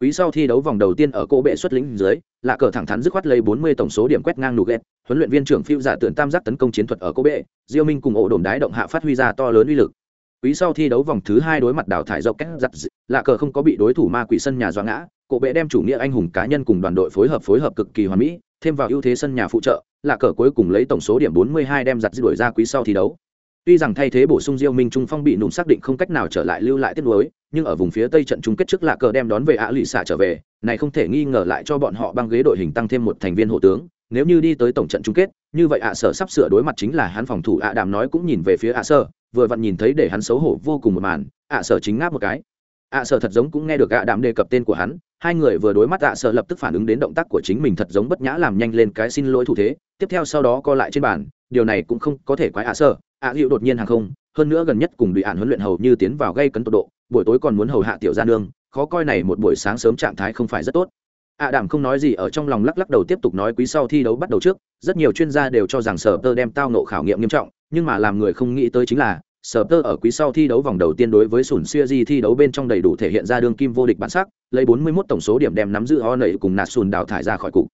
Quý sau thi đấu vòng đầu tiên ở cô bệ xuất lĩnh dưới là cờ thẳng thắn dứt khoát lấy 40 tổng số điểm quét ngang nụ ghét huấn luyện viên trưởng phiêu giả dạ tưởng tam giác tấn công chiến thuật ở cô bệ diêu minh cùng ổ đồn đái động hạ phát huy ra to lớn uy lực. Quý sau thi đấu vòng thứ hai đối mặt đào thải dọc cách giặt là cờ không có bị đối thủ ma quỷ sân nhà doa ngã cổ bệ đem chủ nghĩa anh hùng cá nhân cùng đoàn đội phối hợp phối hợp cực kỳ hoàn mỹ thêm vào ưu thế sân nhà phụ trợ là cờ cuối cùng lấy tổng số điểm 42 đem giặt đuổi ra quý sau thi đấu Tuy rằng thay thế bổ sung Diêu Minh Trung Phong bị nụm xác định không cách nào trở lại lưu lại tiết đối nhưng ở vùng phía Tây trận chung kết trước là cờ đem đón về ạ lụy xạ trở về, này không thể nghi ngờ lại cho bọn họ băng ghế đội hình tăng thêm một thành viên hộ tướng. Nếu như đi tới tổng trận chung kết, như vậy ạ sở sắp sửa đối mặt chính là hắn phòng thủ ạ đàm nói cũng nhìn về phía ạ sở, vừa vặn nhìn thấy để hắn xấu hổ vô cùng một màn, ạ sở chính ngáp một cái ạ sợ thật giống cũng nghe được ạ đạm đề cập tên của hắn, hai người vừa đối mắt ạ sợ lập tức phản ứng đến động tác của chính mình thật giống bất nhã làm nhanh lên cái xin lỗi thủ thế, tiếp theo sau đó co lại trên bàn, điều này cũng không có thể quái ạ sợ. ạ hữu đột nhiên hàng không hơn nữa gần nhất cùng bị ạn huấn luyện hầu như tiến vào gây cấn tột độ buổi tối còn muốn hầu hạ tiểu gia nương khó coi này một buổi sáng sớm trạng thái không phải rất tốt ạ đảm không nói gì ở trong lòng lắc lắc đầu tiếp tục nói quý sau thi đấu bắt đầu trước rất nhiều chuyên gia đều cho rằng sở tơ đem tao nộ khảo nghiệm nghiêm trọng nhưng mà làm người không nghĩ tới chính là sở tơ ở quý sau thi đấu vòng đầu tiên đối với sùn xuya di thi đấu bên trong đầy đủ thể hiện ra đương kim vô địch bản sắc, lấy 41 tổng số điểm đem nắm giữ ho nẩy cùng nạt sùn đào thải ra khỏi cục.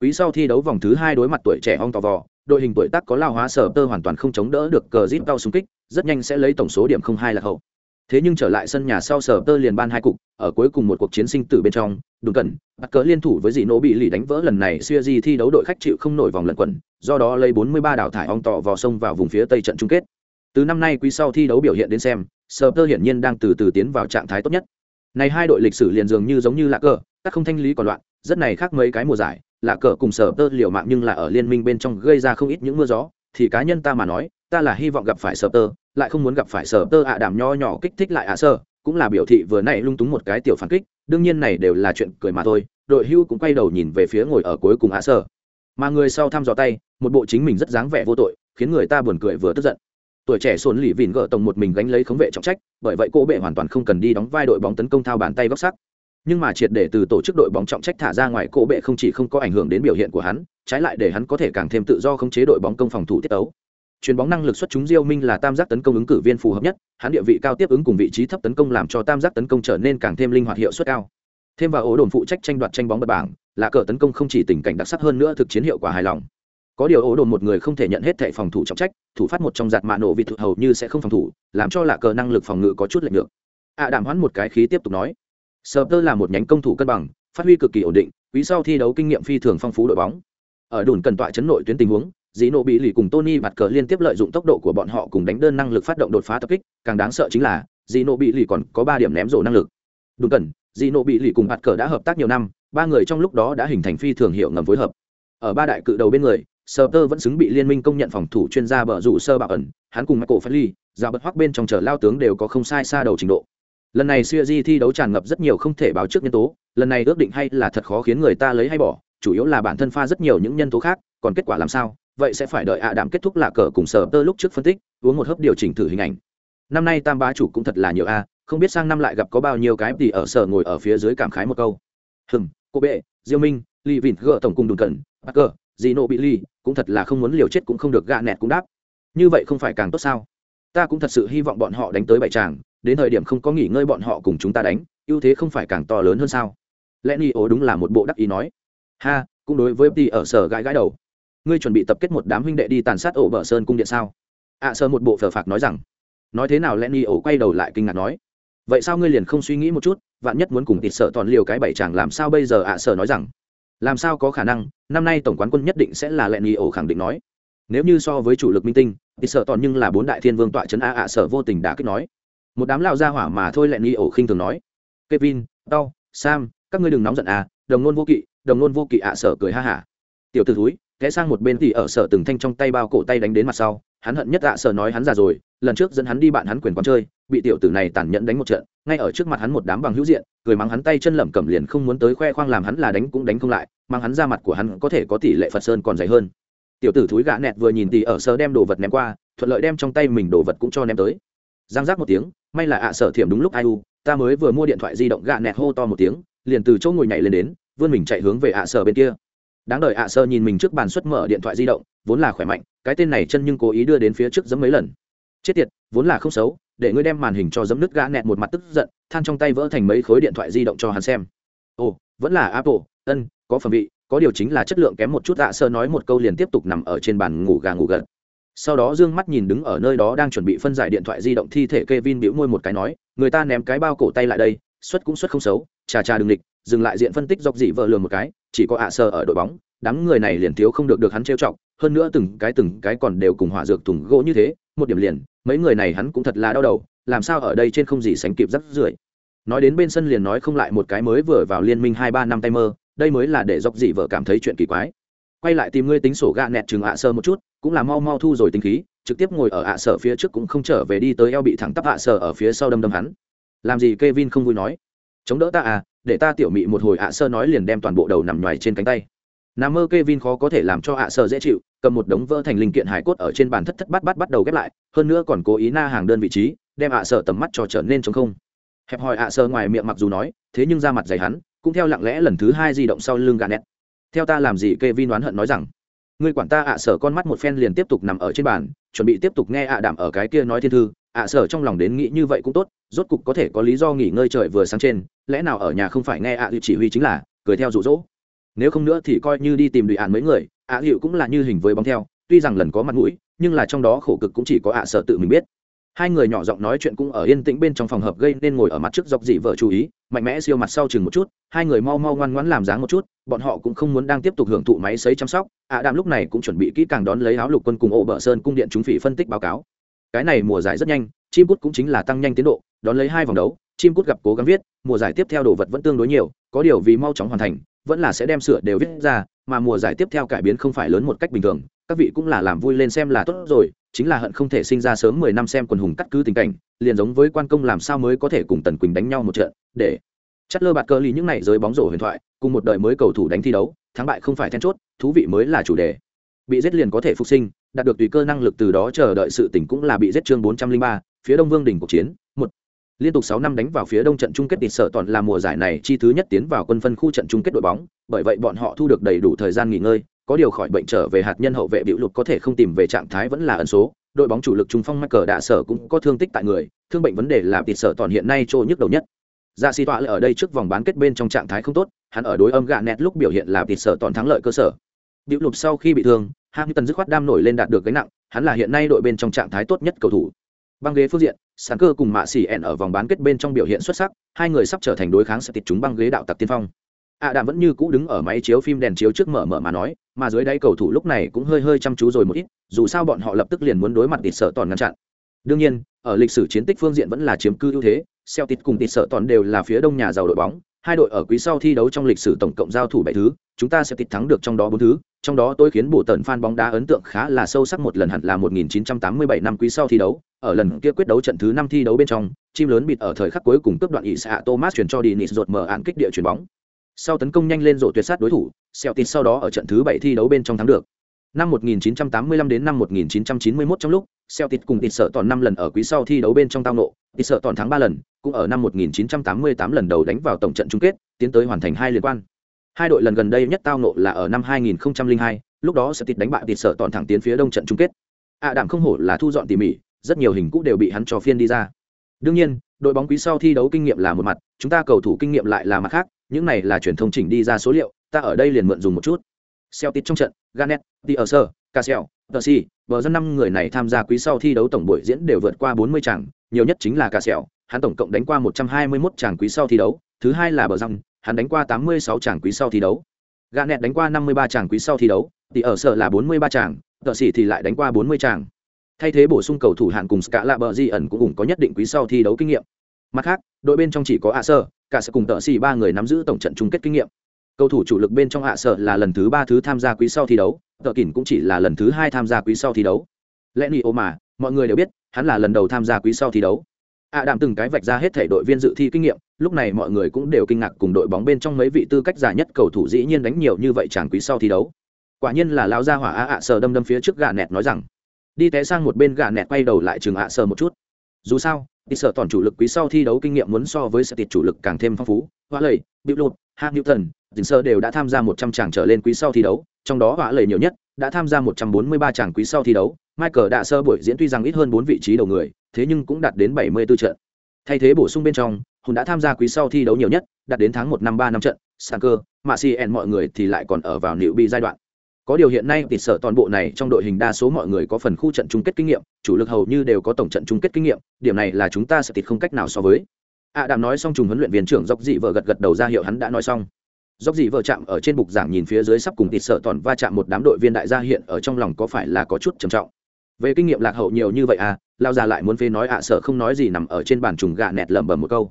Quý sau thi đấu vòng thứ hai đối mặt tuổi trẻ ong tò vò, đội hình tuổi tác có lao hóa, sở tơ hoàn toàn không chống đỡ được cờ zip cao xung kích, rất nhanh sẽ lấy tổng số điểm không hai là hậu. Thế nhưng trở lại sân nhà sau sở tơ liền ban hai cục, ở cuối cùng một cuộc chiến sinh tử bên trong đúng cần bắt cờ liên thủ với dị nỗ bị lì đánh vỡ lần này siêu di thi đấu đội khách chịu không nổi vòng lẩn quẩn, do đó lấy 43 đào thải ong tỏ vào sông vào vùng phía tây trận chung kết từ năm nay quý sau thi đấu biểu hiện đến xem sở tơ hiển nhiên đang từ từ tiến vào trạng thái tốt nhất. Này hai đội lịch sử liền dường như giống như lạc cờ, các không thanh lý còn loạn, rất này khác mấy cái mùa giải lạc cờ cùng sở tơ liều mạng nhưng là ở liên minh bên trong gây ra không ít những mưa gió, thì cá nhân ta mà nói, ta là hy vọng gặp phải sở tơ, lại không muốn gặp phải sở tơ ạ đảm nho nhỏ kích thích lại ạ sơ, cũng là biểu thị vừa nãy lung túng một cái tiểu phản kích, đương nhiên này đều là chuyện cười mà thôi, đội hưu cũng quay đầu nhìn về phía ngồi ở cuối cùng ạ sơ. Mà người sau thăm dò tay, một bộ chính mình rất dáng vẻ vô tội, khiến người ta buồn cười vừa tức giận tuổi trẻ sồn lì vìn gỡ tổng một mình gánh lấy khống vệ trọng trách, bởi vậy cô bệ hoàn toàn không cần đi đóng vai đội bóng tấn công thao bàn tay góc sắc. Nhưng mà triệt để từ tổ chức đội bóng trọng trách thả ra ngoài, cô bệ không chỉ không có ảnh hưởng đến biểu hiện của hắn, trái lại để hắn có thể càng thêm tự do khống chế đội bóng công phòng thủ tiết tấu. Chuyền bóng năng lực xuất chúng diêu minh là tam giác tấn công ứng cử viên phù hợp nhất, hắn địa vị cao tiếp ứng cùng vị trí thấp tấn công làm cho tam giác tấn công trở nên càng thêm linh hoạt hiệu suất cao. Thêm vào ổ đồn phụ trách tranh đoạt tranh bóng bật bảng, là cờ tấn công không chỉ tình cảnh đặc sắc hơn nữa thực chiến hiệu quả hài lòng có điều ố đồn một người không thể nhận hết thệ phòng thủ trọng trách thủ phát một trong giạt mạ nổ vị thụ hầu như sẽ không phòng thủ làm cho lạ cờ năng lực phòng ngự có chút lệch được. Ạ à, đảm hoãn một cái khí tiếp tục nói sờ tơ là một nhánh công thủ cân bằng phát huy cực kỳ ổn định quý sau thi đấu kinh nghiệm phi thường phong phú đội bóng. Ở đồn cần tọa chấn nội tuyến tình huống dĩ nộ bị lì cùng tony mặt cờ liên tiếp lợi dụng tốc độ của bọn họ cùng đánh đơn năng lực phát động đột phá tập kích càng đáng sợ chính là dĩ nộ bị lì còn có ba điểm ném rổ năng lực. Đúng cần dĩ nộ bị lì cùng mặt cờ đã hợp tác nhiều năm ba người trong lúc đó đã hình thành phi thường hiệu ngầm phối hợp. Ở ba đại cự đầu bên người sờ tơ vẫn xứng bị liên minh công nhận phòng thủ chuyên gia bờ rủ sơ bạo ẩn hắn cùng michael ly, giao bật hoắc bên trong chờ lao tướng đều có không sai xa đầu trình độ. Lần này siêu di thi đấu tràn ngập rất nhiều không thể báo trước nhân tố lần này ước định hay là thật khó khiến người ta lấy hay bỏ chủ yếu là bản thân pha rất nhiều những nhân tố khác còn kết quả làm sao vậy sẽ phải đợi ạ đạm kết thúc lạ cờ cùng sờ tơ lúc trước phân tích uống một hớp điều chỉnh thử hình ảnh. Năm nay tam bá chủ cũng thật là nhiều a không biết sang năm lại gặp có bao nhiêu cái thì ở sở ngồi ở phía dưới cảm khái một câu. Hừm cô bệ diêu minh lì vịn gỡ tổng cùng đùn cẩn cờ dì nộ bị ly cũng thật là không muốn liều chết cũng không được gạ nẹt cũng đáp. Như vậy không phải càng tốt sao? Ta cũng thật sự hy vọng bọn họ đánh tới bảy tràng đến thời điểm không có nghỉ ngơi bọn họ cùng chúng ta đánh ưu thế không phải càng to lớn hơn sao? Lẽ ni ố đúng là một bộ đắc ý nói. Ha cũng đối với ti ở sở gãi gãi đầu. Ngươi chuẩn bị tập kết một đám huynh đệ đi tàn sát ổ bờ sơn cung điện sao? Ạ à, sơ một bộ phở phạc nói rằng. Nói thế nào lẽ ni ổ quay đầu lại kinh ngạc nói. Vậy sao ngươi liền không suy nghĩ một chút vạn nhất muốn cùng tịt sợ toàn liều cái bảy chàng làm sao bây giờ ạ à, sở nói rằng làm sao có khả năng? Năm nay tổng quán quân nhất định sẽ là lẹn ni ổ khẳng định nói. Nếu như so với chủ lực minh tinh, thì sợ toàn nhưng là bốn đại thiên vương tọa trấn a ạ sở vô tình đã kích nói. Một đám lao ra hỏa mà thôi lẹn ni ổ khinh thường nói. Kevin, tao, sam, các ngươi đừng nóng giận à đồng nôn vô kỵ, đồng nôn vô kỵ ạ sở cười ha hả. Tiểu t ử thúi ghé sang một bên thì ở sở từng thanh trong tay bao cổ tay đánh đến mặt sau, hắn hận nhất ạ, sở nói hắn già rồi, lần trước dẫn hắn đi bạn hắn quyền quán chơi, bị tiểu tử này tàn nhẫn đánh một trận, ngay ở trước mặt hắn một đám bằng hữu diện, cười mắng hắn tay chân lẩm cẩm liền không muốn tới khoe khoang làm hắn là đánh cũng đánh không lại mang hắn ra mặt của hắn có thể có tỷ lệ phật sơn còn dày hơn. Tiểu tử thúi gã nẹt vừa nhìn thì ở sở đem đồ vật ném qua, thuận lợi đem trong tay mình đồ vật cũng cho ném tới. Giang giác một tiếng, may là ạ, sở thiểm đúng lúc ai u, ta mới vừa mua điện thoại di động gạ nẹt hô to một tiếng, liền từ chỗ ngồi nhảy lên đến, vươn mình chạy hướng về ạ, sở bên kia đáng đợi ạ sơ nhìn mình trước bàn xuất mở điện thoại di động vốn là khỏe mạnh cái tên này chân nhưng cố ý đưa đến phía trước giấm mấy lần. Chết tiệt vốn là không xấu để ngươi đem màn hình cho giấm nứt gã nẹt một mặt tức giận than trong tay vỡ thành mấy khối điện thoại di động cho hắn xem. Ồ vẫn là apple ân có phẩm vị có điều chính là chất lượng kém một chút ạ sơ nói một câu liền tiếp tục nằm ở trên bàn ngủ gà ngủ gật. Sau đó dương mắt nhìn đứng ở nơi đó đang chuẩn bị phân giải điện thoại di động thi thể Kevin bĩu môi một cái nói, người ta ném cái bao cổ tay lại đây, xuất cũng xuất không xấu, trà trà đừng địch, dừng lại diện phân tích dọc dị vợ lừa một cái, chỉ có ạ sơ ở đội bóng, đám người này liền thiếu không được được hắn trêu chọc, hơn nữa từng cái từng cái còn đều cùng hỏa dược thùng gỗ như thế, một điểm liền, mấy người này hắn cũng thật là đau đầu, làm sao ở đây trên không gì sánh kịp rất rưởi. Nói đến bên sân liền nói không lại một cái mới vừa vào liên minh hai ba năm tay mơ, đây mới là để dọc dị vợ cảm thấy chuyện kỳ quái. Quay lại tìm ngươi tính sổ gạ nẹt chừng ạ sơ một chút cũng là mau mau thu rồi tính khí trực tiếp ngồi ở ạ sở phía trước cũng không trở về đi tới eo bị thẳng tắp ạ sở ở phía sau đâm đâm hắn. Làm gì Kevin không vui nói? Chống đỡ ta à để ta tiểu mị một hồi ạ sơ nói liền đem toàn bộ đầu nằm ngoài trên cánh tay. Nằm mơ Kevin khó có thể làm cho ạ sơ dễ chịu, cầm một đống vỡ thành linh kiện hải cốt ở trên bàn thất thất bát bát bắt đầu ghép lại, hơn nữa còn cố ý na hàng đơn vị trí, đem ạ sơ tầm mắt cho trở nên trống không. Hẹp hòi ạ sơ ngoài miệng mặc dù nói, thế nhưng ra mặt dày hắn, cũng theo lặng lẽ lần thứ hai di động sau lưng gà nét theo ta làm gì Kevin oán hận nói rằng người quản ta ạ sở con mắt một phen liền tiếp tục nằm ở trên bàn, chuẩn bị tiếp tục nghe ạ đảm ở cái kia nói thiên thư ạ sở trong lòng đến nghĩ như vậy cũng tốt, rốt cục có thể có lý do nghỉ ngơi trời vừa sáng trên, lẽ nào ở nhà không phải nghe ạ à chỉ huy chính là, cười theo rụ rỗ nếu không nữa thì coi như đi tìm đùi ạn mấy người, ạ hiệu cũng là như hình với bóng theo, tuy rằng lần có mặt mũi, nhưng là trong đó khổ cực cũng chỉ có ạ sở tự mình biết. Hai người nhỏ giọng nói chuyện cũng ở yên tĩnh bên trong phòng hợp gây nên ngồi ở mặt trước dọc dị vợ chú ý, mạnh mẽ siêu mặt sau chừng một chút, hai người mau mau ngoan ngoãn làm dáng một chút, bọn họ cũng không muốn đang tiếp tục hưởng thụ máy sấy chăm sóc, ạ đàm lúc này cũng chuẩn bị kỹ càng đón lấy áo lục quân cùng ổ bờ sơn cung điện chúng phỉ phân tích báo cáo cái này mùa giải rất nhanh, chim cút cũng chính là tăng nhanh tiến độ, đón lấy hai vòng đấu, chim cút gặp cố gắng viết, mùa giải tiếp theo đồ vật vẫn tương đối nhiều, có điều vì mau chóng hoàn thành, vẫn là sẽ đem sửa đều viết ra, mà mùa giải tiếp theo cải biến không phải lớn một cách bình thường, các vị cũng là làm vui lên xem là tốt rồi, chính là hận không thể sinh ra sớm mười năm xem quần hùng cắt cứ tình cảnh, liền giống với quan công làm sao mới có thể cùng tần quỳnh đánh nhau một trận, để chất lơ bạt cơ ly những này giới bóng rổ huyền thoại, cùng một đời mới cầu thủ đánh thi đấu, thắng bại không phải then chốt, thú vị mới là chủ đề bị giết liền có thể phục sinh đạt được tùy cơ năng lực từ đó chờ đợi sự tỉnh cũng là bị giết chương bốn trăm linh ba phía đông vương đỉnh cuộc chiến một liên tục sáu năm đánh vào phía đông trận chung kết tịt sở toàn là mùa giải này chi thứ nhất tiến vào quân phân khu trận chung kết đội bóng bởi vậy bọn họ thu được đầy đủ thời gian nghỉ ngơi có điều khỏi bệnh trở về hạt nhân hậu vệ biểu lục có thể không tìm về trạng thái vẫn là ẩn số đội bóng chủ lực trung phong mắc cờ đạ sở cũng có thương tích tại người thương bệnh vấn đề là tịt sở toàn hiện nay trôi nhức đầu nhất Dạ si tọa lại ở đây trước vòng bán kết bên trong trạng thái không tốt, hắn ở đối âm gạ nẹt lúc biểu hiện là tịt sở toàn thắng lợi cơ sở. Biểu lục sau khi bị thương, Hamilton dứt khoát đam nổi lên đạt được gánh nặng, hắn là hiện nay đội bên trong trạng thái tốt nhất cầu thủ. Băng ghế phương diện, Sản cơ cùng Mạ Xỉ ẻn ở vòng bán kết bên trong biểu hiện xuất sắc, hai người sắp trở thành đối kháng sẽ tịt chúng băng ghế đạo tặc tiên phong. A Đạm vẫn như cũ đứng ở máy chiếu phim đèn chiếu trước mở mở mà nói, mà dưới đáy cầu thủ lúc này cũng hơi hơi chăm chú rồi một ít, dù sao bọn họ lập tức liền muốn đối mặt tịt sợ toàn ngăn chặn. Đương nhiên, ở lịch sử chiến tích phương diện vẫn là chiếm cư ưu thế, Celtic cùng tịt sợ toàn đều là phía đông nhà giàu đội bóng, hai đội ở quý sau thi đấu trong lịch sử tổng cộng giao thủ bảy thứ, chúng ta sẽ tịch thắng được trong đó bốn thứ, trong đó tôi khiến bộ tần fan bóng đá ấn tượng khá là sâu sắc một lần hẳn là 1987 năm quý sau thi đấu, ở lần kia quyết đấu trận thứ năm thi đấu bên trong, chim lớn bịt ở thời khắc cuối cùng cướp đoạn ý xạ Thomas chuyển cho Dennis rột mở án kích địa chuyển bóng. Sau tấn công nhanh lên rổ tuyệt sát đối thủ, Celtic sau đó ở trận thứ bảy thi đấu bên trong thắng được. Năm 1985 đến năm 1991 trong lúc, Celtic cùng tịt sợ toàn năm lần ở quý sau thi đấu bên trong tao nộ, tịt sợ toàn thắng ba lần, cũng ở năm 1988 lần đầu đánh vào tổng trận chung kết, tiến tới hoàn thành hai liên quan. Hai đội lần gần đây nhất tao nộ là ở năm 2002, lúc đó Celtic đánh bại tịt sợ toàn thẳng tiến phía đông trận chung kết. À đảm không hổ là thu dọn tỉ mỉ, rất nhiều hình cũ đều bị hắn cho phiên đi ra. Đương nhiên, đội bóng quý sau thi đấu kinh nghiệm là một mặt, chúng ta cầu thủ kinh nghiệm lại là mặt khác, những này là truyền thông chỉnh đi ra số liệu, ta ở đây liền mượn dùng một chút. Celtic trong trận, Garnet, Dierser, tờ si bờ dân năm người này tham gia quý sau thi đấu tổng buổi diễn đều vượt qua 40 tràng, nhiều nhất chính là Cassell, hắn tổng cộng đánh qua 121 tràng quý sau thi đấu, thứ hai là bờ răng, hắn đánh qua 86 tràng quý sau thi đấu. Garnet đánh qua 53 tràng quý sau thi đấu, thì ở sở là 43 tờ Percy thì lại đánh qua 40 tràng. Thay thế bổ sung cầu thủ hạn cùng cả lạ bờ di ẩn cũng ủng có nhất định quý sau thi đấu kinh nghiệm. Mặt khác, đội bên trong chỉ có Acer, cả sẽ cùng tờ xì ba người nắm giữ tổng trận chung kết kinh nghiệm cầu thủ chủ lực bên trong hạ sở là lần thứ ba thứ tham gia quý sau thi đấu tờ kỳn cũng chỉ là lần thứ hai tham gia quý sau thi đấu. Lẽ ni ô mà, mọi người đều biết, hắn là lần đầu tham gia quý sau thi đấu. Ạ à đạm từng cái vạch ra hết thể đội viên dự thi kinh nghiệm, lúc này mọi người cũng đều kinh ngạc cùng đội bóng bên trong mấy vị tư cách giả nhất cầu thủ dĩ nhiên đánh nhiều như vậy chàng quý sau thi đấu. Quả nhiên là lao ra hỏa ạ ạ sờ đâm đâm phía trước gà nẹt nói rằng, đi té sang một bên gà nẹt quay đầu lại chừng ạ sờ một chút. Dù sao thì sợ toàn chủ lực quý sau thi đấu kinh nghiệm muốn so với sẽ tiệt chủ lực càng thêm phong phú. Hoa lầy bịu lột hạng newton dính sơ đều đã tham gia một trăm tràng trở lên quý sau thi đấu trong đó họa lầy nhiều nhất đã tham gia một trăm bốn mươi ba tràng quý sau thi đấu. Michael đã sơ buổi diễn tuy rằng ít hơn bốn vị trí đầu người thế nhưng cũng đạt đến 74 trận. Thay thế bổ sung bên trong hùng đã tham gia quý sau thi đấu nhiều nhất đạt đến tháng một năm ba năm trận. Sàn cơ mạ mọi người thì lại còn ở vào liệu bị giai đoạn. Có điều hiện nay tỉ sợ toàn bộ này trong đội hình đa số mọi người có phần khu trận chung kết kinh nghiệm chủ lực hầu như đều có tổng trận chung kết kinh nghiệm điểm này là chúng ta sẽ tịt không cách nào so với. A à, đàm nói xong trùng huấn luyện viên trưởng dọc dị vợ gật gật đầu ra hiệu hắn đã nói xong dốc dị vợ chạm ở trên bục giảng nhìn phía dưới sắp cùng tịt sợ toàn va chạm một đám đội viên đại gia hiện ở trong lòng có phải là có chút trầm trọng? Về kinh nghiệm lạc hậu nhiều như vậy à lao già lại muốn phê nói ạ, sợ không nói gì nằm ở trên bàn trùng gà nẹt lẩm bẩm một câu.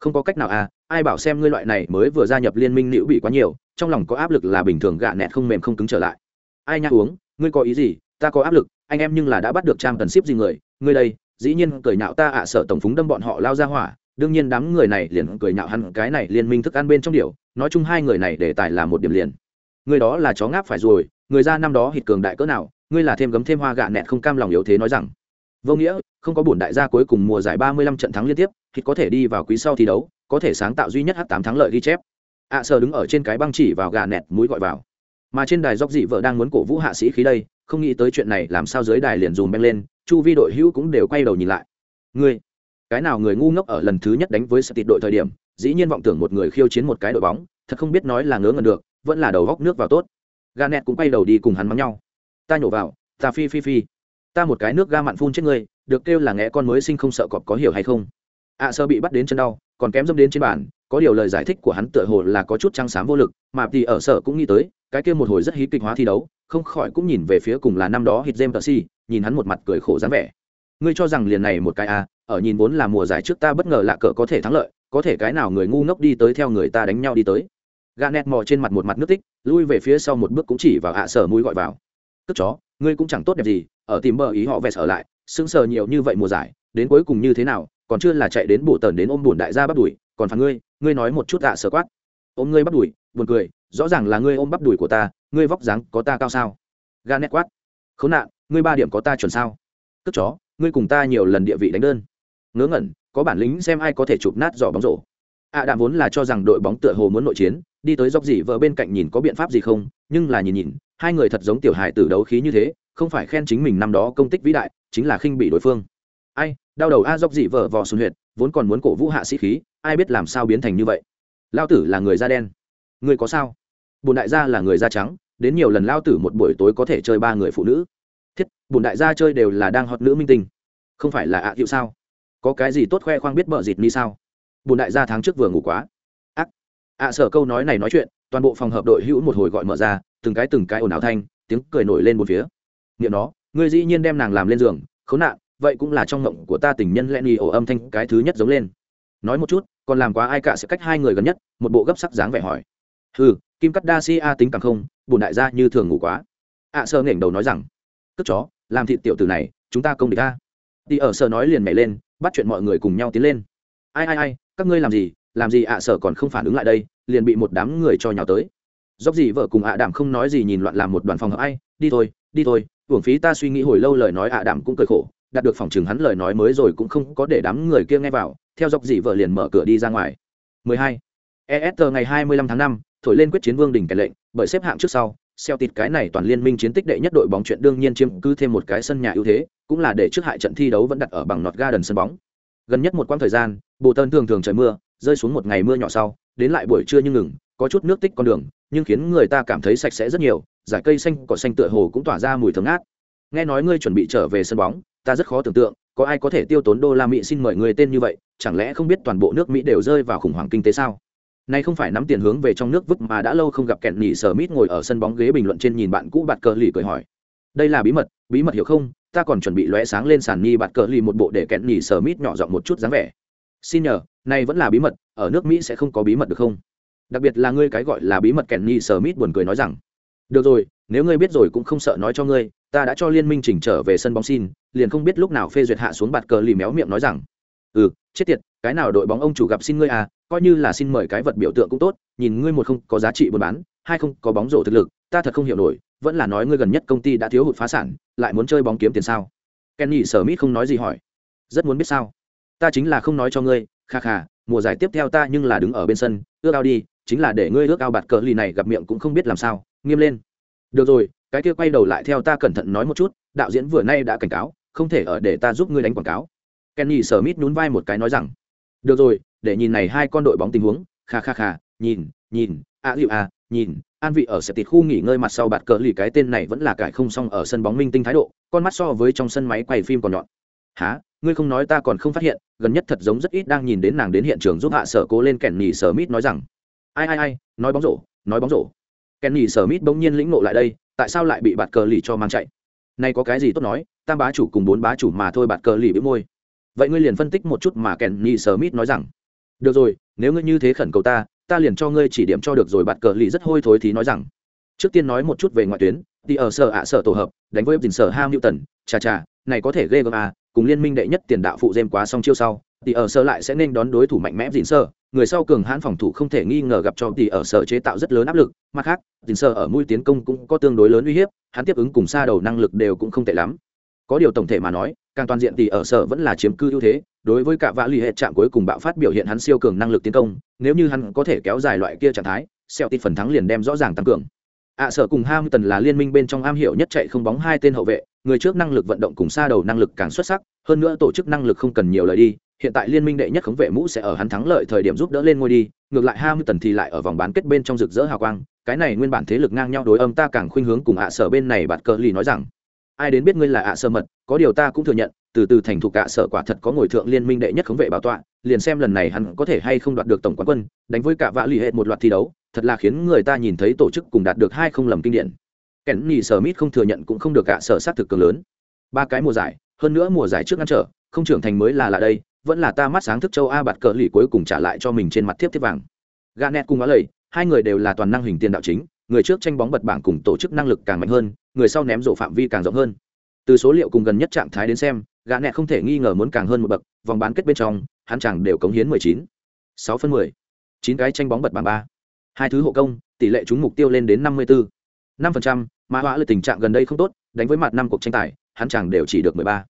Không có cách nào à ai bảo xem ngươi loại này mới vừa gia nhập liên minh nữ bị quá nhiều, trong lòng có áp lực là bình thường gạ nẹt không mềm không cứng trở lại. Ai nhắc uống, ngươi có ý gì, ta có áp lực, anh em nhưng là đã bắt được trang cần ship gì người, ngươi đây, dĩ nhiên cười nhạo ta ạ à sợ tổng phúng đâm bọn họ lao ra hỏa, đương nhiên đám người này liền cười nhạo hẳn cái này liên minh thức ăn bên trong điều nói chung hai người này để tài là một điểm liền. Người đó là chó ngáp phải rồi người ra năm đó hít cường đại cỡ nào ngươi là thêm gấm thêm hoa gạ nẹt không cam lòng yếu thế nói rằng. Vô nghĩa không có bổn đại gia cuối cùng mùa giải ba mươi lăm trận thắng liên tiếp hít có thể đi vào quý sau thi đấu có thể sáng tạo duy nhất h tám thắng lợi ghi chép. Ạ à, đứng ở trên cái băng chỉ vào gà nẹt mũi gọi vào. Mà trên đài dốc dị vợ đang muốn cổ vũ hạ sĩ khí đây không nghĩ tới chuyện này làm sao dưới đài liền dùm beng lên chu vi đội hữu cũng đều quay đầu nhìn lại. Ngươi cái nào người ngu ngốc ở lần thứ nhất đánh với sợ tịt đội thời điểm dĩ nhiên vọng tưởng một người khiêu chiến một cái đội bóng thật không biết nói là ngớ ngẩn được vẫn là đầu góc nước vào tốt. Gà nẹt cũng quay đầu đi cùng hắn mắng nhau. Ta nhổ vào ta phi phi phi. Ta một cái nước ga mặn phun chết ngươi được kêu là nghe con mới sinh không sợ cọp có hiểu hay không? À, Ạ sơ bị bắt đến chân đau còn kém dâm đến trên bàn có điều lời giải thích của hắn tựa hồ là có chút trăng xám vô lực mà thì ở sở cũng nghĩ tới cái kia một hồi rất hí kịch hóa thi đấu không khỏi cũng nhìn về phía cùng là năm đó hit james tờ si nhìn hắn một mặt cười khổ dáng vẻ. Ngươi cho rằng liền này một cái a à, ở nhìn vốn là mùa giải trước ta bất ngờ lạ cờ có thể thắng lợi có thể cái nào người ngu ngốc đi tới theo người ta đánh nhau đi tới. Gà nẹt mò trên mặt một mặt nước tích, lui về phía sau một bước cũng chỉ vào ạ sở mũi gọi vào. Cất chó, ngươi cũng chẳng tốt đẹp gì, ở tìm bờ ý họ vẹt ở lại, sững sờ nhiều như vậy mùa giải, đến cuối cùng như thế nào, còn chưa là chạy đến bổ tần đến ôm bùn đại gia bắt đuổi còn phản ngươi ngươi nói một chút ạ sở quát. Ôm ngươi bắt đuổi buồn cười, rõ ràng là ngươi ôm bắp đùi của ta, ngươi vóc dáng có ta cao sao? Ga nét quát. Khốn nạn, ngươi ba điểm có ta chuẩn sao? Cất chó, ngươi cùng ta nhiều lần địa vị đánh đơn. Ngớ ngẩn có bản lĩnh xem ai có thể chụp nát giỏ bóng rổ. Ạ à đạm vốn là cho rằng đội bóng tựa hồ muốn nội chiến, đi tới dốc dỉ vợ bên cạnh nhìn có biện pháp gì không, nhưng là nhìn nhìn, hai người thật giống tiểu hài tử đấu khí như thế, không phải khen chính mình năm đó công tích vĩ đại, chính là khinh bị đối phương. Ai, đau đầu a, dốc dỉ vợ vò xuân huyệt, vốn còn muốn cổ vũ hạ sĩ khí, ai biết làm sao biến thành như vậy. Lao tử là người da đen. Người có sao? Bồn đại gia là người da trắng, đến nhiều lần lao tử một buổi tối có thể chơi ba người phụ nữ. Thiết, bùn đại gia chơi đều là đang hot nữ minh tinh. Không phải là ạ à sao? Có cái gì tốt khoe khoang biết bợ dịt ni sao? Bùn đại gia tháng trước vừa ngủ quá. Ác. Ạ sở câu nói này nói chuyện, toàn bộ phòng hợp đội hữu một hồi gọi mở ra, từng cái từng cái ồn ào thanh, tiếng cười nổi lên một phía. Nghiệm nó, ngươi dĩ nhiên đem nàng làm lên giường, khốn nạn, vậy cũng là trong mộng của ta tình nhân lenny ổ âm thanh cái thứ nhất giống lên. Nói một chút, còn làm quá ai cả sẽ cách hai người gần nhất, một bộ gấp sắc dáng vẻ hỏi. Ừ kim cắt đa si a tính càng không, bùn đại gia như thường ngủ quá. À, Ạ sơ nghển đầu nói rằng, cất chó, làm thịt tiểu tử này, chúng ta công địch ta đi ở sơ nói liền mày lên bắt chuyện mọi người cùng nhau tiến lên. Ai ai ai các ngươi làm gì? Làm gì ạ sở còn không phản ứng lại đây liền bị một đám người cho nhào tới. Dốc gì vợ cùng ạ đảm không nói gì nhìn loạn làm một đoàn phòng hợp ai đi thôi đi thôi uổng phí ta suy nghĩ hồi lâu lời nói ạ đảm cũng cười khổ đạt được phòng chừng hắn lời nói mới rồi cũng không có để đám người kia nghe vào theo dốc gì vợ liền mở cửa đi ra ngoài. 12. EST ngày 25 tháng 5, thổi lên quyết chiến vương đỉnh cái lệnh bởi xếp hạng trước sau Celtic cái này toàn liên minh chiến tích đệ nhất đội bóng chuyện đương nhiên chiếm cứ thêm một cái sân nhà ưu thế, cũng là để trước hại trận thi đấu vẫn đặt ở bằng nọt Garden sân bóng. Gần nhất một quãng thời gian, Bồ Tân thường thường trời mưa, rơi xuống một ngày mưa nhỏ sau, đến lại buổi trưa nhưng ngừng, có chút nước tích con đường, nhưng khiến người ta cảm thấy sạch sẽ rất nhiều, giải cây xanh cỏ xanh tựa hồ cũng tỏa ra mùi thơm ngát. Nghe nói ngươi chuẩn bị trở về sân bóng, ta rất khó tưởng tượng, có ai có thể tiêu tốn đô la Mỹ xin mời người tên như vậy, chẳng lẽ không biết toàn bộ nước Mỹ đều rơi vào khủng hoảng kinh tế sao? Nay không phải nắm tiền hướng về trong nước vứt mà đã lâu không gặp kẹn nhỉ sở mít ngồi ở sân bóng ghế bình luận trên nhìn bạn cũ bạt cờ lì cười hỏi. Đây là bí mật, bí mật hiểu không? Ta còn chuẩn bị lóe sáng lên sàn nhi bạt cờ lì một bộ để kẹn nhỉ sở mít nhỏ giọng một chút dáng vẻ. Xin nhờ, này vẫn là bí mật, ở nước Mỹ sẽ không có bí mật được không? Đặc biệt là ngươi cái gọi là bí mật kẹn nhỉ sở mít buồn cười nói rằng. Được rồi, nếu ngươi biết rồi cũng không sợ nói cho ngươi, ta đã cho liên minh chỉnh trở về sân bóng xin, liền không biết lúc nào phê duyệt hạ xuống bạt cờ lì méo miệng nói rằng. Ừ, chết tiệt, cái nào đội bóng ông chủ gặp xin ngươi à, coi như là xin mời cái vật biểu tượng cũng tốt nhìn ngươi một không có giá trị buôn bán hai không có bóng rổ thực lực ta thật không hiểu nổi vẫn là nói ngươi gần nhất công ty đã thiếu hụt phá sản lại muốn chơi bóng kiếm tiền sao? Kenny sở mít không nói gì hỏi. Rất muốn biết sao. Ta chính là không nói cho ngươi kha kha mùa giải tiếp theo ta nhưng là đứng ở bên sân ước ao đi chính là để ngươi ước ao bạt cờ lì này gặp miệng cũng không biết làm sao nghiêm lên. Được rồi cái kia quay đầu lại theo ta cẩn thận nói một chút đạo diễn vừa nay đã cảnh cáo không thể ở để ta giúp ngươi đánh quảng cáo kenny sở mít nhún vai một cái nói rằng được rồi để nhìn này hai con đội bóng tình huống. Kha kha kha nhìn nhìn a à, liệu à, nhìn an vị ở sẽ tịt khu nghỉ ngơi mặt sau bạt cờ lì cái tên này vẫn là cải không xong ở sân bóng minh tinh thái độ con mắt so với trong sân máy quay phim còn nhọn. Há ngươi không nói ta còn không phát hiện gần nhất thật giống rất ít đang nhìn đến nàng đến hiện trường giúp hạ sở cố lên kèn nhì sở mít nói rằng ai ai ai nói bóng rổ nói bóng rổ. Kèn nhì sở mít bỗng nhiên lĩnh ngộ lại đây tại sao lại bị bạt cờ lì cho mang chạy? Nay có cái gì tốt nói tam bá chủ cùng bốn bá chủ mà thôi bạt cờ lì bĩu môi vậy ngươi liền phân tích một chút mà kèn nhị sở mít nói rằng, được rồi, nếu ngươi như thế khẩn cầu ta ta liền cho ngươi chỉ điểm cho được rồi. Bạn cờ lì rất hôi thối thì nói rằng, trước tiên nói một chút về ngoại tuyến, thì ở sở ạ sở tổ hợp, đánh với dình sở ham hữu tần chà chà, này có thể ghê gớm à cùng liên minh đệ nhất tiền đạo phụ dêm quá xong chiêu sau, thì ở sở lại sẽ nên đón đối thủ mạnh mẽ dình sở người sau cường hãn phòng thủ không thể nghi ngờ gặp cho thì ở sở chế tạo rất lớn áp lực, mặt khác dình sở ở mũi tiến công cũng có tương đối lớn uy hiếp, hắn tiếp ứng cùng xa đầu năng lực đều cũng không tệ lắm. Có điều tổng thể mà nói càng toàn diện thì ở sở vẫn là chiếm cư ưu thế đối với cả vã lì hệ chạm cuối cùng bạo phát biểu hiện hắn siêu cường năng lực tiến công nếu như hắn có thể kéo dài loại kia trạng thái xeo tít phần thắng liền đem rõ ràng tăng cường. Ạ sở cùng ham tần là liên minh bên trong am hiểu nhất chạy không bóng hai tên hậu vệ, người trước năng lực vận động cùng xa đầu năng lực càng xuất sắc, hơn nữa tổ chức năng lực không cần nhiều lời đi, hiện tại liên minh đệ nhất khống vệ mũ sẽ ở hắn thắng lợi thời điểm giúp đỡ lên ngôi đi, ngược lại ham tần thì lại ở vòng bán kết bên trong rực rỡ hào quang, cái này nguyên bản thế lực ngang nhau đối âm ta càng khuynh hướng cùng ạ sở bên này bạt cờ lì nói rằng, ai đến biết ngươi là ạ sơ mật, có điều ta cũng thừa nhận, từ từ thành thục cả sở quả thật có ngồi thượng liên minh đệ nhất khống vệ bảo tọa liền xem lần này hắn có thể hay không đoạt được tổng quán quân đánh với cả vạ lì hệ một loạt thi đấu thật là khiến người ta nhìn thấy tổ chức cùng đạt được hai không lầm kinh điển. Kẻn nhì sở mít không thừa nhận cũng không được ạ sở sát thực cường lớn. Ba cái mùa giải hơn nữa mùa giải trước ngăn trở không trưởng thành mới là là đây vẫn là ta mắt sáng thức châu a bạt cờ lì cuối cùng trả lại cho mình trên mặt tiếp tiếp vàng. Ganet cùng á lầy hai người đều là toàn năng hình tiền đạo chính người trước tranh bóng bật bảng cùng tổ chức năng lực càng mạnh hơn người sau ném rổ phạm vi càng rộng hơn từ số liệu cùng gần nhất trạng thái đến xem gã nẹ không thể nghi ngờ muốn càng hơn một bậc vòng bán kết bên trong hắn chẳng đều cống hiến 19. 6 phân 10. 9 cái tranh bóng bật bảng ba hai thứ hộ công tỷ lệ trúng mục tiêu lên đến 54. 5%, mà họa lực tình trạng gần đây không tốt đánh với mặt năm cuộc tranh tài hắn chẳng đều chỉ được 13.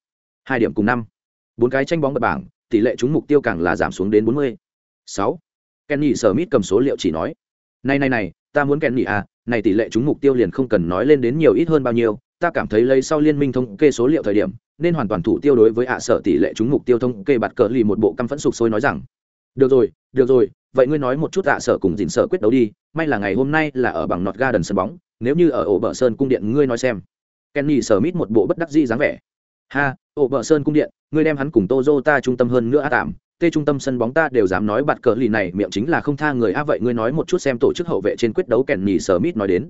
hai điểm cùng năm bốn cái tranh bóng bật bảng tỷ lệ trúng mục tiêu càng là giảm xuống đến 40. 6. Kenny Smith cầm số liệu chỉ nói này này này ta muốn Kenny à này tỷ lệ chúng mục tiêu liền không cần nói lên đến nhiều ít hơn bao nhiêu, ta cảm thấy lấy sau liên minh thống kê số liệu thời điểm, nên hoàn toàn thủ tiêu đối với ạ à sở tỷ lệ chúng mục tiêu thống kê bạt cờ lì một bộ căm phẫn sục sôi nói rằng. Được rồi được rồi, vậy ngươi nói một chút ạ à sở cùng dình sở quyết đấu đi, may là ngày hôm nay là ở bằng nọt ga đần sân bóng, nếu như ở ổ bờ sơn cung điện ngươi nói xem. Kenny sở mít một bộ bất đắc dĩ dáng vẻ. Ha, ổ bờ sơn cung điện, ngươi đem hắn cùng Toyota trung tâm hơn nữa á à tạm tê trung tâm sân bóng ta đều dám nói bạt cờ lì này, miệng chính là không tha người. A vậy ngươi nói một chút xem tổ chức hậu vệ trên quyết đấu kèn nhì sở mít nói đến.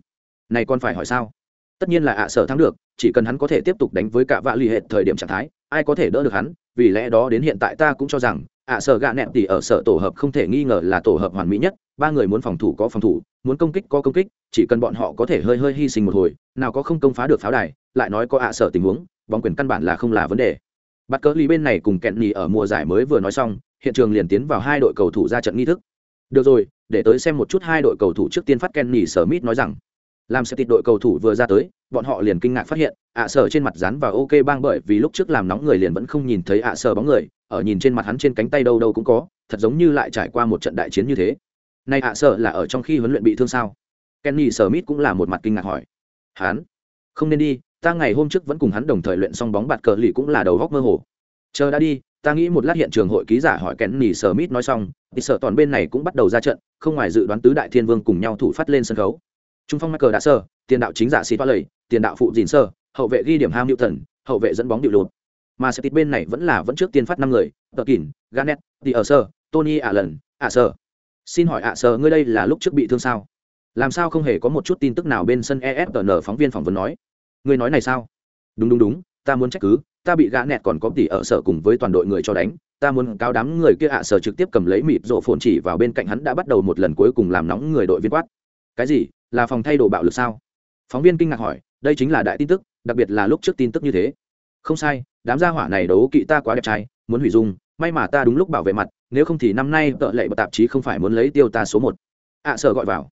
Này còn phải hỏi sao? Tất nhiên là ạ, sở thắng được, chỉ cần hắn có thể tiếp tục đánh với cả vạ lì hệ thời điểm trạng thái, ai có thể đỡ được hắn? Vì lẽ đó đến hiện tại ta cũng cho rằng, ạ, sở gạ nẹn tỉ ở sở tổ hợp không thể nghi ngờ là tổ hợp hoàn mỹ nhất. Ba người muốn phòng thủ có phòng thủ, muốn công kích có công kích, chỉ cần bọn họ có thể hơi hơi hy sinh một hồi, nào có không công phá được pháo đài, lại nói có ạ, sở tình huống, bóng quyền căn bản là không là vấn đề bắt cỡ lý bên này cùng kẹn nhì ở mùa giải mới vừa nói xong, hiện trường liền tiến vào hai đội cầu thủ ra trận nghi thức. Được rồi, để tới xem một chút hai đội cầu thủ trước tiên phát kẹn nhì sở mít nói rằng. Làm sẽ tịt đội cầu thủ vừa ra tới, bọn họ liền kinh ngạc phát hiện, ạ sở trên mặt rán và ok bang bởi vì lúc trước làm nóng người liền vẫn không nhìn thấy ạ sở bóng người, ở nhìn trên mặt hắn trên cánh tay đâu đâu cũng có, thật giống như lại trải qua một trận đại chiến như thế. Nay ạ sở là ở trong khi huấn luyện bị thương sao? Kenny smith cũng là một mặt kinh ngạc hỏi. Hắn? Không nên đi ta ngày hôm trước vẫn cùng hắn đồng thời luyện xong bóng bạt cờ lì cũng là đầu góc mơ hồ. Chờ đã đi, ta nghĩ một lát hiện trường hội ký giả hỏi kenny smith nói xong, thì sợ toàn bên này cũng bắt đầu ra trận, không ngoài dự đoán tứ đại thiên vương cùng nhau thủ phát lên sân khấu. Trung phong michael đã sơ tiền đạo chính giả sĩ toa lầy, tiền đạo phụ dìn sơ hậu vệ ghi điểm ham hữu thần hậu vệ dẫn bóng điệu lụt mà sẽ tít bên này vẫn là vẫn trước tiên phát năm người, tờ kỳn ganet đi ở sơ tony ạ lần ạ sơ xin hỏi ạ sơ ngươi đây là lúc trước bị thương sao? Làm sao không hề có một chút tin tức nào bên sân esn phóng viên phỏng vấn nói? Ngươi nói này sao? Đúng đúng đúng, ta muốn trách cứ, ta bị gã nẹt còn có tỷ ở sở cùng với toàn đội người cho đánh, ta muốn cáo đám người kia ạ, sở trực tiếp cầm lấy mịt rộ phồn chỉ vào bên cạnh hắn đã bắt đầu một lần cuối cùng làm nóng người đội viên quát. Cái gì? Là phòng thay đồ bạo lực sao? Phóng viên kinh ngạc hỏi, đây chính là đại tin tức, đặc biệt là lúc trước tin tức như thế. Không sai, đám gia hỏa này đấu kỵ ta quá đẹp trai, muốn hủy dung, may mà ta đúng lúc bảo vệ mặt, nếu không thì năm nay tợ lệ và tạp chí không phải muốn lấy tiêu ta số một. Ạ, sở gọi vào.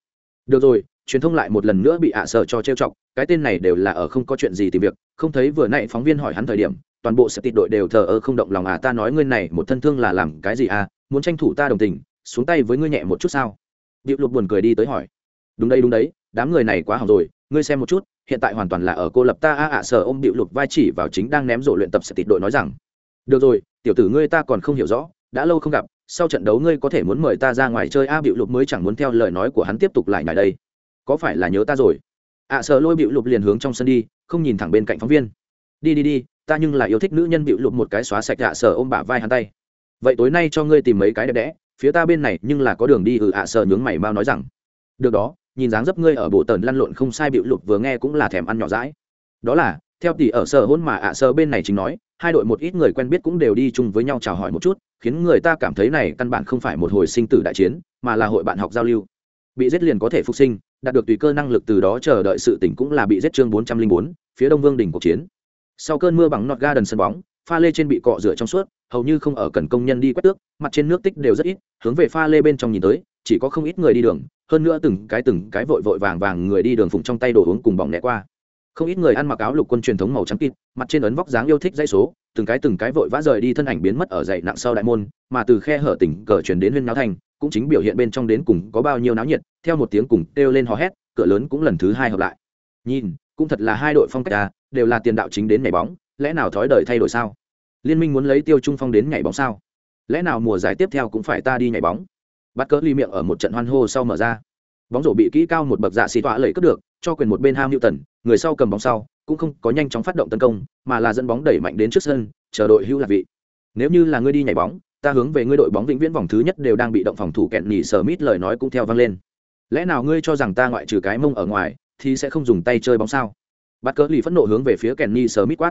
Được rồi truyền thông lại một lần nữa bị ạ sở cho trêu chọc, cái tên này đều là ở không có chuyện gì tìm việc, không thấy vừa nãy phóng viên hỏi hắn thời điểm, toàn bộ sẽ tịt đội đều thờ ơ không động lòng à ta nói ngươi này một thân thương là làm cái gì à muốn tranh thủ ta đồng tình, xuống tay với ngươi nhẹ một chút sao? Điệu lục buồn cười đi tới hỏi. Đúng đây đúng đấy, đám người này quá hỏng rồi, ngươi xem một chút, hiện tại hoàn toàn là ở cô lập ta a ạ sở ôm điệu lục vai chỉ vào chính đang ném rổ luyện tập sẽ tịt đội nói rằng. Được rồi, tiểu tử ngươi ta còn không hiểu rõ, đã lâu không gặp, sau trận đấu ngươi có thể muốn mời ta ra ngoài chơi à, a bịu lục mới chẳng muốn theo lời nói của hắn tiếp tục lại nhảy đây có phải là nhớ ta rồi? Ạ sợ lôi bịu lục liền hướng trong sân đi, không nhìn thẳng bên cạnh phóng viên. Đi đi đi, ta nhưng là yêu thích nữ nhân bịu lục một cái xóa sạch ạ, sợ ôm bả vai hắn tay. Vậy tối nay cho ngươi tìm mấy cái đẹp đẽ, phía ta bên này nhưng là có đường đi ừ ạ, sợ nhướng mày mau nói rằng. Được đó, nhìn dáng dấp ngươi ở bộ tần lăn lộn không sai bịu lục vừa nghe cũng là thèm ăn nhỏ rãi đó là, theo tỷ ở sở hôn mà ạ, sợ bên này chính nói, hai đội một ít người quen biết cũng đều đi chung với nhau chào hỏi một chút, khiến người ta cảm thấy này căn bản không phải một hồi sinh tử đại chiến, mà là hội bạn học giao lưu bị giết liền có thể phục sinh, đạt được tùy cơ năng lực từ đó chờ đợi sự tỉnh cũng là bị giết chương bốn trăm linh bốn, phía đông vương đỉnh cuộc chiến. Sau cơn mưa bằng nọt ga đần sân bóng, pha lê trên bị cọ rửa trong suốt, hầu như không ở cần công nhân đi quét tước, mặt trên nước tích đều rất ít, hướng về pha lê bên trong nhìn tới, chỉ có không ít người đi đường, hơn nữa từng cái từng cái vội vội vàng vàng người đi đường phụng trong tay đồ uống cùng bỏng né qua. Không ít người ăn mặc áo lục quân truyền thống màu trắng kịt, mặt trên ấn vóc dáng yêu thích dãy số, từng cái từng cái vội vã rời đi thân ảnh biến mất ở dậy nặng sau đại môn, mà từ khe hở tỉnh cờ chuyển đến huyên náo thành cũng chính biểu hiện bên trong đến cùng có bao nhiêu náo nhiệt, theo một tiếng cùng kêu lên hò hét, cửa lớn cũng lần thứ hai hợp lại. Nhìn, cũng thật là hai đội phong cách à đều là tiền đạo chính đến nhảy bóng, lẽ nào thói đời thay đổi sao? Liên minh muốn lấy tiêu trung phong đến nhảy bóng sao? Lẽ nào mùa giải tiếp theo cũng phải ta đi nhảy bóng? Bắt cỡ ly miệng ở một trận hoan hô sau mở ra. Bóng rổ bị kỹ cao một bậc dạ xì tọa lẩy cướp được, cho quyền một bên ham hữu tần người sau cầm bóng sau, cũng không có nhanh chóng phát động tấn công, mà là dẫn bóng đẩy mạnh đến trước sân, chờ đội hữu lạc vị. Nếu như là ngươi đi nhảy bóng ta hướng về ngươi đội bóng vĩnh viễn vòng thứ nhất đều đang bị động phòng thủ kẹn nhì sờ mít lời nói cũng theo vang lên. Lẽ nào ngươi cho rằng ta ngoại trừ cái mông ở ngoài, thì sẽ không dùng tay chơi bóng sao? Bắt cỡ lì phẫn nộ hướng về phía kẹn nhì sờ mít quát.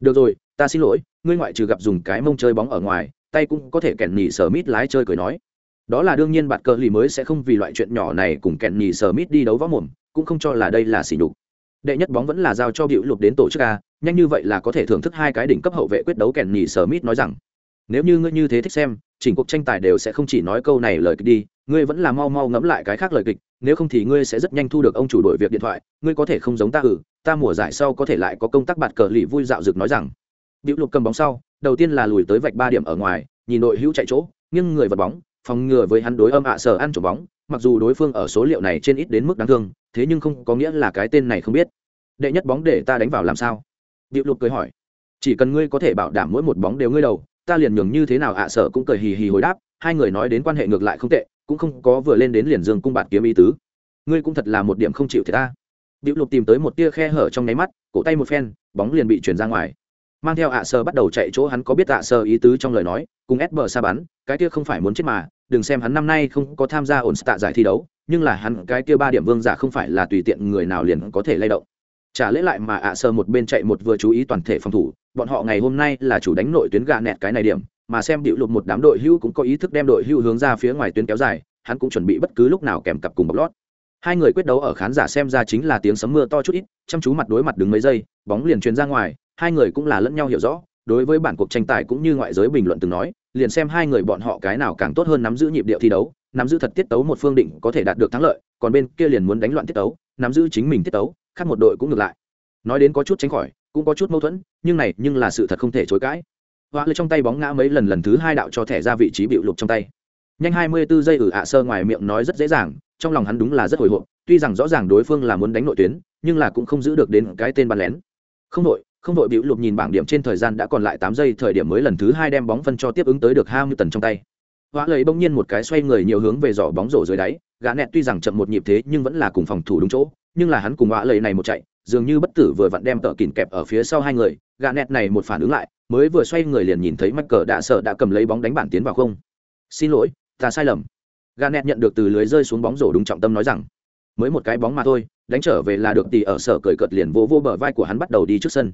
Được rồi, ta xin lỗi, ngươi ngoại trừ gặp dùng cái mông chơi bóng ở ngoài, tay cũng có thể kẹn nhì sờ mít lái chơi cười nói. Đó là đương nhiên bạn cờ lì mới sẽ không vì loại chuyện nhỏ này cùng kẹn nhì sờ mít đi đấu võ mồm, cũng không cho là đây là xỉ nhục. Đệ nhất bóng vẫn là giao cho biểu lục đến tổ chức a, nhanh như vậy là có thể thưởng thức hai cái đỉnh cấp hậu vệ quyết đấu kèn nhì sở mít nói rằng nếu như ngươi như thế thích xem, chỉnh cuộc tranh tài đều sẽ không chỉ nói câu này lời kịch đi, ngươi vẫn là mau mau ngẫm lại cái khác lời kịch, nếu không thì ngươi sẽ rất nhanh thu được ông chủ đội việc điện thoại, ngươi có thể không giống ta ừ ta mùa giải sau có thể lại có công tác bạt cờ lì vui dạo rực nói rằng. Diệu lục cầm bóng sau, đầu tiên là lùi tới vạch ba điểm ở ngoài, nhìn đội hữu chạy chỗ nhưng người vật bóng, phòng ngừa với hắn đối âm ạ sở ăn trộm bóng, mặc dù đối phương ở số liệu này trên ít đến mức đáng thương, thế nhưng không có nghĩa là cái tên này không biết. Đệ nhất bóng để ta đánh vào làm sao? Diệu lục cười hỏi. Chỉ cần ngươi có thể bảo đảm mỗi một bóng đều ngươi đầu ta liền nhường như thế nào ạ sở cũng cười hì hì hồi đáp hai người nói đến quan hệ ngược lại không tệ cũng không có vừa lên đến liền dương cung bạt kiếm ý tứ ngươi cũng thật là một điểm không chịu thiệt ta Diệu Lục tìm tới một tia khe hở trong nháy mắt, cổ tay một phen, bóng liền bị chuyển ra ngoài. Mang theo ạ sơ bắt đầu chạy chỗ hắn có biết ạ sơ ý tứ trong lời nói, cùng ép bờ xa bắn, cái kia không phải muốn chết mà, đừng xem hắn năm nay không có tham gia ổn tạ giải thi đấu, nhưng là hắn cái kia ba điểm vương giả không phải là tùy tiện người nào liền có thể lay động. Trả lễ lại mà ạ sơ một bên chạy một vừa chú ý toàn thể phòng thủ, bọn họ ngày hôm nay là chủ đánh nội tuyến gà nẹt cái này điểm, mà xem điệu Lục một đám đội hưu cũng có ý thức đem đội hưu hướng ra phía ngoài tuyến kéo dài, hắn cũng chuẩn bị bất cứ lúc nào kèm cặp cùng bọc lót. Hai người quyết đấu ở khán giả xem ra chính là tiếng sấm mưa to chút ít chăm chú mặt đối mặt đứng mấy giây bóng liền truyền ra ngoài hai người cũng là lẫn nhau hiểu rõ đối với bản cuộc tranh tài cũng như ngoại giới bình luận từng nói liền xem hai người bọn họ cái nào càng tốt hơn nắm giữ nhịp điệu thi đấu nắm giữ thật tiết tấu một phương định có thể đạt được thắng lợi còn bên kia liền muốn đánh loạn tiết tấu nắm giữ chính mình tiết tấu khác một đội cũng ngược lại. Nói đến có chút tránh khỏi, cũng có chút mâu thuẫn, nhưng này nhưng là sự thật không thể chối cãi. Hoa lư trong tay bóng ngã mấy lần lần thứ hai đạo cho thẻ ra vị trí bị lục trong tay. Nhanh hai mươi 24 giây ử ạ sơ ngoài miệng nói rất dễ dàng, trong lòng hắn đúng là rất hồi hộp, tuy rằng rõ ràng đối phương là muốn đánh nội tuyến, nhưng là cũng không giữ được đến cái tên bắn lén. Không đội không đội biểu lục nhìn bảng điểm trên thời gian đã còn lại tám giây, thời điểm mới lần thứ hai đem bóng phân cho tiếp ứng tới được hai mươi tần trong tay. Hóa lấy bỗng nhiên một cái xoay người nhiều hướng về giỏ bóng rổ dưới đáy gã nẹt tuy rằng chậm một nhịp thế nhưng vẫn là cùng phòng thủ đúng chỗ, nhưng là hắn cùng hóa lầy này một chạy, dường như bất tử vừa vặn đem tờ kìn kẹp ở phía sau hai người, gã nẹt này một phản ứng lại, mới vừa xoay người liền nhìn thấy mắc cờ đã sợ đã cầm lấy bóng đánh bản tiến vào không. Xin lỗi, ta sai lầm. Gã nẹt nhận được từ lưới rơi xuống bóng rổ đúng trọng tâm nói rằng, mới một cái bóng mà thôi, đánh trở về là được tỷ ở sở cởi cợt liền vô vô bờ vai của hắn bắt đầu đi trước sân.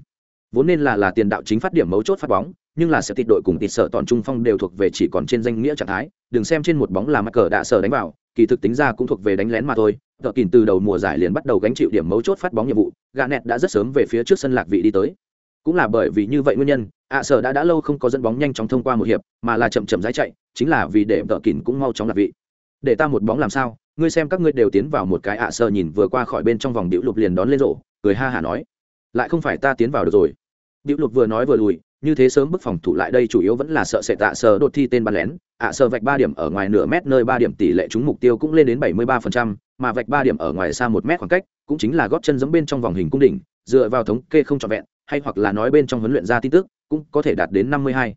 Vốn nên là là tiền đạo chính phát điểm mấu chốt phát bóng, nhưng là sẽ tịt đội cùng tịt sở toàn trung phong đều thuộc về chỉ còn trên danh nghĩa trạng thái, đừng xem trên một bóng là mắc cờ đã sở đánh vào kỳ thực tính ra cũng thuộc về đánh lén mà thôi. Tờ kìn từ đầu mùa giải liền bắt đầu gánh chịu điểm mấu chốt phát bóng nhiệm vụ gà nẹt đã rất sớm về phía trước sân lạc vị đi tới. Cũng là bởi vì như vậy nguyên nhân, ạ sở đã đã lâu không có dẫn bóng nhanh chóng thông qua một hiệp, mà là chậm chậm rãi chạy, chính là vì để tờ kìn cũng mau chóng lạc vị. Để ta một bóng làm sao? Ngươi xem các ngươi đều tiến vào một cái ạ à nhìn vừa qua khỏi bên trong vòng điệu lục liền đón lên rổ, cười ha hả nói. Lại không phải ta tiến vào được rồi. Điệu lục vừa nói vừa lùi như thế sớm bức phòng thủ lại đây chủ yếu vẫn là sợ sẽ tạ sờ đột thi tên bắn lén. Ạ sờ vạch ba điểm ở ngoài nửa mét nơi ba điểm tỷ lệ trúng mục tiêu cũng lên đến bảy mươi ba phần trăm, mà vạch ba điểm ở ngoài xa một mét khoảng cách cũng chính là góp chân giống bên trong vòng hình cung đỉnh dựa vào thống kê không trọn vẹn hay hoặc là nói bên trong huấn luyện ra tin tức cũng có thể đạt đến năm mươi hai.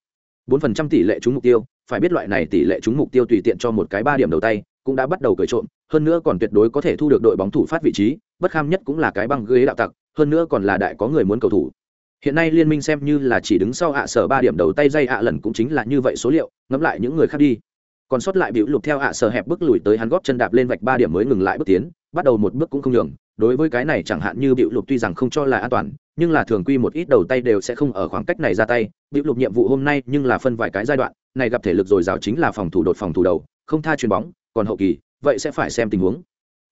bốn phần trăm tỷ lệ trúng mục tiêu phải biết loại này tỷ lệ trúng mục tiêu tùy tiện cho một cái ba điểm đầu tay cũng đã bắt đầu cởi trộm. Hơn nữa còn tuyệt đối có thể thu được đội bóng thủ phát vị trí bất kham nhất cũng là cái băng ghế đạo tặc hơn nữa còn là đại có người muốn cầu thủ hiện nay liên minh xem như là chỉ đứng sau ạ sở ba điểm đầu tay dây ạ lần cũng chính là như vậy số liệu, ngẫm lại những người khác đi. Còn sót lại biểu lục theo ạ sở hẹp bước lùi tới hắn góp chân đạp lên vạch ba điểm mới ngừng lại bước tiến, bắt đầu một bước cũng không nhường. Đối với cái này chẳng hạn như biểu lục tuy rằng không cho là an toàn, nhưng là thường quy một ít đầu tay đều sẽ không ở khoảng cách này ra tay. Biểu lục nhiệm vụ hôm nay nhưng là phân vài cái giai đoạn, này gặp thể lực dồi dào chính là phòng thủ đột phòng thủ đầu, không tha chuyền bóng, còn hậu kỳ, vậy sẽ phải xem tình huống.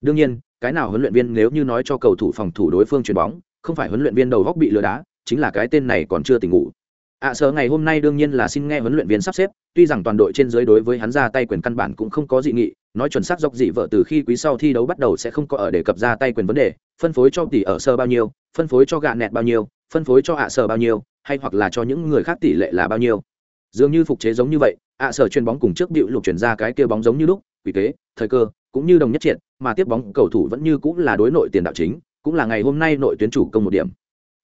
Đương nhiên, cái nào huấn luyện viên nếu như nói cho cầu thủ phòng thủ đối phương chuyền bóng, không phải huấn luyện viên đầu góc bị lừa đá chính là cái tên này còn chưa tỉnh ngủ. Ạ à, sở ngày hôm nay đương nhiên là xin nghe huấn luyện viên sắp xếp tuy rằng toàn đội trên dưới đối với hắn ra tay quyền căn bản cũng không có dị nghị nói chuẩn xác dọc dị vợ từ khi quý sau thi đấu bắt đầu sẽ không có ở đề cập ra tay quyền vấn đề phân phối cho tỷ ở sơ bao nhiêu phân phối cho gạ nẹt bao nhiêu phân phối cho ạ à sở bao nhiêu hay hoặc là cho những người khác tỷ lệ là bao nhiêu. Dường như phục chế giống như vậy ạ à sở chuyền bóng cùng trước bịu lục chuyển ra cái kia bóng giống như lúc vì thế thời cơ cũng như đồng nhất triệt mà tiếp bóng cầu thủ vẫn như cũng là đối nội tiền đạo chính cũng là ngày hôm nay nội tuyến chủ công một điểm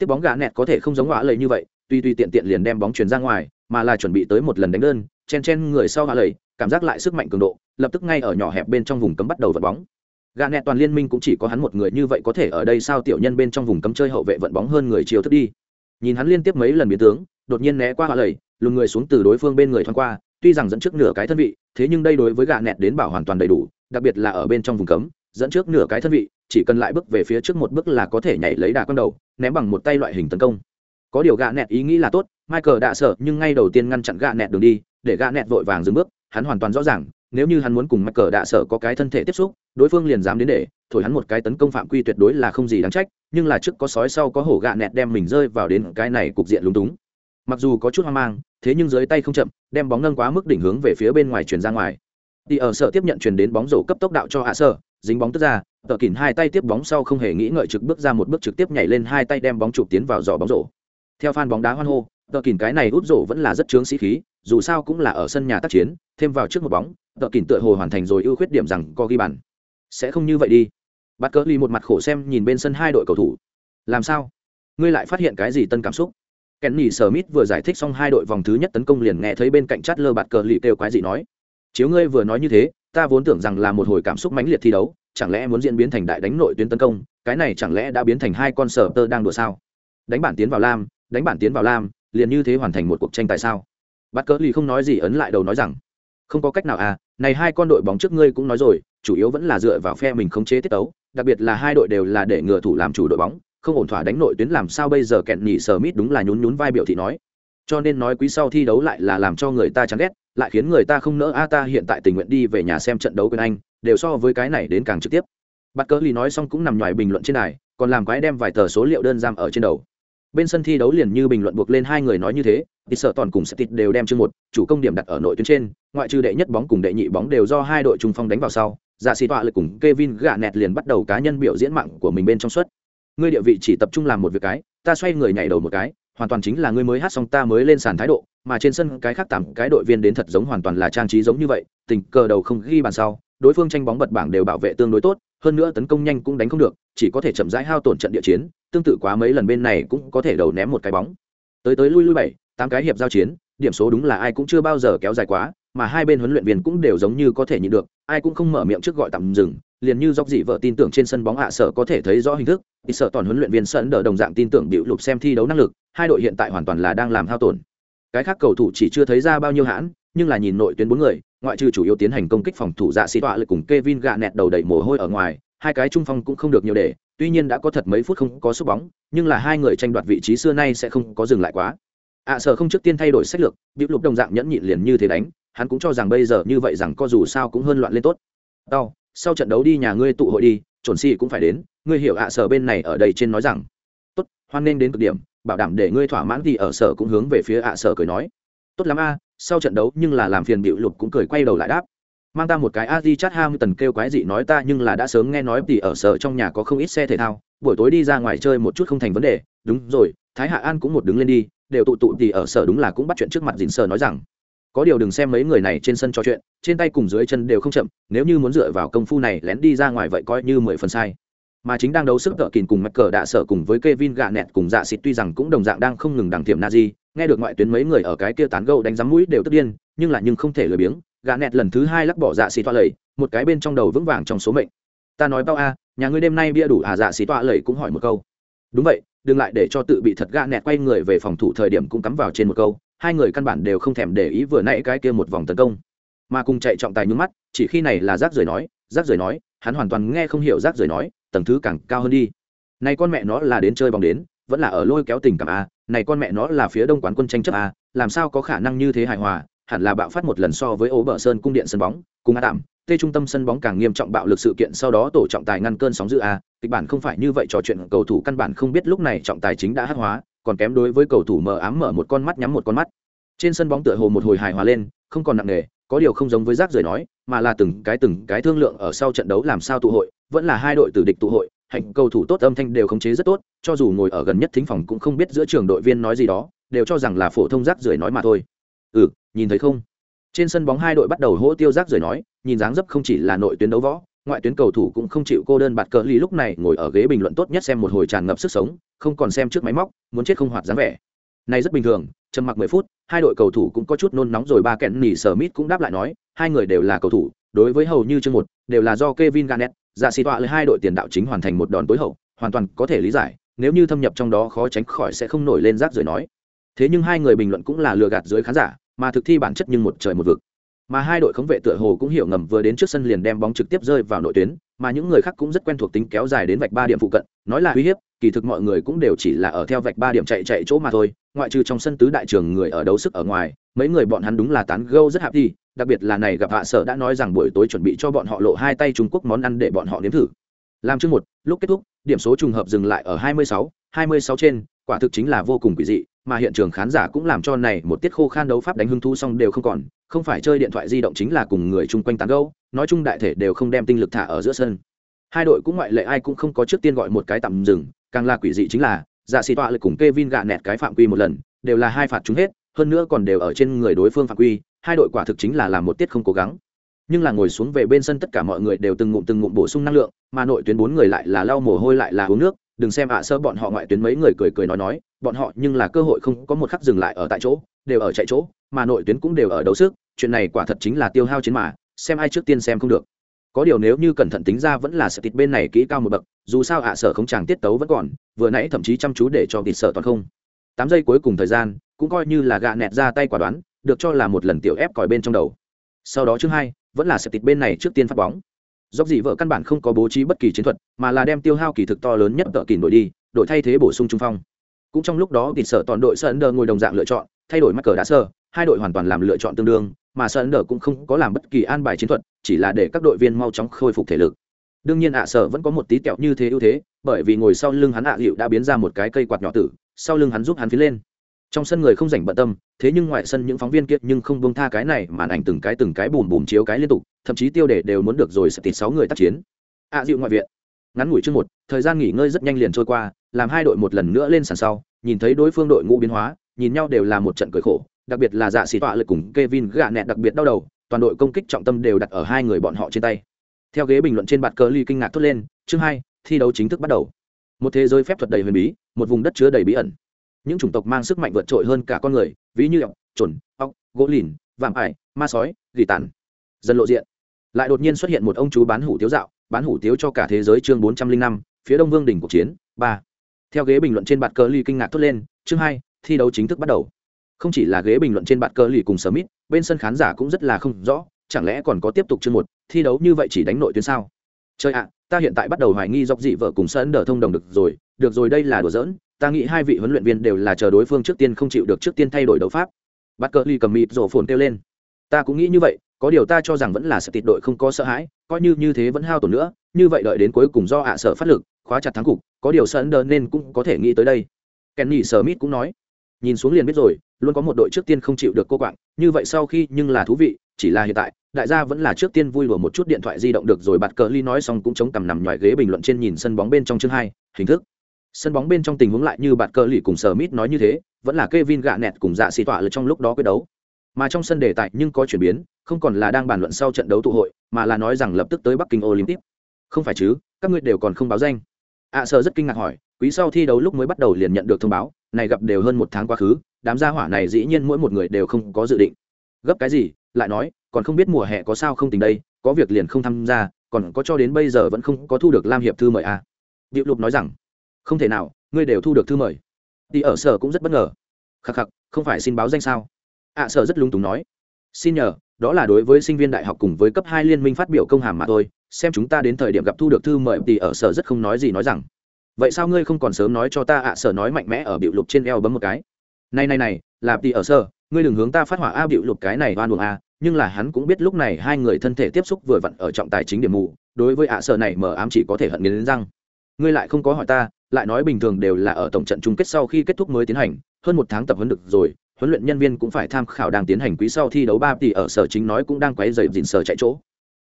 tiếp bóng gã nẹt có thể không giống ngã lầy như vậy, tuy tuy tiện tiện liền đem bóng chuyển ra ngoài, mà là chuẩn bị tới một lần đánh đơn, chen chen người sau hạ lầy, cảm giác lại sức mạnh cường độ, lập tức ngay ở nhỏ hẹp bên trong vùng cấm bắt đầu vận bóng. Gã nẹt toàn liên minh cũng chỉ có hắn một người như vậy có thể ở đây sao tiểu nhân bên trong vùng cấm chơi hậu vệ vận bóng hơn người chiều thức đi. Nhìn hắn liên tiếp mấy lần biến tướng, đột nhiên né qua hạ lầy, lùn người xuống từ đối phương bên người thoáng qua, tuy rằng dẫn trước nửa cái thân vị, thế nhưng đây đối với gã nẹt đến bảo hoàn toàn đầy đủ, đặc biệt là ở bên trong vùng cấm, dẫn trước nửa cái thân vị chỉ cần lại bước về phía trước một bước là có thể nhảy lấy đà con đầu, ném bằng một tay loại hình tấn công. Có điều gạ nẹt ý nghĩ là tốt, michael đã sợ, nhưng ngay đầu tiên ngăn chặn gạ nẹt đường đi, để gạ nẹt vội vàng dừng bước, hắn hoàn toàn rõ ràng, nếu như hắn muốn cùng michael đã sợ có cái thân thể tiếp xúc, đối phương liền dám đến để, thổi hắn một cái tấn công phạm quy tuyệt đối là không gì đáng trách, nhưng là trước có sói sau có hổ gạ nẹt đem mình rơi vào đến cái này cục diện lúng túng. Mặc dù có chút hoang mang, thế nhưng dưới tay không chậm, đem bóng nâng quá mức đỉnh hướng về phía bên ngoài chuyển ra ngoài. Thì ở sở tiếp nhận truyền đến bóng rổ cấp tốc đạo cho hạ sở dính bóng tức ra tờ kín hai tay tiếp bóng sau không hề nghĩ ngợi trực bước ra một bước trực tiếp nhảy lên hai tay đem bóng chụp tiến vào giỏ bóng rổ. Theo fan bóng đá hoan hô tờ kín cái này út rổ vẫn là rất chướng sĩ khí dù sao cũng là ở sân nhà tác chiến thêm vào trước một bóng tờ kín tựa hồ hoàn thành rồi ưu khuyết điểm rằng có ghi bàn. Sẽ không như vậy đi. Bắt cỡ ly một mặt khổ xem nhìn bên sân hai đội cầu thủ. Làm sao? Ngươi lại phát hiện cái gì tân cảm xúc? Kenny Smith vừa giải thích xong hai đội vòng thứ nhất tấn công liền nghe thấy bên cạnh chát lơ bạt cờ lì kêu quái gì nói. Chiếu ngươi vừa nói như thế, ta vốn tưởng rằng là một hồi cảm xúc mãnh liệt thi đấu, chẳng lẽ muốn diễn biến thành đại đánh nội tuyến tấn công, cái này chẳng lẽ đã biến thành hai con sở tơ đang đùa sao? Đánh bản tiến vào lam đánh bản tiến vào lam liền như thế hoàn thành một cuộc tranh tại sao? Bắt cỡ lì không nói gì ấn lại đầu nói rằng không có cách nào à này hai con đội bóng trước ngươi cũng nói rồi chủ yếu vẫn là dựa vào phe mình khống chế tiết tấu đặc biệt là hai đội đều là để ngừa thủ làm chủ đội bóng không ổn thỏa đánh nội tuyến làm sao bây giờ? Kẹn nhỉ sờ mít đúng là nhún nhún vai biểu thị nói. Cho nên nói quý sau thi đấu lại là làm cho người ta chán ghét lại khiến người ta không nỡ. A, ta hiện tại tình nguyện đi về nhà xem trận đấu quên anh, đều so với cái này đến càng trực tiếp. Bắt cỡ lì nói xong cũng nằm ngoài bình luận trên này còn làm quái đem vài tờ số liệu đơn giam ở trên đầu. Bên sân thi đấu liền như bình luận buộc lên hai người nói như thế thì sợ toàn cùng sẽ tịt đều đem chương một, chủ công điểm đặt ở nội tuyến trên, ngoại trừ đệ nhất bóng cùng đệ nhị bóng đều do hai đội trung phong đánh vào sau dạ sĩ tọa lực cùng Kevin gạ nẹt liền bắt đầu cá nhân biểu diễn mạng của mình bên trong suất. Ngươi địa vị chỉ tập trung làm một việc cái, ta xoay người nhảy đầu một cái, hoàn toàn chính là ngươi mới hát xong ta mới lên sàn thái độ mà trên sân cái khác tám cái đội viên đến thật giống hoàn toàn là trang trí giống như vậy, tình cờ đầu không ghi bàn sau, đối phương tranh bóng bật bảng đều bảo vệ tương đối tốt, hơn nữa tấn công nhanh cũng đánh không được, chỉ có thể chậm rãi hao tổn trận địa chiến, tương tự quá mấy lần bên này cũng có thể đầu ném một cái bóng. Tới tới lui lui bảy, tám cái hiệp giao chiến, điểm số đúng là ai cũng chưa bao giờ kéo dài quá, mà hai bên huấn luyện viên cũng đều giống như có thể nhịn được, ai cũng không mở miệng trước gọi tạm dừng, liền như dọc dị vợ tin tưởng trên sân bóng hạ sở có thể thấy rõ hình thức, thì sợ toàn huấn luyện viên sẵn đỡ đồng dạng tin tưởng biểu lục xem thi đấu năng lực, hai đội hiện tại hoàn toàn là đang làm hao tổn cái khác cầu thủ chỉ chưa thấy ra bao nhiêu hãn nhưng là nhìn nội tuyến bốn người ngoại trừ chủ yếu tiến hành công kích phòng thủ dạ sĩ tọa lực cùng Kevin gạ nẹt đầu đầy mồ hôi ở ngoài hai cái trung phong cũng không được nhiều để tuy nhiên đã có thật mấy phút không có sút bóng nhưng là hai người tranh đoạt vị trí xưa nay sẽ không có dừng lại quá. Ạ à, sở không trước tiên thay đổi sách lược biểu lục đồng dạng nhẫn nhịn liền như thế đánh hắn cũng cho rằng bây giờ như vậy rằng có dù sao cũng hơn loạn lên tốt. Đau sau trận đấu đi nhà ngươi tụ hội đi chuẩn si cũng phải đến ngươi hiểu ạ sở bên này ở đây trên nói rằng. Tốt hoan nên đến cực điểm bảo đảm để ngươi thỏa mãn thì ở sở cũng hướng về phía ạ sở cười nói. Tốt lắm a, sau trận đấu nhưng là làm phiền bịu lục cũng cười quay đầu lại đáp. Mang ta một cái a di chát ham tần kêu quái dị nói ta nhưng là đã sớm nghe nói thì ở sở trong nhà có không ít xe thể thao, buổi tối đi ra ngoài chơi một chút không thành vấn đề. Đúng rồi, thái hạ an cũng một đứng lên đi, đều tụ tụ thì ở sở đúng là cũng bắt chuyện trước mặt dịn sở nói rằng, có điều đừng xem mấy người này trên sân trò chuyện, trên tay cùng dưới chân đều không chậm, nếu như muốn dựa vào công phu này lén đi ra ngoài vậy coi như mười phần sai mà chính đang đấu sức tợ kìn cùng mắc cờ đạ sở cùng với Kevin gạ nẹt cùng dạ xịt tuy rằng cũng đồng dạng đang không ngừng đằng thiểm Nazi, nghe được ngoại tuyến mấy người ở cái kia tán gẫu đánh giấm mũi đều tức điên, nhưng là nhưng không thể lười biếng, gạ nẹt lần thứ hai lắc bỏ dạ xịt toa lẩy một cái bên trong đầu vững vàng trong số mệnh. Ta nói bao a, nhà ngươi đêm nay bia đủ à dạ xịt toa lẩy cũng hỏi một câu. Đúng vậy, đừng lại để cho tự bị thật gạ nẹt quay người về phòng thủ thời điểm cũng cắm vào trên một câu, hai người căn bản đều không thèm để ý vừa nãy cái kia một vòng tấn công mà cùng chạy trọng tài nhướng mắt chỉ khi này là rác rưởi nói rác rưởi nói hắn hoàn toàn nghe không hiểu rác rưởi nói tầng thứ càng cao hơn đi. Này con mẹ nó là đến chơi bóng đến, vẫn là ở lôi kéo tình cảm a này con mẹ nó là phía đông quán quân tranh chấp a làm sao có khả năng như thế hài hòa, hẳn là bạo phát một lần so với ố bờ sơn cung điện sân bóng, cùng a tạm tê trung tâm sân bóng càng nghiêm trọng bạo lực sự kiện sau đó tổ trọng tài ngăn cơn sóng dữ a kịch bản không phải như vậy trò chuyện, cầu thủ căn bản không biết lúc này trọng tài chính đã hắc hóa, còn kém đối với cầu thủ mờ ám mở một con mắt nhắm một con mắt. Trên sân bóng tựa hồ một hồi hài hòa lên, không còn nặng nề có điều không giống với rác rưởi nói, mà là từng cái từng cái thương lượng ở sau trận đấu làm sao tụ hội, vẫn là hai đội tử địch tụ hội, hạnh cầu thủ tốt âm thanh đều khống chế rất tốt, cho dù ngồi ở gần nhất thính phòng cũng không biết giữa trường đội viên nói gì đó, đều cho rằng là phổ thông rác rưởi nói mà thôi. Ừ nhìn thấy không? Trên sân bóng hai đội bắt đầu hỗ tiêu rác rưởi nói, nhìn dáng dấp không chỉ là nội tuyến đấu võ, ngoại tuyến cầu thủ cũng không chịu cô đơn bạt cờ ly lúc này ngồi ở ghế bình luận tốt nhất xem một hồi tràn ngập sức sống, không còn xem trước máy móc, muốn chết không hoạt dáng vẻ. Này rất bình thường trầm mặc mười phút, hai đội cầu thủ cũng có chút nôn nóng rồi, ba kẹn nỉ sở mít cũng đáp lại nói, hai người đều là cầu thủ, đối với hầu như chương một, đều là do Kevin Garnett dạ giả sĩ tọa lấy hai đội tiền đạo chính hoàn thành một đòn tối hậu, hoàn toàn có thể lý giải, nếu như thâm nhập trong đó khó tránh khỏi sẽ không nổi lên rác rưởi nói. Thế nhưng hai người bình luận cũng là lừa gạt dưới khán giả, mà thực thi bản chất nhưng một trời một vực. Mà hai đội khống vệ tựa hồ cũng hiểu ngầm vừa đến trước sân liền đem bóng trực tiếp rơi vào nội tuyến mà những người khác cũng rất quen thuộc tính kéo dài đến vạch ba điểm phụ cận nói là uy hiếp kỳ thực mọi người cũng đều chỉ là ở theo vạch ba điểm chạy chạy chỗ mà thôi ngoại trừ trong sân tứ đại trường người ở đấu sức ở ngoài mấy người bọn hắn đúng là tán gâu rất hạp đi đặc biệt là này gặp hạ sở đã nói rằng buổi tối chuẩn bị cho bọn họ lộ hai tay trung quốc món ăn để bọn họ nếm thử. Làm chương một lúc kết thúc điểm số trùng hợp dừng lại ở 26, 26 trên quả thực chính là vô cùng quỷ dị mà hiện trường khán giả cũng làm cho này một tiết khô khan đấu pháp đánh hưng thu xong đều không còn không phải chơi điện thoại di động chính là cùng người chung quanh tán gâu nói chung đại thể đều không đem tinh lực thả ở giữa sân. Hai đội cũng ngoại lệ ai cũng không có trước tiên gọi một cái tạm dừng, càng là quỷ dị chính là dạ xì tọa lực cùng Kevin gạ nẹt cái phạm quy một lần, đều là hai phạt chúng hết, hơn nữa còn đều ở trên người đối phương phạm quy, hai đội quả thực chính là làm một tiết không cố gắng. Nhưng là ngồi xuống về bên sân tất cả mọi người đều từng ngụm từng ngụm bổ sung năng lượng, mà nội tuyến bốn người lại là lau mồ hôi lại là uống nước, đừng xem ạ sơ bọn họ ngoại tuyến mấy người cười cười nói nói, bọn họ nhưng là cơ hội không có một khắc dừng lại ở tại chỗ, đều ở chạy chỗ, mà nội tuyến cũng đều ở đấu sức, chuyện này quả thật chính là tiêu hao chiến mà xem ai trước tiên xem không được. Có điều nếu như cẩn thận tính ra vẫn là sợ tịt bên này kỹ cao một bậc, dù sao ạ sở không chàng tiết tấu vẫn còn, vừa nãy thậm chí chăm chú để cho tịt sở toàn không. Tám giây cuối cùng thời gian, cũng coi như là gạ nẹt ra tay quả đoán, được cho là một lần tiểu ép còi bên trong đầu. Sau đó chương hai, vẫn là sợ tịt bên này trước tiên phát bóng. Dốc dị vợ căn bản không có bố trí bất kỳ chiến thuật, mà là đem tiêu hao kỳ thực to lớn nhất tợ kỳ đội đi đội thay thế bổ sung trung phong. Cũng trong lúc đó tịt sở toàn đội sơn đờ ngồi đồng dạng lựa chọn, thay đổi mắc cờ đã sơ hai đội hoàn toàn làm lựa chọn tương đương, mà sơn đờ cũng không có làm bất kỳ an bài chiến thuật, chỉ là để các đội viên mau chóng khôi phục thể lực. Đương nhiên ạ, sở vẫn có một tí kẹo như thế ưu thế, bởi vì ngồi sau lưng hắn ạ hiệu đã biến ra một cái cây quạt nhỏ tử, sau lưng hắn giúp hắn phía lên. Trong sân người không rảnh bận tâm, thế nhưng ngoại sân những phóng viên kiệt nhưng không buông tha cái này màn ảnh từng cái từng cái bùm bùm chiếu cái liên tục, thậm chí tiêu đề đều muốn được rồi sẽ tịt sáu người tác chiến. Ạ dịu ngoại viện. Ngắn ngủi chương một, thời gian nghỉ ngơi rất nhanh liền trôi qua, làm hai đội một lần nữa lên sàn sau, nhìn thấy đối phương đội ngũ biến hóa, nhìn nhau đều là một trận cười khổ đặc biệt là dạ xì tọa lực cùng Kevin gạ nẹt đặc biệt đau đầu toàn đội công kích trọng tâm đều đặt ở hai người bọn họ trên tay. Theo ghế bình luận trên bạt cờ ly kinh ngạc thốt lên chương hai thi đấu chính thức bắt đầu. Một thế giới phép thuật đầy huyền bí một vùng đất chứa đầy bí ẩn. Những chủng tộc mang sức mạnh vượt trội hơn cả con người ví như ọc chuẩn, ọc gỗ lìn vạm ải ma sói dị tản dần lộ diện. Lại đột nhiên xuất hiện một ông chú bán hủ tiếu dạo bán hủ tiếu cho cả thế giới chương bốn trăm linh năm phía đông vương đỉnh cuộc chiến ba. Theo ghế bình luận trên bạt cờ ly kinh ngạc thốt lên chương hai thi đấu chính thức bắt đầu không chỉ là ghế bình luận trên bạn cờ lì cùng smith, bên sân khán giả cũng rất là không rõ, chẳng lẽ còn có tiếp tục chương một, thi đấu như vậy chỉ đánh nội tuyến sao? Chơi ạ, ta hiện tại bắt đầu hoài nghi dọc dị vợ cùng sân đờ thông đồng được rồi được rồi đây là đùa giỡn, ta nghĩ hai vị huấn luyện viên đều là chờ đối phương trước tiên không chịu được trước tiên thay đổi đấu pháp. Bắt cờ ly cầm mịt rổ phồn kêu lên. Ta cũng nghĩ như vậy, có điều ta cho rằng vẫn là sẽ tịt đội không có sợ hãi, coi như như thế vẫn hao tổn nữa, như vậy đợi đến cuối cùng do ạ sợ phát lực, khóa chặt thắng cục, có điều sân đờ nên cũng có thể nghĩ tới đây. Kenny smith cũng nói. Nhìn xuống liền biết rồi luôn có một đội trước tiên không chịu được cô quạng như vậy sau khi nhưng là thú vị chỉ là hiện tại đại gia vẫn là trước tiên vui lùa một chút điện thoại di động được rồi bạt cờ ly nói xong cũng chống cằm nằm ngoài ghế bình luận trên nhìn sân bóng bên trong chương hai hình thức. Sân bóng bên trong tình huống lại như bạt cờ ly cùng sở mít nói như thế vẫn là Kevin gạ nẹt cùng dạ xì tọa ở trong lúc đó quyết đấu. Mà trong sân đề tài nhưng có chuyển biến không còn là đang bàn luận sau trận đấu tụ hội mà là nói rằng lập tức tới bắc kinh olympic. Không phải chứ các ngươi đều còn không báo danh. Ạ à, sợ rất kinh ngạc hỏi quý sau thi đấu lúc mới bắt đầu liền nhận được thông báo này gặp đều hơn một tháng quá khứ đám gia hỏa này dĩ nhiên mỗi một người đều không có dự định. Gấp cái gì? Lại nói còn không biết mùa hè có sao không tình đây có việc liền không tham gia còn có cho đến bây giờ vẫn không có thu được lam hiệp thư mời à. điệu lục nói rằng không thể nào ngươi đều thu được thư mời. Đi ở sở cũng rất bất ngờ. Khắc khắc không phải xin báo danh sao? Ạ à, sở rất lung túng nói. Xin nhờ đó là đối với sinh viên đại học cùng với cấp hai liên minh phát biểu công hàm mà thôi xem chúng ta đến thời điểm gặp thu được thư mời thì ở sở rất không nói gì nói rằng vậy sao ngươi không còn sớm nói cho ta ạ, sở nói mạnh mẽ ở biểu lục trên eo bấm một cái? Này này này, là tỷ ở sở, ngươi đừng hướng ta phát hỏa a, biểu lục cái này oan uổng a. Nhưng là hắn cũng biết lúc này hai người thân thể tiếp xúc vừa vặn ở trọng tài chính điểm mù, đối với ạ, sở này mở ám chỉ có thể hận nghiến răng. Ngươi lại không có hỏi ta, lại nói bình thường đều là ở tổng trận chung kết sau khi kết thúc mới tiến hành, hơn một tháng tập huấn được rồi, huấn luyện nhân viên cũng phải tham khảo đang tiến hành quý sau thi đấu ba tỷ ở sở chính nói cũng đang quấy rầy dịn sở chạy chỗ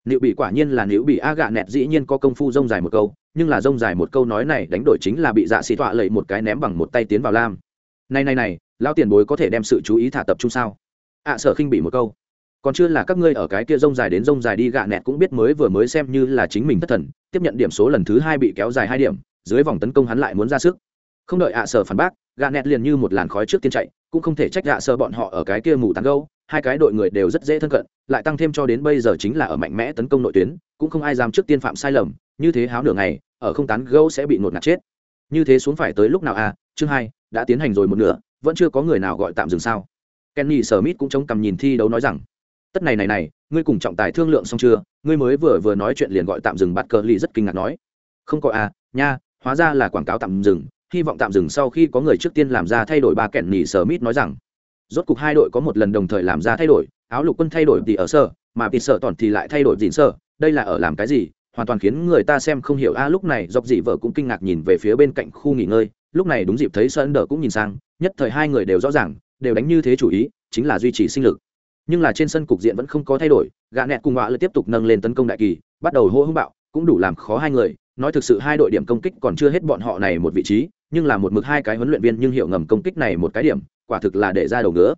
liệu bị quả nhiên là nếu bị a gạ nẹt dĩ nhiên có công phu rông dài một câu nhưng là rông dài một câu nói này đánh đổi chính là bị dạ xì tọa lẩy một cái ném bằng một tay tiến vào lam. Này này này lao tiền bối có thể đem sự chú ý thả tập trung sao? Ạ à, sở khinh bị một câu. Còn chưa là các ngươi ở cái kia rông dài đến rông dài đi gạ nẹt cũng biết mới vừa mới xem như là chính mình thất thần tiếp nhận điểm số lần thứ hai bị kéo dài hai điểm dưới vòng tấn công hắn lại muốn ra sức. Không đợi ạ sở phản bác gạ nẹt liền như một làn khói trước tiên chạy, cũng không thể trách gạ sơ bọn họ ở cái kia mù tán gâu, hai cái đội người đều rất dễ thân cận, lại tăng thêm cho đến bây giờ chính là ở mạnh mẽ tấn công nội tuyến, cũng không ai dám trước tiên phạm sai lầm, như thế háo nửa ngày, ở không tán gâu sẽ bị ngột ngạt chết. Như thế xuống phải tới lúc nào à? Chương hai, đã tiến hành rồi một nửa, vẫn chưa có người nào gọi tạm dừng sao? Kenny smith cũng chống cằm nhìn thi đấu nói rằng, tất này này này, ngươi cùng trọng tài thương lượng xong chưa? Ngươi mới vừa vừa nói chuyện liền gọi tạm dừng. Bắt cờ ly rất kinh ngạc nói, không có à nha, hóa ra là quảng cáo tạm dừng hy vọng tạm dừng sau khi có người trước tiên làm ra thay đổi ba kẹn nỉ Mít nói rằng rốt cục hai đội có một lần đồng thời làm ra thay đổi áo lục quân thay đổi thì ở sở, mà bị sợ toàn thì lại thay đổi dịn sở. đây là ở làm cái gì hoàn toàn khiến người ta xem không hiểu a lúc này dọc dị vợ cũng kinh ngạc nhìn về phía bên cạnh khu nghỉ ngơi lúc này đúng dịp thấy sơn đờ cũng nhìn sang nhất thời hai người đều rõ ràng đều đánh như thế chủ ý chính là duy trì sinh lực nhưng là trên sân cục diện vẫn không có thay đổi gã nẹt cùng họa lại tiếp tục nâng lên tấn công đại kỳ bắt đầu hô hưng bạo cũng đủ làm khó hai người nói thực sự hai đội điểm công kích còn chưa hết bọn họ này một vị trí nhưng là một mực hai cái huấn luyện viên nhưng hiểu ngầm công kích này một cái điểm, quả thực là để ra đầu ngứa.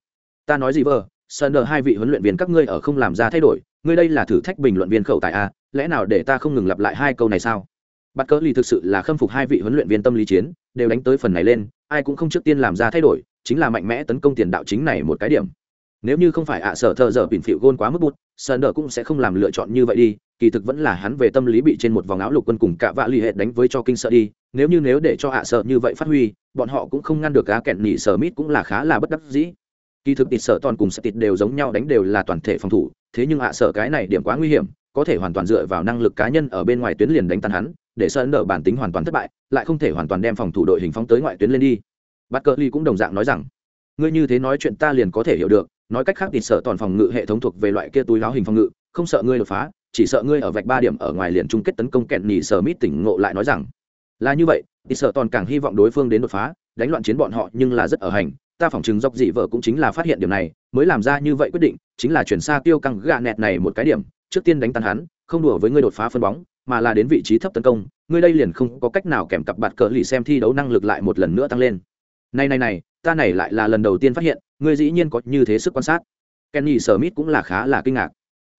Ta nói gì vờ, sơn đờ hai vị huấn luyện viên các ngươi ở không làm ra thay đổi, ngươi đây là thử thách bình luận viên khẩu tại a, lẽ nào để ta không ngừng lặp lại hai câu này sao? Bắt cỡ lì thực sự là khâm phục hai vị huấn luyện viên tâm lý chiến, đều đánh tới phần này lên, ai cũng không trước tiên làm ra thay đổi, chính là mạnh mẽ tấn công tiền đạo chính này một cái điểm. Nếu như không phải ạ, sở thợ dở bình phịu gôn quá mức bút sơn đờ cũng sẽ không làm lựa chọn như vậy đi, kỳ thực vẫn là hắn về tâm lý bị trên một vòng áo lục quân cùng cả vạ l ì hệ đánh với cho kinh sợ đi nếu như nếu để cho ạ sợ như vậy phát huy, bọn họ cũng không ngăn được cá kẹn nỉ sở mít cũng là khá là bất đắc dĩ. Kỳ thực tịt sợ toàn cùng sợ tịt đều giống nhau đánh đều là toàn thể phòng thủ, thế nhưng ạ sợ cái này điểm quá nguy hiểm, có thể hoàn toàn dựa vào năng lực cá nhân ở bên ngoài tuyến liền đánh tan hắn, để sơn đỡ bản tính hoàn toàn thất bại, lại không thể hoàn toàn đem phòng thủ đội hình phóng tới ngoại tuyến lên đi. Bắt cờ ly cũng đồng dạng nói rằng, ngươi như thế nói chuyện ta liền có thể hiểu được, nói cách khác tịt sợ toàn phòng ngự hệ thống thuộc về loại kia túi láo hình phòng ngự, không sợ ngươi đột phá, chỉ sợ ngươi ở vạch ba điểm ở ngoài liền chung kết tấn công kẹn nỉ sở mít tỉnh ngộ lại nói rằng là như vậy thì sợ toàn càng hy vọng đối phương đến đột phá, đánh loạn chiến bọn họ nhưng là rất ở hành. Ta phỏng chứng dọc dị vợ cũng chính là phát hiện điểm này, mới làm ra như vậy quyết định, chính là chuyển xa tiêu căng gạ nẹt này một cái điểm. Trước tiên đánh tan hắn, không đùa với ngươi đột phá phân bóng, mà là đến vị trí thấp tấn công. Ngươi đây liền không có cách nào kèm cặp bạt cờ lì xem thi đấu năng lực lại một lần nữa tăng lên. Này này này, ta này lại là lần đầu tiên phát hiện, ngươi dĩ nhiên có như thế sức quan sát. Kenny smith cũng là khá là kinh ngạc.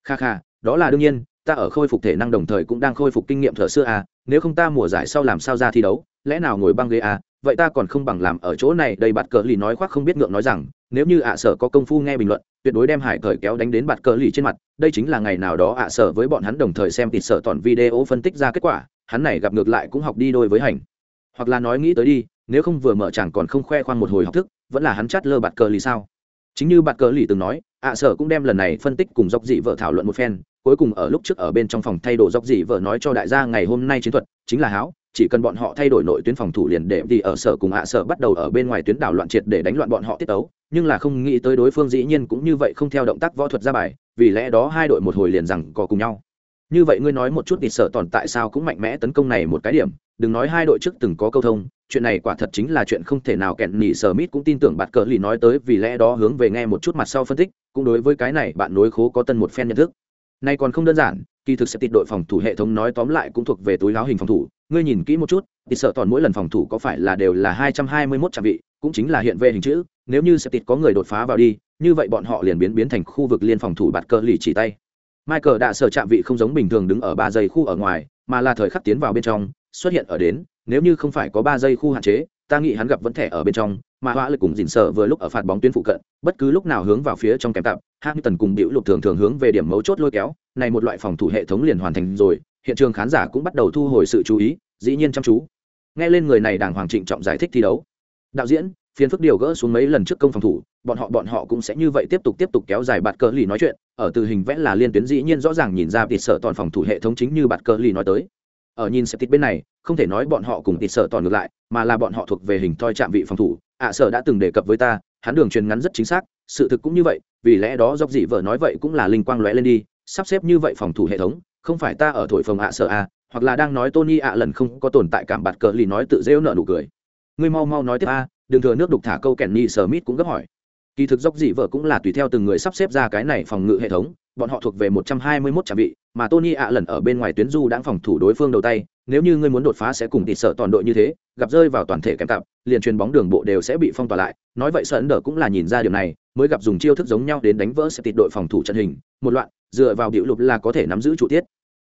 Kha kha, đó là đương nhiên ta ở khôi phục thể năng đồng thời cũng đang khôi phục kinh nghiệm thở xưa à nếu không ta mùa giải sau làm sao ra thi đấu, lẽ nào ngồi băng ghế à? Vậy ta còn không bằng làm ở chỗ này đây bạt cờ lì nói khoác không biết ngượng nói rằng, nếu như ạ sở có công phu nghe bình luận, tuyệt đối đem hải cởi kéo đánh đến bạt cờ lì trên mặt, đây chính là ngày nào đó ạ sở với bọn hắn đồng thời xem tịt sở toàn video phân tích ra kết quả, hắn này gặp ngược lại cũng học đi đôi với hành. Hoặc là nói nghĩ tới đi, nếu không vừa mở chẳng còn không khoe khoang một hồi học thức, vẫn là hắn chát lơ bạt cờ lì sao? Chính như bạt cờ lì từng nói, ạ sở cũng đem lần này phân tích cùng dọc dị vợ thảo luận một phen cuối cùng ở lúc trước ở bên trong phòng thay đồ dọc gì vợ nói cho đại gia ngày hôm nay chiến thuật, chính là háo, chỉ cần bọn họ thay đổi nội tuyến phòng thủ liền để đi ở sở cùng hạ sở bắt đầu ở bên ngoài tuyến đảo loạn triệt để đánh loạn bọn họ tiết tấu, nhưng là không nghĩ tới đối phương dĩ nhiên cũng như vậy không theo động tác võ thuật ra bài, vì lẽ đó hai đội một hồi liền rằng có cùng nhau. Như vậy ngươi nói một chút thì sở tòn tại sao cũng mạnh mẽ tấn công này một cái điểm, đừng nói hai đội trước từng có câu thông, chuyện này quả thật chính là chuyện không thể nào kẹn nỉ sở mít cũng tin tưởng bạt cờ lì nói tới, vì lẽ đó hướng về nghe một chút mặt sau phân tích, cũng đối với cái này bạn nối khố có tân một phen nhận thức nay còn không đơn giản, kỳ thực sẽ tịt đội phòng thủ hệ thống nói tóm lại cũng thuộc về túi láo hình phòng thủ. Ngươi nhìn kỹ một chút thì sợ toàn mỗi lần phòng thủ có phải là đều là hai trăm hai mươi mốt trạm vị cũng chính là hiện về hình chữ. Nếu như sẽ tịt có người đột phá vào đi, như vậy bọn họ liền biến biến thành khu vực liên phòng thủ bạt cơ lì chỉ tay. Michael đã sở trạm vị không giống bình thường đứng ở ba giây khu ở ngoài, mà là thời khắc tiến vào bên trong, xuất hiện ở đến. Nếu như không phải có ba giây khu hạn chế, ta nghĩ hắn gặp vẫn thẻ ở bên trong mà họa lực cùng dình sợ vừa lúc ở phạt bóng tuyến phụ cận, bất cứ lúc nào hướng vào phía trong kèm tạp hamilton cùng biểu lục thường thường hướng về điểm mấu chốt lôi kéo, này một loại phòng thủ hệ thống liền hoàn thành rồi, hiện trường khán giả cũng bắt đầu thu hồi sự chú ý, dĩ nhiên chăm chú. Nghe lên người này đàng hoàng trịnh trọng giải thích thi đấu. Đạo diễn phiến phức điều gỡ xuống mấy lần trước công phòng thủ, bọn họ bọn họ cũng sẽ như vậy tiếp tục tiếp tục kéo dài bạt cờ lì nói chuyện, ở từ hình vẽ là liên tuyến dĩ nhiên rõ ràng nhìn ra tịt sợ toàn phòng thủ hệ thống chính như bạt cờ lì nói tới. Ở nhìn sẽ tịt bên này, không thể nói bọn họ cùng tịt sợ toàn ngược lại, mà là bọn họ thuộc về hình thoi chạm vị phòng thủ ạ à, sở đã từng đề cập với ta hắn đường truyền ngắn rất chính xác sự thực cũng như vậy vì lẽ đó dốc dị vợ nói vậy cũng là linh quang lóe lên đi sắp xếp như vậy phòng thủ hệ thống không phải ta ở thổi phồng ạ sở a hoặc là đang nói tony ạ lần không có tồn tại cảm bạt cờ lì nói tự rêu nợ nụ cười. Ngươi mau mau nói tiếp a đừng thừa nước đục thả câu kèn nhị sở mít cũng gấp hỏi. Kỳ thực dốc dị vợ cũng là tùy theo từng người sắp xếp ra cái này phòng ngự hệ thống bọn họ thuộc về một trăm hai mươi 121 trạm vị mà tony ạ lần ở bên ngoài tuyến du đang phòng thủ đối phương đầu tay nếu như ngươi muốn đột phá sẽ cùng tịt sợ toàn đội như thế gặp rơi vào toàn thể kèm cặp liền truyền bóng đường bộ đều sẽ bị phong tỏa lại. Nói vậy sơn đờ cũng là nhìn ra điều này mới gặp dùng chiêu thức giống nhau đến đánh vỡ sẽ tịt đội phòng thủ trận hình. Một loạn dựa vào điệu lục là có thể nắm giữ chủ tiết.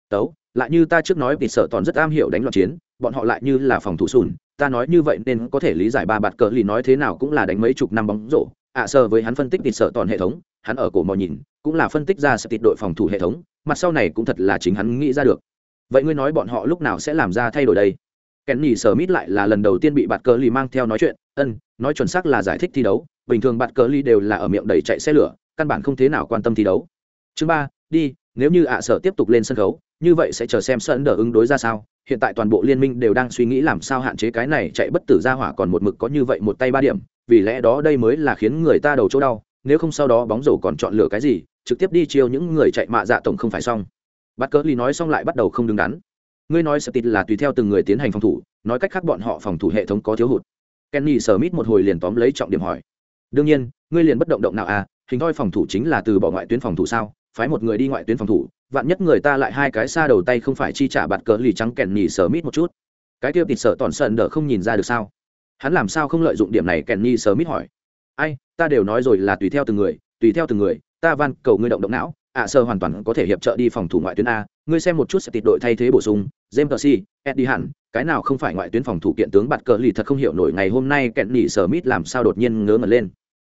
Tấu lại như ta trước nói tịt sợ toàn rất am hiểu đánh loạn chiến bọn họ lại như là phòng thủ sùn. Ta nói như vậy nên có thể lý giải ba bạt cờ lì nói thế nào cũng là đánh mấy chục năm bóng rổ. Ạ à, sơ với hắn phân tích tịt sợ toàn hệ thống hắn ở cổ mò nhìn cũng là phân tích ra sẽ tịt đội phòng thủ hệ thống mặt sau này cũng thật là chính hắn nghĩ ra được vậy ngươi nói bọn họ lúc nào sẽ làm ra thay đổi đây? Kenny sở mít lại là lần đầu tiên bị bạt cờ lì mang theo nói chuyện. Ân, nói chuẩn xác là giải thích thi đấu. Bình thường bạt cờ lì đều là ở miệng đầy chạy xe lửa, căn bản không thế nào quan tâm thi đấu. Chứ ba, đi, nếu như ạ sở tiếp tục lên sân khấu, như vậy sẽ chờ xem sân đờ ứng đối ra sao. Hiện tại toàn bộ liên minh đều đang suy nghĩ làm sao hạn chế cái này chạy bất tử ra hỏa còn một mực có như vậy một tay ba điểm. Vì lẽ đó đây mới là khiến người ta đầu chỗ đau. Nếu không sau đó bóng rổ còn chọn lựa cái gì, trực tiếp đi chiêu những người chạy mạ dạ tổng không phải xong bắt cỡ lì nói xong lại bắt đầu không đứng đắn. Ngươi nói sợ tịt là tùy theo từng người tiến hành phòng thủ, nói cách khác bọn họ phòng thủ hệ thống có thiếu hụt. Kenny sờ mít một hồi liền tóm lấy trọng điểm hỏi. Đương nhiên, ngươi liền bất động động nào à hình thoi phòng thủ chính là từ bỏ ngoại tuyến phòng thủ sao? Phái một người đi ngoại tuyến phòng thủ, vạn nhất người ta lại hai cái xa đầu tay không phải chi trả bạt cỡ lì trắng kèn nhì sờ mít một chút. Cái kia tịt sợ tòn sần đỡ không nhìn ra được sao? Hắn làm sao không lợi dụng điểm này? Kèn nhì sờ mít hỏi. Ai, ta đều nói rồi là tùy theo từng người, tùy theo từng người, ta van cầu ngươi động động não ạ sơ hoàn toàn có thể hiệp trợ đi phòng thủ ngoại tuyến a, ngươi xem một chút sẽ tịt đội thay thế bổ sung, james percy, eddie hẳn cái nào không phải ngoại tuyến phòng thủ kiện tướng bạt cờ lì thật không hiểu nổi ngày hôm nay kẹn nỉ sở mít làm sao đột nhiên ngớ ngẩn lên.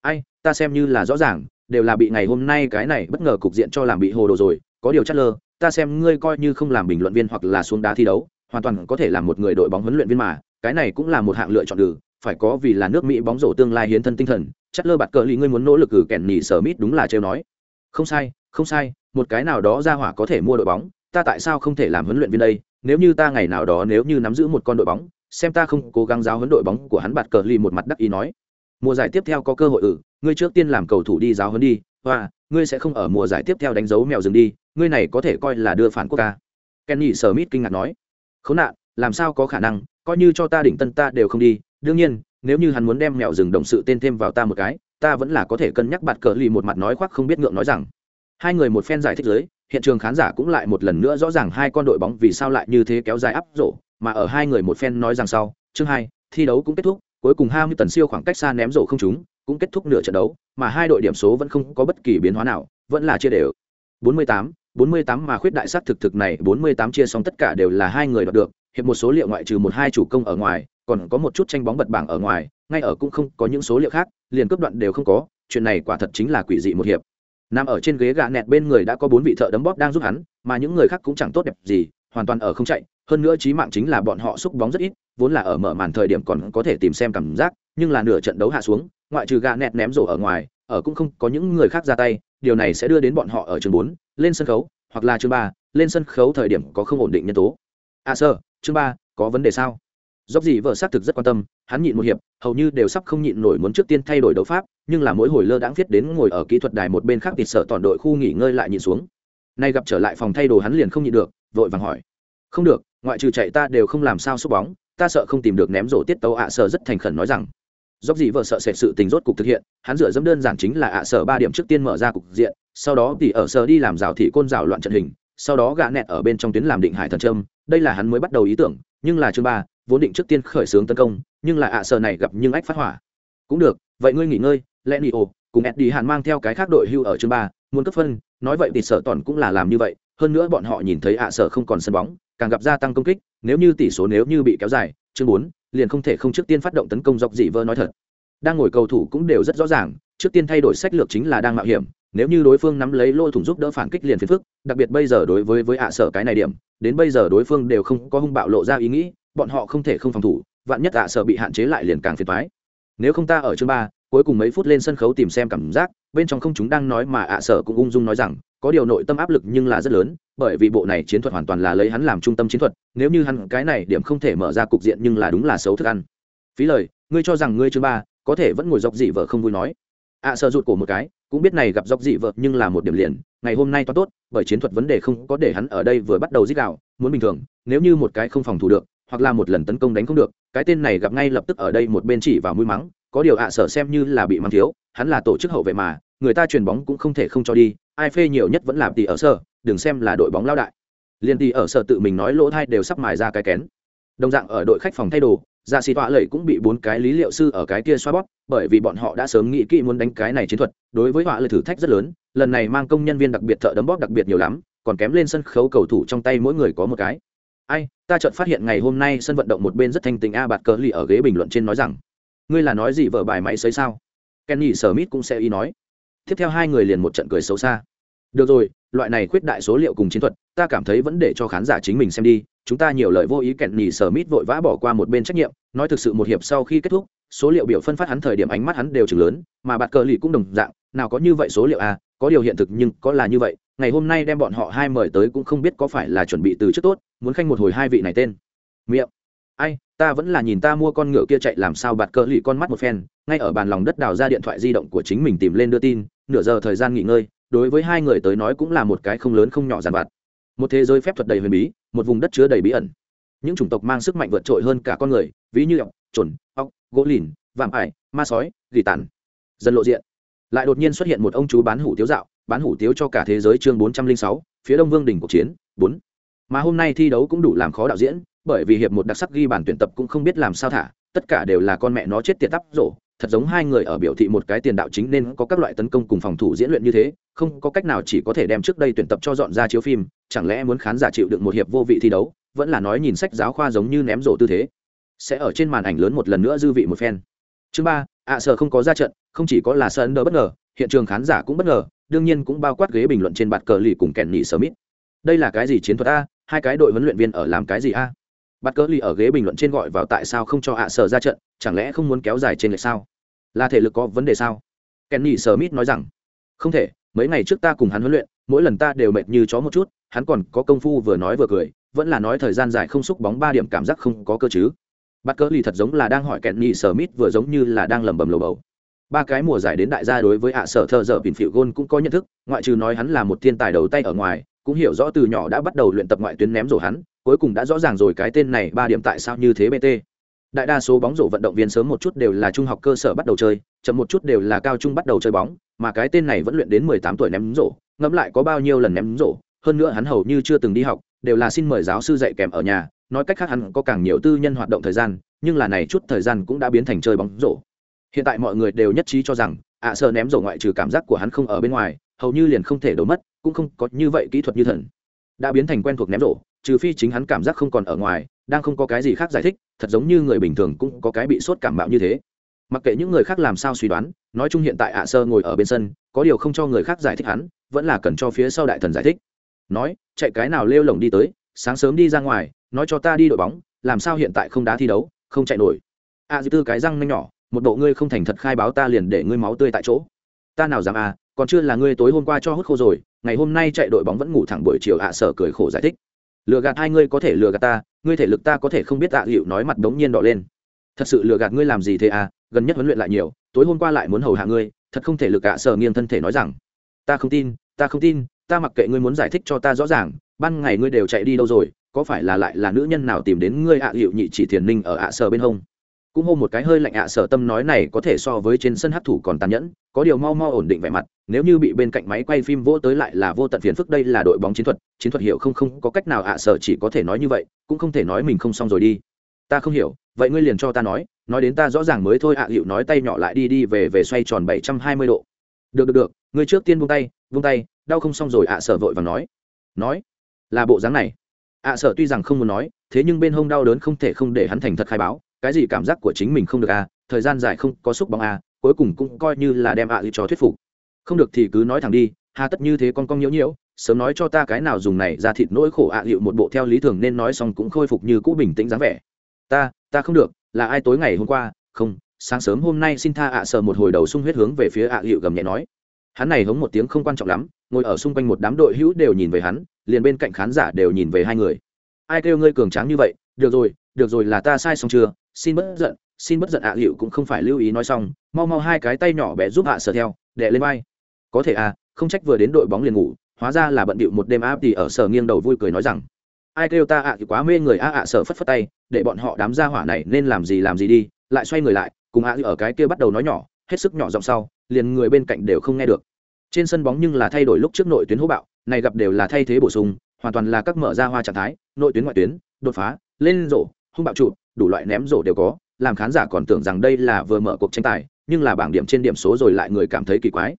Ai, ta xem như là rõ ràng, đều là bị ngày hôm nay cái này bất ngờ cục diện cho làm bị hồ đồ rồi, có điều chắc lơ, ta xem ngươi coi như không làm bình luận viên hoặc là xuống đá thi đấu, hoàn toàn có thể là một người đội bóng huấn luyện viên mà, cái này cũng là một hạng lựa chọn được phải có vì là nước mỹ bóng rổ tương lai hiến thân tinh thần, chắc lơ bạt cờ lì ngươi muốn nỗ lực cử kẹn nỉ sở mít đúng là trêu nói. Không sai không sai, một cái nào đó ra hỏa có thể mua đội bóng, ta tại sao không thể làm huấn luyện viên đây? Nếu như ta ngày nào đó nếu như nắm giữ một con đội bóng, xem ta không cố gắng giáo huấn đội bóng của hắn bạt cờ lì một mặt đắc ý nói. Mùa giải tiếp theo có cơ hội ử, ngươi trước tiên làm cầu thủ đi giáo huấn đi, và ngươi sẽ không ở mùa giải tiếp theo đánh dấu mèo rừng đi, ngươi này có thể coi là đưa phản quốc ca. Kenny smith kinh ngạc nói. Khốn nạn, làm sao có khả năng, coi như cho ta đỉnh tân ta đều không đi. Đương nhiên, nếu như hắn muốn đem mèo rừng đồng sự tên thêm vào ta một cái, ta vẫn là có thể cân nhắc bạt cờ lì một mặt nói khoác không biết ngượng nói rằng hai người một phen giải thích giới hiện trường khán giả cũng lại một lần nữa rõ ràng hai con đội bóng vì sao lại như thế kéo dài áp rổ mà ở hai người một phen nói rằng sau chương hai thi đấu cũng kết thúc cuối cùng hai mươi tần siêu khoảng cách xa ném rổ không trúng cũng kết thúc nửa trận đấu mà hai đội điểm số vẫn không có bất kỳ biến hóa nào vẫn là chia đều. 48, 48 mà khuyết đại sát thực thực này 48 chia xong tất cả đều là hai người đoạt được hiệp một số liệu ngoại trừ một hai chủ công ở ngoài còn có một chút tranh bóng bật bảng ở ngoài ngay ở cũng không có những số liệu khác liền cướp đoạn đều không có chuyện này quả thật chính là quỷ dị một hiệp nằm ở trên ghế gạ nẹt bên người đã có bốn vị thợ đấm bóp đang giúp hắn, mà những người khác cũng chẳng tốt đẹp gì, hoàn toàn ở không chạy. Hơn nữa trí mạng chính là bọn họ xúc bóng rất ít, vốn là ở mở màn thời điểm còn có thể tìm xem cảm giác, nhưng là nửa trận đấu hạ xuống, ngoại trừ gạ nẹt ném rổ ở ngoài, ở cũng không có những người khác ra tay, điều này sẽ đưa đến bọn họ ở chương bốn, lên sân khấu, hoặc là chương ba, lên sân khấu thời điểm có không ổn định nhân tố. À sơ chương ba, có vấn đề sao? Dốc gì vợ xác thực rất quan tâm, hắn nhịn một hiệp, hầu như đều sắp không nhịn nổi muốn trước tiên thay đổi đấu pháp, nhưng là mỗi hồi lơ đãng viết đến ngồi ở kỹ thuật đài một bên khác tịt sợ toàn đội khu nghỉ ngơi lại nhịn xuống. Nay gặp trở lại phòng thay đồ hắn liền không nhịn được, vội vàng hỏi. Không được, ngoại trừ chạy ta đều không làm sao xúc bóng, ta sợ không tìm được ném rổ tiết tấu ạ à sợ rất thành khẩn nói rằng. Dốc gì vợ sợ sệt sự tình rốt cục thực hiện, hắn dựa dẫm đơn giản chính là ạ à sở ba điểm trước tiên mở ra cục diện, sau đó thì ở sở đi làm rào thị côn rào loạn trận hình, sau đó gạ nẹt ở bên trong tuyến làm định hải thần trâm, đây là hắn mới bắt đầu ý tưởng, nhưng là chương ba vốn định trước tiên khởi xướng tấn công, nhưng là ạ sở này gặp nhưng ách phát hỏa. Cũng được, vậy ngươi nghỉ ngơi, lẽ nị ồ cùng eddy hàn mang theo cái khác đội hưu ở chương ba, muốn cấp phân, nói vậy thì sở tòn cũng là làm như vậy, hơn nữa bọn họ nhìn thấy ạ sở không còn sân bóng, càng gặp gia tăng công kích, nếu như tỷ số nếu như bị kéo dài, chương bốn, liền không thể không trước tiên phát động tấn công dọc dị vơ nói thật. Đang ngồi cầu thủ cũng đều rất rõ ràng, trước tiên thay đổi sách lược chính là đang mạo hiểm, nếu như đối phương nắm lấy lôi thủng giúp đỡ phản kích liền phiền phức, đặc biệt bây giờ đối với với ạ sở cái này điểm, đến bây giờ đối phương đều không có hung bạo lộ ra ý nghĩ bọn họ không thể không phòng thủ, vạn nhất ạ sợ bị hạn chế lại liền càng phiền thoái nếu không ta ở chương ba, cuối cùng mấy phút lên sân khấu tìm xem cảm giác, bên trong không chúng đang nói mà ạ sở cũng ung dung nói rằng, có điều nội tâm áp lực nhưng là rất lớn, bởi vì bộ này chiến thuật hoàn toàn là lấy hắn làm trung tâm chiến thuật, nếu như hắn cái này điểm không thể mở ra cục diện nhưng là đúng là xấu thức ăn. Phí lời, ngươi cho rằng ngươi chương ba, có thể vẫn ngồi dọc dị vợ không vui nói. Ạ sợ rụt cổ một cái, cũng biết này gặp dọc dị vợ nhưng là một điểm liền, ngày hôm nay to tốt, bởi chiến thuật vấn đề không có để hắn ở đây vừa bắt đầu dích đạo muốn bình thường, nếu như một cái không phòng thủ được hoặc là một lần tấn công đánh không được, cái tên này gặp ngay lập tức ở đây một bên chỉ vào mũi mắng, có điều ạ sở xem như là bị mắng thiếu, hắn là tổ chức hậu vệ mà, người ta chuyền bóng cũng không thể không cho đi, ai phê nhiều nhất vẫn làm tỷ ở sở, đừng xem là đội bóng lao đại. Liên tỷ ở sở tự mình nói lỗ thai đều sắp mài ra cái kén. Đồng dạng ở đội khách phòng thay đồ dạ xì tọa lầy cũng bị bốn cái lý liệu sư ở cái kia xoa bóp, bởi vì bọn họ đã sớm nghĩ kỹ muốn đánh cái này chiến thuật, đối với họa lời thử thách rất lớn, lần này mang công nhân viên đặc biệt thợ đấm bóp đặc biệt nhiều lắm, còn kém lên sân khấu cầu thủ trong tay mỗi người có một cái ai, ta chợt phát hiện ngày hôm nay sân vận động một bên rất thanh tình a bạt cờ lì ở ghế bình luận trên nói rằng, ngươi là nói gì vở bài máy xấy sao? Kenny sở mít cũng sẽ ý nói. Tiếp theo hai người liền một trận cười xấu xa được rồi, loại này khuyết đại số liệu cùng chiến thuật, ta cảm thấy vẫn để cho khán giả chính mình xem đi, chúng ta nhiều lời vô ý kẹn nhì sở mít vội vã bỏ qua một bên trách nhiệm, nói thực sự một hiệp sau khi kết thúc, số liệu biểu phân phát hắn thời điểm ánh mắt hắn đều chừng lớn, mà bạt cờ lì cũng đồng dạng, nào có như vậy số liệu à có điều hiện thực nhưng có là như vậy, ngày hôm nay đem bọn họ hai mời tới cũng không biết có phải là chuẩn bị từ trước tốt, muốn khanh một hồi hai vị này tên. Miệng. Ai, ta vẫn là nhìn ta mua con ngựa kia chạy làm sao bạt cờ lì con mắt một phen, ngay ở bàn lòng đất đào ra điện thoại di động của chính mình tìm lên đưa tin, nửa giờ thời gian nghỉ ngơi đối với hai người tới nói cũng là một cái không lớn không nhỏ giàn vặt. Một thế giới phép thuật đầy huyền bí, một vùng đất chứa đầy bí ẩn. Những chủng tộc mang sức mạnh vượt trội hơn cả con người, ví như ọc trồn ọc gỗ lìn, vạm ải, ma sói, gỉ tàn. Dần lộ diện, lại đột nhiên xuất hiện một ông chú bán hủ tiếu dạo, bán hủ tiếu cho cả thế giới chương bốn trăm linh sáu, phía đông vương đỉnh cuộc chiến, bốn. Mà hôm nay thi đấu cũng đủ làm khó đạo diễn, bởi vì hiệp một đặc sắc ghi bản tuyển tập cũng không biết làm sao thả, tất cả đều là con mẹ nó chết tiệt tắp rổ thật giống hai người ở biểu thị một cái tiền đạo chính nên có các loại tấn công cùng phòng thủ diễn luyện như thế không có cách nào chỉ có thể đem trước đây tuyển tập cho dọn ra chiếu phim chẳng lẽ muốn khán giả chịu được một hiệp vô vị thi đấu vẫn là nói nhìn sách giáo khoa giống như ném rổ tư thế. Sẽ ở trên màn ảnh lớn một lần nữa dư vị một phen. Chương ba ạ à, sợ không có ra trận không chỉ có là sân đỡ bất ngờ hiện trường khán giả cũng bất ngờ đương nhiên cũng bao quát ghế bình luận trên bạt cờ lì cùng kèn nhị smith. Đây là cái gì chiến thuật a? Hai cái đội huấn luyện viên ở làm cái gì a? Bắt cỡ lì ở ghế bình luận trên gọi vào tại sao không cho ạ sở ra trận, chẳng lẽ không muốn kéo dài trên lệch sao? Là thể lực có vấn đề sao? Kenny smith nói rằng, không thể, mấy ngày trước ta cùng hắn huấn luyện, mỗi lần ta đều mệt như chó một chút, hắn còn có công phu vừa nói vừa cười, vẫn là nói thời gian dài không xúc bóng ba điểm cảm giác không có cơ chứ. Bắt cỡ lì thật giống là đang hỏi kenny smith vừa giống như là đang lẩm bẩm lầu bầu. Ba cái mùa giải đến đại gia đối với ạ sở thơ dở bình phịu gôn cũng có nhận thức, ngoại trừ nói hắn là một thiên tài đầu tay ở ngoài cũng hiểu rõ từ nhỏ đã bắt đầu luyện tập ngoại tuyến ném rổ hắn, cuối cùng đã rõ ràng rồi cái tên này ba điểm tại sao như thế bt đại đa số bóng rổ vận động viên sớm một chút đều là trung học cơ sở bắt đầu chơi, chậm một chút đều là cao trung bắt đầu chơi bóng, mà cái tên này vẫn luyện đến mười tám tuổi ném rổ, ngẫm lại có bao nhiêu lần ném rổ, hơn nữa hắn hầu như chưa từng đi học, đều là xin mời giáo sư dạy kèm ở nhà, nói cách khác hắn có càng nhiều tư nhân hoạt động thời gian, nhưng là này chút thời gian cũng đã biến thành chơi bóng rổ. Hiện tại mọi người đều nhất trí cho rằng, ạ sợ ném rổ ngoại trừ cảm giác của hắn không ở bên ngoài, hầu như liền không thể đổ mất cũng không có như vậy kỹ thuật như thần. Đã biến thành quen thuộc ném rổ trừ phi chính hắn cảm giác không còn ở ngoài đang không có cái gì khác giải thích thật giống như người bình thường cũng có cái bị sốt cảm mạo như thế. Mặc kệ những người khác làm sao suy đoán nói chung hiện tại ạ sơ ngồi ở bên sân có điều không cho người khác giải thích hắn vẫn là cần cho phía sau đại thần giải thích. Nói chạy cái nào lêu lồng đi tới sáng sớm đi ra ngoài nói cho ta đi đội bóng làm sao hiện tại không đá thi đấu không chạy nổi. A à, dư tư cái răng nhanh nhỏ một bộ ngươi không thành thật khai báo ta liền để ngươi máu tươi tại chỗ. Ta nào dám à còn chưa là ngươi tối hôm qua cho hút khô rồi ngày hôm nay chạy đội bóng vẫn ngủ thẳng buổi chiều ạ sở cười khổ giải thích. Lừa gạt hai ngươi có thể lừa gạt ta ngươi thể lực ta có thể không biết tạ à, nói mặt đống nhiên đỏ lên. Thật sự lừa gạt ngươi làm gì thế à gần nhất huấn luyện lại nhiều tối hôm qua lại muốn hầu hạ ngươi thật không thể lực ạ sở nghiêng thân thể nói rằng. Ta không tin ta không tin ta mặc kệ ngươi muốn giải thích cho ta rõ ràng ban ngày ngươi đều chạy đi đâu rồi có phải là lại là nữ nhân nào tìm đến ngươi ạ hiệu nhị chỉ thiền ninh ở ạ sở bên hông? Cũng hô một cái hơi lạnh ạ, sở tâm nói này có thể so với trên sân hát thủ còn tàn nhẫn, có điều mau mau ổn định vẻ mặt, nếu như bị bên cạnh máy quay phim vỗ tới lại là vô tận phiền phức, đây là đội bóng chiến thuật chiến thuật hiệu không không có cách nào ạ, sở chỉ có thể nói như vậy, cũng không thể nói mình không xong rồi đi. Ta không hiểu, vậy ngươi liền cho ta nói nói đến ta rõ ràng mới thôi ạ, hiệu nói tay nhỏ lại đi đi về về xoay tròn bảy trăm hai mươi độ. Được được được, ngươi trước tiên buông tay buông tay, đau không xong rồi ạ, sở vội và nói. Nói, là bộ dáng này. Ạ, sở tuy rằng không muốn nói, thế nhưng bên hông đau đớn không thể không để hắn thành thật khai báo cái gì cảm giác của chính mình không được à? Thời gian dài không có xúc bóng à? Cuối cùng cũng coi như là đem ạ à cho thuyết phục. Không được thì cứ nói thẳng đi, hà tất như thế con cong nhiễu nhiễu, sớm nói cho ta cái nào dùng này ra thịt nỗi khổ ạ à một bộ theo lý thường nên nói xong cũng khôi phục như cũ bình tĩnh dáng vẻ. Ta ta không được, là ai tối ngày hôm qua? Không, sáng sớm hôm nay xin tha ạ à một hồi đầu sung huyết hướng về phía ạ à gầm nhẹ nói. Hắn này hống một tiếng không quan trọng lắm, ngồi ở xung quanh một đám đội hữu đều nhìn về hắn, liền bên cạnh khán giả đều nhìn về hai người. Ai kêu ngươi cường tráng như vậy? Được rồi được rồi, là ta sai xong chưa? Xin bất giận, xin bất giận ạ à cũng không phải lưu ý nói xong, mau mau hai cái tay nhỏ bé giúp ạ sở theo, đệ lên vai. Có thể à không trách vừa đến đội bóng liền ngủ, hóa ra là bận bịu một đêm áp thì ở sở nghiêng đầu vui cười nói rằng, ai kêu ta ạ thì quá mê người a ạ sở phất phất tay, để bọn họ đám ra hỏa này nên làm gì làm gì đi, lại xoay người lại, cùng ạ ở cái kia bắt đầu nói nhỏ, hết sức nhỏ giọng sau, liền người bên cạnh đều không nghe được. Trên sân bóng nhưng là thay đổi lúc trước nội tuyến hô bạo, này gặp đều là thay thế bổ sung, hoàn toàn là các mở ra hoa trạng thái, nội tuyến ngoại tuyến, đột phá, lên rổ hung bạo trụ đủ loại ném rổ đều có làm khán giả còn tưởng rằng đây là vừa mở cuộc tranh tài nhưng là bảng điểm trên điểm số rồi lại người cảm thấy kỳ quái.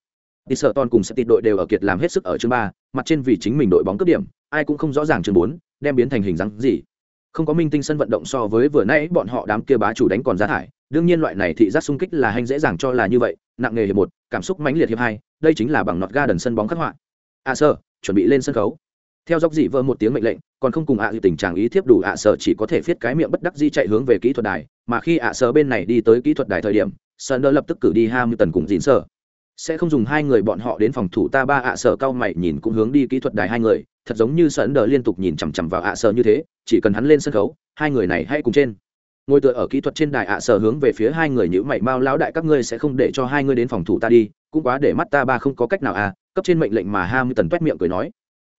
Đi sợ ton cùng sẽ tịt đội đều ở kiệt làm hết sức ở chương ba mặt trên vì chính mình đội bóng cướp điểm ai cũng không rõ ràng chương bốn đem biến thành hình dáng gì. Không có minh tinh sân vận động so với vừa nãy bọn họ đám kia bá chủ đánh còn giá thải đương nhiên loại này thị giác xung kích là hành dễ dàng cho là như vậy nặng nghề hiệp một cảm xúc mãnh liệt hiệp hai đây chính là bằng nọt ga đần sân bóng khắc họa. A à, sơ chuẩn bị lên sân khấu theo dốc dị vơ một tiếng mệnh lệnh, còn không cùng ạ à tình trạng ý thiếp đủ ạ sở chỉ có thể viết cái miệng bất đắc di chạy hướng về kỹ thuật đài, mà khi ạ sở bên này đi tới kỹ thuật đài thời điểm sơn đỡ lập tức cử đi hai mươi tần cùng dịn sở sẽ không dùng hai người bọn họ đến phòng thủ ta ba ạ sở cao mày nhìn cũng hướng đi kỹ thuật đài hai người, thật giống như sơn đỡ liên tục nhìn chằm chằm vào ạ sở như thế, chỉ cần hắn lên sân khấu, hai người này hãy cùng trên. Ngồi tựa ở kỹ thuật trên đài ạ sở hướng về phía hai người nhữ mày bao lão đại, các ngươi sẽ không để cho hai ngươi đến phòng thủ ta đi, cũng quá để mắt ta ba không có cách nào à cấp trên mệnh lệnh mà hai mươi tần toét miệng cười nói.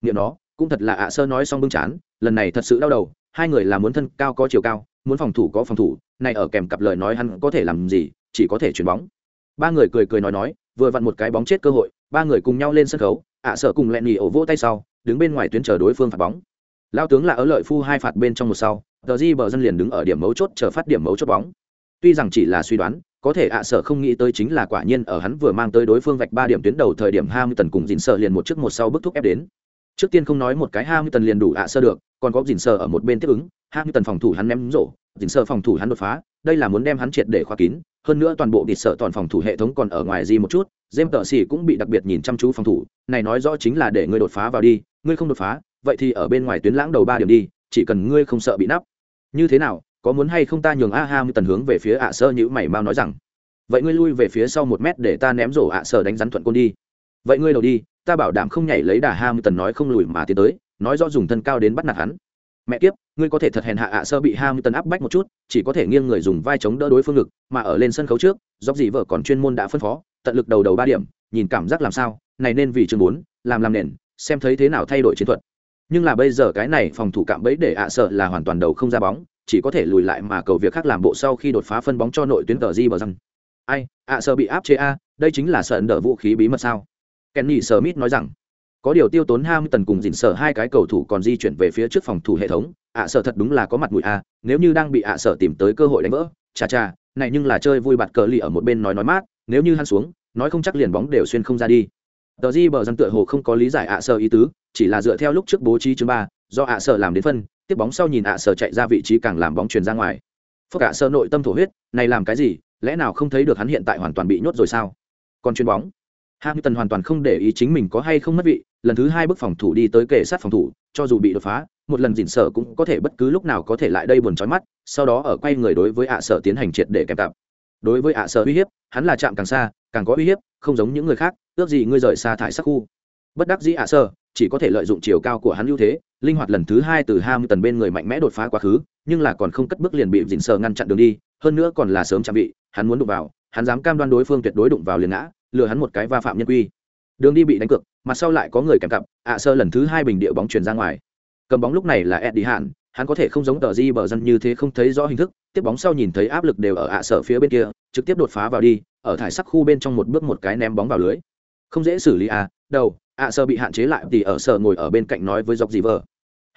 Niệm nó cũng thật là ạ sơ nói xong bưng chán, lần này thật sự đau đầu, hai người là muốn thân cao có chiều cao, muốn phòng thủ có phòng thủ, này ở kèm cặp lời nói hắn có thể làm gì, chỉ có thể chuyền bóng. Ba người cười cười nói nói, vừa vặn một cái bóng chết cơ hội, ba người cùng nhau lên sân khấu, ạ sợ cùng lẹn nhì ổ vỗ tay sau, đứng bên ngoài tuyến chờ đối phương phạt bóng. Lao tướng là ở lợi phu hai phạt bên trong một sau, tờ di bờ dân liền đứng ở điểm mấu chốt chờ phát điểm mấu chốt bóng. Tuy rằng chỉ là suy đoán, có thể ạ sợ không nghĩ tới chính là quả nhiên ở hắn vừa mang tới đối phương vạch ba điểm tuyến đầu thời điểm hai mươi tần cùng dìn sợ liền một trước một sau bức thúc ép đến trước tiên không nói một cái hai tần liền đủ ạ sơ được còn có dình sơ ở một bên tiếp ứng hai tần phòng thủ hắn ném rổ dình sơ phòng thủ hắn đột phá đây là muốn đem hắn triệt để khóa kín hơn nữa toàn bộ địt sợ toàn phòng thủ hệ thống còn ở ngoài gì một chút James tợ xỉ cũng bị đặc biệt nhìn chăm chú phòng thủ, này nói rõ chính là để ngươi đột phá vào đi, ngươi không đột phá, vậy thì ở bên ngoài tuyến lãng đầu ba điểm đi, chỉ cần ngươi không sợ bị nắp. Như thế nào, có muốn hay không ta nhường A Ham tần hướng về phía ạ sơ như mày mau nói rằng, vậy ngươi lui về phía sau một mét để ta ném rổ ạ sơ đánh rắn thuận côn đi. Vậy ngươi đầu đi, ta bảo đảm không nhảy lấy đà Ham tần nói không lùi mà tiến tới, nói rõ dùng thân cao đến bắt nạt hắn. Mẹ kiếp, ngươi có thể thật hèn hạ ạ sơ bị Ham tần áp bách một chút, chỉ có thể nghiêng người dùng vai chống đỡ đối phương ngực, mà ở lên sân khấu trước, dốc gì vợ còn chuyên môn đã phân phó, tận lực đầu đầu ba điểm, nhìn cảm giác làm sao này nên vì chương bốn làm làm nền xem thấy thế nào thay đổi chiến thuật. Nhưng là bây giờ cái này phòng thủ cạm bẫy để ạ sợ là hoàn toàn đầu không ra bóng chỉ có thể lùi lại mà cầu việc khác làm bộ sau khi đột phá phân bóng cho nội tuyến tờ di bờ răng. Ai ạ sợ bị áp chế a đây chính là sợ đỡ vũ khí bí mật sao? Kenny smith nói rằng, có điều tiêu tốn hai tần cùng dình sở hai cái cầu thủ còn di chuyển về phía trước phòng thủ hệ thống. Ạ sợ thật đúng là có mặt mũi a, nếu như đang bị ạ sợ tìm tới cơ hội đánh vỡ cha cha này nhưng là chơi vui bạt cờ lì ở một bên nói nói mát, nếu như hắn xuống, nói không chắc liền bóng đều xuyên không ra đi. Tờ di bờ dân tựa hồ không có lý giải ạ sở ý tứ, chỉ là dựa theo lúc trước bố trí chương ba, do ạ sở làm đến phân, tiếp bóng sau nhìn ạ sở chạy ra vị trí càng làm bóng truyền ra ngoài. Phước ạ sơ nội tâm thổ huyết, này làm cái gì, lẽ nào không thấy được hắn hiện tại hoàn toàn bị nhốt rồi sao? Còn chuyền bóng. Hamilton hoàn toàn không để ý chính mình có hay không mất vị, lần thứ hai bước phòng thủ đi tới kề sát phòng thủ, cho dù bị đột phá, một lần dỉn sở cũng có thể bất cứ lúc nào có thể lại đây buồn chói mắt, sau đó ở quay người đối với ạ sở tiến hành triệt để kèm cặp. Đối với ạ sở uy hiếp, hắn là chạm càng xa, càng có uy hiếp không giống những người khác ước gì ngươi rời xa thải sắc khu bất đắc dĩ ạ sở chỉ có thể lợi dụng chiều cao của hắn ưu thế linh hoạt lần thứ hai từ Hamilton tần bên người mạnh mẽ đột phá quá khứ nhưng là còn không cất bước liền bị dỉn sở ngăn chặn đường đi hơn nữa còn là sớm chạm vị hắn muốn đụng vào hắn dám cam đoan đối phương tuyệt đối đụng vào liền ngã lừa hắn một cái va phạm nhân quy. Đường đi bị đánh cược, mặt sau lại có người kèm cặp, ạ sơ lần thứ hai bình địa bóng truyền ra ngoài. Cầm bóng lúc này là eddie hạn hắn có thể không giống tờ di bờ dân như thế không thấy rõ hình thức, tiếp bóng sau nhìn thấy áp lực đều ở ạ sở phía bên kia, trực tiếp đột phá vào đi, ở thải sắc khu bên trong một bước một cái ném bóng vào lưới. Không dễ xử lý à đầu, ạ sở bị hạn chế lại thì ở sở ngồi ở bên cạnh nói với dọc gì vờ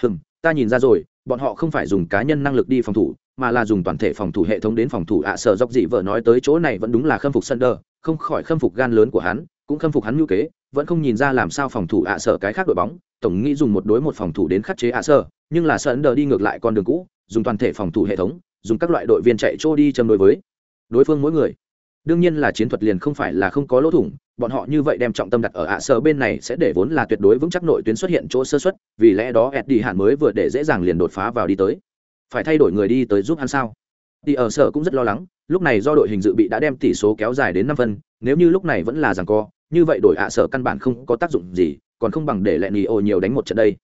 hừm, ta nhìn ra rồi bọn họ không phải dùng cá nhân năng lực đi phòng thủ, mà là dùng toàn thể phòng thủ hệ thống đến phòng thủ ạ sở dọc dị vợ nói tới chỗ này vẫn đúng là khâm phục sân đờ không khỏi khâm phục gan lớn của hắn, cũng khâm phục hắn ngữ kế, vẫn không nhìn ra làm sao phòng thủ ạ sở cái khác đội bóng. Tổng nghĩ dùng một đối một phòng thủ đến khắc chế ạ sở nhưng là sân đờ đi ngược lại con đường cũ, dùng toàn thể phòng thủ hệ thống, dùng các loại đội viên chạy trô đi châm đối với đối phương mỗi người. Đương nhiên là chiến thuật liền không phải là không có lỗ thủng bọn họ như vậy đem trọng tâm đặt ở ạ sở bên này sẽ để vốn là tuyệt đối vững chắc nội tuyến xuất hiện chỗ sơ xuất, vì lẽ đó eddie hàn mới vừa để dễ dàng liền đột phá vào đi tới. Phải thay đổi người đi tới giúp hắn sao? Thì ở sở cũng rất lo lắng, lúc này do đội hình dự bị đã đem tỷ số kéo dài đến năm phân, nếu như lúc này vẫn là rằng co, như vậy đổi ạ sở căn bản không có tác dụng gì, còn không bằng để lại nỉ ô nhiều đánh một trận đây.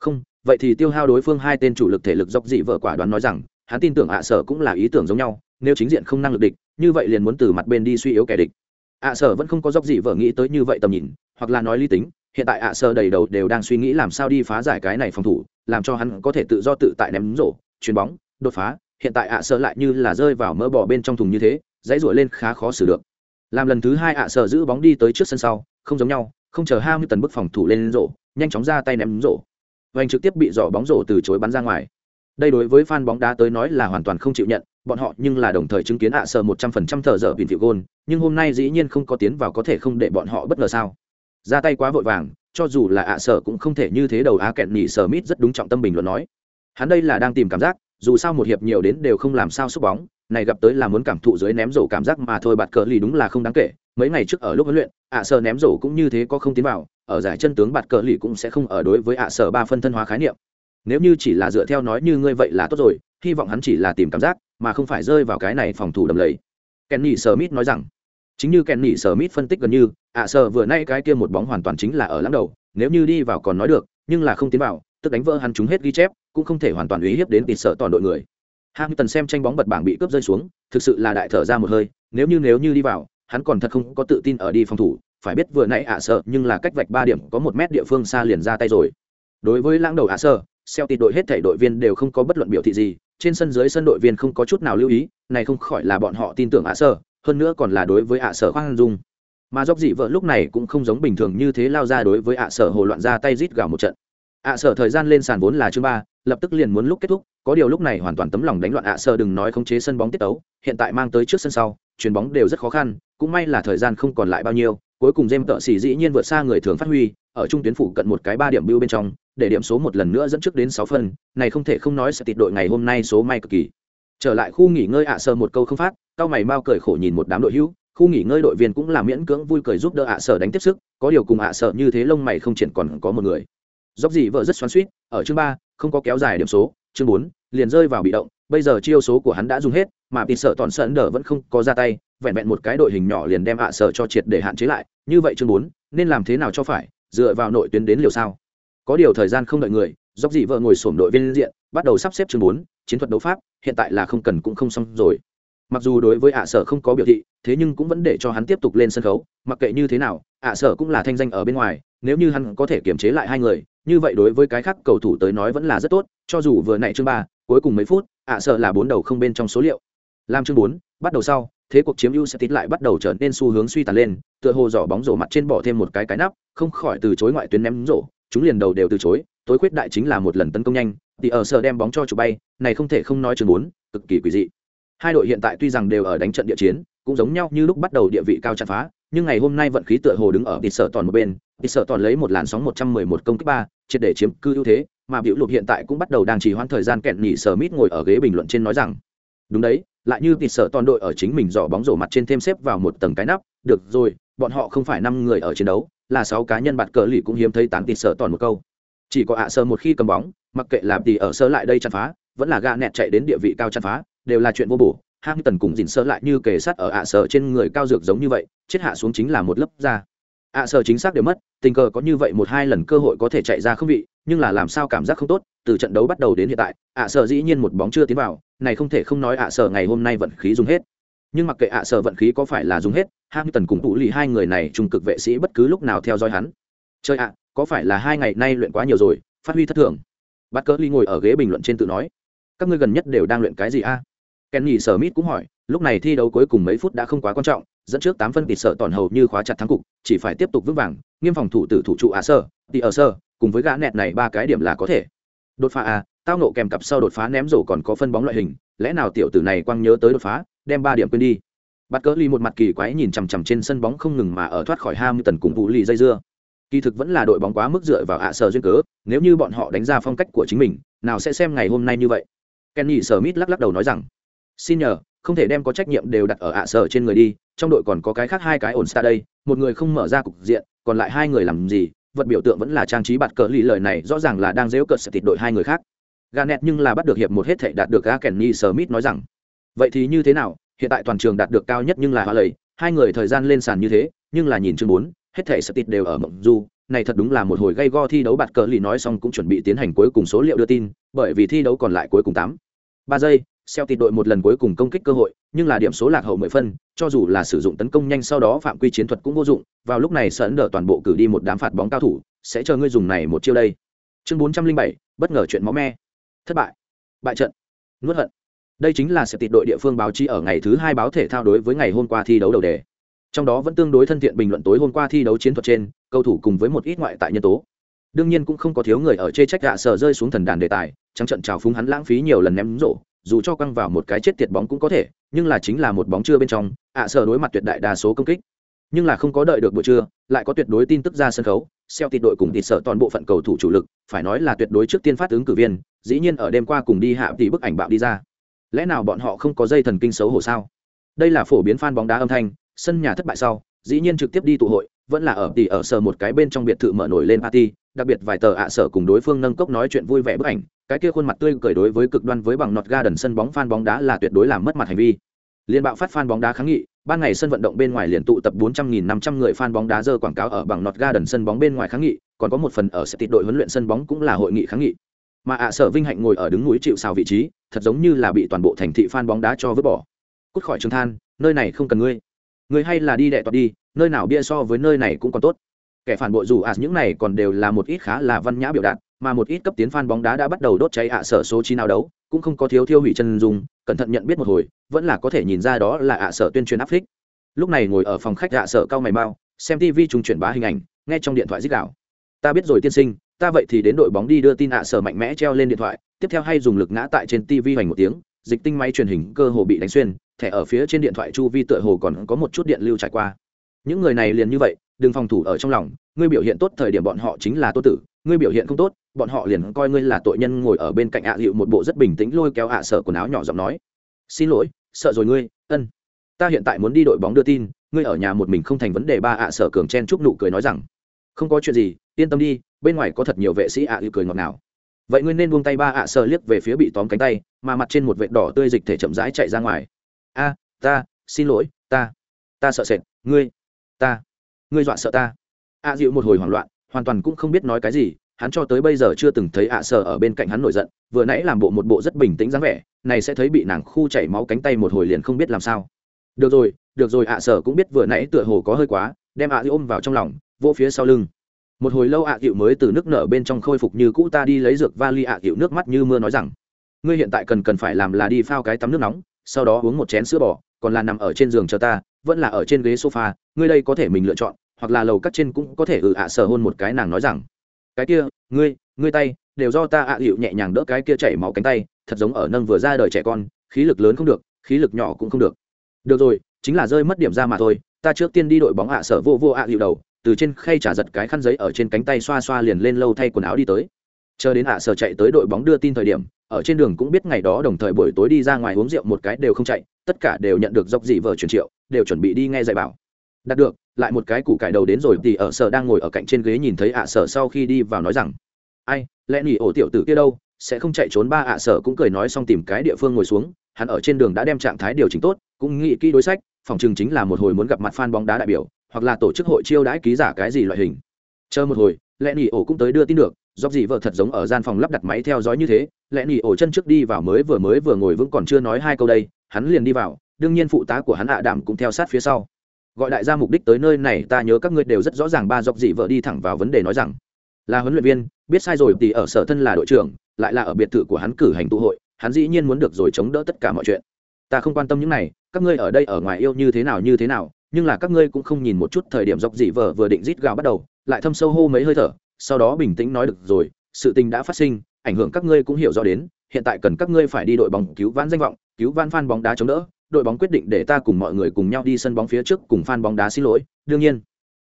Không, vậy thì tiêu hao đối phương hai tên chủ lực thể lực dốc dị vợ quả đoán nói rằng, hắn tin tưởng ạ sở cũng là ý tưởng giống nhau, nếu chính diện không năng lực địch, như vậy liền muốn từ mặt bên đi suy yếu kẻ địch ạ sở vẫn không có dốc gì vợ nghĩ tới như vậy tầm nhìn, hoặc là nói lý tính, hiện tại ạ sở đầy đầu đều đang suy nghĩ làm sao đi phá giải cái này phòng thủ, làm cho hắn có thể tự do tự tại ném rổ, chuyền bóng, đột phá, hiện tại ạ sở lại như là rơi vào mỡ bỏ bên trong thùng như thế, dãy rủi lên khá khó xử được. Làm lần thứ hai ạ sở giữ bóng đi tới trước sân sau, không giống nhau, không chờ hai mươi tần bức phòng thủ lên rổ, nhanh chóng ra tay ném rổ. Và trực tiếp bị giỏ bóng rổ từ chối bắn ra ngoài đây đối với fan bóng đá tới nói là hoàn toàn không chịu nhận, bọn họ nhưng là đồng thời chứng kiến ạ à sở một trăm phần trăm thờ dở bình phiệu gôn nhưng hôm nay dĩ nhiên không có tiến vào có thể không để bọn họ bất ngờ sao. Ra tay quá vội vàng, cho dù là ạ à sở cũng không thể như thế đầu á kẹn nhị sở mít rất đúng trọng tâm bình luận nói. Hắn đây là đang tìm cảm giác, dù sao một hiệp nhiều đến đều không làm sao xúc bóng, này gặp tới là muốn cảm thụ dưới ném rổ cảm giác mà thôi bạt cờ lì đúng là không đáng kể. Mấy ngày trước ở lúc huấn luyện, ạ à sở ném rổ cũng như thế có không tiến vào, ở giải chân tướng bạt cờ lì cũng sẽ không ở đối với ạ sở ba phân thân hóa khái niệm nếu như chỉ là dựa theo nói như ngươi vậy là tốt rồi hy vọng hắn chỉ là tìm cảm giác mà không phải rơi vào cái này phòng thủ đầm lầy. Kenny smith nói rằng. Chính như kenny smith phân tích gần như ạ à vừa nay cái kia một bóng hoàn toàn chính là ở lắm đầu nếu như đi vào còn nói được nhưng là không tiến vào tức đánh vỡ hắn chúng hết ghi chép cũng không thể hoàn toàn uy hiếp đến tịt sợ toàn đội người. Hamilton xem tranh bóng bật bảng bị cướp rơi xuống, thực sự là đại thở ra một hơi, nếu như nếu như đi vào, hắn còn thật không có tự tin ở đi phòng thủ, phải biết vừa nãy ạ sợ nhưng là cách vạch ba điểm có một mét địa phương xa liền ra tay rồi. Đối với lãng đầu ạ sợ, Celtic đội hết thảy đội viên đều không có bất luận biểu thị gì, trên sân dưới sân đội viên không có chút nào lưu ý, này không khỏi là bọn họ tin tưởng ạ sở hơn nữa còn là đối với ạ sở khoan dung. Mà dốc dị vợ lúc này cũng không giống bình thường như thế lao ra đối với ạ sở hồ loạn ra tay rít gào một trận. ạ sở thời gian lên sàn vốn là chương ba, lập tức liền muốn lúc kết thúc, có điều lúc này hoàn toàn tấm lòng đánh loạn ạ sở đừng nói khống chế sân bóng tiết tấu, hiện tại mang tới trước sân sau, chuyền bóng đều rất khó khăn, cũng may là thời gian không còn lại bao nhiêu, cuối cùng James tợ xỉ dĩ nhiên vượt xa người thường phát huy, ở trung tuyến phủ cận một cái ba điểm bưu bên trong, để điểm số một lần nữa dẫn trước đến sáu phần này không thể không nói sẽ tịt đội ngày hôm nay số may cực kỳ. Trở lại khu nghỉ ngơi ạ sơ một câu không phát, cao mày mau cười khổ nhìn một đám đội hữu, khu nghỉ ngơi đội viên cũng là miễn cưỡng vui cười giúp đỡ ạ sở đánh tiếp sức có điều cùng ạ sở như thế lông mày không triển còn có một người dốc gì vợ rất xoắn xuýt, ở chương ba không có kéo dài điểm số chương bốn liền rơi vào bị động bây giờ chiêu số của hắn đã dùng hết mà tịt sợ toàn sơn đờ vẫn không có ra tay, vẹn vẹn một cái đội hình nhỏ liền đem ạ sở cho triệt để hạn chế lại. Như vậy chương bốn, nên làm thế nào cho phải? Dựa vào nội tuyến đến liều sao? Có điều thời gian không đợi người, dốc dị vợ ngồi sổm đội viên diện, bắt đầu sắp xếp chương bốn, chiến thuật đấu pháp, hiện tại là không cần cũng không xong rồi. Mặc dù đối với ạ sở không có biểu thị, thế nhưng cũng vẫn để cho hắn tiếp tục lên sân khấu, mặc kệ như thế nào, ạ sở cũng là thanh danh ở bên ngoài, nếu như hắn có thể kiềm chế lại hai người, như vậy đối với cái khác cầu thủ tới nói vẫn là rất tốt, cho dù vừa nãy chương ba, cuối cùng mấy phút, ạ sở là bốn đầu không bên trong số liệu làm chương bốn, bắt đầu sau, thế cuộc chiếm ưu sẽ tít lại bắt đầu trở nên xu hướng suy tàn lên, tựa hồ giỏ bóng rổ mặt trên bỏ thêm một cái cái nắp, không khỏi từ chối ngoại tuyến ném rổ, chúng liền đầu đều từ chối, tối khuyết đại chính là một lần tấn công nhanh, thì ở sở đem bóng cho chụp bay, này không thể không nói chương bốn, cực kỳ quỷ dị. Hai đội hiện tại tuy rằng đều ở đánh trận địa chiến, cũng giống nhau như lúc bắt đầu địa vị cao chặt phá, nhưng ngày hôm nay vận khí tựa hồ đứng ở thịt sở toàn một bên thịt sở toàn lấy một làn sóng một trăm mười một công kích ba, triệt để chiếm cư ưu thế, mà biểu lục hiện tại cũng bắt đầu đang trì hoãn thời gian kẹn nhỉ sở mít ngồi ở ghế bình luận trên nói rằng, đúng đấy lại như tịt sợ toàn đội ở chính mình dò bóng rổ mặt trên thêm xếp vào một tầng cái nắp. Được rồi, bọn họ không phải năm người ở chiến đấu, là sáu cá nhân bạt cờ lì cũng hiếm thấy tán tịt sợ toàn một câu. Chỉ có ạ sơ một khi cầm bóng, mặc kệ làm thì ở sơ lại đây chăn phá, vẫn là gà nẹt chạy đến địa vị cao chăn phá, đều là chuyện vô bổ. Hang tần cùng dình sơ lại như kề sắt ở ạ sơ trên người cao dược giống như vậy, chết hạ xuống chính là một lớp da. Ạ sơ chính xác đều mất, tình cờ có như vậy một hai lần cơ hội có thể chạy ra không vị, nhưng là làm sao cảm giác không tốt từ trận đấu bắt đầu đến hiện tại, ạ sơ dĩ nhiên một bóng chưa tiến vào, này không thể không nói ạ sơ ngày hôm nay vận khí dùng hết. Nhưng mặc kệ ạ sơ vận khí có phải là dùng hết ham tần cùng tụ lì hai người này trung cực vệ sĩ bất cứ lúc nào theo dõi hắn. Chơi ạ, có phải là hai ngày nay luyện quá nhiều rồi, phát huy thất thường. Bắt cỡ ly ngồi ở ghế bình luận trên tự nói, các ngươi gần nhất đều đang luyện cái gì a? À? kenny sở mít cũng hỏi, lúc này thi đấu cuối cùng mấy phút đã không quá quan trọng, dẫn trước tám phân tỷ sở toàn hầu như khóa chặt thắng cục, chỉ phải tiếp tục vững vàng, nghiêm phòng thủ tử thủ trụ ạ sơ tỷ ở sơ cùng với gã nẹt này ba cái điểm là có thể đột phá à? tao nộ kèm cặp sau đột phá ném rổ còn có phân bóng loại hình, lẽ nào tiểu tử này quăng nhớ tới đột phá, đem ba điểm quên đi bắt cỡ ly một mặt kỳ quái nhìn chằm chằm trên sân bóng không ngừng mà ở thoát khỏi ham tần cùng vũ lì dây dưa kỳ thực vẫn là đội bóng quá mức dựa vào ạ sở duyên cớ, nếu như bọn họ đánh ra phong cách của chính mình, nào sẽ xem ngày hôm nay như vậy kenny sở mít lắc lắc đầu nói rằng, xin nhờ, không thể đem có trách nhiệm đều đặt ở ạ sở trên người đi, trong đội còn có cái khác hai cái ổn xa đây, một người không mở ra cục diện, còn lại hai người làm gì vật biểu tượng vẫn là trang trí bạt cờ lì lời này rõ ràng là đang dễu cợt sẽ tịt đội hai người khác. Garnet nhưng là bắt được hiệp một hết thể đạt được A Kenny Smith nói rằng, vậy thì như thế nào, hiện tại toàn trường đạt được cao nhất nhưng là hoa lầy, hai người thời gian lên sàn như thế, nhưng là nhìn chương bốn hết thể tịt đều ở mộng du. Này thật đúng là một hồi gây go thi đấu bạt cờ lì nói xong cũng chuẩn bị tiến hành cuối cùng số liệu đưa tin bởi vì thi đấu còn lại cuối cùng tám. Ba giây xeo tịt đội một lần cuối cùng công kích cơ hội, nhưng là điểm số lạc hậu mười phân, cho dù là sử dụng tấn công nhanh sau đó phạm quy chiến thuật cũng vô dụng, vào lúc này sẵn đỡ toàn bộ cử đi một đám phạt bóng cao thủ, sẽ chờ ngươi dùng này một chiêu đây. Chương bốn trăm linh bảy, bất ngờ chuyện máu me. Thất bại. Bại trận. Nuốt hận. Đây chính là sẽ tịt đội địa phương báo chí ở ngày thứ hai báo thể thao đối với ngày hôm qua thi đấu đầu đề. Trong đó vẫn tương đối thân thiện bình luận tối hôm qua thi đấu chiến thuật trên, cầu thủ cùng với một ít ngoại tại nhân tố. Đương nhiên cũng không có thiếu người ở chê trách gạ sở rơi xuống thần đàn đề tài, trắng trận trào phúng hắn lãng phí nhiều lần ném rổ dù cho căng vào một cái chết tiệt bóng cũng có thể, nhưng là chính là một bóng chưa bên trong, ạ sợ đối mặt tuyệt đại đa số công kích. Nhưng là không có đợi được buổi trưa, lại có tuyệt đối tin tức ra sân khấu, xeo tịt đội cùng tịt sợ toàn bộ phận cầu thủ chủ lực, phải nói là tuyệt đối trước tiên phát ứng cử viên, dĩ nhiên ở đêm qua cùng đi hạ thì bức ảnh bạo đi ra. Lẽ nào bọn họ không có dây thần kinh xấu hổ sao? Đây là phổ biến fan bóng đá âm thanh, sân nhà thất bại sau, dĩ nhiên trực tiếp đi tụ hội, vẫn là ở tỉ ở sở một cái bên trong biệt thự mở nổi lên party, đặc biệt vài tờ ạ sở cùng đối phương nâng cốc nói chuyện vui vẻ bức ảnh cái kia khuôn mặt tươi cười đối với cực đoan với bằng nọt ga đần sân bóng fan bóng đá là tuyệt đối làm mất mặt hành vi. Liên bạo phát fan bóng đá kháng nghị, ban ngày sân vận động bên ngoài liền tụ tập 400.500 người fan bóng đá dơ quảng cáo ở bằng nọt ga đần sân bóng bên ngoài kháng nghị, còn có một phần ở sẽ tịt đội huấn luyện sân bóng cũng là hội nghị kháng nghị. Mà ạ sở vinh hạnh ngồi ở đứng núi chịu xào vị trí, thật giống như là bị toàn bộ thành thị fan bóng đá cho vứt bỏ. Cút khỏi trường than, nơi này không cần ngươi. Người hay là đi đệ toạt đi, nơi nào bia so với nơi này cũng còn tốt. Kẻ phản bội dù ạ, những này còn đều là một ít khá là văn nhã biểu đạt mà một ít cấp tiến fan bóng đá đã bắt đầu đốt cháy ạ sở số chín nào đấu, cũng không có thiếu thiêu hủy chân dung, cẩn thận nhận biết một hồi, vẫn là có thể nhìn ra đó là ạ sở tuyên truyền áp phích. Lúc này ngồi ở phòng khách ạ sở cao mày bao xem tv trùng chuyển bá hình ảnh, nghe trong điện thoại rít gào. Ta biết rồi tiên sinh, ta vậy thì đến đội bóng đi đưa tin ạ sở mạnh mẽ treo lên điện thoại, tiếp theo hay dùng lực ngã tại trên tv hoành một tiếng, dịch tinh máy truyền hình cơ hồ bị đánh xuyên, thẻ ở phía trên điện thoại chu vi tựa hồ còn có một chút điện lưu trải qua. Những người này liền như vậy đừng phòng thủ ở trong lòng, ngươi biểu hiện tốt thời điểm bọn họ chính là tô tử, ngươi biểu hiện không tốt, bọn họ liền coi ngươi là tội nhân ngồi ở bên cạnh ạ à hiệu một bộ rất bình tĩnh lôi kéo ạ à sở quần áo nhỏ giọng nói. Xin lỗi, sợ rồi ngươi, ân. Ta hiện tại muốn đi đội bóng đưa tin, ngươi ở nhà một mình không thành vấn đề ba ạ sở cường chen chúc nụ cười nói rằng. Không có chuyện gì, yên tâm đi, bên ngoài có thật nhiều vệ sĩ ạ hiệu cười ngọt ngào. Vậy ngươi nên buông tay ba ạ sở liếc về phía bị tóm cánh tay, mà mặt trên một vệt đỏ tươi dịch thể chậm rãi chạy ra ngoài. A, ta, xin lỗi, ta ta sợ sệt, ngươi, ta ngươi dọa sợ ta. A dịu một hồi hoảng loạn, hoàn toàn cũng không biết nói cái gì, hắn cho tới bây giờ chưa từng thấy ạ sở ở bên cạnh hắn nổi giận, vừa nãy làm bộ một bộ rất bình tĩnh dáng vẻ, này sẽ thấy bị nàng khu chảy máu cánh tay một hồi liền không biết làm sao. Được rồi được rồi ạ sở cũng biết vừa nãy tựa hồ có hơi quá, đem ạ dịu ôm vào trong lòng, vỗ phía sau lưng. Một hồi lâu ạ dịu mới từ nước nở bên trong khôi phục như cũ, ta đi lấy dược vali ạ dịu nước mắt như mưa nói rằng, ngươi hiện tại cần cần phải làm là đi phao cái tắm nước nóng, sau đó uống một chén sữa bò, còn là nằm ở trên giường chờ ta vẫn là ở trên ghế sofa, ngươi đây có thể mình lựa chọn, hoặc là lầu cắt trên cũng có thể ừ ạ sở hôn một cái nàng nói rằng, cái kia, ngươi ngươi tay, đều do ta ạ à, hiệu nhẹ nhàng đỡ cái kia chảy máu cánh tay, thật giống ở nâng vừa ra đời trẻ con, khí lực lớn không được, khí lực nhỏ cũng không được. Được rồi, chính là rơi mất điểm ra mà thôi, ta trước tiên đi đội bóng ạ sở vô vô ạ hiệu đầu, từ trên khay trả giật cái khăn giấy ở trên cánh tay xoa xoa liền lên lâu thay quần áo đi tới. Chờ đến ạ sở chạy tới đội bóng đưa tin thời điểm ở trên đường cũng biết ngày đó đồng thời buổi tối đi ra ngoài uống rượu một cái đều không chạy, tất cả đều nhận được dọc dị vợ truyền triệu, đều chuẩn bị đi nghe dạy bảo. Đạt được, lại một cái củ cải đầu đến rồi thì ở sở đang ngồi ở cạnh trên ghế nhìn thấy ạ sở sau khi đi vào nói rằng, ai, lẽ nghỉ ổ tiểu tử kia đâu, sẽ không chạy trốn ba ạ sở cũng cười nói xong tìm cái địa phương ngồi xuống, hắn ở trên đường đã đem trạng thái điều chỉnh tốt, cũng nghĩ kỹ đối sách, phòng chừng chính là một hồi muốn gặp mặt fan bóng đá đại biểu, hoặc là tổ chức hội chiêu đãi ký giả cái gì loại hình. Chờ một hồi, lẽ nghỉ ổ cũng tới đưa tin được dọc gì vợ thật giống ở gian phòng lắp đặt máy theo dõi như thế, lẽ nỉ ổ chân trước đi vào mới vừa mới vừa ngồi vững còn chưa nói hai câu đây, hắn liền đi vào, đương nhiên phụ tá của hắn ạ đảm cũng theo sát phía sau. Gọi đại gia mục đích tới nơi này, ta nhớ các ngươi đều rất rõ ràng ba dọc dị vợ đi thẳng vào vấn đề nói rằng. Là huấn luyện viên, biết sai rồi thì ở sở thân là đội trưởng, lại là ở biệt thự của hắn cử hành tụ hội, hắn dĩ nhiên muốn được rồi chống đỡ tất cả mọi chuyện. Ta không quan tâm những này, các ngươi ở đây ở ngoài yêu như thế nào như thế nào, nhưng là các ngươi cũng không nhìn một chút thời điểm dọc dị vợ vừa định rít gào bắt đầu, lại thâm sâu hô mấy hơi thở sau đó bình tĩnh nói được rồi, sự tình đã phát sinh, ảnh hưởng các ngươi cũng hiểu rõ đến, hiện tại cần các ngươi phải đi đội bóng cứu vãn danh vọng, cứu vãn fan bóng đá chống đỡ, đội bóng quyết định để ta cùng mọi người cùng nhau đi sân bóng phía trước cùng fan bóng đá xin lỗi, đương nhiên,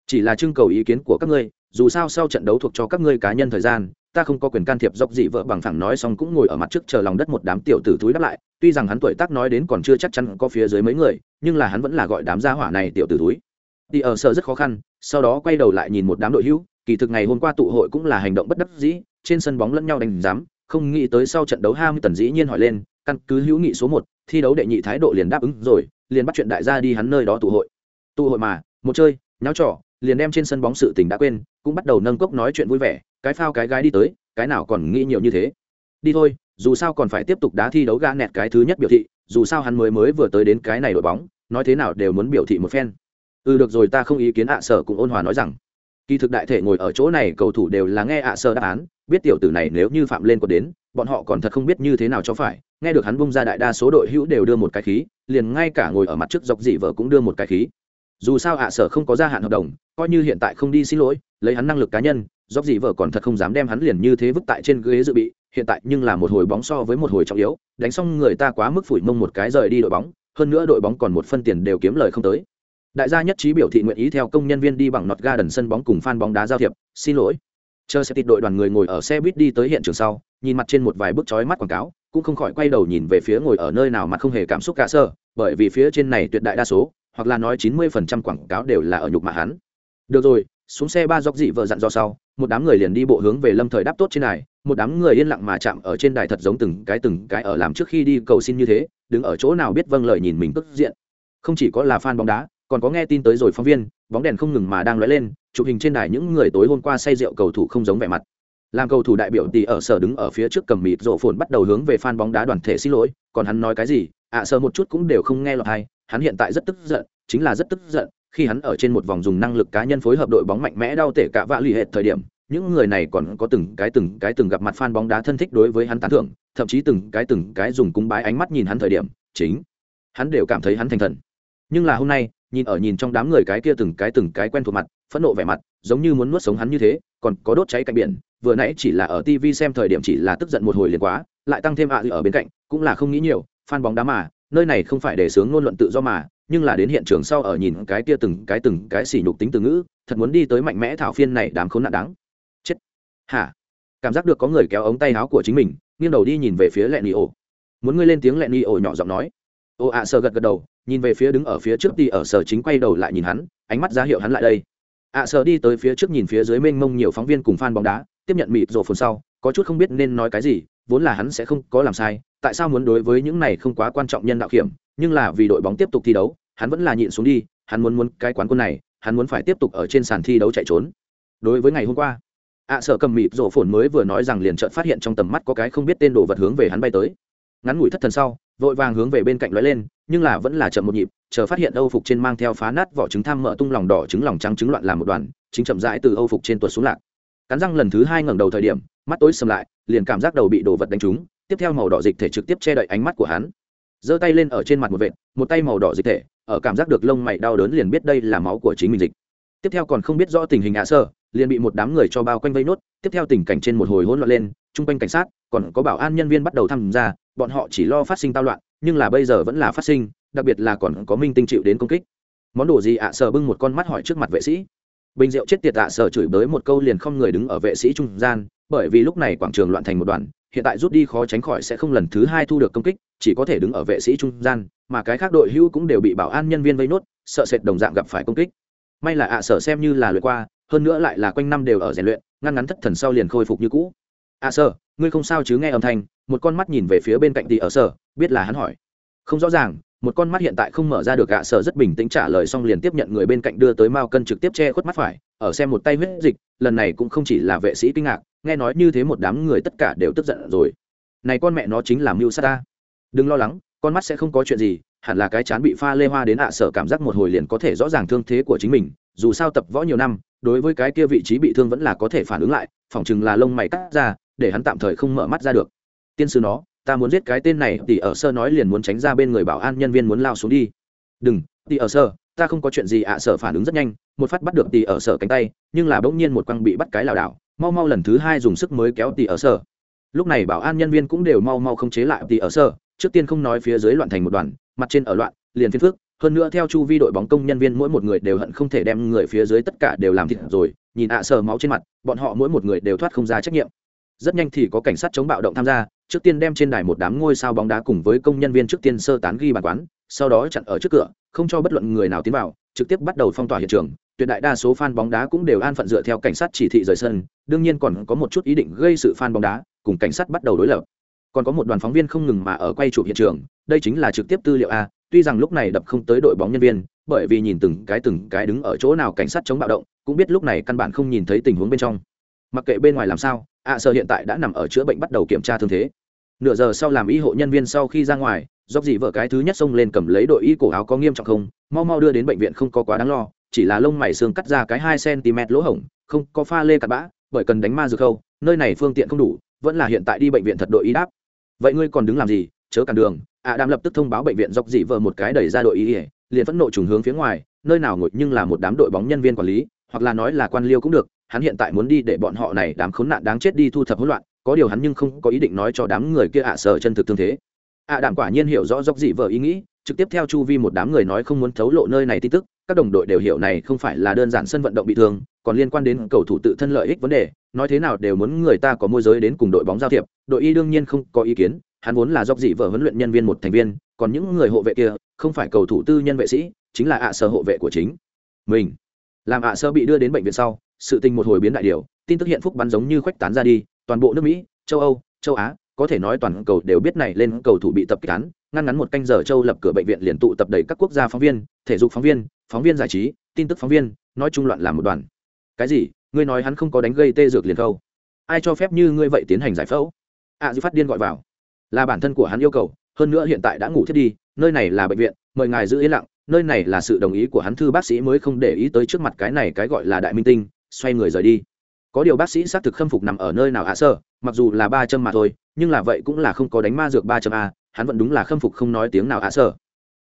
chỉ là trưng cầu ý kiến của các ngươi, dù sao sau trận đấu thuộc cho các ngươi cá nhân thời gian, ta không có quyền can thiệp dọc dị vợ bằng phẳng nói xong cũng ngồi ở mặt trước chờ lòng đất một đám tiểu tử túi đáp lại, tuy rằng hắn tuổi tác nói đến còn chưa chắc chắn có phía dưới mấy người, nhưng là hắn vẫn là gọi đám gia hỏa này tiểu tử túi đi ở sở rất khó khăn, sau đó quay đầu lại nhìn một đám đội hữu kỳ thực ngày hôm qua tụ hội cũng là hành động bất đắc dĩ, trên sân bóng lẫn nhau đánh giám, không nghĩ tới sau trận đấu ham tần dĩ nhiên hỏi lên, căn cứ hữu nghị số một, thi đấu đệ nhị thái độ liền đáp ứng rồi, liền bắt chuyện đại gia đi hắn nơi đó tụ hội. Tụ hội mà, một chơi, nháo trò, liền đem trên sân bóng sự tình đã quên, cũng bắt đầu nâng cốc nói chuyện vui vẻ, cái phao cái gái đi tới, cái nào còn nghĩ nhiều như thế. Đi thôi, dù sao còn phải tiếp tục đá thi đấu gã nẹt cái thứ nhất biểu thị, dù sao hắn mới mới vừa tới đến cái này đội bóng, nói thế nào đều muốn biểu thị một phen. Ừ được rồi, ta không ý kiến ạ sở cũng ôn hòa nói rằng kỳ thực đại thể ngồi ở chỗ này cầu thủ đều là nghe ạ sở đáp án, biết tiểu tử này nếu như phạm lên có đến, bọn họ còn thật không biết như thế nào cho phải. Nghe được hắn bung ra đại đa số đội hữu đều đưa một cái khí, liền ngay cả ngồi ở mặt trước dọc dị vợ cũng đưa một cái khí. Dù sao ạ sở không có gia hạn hợp đồng, coi như hiện tại không đi xin lỗi, lấy hắn năng lực cá nhân, dọc dị vợ còn thật không dám đem hắn liền như thế vứt tại trên ghế dự bị, hiện tại nhưng là một hồi bóng so với một hồi trọng yếu, đánh xong người ta quá mức phủi mông một cái rời đi đội bóng, hơn nữa đội bóng còn một phân tiền đều kiếm lời không tới đại gia nhất trí biểu thị nguyện ý theo công nhân viên đi bằng nọt ga đần sân bóng cùng fan bóng đá giao thiệp. Xin lỗi. Chờ sẽ tịt đội đoàn người ngồi ở xe buýt đi tới hiện trường sau, nhìn mặt trên một vài bức chói mắt quảng cáo, cũng không khỏi quay đầu nhìn về phía ngồi ở nơi nào mà không hề cảm xúc cả sơ, bởi vì phía trên này tuyệt đại đa số, hoặc là nói chín mươi phần trăm quảng cáo đều là ở nhục mạ hắn. Được rồi, xuống xe ba dọc dị vợ dặn do sau, một đám người liền đi bộ hướng về lâm thời đáp tốt trên này. Một đám người yên lặng mà chạm ở trên đài thật giống từng cái từng cái ở làm trước khi đi cầu xin như thế, đứng ở chỗ nào biết vâng lời nhìn mình tức diện. Không chỉ có là fan bóng đá còn có nghe tin tới rồi phóng viên bóng đèn không ngừng mà đang lóe lên chụp hình trên đài những người tối hôm qua say rượu cầu thủ không giống vẻ mặt. Làm cầu thủ đại biểu thì ở sở đứng ở phía trước cầm mịt rộ phồn bắt đầu hướng về fan bóng đá đoàn thể xin lỗi còn hắn nói cái gì ạ à, một chút cũng đều không nghe lọt hay hắn hiện tại rất tức giận chính là rất tức giận khi hắn ở trên một vòng dùng năng lực cá nhân phối hợp đội bóng mạnh mẽ đau tể cả vạ lì hệ thời điểm những người này còn có từng cái từng cái từng gặp mặt fan bóng đá thân thích đối với hắn tán thưởng thậm chí từng cái từng cái dùng cúng bái ánh mắt nhìn hắn thời điểm chính hắn đều cảm thấy hắn thành thần. Nhưng là hôm nay nhìn ở nhìn trong đám người cái kia từng cái từng cái quen thuộc mặt, phẫn nộ vẻ mặt, giống như muốn nuốt sống hắn như thế, còn có đốt cháy cạnh biển, vừa nãy chỉ là ở tv xem thời điểm chỉ là tức giận một hồi liền quá, lại tăng thêm ạ ở bên cạnh, cũng là không nghĩ nhiều, fan bóng đá mà, nơi này không phải để sướng ngôn luận tự do mà, nhưng là đến hiện trường sau ở nhìn cái kia từng cái từng cái xỉ nhục tính từ ngữ, thật muốn đi tới mạnh mẽ thảo phiên này đám khốn nạn đáng. Chết. Hả? Cảm giác được có người kéo ống tay áo của chính mình, nghiêng đầu đi nhìn về phía lẹn ni ổ. Muốn ngươi lên tiếng lẹn ni ổ nhỏ giọng nói. Ô ạ à gật gật đầu nhìn về phía đứng ở phía trước đi ở sở chính quay đầu lại nhìn hắn, ánh mắt ra hiệu hắn lại đây. Ạ sở đi tới phía trước nhìn phía dưới mênh mông nhiều phóng viên cùng fan bóng đá, tiếp nhận mịt rổ phồn sau, có chút không biết nên nói cái gì, vốn là hắn sẽ không có làm sai, tại sao muốn đối với những này không quá quan trọng nhân đạo kiểm nhưng là vì đội bóng tiếp tục thi đấu, hắn vẫn là nhịn xuống đi, hắn muốn muốn cái quán quân này, hắn muốn phải tiếp tục ở trên sàn thi đấu chạy trốn. Đối với ngày hôm qua ạ sở cầm mịt rổ phồn mới vừa nói rằng liền chợt phát hiện trong tầm mắt có cái không biết tên đồ vật hướng về hắn bay tới. Ngắn ngủi thất thần sau, vội vàng hướng về bên cạnh lóe lên nhưng là vẫn là chậm một nhịp, chờ phát hiện âu phục trên mang theo phá nát vỏ trứng tham mở tung lòng đỏ trứng lòng trắng trứng loạn làm một đoàn, chính chậm rãi từ âu phục trên tuột xuống lạc. Cắn răng lần thứ hai ngẩng đầu thời điểm, mắt tối sầm lại, liền cảm giác đầu bị đồ vật đánh trúng, tiếp theo màu đỏ dịch thể trực tiếp che đậy ánh mắt của hắn. Giơ tay lên ở trên mặt một vệt, một tay màu đỏ dịch thể, ở cảm giác được lông mày đau đớn liền biết đây là máu của chính mình dịch. Tiếp theo còn không biết rõ tình hình hạ sơ, liền bị một đám người cho bao quanh vây nốt, tiếp theo tình cảnh trên một hồi hỗn loạn lên, chung quanh cảnh sát, còn có bảo an nhân viên bắt đầu tham gia, bọn họ chỉ lo phát sinh tao loạn nhưng là bây giờ vẫn là phát sinh, đặc biệt là còn có minh tinh chịu đến công kích. Món đồ gì ạ? À sờ bưng một con mắt hỏi trước mặt vệ sĩ. Bình rượu chết tiệt ạ à sờ chửi bới một câu liền không người đứng ở vệ sĩ trung gian, bởi vì lúc này quảng trường loạn thành một đoàn, hiện tại rút đi khó tránh khỏi sẽ không lần thứ hai thu được công kích, chỉ có thể đứng ở vệ sĩ trung gian, mà cái khác đội hữu cũng đều bị bảo an nhân viên vây nốt, sợ sệt đồng dạng gặp phải công kích. May là ạ à sở xem như là luyện qua, hơn nữa lại là quanh năm đều ở rèn luyện, ngăn ngắn thất thần sau liền khôi phục như cũ. Ạ, sở, ngươi không sao chứ? Nghe âm thanh một con mắt nhìn về phía bên cạnh tỷ ở sở, biết là hắn hỏi. Không rõ ràng, một con mắt hiện tại không mở ra được ạ, sở rất bình tĩnh trả lời xong liền tiếp nhận người bên cạnh đưa tới mao cân trực tiếp che khuất mắt phải, ở xem một tay huyết dịch, lần này cũng không chỉ là vệ sĩ kinh ngạc, nghe nói như thế một đám người tất cả đều tức giận rồi. Này con mẹ nó chính là mưu sát ta. Đừng lo lắng, con mắt sẽ không có chuyện gì, hẳn là cái chán bị pha lê hoa đến ạ, sở cảm giác một hồi liền có thể rõ ràng thương thế của chính mình, dù sao tập võ nhiều năm, đối với cái kia vị trí bị thương vẫn là có thể phản ứng lại, phỏng chừng là lông mày cắt ra, để hắn tạm thời không mở mắt ra được tiên sư nó, ta muốn giết cái tên này thì ở sơ nói liền muốn tránh ra bên người bảo an nhân viên muốn lao xuống đi. Đừng thì ở sơ, ta không có chuyện gì ạ sở phản ứng rất nhanh, một phát bắt được tỷ ở sở cánh tay, nhưng là bỗng nhiên một quăng bị bắt cái lảo đảo, mau mau lần thứ hai dùng sức mới kéo tỷ ở sở lúc này bảo an nhân viên cũng đều mau mau không chế lại tỷ ở sở trước tiên không nói phía dưới loạn thành một đoàn, mặt trên ở loạn, liền phiên phước, hơn nữa theo chu vi đội bóng công nhân viên mỗi một người đều hận không thể đem người phía dưới tất cả đều làm thịt rồi, nhìn ạ sở máu trên mặt, bọn họ mỗi một người đều thoát không ra trách nhiệm rất nhanh thì có cảnh sát chống bạo động tham gia, trước tiên đem trên đài một đám ngôi sao bóng đá cùng với công nhân viên trước tiên sơ tán ghi bàn quán, sau đó chặn ở trước cửa, không cho bất luận người nào tiến vào, trực tiếp bắt đầu phong tỏa hiện trường. Tuyệt đại đa số fan bóng đá cũng đều an phận dựa theo cảnh sát chỉ thị rời sân, đương nhiên còn có một chút ý định gây sự fan bóng đá, cùng cảnh sát bắt đầu đối lập. Còn có một đoàn phóng viên không ngừng mà ở quay chụp hiện trường, đây chính là trực tiếp tư liệu a, tuy rằng lúc này đập không tới đội bóng nhân viên, bởi vì nhìn từng cái từng cái đứng ở chỗ nào cảnh sát chống bạo động, cũng biết lúc này căn bản không nhìn thấy tình huống bên trong mặc kệ bên ngoài làm sao, ạ à sở hiện tại đã nằm ở chữa bệnh bắt đầu kiểm tra thương thế. Nửa giờ sau làm y hộ nhân viên sau khi ra ngoài, dốc dị vợ cái thứ nhất xông lên cầm lấy đội y cổ áo có nghiêm trọng không, mau mau đưa đến bệnh viện không có quá đáng lo, chỉ là lông mày xương cắt ra cái hai cm lỗ hổng, không có pha lê cặp bã, bởi cần đánh ma dược khâu, nơi này phương tiện không đủ, vẫn là hiện tại đi bệnh viện thật đội y đáp. Vậy ngươi còn đứng làm gì, chớ cản đường, ạ à đàm lập tức thông báo bệnh viện dọc dị vợ một cái đẩy ra đội y, liền phẫn nộ trùng hướng phía ngoài, nơi nào ngồi nhưng là một đám đội bóng nhân viên quản lý hoặc là nói là quan liêu cũng được, hắn hiện tại muốn đi để bọn họ này đám khốn nạn đáng chết đi thu thập hỗn loạn, có điều hắn nhưng không có ý định nói cho đám người kia ạ sở chân thực thương thế. Ạ đảm quả nhiên hiểu rõ dốc dị vợ ý nghĩ, trực tiếp theo chu vi một đám người nói không muốn thấu lộ nơi này tin tức, các đồng đội đều hiểu này không phải là đơn giản sân vận động bị thương, còn liên quan đến cầu thủ tự thân lợi ích vấn đề, nói thế nào đều muốn người ta có môi giới đến cùng đội bóng giao thiệp, đội y đương nhiên không có ý kiến, hắn vốn là dốc dị vợ huấn luyện nhân viên một thành viên, còn những người hộ vệ kia, không phải cầu thủ tư nhân vệ sĩ, chính là ạ sở hộ vệ của chính mình làm ạ sơ bị đưa đến bệnh viện sau sự tình một hồi biến đại điều tin tức hiện phúc bắn giống như khoách tán ra đi toàn bộ nước mỹ châu âu châu á có thể nói toàn cầu đều biết này lên cầu thủ bị tập kích án ngăn ngắn một canh giờ châu lập cửa bệnh viện liền tụ tập đầy các quốc gia phóng viên thể dục phóng viên phóng viên giải trí tin tức phóng viên nói chung loạn làm một đoàn. Cái gì? Ngươi nói hắn không có đánh gây tê dược liền khâu ai cho phép như ngươi vậy tiến hành giải phẫu? Ạ à, dư phát điên gọi vào. Là bản thân của hắn yêu cầu hơn nữa hiện tại đã ngủ thiết đi nơi này là bệnh viện mời ngài giữ yên lặng nơi này là sự đồng ý của hắn thư bác sĩ mới không để ý tới trước mặt cái này cái gọi là đại minh tinh, xoay người rời đi. Có điều bác sĩ xác thực khâm phục nằm ở nơi nào ạ, sơ? Mặc dù là ba châm mà thôi, nhưng là vậy cũng là không có đánh ma dược ba châm a hắn vẫn đúng là khâm phục không nói tiếng nào ạ, sơ.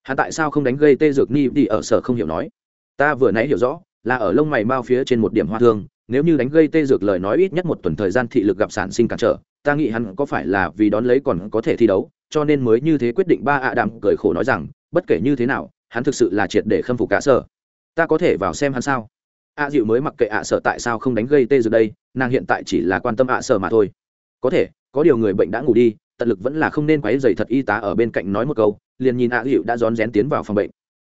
Hắn tại sao không đánh gây tê dược ni đi ở sở không hiểu nói? Ta vừa nãy hiểu rõ, là ở lông mày bao phía trên một điểm hoa thương, nếu như đánh gây tê dược lời nói ít nhất một tuần thời gian thị lực gặp sản sinh cản trở, ta nghĩ hắn có phải là vì đón lấy còn có thể thi đấu, cho nên mới như thế quyết định ba ạ, đạm cười khổ nói rằng, bất kể như thế nào hắn thực sự là triệt để khâm phục cả sở. Ta có thể vào xem hắn sao? A dịu mới mặc kệ ạ sở tại sao không đánh gây tê dược đây, nàng hiện tại chỉ là quan tâm ạ sở mà thôi. Có thể, có điều người bệnh đã ngủ đi, tận lực vẫn là không nên quấy dày thật y tá ở bên cạnh nói một câu, liền nhìn ạ dịu đã rón rén tiến vào phòng bệnh.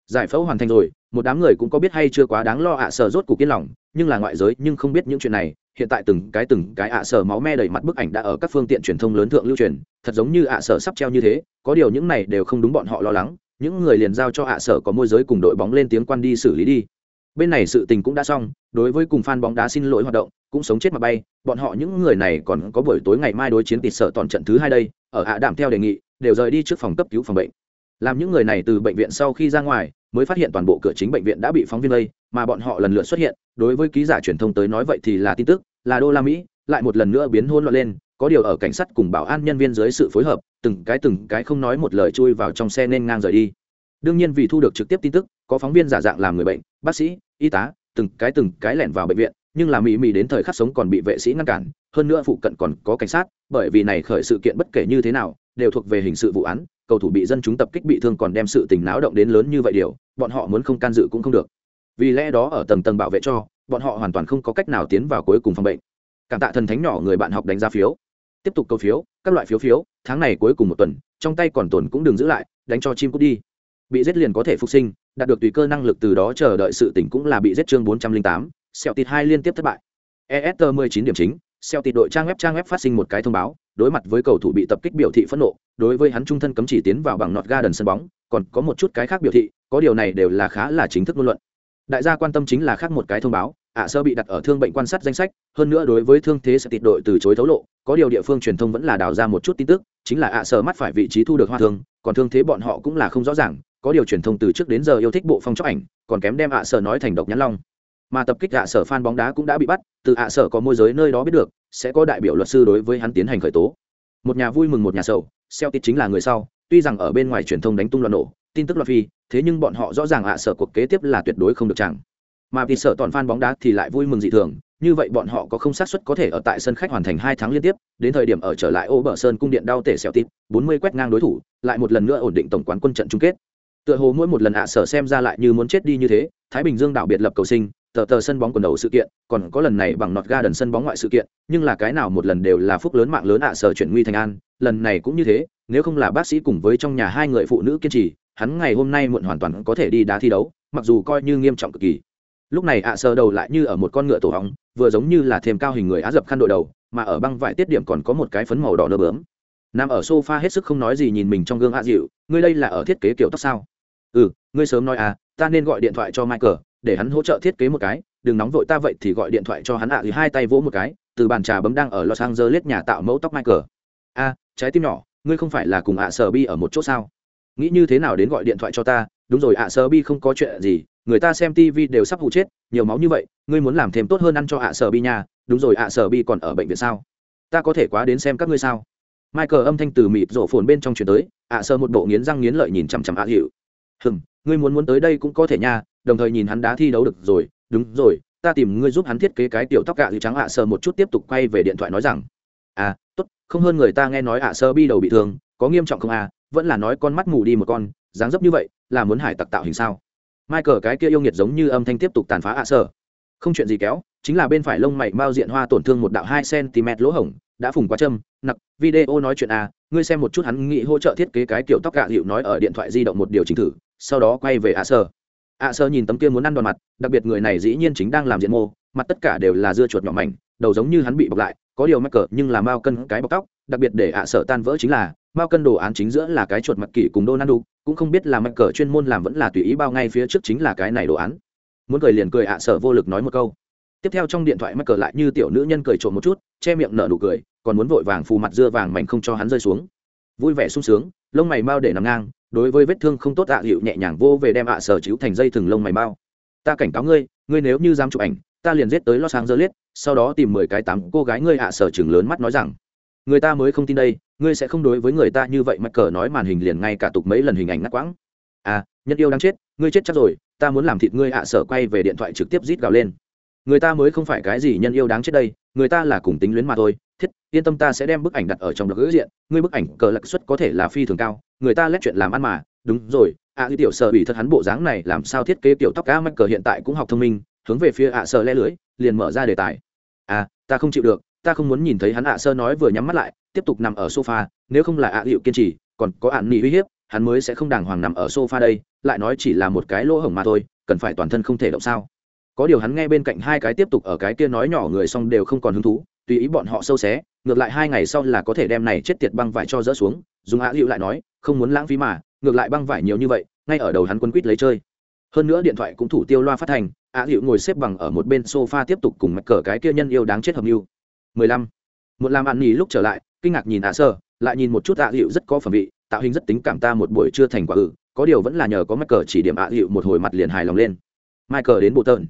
Giải phẫu hoàn thành rồi, một đám người cũng có biết hay chưa quá đáng lo ạ sở rốt cuộc kiên lòng, nhưng là ngoại giới nhưng không biết những chuyện này, hiện tại từng cái từng cái ạ sở máu me đầy mặt bức ảnh đã ở các phương tiện truyền thông lớn thượng lưu truyền, thật giống như ạ sở sắp treo như thế, có điều những này đều không đúng bọn họ lo lắng những người liền giao cho hạ sở có môi giới cùng đội bóng lên tiếng quan đi xử lý đi. Bên này sự tình cũng đã xong, đối với cùng fan bóng đá xin lỗi hoạt động, cũng sống chết mà bay. Bọn họ những người này còn có buổi tối ngày mai đối chiến tịt sở toàn trận thứ hai đây, ở hạ đảm theo đề nghị, đều rời đi trước phòng cấp cứu phòng bệnh. Làm những người này từ bệnh viện sau khi ra ngoài, mới phát hiện toàn bộ cửa chính bệnh viện đã bị phóng viên lây, mà bọn họ lần lượt xuất hiện. Đối với ký giả truyền thông tới nói vậy thì là tin tức, là đô la mỹ, lại một lần nữa biến hôn loạn lên có điều ở cảnh sát cùng bảo an nhân viên dưới sự phối hợp, từng cái từng cái không nói một lời chui vào trong xe nên ngang rời đi. Đương nhiên vì thu được trực tiếp tin tức, có phóng viên giả dạng làm người bệnh, bác sĩ, y tá, từng cái từng cái lẻn vào bệnh viện, nhưng là mỹ mỹ đến thời khắc sống còn bị vệ sĩ ngăn cản, hơn nữa phụ cận còn có cảnh sát, bởi vì này khởi sự kiện bất kể như thế nào, đều thuộc về hình sự vụ án, cầu thủ bị dân chúng tập kích bị thương còn đem sự tình náo động đến lớn như vậy điều, bọn họ muốn không can dự cũng không được. Vì lẽ đó ở tầng tầng bảo vệ cho, bọn họ hoàn toàn không có cách nào tiến vào cuối cùng phòng bệnh. Cảm tạ thần thánh nhỏ người bạn học đánh giá phiếu tiếp tục câu phiếu, các loại phiếu phiếu, tháng này cuối cùng một tuần, trong tay còn tồn cũng đừng giữ lại, đánh cho chim cút đi. Bị giết liền có thể phục sinh, đạt được tùy cơ năng lực từ đó chờ đợi sự tỉnh cũng là bị giết chương bốn trăm linh tám sẹo tịt hai liên tiếp thất bại. Est mười chín điểm chính sẹo tịt đội trang web trang web phát sinh một cái thông báo, đối mặt với cầu thủ bị tập kích biểu thị phẫn nộ, đối với hắn trung thân cấm chỉ tiến vào bằng nọt ga đần sân bóng, còn có một chút cái khác biểu thị, có điều này đều là khá là chính thức ngôn luận đại gia quan tâm chính là khác một cái thông báo, ạ sơ bị đặt ở thương bệnh quan sát danh sách, hơn nữa đối với thương thế sẽ tịt đội từ chối thấu lộ, có điều địa phương truyền thông vẫn là đào ra một chút tin tức, chính là ạ sơ mắt phải vị trí thu được hoa thương, còn thương thế bọn họ cũng là không rõ ràng, có điều truyền thông từ trước đến giờ yêu thích bộ phong chóc ảnh, còn kém đem ạ sở nói thành độc nhãn long. Mà tập kích ạ sở fan bóng đá cũng đã bị bắt, từ ạ sở có môi giới nơi đó biết được, sẽ có đại biểu luật sư đối với hắn tiến hành khởi tố. Một nhà vui mừng một nhà sầu, Celtic chính là người sau, tuy rằng ở bên ngoài truyền thông đánh tung loạn nổ, tin tức loạn phi thế nhưng bọn họ rõ ràng ạ, sở cuộc kế tiếp là tuyệt đối không được chẳng. Mà vì sợ toàn fan bóng đá thì lại vui mừng dị thường, như vậy bọn họ có không xác suất có thể ở tại sân khách hoàn thành hai tháng liên tiếp, đến thời điểm ở trở lại ô bờ sơn cung điện đau tể xẻo tít bốn mươi quét ngang đối thủ, lại một lần nữa ổn định tổng quán quân trận chung kết. Tựa hồ mỗi một lần ạ, sở xem ra lại như muốn chết đi như thế, thái bình dương đảo biệt lập cầu sinh, tờ tờ sân bóng quần đầu sự kiện, còn có lần này bằng nọt ga đần sân bóng ngoại sự kiện, nhưng là cái nào một lần đều là phúc lớn mạng lớn ạ, sở chuyển nguy thành an, lần này cũng như thế, nếu không là bác sĩ cùng với trong nhà hai người phụ nữ kiên trì hắn ngày hôm nay muộn hoàn toàn có thể đi đá thi đấu, mặc dù coi như nghiêm trọng cực kỳ. Lúc này ạ sơ đầu lại như ở một con ngựa tổ hóng, vừa giống như là thêm cao hình người á dập khăn đội đầu, mà ở băng vải tiết điểm còn có một cái phấn màu đỏ nơ bướm. Nằm ở sofa hết sức không nói gì nhìn mình trong gương ạ dịu, ngươi đây là ở thiết kế kiểu tóc sao? Ừ ngươi sớm nói à ta nên gọi điện thoại cho michael, để hắn hỗ trợ thiết kế một cái, đừng nóng vội ta vậy thì gọi điện thoại cho hắn ạ. Thì hai tay vỗ một cái, từ bàn trà bấm đang ở los angeles nhà tạo mẫu tóc michael. A, trái tim nhỏ, ngươi không phải là cùng ạ sở bi ở một chỗ sao? Nghĩ như thế nào đến gọi điện thoại cho ta? Đúng rồi ạ à, sơ bi không có chuyện gì. Người ta xem tv đều sắp hụ chết, nhiều máu như vậy, ngươi muốn làm thêm tốt hơn ăn cho ạ sơ bi nha. Đúng rồi ạ à, sơ bi còn ở bệnh viện sao? Ta có thể quá đến xem các ngươi sao? Michael âm thanh từ mịt rổ phồn bên trong chuyển tới, ạ sơ một bộ nghiến răng nghiến lợi nhìn chằm chằm ạ hiệu hừm, ngươi muốn muốn tới đây cũng có thể nha, đồng thời nhìn hắn đá thi đấu được rồi. Đúng rồi, ta tìm ngươi giúp hắn thiết kế cái tiểu tóc gạ thì trắng ạ sơ một chút tiếp tục quay về điện thoại nói rằng à tốt, không hơn người ta nghe nói ạ sơ bi đầu bị thương, có nghiêm trọng không à? Vẫn là nói con mắt mù đi một con, dáng dấp như vậy, là muốn hải tặc tạo hình sao? Michael, cái kia yêu nghiệt giống như âm thanh tiếp tục tàn phá ạ sơ không chuyện gì kéo, chính là bên phải lông mày bao diện hoa tổn thương một đạo hai cm lỗ hổng, đã phùng quá châm, nặc, video nói chuyện à ngươi xem một chút hắn nghĩ hỗ trợ thiết kế cái kiểu tóc gạ hiệu nói ở điện thoại di động một điều chỉnh thử, sau đó quay về ạ sơ ạ sơ nhìn tấm kia muốn ăn đòn mặt, đặc biệt người này dĩ nhiên chính đang làm diện mô, mặt tất cả đều là dưa chuột nhỏ mảnh, đầu giống như hắn bị bọc lại có điều mắc cờ nhưng là mao cân cái bọc tóc, đặc biệt để ạ sở tan vỡ chính là, mao cân đồ án chính giữa là cái chuột mặt kỷ cùng donald cũng không biết là mắc cờ chuyên môn làm vẫn là tùy ý bao ngay phía trước chính là cái này đồ án. Muốn cười liền cười ạ sở vô lực nói một câu. Tiếp theo trong điện thoại mắc cờ lại như tiểu nữ nhân cười trộm một chút, che miệng nở nụ cười, còn muốn vội vàng phù mặt dưa vàng mảnh không cho hắn rơi xuống. Vui vẻ sung sướng, lông mày mau để nằm ngang, đối với vết thương không tốt ạ à hiệu nhẹ nhàng vô về đem ạ sở chiếu thành dây thừng lông mày mau ta cảnh cáo ngươi ngươi nếu như dám chụp ảnh ta liền giết tới los angeles sau đó tìm mười cái tám cô gái ngươi ạ à sở chừng lớn mắt nói rằng người ta mới không tin đây ngươi sẽ không đối với người ta như vậy mắc cờ nói màn hình liền ngay cả tục mấy lần hình ảnh ngắt quãng. À nhân yêu đang chết ngươi chết chắc rồi ta muốn làm thịt ngươi ạ sở quay về điện thoại trực tiếp rít gào lên. Người ta mới không phải cái gì nhân yêu đáng chết đây người ta là cùng tính luyến mà thôi thiết yên tâm ta sẽ đem bức ảnh đặt ở trong blog diện ngươi bức ảnh cờ lạc suất có thể là phi thường cao người ta lét chuyện làm ăn mà đúng rồi ạ à, tiểu sở bị thật hắn bộ dáng này làm sao thiết kế tiểu tóc ca mắc cờ hiện tại cũng học thông minh hướng về phía ạ à sợ le lưới, liền mở ra đề tài. À ta không chịu được, ta không muốn nhìn thấy hắn ạ sơ nói vừa nhắm mắt lại, tiếp tục nằm ở sofa, nếu không là ạ hiệu kiên trì, còn có ạn nỉ uy hiếp, hắn mới sẽ không đàng hoàng nằm ở sofa đây, lại nói chỉ là một cái lỗ hổng mà thôi, cần phải toàn thân không thể động sao? Có điều hắn nghe bên cạnh hai cái tiếp tục ở cái kia nói nhỏ người xong đều không còn hứng thú, tùy ý bọn họ sâu xé, ngược lại hai ngày sau là có thể đem này chết tiệt băng vải cho dỡ xuống, dùng ạ hiệu lại nói, không muốn lãng phí mà, ngược lại băng vải nhiều như vậy, ngay ở đầu hắn quân quýt lấy chơi hơn nữa điện thoại cũng thủ tiêu loa phát thành ạ hữu ngồi xếp bằng ở một bên sofa tiếp tục cùng mạch cờ cái kia nhân yêu đáng chết hợp mưu. Mười lăm. Một làm ăn nhì lúc trở lại, kinh ngạc nhìn ạ sơ, lại nhìn một chút ạ hữu rất có phẩm vị, tạo hình rất tính cảm ta một buổi chưa thành quả ự, có điều vẫn là nhờ có mạch cờ chỉ điểm ạ hữu một hồi mặt liền hài lòng lên. Mai cờ đến bộ tơn.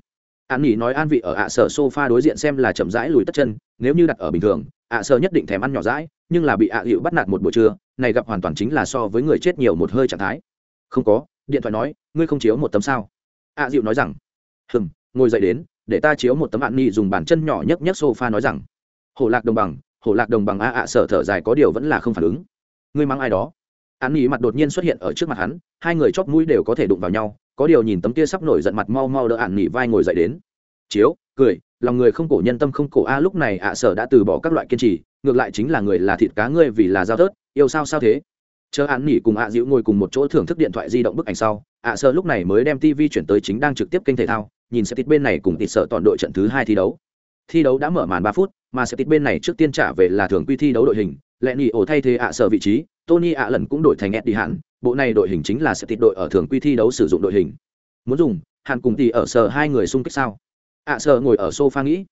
An nhì nói an vị ở ạ sở sofa đối diện xem là chậm rãi lùi tất chân, nếu như đặt ở bình thường ạ sở nhất định thèm ăn nhỏ rãi, nhưng là bị ạ hiệu bắt nạt một buổi trưa, này gặp hoàn toàn chính là so với người chết nhiều một hơi trạng thái. Không có, điện thoại nói ngươi không chiếu một tấm sao? Ạ dịu nói rằng hừng ngồi dậy đến, để ta chiếu một tấm bạn nhi dùng bàn chân nhỏ nhấc nhấc sofa nói rằng. Hổ lạc đồng bằng, hổ lạc đồng bằng a ạ sở thở dài có điều vẫn là không phản ứng. Ngươi mang ai đó? Ạn nhi mặt đột nhiên xuất hiện ở trước mặt hắn, hai người chóp mũi đều có thể đụng vào nhau, có điều nhìn tấm kia sắp nổi giận mặt mau mau đỡ ạn nỉ vai ngồi dậy đến. Chiếu, cười, lòng người không cổ nhân tâm không cổ a, lúc này ạ sở đã từ bỏ các loại kiên trì, ngược lại chính là người là thịt cá ngươi vì là giao thớt, yêu sao sao thế? Chờ hạn nghỉ cùng ạ dịu ngồi cùng một chỗ thưởng thức điện thoại di động bức ảnh sau ạ Sơ lúc này mới đem tv chuyển tới chính đang trực tiếp kênh thể thao, nhìn sẽ tít bên này cùng tịt sợ toàn đội trận thứ hai thi đấu. Thi đấu đã mở màn ba phút, mà sẽ tít bên này trước tiên trả về là thường quy thi đấu đội hình lẹ nghỉ ổ thay thế ạ Sơ vị trí, tony ạ lần cũng đổi thành eddie hạn bộ này đội hình chính là sẽ tít đội ở thường quy thi đấu sử dụng đội hình. Muốn dùng hàn cùng tỷ ở sở hai người xung kích sao? Ạ Sơ ngồi ở sofa nghĩ.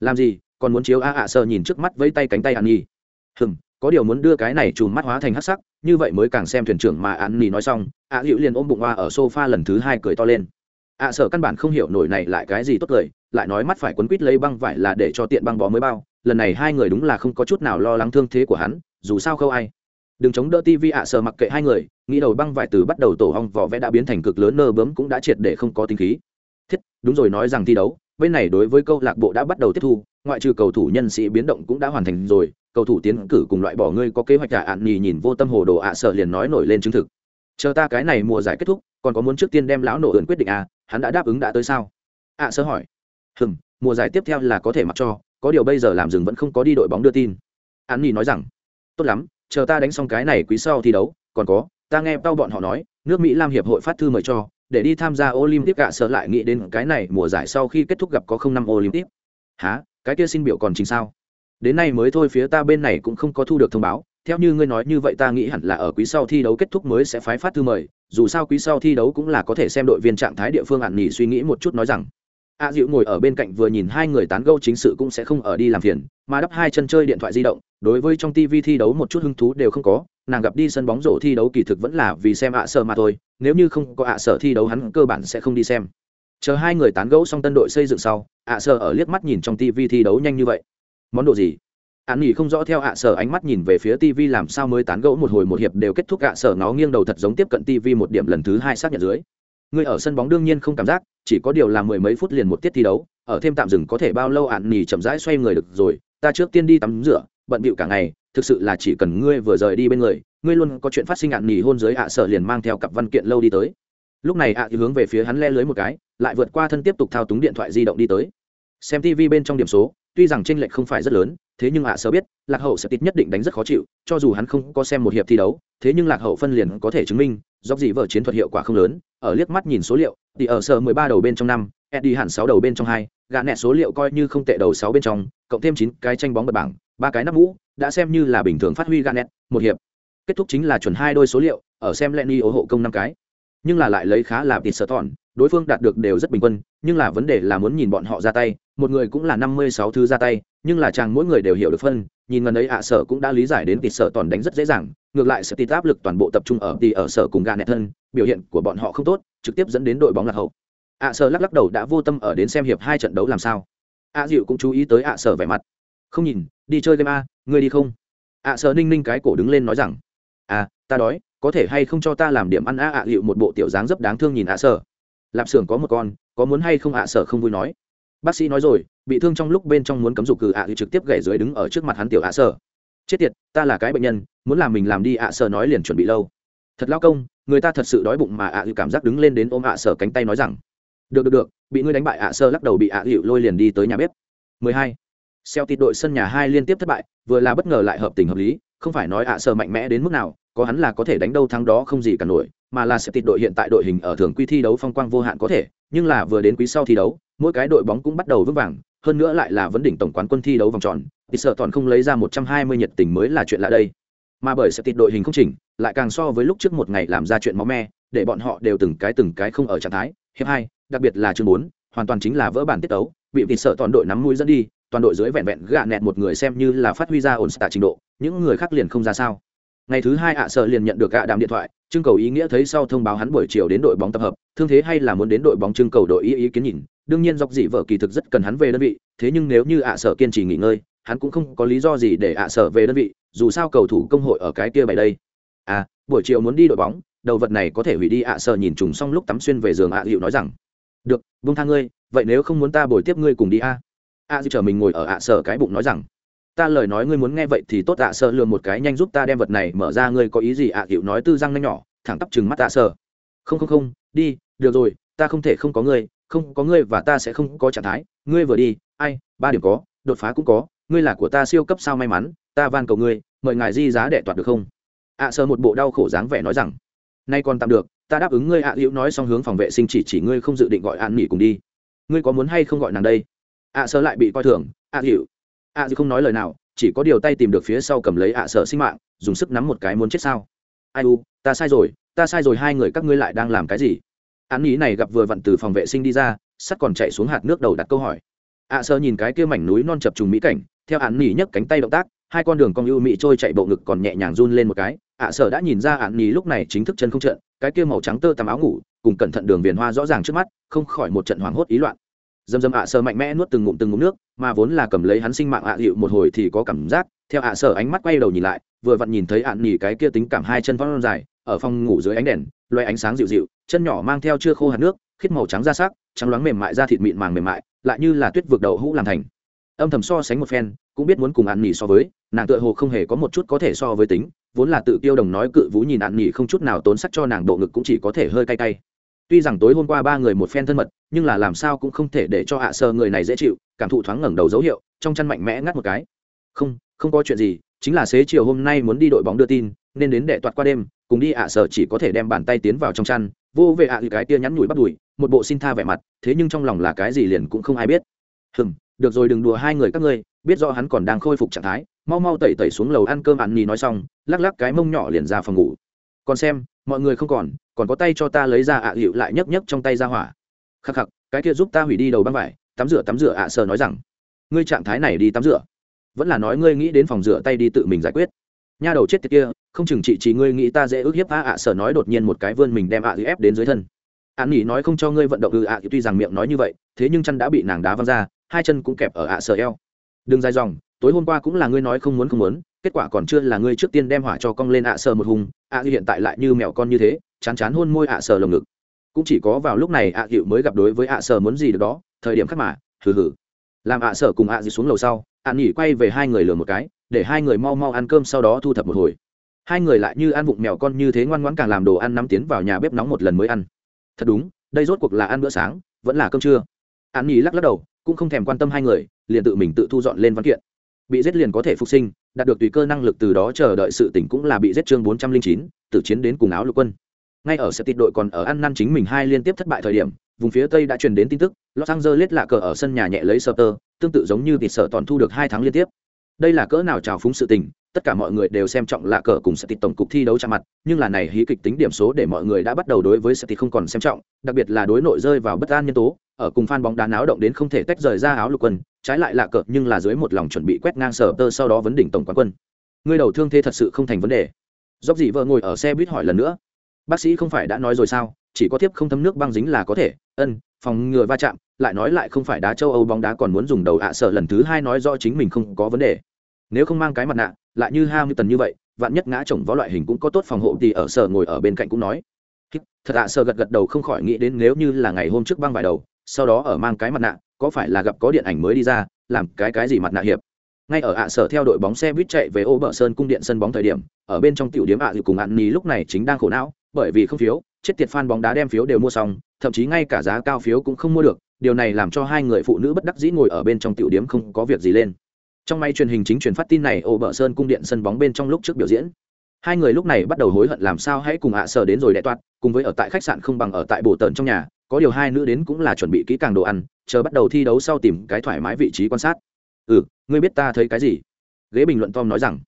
Làm gì, còn muốn chiếu a ạ Sơ nhìn trước mắt với tay cánh tay an nhi. Hừm, có điều muốn đưa cái này chùm mắt hóa thành hắc sắc như vậy mới càng xem thuyền trưởng mà an nỉ nói xong ạ hữu liền ôm bụng hoa ở sofa lần thứ hai cười to lên. Ạ Sợ căn bản không hiểu nổi này lại cái gì tốt cười, lại nói mắt phải quấn quít lấy băng vải là để cho tiện băng bó mới bao, lần này hai người đúng là không có chút nào lo lắng thương thế của hắn, dù sao khâu ai. Đừng chống đỡ tivi ạ Sợ mặc kệ hai người, nghĩ đầu băng vải từ bắt đầu tổ hong vỏ vẽ đã biến thành cực lớn nơ bướm cũng đã triệt để không có tính khí. Thiết, đúng rồi nói rằng thi đấu, bên này đối với câu lạc bộ đã bắt đầu tiếp thu, ngoại trừ cầu thủ nhân sĩ biến động cũng đã hoàn thành rồi cầu thủ tiến cử cùng loại bỏ ngươi có kế hoạch cả ạn nhì nhìn vô tâm hồ đồ ạ, sợ liền nói nổi lên chứng thực. Chờ ta cái này mùa giải kết thúc, còn có muốn trước tiên đem lão nổ ẩn quyết định à hắn đã đáp ứng đã tới sao? Ạ, sợ hỏi. Hừm, mùa giải tiếp theo là có thể mặc cho, có điều bây giờ làm dừng vẫn không có đi đội bóng đưa tin. Ạn nhì nói rằng, tốt lắm, chờ ta đánh xong cái này quý sau thi đấu, còn có, ta nghe tao bọn họ nói, nước mỹ lam hiệp hội phát thư mời cho, để đi tham gia olympic cả sợ lại nghĩ đến cái này mùa giải sau khi kết thúc gặp có không năm olympic. Há cái kia xin biểu còn chính sao? Đến nay mới thôi phía ta bên này cũng không có thu được thông báo theo như ngươi nói như vậy ta nghĩ hẳn là ở quý sau thi đấu kết thúc mới sẽ phái phát thư mời dù sao quý sau thi đấu cũng là có thể xem đội viên trạng thái địa phương hạn nghỉ suy nghĩ một chút nói rằng a à, diệu ngồi ở bên cạnh vừa nhìn hai người tán gẫu chính sự cũng sẽ không ở đi làm phiền mà đắp hai chân chơi điện thoại di động đối với trong tv thi đấu một chút hứng thú đều không có nàng gặp đi sân bóng rổ thi đấu kỳ thực vẫn là vì xem ạ sợ mà thôi nếu như không có ạ sợ thi đấu hắn cơ bản sẽ không đi xem. Chờ hai người tán gẫu xong tân đội xây dựng sau ạ sợ ở liếc mắt nhìn trong tv thi đấu nhanh như vậy món đồ gì? An nghỉ không rõ theo ạ sở ánh mắt nhìn về phía tv làm sao mới tán gẫu một hồi một hiệp đều kết thúc ạ sở nó nghiêng đầu thật giống tiếp cận tv một điểm lần thứ hai xác nhận dưới. Người ở sân bóng đương nhiên không cảm giác, chỉ có điều là mười mấy phút liền một tiết thi đấu, ở thêm tạm dừng có thể bao lâu ạn nghỉ chậm rãi xoay người được rồi, ta trước tiên đi tắm rửa, bận bịu cả ngày, thực sự là chỉ cần ngươi vừa rời đi bên người, ngươi luôn có chuyện phát sinh ạn nghỉ hôn dưới ạ sở liền mang theo cặp văn kiện lâu đi tới. Lúc này ạ hướng về phía hắn le lưới một cái, lại vượt qua thân tiếp tục thao túng điện thoại di động đi tới. Xem tv bên trong điểm số tuy rằng tranh lệch không phải rất lớn, thế nhưng ạ sơ biết, lạc hậu sẽ tít nhất định đánh rất khó chịu, cho dù hắn không có xem một hiệp thi đấu, thế nhưng lạc hậu phân liền có thể chứng minh do gì vợ chiến thuật hiệu quả không lớn, ở liếc mắt nhìn số liệu, thì ở sở 13 đầu bên trong năm, eddie hẳn sáu đầu bên trong hai gạ nẹ số liệu coi như không tệ đầu sáu bên trong, cộng thêm chín cái tranh bóng bật bảng, ba cái nắp mũ, đã xem như là bình thường phát huy gạ nẹt một hiệp. Kết thúc chính là chuẩn hai đôi số liệu, ở xem lenny ố hộ công năm cái. Nhưng là lại lấy khá là tịt sợ tòn đối phương đạt được đều rất bình quân, nhưng là vấn đề là muốn nhìn bọn họ ra tay, một người cũng là năm mươi sáu thứ ra tay, nhưng là chàng mỗi người đều hiểu được phân, nhìn ngần ấy ạ sở cũng đã lý giải đến tịt sở toàn đánh rất dễ dàng, ngược lại sẽ tịt áp lực toàn bộ tập trung ở tì ở sở cùng gà nẹt thân, biểu hiện của bọn họ không tốt, trực tiếp dẫn đến đội bóng lạc hậu. ạ sở lắc lắc đầu đã vô tâm ở đến xem hiệp hai trận đấu làm sao. ạ dịu cũng chú ý tới ạ sở vẻ mặt. Không nhìn, đi chơi game a, ngươi đi không? ạ sở ninh ninh cái cổ đứng lên nói rằng. À ta đói, có thể hay không cho ta làm điểm ăn a ạ dịu một bộ tiểu dáng rất đáng thương nhìn ạ sở lạp xưởng có một con có muốn hay không ạ sở không vui nói. Bác sĩ nói rồi bị thương trong lúc bên trong muốn cấm dục cử ạ thì trực tiếp gãy dưới đứng ở trước mặt hắn tiểu ạ sở. Chết tiệt ta là cái bệnh nhân muốn làm mình làm đi ạ sở nói liền chuẩn bị lâu. Thật lao công người ta thật sự đói bụng mà ạ à cảm giác đứng lên đến ôm ạ sở cánh tay nói rằng. Được được được bị ngươi đánh bại ạ sơ lắc đầu bị ạ hiệu lôi liền đi tới nhà bếp. 12. Xeo tịt đội sân nhà hai liên tiếp thất bại, vừa là bất ngờ lại hợp tình hợp lý, không phải nói ạ sơ mạnh mẽ đến mức nào có hắn là có thể đánh đâu thắng đó không gì cả nổi mà là sẽ tịt đội hiện tại đội hình ở thường quy thi đấu phong quang vô hạn có thể nhưng là vừa đến quý sau thi đấu mỗi cái đội bóng cũng bắt đầu vững vàng hơn nữa lại là vấn đỉnh tổng quán quân thi đấu vòng tròn thì sợ toàn không lấy ra một trăm hai mươi nhiệt tình mới là chuyện lạ đây. Mà bởi sẽ tịt đội hình không chỉnh lại càng so với lúc trước một ngày làm ra chuyện máu me để bọn họ đều từng cái từng cái không ở trạng thái. Hiệp hai đặc biệt là chương 4, hoàn toàn chính là vỡ bản tiết tấu bị vì sợ toàn đội nắm mũi dẫn đi toàn đội dưới vẹn vẹn gạ nẹt một người xem như là phát huy ra ổn tạ trình độ những người khác liền không ra sao ngày thứ hai ạ sợ liền nhận được gạ đàm điện thoại trưng cầu ý nghĩa thấy sau thông báo hắn buổi chiều đến đội bóng tập hợp, thương thế hay là muốn đến đội bóng trưng cầu đội ý ý kiến nhìn, đương nhiên dọc dị vợ kỳ thực rất cần hắn về đơn vị, thế nhưng nếu như ạ sợ kiên trì nghỉ ngơi, hắn cũng không có lý do gì để ạ sợ về đơn vị, dù sao cầu thủ công hội ở cái kia bày đây. À buổi chiều muốn đi đội bóng, đầu vật này có thể hủy đi ạ sợ nhìn trùng xong lúc tắm xuyên về giường ạ dịu nói rằng, được vung tha ngươi, vậy nếu không muốn ta bồi tiếp ngươi cùng đi a. A dịu chờ mình ngồi ở ạ sở cái bụng nói rằng ta lời nói ngươi muốn nghe vậy thì tốt ạ sợ lừa một cái nhanh giúp ta đem vật này mở ra, ngươi có ý gì ạ? Hiệu nói tư răng nhanh nhỏ, thẳng tắp chừng mắt ạ sợ không không không, đi, được rồi, ta không thể không có ngươi, không có ngươi và ta sẽ không có trạng thái. Ngươi vừa đi, ai, ba điểm có, đột phá cũng có, ngươi là của ta siêu cấp sao may mắn, ta van cầu ngươi, mời ngài di giá đệ toạt được không? Ạ sợ một bộ đau khổ dáng vẻ nói rằng, nay còn tạm được, ta đáp ứng ngươi ạ à nói xong hướng phòng vệ sinh chỉ chỉ ngươi không dự định gọi an nghỉ cùng đi. Ngươi có muốn hay không gọi nàng đây? Ạ sợ lại bị coi thường, ạ dịu ạ dư không nói lời nào, chỉ có điều tay tìm được phía sau cầm lấy ạ sợ sinh mạng, dùng sức nắm một cái muốn chết sao. Ai u, ta sai rồi, ta sai rồi, hai người các ngươi lại đang làm cái gì? Án ý này gặp vừa vặn từ phòng vệ sinh đi ra, sắt còn chạy xuống hạt nước đầu đặt câu hỏi. Ạ sợ nhìn cái kia mảnh núi non chập trùng mỹ cảnh, theo án nỉ nhấc cánh tay động tác, hai con đường cong ưu mỹ trôi chạy bộ ngực còn nhẹ nhàng run lên một cái. Ạ sợ đã nhìn ra án nỉ lúc này chính thức chân không trận, cái kia màu trắng tơ tằm áo ngủ, cùng cẩn thận đường viền hoa rõ ràng trước mắt, không khỏi một trận hoảng hốt ý loạn dầm dầm ạ sở mạnh mẽ nuốt từng ngụm từng ngụm nước, mà vốn là cầm lấy hắn sinh mạng ạ hiệu một hồi thì có cảm giác, theo ạ sở ánh mắt quay đầu nhìn lại, vừa vặn nhìn thấy ạn nỉ cái kia tính cảm hai chân phong dài, ở phòng ngủ dưới ánh đèn loay ánh sáng dịu dịu, chân nhỏ mang theo chưa khô hạt nước, khít màu trắng da sắc, trắng loáng mềm mại da thịt mịn màng mềm mại, lại như là tuyết vượt đầu hũ làm thành. Âm thầm so sánh một phen, cũng biết muốn cùng ạn nỉ so với, nàng tựa hồ không hề có một chút có thể so với tính, vốn là tự tiêu đồng nói cự vũ nhìn ạn nỉ không chút nào tốn sắc cho nàng độ ngực cũng chỉ có thể hơi cay cay tuy rằng tối hôm qua ba người một phen thân mật, nhưng là làm sao cũng không thể để cho hạ sơ người này dễ chịu, cảm thụ thoáng ngẩng đầu dấu hiệu, trong chăn mạnh mẽ ngắt một cái. Không không có chuyện gì, chính là xế chiều hôm nay muốn đi đội bóng đưa tin, nên đến đệ toạt qua đêm, cùng đi ạ sở chỉ có thể đem bàn tay tiến vào trong chăn, vô về ạ cái tia nhắn nhủi bắt đùi, một bộ xin tha vẻ mặt, thế nhưng trong lòng là cái gì liền cũng không ai biết. Hừm, được rồi đừng đùa hai người các ngươi, biết rõ hắn còn đang khôi phục trạng thái, mau mau tẩy tẩy xuống lầu ăn cơm ăn nhì nói xong, lắc lắc cái mông nhỏ liền ra phòng ngủ. Còn xem, mọi người không còn còn có tay cho ta lấy ra ạ hiệu lại nhấc nhấc trong tay ra hỏa. Khắc khắc, cái kia giúp ta hủy đi đầu băng vải, tắm rửa tắm rửa ạ sờ nói rằng. Ngươi trạng thái này đi tắm rửa. Vẫn là nói ngươi nghĩ đến phòng rửa tay đi tự mình giải quyết. Nha đầu chết tiệt kia, không chừng chị chỉ ngươi nghĩ ta dễ ức hiếp a ạ sở nói đột nhiên một cái vươn mình đem ạ à ép đến dưới thân. An nghỉ nói không cho ngươi vận động ư ạ tuy rằng miệng nói như vậy, thế nhưng chân đã bị nàng đá văng ra, hai chân cũng kẹp ở ạ sở eo. Đừng dài dòng, tối hôm qua cũng là ngươi nói không muốn không muốn, kết quả còn chưa là ngươi trước tiên đem hỏa cho cong lên ạ sở một hùng, ạ hiện tại lại như mèo con như thế chán chán hôn môi ạ sở lồng ngực. Cũng chỉ có vào lúc này ạ hiệu mới gặp đối với ạ sở muốn gì được đó, thời điểm khác mà, hừ hừ. Làm ạ sở cùng ạ dì xuống lầu sau, ạ nghỉ quay về hai người lừa một cái, để hai người mau mau ăn cơm sau đó thu thập một hồi. Hai người lại như ăn vụng mèo con như thế ngoan ngoãn càng làm đồ ăn nắm tiến vào nhà bếp nóng một lần mới ăn. Thật đúng, đây rốt cuộc là ăn bữa sáng, vẫn là cơm trưa. An nghỉ lắc lắc đầu, cũng không thèm quan tâm hai người, liền tự mình tự thu dọn lên văn kiện. Bị giết liền có thể phục sinh, đạt được tùy cơ năng lực từ đó chờ đợi sự tỉnh cũng là bị giết chương bốn trăm linh chín, tử chiến đến cùng áo lục quân ngay ở sẽ tịt đội còn ở ăn năn chính mình hai liên tiếp thất bại thời điểm, vùng phía tây đã truyền đến tin tức, los angeles lạ cờ ở sân nhà nhẹ lấy sơ tơ tương tự giống như tịt sở toàn thu được hai tháng liên tiếp. Đây là cỡ nào trào phúng sự tình, tất cả mọi người đều xem trọng lạ cờ cùng sẽ tịt tổng cục thi đấu chạm mặt, nhưng là này hí kịch tính điểm số để mọi người đã bắt đầu đối với sẽ tịt không còn xem trọng, đặc biệt là đối nội rơi vào bất an nhân tố, ở cùng fan bóng đá náo động đến không thể tách rời ra áo lục quân trái lại lạ cờ nhưng là dưới một lòng chuẩn bị quét ngang sở tơ sau đó vấn đỉnh tổng quán quân. Người đầu thương thế thật sự không thành vấn đề. Dốc dị vợ ngồi ở xe buýt hỏi lần nữa bác sĩ không phải đã nói rồi sao? Chỉ có tiếp không thấm nước băng dính là có thể. Ân, phòng ngừa va chạm, lại nói lại không phải đá châu âu bóng đá còn muốn dùng đầu ạ sợ lần thứ hai nói rõ chính mình không có vấn đề. Nếu không mang cái mặt nạ, lại như ham như tần như vậy, vạn nhất ngã chồng võ loại hình cũng có tốt phòng hộ thì ở sở ngồi ở bên cạnh cũng nói. Thật ạ sợ gật gật đầu không khỏi nghĩ đến nếu như là ngày hôm trước băng vài đầu, sau đó ở mang cái mặt nạ, có phải là gặp có điện ảnh mới đi ra, làm cái cái gì mặt nạ hiệp? Ngay ở ạ sở theo đội bóng xe buýt chạy về ô bờ sơn cung điện sân bóng thời điểm, ở bên trong tiểu điểm ạ thì cùng ạn ní lúc này chính đang khổ não bởi vì không phiếu, chết tiệt fan bóng đá đem phiếu đều mua xong, thậm chí ngay cả giá cao phiếu cũng không mua được, điều này làm cho hai người phụ nữ bất đắc dĩ ngồi ở bên trong tiểu điểm không có việc gì lên. Trong máy truyền hình chính truyền phát tin này, ô bờ sơn cung điện sân bóng bên trong lúc trước biểu diễn. Hai người lúc này bắt đầu hối hận làm sao hãy cùng ạ sở đến rồi đẹ toát cùng với ở tại khách sạn không bằng ở tại bồ tờn trong nhà, có điều hai nữ đến cũng là chuẩn bị kỹ càng đồ ăn, chờ bắt đầu thi đấu sau tìm cái thoải mái vị trí quan sát. Ừ ngươi biết ta thấy cái gì? Ghế bình luận tom nói rằng,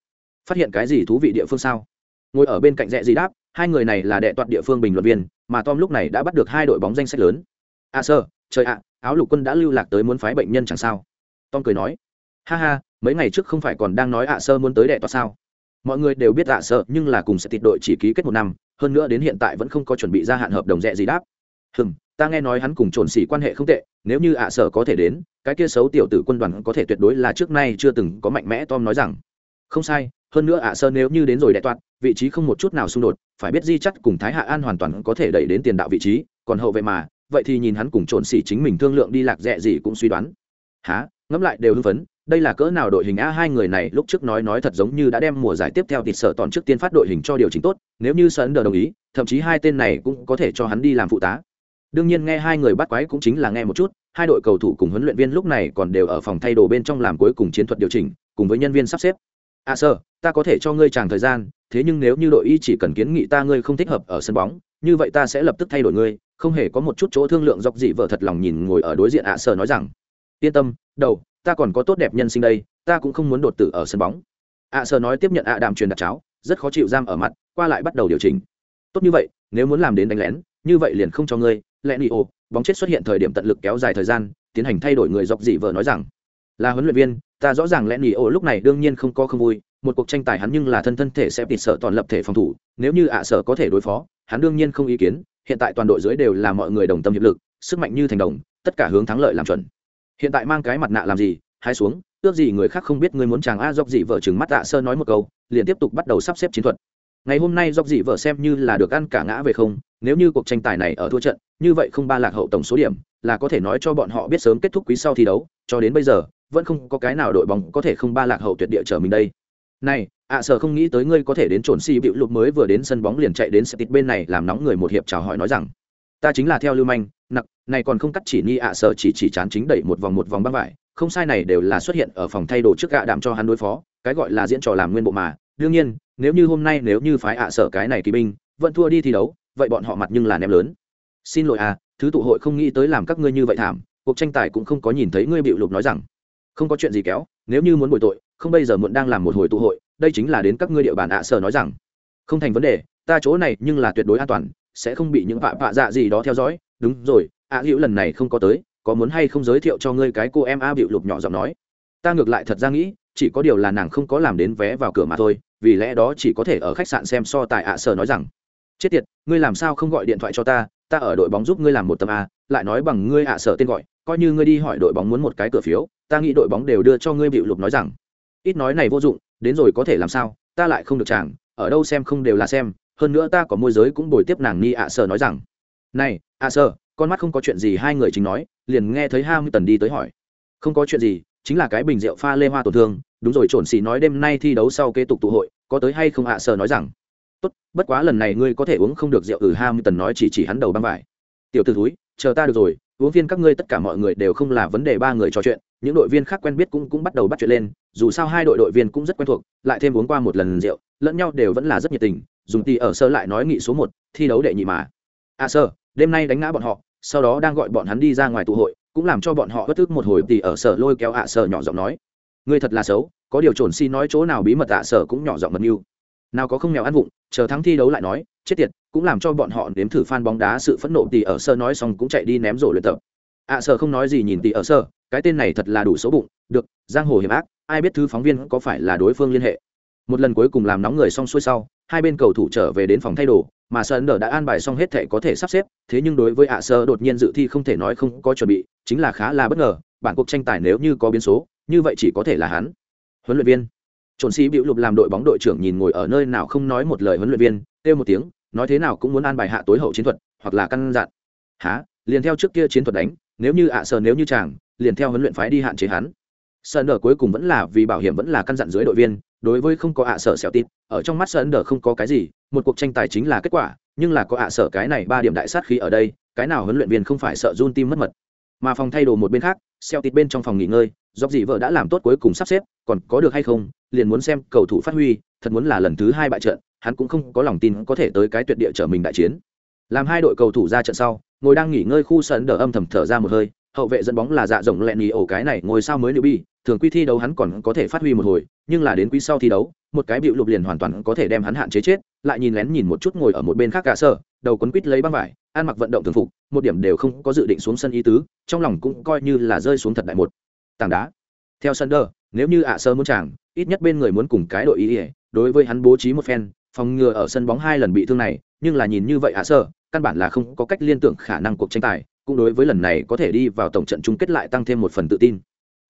phát hiện cái gì thú vị địa phương sao? Ngồi ở bên cạnh rẽ gì đáp hai người này là đệ toạt địa phương bình luận viên, mà tom lúc này đã bắt được hai đội bóng danh sách lớn. À sơ trời ạ, áo lục quân đã lưu lạc tới muốn phái bệnh nhân chẳng sao? Tom cười nói. Ha ha, mấy ngày trước không phải còn đang nói ạ sơ muốn tới đệ toạt sao? Mọi người đều biết ạ sơ nhưng là cùng sẽ tịt đội chỉ ký kết một năm, hơn nữa đến hiện tại vẫn không có chuẩn bị gia hạn hợp đồng rẻ gì đáp. Hừm, ta nghe nói hắn cùng trồn xỉ quan hệ không tệ, nếu như ạ sở có thể đến, cái kia xấu tiểu tử quân đoàn có thể tuyệt đối là trước nay chưa từng có mạnh mẽ, tom nói rằng. Không sai hơn nữa ạ sơn nếu như đến rồi đại toạt, vị trí không một chút nào xung đột, phải biết di chắt cùng thái hạ an hoàn toàn có thể đẩy đến tiền đạo vị trí, còn hậu vệ mà, vậy thì nhìn hắn cùng trộn xỉ chính mình thương lượng đi lạc rẻ gì cũng suy đoán. Há ngẫm lại đều hưng phấn, đây là cỡ nào đội hình a hai người này lúc trước nói nói thật giống như đã đem mùa giải tiếp theo thịt sở toàn trước tiên phát đội hình cho điều chỉnh tốt, nếu như sơn đồng ý, thậm chí hai tên này cũng có thể cho hắn đi làm phụ tá. Đương nhiên nghe hai người bắt quái cũng chính là nghe một chút, hai đội cầu thủ cùng huấn luyện viên lúc này còn đều ở phòng thay đồ bên trong làm cuối cùng chiến thuật điều chỉnh, cùng với nhân viên sắp xếp à sơ ta có thể cho ngươi tràng thời gian, thế nhưng nếu như đội y chỉ cần kiến nghị ta ngươi không thích hợp ở sân bóng, như vậy ta sẽ lập tức thay đổi ngươi, không hề có một chút chỗ thương lượng dọc dị vợ thật lòng nhìn ngồi ở đối diện ạ à sơ nói rằng, yên tâm, đầu, ta còn có tốt đẹp nhân sinh đây, ta cũng không muốn đột tử ở sân bóng. ạ à sơ nói tiếp nhận ạ, đàm truyền đặt cháo, rất khó chịu giam ở mặt, qua lại bắt đầu điều chỉnh. Tốt như vậy, nếu muốn làm đến đánh lén, như vậy liền không cho ngươi lẽ nị ô bóng chết xuất hiện thời điểm tận lực kéo dài thời gian, tiến hành thay đổi người dọc dị vợ nói rằng, là huấn luyện viên ta rõ ràng lẽ nỉ ô lúc này đương nhiên không có không vui, một cuộc tranh tài hắn nhưng là thân thân thể sẽ tịt sợ toàn lập thể phòng thủ, nếu như ạ sở có thể đối phó, hắn đương nhiên không ý kiến, hiện tại toàn đội dưới đều là mọi người đồng tâm hiệp lực, sức mạnh như thành đồng, tất cả hướng thắng lợi làm chuẩn. Hiện tại mang cái mặt nạ làm gì hai xuống, ước gì người khác không biết ngươi muốn chàng a dọc dị vợ chừng mắt ạ sơ nói một câu, liền tiếp tục bắt đầu sắp xếp chiến thuật. Ngày hôm nay dọc dị vợ xem như là được ăn cả ngã về không, nếu như cuộc tranh tài này ở thua trận, như vậy không ba lạc hậu tổng số điểm, là có thể nói cho bọn họ biết sớm kết thúc quý sau thi đấu, cho đến bây giờ vẫn không có cái nào đội bóng có thể không ba lạc hậu tuyệt địa trở mình đây. Này, ạ sở không nghĩ tới ngươi có thể đến trồn si bịu lụt mới vừa đến sân bóng liền chạy đến sẽ bên này làm nóng người một hiệp chào hỏi nói rằng, ta chính là theo lưu manh, nặc, này còn không cắt chỉ ni ạ sở chỉ chỉ chán chính đẩy một vòng một vòng băng vải, không sai này đều là xuất hiện ở phòng thay đồ trước gạ đạm cho hắn đối phó, cái gọi là diễn trò làm nguyên bộ mà. Đương nhiên, nếu như hôm nay nếu như phái ạ sở cái này kỳ binh, vẫn thua đi thi đấu, vậy bọn họ mặt nhưng là ném lớn. Xin lỗi à thứ tụ hội không nghĩ tới làm các ngươi như vậy thảm, cuộc tranh tài cũng không có nhìn thấy ngươi bịu lục nói rằng không có chuyện gì kéo nếu như muốn bồi tội không bây giờ muộn đang làm một hồi tụ hội đây chính là đến các ngươi địa bàn ạ sở nói rằng. Không thành vấn đề ta chỗ này nhưng là tuyệt đối an toàn sẽ không bị những vạ vạ dạ gì đó theo dõi. Đúng rồi ạ à, hữu lần này không có tới có muốn hay không giới thiệu cho ngươi cái cô em a bịu lục nhỏ giọng nói. Ta ngược lại thật ra nghĩ chỉ có điều là nàng không có làm đến vé vào cửa mà thôi vì lẽ đó chỉ có thể ở khách sạn xem so tài ạ sở nói rằng. Chết tiệt ngươi làm sao không gọi điện thoại cho ta ta ở đội bóng giúp ngươi làm một tấm a lại nói bằng ngươi ạ sở tên gọi coi như ngươi đi hỏi đội bóng muốn một cái cửa phiếu, ta nghĩ đội bóng đều đưa cho ngươi bịu lục nói rằng, ít nói này vô dụng, đến rồi có thể làm sao, ta lại không được chàng, ở đâu xem không đều là xem, hơn nữa ta có môi giới cũng bồi tiếp nàng ni ạ sở nói rằng, này, ạ sở con mắt không có chuyện gì, hai người chính nói, liền nghe thấy ham tần đi tới hỏi, không có chuyện gì, chính là cái bình rượu pha lê hoa tổn thương, đúng rồi trộn xì nói đêm nay thi đấu sau kế tục tụ hội, có tới hay không ạ sở nói rằng, tốt, bất quá lần này ngươi có thể uống không được rượu ừ ham tần nói chỉ chỉ hắn đầu băng vải, tiểu t ử chờ ta được rồi huống viên các ngươi tất cả mọi người đều không là vấn đề ba người trò chuyện, những đội viên khác quen biết cũng cũng bắt đầu bắt chuyện lên, dù sao hai đội đội viên cũng rất quen thuộc, lại thêm uống qua một lần rượu, lẫn nhau đều vẫn là rất nhiệt tình, dùng tì ở sơ lại nói nghị số một, thi đấu đệ nhị mà. À sơ, đêm nay đánh ngã bọn họ, sau đó đang gọi bọn hắn đi ra ngoài tụ hội, cũng làm cho bọn họ bất tức một hồi tì ở sở lôi kéo ạ à sở nhỏ giọng nói. Ngươi thật là xấu, có điều trồn si nói chỗ nào bí mật ạ à sở cũng nhỏ giọng mật mưu nào có không nghèo ăn vụng, chờ thắng thi đấu lại nói, chết tiệt, cũng làm cho bọn họ nếm thử phan bóng đá sự phẫn nộ tỷ ở sơ nói xong cũng chạy đi ném rổ luyện tập. Ạ à không nói gì nhìn tỷ ở sơ, cái tên này thật là đủ số bụng, được, giang hồ hiểm ác, ai biết thứ phóng viên có phải là đối phương liên hệ. Một lần cuối cùng làm nóng người xong xuôi sau, hai bên cầu thủ trở về đến phòng thay đồ, mà sơn đờ đã an bài xong hết thể có thể sắp xếp, thế nhưng đối với ạ sơ đột nhiên dự thi không thể nói không có chuẩn bị, chính là khá là bất ngờ, bản cuộc tranh tài nếu như có biến số, như vậy chỉ có thể là hắn. Huấn luyện viên trộn sĩ bịu lục làm đội bóng đội trưởng nhìn ngồi ở nơi nào không nói một lời huấn luyện viên, kêu một tiếng, nói thế nào cũng muốn an bài hạ tối hậu chiến thuật, hoặc là căn dặn. Há liền theo trước kia chiến thuật đánh, nếu như ạ sờ nếu như chàng, liền theo huấn luyện phái đi hạn chế hắn. Sơn đờ cuối cùng vẫn là, vì bảo hiểm vẫn là căn dặn dưới đội viên, đối với không có ạ sở xẻo tít ở trong mắt sơn đờ không có cái gì, một cuộc tranh tài chính là kết quả, nhưng là có ạ sở cái này ba điểm đại sát khí ở đây, cái nào huấn luyện viên không phải sợ run tim mất mật. Mà phòng thay đồ một bên khác, xẻo tít bên trong phòng nghỉ ngơi dọc dị vợ đã làm tốt cuối cùng sắp xếp, còn có được hay không, liền muốn xem cầu thủ phát huy, thật muốn là lần thứ hai bại trận, hắn cũng không có lòng tin có thể tới cái tuyệt địa trở mình đại chiến. Làm hai đội cầu thủ ra trận sau, ngồi đang nghỉ ngơi khu sân đờ âm thầm thở ra một hơi, hậu vệ dẫn bóng là dạ rộng lẹn nhì ổ cái này ngồi sao mới nữ bi, thường quy thi đấu hắn còn có thể phát huy một hồi, nhưng là đến quý sau thi đấu, một cái bịu lục liền hoàn toàn có thể đem hắn hạn chế chết, lại nhìn lén nhìn một chút ngồi ở một bên khác cả sơ, đầu quấn quít lấy băng vải, ăn mặc vận động thường phục, một điểm đều không có dự định xuống sân ý tứ, trong lòng cũng coi như là rơi xuống thật đại một tảng đá. Theo sân đơ nếu như ạ sơ muốn chàng, ít nhất bên người muốn cùng cái đội ý ỉa đối với hắn bố trí một phen, phòng ngừa ở sân bóng hai lần bị thương này, nhưng là nhìn như vậy ạ sơ, căn bản là không có cách liên tưởng khả năng cuộc tranh tài, cũng đối với lần này có thể đi vào tổng trận chung kết lại tăng thêm một phần tự tin.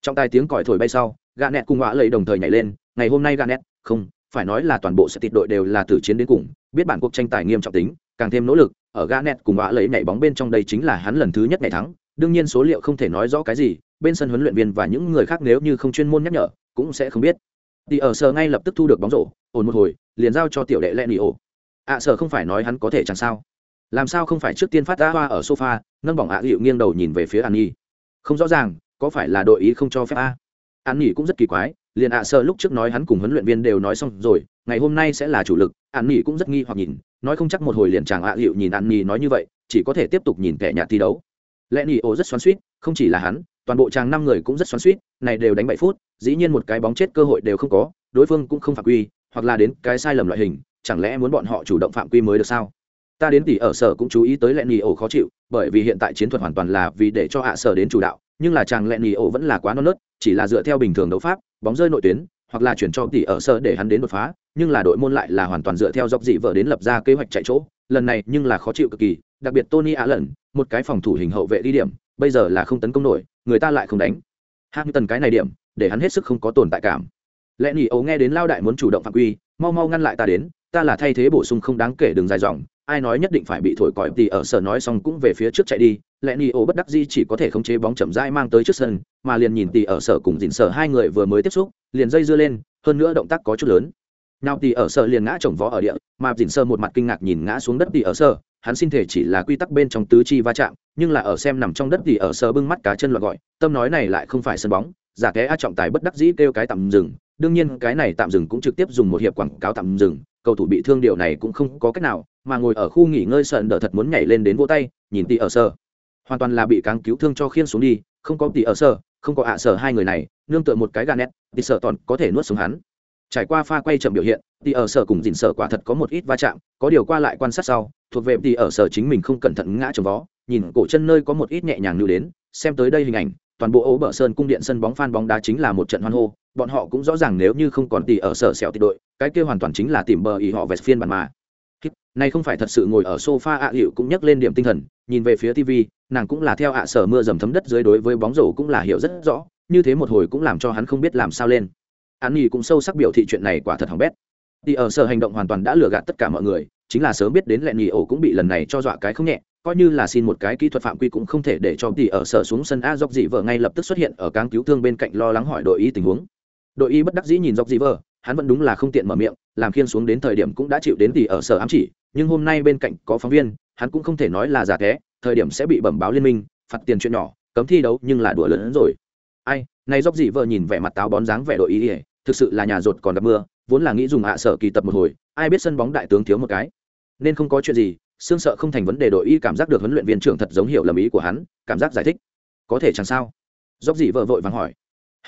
Trong tai tiếng còi thổi bay sau gà nẹt cùng ngõ lầy đồng thời nhảy lên, ngày hôm nay gà nẹt không, phải nói là toàn bộ sẽ tịt đội đều là tử chiến đến cùng, biết bản cuộc tranh tài nghiêm trọng tính, càng thêm nỗ lực, ở gà nẹt cùng ngõ lầy nhảy bóng bên trong đây chính là hắn lần thứ nhất ngày thắng, đương nhiên số liệu không thể nói rõ cái gì bên sân huấn luyện viên và những người khác nếu như không chuyên môn nhắc nhở, cũng sẽ không biết. Thì ở sở ngay lập tức thu được bóng rổ, ổn một hồi, liền giao cho tiểu đệ lẹ nị ổ. À, ạ sở không phải nói hắn có thể chẳng sao. Làm sao không phải trước tiên phát ra hoa ở sofa, nâng bỏng ạ à dịu nghiêng đầu nhìn về phía an nhi. Không rõ ràng, có phải là đội ý không cho phép a? An nhi cũng rất kỳ quái, liền ạ sở lúc trước nói hắn cùng huấn luyện viên đều nói xong rồi, ngày hôm nay sẽ là chủ lực, an nhi cũng rất nghi hoặc nhìn, nói không chắc một hồi liền chàng ạ à dịu nhìn an nhi nói như vậy, chỉ có thể tiếp tục nhìn kẻ nhạt thi đấu. Lẽ nhi ổ rất xoắn suýt không chỉ là hắn toàn bộ chàng năm người cũng rất xoắn suýt này đều đánh bảy phút, dĩ nhiên một cái bóng chết cơ hội đều không có, đối phương cũng không phạm quy, hoặc là đến cái sai lầm loại hình, chẳng lẽ muốn bọn họ chủ động phạm quy mới được sao? Ta đến tỷ ở sở cũng chú ý tới lẹn nhì ổ khó chịu, bởi vì hiện tại chiến thuật hoàn toàn là vì để cho hạ sở đến chủ đạo, nhưng là chàng lẹn nhì ổ vẫn là quá non nớt, chỉ là dựa theo bình thường đấu pháp, bóng rơi nội tuyến, hoặc là chuyển cho tỷ ở sở để hắn đến đột phá, nhưng là đội môn lại là hoàn toàn dựa theo dọc dị vợ đến lập ra kế hoạch chạy chỗ, lần này nhưng là khó chịu cực kỳ, đặc biệt tony á lần một cái phòng thủ hình hậu vệ đi điểm bây giờ là không tấn công nổi, người ta lại không đánh. Tần cái này điểm, để hắn hết sức không có tồn tại cảm. Lẽ nhì ấu nghe đến lao đại muốn chủ động phạm quy, mau mau ngăn lại ta đến, ta là thay thế bổ sung không đáng kể đường dài dòng, ai nói nhất định phải bị thổi còi thì ở sở nói xong cũng về phía trước chạy đi, lẽ ni ô bất đắc di chỉ có thể khống chế bóng chậm rãi mang tới trước sân, mà liền nhìn tỉ ở sở cùng dìn sở hai người vừa mới tiếp xúc, liền dây dưa lên, hơn nữa động tác có chút lớn. Nào tỉ ở sở liền ngã chồng vó ở địa, mà dìn sở một mặt kinh ngạc nhìn ngã xuống đất tỉ ở sở hắn xin thể chỉ là quy tắc bên trong tứ chi va chạm, nhưng là ở xem nằm trong đất thì ở sờ bưng mắt cá chân loạn gọi, tâm nói này lại không phải sân bóng, giả té a trọng tài bất đắc dĩ kêu cái tạm dừng, đương nhiên cái này tạm dừng cũng trực tiếp dùng một hiệp quảng cáo tạm dừng, cầu thủ bị thương điều này cũng không có cách nào, mà ngồi ở khu nghỉ ngơi sợn đỡ thật muốn nhảy lên đến vỗ tay, nhìn tỷ ở sơ hoàn toàn là bị cáng cứu thương cho khiên xuống đi, không có tỷ ở sơ không có ạ sở hai người này, nương tựa một cái gà nét tỷ sợ toàn có thể nuốt xuống hắn trải qua pha quay chậm biểu hiện tỷ ở sở cùng dìn sở quả thật có một ít va chạm, có điều qua lại quan sát sau, thuộc về tỷ ở sở chính mình không cẩn thận ngã trồng vó, nhìn cổ chân nơi có một ít nhẹ nhàng lưu đến, xem tới đây hình ảnh, toàn bộ ố bờ sơn cung điện sân bóng phan bóng đá chính là một trận hoan hô, bọn họ cũng rõ ràng nếu như không còn tỷ ở sở sẹo tỷ đội, cái kia hoàn toàn chính là tìm bờ ý họ về phiên bản mà. Này không phải thật sự ngồi ở sofa ạ hiệu cũng nhắc lên điểm tinh thần, nhìn về phía tv nàng cũng là theo ạ sở mưa dầm thấm đất dưới đối với bóng rổ cũng là hiểu rất rõ, như thế một hồi cũng làm cho hắn không biết làm sao lên an nhi cũng sâu sắc biểu thị chuyện này quả thật hỏng bét. Thì ở sở hành động hoàn toàn đã lừa gạt tất cả mọi người, chính là sớm biết đến lẹn nhì ổ cũng bị lần này cho dọa cái không nhẹ, coi như là xin một cái kỹ thuật phạm quy cũng không thể để cho tỷ ở sở xuống sân a dọc dị vợ ngay lập tức xuất hiện ở cáng cứu thương bên cạnh lo lắng hỏi đội y tình huống. Đội y bất đắc dĩ nhìn dọc dị vợ, hắn vẫn đúng là không tiện mở miệng, làm khiên xuống đến thời điểm cũng đã chịu đến tỷ ở sở ám chỉ, nhưng hôm nay bên cạnh có phóng viên, hắn cũng không thể nói là giả thế, thời điểm sẽ bị bẩm báo liên minh, phạt tiền chuyện nhỏ, cấm thi đấu nhưng là đùa lớn hơn rồi. Ai, này dốc dị vợ nhìn vẻ mặt táo bón dáng vẻ đội y thực sự là nhà rột còn gặp mưa, vốn là nghĩ dùng hạ sở kỳ tập một hồi, ai biết sân bóng đại tướng thiếu một cái. Nên không có chuyện gì xương sợ không thành vấn đề đội y cảm giác được huấn luyện viên trưởng thật giống hiểu lầm ý của hắn, cảm giác giải thích. Có thể chẳng sao. Dốc dị vợ vội vàng hỏi.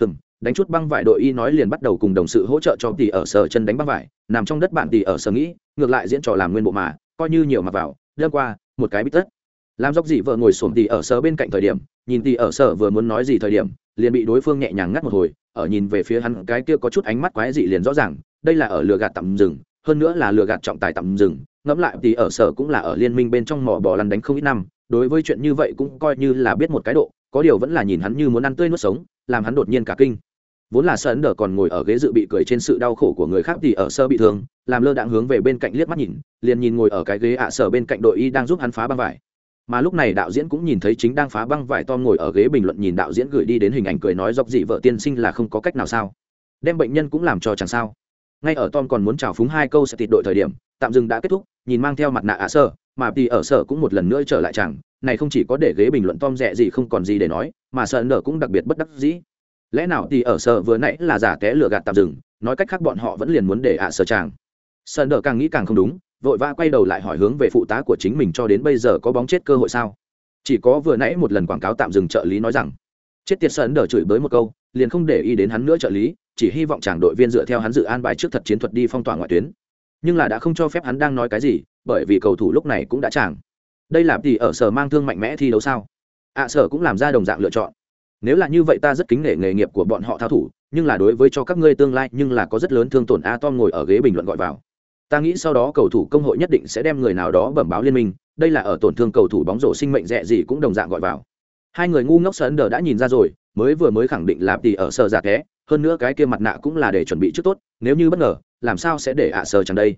Hừm, đánh chút băng vải đội y nói liền bắt đầu cùng đồng sự hỗ trợ cho tỷ ở sở chân đánh băng vải, nằm trong đất bạn tỷ ở sở nghĩ, ngược lại diễn trò làm nguyên bộ mà, coi như nhiều mà vào đơn qua, một cái bít tất. Làm dốc dị vợ ngồi xổm tỷ ở sở bên cạnh thời điểm, nhìn tỷ ở sở vừa muốn nói gì thời điểm, liền bị đối phương nhẹ nhàng ngắt một hồi ở nhìn về phía hắn, cái kia có chút ánh mắt quái dị liền rõ ràng, đây là ở lừa gạt tạm dừng, hơn nữa là lừa gạt trọng tài tạm dừng, ngẫm lại thì ở sở cũng là ở liên minh bên trong mỏ bò lăn đánh không ít năm, đối với chuyện như vậy cũng coi như là biết một cái độ, có điều vẫn là nhìn hắn như muốn ăn tươi nuốt sống, làm hắn đột nhiên cả kinh. Vốn là sơn đờ còn ngồi ở ghế dự bị cười trên sự đau khổ của người khác thì ở sơ bị thương, làm lơ đạn hướng về bên cạnh liếc mắt nhìn, liền nhìn ngồi ở cái ghế ạ sở bên cạnh đội y đang giúp hắn phá băng vải mà lúc này đạo diễn cũng nhìn thấy chính đang phá băng vải Tom ngồi ở ghế bình luận nhìn đạo diễn gửi đi đến hình ảnh cười nói dọc dị vợ tiên sinh là không có cách nào sao. Đem bệnh nhân cũng làm cho chẳng sao. Ngay ở tom còn muốn chào phúng hai câu sẽ tịt đội thời điểm, tạm dừng đã kết thúc, nhìn mang theo mặt nạ ạ sơ, mà thì ở sở cũng một lần nữa trở lại chẳng, này không chỉ có để ghế bình luận tom rẻ gì không còn gì để nói, mà sợ nở cũng đặc biệt bất đắc dĩ. Lẽ nào thì ở sở vừa nãy là giả té lừa gạt tạm dừng, nói cách khác bọn họ vẫn liền muốn để ạ sở chàng. Sơn nở càng nghĩ càng không đúng vội vã quay đầu lại hỏi hướng về phụ tá của chính mình cho đến bây giờ có bóng chết cơ hội sao? Chỉ có vừa nãy một lần quảng cáo tạm dừng trợ lý nói rằng, chết tiệt sơn đờ chửi bới một câu, liền không để ý đến hắn nữa trợ lý, chỉ hy vọng chàng đội viên dựa theo hắn dự an bài trước thật chiến thuật đi phong tỏa ngoại tuyến. Nhưng là đã không cho phép hắn đang nói cái gì, bởi vì cầu thủ lúc này cũng đã chàng đây là thì ở sở mang thương mạnh mẽ thi đấu sao? Ạ sở cũng làm ra đồng dạng lựa chọn. Nếu là như vậy ta rất kính nể nghề nghiệp của bọn họ thao thủ, nhưng là đối với cho các ngươi tương lai nhưng là có rất lớn thương tổn a tom ngồi ở ghế bình luận gọi vào ta nghĩ sau đó cầu thủ công hội nhất định sẽ đem người nào đó bẩm báo liên minh, đây là ở tổn thương cầu thủ bóng rổ sinh mệnh rẻ gì cũng đồng dạng gọi vào. Hai người ngu ngốc sơn đờ đã nhìn ra rồi, mới vừa mới khẳng định là tỷ ở sở giả té hơn nữa cái kia mặt nạ cũng là để chuẩn bị trước tốt, nếu như bất ngờ, làm sao sẽ để ạ à sờ chẳng đây?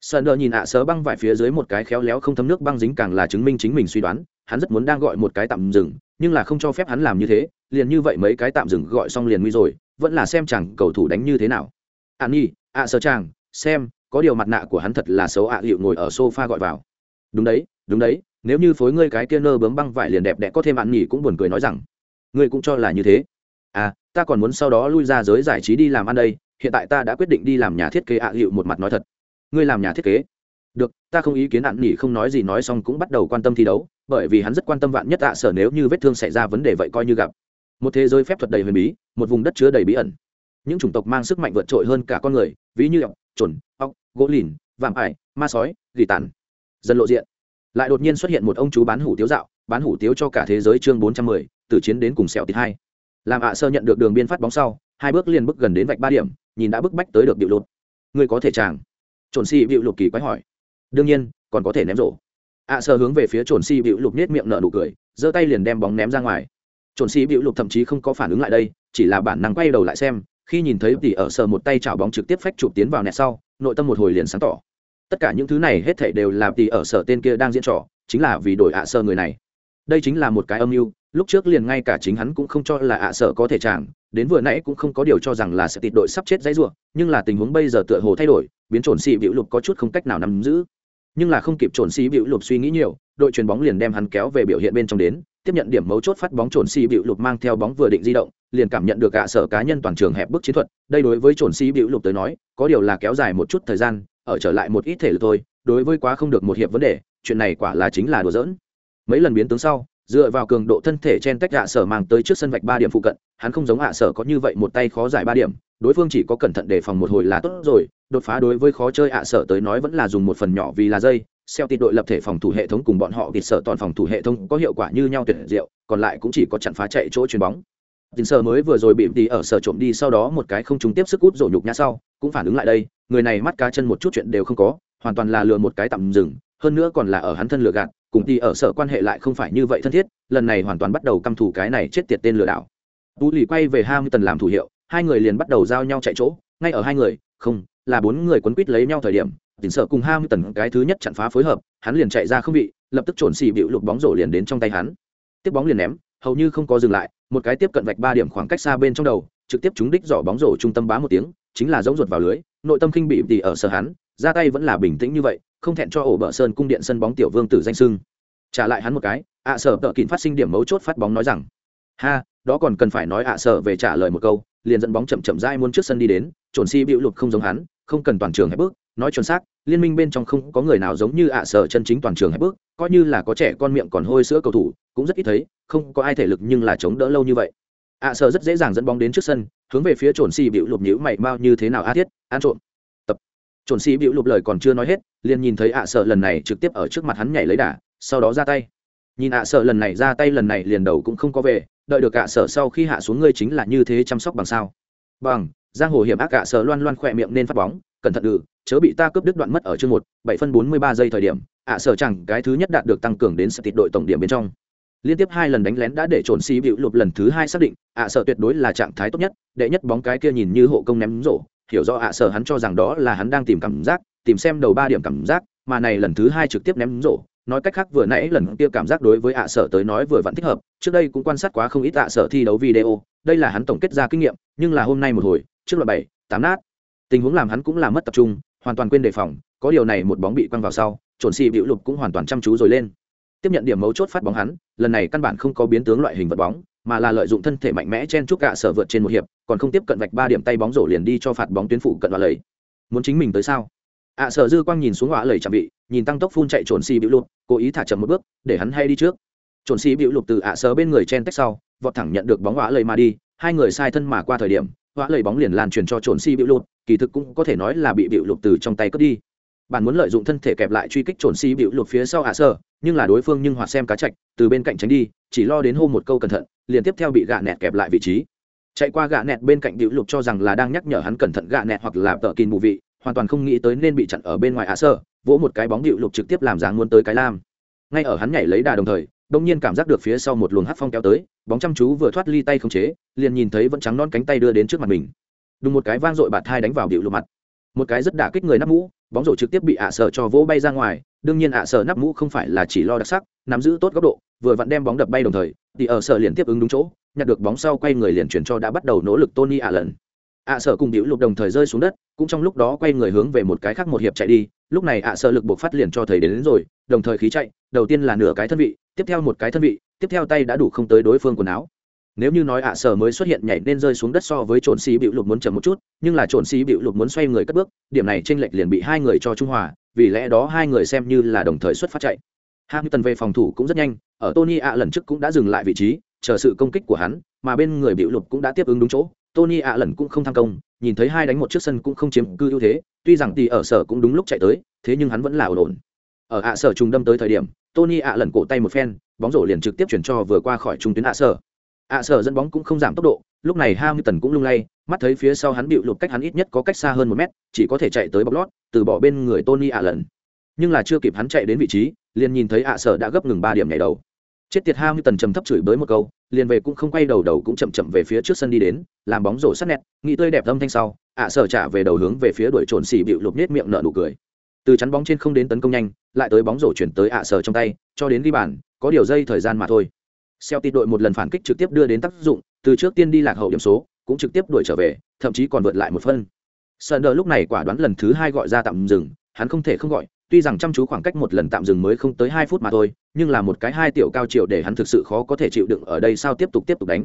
Sơn đờ nhìn ạ à sờ băng vải phía dưới một cái khéo léo không thấm nước băng dính càng là chứng minh chính mình suy đoán, hắn rất muốn đang gọi một cái tạm dừng, nhưng là không cho phép hắn làm như thế, liền như vậy mấy cái tạm dừng gọi xong liền nguy rồi, vẫn là xem chẳng cầu thủ đánh như thế nào. An nhi ạ sờ chàng, xem có điều mặt nạ của hắn thật là xấu ạ hiệu ngồi ở sofa gọi vào. Đúng đấy đúng đấy, nếu như phối ngươi cái kia nơ bướm băng vải liền đẹp đẽ có thêm ăn nhỉ cũng buồn cười nói rằng, ngươi cũng cho là như thế. À ta còn muốn sau đó lui ra giới giải trí đi làm ăn đây, hiện tại ta đã quyết định đi làm nhà thiết kế ạ hiệu một mặt nói thật. Ngươi làm nhà thiết kế? Được, ta không ý kiến ạn nhỉ không nói gì nói xong cũng bắt đầu quan tâm thi đấu, bởi vì hắn rất quan tâm vạn nhất ạ, sở nếu như vết thương xảy ra vấn đề vậy coi như gặp. Một thế giới phép thuật đầy huyền bí, một vùng đất chứa đầy bí ẩn. Những chủng tộc mang sức mạnh vượt trội hơn cả con người, ví như ọc chuẩn ọc gỗ lìn, vạm ải, ma sói, gỉ tàn. Dần lộ diện. Lại đột nhiên xuất hiện một ông chú bán hủ tiếu dạo, bán hủ tiếu cho cả thế giới chương bốn trăm mười, từ chiến đến cùng sẹo tít hai. Làm ạ sơ nhận được đường biên phát bóng sau, hai bước liền bước gần đến vạch ba điểm, nhìn đã bức bách tới được điệu lụt. Người có thể chàng? Trồn si bịu lục kỳ quái hỏi. Đương nhiên, còn có thể ném rổ. Ạ sơ hướng về phía trồn si bịu lục nết miệng nở nụ cười, giơ tay liền đem bóng ném ra ngoài. Trồn si bịu lục thậm chí không có phản ứng lại đây, chỉ là bản năng quay đầu lại xem khi nhìn thấy tỷ ở sở một tay chảo bóng trực tiếp phách chụp tiến vào nẹt sau, nội tâm một hồi liền sáng tỏ. Tất cả những thứ này hết thảy đều là tỷ ở sở tên kia đang diễn trò, chính là vì đổi ạ sơ người này. Đây chính là một cái âm mưu, lúc trước liền ngay cả chính hắn cũng không cho là ạ sở có thể chàng, đến vừa nãy cũng không có điều cho rằng là sẽ tịt đội sắp chết dãy ruộng nhưng là tình huống bây giờ tựa hồ thay đổi, biến trồn xì bịu lục có chút không cách nào nắm giữ. Nhưng là không kịp trồn xì bịu lục suy nghĩ nhiều, đội chuyền bóng liền đem hắn kéo về biểu hiện bên trong đến tiếp nhận điểm mấu chốt phát bóng trồn si bịu lục mang theo bóng vừa định di động, liền cảm nhận được ạ sở cá nhân toàn trường hẹp bức chiến thuật, đây đối với trồn si bịu lục tới nói, có điều là kéo dài một chút thời gian, ở trở lại một ít thể lực thôi, đối với quá không được một hiệp vấn đề, chuyện này quả là chính là đùa giỡn. Mấy lần biến tướng sau, dựa vào cường độ thân thể chen tách hạ sở mang tới trước sân vạch ba điểm phụ cận, hắn không giống hạ sở có như vậy một tay khó giải ba điểm, đối phương chỉ có cẩn thận đề phòng một hồi là tốt rồi, đột phá đối với khó chơi hạ sở tới nói vẫn là dùng một phần nhỏ vì là dây xeo tịt đội lập thể phòng thủ hệ thống cùng bọn họ vịt sở toàn phòng thủ hệ thống có hiệu quả như nhau tuyệt diệu, còn lại cũng chỉ có chặn phá chạy chỗ chuyền bóng. Tình sở mới vừa rồi bị đi ở sở trộm đi, sau đó một cái không trúng tiếp sức út rổ nhục nhã sau, cũng phản ứng lại đây, người này mắt cá chân một chút chuyện đều không có, hoàn toàn là lừa một cái tạm dừng, hơn nữa còn là ở hắn thân lừa gạt, cùng đi ở sở quan hệ lại không phải như vậy thân thiết, lần này hoàn toàn bắt đầu căm thủ cái này chết tiệt tên lừa đảo. Tú lì quay về ham tần làm thủ hiệu, hai người liền bắt đầu giao nhau chạy chỗ, ngay ở hai người, không, là bốn người quấn quýt lấy nhau thời điểm tỉnh sợ cùng hai mươi tần cái thứ nhất chặn phá phối hợp, hắn liền chạy ra không bị lập tức trồn xì bịu lục bóng rổ liền đến trong tay hắn. Tiếp bóng liền ném, hầu như không có dừng lại, một cái tiếp cận vạch ba điểm khoảng cách xa bên trong đầu, trực tiếp trúng đích giỏ bóng rổ trung tâm bá một tiếng, chính là giống ruột vào lưới, nội tâm khinh bị tỉ ở sở hắn, ra tay vẫn là bình tĩnh như vậy, không thẹn cho ổ bờ sơn cung điện sân bóng tiểu vương tử danh sưng. Trả lại hắn một cái, ạ sở tợ kín phát sinh điểm mấu chốt phát bóng nói rằng, ha, đó còn cần phải nói ạ sở về trả lời một câu, liền dẫn bóng chậm chậm dai muốn trước sân đi đến, trồn si bịu lục không giống hắn, không cần toàn trường hẹp bước nói chuẩn xác, liên minh bên trong không có người nào giống như ạ sở chân chính toàn trường hay bước, coi như là có trẻ con miệng còn hôi sữa cầu thủ, cũng rất ít thấy, không có ai thể lực nhưng là chống đỡ lâu như vậy. ạ sở rất dễ dàng dẫn bóng đến trước sân, hướng về phía trồn xì bịu lụp nhữ mày mau như thế nào a thiết an trộm. Trồn xì bịu lụp lời còn chưa nói hết, liền nhìn thấy ạ sợ lần này trực tiếp ở trước mặt hắn nhảy lấy đà, sau đó ra tay. Nhìn ạ sợ lần này ra tay lần này liền đầu cũng không có về, đợi được ạ sợ sau khi hạ xuống ngươi chính là như thế chăm sóc bằng sao? Bằng, giang hồ hiểm ác ạ sợ loan loan khỏe miệng nên phát bóng cẩn thận ừ chớ bị ta cướp đứt đoạn mất ở chương một, bảy phân bốn mươi ba giây thời điểm, ạ sợ chẳng cái thứ nhất đạt được tăng cường đến sự tịt đội tổng điểm bên trong. Liên tiếp hai lần đánh lén đã để trồn xí bịu lụp lần thứ hai xác định, ạ sợ tuyệt đối là trạng thái tốt nhất, đệ nhất bóng cái kia nhìn như hộ công ném rổ, hiểu rõ ạ sở hắn cho rằng đó là hắn đang tìm cảm giác, tìm xem đầu ba điểm cảm giác, mà này lần thứ hai trực tiếp ném rổ, nói cách khác vừa nãy lần kia cảm giác đối với ạ sở tới nói vừa vẫn thích hợp, trước đây cũng quan sát quá không ít ạ sở thi đấu video, đây là hắn tổng kết ra kinh nghiệm, nhưng là hôm nay một hồi, trước loại bảy, tám nát tình huống làm hắn cũng là mất tập trung hoàn toàn quên đề phòng có điều này một bóng bị quăng vào sau trồn xì bịu lục cũng hoàn toàn chăm chú rồi lên. Tiếp nhận điểm mấu chốt phát bóng hắn lần này căn bản không có biến tướng loại hình vật bóng mà là lợi dụng thân thể mạnh mẽ chen chúc cả sở vượt trên một hiệp còn không tiếp cận vạch ba điểm tay bóng rổ liền đi cho phạt bóng tuyến phụ cận và lầy muốn chính mình tới sao? Ạ sở dư quang nhìn xuống hỏa lầy chạm vị nhìn tăng tốc phun chạy trồn xì bịu Lục, cố ý thả chậm một bước để hắn hay đi trước. Trồn xì bịu Lục từ ạ sở bên người chen tách sau vọt thẳng nhận được bóng hỏa lầy mà đi hai người sai thân mà qua thời điểm hỏa lầy bóng liền lan truyền cho trồn si bịu lụt, kỳ thực cũng có thể nói là bị bịu lụt từ trong tay cướp đi. Bạn muốn lợi dụng thân thể kẹp lại truy kích trồn si bịu lụt phía sau hạ sở nhưng là đối phương nhưng hoạt xem cá chạch, từ bên cạnh tránh đi, chỉ lo đến hô một câu cẩn thận, liền tiếp theo bị gạ nẹt kẹp lại vị trí. Chạy qua gạ nẹt bên cạnh bịu lụt cho rằng là đang nhắc nhở hắn cẩn thận gạ nẹt hoặc là tợ kìm mù vị, hoàn toàn không nghĩ tới nên bị chặn ở bên ngoài hạ sơ, vỗ một cái bóng bịu lục trực tiếp làm dáng muốn tới cái lam. Ngay ở hắn nhảy lấy đà đồng thời đông nhiên cảm giác được phía sau một luồng hát phong kéo tới, bóng chăm chú vừa thoát ly tay không chế, liền nhìn thấy vẫn trắng non cánh tay đưa đến trước mặt mình. Đùng một cái vang dội bạt thai đánh vào điệu lộ mặt. Một cái rất đả kích người nắp mũ, bóng rổ trực tiếp bị ạ sở cho vỗ bay ra ngoài, đương nhiên ạ sở nắp mũ không phải là chỉ lo đặc sắc, nắm giữ tốt góc độ, vừa vặn đem bóng đập bay đồng thời, thì ở sở liền tiếp ứng đúng chỗ, nhặt được bóng sau quay người liền chuyển cho đã bắt đầu nỗ lực tony ạ lần ạ sở cùng biểu lục đồng thời rơi xuống đất cũng trong lúc đó quay người hướng về một cái khác một hiệp chạy đi. Lúc này ạ sở lực buộc phát liền cho thầy đến, đến rồi đồng thời khí chạy đầu tiên là nửa cái thân vị tiếp theo một cái thân vị tiếp theo tay đã đủ không tới đối phương quần áo. Nếu như nói ạ sở mới xuất hiện nhảy nên rơi xuống đất so với trộn xí bịu lục muốn chậm một chút nhưng là trộn xí bịu lục muốn xoay người cất bước điểm này tranh lệch liền bị hai người cho trung hòa vì lẽ đó hai người xem như là đồng thời xuất phát chạy. Hamilton về phòng thủ cũng rất nhanh ở tony ạ lần trước cũng đã dừng lại vị trí chờ sự công kích của hắn mà bên người bịu lục cũng đã tiếp ứng đúng chỗ tony ạ lần cũng không tham công, nhìn thấy hai đánh một trước sân cũng không chiếm cư ưu thế, tuy rằng tỷ ở sở cũng đúng lúc chạy tới, thế nhưng hắn vẫn là ổn ổn. Ở ạ sở trùng đâm tới thời điểm, tony ạ lần cổ tay một phen, bóng rổ liền trực tiếp chuyển cho vừa qua khỏi trung tuyến ạ sở. Ạ sở dẫn bóng cũng không giảm tốc độ, lúc này hamilton cũng lung lay, mắt thấy phía sau hắn bịu lụt cách hắn ít nhất có cách xa hơn một mét, chỉ có thể chạy tới bọc lót, từ bỏ bên người tony ạ lần. Nhưng là chưa kịp hắn chạy đến vị trí, liền nhìn thấy ạ sở đã gấp ngừng ba điểm nhảy đầu. Chết tiệt Hamilton tần trầm thấp chửi bới một câu liền về cũng không quay đầu đầu cũng chậm chậm về phía trước sân đi đến, làm bóng rổ sắt nẹt nghĩ tươi đẹp âm thanh sau, ạ sở trả về đầu hướng về phía đuổi trồn xỉ bịu lục nết miệng nở nụ cười. Từ chắn bóng trên không đến tấn công nhanh, lại tới bóng rổ chuyển tới ạ sở trong tay, cho đến ghi bàn, có điều dây thời gian mà thôi. Xeo tịt đội một lần phản kích trực tiếp đưa đến tác dụng, từ trước tiên đi lạc hậu điểm số, cũng trực tiếp đuổi trở về, thậm chí còn vượt lại một phân. Sơn đờ lúc này quả đoán lần thứ hai gọi ra tạm dừng, hắn không thể không gọi, tuy rằng chăm chú khoảng cách một lần tạm dừng mới không tới hai phút mà thôi nhưng là một cái hai tiểu cao triệu để hắn thực sự khó có thể chịu đựng ở đây sao tiếp tục tiếp tục đánh.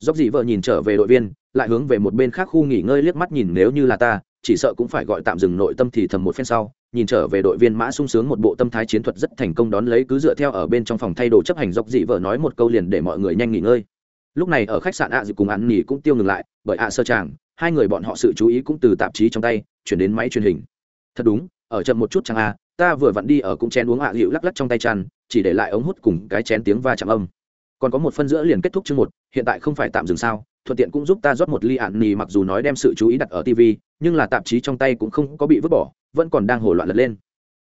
Dốc dị vợ nhìn trở về đội viên, lại hướng về một bên khác khu nghỉ ngơi liếc mắt nhìn nếu như là ta, chỉ sợ cũng phải gọi tạm dừng nội tâm thì thầm một phen sau, nhìn trở về đội viên mã sung sướng một bộ tâm thái chiến thuật rất thành công đón lấy cứ dựa theo ở bên trong phòng thay đồ chấp hành dốc dị vợ nói một câu liền để mọi người nhanh nghỉ ngơi. Lúc này ở khách sạn ạ à cùng ăn nghỉ cũng tiêu ngừng lại, bởi ạ sơ tràng hai người bọn họ sự chú ý cũng từ tạp chí trong tay, chuyển đến máy truyền hình. Thật đúng, ở chậm một chút chẳng a ta vừa vặn đi ở cũng chén uống hạ à hiệu lắc lắc trong tay chăn, chỉ để lại ống hút cùng cái chén tiếng va chạm âm. Còn có một phân giữa liền kết thúc chương một, hiện tại không phải tạm dừng sao, thuận tiện cũng giúp ta rót một ly ạn nì mặc dù nói đem sự chú ý đặt ở tv nhưng là tạp chí trong tay cũng không có bị vứt bỏ, vẫn còn đang hổ loạn lật lên.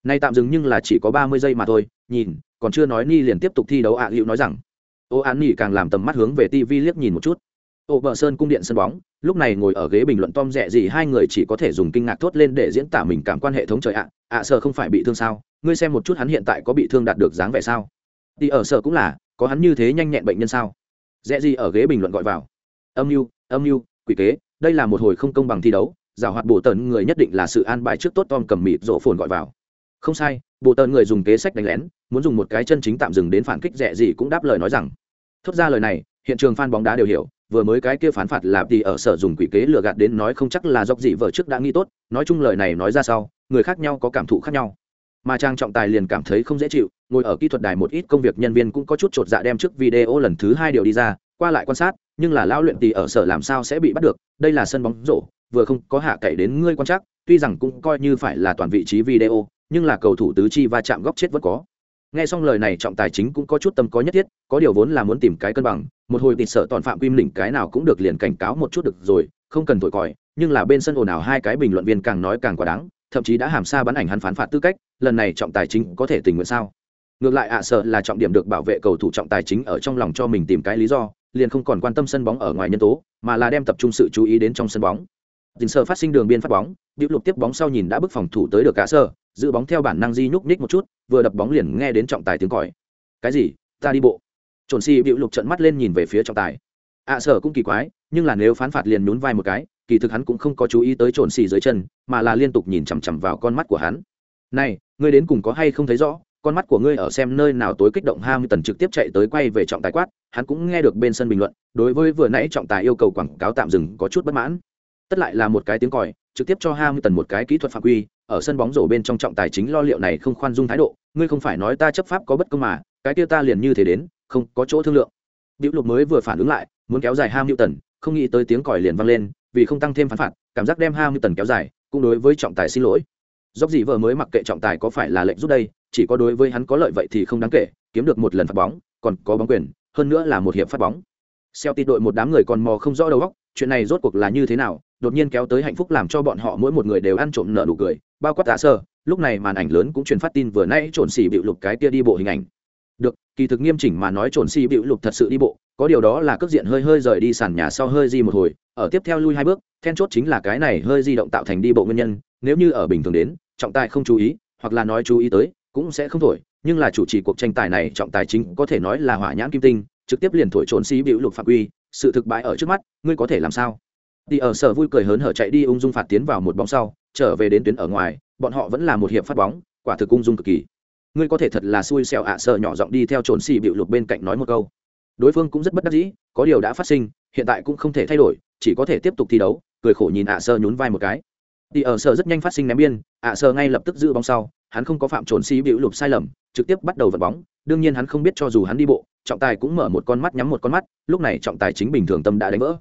Nay tạm dừng nhưng là chỉ có ba mươi giây mà thôi, nhìn, còn chưa nói ni liền tiếp tục thi đấu ạ à nói rằng. Ô an nỉ càng làm tầm mắt hướng về tv liếc nhìn một chút ô bờ sơn cung điện sân bóng, lúc này ngồi ở ghế bình luận tom rẻ gì hai người chỉ có thể dùng kinh ngạc thốt lên để diễn tả mình cảm quan hệ thống trời ạ. Ạ sợ không phải bị thương sao? Ngươi xem một chút hắn hiện tại có bị thương đạt được dáng vẻ sao? Đi ở sợ cũng là, có hắn như thế nhanh nhẹn bệnh nhân sao? Rẽ gì ở ghế bình luận gọi vào. Âm mưu âm mưu, quỷ kế, đây là một hồi không công bằng thi đấu. Giảo hoạt bổ tần người nhất định là sự an bài trước tốt tom cầm mịt rộ phồn gọi vào. Không sai bồ tần người dùng kế sách đánh lén, muốn dùng một cái chân chính tạm dừng đến phản kích rẻ gì cũng đáp lời nói rằng. Thốt ra lời này, hiện trường fan bóng đá đều hiểu vừa mới cái kia phán phạt là thì ở sở dùng quỷ kế lừa gạt đến nói không chắc là dọc gì vợ trước đã nghĩ tốt, nói chung lời này nói ra sau, người khác nhau có cảm thụ khác nhau. Mà trang trọng tài liền cảm thấy không dễ chịu, ngồi ở kỹ thuật đài một ít công việc nhân viên cũng có chút chột dạ đem trước video lần thứ hai điều đi ra, qua lại quan sát, nhưng là lão luyện tì ở sở làm sao sẽ bị bắt được, đây là sân bóng rổ, vừa không có hạ cậy đến ngươi quan chắc tuy rằng cũng coi như phải là toàn vị trí video, nhưng là cầu thủ tứ chi va chạm góc chết vẫn có. Nghe xong lời này trọng tài chính cũng có chút tâm có nhất thiết, có điều vốn là muốn tìm cái cân bằng một hồi tịt sợ toàn phạm kim lỉnh cái nào cũng được liền cảnh cáo một chút được rồi, không cần thổi còi, nhưng là bên sân ồn ào hai cái bình luận viên càng nói càng quá đáng, thậm chí đã hàm xa bắn ảnh hắn phán phạt tư cách, lần này trọng tài chính có thể tình nguyện sao? Ngược lại ạ, sợ là trọng điểm được bảo vệ cầu thủ trọng tài chính ở trong lòng cho mình tìm cái lý do, liền không còn quan tâm sân bóng ở ngoài nhân tố, mà là đem tập trung sự chú ý đến trong sân bóng. Dình sơ phát sinh đường biên phát bóng điệu lục tiếp bóng sau nhìn đã bước phòng thủ tới được cả sơ giữ bóng theo bản năng di nhúc ních một chút, vừa đập bóng liền nghe đến trọng tài tiếng còi. Cái gì? Ta đi bộ trồn si bịu lục trận mắt lên nhìn về phía trọng tài. Ạ à, sở cũng kỳ quái nhưng là nếu phán phạt liền nhún vai một cái kỳ thực hắn cũng không có chú ý tới trồn xì dưới chân mà là liên tục nhìn chằm chằm vào con mắt của hắn. Này ngươi đến cùng có hay không thấy rõ con mắt của ngươi ở xem nơi nào tối kích động ham tần trực tiếp chạy tới quay về trọng tài quát hắn cũng nghe được bên sân bình luận đối với vừa nãy trọng tài yêu cầu quảng cáo tạm dừng có chút bất mãn. Tất lại là một cái tiếng còi trực tiếp cho Hamilton một cái kỹ thuật phạm quy ở sân bóng rổ bên trong trọng tài chính lo liệu này không khoan dung thái độ ngươi không phải nói ta chấp pháp có bất công mà cái kia ta liền như thế đến không có chỗ thương lượng Diệu Lục mới vừa phản ứng lại, muốn kéo dài Ham Newton, không nghĩ tới tiếng còi liền vang lên, vì không tăng thêm phán phạt, cảm giác đem Ham Newton kéo dài, cũng đối với trọng tài xin lỗi. Dốc gì vợ mới mặc kệ trọng tài có phải là lệnh rút đây, chỉ có đối với hắn có lợi vậy thì không đáng kể, kiếm được một lần phạt bóng, còn có bóng quyền, hơn nữa là một hiệp phát bóng. Celtic đội một đám người còn mò không rõ đầu óc, chuyện này rốt cuộc là như thế nào, đột nhiên kéo tới hạnh phúc làm cho bọn họ mỗi một người đều ăn trộm nợ nụ cười, bao quát tạ sơ, lúc này màn ảnh lớn cũng truyền phát tin vừa nãy trộn xỉ bịu lục cái kia đi bộ hình ảnh. Được, kỳ thực nghiêm chỉnh mà nói trồn si bịu lục thật sự đi bộ, có điều đó là cước diện hơi hơi rời đi sàn nhà sau hơi di một hồi, ở tiếp theo lui hai bước, then chốt chính là cái này hơi di động tạo thành đi bộ nguyên nhân, nếu như ở bình thường đến, trọng tài không chú ý, hoặc là nói chú ý tới, cũng sẽ không thổi, nhưng là chủ trì cuộc tranh tài này trọng tài chính có thể nói là hỏa nhãn kim tinh, trực tiếp liền thổi trốn xí bịu lục phạm quy sự thực bại ở trước mắt ngươi có thể làm sao? Đi ở sở vui cười hớn hở chạy đi ung dung phạt tiến vào một bóng sau trở về đến tuyến ở ngoài bọn họ vẫn là một hiệp phát bóng quả thực ung dung cực kỳ ngươi có thể thật là xui xẻo ạ à sợ nhỏ giọng đi theo trốn xì bịu lục bên cạnh nói một câu. Đối phương cũng rất bất đắc dĩ, có điều đã phát sinh, hiện tại cũng không thể thay đổi, chỉ có thể tiếp tục thi đấu, cười khổ nhìn ạ à sơ nhún vai một cái. Đi ở sơ rất nhanh phát sinh ném biên, ạ à sơ ngay lập tức giữ bóng sau, hắn không có phạm trốn xì bịu lục sai lầm, trực tiếp bắt đầu vật bóng, đương nhiên hắn không biết cho dù hắn đi bộ, trọng tài cũng mở một con mắt nhắm một con mắt, lúc này trọng tài chính bình thường tâm đã đánh vỡ.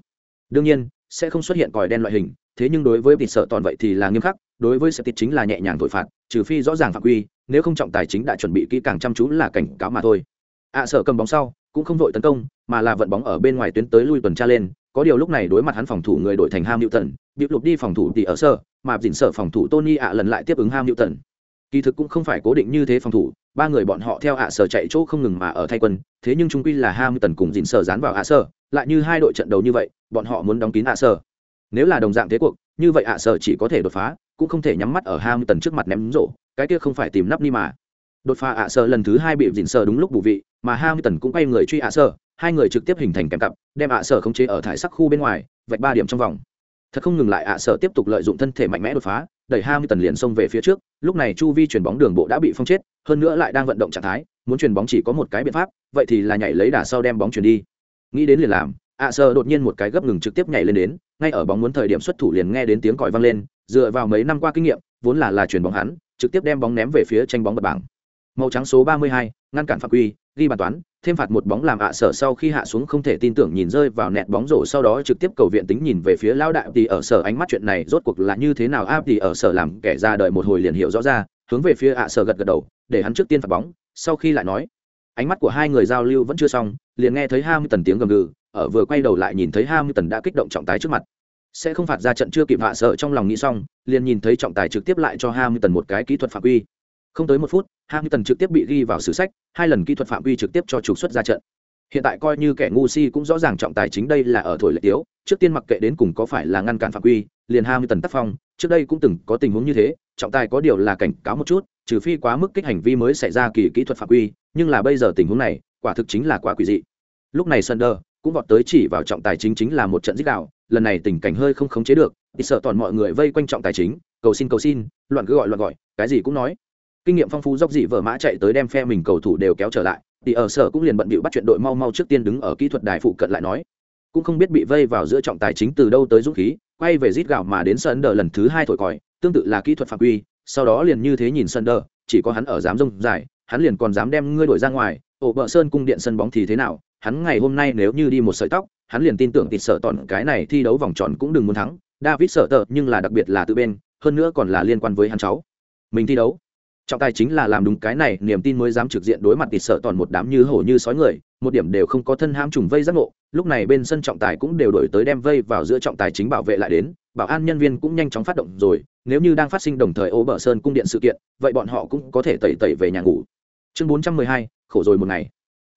Đương nhiên, sẽ không xuất hiện còi đen loại hình, thế nhưng đối với tịt sợ toàn vậy thì là nghiêm khắc, đối với sẽ tịt chính là nhẹ nhàng tội phạt, trừ phi rõ ràng phạm quy nếu không trọng tài chính đã chuẩn bị kỹ càng chăm chú là cảnh cáo mà thôi. Ạ à, cầm bóng sau cũng không vội tấn công mà là vận bóng ở bên ngoài tuyến tới lui tuần tra lên có điều lúc này đối mặt hắn phòng thủ người đội thành ham newton bị lục đi phòng thủ thì ở sở mà dình sở phòng thủ tony ạ lần lại tiếp ứng ham newton kỳ thực cũng không phải cố định như thế phòng thủ ba người bọn họ theo ạ sở chạy chỗ không ngừng mà ở thay quân thế nhưng trung quy là ham tần cùng dỉn sở dán vào ạ sở lại như hai đội trận đấu như vậy bọn họ muốn đóng kín ạ sở. Nếu là đồng dạng thế cuộc như vậy ạ sở chỉ có thể đột phá cũng không thể nhắm mắt ở ham tần trước mặt ném rổ cái kia không phải tìm nắp ni mà. Đột phá ạ sợ lần thứ hai bị dịn sợ đúng lúc bù vị mà ham tần cũng quay người truy ạ sợ, hai người trực tiếp hình thành kèm cặp đem ạ sợ khống chế ở thải sắc khu bên ngoài vạch ba điểm trong vòng. Thật không ngừng lại ạ sợ tiếp tục lợi dụng thân thể mạnh mẽ đột phá đẩy hai mươi tần liền xông về phía trước lúc này chu vi chuyền bóng đường bộ đã bị phong chết hơn nữa lại đang vận động trạng thái muốn chuyền bóng chỉ có một cái biện pháp vậy thì là nhảy lấy đà sau đem bóng chuyền đi. Nghĩ đến liền làm ạ sợ đột nhiên một cái gấp ngừng trực tiếp nhảy lên đến ngay ở bóng muốn thời điểm xuất thủ liền nghe đến tiếng còi vang lên dựa vào mấy năm qua kinh nghiệm vốn là là chuyền bóng hắn trực tiếp đem bóng ném về phía tranh bóng bật bảng. Màu trắng số ba mươi hai, ngăn cản phạm quy, ghi bàn toán, thêm phạt một bóng làm ạ sở sau khi hạ xuống không thể tin tưởng nhìn rơi vào nẹt bóng rổ sau đó trực tiếp cầu viện tính nhìn về phía lao đại thì ở sở ánh mắt chuyện này rốt cuộc là như thế nào áp thì ở sở làm kẻ ra đời một hồi liền hiểu rõ ra, hướng về phía ạ sở gật gật đầu, để hắn trước tiên phạt bóng, sau khi lại nói. Ánh mắt của hai người giao lưu vẫn chưa xong, liền nghe thấy ham tần tiếng gầm gừ, ở vừa quay đầu lại nhìn thấy ham tần đã kích động trọng tái trước mặt sẽ không phạt ra trận chưa kịp hạ sợ trong lòng nghĩ xong liền nhìn thấy trọng tài trực tiếp lại cho hamilton tần một cái kỹ thuật phạm quy không tới một phút Hamilton trực tiếp bị ghi vào sử sách, hai lần kỹ thuật phạm vi trực tiếp cho trục xuất ra trận. Hiện tại coi như kẻ ngu si cũng rõ ràng trọng tài chính đây là ở thổi lệ tiếu, trước tiên mặc kệ đến cùng có phải là ngăn cản phạm quy, liền Hamilton tác phong, trước đây cũng từng có tình huống như thế, trọng tài có điều là cảnh cáo một chút, trừ phi quá mức kích hành vi mới xảy ra kỳ kỹ thuật phạm quy, nhưng là bây giờ tình huống này, quả thực chính là quá quỷ dị. Lúc này Sander cũng vọt tới chỉ vào trọng tài chính chính là một trận dích đạo, lần này tình cảnh hơi không khống chế được, thì sợ toàn mọi người vây quanh trọng tài chính, cầu xin cầu xin, loạn cứ gọi loạn gọi, cái gì cũng nói. Kinh nghiệm phong phú dốc dị vợ mã chạy tới đem phe mình cầu thủ đều kéo trở lại thì ở sở cũng liền bận bịu bắt chuyện đội mau mau trước tiên đứng ở kỹ thuật đài phụ cận lại nói. Cũng không biết bị vây vào giữa trọng tài chính từ đâu tới dũng khí quay về rít gạo mà đến sân đờ lần thứ hai thổi còi tương tự là kỹ thuật phạm quy sau đó liền như thế nhìn sân đờ chỉ có hắn ở dám rông dài hắn liền còn dám đem ngươi đổi ra ngoài ổ bờ sơn cung điện sân bóng thì thế nào? Hắn ngày hôm nay nếu như đi một sợi tóc, hắn liền tin tưởng tịt sợ toàn cái này thi đấu vòng tròn cũng đừng muốn thắng. David sợ tợ, nhưng là đặc biệt là tự bên, hơn nữa còn là liên quan với hắn cháu. Mình thi đấu. Trọng tài chính là làm đúng cái này, niềm tin mới dám trực diện đối mặt tịt sợ toàn một đám như hổ như sói người, một điểm đều không có thân ham trùng vây giác ngộ. Lúc này bên sân trọng tài cũng đều đổi tới đem vây vào giữa trọng tài chính bảo vệ lại đến. Bảo an nhân viên cũng nhanh chóng phát động rồi, nếu như đang phát sinh đồng thời ô bờ sơn cung điện sự kiện, vậy bọn họ cũng có thể tẩy tẩy về nhà ngủ. Chương bốn trăm mười hai khổ rồi một ngày.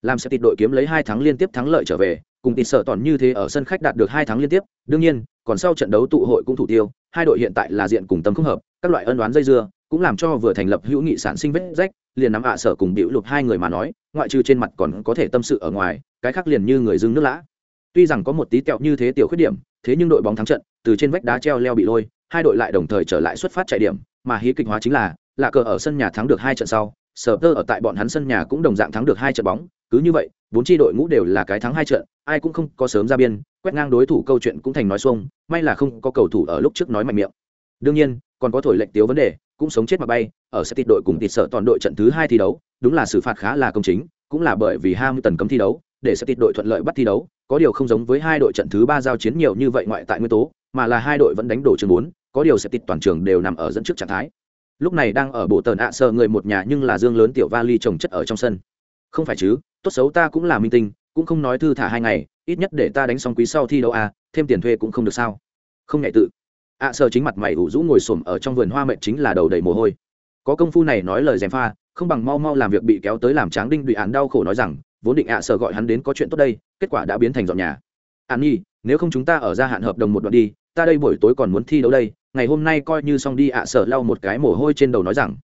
Làm sẽ tịt đội kiếm lấy hai tháng liên tiếp thắng lợi trở về, cùng tịt sợ toàn như thế ở sân khách đạt được hai tháng liên tiếp. Đương nhiên, còn sau trận đấu tụ hội cũng thủ tiêu, hai đội hiện tại là diện cùng tâm không hợp, các loại ân đoán dây dưa cũng làm cho vừa thành lập hữu nghị sản sinh vết rách, liền nắm ạ sở cùng biểu lục hai người mà nói, ngoại trừ trên mặt còn có thể tâm sự ở ngoài, cái khác liền như người dưng nước lã. Tuy rằng có một tí kẹo như thế tiểu khuyết điểm, thế nhưng đội bóng thắng trận, từ trên vách đá treo leo bị lôi, hai đội lại đồng thời trở lại xuất phát chạy điểm, mà hí kịch hóa chính là, lạ cờ ở sân nhà thắng được hai trận sau sở tơ ở tại bọn hắn sân nhà cũng đồng dạng thắng được hai trận bóng, cứ như vậy, bốn tri đội ngũ đều là cái thắng hai trận, ai cũng không có sớm ra biên, quét ngang đối thủ câu chuyện cũng thành nói xuông, may là không có cầu thủ ở lúc trước nói mạnh miệng. Đương nhiên, còn có thổi lệnh tiếu vấn đề, cũng sống chết mà bay, ở sẽ tịt đội cùng tịt sợ toàn đội trận thứ hai thi đấu, đúng là xử phạt khá là công chính, cũng là bởi vì ham tần cấm thi đấu, để sẽ tịt đội thuận lợi bắt thi đấu, có điều không giống với hai đội trận thứ ba giao chiến nhiều như vậy ngoại tại nguyên tố, mà là hai đội vẫn đánh đổ trường bốn, có điều sẽ tịt toàn trường đều nằm ở dẫn trước trạng thái lúc này đang ở bộ tờn ạ sợ người một nhà nhưng là dương lớn tiểu vali trồng chất ở trong sân. Không phải chứ, tốt xấu ta cũng là minh tinh, cũng không nói thư thả hai ngày, ít nhất để ta đánh xong quý sau thi đấu à thêm tiền thuê cũng không được sao. Không nhẹ tự. Ạ sợ chính mặt mày ủ rũ ngồi xổm ở trong vườn hoa mệnh chính là đầu đầy mồ hôi. Có công phu này nói lời dèm pha, không bằng mau mau làm việc bị kéo tới làm tráng đinh bị án đau khổ nói rằng, vốn định ạ sợ gọi hắn đến có chuyện tốt đây, kết quả đã biến thành dọn nhà. An nhi, nếu không chúng ta ở gia hạn hợp đồng một đoạn đi, ta đây buổi tối còn muốn thi đấu đây ngày hôm nay coi như xong đi ạ, sợ lau một cái mồ hôi trên đầu nói rằng.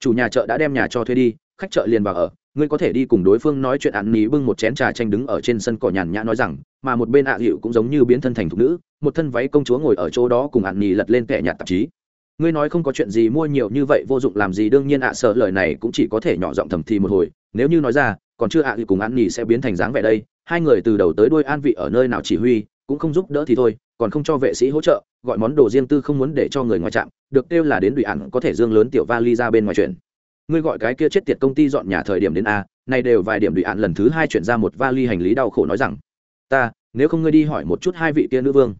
Chủ nhà chợ đã đem nhà cho thuê đi, khách chợ liền vào ở. Ngươi có thể đi cùng đối phương nói chuyện ạn ní bưng một chén trà tranh đứng ở trên sân cỏ nhàn nhã nói rằng, mà một bên ạ hiệu cũng giống như biến thân thành thục nữ, một thân váy công chúa ngồi ở chỗ đó cùng ạn ní lật lên kẻ nhạt tạp chí. Ngươi nói không có chuyện gì mua nhiều như vậy vô dụng làm gì, đương nhiên ạ, sợ lời này cũng chỉ có thể nhỏ giọng thầm thì một hồi. Nếu như nói ra, còn chưa ạ hiệu cùng ạn ní sẽ biến thành dáng vẻ đây. Hai người từ đầu tới đuôi an vị ở nơi nào chỉ huy, cũng không giúp đỡ thì thôi còn không cho vệ sĩ hỗ trợ, gọi món đồ riêng tư không muốn để cho người ngoài chạm, được kêu là đến đùi ạn có thể dương lớn tiểu vali ra bên ngoài chuyện ngươi gọi cái kia chết tiệt công ty dọn nhà thời điểm đến a, này đều vài điểm đùi ạn lần thứ hai chuyển ra một vali hành lý đau khổ nói rằng, ta, nếu không ngươi đi hỏi một chút hai vị kia nữ vương.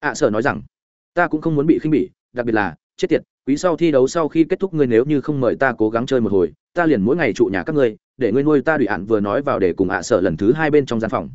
Ạ sở nói rằng, ta cũng không muốn bị khinh bỉ, đặc biệt là, chết tiệt, quý sau thi đấu sau khi kết thúc ngươi nếu như không mời ta cố gắng chơi một hồi, ta liền mỗi ngày trụ nhà các ngươi, để ngươi nuôi ta đùi ạn vừa nói vào để cùng ạ sở lần thứ hai bên trong gian phòng.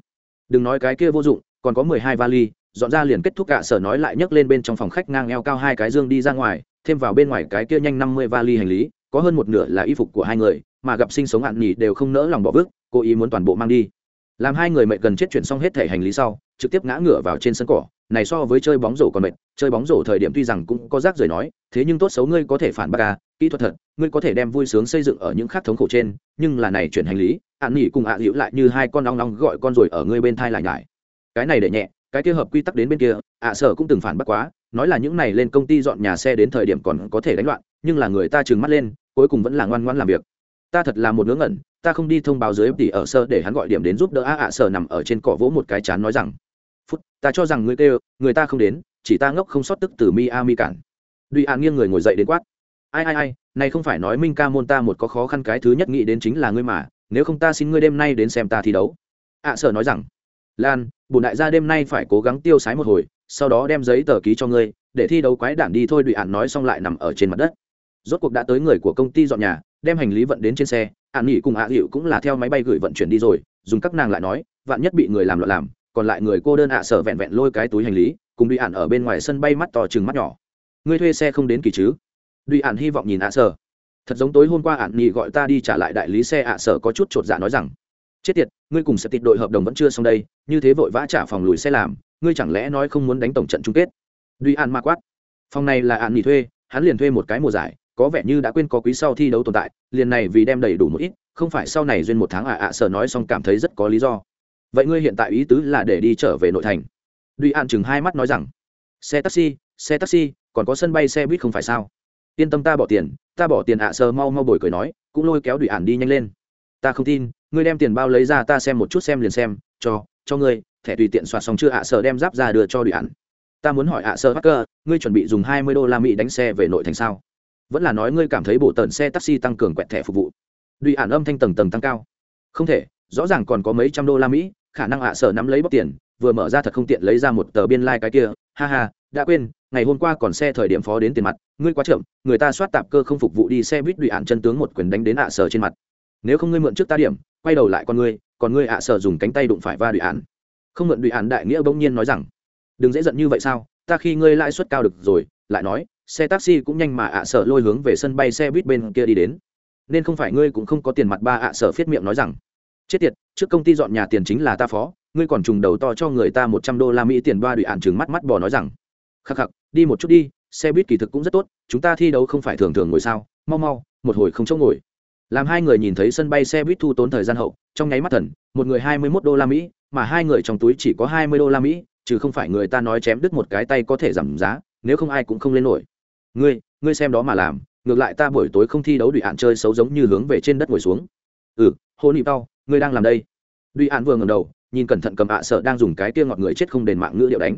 Đừng nói cái kia vô dụng, còn có mười hai vali dọn ra liền kết thúc cả sở nói lại nhấc lên bên trong phòng khách ngang eo cao hai cái dương đi ra ngoài, thêm vào bên ngoài cái kia nhanh năm mươi vali hành lý, có hơn một nửa là y phục của hai người, mà gặp sinh sống ạn nhỉ đều không nỡ lòng bỏ vứt, cố ý muốn toàn bộ mang đi. Làm hai người mệt gần chết chuyển xong hết thể hành lý sau, trực tiếp ngã ngửa vào trên sân cỏ, này so với chơi bóng rổ còn mệt, chơi bóng rổ thời điểm tuy rằng cũng có rác rời nói, thế nhưng tốt xấu ngươi có thể phản bác à kỹ thuật thật, ngươi có thể đem vui sướng xây dựng ở những khác thống khổ trên, nhưng là này chuyển hành lý ạn nhỉ cùng ạ à hữu lại như hai con long long gọi con rồi ở ngươi bên thai lại nhải. Cái này để nhẹ cái kia hợp quy tắc đến bên kia, ạ sở cũng từng phản bác quá, nói là những này lên công ty dọn nhà xe đến thời điểm còn có thể đánh loạn, nhưng là người ta trừng mắt lên, cuối cùng vẫn là ngoan ngoan làm việc. Ta thật là một ngớ ngẩn, ta không đi thông báo dưới tỷ ở sơ để hắn gọi điểm đến giúp đỡ, a, ạ sở nằm ở trên cỏ vỗ một cái chán nói rằng, phút, ta cho rằng ngươi kêu, người ta không đến, chỉ ta ngốc không sót tức từ mi a mi cản. Duy an nghiêng người ngồi dậy đến quát, ai ai ai, này không phải nói minh ca môn ta một có khó khăn cái thứ nhất nghĩ đến chính là ngươi mà, nếu không ta xin ngươi đêm nay đến xem ta thi đấu. ạ sở nói rằng lan bùn đại gia đêm nay phải cố gắng tiêu sái một hồi, sau đó đem giấy tờ ký cho ngươi, để thi đấu quái đản đi thôi đụy ạn nói xong lại nằm ở trên mặt đất. Rốt cuộc đã tới người của công ty dọn nhà, đem hành lý vận đến trên xe ạn nghỉ cùng ạ hiệu cũng là theo máy bay gửi vận chuyển đi rồi, dùng các nàng lại nói, vạn nhất bị người làm loạn làm, còn lại người cô đơn ạ sợ vẹn vẹn lôi cái túi hành lý, cùng đụy ạn ở bên ngoài sân bay mắt to chừng mắt nhỏ. Ngươi thuê xe không đến kỳ chứ? Đụy ạn hy vọng nhìn ạ sợ. Thật giống tối hôm qua ạn nghỉ gọi ta đi trả lại đại lý xe ạ sợ có chút chột dạ nói rằng chết tiệt, ngươi cùng sẽ tịt đội hợp đồng vẫn chưa xong đây, như thế vội vã trả phòng lùi xe làm, ngươi chẳng lẽ nói không muốn đánh tổng trận chung kết? Duy an ma quát. Phòng này là an nghỉ thuê, hắn liền thuê một cái mùa giải, có vẻ như đã quên có quý sau thi đấu tồn tại, liền này vì đem đầy đủ một ít, không phải sau này duyên một tháng ạ à ạ sở nói xong cảm thấy rất có lý do. Vậy ngươi hiện tại ý tứ là để đi trở về nội thành. Duy an chừng hai mắt nói rằng, xe taxi xe taxi, còn có sân bay xe buýt không phải sao? Yên tâm ta bỏ tiền, ta bỏ tiền ạ à sơ mau mau bồi cười nói, cũng lôi kéo đùi ản đi nhanh lên ta không tin, ngươi đem tiền bao lấy ra ta xem một chút xem liền xem, cho cho ngươi, thẻ tùy tiện soạt xong chưa ạ à đem giáp ra đưa cho đùi ạn ta muốn hỏi ạ sơ hacker ngươi chuẩn bị dùng hai mươi đô la mỹ đánh xe về nội thành sao? Vẫn là nói ngươi cảm thấy bộ tần xe taxi tăng cường quẹt thẻ phục vụ. Đùi ạn âm thanh tầng tầng tăng cao. Không thể, rõ ràng còn có mấy trăm đô la mỹ, khả năng ạ sở nắm lấy bóc tiền, vừa mở ra thật không tiện lấy ra một tờ biên lai、like、cái kia. Ha ha, đã quên, ngày hôm qua còn xe thời điểm phó đến tiền mặt. Ngươi quá chậm, người ta soát tạp cơ không phục vụ đi xe buýt đùi ạn chân tướng một quyền đánh đến ạ sở trên mặt nếu không ngươi mượn trước ta điểm, quay đầu lại con ngươi, còn ngươi ạ sở dùng cánh tay đụng phải va đùi án. Không mượn đùi án đại nghĩa bỗng nhiên nói rằng, đừng dễ giận như vậy sao, ta khi ngươi lãi suất cao được rồi, lại nói, xe taxi cũng nhanh mà ạ sở lôi hướng về sân bay xe buýt bên kia đi đến. Nên không phải ngươi cũng không có tiền mặt ba ạ sở phiết miệng nói rằng, chết tiệt, trước công ty dọn nhà tiền chính là ta phó, ngươi còn trùng đầu to cho người ta một trăm đô la mỹ tiền ba đùi ạn chừng mắt mắt bò nói rằng, khắc khắc, đi một chút đi, xe buýt kỳ thực cũng rất tốt, chúng ta thi đấu không phải thường thường ngồi sao, mau mau, một hồi không chỗ ngồi làm hai người nhìn thấy sân bay xe buýt thu tốn thời gian hậu, trong nháy mắt thần, một người hai mươi mốt đô la mỹ, mà hai người trong túi chỉ có hai mươi đô la mỹ, chứ không phải người ta nói chém đứt một cái tay có thể giảm giá, nếu không ai cũng không lên nổi. Ngươi ngươi xem đó mà làm, ngược lại ta buổi tối không thi đấu đùi ạn chơi xấu giống như hướng về trên đất ngồi xuống. Ừ hôn nị tao, ngươi đang làm đây. Đùi an vừa ngầm đầu, nhìn cẩn thận cầm ạ sợ đang dùng cái kia ngọt người chết không đền mạng ngữ điệu đánh.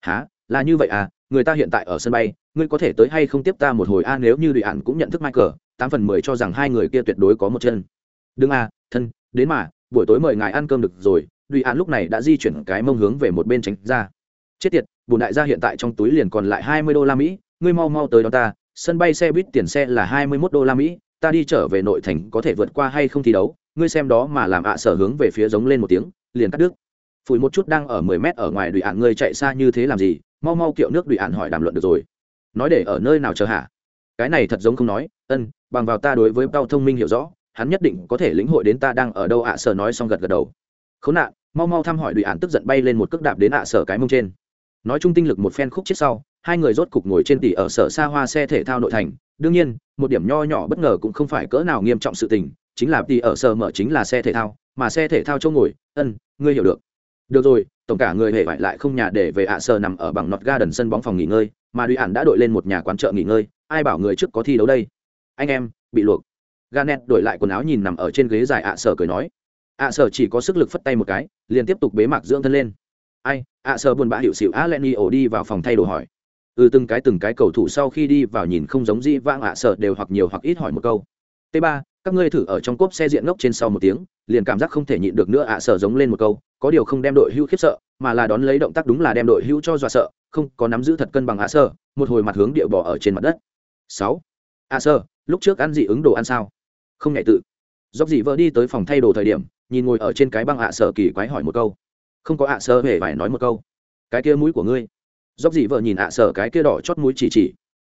Há là như vậy à người ta hiện tại ở sân bay, ngươi có thể tới hay không tiếp ta một hồi a, nếu như duy an cũng nhận thức michael tám phần mười cho rằng hai người kia tuyệt đối có một chân. Đừng à thân, đến mà, buổi tối mời ngài ăn cơm được rồi đùi an lúc này đã di chuyển cái mông hướng về một bên tránh ra. Chết tiệt, bùn đại gia hiện tại trong túi liền còn lại hai mươi đô la mỹ, ngươi mau mau tới đó ta, sân bay xe buýt tiền xe là hai mươi mốt đô la mỹ, ta đi trở về nội thành có thể vượt qua hay không thi đấu, ngươi xem đó mà làm ạ sở hướng về phía giống lên một tiếng, liền cắt đứt. Phủi một chút đang ở mười mét ở ngoài đùi ạn ngươi chạy xa như thế làm gì, mau mau kiệu nước đùi ạn hỏi đàm luận được rồi. Nói để ở nơi nào chờ hả? Cái này thật giống không nói, ân bằng vào ta đối với tao thông minh hiểu rõ, hắn nhất định có thể lĩnh hội đến ta đang ở đâu ạ sở nói xong gật gật đầu. Khốn nạn, mau mau thăm hỏi đùi ạn tức giận bay lên một cước đạp đến ạ sở cái mông trên. Nói chung tinh lực một phen khúc chết sau, hai người rốt cục ngồi trên tỉ ở sở xa hoa xe thể thao nội thành. Đương nhiên, một điểm nho nhỏ bất ngờ cũng không phải cỡ nào nghiêm trọng sự tình, chính là tỉ ở sở mở chính là xe thể thao, mà xe thể thao chỗ ngồi, ân, ngươi hiểu được. Được rồi, tổng cả người hệ vải lại không nhà để về ạ sở nằm ở bằng nọt ga đần sân bóng phòng nghỉ ngơi, mà đùi ạn đã đội lên một nhà quán chợ nghỉ ngơi, ai bảo người trước có thi đấu đây? Anh em, bị luộc. Ganet đổi lại quần áo nhìn nằm ở trên ghế dài ạ sở cười nói. Ạ sở chỉ có sức lực phất tay một cái, liền tiếp tục bế mạc dưỡng thân lên. Ai, ạ sở buồn bã hiệu xịu á len ổ đi vào phòng thay đồ hỏi. Ừ từng cái từng cái cầu thủ sau khi đi vào nhìn không giống di vãng ạ sở đều hoặc nhiều hoặc ít hỏi một câu. T ba, các ngươi thử ở trong cốp xe diện ngốc trên sau một tiếng, liền cảm giác không thể nhịn được nữa ạ sở giống lên một câu, có điều không đem đội hưu khiếp sợ, mà là đón lấy động tác đúng là đem đội hưu cho dọa sợ, không có nắm giữ thật cân bằng ạ sở, một hồi mặt hướng địa bỏ ở trên mặt đất. Sáu, ạ sở lúc trước ăn dị ứng đồ ăn sao? Không ngại tự. Dốc dị vợ đi tới phòng thay đồ thời điểm, nhìn ngồi ở trên cái băng ạ sở kỳ quái hỏi một câu. Không có ạ sơ hề phải nói một câu. Cái kia mũi của ngươi. Dốc dị vợ nhìn ạ sở cái kia đỏ chót mũi chỉ chỉ.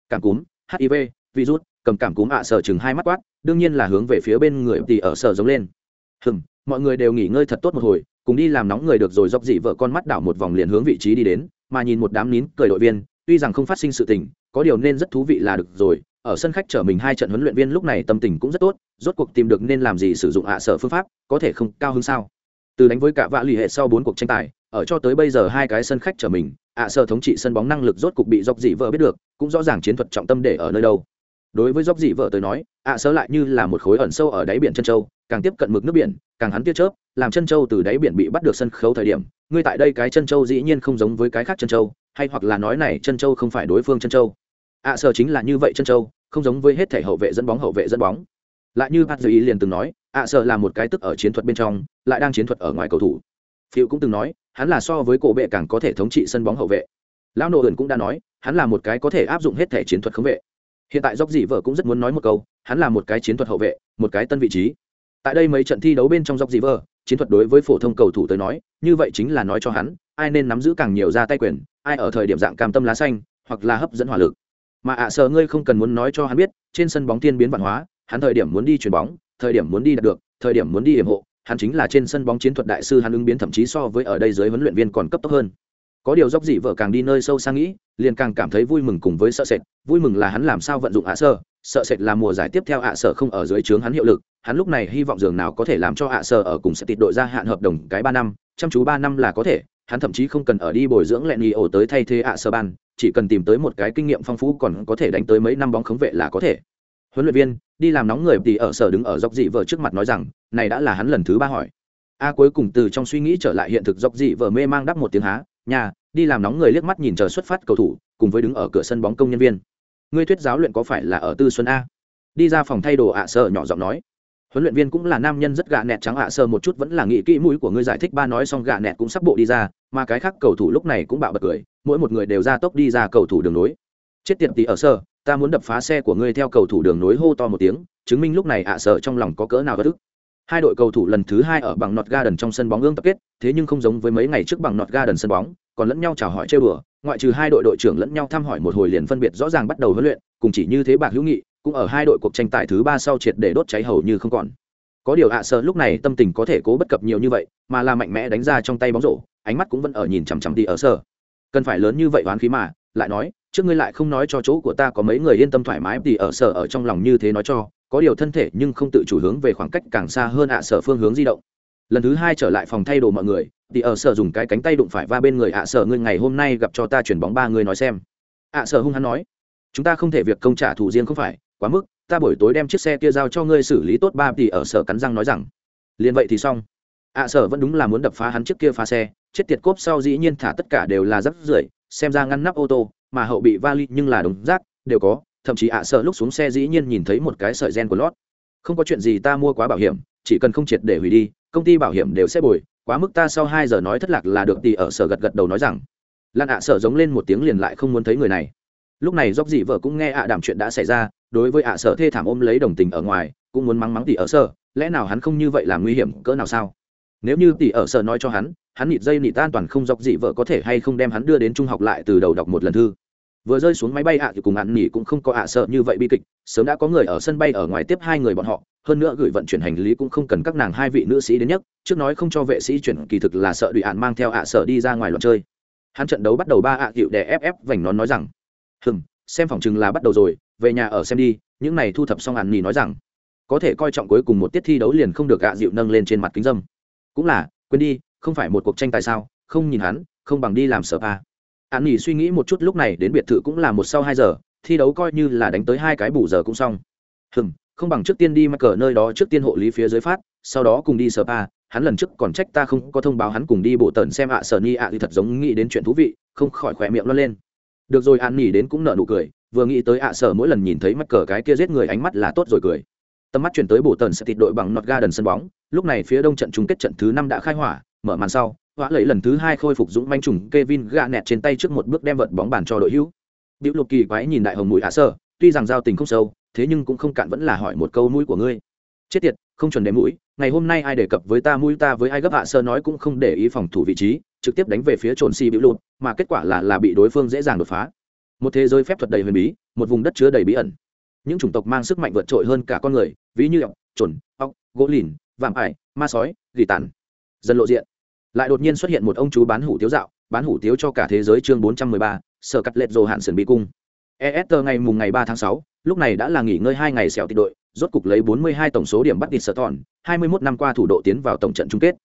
Cảm cúm hiv virus, cầm cảm cúm ạ sở chừng hai mắt quát, đương nhiên là hướng về phía bên người thì ở sở giống lên. Hừm, mọi người đều nghỉ ngơi thật tốt một hồi, cùng đi làm nóng người được rồi dốc dị vợ con mắt đảo một vòng liền hướng vị trí đi đến, mà nhìn một đám nín cười đội viên, tuy rằng không phát sinh sự tình, có điều nên rất thú vị là được rồi ở sân khách trở mình hai trận huấn luyện viên lúc này tâm tình cũng rất tốt rốt cuộc tìm được nên làm gì sử dụng ạ sở phương pháp có thể không cao hơn sao? Từ đánh với cả vạ lì hệ sau bốn cuộc tranh tài ở cho tới bây giờ hai cái sân khách trở mình ạ à, sở thống trị sân bóng năng lực rốt cục bị dốc dị vợ biết được cũng rõ ràng chiến thuật trọng tâm để ở nơi đâu. Đối với dốc dị vợ tới nói ạ à, lại như là một khối ẩn sâu ở đáy biển chân châu càng tiếp cận mực nước biển càng hắn tiết chớp làm chân châu từ đáy biển bị bắt được sân khấu thời điểm ngươi tại đây cái chân châu dĩ nhiên không giống với cái khác chân châu hay hoặc là nói này chân châu không phải đối phương chân châu ạ à, sơ chính là như vậy chân châu không giống với hết thể hậu vệ dẫn bóng hậu vệ dẫn bóng. Lại như bác ý liền từng nói ạ sở là một cái tức ở chiến thuật bên trong lại đang chiến thuật ở ngoài cầu thủ. Phiêu cũng từng nói hắn là so với cổ vệ càng có thể thống trị sân bóng hậu vệ. Lão nô ẩn cũng đã nói hắn là một cái có thể áp dụng hết thể chiến thuật khống vệ. Hiện tại dốc dị vợ cũng rất muốn nói một câu hắn là một cái chiến thuật hậu vệ một cái tân vị trí. Tại đây mấy trận thi đấu bên trong dốc dị vợ chiến thuật đối với phổ thông cầu thủ tới nói như vậy chính là nói cho hắn ai nên nắm giữ càng nhiều ra tay quyền ai ở thời điểm dạng cam tâm lá xanh hoặc là hấp dẫn hỏa lực mà ạ sợ ngươi không cần muốn nói cho hắn biết, trên sân bóng tiên biến văn hóa, hắn thời điểm muốn đi chuyền bóng, thời điểm muốn đi đạt được, thời điểm muốn đi hiểm hộ, hắn chính là trên sân bóng chiến thuật đại sư, hắn ứng biến thậm chí so với ở đây giới huấn luyện viên còn cấp tốc hơn. Có điều dốc dị vợ càng đi nơi sâu sang nghĩ, liền càng cảm thấy vui mừng cùng với sợ sệt, vui mừng là hắn làm sao vận dụng ạ sơ sợ sệt là mùa giải tiếp theo ạ sở không ở dưới trướng hắn hiệu lực, hắn lúc này hy vọng dường nào có thể làm cho ạ sở ở cùng sẽ tịt đội ra hạn hợp đồng cái ba năm, chăm chú ba năm là có thể, hắn thậm chí không cần ở đi bồi dưỡng lẹn nhì ổ tới thay thế ạ sở ban chỉ cần tìm tới một cái kinh nghiệm phong phú còn có thể đánh tới mấy năm bóng khống vệ là có thể. Huấn luyện viên, đi làm nóng người thì ở sở đứng ở dọc dị vợ trước mặt nói rằng, này đã là hắn lần thứ ba hỏi. A cuối cùng từ trong suy nghĩ trở lại hiện thực dọc dị vợ mê mang đắp một tiếng há, nhà, đi làm nóng người liếc mắt nhìn chờ xuất phát cầu thủ, cùng với đứng ở cửa sân bóng công nhân viên. Ngươi thuyết giáo luyện có phải là ở tư xuân a? Đi ra phòng thay đồ ạ à nhỏ giọng nói huấn luyện viên cũng là nam nhân rất gạ nẹt trắng ạ sơ một chút vẫn là nghĩ kỹ mũi của ngươi giải thích ba nói xong gạ nẹt cũng sắp bộ đi ra, mà cái khác cầu thủ lúc này cũng bạo bật cười, mỗi một người đều ra tốc đi ra cầu thủ đường nối chết tiệt tí ở sơ ta muốn đập phá xe của ngươi theo cầu thủ đường nối hô to một tiếng, chứng minh lúc này ạ sợ trong lòng có cỡ nào bất ức. Hai đội cầu thủ lần thứ hai ở bằng nọt garden trong sân bóng ương tập kết, thế nhưng không giống với mấy ngày trước bằng nọt garden sân bóng, còn lẫn nhau chào hỏi chơi bừa, ngoại trừ hai đội đội trưởng lẫn nhau thăm hỏi một hồi liền phân biệt rõ ràng bắt đầu huấn luyện, cùng chỉ như thế bạc hữu nghị cũng ở hai đội cuộc tranh tài thứ ba sau triệt để đốt cháy hầu như không còn. Có điều ạ sợ lúc này tâm tình có thể cố bất cập nhiều như vậy, mà là mạnh mẽ đánh ra trong tay bóng rổ, ánh mắt cũng vẫn ở nhìn chằm chằm đi ở sở cần phải lớn như vậy oán khí mà, lại nói, trước ngươi lại không nói cho chỗ của ta có mấy người yên tâm thoải mái thì ở sở ở trong lòng như thế nói cho, có điều thân thể nhưng không tự chủ hướng về khoảng cách càng xa hơn ạ sở phương hướng di động. Lần thứ hai trở lại phòng thay đồ mọi người thì ở sở dùng cái cánh tay đụng phải va bên người ạ sở ngươi ngày hôm nay gặp cho ta chuyển bóng ba người nói xem. ạ sở hung hắn nói, chúng ta không thể việc công trả thù riêng không phải quá mức, ta buổi tối đem chiếc xe kia giao cho ngươi xử lý tốt ba thì ở sở cắn răng nói rằng. Liền vậy thì xong. Ạ sở vẫn đúng là muốn đập phá hắn trước kia phá xe, chết tiệt cốp sau dĩ nhiên thả tất cả đều là rắc rưởi, xem ra ngăn nắp ô tô, mà hậu bị vali nhưng là đống rác, đều có, thậm chí ạ, sở lúc xuống xe dĩ nhiên nhìn thấy một cái sợi gen của lót. Không có chuyện gì ta mua quá bảo hiểm, chỉ cần không triệt để hủy đi, công ty bảo hiểm đều sẽ bồi, quá mức ta sau hai giờ nói thất lạc là được tỷ ở sở gật gật đầu nói rằng. Lan ạ, sở giống lên một tiếng liền lại không muốn thấy người này. Lúc này dốc dị vợ cũng nghe ạ đảm chuyện đã xảy ra đối với ạ sở thê thảm ôm lấy đồng tình ở ngoài, cũng muốn mắng mắng tỷ ở sở, lẽ nào hắn không như vậy là nguy hiểm, cỡ nào sao? Nếu như tỷ ở sở nói cho hắn hắn nịt dây nịt an toàn không dọc dị vợ có thể hay không đem hắn đưa đến trung học lại từ đầu đọc một lần thư. Vừa rơi xuống máy bay ạ, thì cùng ạn nỉ cũng không có ạ sợ như vậy bi kịch, sớm đã có người ở sân bay ở ngoài tiếp hai người bọn họ, hơn nữa gửi vận chuyển hành lý cũng không cần các nàng hai vị nữ sĩ đến nhất trước nói không cho vệ sĩ chuyển, kỳ thực là sợ đùi ạn mang theo ạ sợ đi ra ngoài loạn chơi. Hắn trận đấu bắt đầu ba ạ, hiệu để ép ép vành nón nói rằng, hừm xem phòng chừng là bắt đầu rồi, về nhà ở xem đi, những này thu thập xong ạn nỉ nói rằng, có thể coi trọng cuối cùng một tiết thi đấu liền không được ạ dịu nâng lên trên mặt kính dâm. Cũng là, quên đi, không phải một cuộc tranh tài sao, không nhìn hắn, không bằng đi làm sợ pa. Ạn nhì suy nghĩ một chút lúc này đến biệt thự cũng là một sau hai giờ, thi đấu coi như là đánh tới hai cái bù giờ cũng xong. Hừm, không bằng trước tiên đi mắc cờ nơi đó trước tiên hộ lý phía dưới phát, sau đó cùng đi sở pa, hắn lần trước còn trách ta không có thông báo hắn cùng đi bộ tần xem ạ à sở ni ạ thì thật giống nghĩ đến chuyện thú vị, không khỏi khỏe miệng lo lên được rồi an nỉ đến cũng nợ nụ cười vừa nghĩ tới ạ à sở mỗi lần nhìn thấy mắc cờ cái kia giết người ánh mắt là tốt rồi cười tầm mắt chuyển tới bộ tần sẽ thịt đội bằng nọt ga đần sân bóng lúc này phía đông trận chung kết trận thứ năm đã khai hỏa mở màn sau hỏa lấy lần thứ hai khôi phục dũng manh trùng Kevin gạ nẹt trên tay trước một bước đem vật bóng bàn cho đội hữu. Diệu Lục kỳ quái nhìn đại hồng mũi hạ à sở tuy rằng giao tình không sâu, thế nhưng cũng không cạn vẫn là hỏi một câu mũi của ngươi. Chết tiệt, không chuẩn đề mũi, ngày hôm nay ai đề cập với ta mũi ta với ai gấp hạ à sơ nói cũng không để ý phòng thủ vị trí, trực tiếp đánh về phía trồn si bịu lụt, mà kết quả là là bị đối phương dễ dàng đột phá. Một thế giới phép thuật đầy huyền bí, một vùng đất chứa đầy bí ẩn. Những chủng tộc mang sức mạnh vượt trội hơn cả con người, ví như ọc, trồn, ọc, gỗ lìn, vạm ải, ma sói, gỉ tàn. Dần lộ diện lại đột nhiên xuất hiện một ông chú bán hủ tiếu dạo bán hủ tiếu cho cả thế giới chương bốn trăm mười ba sở cắt lệch rồ hạn sườn bị cung est ngày mùng ngày ba tháng sáu lúc này đã là nghỉ ngơi hai ngày xẻo tịch đội rốt cục lấy bốn mươi hai tổng số điểm bắt địch sở tòn, hai mươi 21 năm qua thủ độ tiến vào tổng trận chung kết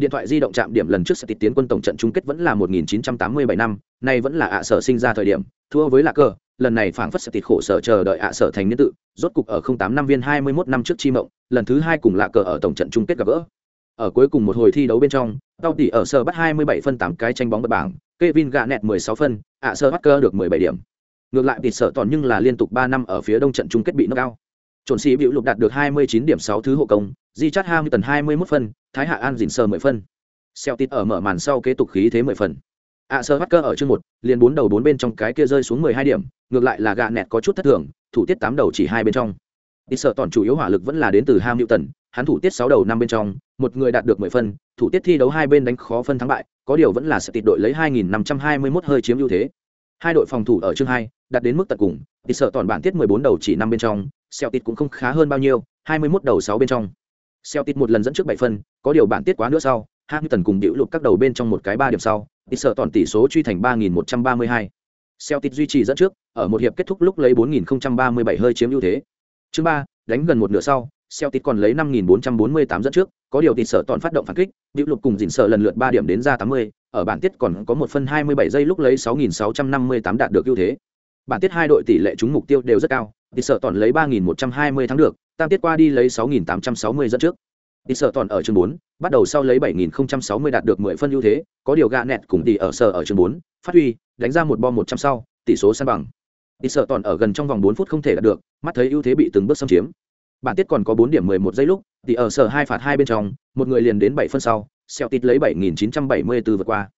điện thoại di động chạm điểm lần trước sẽ tiến quân tổng trận chung kết vẫn là một nghìn chín trăm tám mươi bảy năm, nay vẫn là ạ sở sinh ra thời điểm, thua với lạc cờ, lần này phảng phất sẽ tịt khổ sở chờ đợi ạ sở thành niên tự, rốt cục ở không tám năm viên hai mươi 21 năm trước chi mộng, lần thứ hai cùng lạc cờ ở tổng trận chung kết gặp gỡ. Ở cuối cùng một hồi thi đấu bên trong, tao tỷ ở sơ bắt 27 phân 8 cái tranh bóng bật bảng, Kevin gạ nẹt 16 phân, ạ sơ bắt cơ được 17 điểm. Ngược lại tịt sở toàn nhưng là liên tục 3 năm ở phía đông trận chung kết bị nó cao trộn sĩ biểu lục đạt được 29 điểm 6 thứ hộ công di chát hamilton 21 phân thái hạ an dình sơ 10 phân. Xeo tít ở mở màn sau kế tục khí thế 10 phần. Ạ sơ bắt cơ ở chương một liền bốn đầu bốn bên trong cái kia rơi xuống 12 điểm ngược lại là gạ nẹt có chút thất thường thủ tiết tám đầu chỉ hai bên trong. Ít sợ tòn chủ yếu hỏa lực vẫn là đến từ Ham Di Tần, hắn thủ tiết sáu đầu năm bên trong một người đạt được mười phân thủ tiết thi đấu hai bên đánh khó phân thắng bại có điều vẫn là sẽ tịt đội lấy hai nghìn năm trăm hai mươi mốt hơi chiếm ưu thế. Hai đội phòng thủ ở chương hai đạt đến mức tận cùng Ít sợ toàn bản tiết mười bốn đầu chỉ năm bên trong xeo tịt cũng không khá hơn bao nhiêu hai mươi mốt đầu sáu bên trong. Celtic một lần dẫn trước 7 phân có điều bản tiết quá nữa sau hai cùng điệu lục các đầu bên trong một cái 3 điểm sau thì sợ toàn tỷ số truy thành ba nghìn một duy trì dẫn trước ở một hiệp kết thúc lúc lấy bốn nghìn ba mươi bảy hơi chiếm ưu thế chương 3, đánh gần một nửa sau Celtic còn lấy 5448 dẫn trước, có điều tỷ sở toàn phát động phản kích, Diệu Lục cùng dình sở lần lượt 3 điểm đến ra 80, ở bản tiết còn có 1 phân 27 giây lúc lấy 6658 đạt được ưu thế. Bản tiết hai đội tỷ lệ trúng mục tiêu đều rất cao, thì sợ tòn lấy 3120 thắng được, tam tiết qua đi lấy 6860 dẫn trước. Tịt sở toàn ở chương 4, bắt đầu sau lấy 7060 đạt được 10 phân ưu thế, có điều gạ nẹt cùng tỷ ở sở ở chương 4, phát huy, đánh ra một bom 100 sau, tỷ số san bằng. Tịt sở toàn ở gần trong vòng 4 phút không thể đạt được, mắt thấy ưu thế bị từng bước xâm chiếm, bản tiết còn có bốn điểm mười một giây lúc thì ở sở hai phạt hai bên trong một người liền đến bảy phân sau xẹo tít lấy bảy nghìn chín trăm bảy mươi bốn vượt qua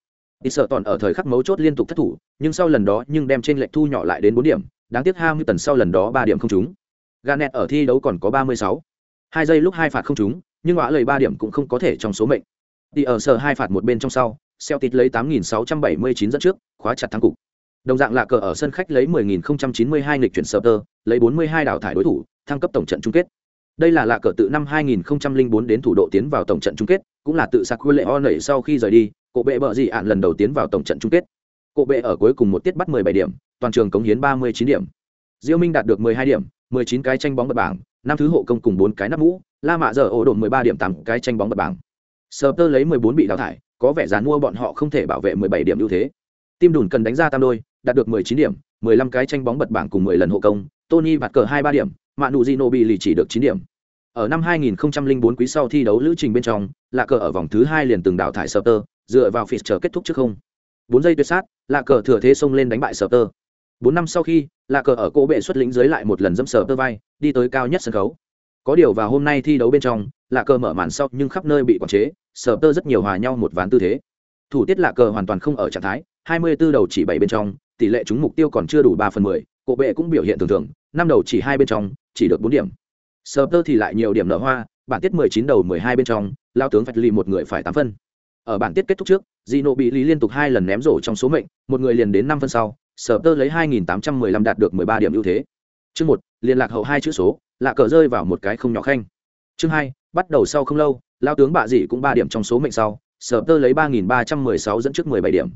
thì sợ toàn ở thời khắc mấu chốt liên tục thất thủ nhưng sau lần đó nhưng đem trên lệnh thu nhỏ lại đến bốn điểm đáng tiếc ham như tần sau lần đó ba điểm không trúng. Ganet ở thi đấu còn có ba mươi sáu. Hai giây lúc hai phạt không trúng, nhưng họa lời ba điểm cũng không có thể trong số mệnh. Đi ở sở hai phạt một bên trong sau xeo tít lấy tám nghìn sáu trăm bảy mươi chín dẫn trước, khóa chặt thắng cục. Đồng dạng là cờ ở sân khách lấy 10.092 nghịch chuyển sơ tơ lấy 42 đào thải đối thủ, thăng cấp tổng trận chung kết. Đây là lạ cờ tự năm 2004 đến thủ độ tiến vào tổng trận chung kết, cũng là tự sạc quy lệ o nảy sau khi rời đi, cổ bệ bợ gì ạn lần đầu tiến vào tổng trận chung kết. Cổ bệ ở cuối cùng một tiết bắt 17 điểm, toàn trường cống hiến 39 điểm. Diêu minh đạt được 12 điểm 19 cái tranh bóng bật bảng, năm thứ hộ công cùng bốn cái nắp mũ, la mạ giờ ổ độn 13 điểm tám cái tranh bóng bật bảng. Sơ lấy 14 bị đào thải, có vẻ dán mua bọn họ không thể bảo vệ 17 điểm ưu thế. Tim đùn cần đánh ra tam đôi, đạt được 19 điểm 15 cái tranh bóng bật bảng cùng 10 lần hộ công, tony vạt cờ 23 điểm, Manu nụ lì chỉ được 9 điểm. Ở năm 2004 quý sau thi đấu lữ trình bên trong, là cờ ở vòng thứ hai liền từng đào thải sơ dựa vào Fischer kết thúc trước không bốn giây tuyệt sát, lạ cờ thừa thế xông lên đánh bại sở tơ. Bốn năm sau khi, lạ cờ ở cỗ bệ xuất lĩnh dưới lại một lần dẫm sở tơ vai, đi tới cao nhất sân khấu. Có điều vào hôm nay thi đấu bên trong, lạ cờ mở màn sau nhưng khắp nơi bị quản chế, sở tơ rất nhiều hòa nhau một ván tư thế. Thủ tiết lạ cờ hoàn toàn không ở trạng thái 24 đầu chỉ bảy bên trong, tỷ lệ trúng mục tiêu còn chưa đủ ba phần mười cỗ bệ cũng biểu hiện thường thường, năm đầu chỉ hai bên trong, chỉ được bốn điểm. Sở tơ thì lại nhiều điểm nở hoa, bản tiết 19 đầu 12 bên trong, lao tướng phạch lì một người phải tám phân ở bản tiết kết thúc trước dino bị lý liên tục hai lần ném rổ trong số mệnh, một người liền đến năm phân sau sở tơ lấy 2.815 đạt được 13 điểm ưu thế. Chương một, liên lạc hậu hai chữ số, lạ cờ rơi vào một cái không nhỏ khanh. Chương hai, bắt đầu sau không lâu lao tướng bạ dị cũng ba điểm trong số mệnh sau sở tơ lấy 3.316 dẫn trước 17 điểm.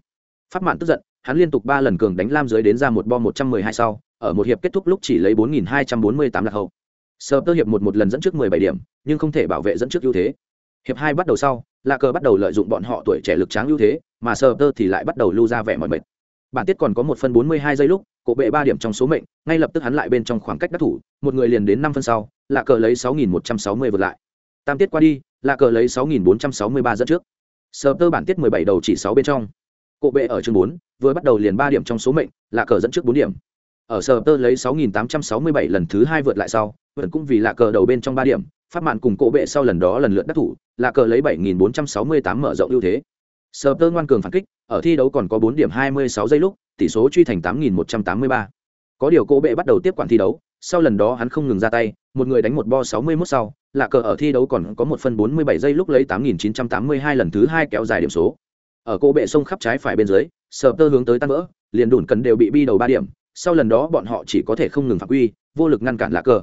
Phát mạn tức giận, hắn liên tục ba lần cường đánh lam dưới đến ra một bom 112 sau, ở một hiệp kết thúc lúc chỉ lấy 4.248 lạc hậu. Sở tơ hiệp một một lần dẫn trước 17 điểm, nhưng không thể bảo vệ dẫn trước ưu thế. Hiệp hai bắt đầu sau lạ cờ bắt đầu lợi dụng bọn họ tuổi trẻ lực tráng ưu thế, mà sờ tơ thì lại bắt đầu lưu ra vẻ mọi mệt. Bản tiết còn có một phân bốn mươi hai giây lúc, cổ bệ ba điểm trong số mệnh, ngay lập tức hắn lại bên trong khoảng cách đắc thủ, một người liền đến năm phân sau, lạ cờ lấy sáu nghìn một trăm sáu mươi vượt lại. Tam tiết qua đi, lạ cờ lấy sáu nghìn bốn trăm sáu mươi ba dẫn trước. Sờ tơ bản tiết mười bảy đầu chỉ sáu bên trong. Cổ bệ ở chương bốn, vừa bắt đầu liền ba điểm trong số mệnh, lạ cờ dẫn trước bốn điểm. Ở sờ tơ lấy sáu nghìn tám trăm sáu mươi bảy lần thứ hai vượt lại sau, vẫn cũng vì lạ cờ đầu bên trong ba điểm pháp mạn cùng cổ bệ sau lần đó lần lượt đắc thủ, là cờ lấy bảy nghìn bốn trăm sáu mươi tám mở rộng ưu thế. Sờ tơ ngoan cường phản kích, ở thi đấu còn có 4 điểm hai mươi sáu giây lúc, tỷ số truy thành tám nghìn một trăm tám mươi ba. Có điều cổ bệ bắt đầu tiếp quản thi đấu, sau lần đó hắn không ngừng ra tay, một người đánh một bo sáu mươi 61 sau, là cờ ở thi đấu còn có một phần 47 giây lúc lấy tám nghìn chín trăm tám mươi hai lần thứ hai kéo dài điểm số. Ở cổ bệ sông khắp trái phải bên dưới, sờ tơ hướng tới tan vỡ, liền đủn cần đều bị bi đầu ba điểm, sau lần đó bọn họ chỉ có thể không ngừng phạm quy, vô lực ngăn cản lạc cờ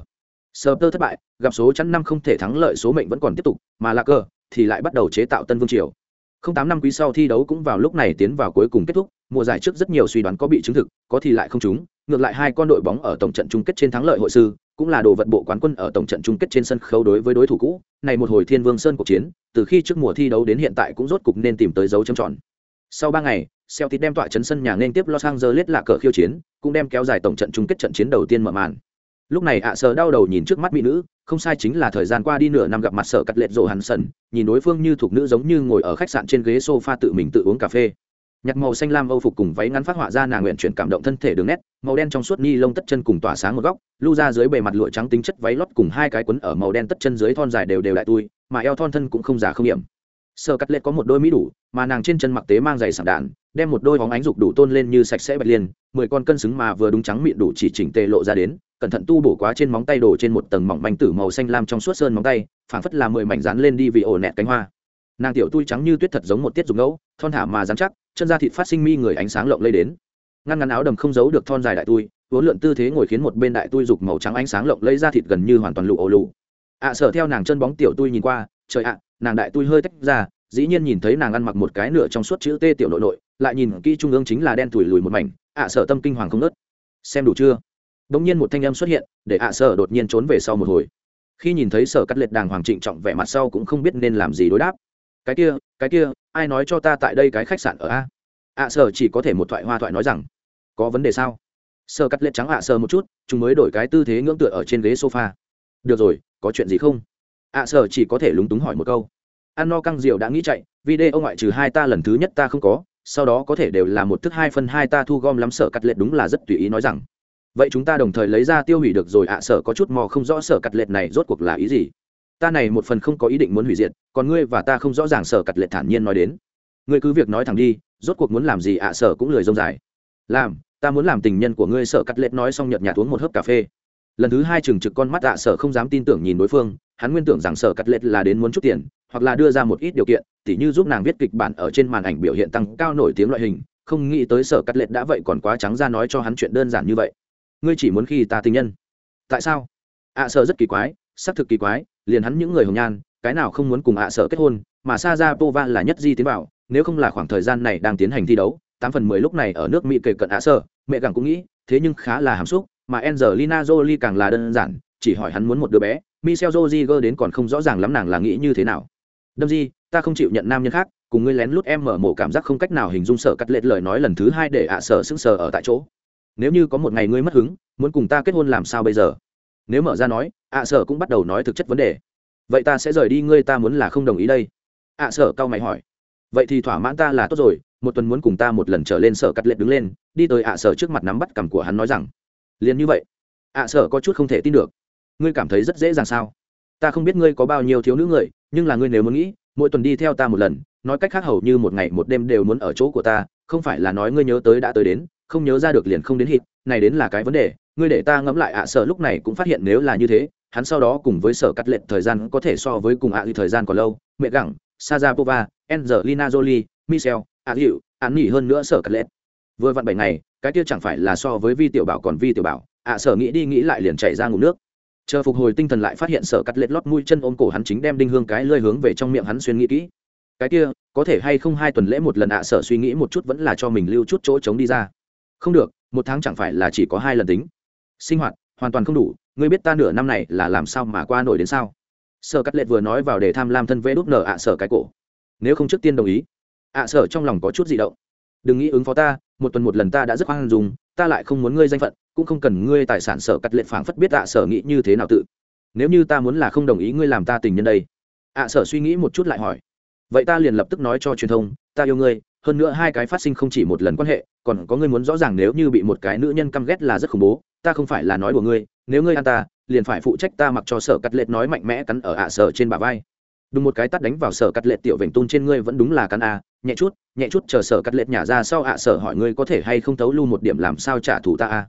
sờ tơ thất bại, gặp số chắn năm không thể thắng lợi số mệnh vẫn còn tiếp tục, mà Lạc cờ, thì lại bắt đầu chế tạo tân vương triều. Không tám năm quý sau thi đấu cũng vào lúc này tiến vào cuối cùng kết thúc, mùa giải trước rất nhiều suy đoán có bị chứng thực, có thì lại không trúng, ngược lại hai con đội bóng ở tổng trận chung kết trên thắng lợi hội sư, cũng là đồ vật bộ quán quân ở tổng trận chung kết trên sân khấu đối với đối thủ cũ. Này một hồi thiên vương sơn cuộc chiến, từ khi trước mùa thi đấu đến hiện tại cũng rốt cục nên tìm tới dấu châm tròn. Sau ba ngày, Celtic đem tọa chấn sân nhà nên tiếp Los Angeles là cờ khiêu chiến, cũng đem kéo dài tổng trận chung kết trận chiến đầu tiên mở màn lúc này ạ à sờ đau đầu nhìn trước mắt mỹ nữ, không sai chính là thời gian qua đi nửa năm gặp mặt sở cắt lệch rồ hàn sần, nhìn đối phương như thuộc nữ giống như ngồi ở khách sạn trên ghế sofa tự mình tự uống cà phê. Nhặt màu xanh lam âu phục cùng váy ngắn phát họa ra nàng nguyện chuyển cảm động thân thể đường nét, màu đen trong suốt ni lông tất chân cùng tỏa sáng một góc lưu ra dưới bề mặt lụa trắng tính chất váy lót cùng hai cái quấn ở màu đen tất chân dưới thon dài đều đều đại tui, mà eo thon thân cũng không già không hiểm. Sơ cắt lệ có một đôi mỹ đủ, mà nàng trên chân mặc tế mang giày sảng đạn, đem một đôi bóng ánh dục đủ tôn lên như sạch sẽ bạch liên, mười con cân xứng mà vừa đúng trắng miệng đủ chỉ chỉnh tề lộ ra đến cẩn thận tu bổ quá trên móng tay đổ trên một tầng mỏng manh tử màu xanh lam trong suốt sơn móng tay phảng phất là mười mảnh rán lên đi vì ổ nẹt cánh hoa. Nàng tiểu tui trắng như tuyết thật giống một tiết dùng ngẫu thon thả mà rắn chắc chân da thịt phát sinh mi người ánh sáng lộng lây đến. Ngăn ngắn áo đầm không giấu được thon dài đại tui vốn lượn tư thế ngồi khiến một bên đại tui dục màu trắng ánh sáng lộng lây ra thịt gần như hoàn toàn lụ ổ lụ. Ạ à, sở theo nàng chân bóng tiểu tui nhìn qua trời ạ nàng đại tui hơi tách ra dĩ nhiên nhìn thấy nàng ăn mặc một cái nửa trong suốt chữ tê tiểu nội nội lại nhìn kỹ trung ương chính là đen thủi lùi một mảnh ạ à, sở tâm kinh hoàng không nớt xem đủ chưa? Đống nhiên một thanh em xuất hiện, để ạ sở đột nhiên trốn về sau một hồi. Khi nhìn thấy Sở Cắt Lệ đàng hoàng trịnh trọng vẻ mặt sau cũng không biết nên làm gì đối đáp. Cái kia, cái kia, ai nói cho ta tại đây cái khách sạn ở a? ạ sở chỉ có thể một thoại hoa thoại nói rằng, có vấn đề sao? Sở Cắt Lệ trắng ạ sở một chút, chúng mới đổi cái tư thế ngưỡng tựa ở trên ghế sofa. Được rồi, có chuyện gì không? ạ sở chỉ có thể lúng túng hỏi một câu. An no căng rượu đã nghĩ chạy, video ngoại trừ hai ta lần thứ nhất ta không có, sau đó có thể đều là một thức hai phân hai ta thu gom lắm sở cắt lệ đúng là rất tùy ý nói rằng vậy chúng ta đồng thời lấy ra tiêu hủy được rồi ạ, sở có chút mò không rõ sở cắt lệch này rốt cuộc là ý gì? Ta này một phần không có ý định muốn hủy diệt, còn ngươi và ta không rõ ràng sở cắt lệch thản nhiên nói đến. Ngươi cứ việc nói thẳng đi, rốt cuộc muốn làm gì ạ, sở cũng lười rông dài. Làm, ta muốn làm tình nhân của ngươi, sở cắt lệch nói xong nhợt nhạt uống một hớp cà phê. Lần thứ hai chừng trực con mắt ạ, sở không dám tin tưởng nhìn đối phương, hắn nguyên tưởng rằng sở cắt lệch là đến muốn chút tiền, hoặc là đưa ra một ít điều kiện, tỉ như giúp nàng viết kịch bản ở trên màn ảnh biểu hiện tăng cao nổi tiếng loại hình, không nghĩ tới sở cắt lệch đã vậy còn quá trắng ra nói cho hắn chuyện đơn giản như vậy ngươi chỉ muốn khi ta tình nhân. Tại sao? Ạ à, sợ rất kỳ quái xác thực kỳ quái liền hắn những người hồng nhan cái nào không muốn cùng ạ à sợ kết hôn mà sa ra pova là nhất di tiến bảo nếu không là khoảng thời gian này đang tiến hành thi đấu tám phần mười lúc này ở nước mỹ kể cận ạ sợ mẹ càng cũng nghĩ thế nhưng khá là hàm xúc mà Angelina Jolie càng là đơn giản chỉ hỏi hắn muốn một đứa bé Michelle Rodriguez đến còn không rõ ràng lắm nàng là nghĩ như thế nào. Đâm di ta không chịu nhận nam nhân khác cùng ngươi lén lút em mở mổ cảm giác không cách nào hình dung sợ cắt lệ lời nói lần thứ hai để ạ sợ sững sờ ở tại chỗ nếu như có một ngày ngươi mất hứng, muốn cùng ta kết hôn làm sao bây giờ? Nếu mở ra nói, ạ sở cũng bắt đầu nói thực chất vấn đề. Vậy ta sẽ rời đi, ngươi ta muốn là không đồng ý đây. Ạ sở cao mày hỏi. Vậy thì thỏa mãn ta là tốt rồi, một tuần muốn cùng ta một lần trở lên sở cắt lệ đứng lên, đi tới ạ sở trước mặt nắm bắt cằm của hắn nói rằng, liền như vậy, ạ sở có chút không thể tin được. Ngươi cảm thấy rất dễ dàng sao? Ta không biết ngươi có bao nhiêu thiếu nữ người, nhưng là ngươi nếu muốn nghĩ, mỗi tuần đi theo ta một lần, nói cách khác hầu như một ngày một đêm đều muốn ở chỗ của ta, không phải là nói ngươi nhớ tới đã tới đến không nhớ ra được liền không đến hít này đến là cái vấn đề, ngươi để ta ngẫm lại ạ, sở lúc này cũng phát hiện nếu là như thế, hắn sau đó cùng với sở cắt lệnh thời gian có thể so với cùng ạ à thời gian còn lâu, mẹ gẳng sajapova angelina jolie, michel, ạ hiệu án nghỉ hơn nữa sở cắt lệnh. Vừa vặn bảy ngày, cái kia chẳng phải là so với vi tiểu bảo còn vi tiểu bảo, ạ, sở nghĩ đi nghĩ lại liền chảy ra ngủ nước. Chờ phục hồi tinh thần lại phát hiện sở cắt lệch lót mũi chân ôm cổ hắn chính đem đinh hương cái lơi hướng về trong miệng hắn xuyên nghĩ kỹ. Cái kia, có thể hay không hai tuần lễ một lần ạ, sở suy nghĩ một chút vẫn là cho mình lưu chút chỗ trống đi ra không được, một tháng chẳng phải là chỉ có hai lần tính. Sinh hoạt, hoàn toàn không đủ, ngươi biết ta nửa năm này là làm sao mà qua nổi đến sao? Sở cắt Lệ vừa nói vào để tham lam thân vê đút nở ạ sở cái cổ. Nếu không trước tiên đồng ý. Ạ sở trong lòng có chút di động. Đừng nghĩ ứng phó ta, một tuần một lần ta đã rất hoang dùng ta lại không muốn ngươi danh phận, cũng không cần ngươi tài sản sở cắt lệ phảng phất biết ạ sở nghĩ như thế nào tự. Nếu như ta muốn là không đồng ý ngươi làm ta tình nhân đây. Ạ sở suy nghĩ một chút lại hỏi. Vậy ta liền lập tức nói cho truyền thông, ta yêu ngươi hơn nữa hai cái phát sinh không chỉ một lần quan hệ, còn có ngươi muốn rõ ràng nếu như bị một cái nữ nhân căm ghét là rất khủng bố, ta không phải là nói của ngươi, nếu ngươi ăn ta, liền phải phụ trách ta mặc cho sở cắt lệ nói mạnh mẽ cắn ở ạ sở trên bả vai. Đúng một cái tắt đánh vào sở cắt lệ tiểu vểnh tôn trên ngươi vẫn đúng là cắn a nhẹ chút nhẹ chút chờ sở cắt lệ nhả ra sau ạ sở hỏi ngươi có thể hay không tấu lưu một điểm làm sao trả thù ta a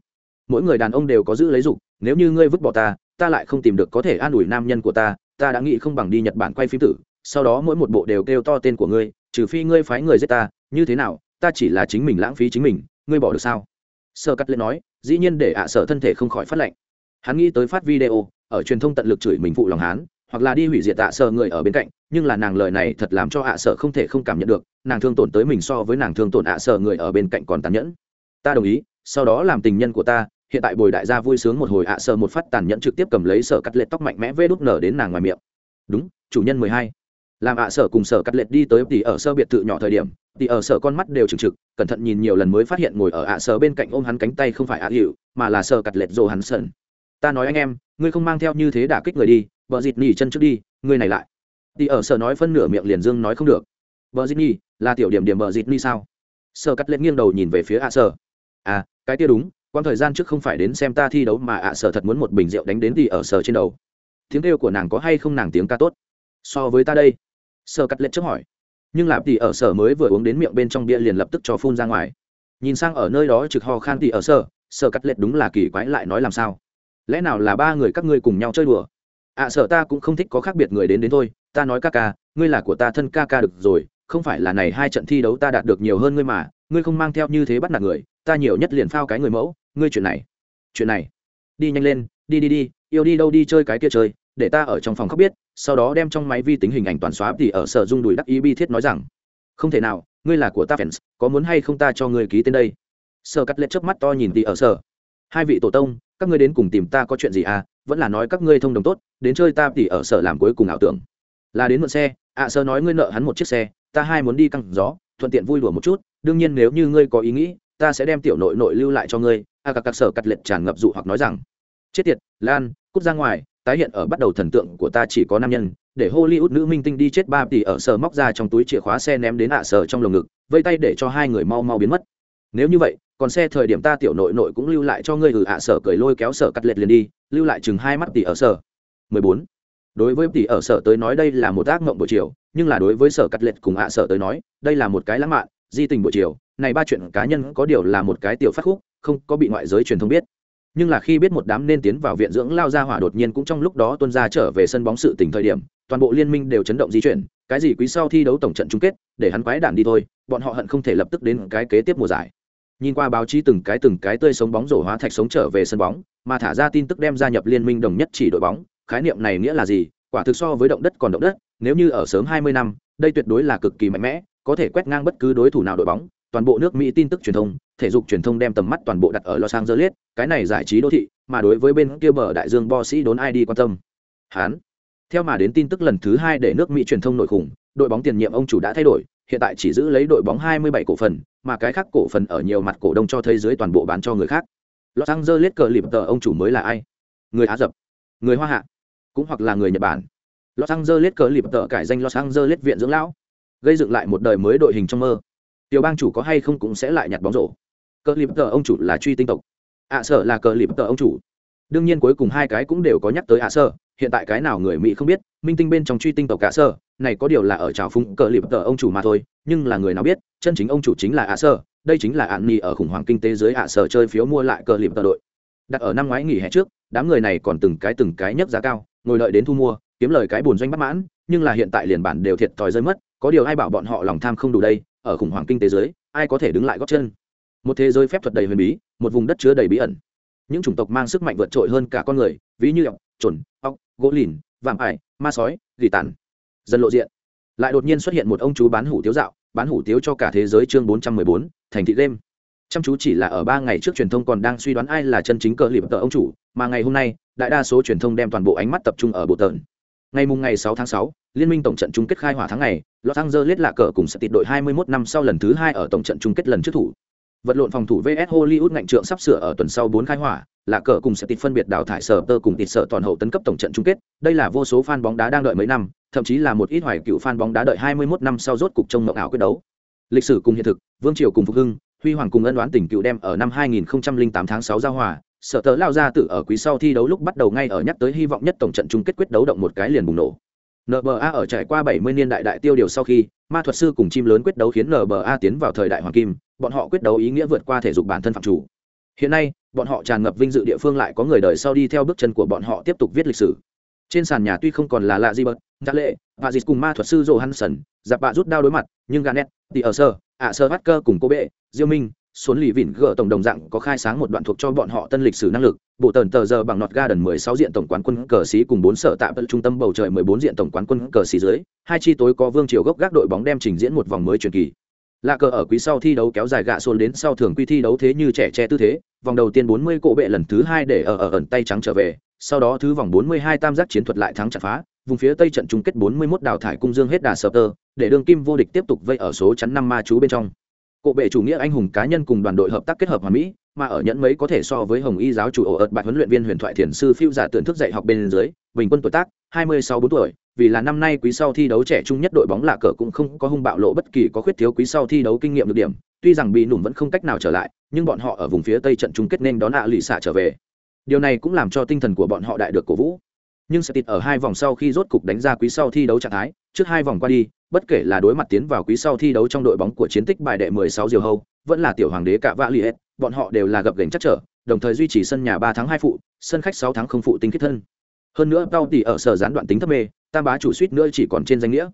mỗi người đàn ông đều có giữ lấy dục, nếu như ngươi vứt bỏ ta ta lại không tìm được có thể an ủi nam nhân của ta ta đã nghĩ không bằng đi nhật bản quay phim tử, sau đó mỗi một bộ đều kêu to tên của ngươi, trừ phi ngươi phái người giết ta như thế nào, ta chỉ là chính mình lãng phí chính mình, ngươi bỏ được sao? Sơ cắt lên nói, dĩ nhiên để ạ à sở thân thể không khỏi phát lệnh hắn nghĩ tới phát video, ở truyền thông tận lực chửi mình phụ lòng hán, hoặc là đi hủy diệt tạ sợ người ở bên cạnh, nhưng là nàng lời này thật làm cho ạ sợ không thể không cảm nhận được, nàng thương tổn tới mình so với nàng thương tổn ạ sợ người ở bên cạnh còn tàn nhẫn. Ta đồng ý, sau đó làm tình nhân của ta, hiện tại bồi đại gia vui sướng một hồi ạ sợ một phát tàn nhẫn trực tiếp cầm lấy sở cắt lệch tóc mạnh mẽ vê đút nở đến nàng ngoài miệng. Đúng, chủ nhân mười hai làm ạ à sở cùng sở cắt lệch đi tới tỉ ở sơ biệt thự nhỏ thời điểm tỉ ở sở con mắt đều trừng trực, cẩn thận nhìn nhiều lần mới phát hiện ngồi ở ạ à sở bên cạnh ôm hắn cánh tay không phải ạ à hiệu mà là sở cắt lệch rồ hắn sần ta nói anh em, ngươi không mang theo như thế đả kích người đi, vợ dịt nhỉ chân trước đi, ngươi này lại. Tỉ ở sở nói phân nửa miệng liền dương nói không được. Vợ dịt nhỉ là tiểu điểm điểm vợ dịt nhỉ sao? Sở cắt lệch nghiêng đầu nhìn về phía ạ sở. À cái kia đúng quan thời gian trước không phải đến xem ta thi đấu mà ạ sở thật muốn một bình rượu đánh đến tỉ ở sở trên đầu. Tiếng kêu của nàng có hay không nàng tiếng ca tốt? So với ta đây? Sở cắt lệch trước hỏi. Nhưng lạp tỷ ở sở mới vừa uống đến miệng bên trong bia liền lập tức cho phun ra ngoài. Nhìn sang ở nơi đó trực ho khan tỷ ở sở sở cắt lệch đúng là kỳ quái lại nói làm sao? Lẽ nào là ba người các ngươi cùng nhau chơi đùa? Ạ sở ta cũng không thích có khác biệt người đến đến thôi. Ta nói ca ca, ngươi là của ta thân ca ca được rồi, không phải là này hai trận thi đấu ta đạt được nhiều hơn ngươi mà. Ngươi không mang theo như thế bắt nạt người, ta nhiều nhất liền phao cái người mẫu. Ngươi chuyện này chuyện này. Đi nhanh lên, đi đi đi. Yêu đi đâu đi chơi cái kia chơi để ta ở trong phòng khóc biết sau đó đem trong máy vi tính hình ảnh toàn xóa thì ở sở dung đùi đắc ý bi thiết nói rằng không thể nào ngươi là của ta fans có muốn hay không ta cho ngươi ký tên đây? Sở cắt lệ trước mắt to nhìn thì ở sở hai vị tổ tông các ngươi đến cùng tìm ta có chuyện gì à? Vẫn là nói các ngươi thông đồng tốt đến chơi ta thì ở sở làm cuối cùng ảo tưởng. Là đến mượn xe ạ à, sở nói ngươi nợ hắn một chiếc xe ta hai muốn đi căng gió thuận tiện vui đùa một chút đương nhiên nếu như ngươi có ý nghĩ ta sẽ đem tiểu nội nội lưu lại cho ngươi. A à, các sở cắt lệ tràn ngập dụ hoặc nói rằng chết tiệt lan cút ra ngoài tái hiện ở bắt đầu thần tượng của ta chỉ có nam nhân, để hollywood nữ minh tinh đi chết ba tỷ ở sở móc ra trong túi chìa khóa xe ném đến ạ sở trong lồng ngực, vây tay để cho hai người mau mau biến mất. Nếu như vậy, còn xe thời điểm ta tiểu nội nội cũng lưu lại cho ngươi ừ ạ sở cười lôi kéo sở cắt lệch liền đi, lưu lại chừng hai mắt tỷ ở sở. 14. đối với tỷ ở sở tới nói đây là một ác mộng buổi chiều, nhưng là đối với sở cắt lệch cùng ạ sở tới nói, đây là một cái lãng mạn, di tình buổi chiều, này ba chuyện cá nhân có điều là một cái tiểu phát khúc, không có bị ngoại giới truyền thông biết nhưng là khi biết một đám nên tiến vào viện dưỡng lao ra hỏa đột nhiên cũng trong lúc đó tuân ra trở về sân bóng sự tình thời điểm, toàn bộ liên minh đều chấn động di chuyển, cái gì quý sau thi đấu tổng trận chung kết, để hắn quái đản đi thôi, bọn họ hận không thể lập tức đến cái kế tiếp mùa giải. Nhìn qua báo chí từng cái từng cái tươi sống bóng rổ hóa thạch sống trở về sân bóng, mà thả ra tin tức đem gia nhập liên minh đồng nhất chỉ đội bóng, khái niệm này nghĩa là gì? Quả thực so với động đất còn động đất, nếu như ở sớm 20 năm, đây tuyệt đối là cực kỳ mạnh mẽ, có thể quét ngang bất cứ đối thủ nào đội bóng toàn bộ nước mỹ tin tức truyền thông, thể dục truyền thông đem tầm mắt toàn bộ đặt ở los angeles, cái này giải trí đô thị, mà đối với bên kia bờ đại dương bo sĩ đốn ai đi quan tâm? Hán. Theo mà đến tin tức lần thứ hai để nước mỹ truyền thông nổi khủng, đội bóng tiền nhiệm ông chủ đã thay đổi, hiện tại chỉ giữ lấy đội bóng 27 cổ phần, mà cái khác cổ phần ở nhiều mặt cổ đông cho thấy dưới toàn bộ bán cho người khác. Los angeles cờ lịp tờ ông chủ mới là ai? Người á dập người hoa hạ. Cũng hoặc là người nhật bản. Los angeles cờ lịp tờ cải danh los angeles viện dưỡng lão. Gây dựng lại một đời mới đội hình trong mơ tiểu bang chủ có hay không cũng sẽ lại nhặt bóng rổ. Cờ lip tờ ông chủ là truy tinh tộc. Ạ à, sở là cờ lip tờ ông chủ. Đương nhiên cuối cùng hai cái cũng đều có nhắc tới ạ à sơ hiện tại cái nào người mỹ không biết minh tinh bên trong truy tinh tộc cả sở này có điều là ở trào phúng cờ lip tờ ông chủ mà thôi nhưng là người nào biết chân chính ông chủ chính là à, ạ sở đây chính là ạn nhi ở khủng hoảng kinh tế dưới à, ạ sở chơi phiếu mua lại cờ lip tờ đội. Đặt ở năm ngoái nghỉ hè trước đám người này còn từng cái từng cái nhấc giá cao ngồi đợi đến thu mua kiếm lời cái buồn doanh bất mãn nhưng là hiện tại liền bản đều thiệt thòi rơi mất có điều ai bảo bọn họ lòng tham không đủ đây ở khủng hoảng kinh tế giới, ai có thể đứng lại góp chân? Một thế giới phép thuật đầy huyền bí một vùng đất chứa đầy bí ẩn. Những chủng tộc mang sức mạnh vượt trội hơn cả con người ví như ọc trồn ọc gỗ lìn vạm ải ma sói gỉ tàn. Dần lộ diện. Lại đột nhiên xuất hiện một ông chú bán hủ tiếu dạo bán hủ tiếu cho cả thế giới chương bốn trăm mười bốn thành thị đêm, chăm chú chỉ là ở ba ngày trước truyền thông còn đang suy đoán ai là chân chính cờ lịp tờ ông chủ mà ngày hôm nay đại đa số truyền thông đem toàn bộ ánh mắt tập trung ở bộ tợn. Ngày mùng ngày sáu tháng sáu liên minh tổng trận chung kết khai hỏa tháng ngày, los angeles lạ cờ cùng sẽ tịt đội 21 năm sau lần thứ hai ở tổng trận chung kết lần trước thủ. Vật lộn phòng thủ vs hollywood ngạnh trượng sắp sửa ở tuần sau bốn khai hỏa lạ cờ cùng sẽ tịt phân biệt đào thải sở tơ cùng tịt sở toàn hậu tấn cấp tổng trận chung kết. Đây là vô số fan bóng đá đang đợi mấy năm, thậm chí là một ít hoài cựu fan bóng đá đợi 21 năm sau rốt cục trông mộng ảo quyết đấu. Lịch sử cùng hiện thực, vương triều cùng phục hưng, huy hoàng cùng ân đoán tình cựu đem ở năm 2008 tháng 6 giao hòa. Sở tớ lao ra tự ở quý sau thi đấu lúc bắt đầu ngay ở nhắc tới hy vọng nhất tổng trận chung kết quyết đấu động một cái liền bùng nổ nba ở trải qua 70 niên đại đại tiêu điều sau khi, ma thuật sư cùng chim lớn quyết đấu khiến nba tiến vào thời đại hoàng kim, bọn họ quyết đấu ý nghĩa vượt qua thể dục bản thân phạm chủ. Hiện nay, bọn họ tràn ngập vinh dự địa phương lại có người đời sau đi theo bước chân của bọn họ tiếp tục viết lịch sử. Trên sàn nhà tuy không còn là lạ gì bật giá lệ và dịch cùng ma thuật sư johansson giặc dạ bạ rút đao đối mặt, nhưng ganet thì ở sơ, ạ sơ bắt cơ cùng cô bệ, diêu minh xuống lì vỉn gỡ tổng đồng dạng có khai sáng một đoạn thuộc cho bọn họ tân lịch sử năng lực. Bộ tần tờ giờ bằng nọt ga đần 16 diện tổng quán quân cờ sĩ cùng bốn sở tạm trung tâm bầu trời 14 diện tổng quán quân cờ sĩ dưới. Hai chi tối có vương triều gốc gác đội bóng đem trình diễn một vòng mới truyền kỳ. Lạ cờ ở quý sau thi đấu kéo dài gạ xôn đến sau thường quy thi đấu thế như trẻ che tư thế. Vòng đầu tiên 40 cộ bệ lần thứ hai để ở ở ẩn tay trắng trở về. Sau đó thứ vòng 42 tam giác chiến thuật lại thắng chặt phá. Vùng phía tây trận chung kết 41 đào thải cung dương hết đà sập tơ, để đương kim vô địch tiếp tục vây ở số chắn năm ma chú bên trong cổ bệ chủ nghĩa anh hùng cá nhân cùng đoàn đội hợp tác kết hợp hòa mỹ, mà ở nhẫn mấy có thể so với hồng y giáo chủ ổ ợt bạch huấn luyện viên huyền thoại thiền sư phiêu giả tưởng thức dạy học bên dưới, bình quân tuổi tác hai mươi sáu bốn tuổi, vì là năm nay quý sau thi đấu trẻ trung nhất đội bóng lạ cờ cũng không có hung bạo lộ bất kỳ có khuyết thiếu quý sau thi đấu kinh nghiệm được điểm. Tuy rằng bị nủng vẫn không cách nào trở lại, nhưng bọn họ ở vùng phía tây trận chung kết nên đón ạ lì xạ trở về. Điều này cũng làm cho tinh thần của bọn họ đại được cổ vũ. Nhưng sẽ tịt ở hai vòng sau khi rốt cục đánh ra quý sau thi đấu trạng thái, trước hai vòng qua đi bất kể là đối mặt tiến vào quý sau thi đấu trong đội bóng của chiến tích bài đệ 16 diều hâu vẫn là tiểu hoàng đế cả vạ liệt, bọn họ đều là gập gành chắc trở đồng thời duy trì sân nhà 3 tháng 2 phụ sân khách 6 tháng không phụ tinh kết thân hơn nữa cao tỷ ở sở gián đoạn tính thấp mê tam bá chủ suýt nữa chỉ còn trên danh nghĩa.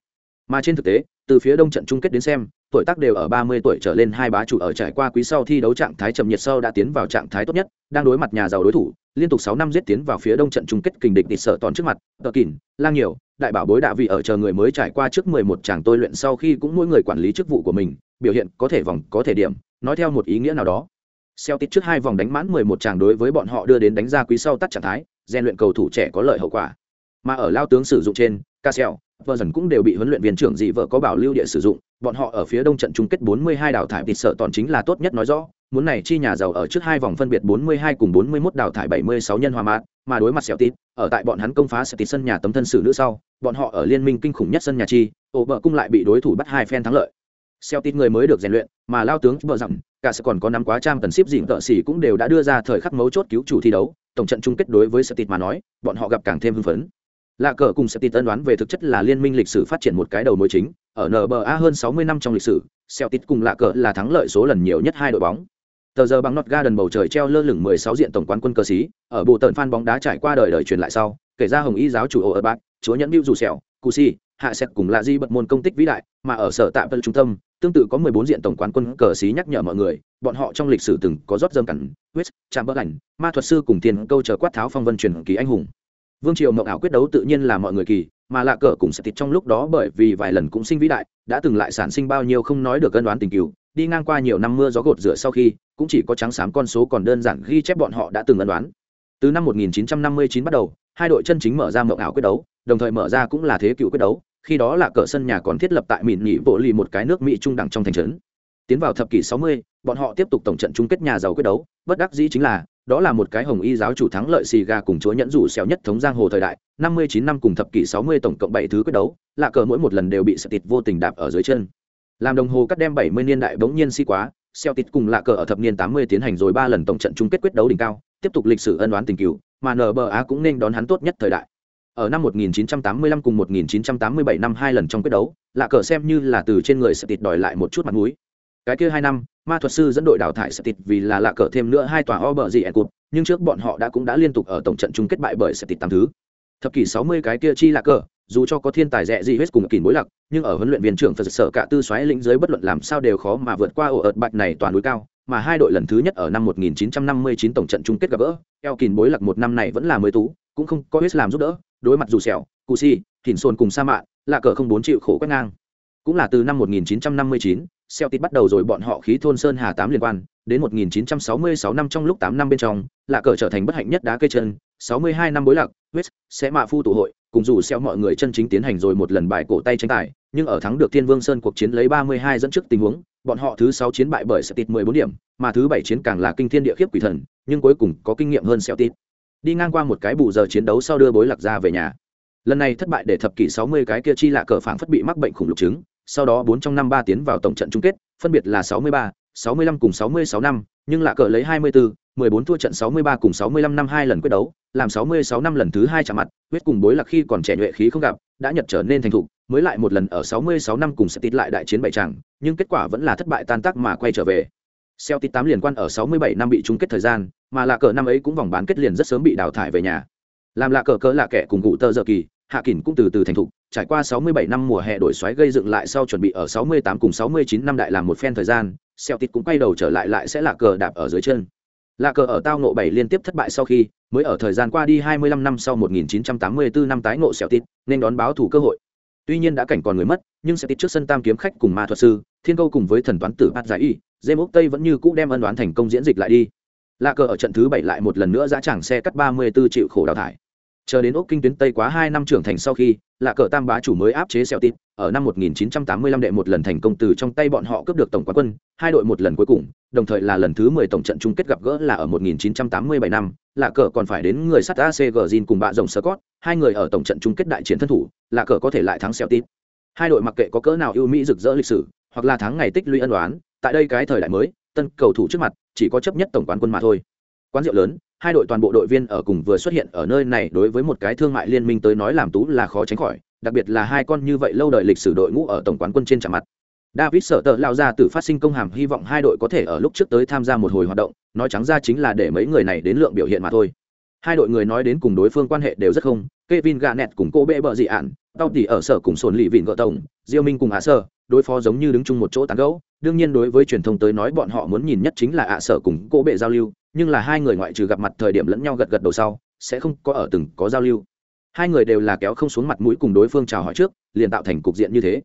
Mà trên thực tế từ phía đông trận chung kết đến xem tuổi tác đều ở 30 tuổi trở lên hai bá chủ ở trải qua quý sau thi đấu trạng thái chậm nhiệt sâu đã tiến vào trạng thái tốt nhất đang đối mặt nhà giàu đối thủ liên tục 6 năm giết tiến vào phía đông trận chung kết kình địch địch sợ toàn trước mặt tờ Kỉn, lang nhiều đại bảo bối đạ vị ở chờ người mới trải qua trước 11 chàng tôi luyện sau khi cũng mỗi người quản lý chức vụ của mình biểu hiện có thể vòng có thể điểm nói theo một ý nghĩa nào đó. Celtic trước hai vòng đánh mãn 11 chàng đối với bọn họ đưa đến đánh ra quý sau tắt trạng thái rèn luyện cầu thủ trẻ có lợi hậu quả. Mà ở lao tướng sử dụng trên Casel, dần cũng đều bị huấn luyện viên trưởng dị vợ có bảo lưu địa sử dụng, bọn họ ở phía đông trận chung kết 42 đào thải thịt sợ toàn chính là tốt nhất nói rõ, muốn này chi nhà giàu ở trước hai vòng phân biệt 42 cùng 41 đào thải 76 nhân hòa mạt mà đối mặt tít ở tại bọn hắn công phá tít sân nhà tấm thân sử nữ sau, bọn họ ở liên minh kinh khủng nhất sân nhà chi, ổ bờ cung lại bị đối thủ bắt hai phen thắng lợi. tít người mới được rèn luyện, mà lao tướng bờ rằng, cả sẽ còn có năm quá trang tần ship dịnh tợ sĩ cũng đều đã đưa ra thời khắc mấu chốt cứu chủ thi đấu, tổng trận chung kết đối với tít mà nói, bọn họ gặp càng thêm hưng phấn lạ cờ cùng sẽ tin tân đoán về thực chất là liên minh lịch sử phát triển một cái đầu mối chính ở nba hơn 60 năm trong lịch sử celtic cùng lạ cờ là thắng lợi số lần nhiều nhất hai đội bóng tờ giờ bằng nọt ga đần bầu trời treo lơ lửng 16 diện tổng quán quân cờ xí ở bộ tận fan bóng đá trải qua đời đời truyền lại sau, kể ra hồng y giáo chủ ổ ở bạc, chúa nhẫn bưu dù sẹo cusi hạ sẹt cùng là di bật môn công tích vĩ đại, mà ở sở tạm vân trung tâm, tương tự có 14 diện tổng quán quân cờ xí nhắc nhở mọi người, bọn họ trong lịch sử từng có rót dâm cẩn huyết, chạm bỡ ảnh ma thuật sư cùng tiền câu chờ quát tháo phong vân truyền kỳ anh hùng. Vương triều mộng ảo quyết đấu tự nhiên là mọi người kỳ, mà lạ cờ cũng sẽ tịt trong lúc đó bởi vì vài lần cũng sinh vĩ đại, đã từng lại sản sinh bao nhiêu không nói được cân đoán tình cứu đi ngang qua nhiều năm mưa gió gột rửa sau khi cũng chỉ có trắng xám con số còn đơn giản ghi chép bọn họ đã từng ân đoán. Từ năm 1959 bắt đầu hai đội chân chính mở ra mộng ảo quyết đấu đồng thời mở ra cũng là thế cựu quyết đấu khi đó là cờ sân nhà còn thiết lập tại mịn nhị bộ lì một cái nước mỹ trung đẳng trong thành trấn. Tiến vào thập kỷ 60, bọn họ tiếp tục tổng trận chung kết nhà giàu quyết đấu bất đắc dĩ chính là đó là một cái hồng y giáo chủ thắng lợi xì gà cùng chúa nhẫn rủ xéo nhất thống giang hồ thời đại năm mươi chín năm cùng thập kỷ sáu mươi tổng cộng bảy thứ quyết đấu lạ cờ mỗi một lần đều bị sợ tịt vô tình đạp ở dưới chân. Làm đồng hồ cắt đem bảy mươi niên đại bỗng nhiên si quá Celtic cùng lạ cờ ở thập niên tám mươi tiến hành rồi ba lần tổng trận chung kết quyết đấu đỉnh cao, tiếp tục lịch sử ân oán tình cựu, mà nba cũng nên đón hắn tốt nhất thời đại. Ở năm 1985 cùng 1987 năm hai lần trong quyết đấu, lạ cờ xem như là từ trên người Celtic đòi lại một chút mặt mũi. Cái kia hai năm, ma thuật sư dẫn đội đào thải Celtic vì là lạ cờ thêm nữa hai tòa o bờ gì nhưng trước bọn họ đã cũng đã liên tục ở tổng trận chung kết bại bởi Celtic tám thứ. Thập kỷ 60 cái kia chi lạ cờ dù cho có thiên tài rẻ gì hết cùng kỷ bối lặc, nhưng ở huấn luyện viên trưởng phật sở cả tư xoáy lĩnh giới bất luận làm sao đều khó mà vượt qua ổ ợt bạch này toàn núi cao mà hai đội lần thứ nhất ở năm 1959 tổng trận chung kết gặp gỡ eo kìn bối lặc một năm này vẫn là mới tú cũng không có hết làm giúp đỡ đối mặt dù sẹo cù si thìn xôn cùng sa mạ là cờ không bốn triệu khổ quét ngang. Cũng là từ năm 1959, Celtic bắt đầu rồi bọn họ khí thôn sơn hà tám liên quan, đến 1966 năm trong lúc 8 năm bên trong, là cờ trở thành bất hạnh nhất đá cây chân, 62 năm bối lạc, West sẽ mạ phu tụ hội, cùng dù xeo mọi người chân chính tiến hành rồi một lần bài cổ tay tranh tài, nhưng ở thắng được Thiên Vương Sơn cuộc chiến lấy 32 dẫn trước tình huống, bọn họ thứ 6 chiến bại bởi Celtic 14 điểm, mà thứ 7 chiến càng là kinh thiên địa khiếp quỷ thần, nhưng cuối cùng có kinh nghiệm hơn Celtic. Đi ngang qua một cái bù giờ chiến đấu sau đưa bối lạc ra về nhà. Lần này thất bại để thập kỷ 60 cái kia chi lạ cờ phảng phất bị mắc bệnh khủng lục chứng, sau đó 4 trong năm 3 tiến vào tổng trận chung kết, phân biệt là 63, 65 cùng 66 năm, nhưng lạ cờ lấy 24, 14 thua trận 63 cùng 65 năm hai lần quyết đấu, làm 66 năm lần thứ hai chạm mặt, huyết cùng bối lạc khi còn trẻ nhuệ khí không gặp, đã nhật trở nên thành thục, mới lại một lần ở 66 năm cùng sẽ tít lại đại chiến bảy chàng, nhưng kết quả vẫn là thất bại tan tác mà quay trở về. Celtic 8 liền quan ở 67 năm bị chung kết thời gian, mà lạ cờ năm ấy cũng vòng bán kết liền rất sớm bị đào thải về nhà. Làm lạ cờ cỡ là kẻ cùng cụ tơ giờ kỳ, hạ kỷ cũng từ từ thành thục, trải qua 67 năm mùa hè đổi xoáy gây dựng lại sau chuẩn bị ở 68 cùng 69 năm đại làm một phen thời gian, Celtic cũng quay đầu trở lại lại sẽ là cờ đạp ở dưới chân. Là cờ ở tao nộ bảy liên tiếp thất bại sau khi, mới ở thời gian qua đi 25 năm sau 1984 năm tái ngộ tịt nên đón báo thủ cơ hội. Tuy nhiên đã cảnh còn người mất, nhưng Celtic trước sân tam kiếm khách cùng ma thuật sư, thiên câu cùng với thần toán tử Bát Giải Y, dê mốc Tây vẫn như cũ đem ân đoán thành công diễn dịch lại đi. Là cờ ở trận thứ bảy lại một lần nữa dã chẳng xe cắt 34 triệu khổ đào thải chờ đến úc kinh tuyến tây quá hai năm trưởng thành sau khi là cờ tam bá chủ mới áp chế Xeo tít ở năm 1985 đệ một lần thành công từ trong tay bọn họ cướp được tổng quán quân, hai đội một lần cuối cùng, đồng thời là lần thứ 10 tổng trận chung kết gặp gỡ là ở 1987 năm là cờ còn phải đến người sắt AC Gin cùng bạ rồng Scott, hai người ở tổng trận chung kết đại chiến thân thủ là cờ có thể lại thắng Celtic. hai đội mặc kệ có cỡ nào ưu mỹ rực rỡ lịch sử, hoặc là thắng ngày tích lũy ân oán, tại đây cái thời đại mới, tân cầu thủ trước mặt, chỉ có chấp nhất tổng quán quân mà thôi quán rượu lớn, hai đội toàn bộ đội viên ở cùng vừa xuất hiện ở nơi này đối với một cái thương mại liên minh tới nói làm tú là khó tránh khỏi đặc biệt là hai con như vậy lâu đời lịch sử đội ngũ ở tổng quán quân trên trạm mặt david sợ tợ lao ra từ phát sinh công hàm hy vọng hai đội có thể ở lúc trước tới tham gia một hồi hoạt động nói trắng ra chính là để mấy người này đến lượng biểu hiện mà thôi hai đội người nói đến cùng đối phương quan hệ đều rất không Kevin Garnett cùng cô bệ bợ dị ạn, tao tỷ ở sở cùng sồn lì vịn gợ tổng, Diêu Minh cùng ạ Sở, đối phó giống như đứng chung một chỗ tán gẫu. Đương nhiên đối với truyền thông tới nói bọn họ muốn nhìn nhất chính là ạ Sở cùng cô bệ giao lưu, nhưng là hai người ngoại trừ gặp mặt thời điểm lẫn nhau gật gật đầu sau, sẽ không có ở từng có giao lưu. Hai người đều là kéo không xuống mặt mũi cùng đối phương chào hỏi trước, liền tạo thành cục diện như thế.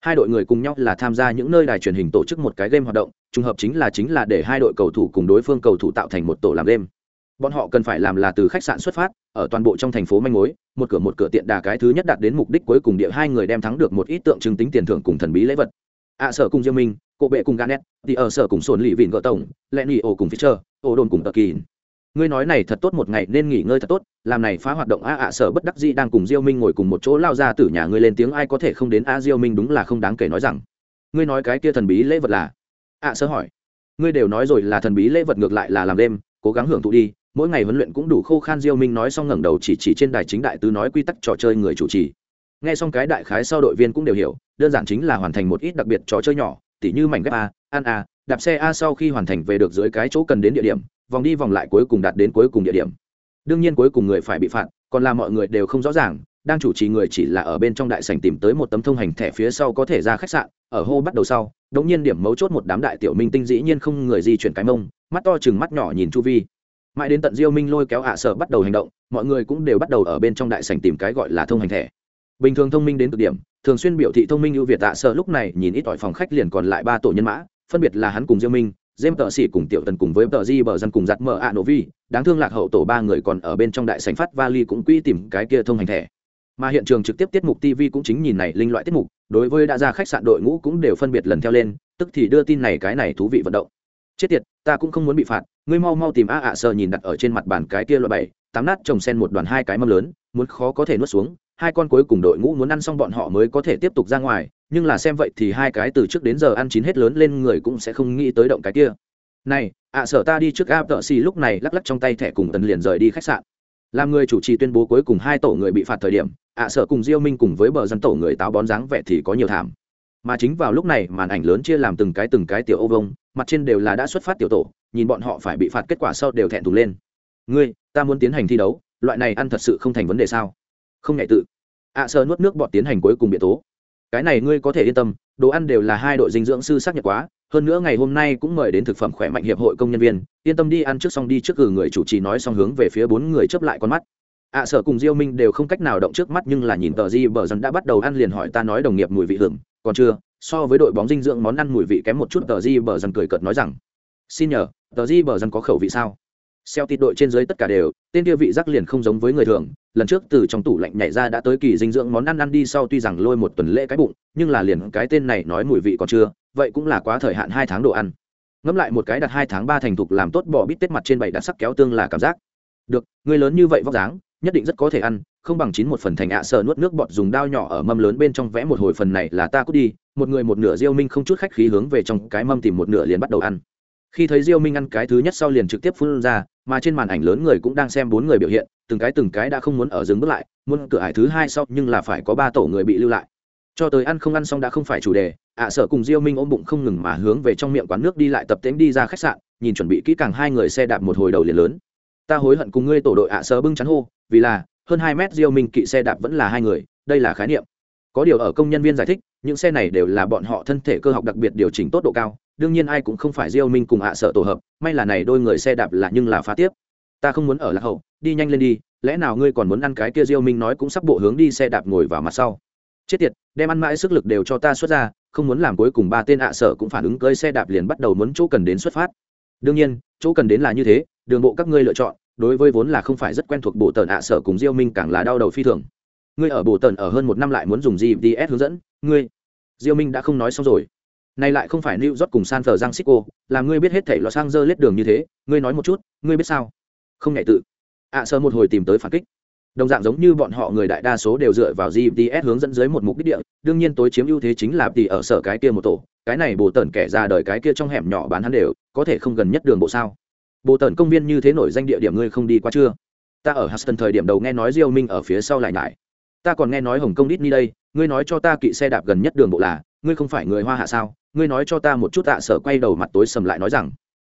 Hai đội người cùng nhau là tham gia những nơi đài truyền hình tổ chức một cái game hoạt động, trùng hợp chính là chính là để hai đội cầu thủ cùng đối phương cầu thủ tạo thành một tổ làm game. Bọn họ cần phải làm là từ khách sạn xuất phát ở toàn bộ trong thành phố manh mối một cửa một cửa tiện đà cái thứ nhất đạt đến mục đích cuối cùng địa hai người đem thắng được một ít tượng trưng tính tiền thưởng cùng thần bí lễ vật. Ạ à, sở cùng diêu minh cộ bệ cùng ganet thì ở sở cùng sồn lì vịn gỡ tổng lẹ nghỉ ổ cùng fisher, ổ đồn cùng tờ kỳ ngươi nói này thật tốt một ngày nên nghỉ ngơi thật tốt làm này phá hoạt động a ạ sở bất đắc dĩ đang cùng diêu minh ngồi cùng một chỗ lao ra từ nhà ngươi lên tiếng ai có thể không đến a diêu minh đúng là không đáng kể nói rằng. Ngươi nói cái kia thần bí lễ vật là? Ạ à, sở hỏi. Ngươi đều nói rồi là thần bí lễ vật ngược lại là làm đêm cố gắng hưởng thụ đi mỗi ngày huấn luyện cũng đủ khô khan diêu minh nói xong ngẩng đầu chỉ chỉ trên đài chính đại tứ nói quy tắc trò chơi người chủ trì. Nghe xong cái đại khái sau đội viên cũng đều hiểu đơn giản chính là hoàn thành một ít đặc biệt trò chơi nhỏ tỉ như mảnh ghép a ăn a đạp xe a sau khi hoàn thành về được dưới cái chỗ cần đến địa điểm, vòng đi vòng lại cuối cùng đạt đến cuối cùng địa điểm. Đương nhiên cuối cùng người phải bị phạt, còn là mọi người đều không rõ ràng, đang chủ trì người chỉ là ở bên trong đại sảnh tìm tới một tấm thông hành thẻ phía sau có thể ra khách sạn, ở hô bắt đầu sau đống nhiên điểm mấu chốt một đám đại tiểu minh tinh dĩ nhiên không người di chuyển cái mông, mắt to chừng mắt nhỏ nhìn chu vi. Mãi đến tận diêu minh lôi kéo ạ sở bắt đầu hành động, mọi người cũng đều bắt đầu ở bên trong đại sảnh tìm cái gọi là thông hành thẻ. Bình thường thông minh đến cực điểm, thường xuyên biểu thị thông minh ưu việt ạ sở lúc này nhìn ít ỏi phòng khách liền còn lại ba tổ nhân mã phân biệt là hắn cùng diêu minh diêm tợ sĩ cùng tiểu tần cùng với tợ di bờ dân cùng giặt mở ạ nổ vi. Đáng thương lạc hậu tổ ba người còn ở bên trong đại sảnh phát vali cũng quy tìm cái kia thông hành thẻ. Mà hiện trường trực tiếp tiết mục tv cũng chính nhìn này linh loại tiết mục, đối với đã ra khách sạn đội ngũ cũng đều phân biệt lần theo lên, tức thì đưa tin này cái này thú vị vận động. Chết tiệt, ta cũng không muốn bị phạt, ngươi mau mau tìm a ạ sợ nhìn đặt ở trên mặt bàn cái kia loại bảy, tám nát trồng sen một đoàn hai cái mâm lớn, muốn khó có thể nuốt xuống, hai con cuối cùng đội ngũ muốn ăn xong bọn họ mới có thể tiếp tục ra ngoài nhưng là xem vậy thì hai cái từ trước đến giờ ăn chín hết lớn lên người cũng sẽ không nghĩ tới động cái kia. Này, ạ sở ta đi trước áp tợ xì lúc này lắc lắc trong tay thẻ cùng tần liền rời đi khách sạn. Làm người chủ trì tuyên bố cuối cùng hai tổ người bị phạt thời điểm, ạ sở cùng diêu minh cùng với bờ dân tổ người táo bón dáng vẻ thì có nhiều thảm. Mà chính vào lúc này, màn ảnh lớn chia làm từng cái từng cái tiểu ô vông, mặt trên đều là đã xuất phát tiểu tổ, nhìn bọn họ phải bị phạt kết quả sau đều thẹn thùng lên. Ngươi, ta muốn tiến hành thi đấu, loại này ăn thật sự không thành vấn đề sao? Không ngại tự. Ạ sở nuốt nước bọt tiến hành cuối cùng biện tố cái này ngươi có thể yên tâm, đồ ăn đều là hai đội dinh dưỡng sư xác nhận quá, hơn nữa ngày hôm nay cũng mời đến thực phẩm khỏe mạnh hiệp hội công nhân viên, yên tâm đi ăn trước xong đi trước cử người chủ trì nói xong hướng về phía bốn người chớp lại con mắt. Ạ sở cùng diêu minh đều không cách nào động trước mắt nhưng là nhìn tờ di bờ dân đã bắt đầu ăn liền hỏi ta nói đồng nghiệp mùi vị hưởng còn chưa? So với đội bóng dinh dưỡng món ăn mùi vị kém một chút, tờ di bờ dân cười cợt nói rằng, xin nhờ, tờ di bờ dân có khẩu vị sao? Xeo tịt đội trên dưới tất cả đều, tên kia vị giác liền không giống với người thường, lần trước từ trong tủ lạnh nhảy ra đã tới kỳ dinh dưỡng món ăn ăn đi sau tuy rằng lôi một tuần lễ cái bụng, nhưng là liền cái tên này nói mùi vị còn chưa, vậy cũng là quá thời hạn hai tháng đồ ăn. Ngẫm lại một cái đặt hai tháng ba thành thục làm tốt bỏ bít tết mặt trên bảy đặt sắc kéo tương là cảm giác. Được, người lớn như vậy vóc dáng, nhất định rất có thể ăn, không bằng chín một phần thành ạ à sợ nuốt nước bọt dùng dao nhỏ ở mâm lớn bên trong vẽ một hồi phần này là ta cút đi, một người một nửa diêu minh không chút khách khí hướng về trong cái mâm tìm một nửa liền bắt đầu ăn khi thấy diêu minh ăn cái thứ nhất sau liền trực tiếp phun ra mà trên màn ảnh lớn người cũng đang xem bốn người biểu hiện từng cái từng cái đã không muốn ở dừng bước lại muốn cửa hải thứ hai sau nhưng là phải có ba tổ người bị lưu lại. Cho tới ăn không ăn xong đã không phải chủ đề ạ à, sợ cùng diêu minh ôm bụng không ngừng mà hướng về trong miệng quán nước đi lại tập tễnh đi ra khách sạn nhìn chuẩn bị kỹ càng hai người xe đạp một hồi đầu liền lớn. Ta hối hận cùng ngươi tổ đội ạ à, sợ bưng chắn hô vì là hơn hai mét diêu minh kỵ xe đạp vẫn là hai người đây là khái niệm. Có điều ở công nhân viên giải thích những xe này đều là bọn họ thân thể cơ học đặc biệt điều chỉnh tốt độ cao đương nhiên ai cũng không phải diêu minh cùng ạ à sợ tổ hợp, may là này đôi người xe đạp là nhưng là phá tiếp. Ta không muốn ở lạc hậu, đi nhanh lên đi, lẽ nào ngươi còn muốn ăn cái kia diêu minh nói cũng sắp bộ hướng đi xe đạp ngồi vào mặt sau. Chết tiệt, đem ăn mãi sức lực đều cho ta xuất ra, không muốn làm cuối cùng ba tên ạ à sở cũng phản ứng cơi xe đạp liền bắt đầu muốn chỗ cần đến xuất phát. Đương nhiên, chỗ cần đến là như thế, đường bộ các ngươi lựa chọn, đối với vốn là không phải rất quen thuộc bộ tần ạ à sở cùng diêu minh càng là đau đầu phi thường. Ngươi ở bộ tần ở hơn một năm lại muốn dùng gps hướng dẫn, ngươi, diêu minh đã không nói xong rồi này lại không phải New York cùng San Francisco, làm ngươi biết hết thảy Los Angeles đường như thế, ngươi nói một chút, ngươi biết sao? Không ngại tự. ạ à, sơ một hồi tìm tới phản kích. Đồng dạng giống như bọn họ người đại đa số đều dựa vào GPS hướng dẫn dưới một mục đích địa, đương nhiên tối chiếm ưu thế chính là tỷ ở sở cái kia một tổ, cái này bồ tẩn kẻ ra đời cái kia trong hẻm nhỏ bán hắn đều, có thể không gần nhất đường bộ sao? Bồ tẩn công viên như thế nổi danh địa điểm ngươi không đi qua chưa? Ta ở Huston thời điểm đầu nghe nói Diêu Minh ở phía sau lại lại, Ta còn nghe nói Hồng Kông Disney đây, ngươi nói cho ta kỵ xe đạp gần nhất đường bộ là, ngươi không phải người Hoa hạ sao? Ngươi nói cho ta một chút tạ sở quay đầu mặt tối sầm lại nói rằng,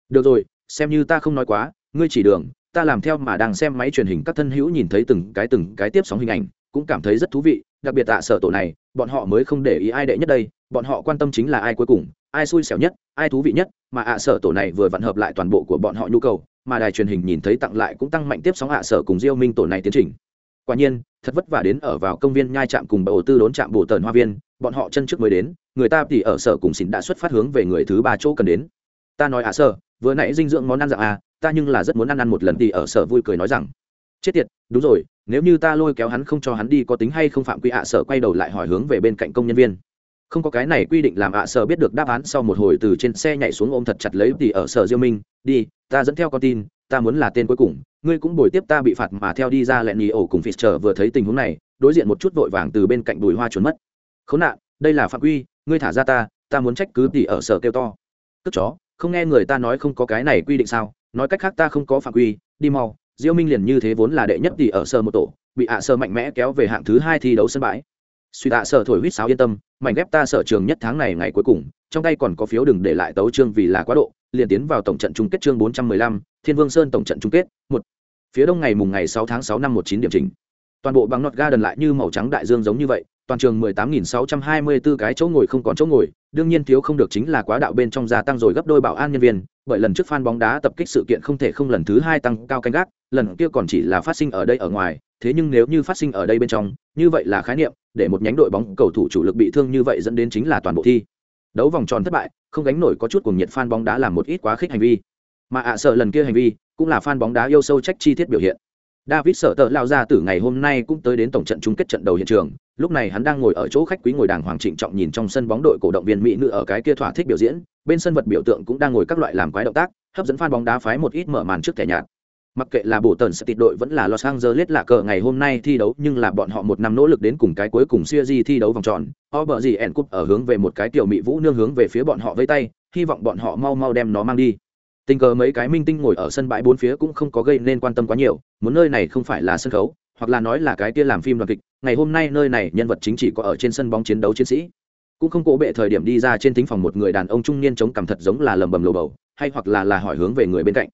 được rồi, xem như ta không nói quá, ngươi chỉ đường, ta làm theo mà đang xem máy truyền hình các thân hữu nhìn thấy từng cái từng cái tiếp sóng hình ảnh, cũng cảm thấy rất thú vị, đặc biệt tạ sở tổ này, bọn họ mới không để ý ai đệ nhất đây, bọn họ quan tâm chính là ai cuối cùng, ai xui xẻo nhất, ai thú vị nhất, mà ạ, sở tổ này vừa vặn hợp lại toàn bộ của bọn họ nhu cầu, mà đài truyền hình nhìn thấy tặng lại cũng tăng mạnh tiếp sóng ạ, sở cùng diêu minh tổ này tiến trình quả nhiên, thật vất vả đến ở vào công viên nhai trạm cùng bầu tư đốn trạm bồ tần hoa viên, bọn họ chân trước mới đến, người ta thì ở sở cùng xỉn đã xuất phát hướng về người thứ ba chỗ cần đến. Ta nói à sở vừa nãy dinh dưỡng món ăn dạng à ta nhưng là rất muốn ăn ăn một lần thì ở sở vui cười nói rằng, chết tiệt, đúng rồi, nếu như ta lôi kéo hắn không cho hắn đi có tính hay không phạm quy ạ à sở quay đầu lại hỏi hướng về bên cạnh công nhân viên. Không có cái này quy định làm ạ à sở biết được đáp án sau một hồi từ trên xe nhảy xuống ôm thật chặt lấy thì ở sở diêu minh, đi, ta dẫn theo con tin ta muốn là tên cuối cùng, ngươi cũng bồi tiếp ta bị phạt mà theo đi ra lẹn nhì ổ cùng phịt chờ vừa thấy tình huống này, đối diện một chút vội vàng từ bên cạnh bùi hoa trốn mất. Khốn nạn, đây là phạm quy, ngươi thả ra ta ta muốn trách cứ tỉ ở sở kêu to. Cất chó, không nghe người ta nói không có cái này quy định sao? Nói cách khác ta không có phạm quy, đi mau, diêu minh liền như thế vốn là đệ nhất tỉ ở sở một tổ, bị ạ sở mạnh mẽ kéo về hạng thứ hai thi đấu sân bãi. Suy tạ sở thổi huýt sáo yên tâm, mảnh ghép ta sở trường nhất tháng này ngày cuối cùng, trong tay còn có phiếu đừng để lại tấu trương vì là quá độ liền tiến vào tổng trận chung kết chương 415, Thiên Vương Sơn tổng trận chung kết, một Phía đông ngày mùng ngày 6 tháng 6 năm 19 điểm chỉnh. Toàn bộ bằng nọt ga đần lại như màu trắng đại dương giống như vậy, toàn trường 18.624 cái chỗ ngồi không còn chỗ ngồi, đương nhiên thiếu không được chính là quá đạo bên trong gia tăng rồi gấp đôi bảo an nhân viên, bởi lần trước fan bóng đá tập kích sự kiện không thể không lần thứ hai tăng cao canh gác, lần kia còn chỉ là phát sinh ở đây ở ngoài, thế nhưng nếu như phát sinh ở đây bên trong, như vậy là khái niệm, để một nhánh đội bóng cầu thủ chủ lực bị thương như vậy dẫn đến chính là toàn bộ thi. Đấu vòng tròn thất bại, không gánh nổi có chút cuồng nhiệt fan bóng đá làm một ít quá khích hành vi. Mà ạ sợ lần kia hành vi, cũng là fan bóng đá yêu sâu trách chi tiết biểu hiện. David sợ tợ lao ra từ ngày hôm nay cũng tới đến tổng trận chung kết trận đầu hiện trường. Lúc này hắn đang ngồi ở chỗ khách quý ngồi đàng hoàng trịnh trọng nhìn trong sân bóng đội cổ động viên mỹ nữ ở cái kia thỏa thích biểu diễn. Bên sân vật biểu tượng cũng đang ngồi các loại làm quái động tác hấp dẫn fan bóng đá phái một ít mở màn trước thẻ nhạt mặc kệ là bộ tần sẽ tịt đội vẫn là los angeles là cờ ngày hôm nay thi đấu, nhưng là bọn họ một năm nỗ lực đến cùng cái cuối cùng siêu di thi đấu vòng tròn. O bờ gì ẻn cúp ở hướng về một cái tiểu mỹ vũ nương hướng về phía bọn họ với tay, hy vọng bọn họ mau mau đem nó mang đi. Tình cờ mấy cái minh tinh ngồi ở sân bãi bốn phía cũng không có gây nên quan tâm quá nhiều, muốn nơi này không phải là sân khấu, hoặc là nói là cái kia làm phim đoàn kịch, ngày hôm nay nơi này nhân vật chính chỉ có ở trên sân bóng chiến đấu chiến sĩ. Cũng không cố bệ thời điểm đi ra trên thính phòng một người đàn ông trung niên chống cằm thật giống là lầm bầm lồ bầu, hay hoặc là là hỏi hướng về người bên cạnh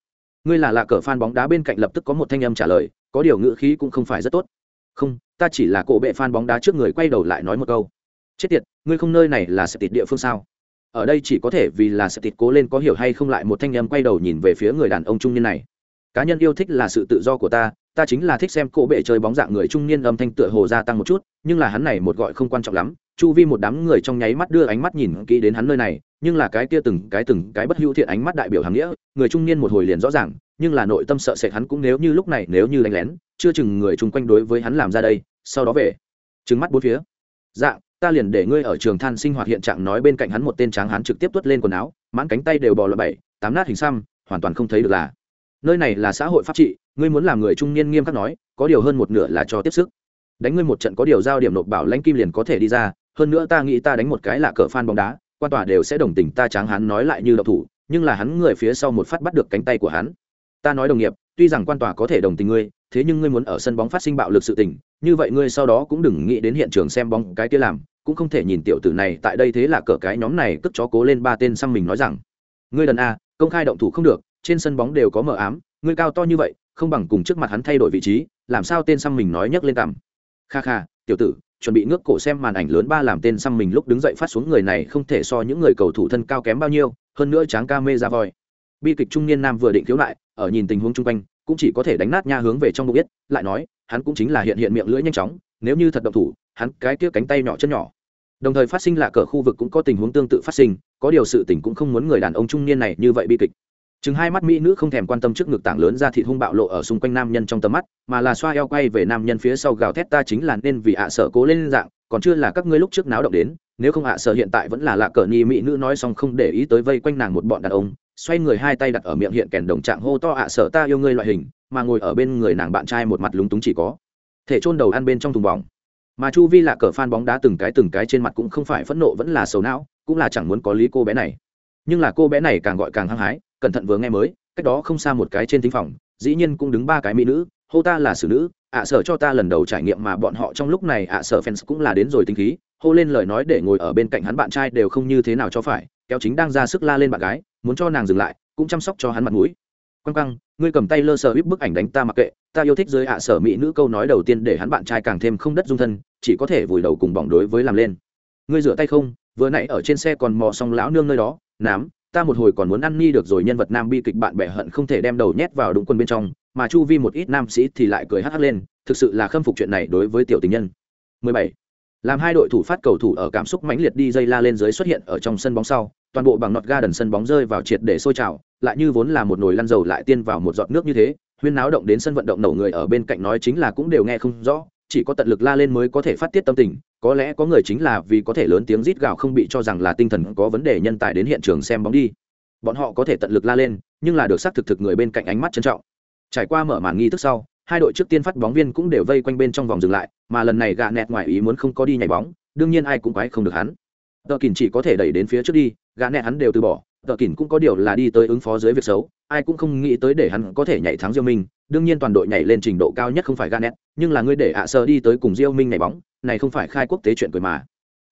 ngươi là lạ cờ fan bóng đá bên cạnh lập tức có một thanh âm trả lời, có điều ngữ khí cũng không phải rất tốt. Không, ta chỉ là cổ bệ fan bóng đá trước người quay đầu lại nói một câu. Chết tiệt, ngươi không nơi này là sẽ tịt địa phương sao? Ở đây chỉ có thể vì là sẽ tịt cố lên có hiểu hay không lại một thanh âm quay đầu nhìn về phía người đàn ông trung niên này. Cá nhân yêu thích là sự tự do của ta ta chính là thích xem cổ bệ chơi bóng dạng người trung niên âm thanh tựa hồ gia tăng một chút, nhưng là hắn này một gọi không quan trọng lắm. Chu vi một đám người trong nháy mắt đưa ánh mắt nhìn kỹ đến hắn nơi này, nhưng là cái kia từng cái từng cái bất hữu thiện ánh mắt đại biểu hàng nghĩa, người trung niên một hồi liền rõ ràng, nhưng là nội tâm sợ sệt hắn cũng nếu như lúc này nếu như lạnh lén, chưa chừng người chung quanh đối với hắn làm ra đây, sau đó về. Trừng mắt bốn phía. Dạng ta liền để ngươi ở trường than sinh hoạt hiện trạng nói bên cạnh hắn một tên tráng hắn trực tiếp tuốt lên quần áo, mãn cánh tay đều bò lọ bảy, tám nát hình xăm, hoàn toàn không thấy được là. Nơi này là xã hội pháp trị ngươi muốn làm người trung niên nghiêm khắc nói, có điều hơn một nửa là cho tiếp sức. Đánh ngươi một trận có điều giao điểm nộp bảo lãnh kim liền có thể đi ra, hơn nữa ta nghĩ ta đánh một cái là cờ phan bóng đá, quan tòa đều sẽ đồng tình ta tráng hắn nói lại như đậu thủ, nhưng là hắn người phía sau một phát bắt được cánh tay của hắn. Ta nói đồng nghiệp, tuy rằng quan tòa có thể đồng tình ngươi, thế nhưng ngươi muốn ở sân bóng phát sinh bạo lực sự tình, như vậy ngươi sau đó cũng đừng nghĩ đến hiện trường xem bóng cái kia làm, cũng không thể nhìn tiểu tử này tại đây thế là cờ cái nhóm này cất chó cố lên ba tên xăm mình nói rằng, ngươi đần a công khai động thủ không được, trên sân bóng đều có mờ ám, ngươi cao to như vậy không bằng cùng trước mặt hắn thay đổi vị trí, làm sao tên xăm mình nói nhấc lên cằm. Kha kha, tiểu tử, chuẩn bị ngước cổ xem màn ảnh lớn ba làm tên xăm mình lúc đứng dậy phát xuống người này không thể so những người cầu thủ thân cao kém bao nhiêu, hơn nữa tráng ca mê ra voi. Bi kịch trung niên nam vừa định khiếu lại ở nhìn tình huống chung quanh, cũng chỉ có thể đánh nát nha hướng về trong bụng biết, lại nói, hắn cũng chính là hiện hiện miệng lưỡi nhanh chóng, nếu như thật động thủ, hắn cái kia cánh tay nhỏ chân nhỏ. Đồng thời phát sinh là cờ khu vực cũng có tình huống tương tự phát sinh, có điều sự tình cũng không muốn người đàn ông trung niên này như vậy bi kịch chừng hai mắt mỹ nữ không thèm quan tâm trước ngực tảng lớn ra thịt hung bạo lộ ở xung quanh nam nhân trong tầm mắt, mà là xoa eo quay về nam nhân phía sau gào thét ta chính là nên vì ạ sợ cố lên dạng, còn chưa là các ngươi lúc trước náo động đến, nếu không ạ sợ hiện tại vẫn là lạ cờ nhi mỹ nữ nói xong không để ý tới vây quanh nàng một bọn đàn ông, xoay người hai tay đặt ở miệng hiện kèn đồng trạng hô to ạ sợ ta yêu ngươi loại hình, mà ngồi ở bên người nàng bạn trai một mặt lúng túng chỉ có. Thể chôn đầu ăn bên trong thùng bỏng. Mà chu vi là cờ phan bóng đá từng cái từng cái trên mặt cũng không phải phẫn nộ vẫn là sầu não, cũng là chẳng muốn có lý cô bé này. Nhưng là cô bé này càng gọi càng hăng hái cẩn thận vừa nghe mới, cách đó không xa một cái trên thính phòng, dĩ nhiên cũng đứng ba cái mỹ nữ, hô ta là xử nữ, ạ sở cho ta lần đầu trải nghiệm mà bọn họ trong lúc này, ạ sở fans cũng là đến rồi tinh khí, hô lên lời nói để ngồi ở bên cạnh hắn bạn trai đều không như thế nào cho phải, kéo chính đang ra sức la lên bạn gái, muốn cho nàng dừng lại, cũng chăm sóc cho hắn mặt mũi. Quăng quăng ngươi cầm tay lơ sờ ít bức ảnh đánh ta mặc kệ, ta yêu thích dưới ạ sở mỹ nữ câu nói đầu tiên để hắn bạn trai càng thêm không đất dung thân, chỉ có thể vùi đầu cùng bỏng đối với làm lên. Ngươi rửa tay không? Vừa nãy ở trên xe còn mò xong lão nương nơi đó, nám ta một hồi còn muốn ăn ni được rồi, nhân vật nam bi kịch bạn bè hận không thể đem đầu nhét vào đúng quân bên trong, mà chu vi một ít nam sĩ thì lại cười hắc hắc lên, thực sự là khâm phục chuyện này đối với tiểu tình nhân 17. làm hai đội thủ phát cầu thủ ở cảm xúc mãnh liệt đi dây la lên dưới xuất hiện ở trong sân bóng sau, toàn bộ bằng nọt ga đần sân bóng rơi vào triệt để sôi trào, lại như vốn là một nồi lăn dầu lại tiên vào một giọt nước như thế, huyên náo động đến sân vận động nổ người ở bên cạnh nói chính là cũng đều nghe không rõ chỉ có tận lực la lên mới có thể phát tiết tâm tình, có lẽ có người chính là vì có thể lớn tiếng rít gào không bị cho rằng là tinh thần có vấn đề nhân tài đến hiện trường xem bóng đi. Bọn họ có thể tận lực la lên, nhưng là được xác thực thực người bên cạnh ánh mắt trân trọng. Trải qua mở màn nghi thức sau, hai đội trước tiên phát bóng viên cũng đều vây quanh bên trong vòng dừng lại, mà lần này gà nẹt ngoài ý muốn không có đi nhảy bóng, đương nhiên ai cũng quái không được hắn. Tờ kìn chỉ có thể đẩy đến phía trước đi gà nẹt hắn đều từ bỏ tờ kỳn cũng có điều là đi tới ứng phó dưới việc xấu, ai cũng không nghĩ tới để hắn có thể nhảy thắng diêu minh, đương nhiên toàn đội nhảy lên trình độ cao nhất không phải gà nhưng là ngươi để ạ sơ đi tới cùng diêu minh nhảy bóng, này không phải khai quốc tế chuyện cười mà.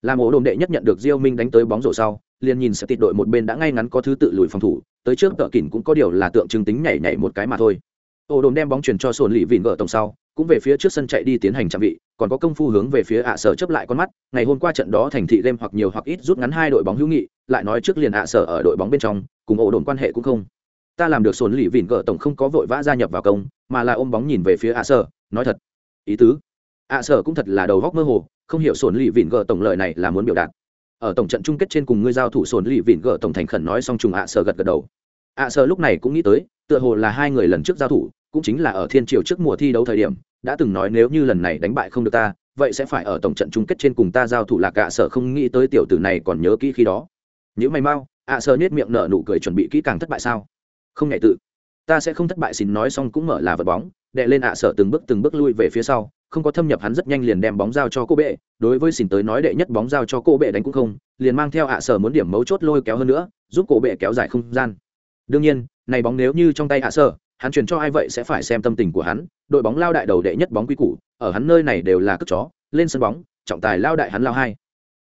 Làm ổ đồn đệ nhất nhận được diêu minh đánh tới bóng rổ sau, liền nhìn sẽ tịt đội một bên đã ngay ngắn có thứ tự lùi phòng thủ, tới trước tờ kỉnh cũng có điều là tượng trưng tính nhảy nhảy một cái mà thôi. Ổ đồn đem bóng chuyển cho sồn lì vịn vợ tổng sau, cũng về phía trước sân chạy đi tiến hành chạm vị, còn có công phu hướng về phía ạ sở chấp lại con mắt, ngày hôm qua trận đó thành thị game hoặc nhiều hoặc ít rút ngắn hai đội bóng hữu nghị lại nói trước liền ạ sở ở đội bóng bên trong, cùng ổ đồn quan hệ cũng không. Ta làm được sồn lì vỉn gỡ tổng không có vội vã gia nhập vào công, mà là ôm bóng nhìn về phía ạ sở, nói thật. Ý tứ? ạ sở cũng thật là đầu góc mơ hồ, không hiểu sồn lì vỉn gỡ tổng lợi này là muốn biểu đạt. Ở tổng trận chung kết trên cùng ngươi giao thủ sồn lì vỉn gỡ tổng thành khẩn nói xong trùng ạ sở gật gật đầu. ạ sở lúc này cũng nghĩ tới, tựa hồ là hai người lần trước giao thủ, cũng chính là ở thiên triều trước mùa thi đấu thời điểm, đã từng nói nếu như lần này đánh bại không được ta, vậy sẽ phải ở tổng trận chung kết trên cùng ta giao thủ lạc ạ sở không nghĩ tới tiểu tử này còn nhớ kỹ khi đó những mày mau, ạ sở nhét miệng nở nụ cười chuẩn bị kỹ càng thất bại sao? Không ngại tự. Ta sẽ không thất bại xin nói xong cũng mở là vật bóng đệ lên ạ sở từng bước từng bước lui về phía sau, không có thâm nhập hắn rất nhanh liền đem bóng giao cho cô bệ. Đối với xin tới nói đệ nhất bóng giao cho cô bệ đánh cũng không, liền mang theo ạ sở muốn điểm mấu chốt lôi kéo hơn nữa, giúp cô bệ kéo dài không gian. Đương nhiên, này bóng nếu như trong tay ạ sở hắn chuyển cho ai vậy sẽ phải xem tâm tình của hắn. Đội bóng lao đại đầu đệ nhất bóng quy củ, ở hắn nơi này đều là cất chó, lên sân bóng, trọng tài lao đại hắn lao hai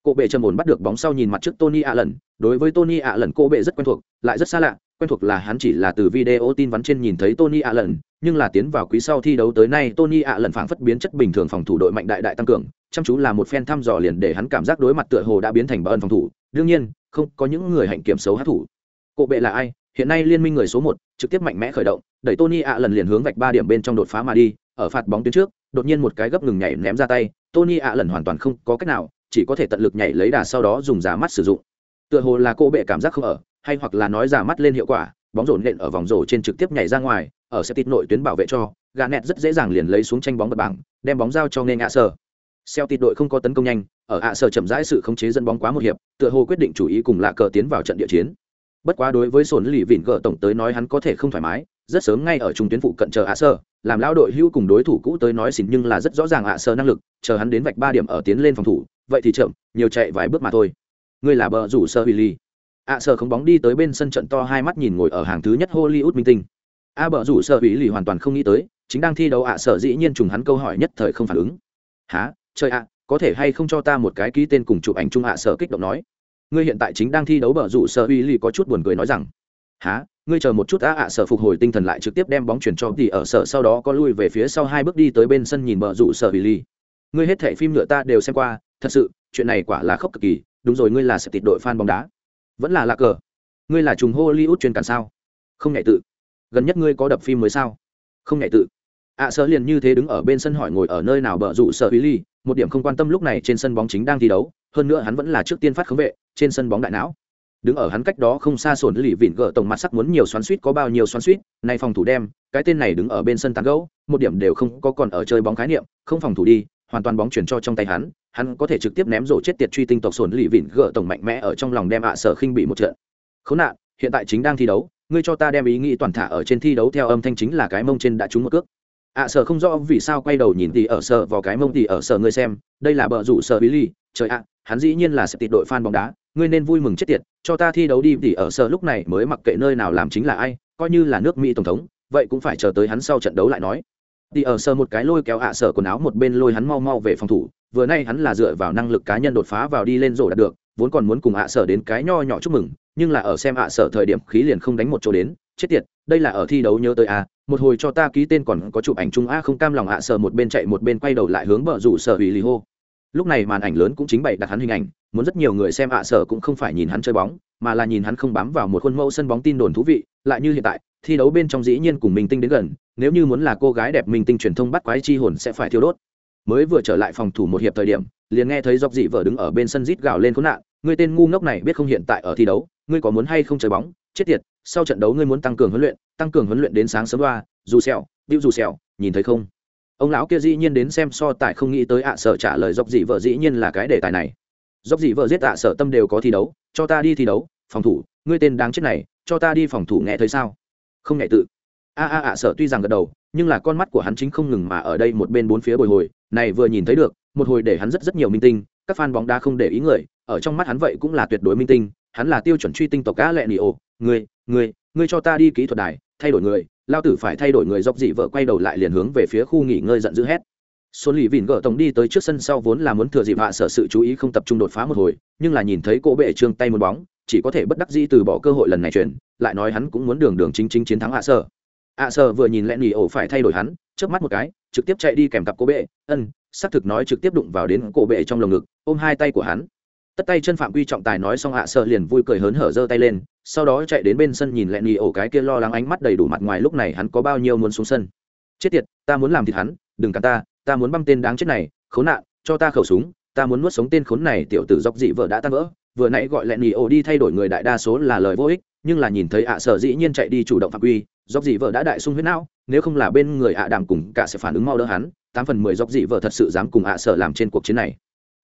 cô bệ trầm ổn bắt được bóng sau nhìn mặt trước tony ạ lần đối với tony ạ lần cô bệ rất quen thuộc, lại rất xa lạ. Quen thuộc là hắn chỉ là từ video tin vắn trên nhìn thấy tony ạ lần nhưng là tiến vào quý sau thi đấu tới nay, tony ạ lần phảng phất biến chất bình thường phòng thủ đội mạnh đại đại tăng cường. Chăm chú là một fan thăm dò liền để hắn cảm giác đối mặt tựa hồ đã biến thành bờ ân phòng thủ. Đương nhiên, không có những người hạnh kiểm xấu hát thủ. Cô bệ là ai? Hiện nay liên minh người số một, trực tiếp mạnh mẽ khởi động, đẩy tony ạ lần liền hướng vạch ba điểm bên trong đột phá mà đi, ở phạt bóng tuyến trước, đột nhiên một cái gấp ngừng nhảy ném ra tay. Tony ạ lần hoàn toàn không có cách nào chỉ có thể tận lực nhảy lấy đà sau đó dùng giả mắt sử dụng. Tựa hồ là cô bệ cảm giác không ở hay hoặc là nói giả mắt lên hiệu quả bóng rổ nện ở vòng rổ trên trực tiếp nhảy ra ngoài ở sẽ tít nội tuyến bảo vệ cho gà nẹt rất dễ dàng liền lấy xuống tranh bóng bật bảng đem bóng giao cho nên ạ sơ, xeo tít đội không có tấn công nhanh ở ạ sơ chậm rãi sự khống chế dẫn bóng quá một hiệp tựa hồ quyết định chủ ý cùng lạ cờ tiến vào trận địa chiến. Bất quá đối với sổn lì vịn gỡ tổng tới nói hắn có thể không thoải mái rất sớm ngay ở trung tuyến phụ cận chờ ạ sơ, làm lao đội hưu cùng đối thủ cũ tới nói xỉn nhưng là rất rõ ràng ạ sơ năng lực chờ hắn đến vạch ba điểm ở tiến lên phòng thủ vậy thì chậm, nhiều chạy vài bước mà thôi. Ngươi là bờ rủ sơ Billy. ạ sơ không bóng đi tới bên sân trận to hai mắt nhìn ngồi ở hàng thứ nhất hollywood minh tinh. A bờ rủ sơ Billy hoàn toàn không nghĩ tới, chính đang thi đấu ạ sở dĩ nhiên trùng hắn câu hỏi nhất thời không phản ứng. Há chơi ạ, có thể hay không cho ta một cái ký tên cùng chụp ảnh chung ạ sở kích động nói? Ngươi hiện tại chính đang thi đấu bờ rủ sơ Billy có chút buồn cười nói rằng há ngươi chờ một chút á ạ sở phục hồi tinh thần lại trực tiếp đem bóng chuyển cho thì ở sở sau đó có lui về phía sau hai bước đi tới bên sân nhìn bờ rủ sở Billy. ngươi hết thảy phim nhựa ta đều xem qua thật sự chuyện này quả là khốc cực kỳ đúng rồi ngươi là sẽ tịt đội fan bóng đá. Vẫn là lạc cờ. Ngươi là trùng hollywood chuyên cản sao? Không nhảy tự. Gần nhất ngươi có đập phim mới sao? Không nhảy tự. Ạ à, liền như thế đứng ở bên sân hỏi ngồi ở nơi nào bờ rủ sợ ý ly một điểm không quan tâm lúc này trên sân bóng chính đang thi đấu hơn nữa hắn vẫn là trước tiên phát khống vệ trên sân bóng đại não. Đứng ở hắn cách đó không xa sồn lì vịn gỡ tổng mặt sắc muốn nhiều xoắn suýt có bao nhiêu xoắn suýt nay phòng thủ đem cái tên này đứng ở bên sân tán gấu một điểm đều không có còn ở chơi bóng khái niệm không phòng thủ đi hoàn toàn bóng chuyển cho trong tay hắn hắn có thể trực tiếp ném rổ chết tiệt truy tinh tộc sồn lì vịn gỡ tổng mạnh mẽ ở trong lòng đem ạ sở khinh bị một trận. Khốn nạn, hiện tại chính đang thi đấu, ngươi cho ta đem ý nghĩ toàn thả ở trên thi đấu theo âm thanh chính là cái mông trên đã trúng một cước. Ạ sở không rõ vì sao quay đầu nhìn thì ở sở vào cái mông thì ở sở ngươi xem, đây là bờ rủ sở bí ly trời ạ, hắn dĩ nhiên là sẽ tịt đội fan bóng đá, ngươi nên vui mừng chết tiệt, cho ta thi đấu đi thì ở sở lúc này mới mặc kệ nơi nào làm chính là ai, coi như là nước mỹ tổng thống, vậy cũng phải chờ tới hắn sau trận đấu lại nói. Thì ở sở một cái lôi kéo ạ sở quần áo một bên lôi hắn mau mau về phòng thủ vừa nay hắn là dựa vào năng lực cá nhân đột phá vào đi lên rổ đạt được, vốn còn muốn cùng ạ sở đến cái nho nhỏ chúc mừng, nhưng là ở xem ạ sở thời điểm khí liền không đánh một chỗ đến, chết tiệt, đây là ở thi đấu nhớ tới a, một hồi cho ta ký tên còn có chụp ảnh chung a không cam lòng ạ sở một bên chạy một bên quay đầu lại hướng bờ rủ sở ủy lì hô. Lúc này màn ảnh lớn cũng chính bày đặt hắn hình ảnh, muốn rất nhiều người xem ạ sở cũng không phải nhìn hắn chơi bóng, mà là nhìn hắn không bám vào một khuôn mẫu sân bóng tin đồn thú vị, lại như hiện tại, thi đấu bên trong dĩ nhiên cùng minh tinh đến gần, nếu như muốn là cô gái đẹp minh tinh truyền thông bắt quái chi hồn sẽ phải thiêu đốt mới vừa trở lại phòng thủ một hiệp thời điểm liền nghe thấy dọc dị vợ đứng ở bên sân rít gào lên khốn nạn ngươi tên ngu ngốc này biết không hiện tại ở thi đấu ngươi có muốn hay không chơi bóng? Chết tiệt sau trận đấu ngươi muốn tăng cường huấn luyện tăng cường huấn luyện đến sáng sớm đoa dù sẹo, bĩu dù sẹo, nhìn thấy không? Ông lão kia dĩ nhiên đến xem so tài không nghĩ tới ạ sợ trả lời dọc dị vợ dĩ nhiên là cái đề tài này. Dọc dị vợ giết ạ sở tâm đều có thi đấu cho ta đi thi đấu phòng thủ ngươi tên đáng chết này cho ta đi phòng thủ nghe thấy sao? Không nhẹ tự. A a ạ sở tuy rằng gật đầu nhưng là con mắt của hắn chính không ngừng mà ở đây một bên bốn phía bồi hồi này vừa nhìn thấy được một hồi để hắn rất rất nhiều minh tinh các fan bóng đá không để ý người ở trong mắt hắn vậy cũng là tuyệt đối minh tinh hắn là tiêu chuẩn truy tinh tộc cá lẹ nỉ ồ người, người, người cho ta đi kỹ thuật đài thay đổi người. Lao tử phải thay đổi người dọc dị vợ quay đầu lại liền hướng về phía khu nghỉ ngơi giận dữ hét. Số lì vỉn gỡ tổng đi tới trước sân sau vốn là muốn thừa dịp hạ sở sự chú ý không tập trung đột phá một hồi nhưng là nhìn thấy cô bệ trương tay một bóng chỉ có thể bất đắc dĩ từ bỏ cơ hội lần này chuyển lại nói hắn cũng muốn đường đường chính chính chiến thắng hạ sở hạ sờ vừa nhìn lẹn nghỉ ổ phải thay đổi hắn trước mắt một cái, trực tiếp chạy đi kèm cặp cô bệ. Ân, xác thực nói trực tiếp đụng vào đến cổ bệ trong lồng ngực, ôm hai tay của hắn. Tất tay chân phạm quy trọng tài nói xong hạ sờ liền vui cười hớn hở giơ tay lên, sau đó chạy đến bên sân nhìn lẹn nghỉ ổ cái kia lo lắng ánh mắt đầy đủ mặt ngoài lúc này hắn có bao nhiêu muốn xuống sân. Chết tiệt, ta muốn làm thịt hắn, đừng cả ta ta muốn băm tên đáng chết này, khốn nạn, cho ta khẩu súng, ta muốn nuốt sống tên khốn này, tiểu tử dọc dị vợ đã tan vỡ. Vừa nãy gọi lẹn nhì ổ đi thay đổi người đại đa số là lời vô ích, nhưng là nhìn thấy ạ sở dĩ nhiên chạy đi chủ động phạm quy dọc dị vợ đã đại sung huyết não, nếu không là bên người ạ đàm cùng cả sẽ phản ứng mau đỡ hắn, tám phần mười dọc dị vợ thật sự dám cùng ạ sở làm trên cuộc chiến này.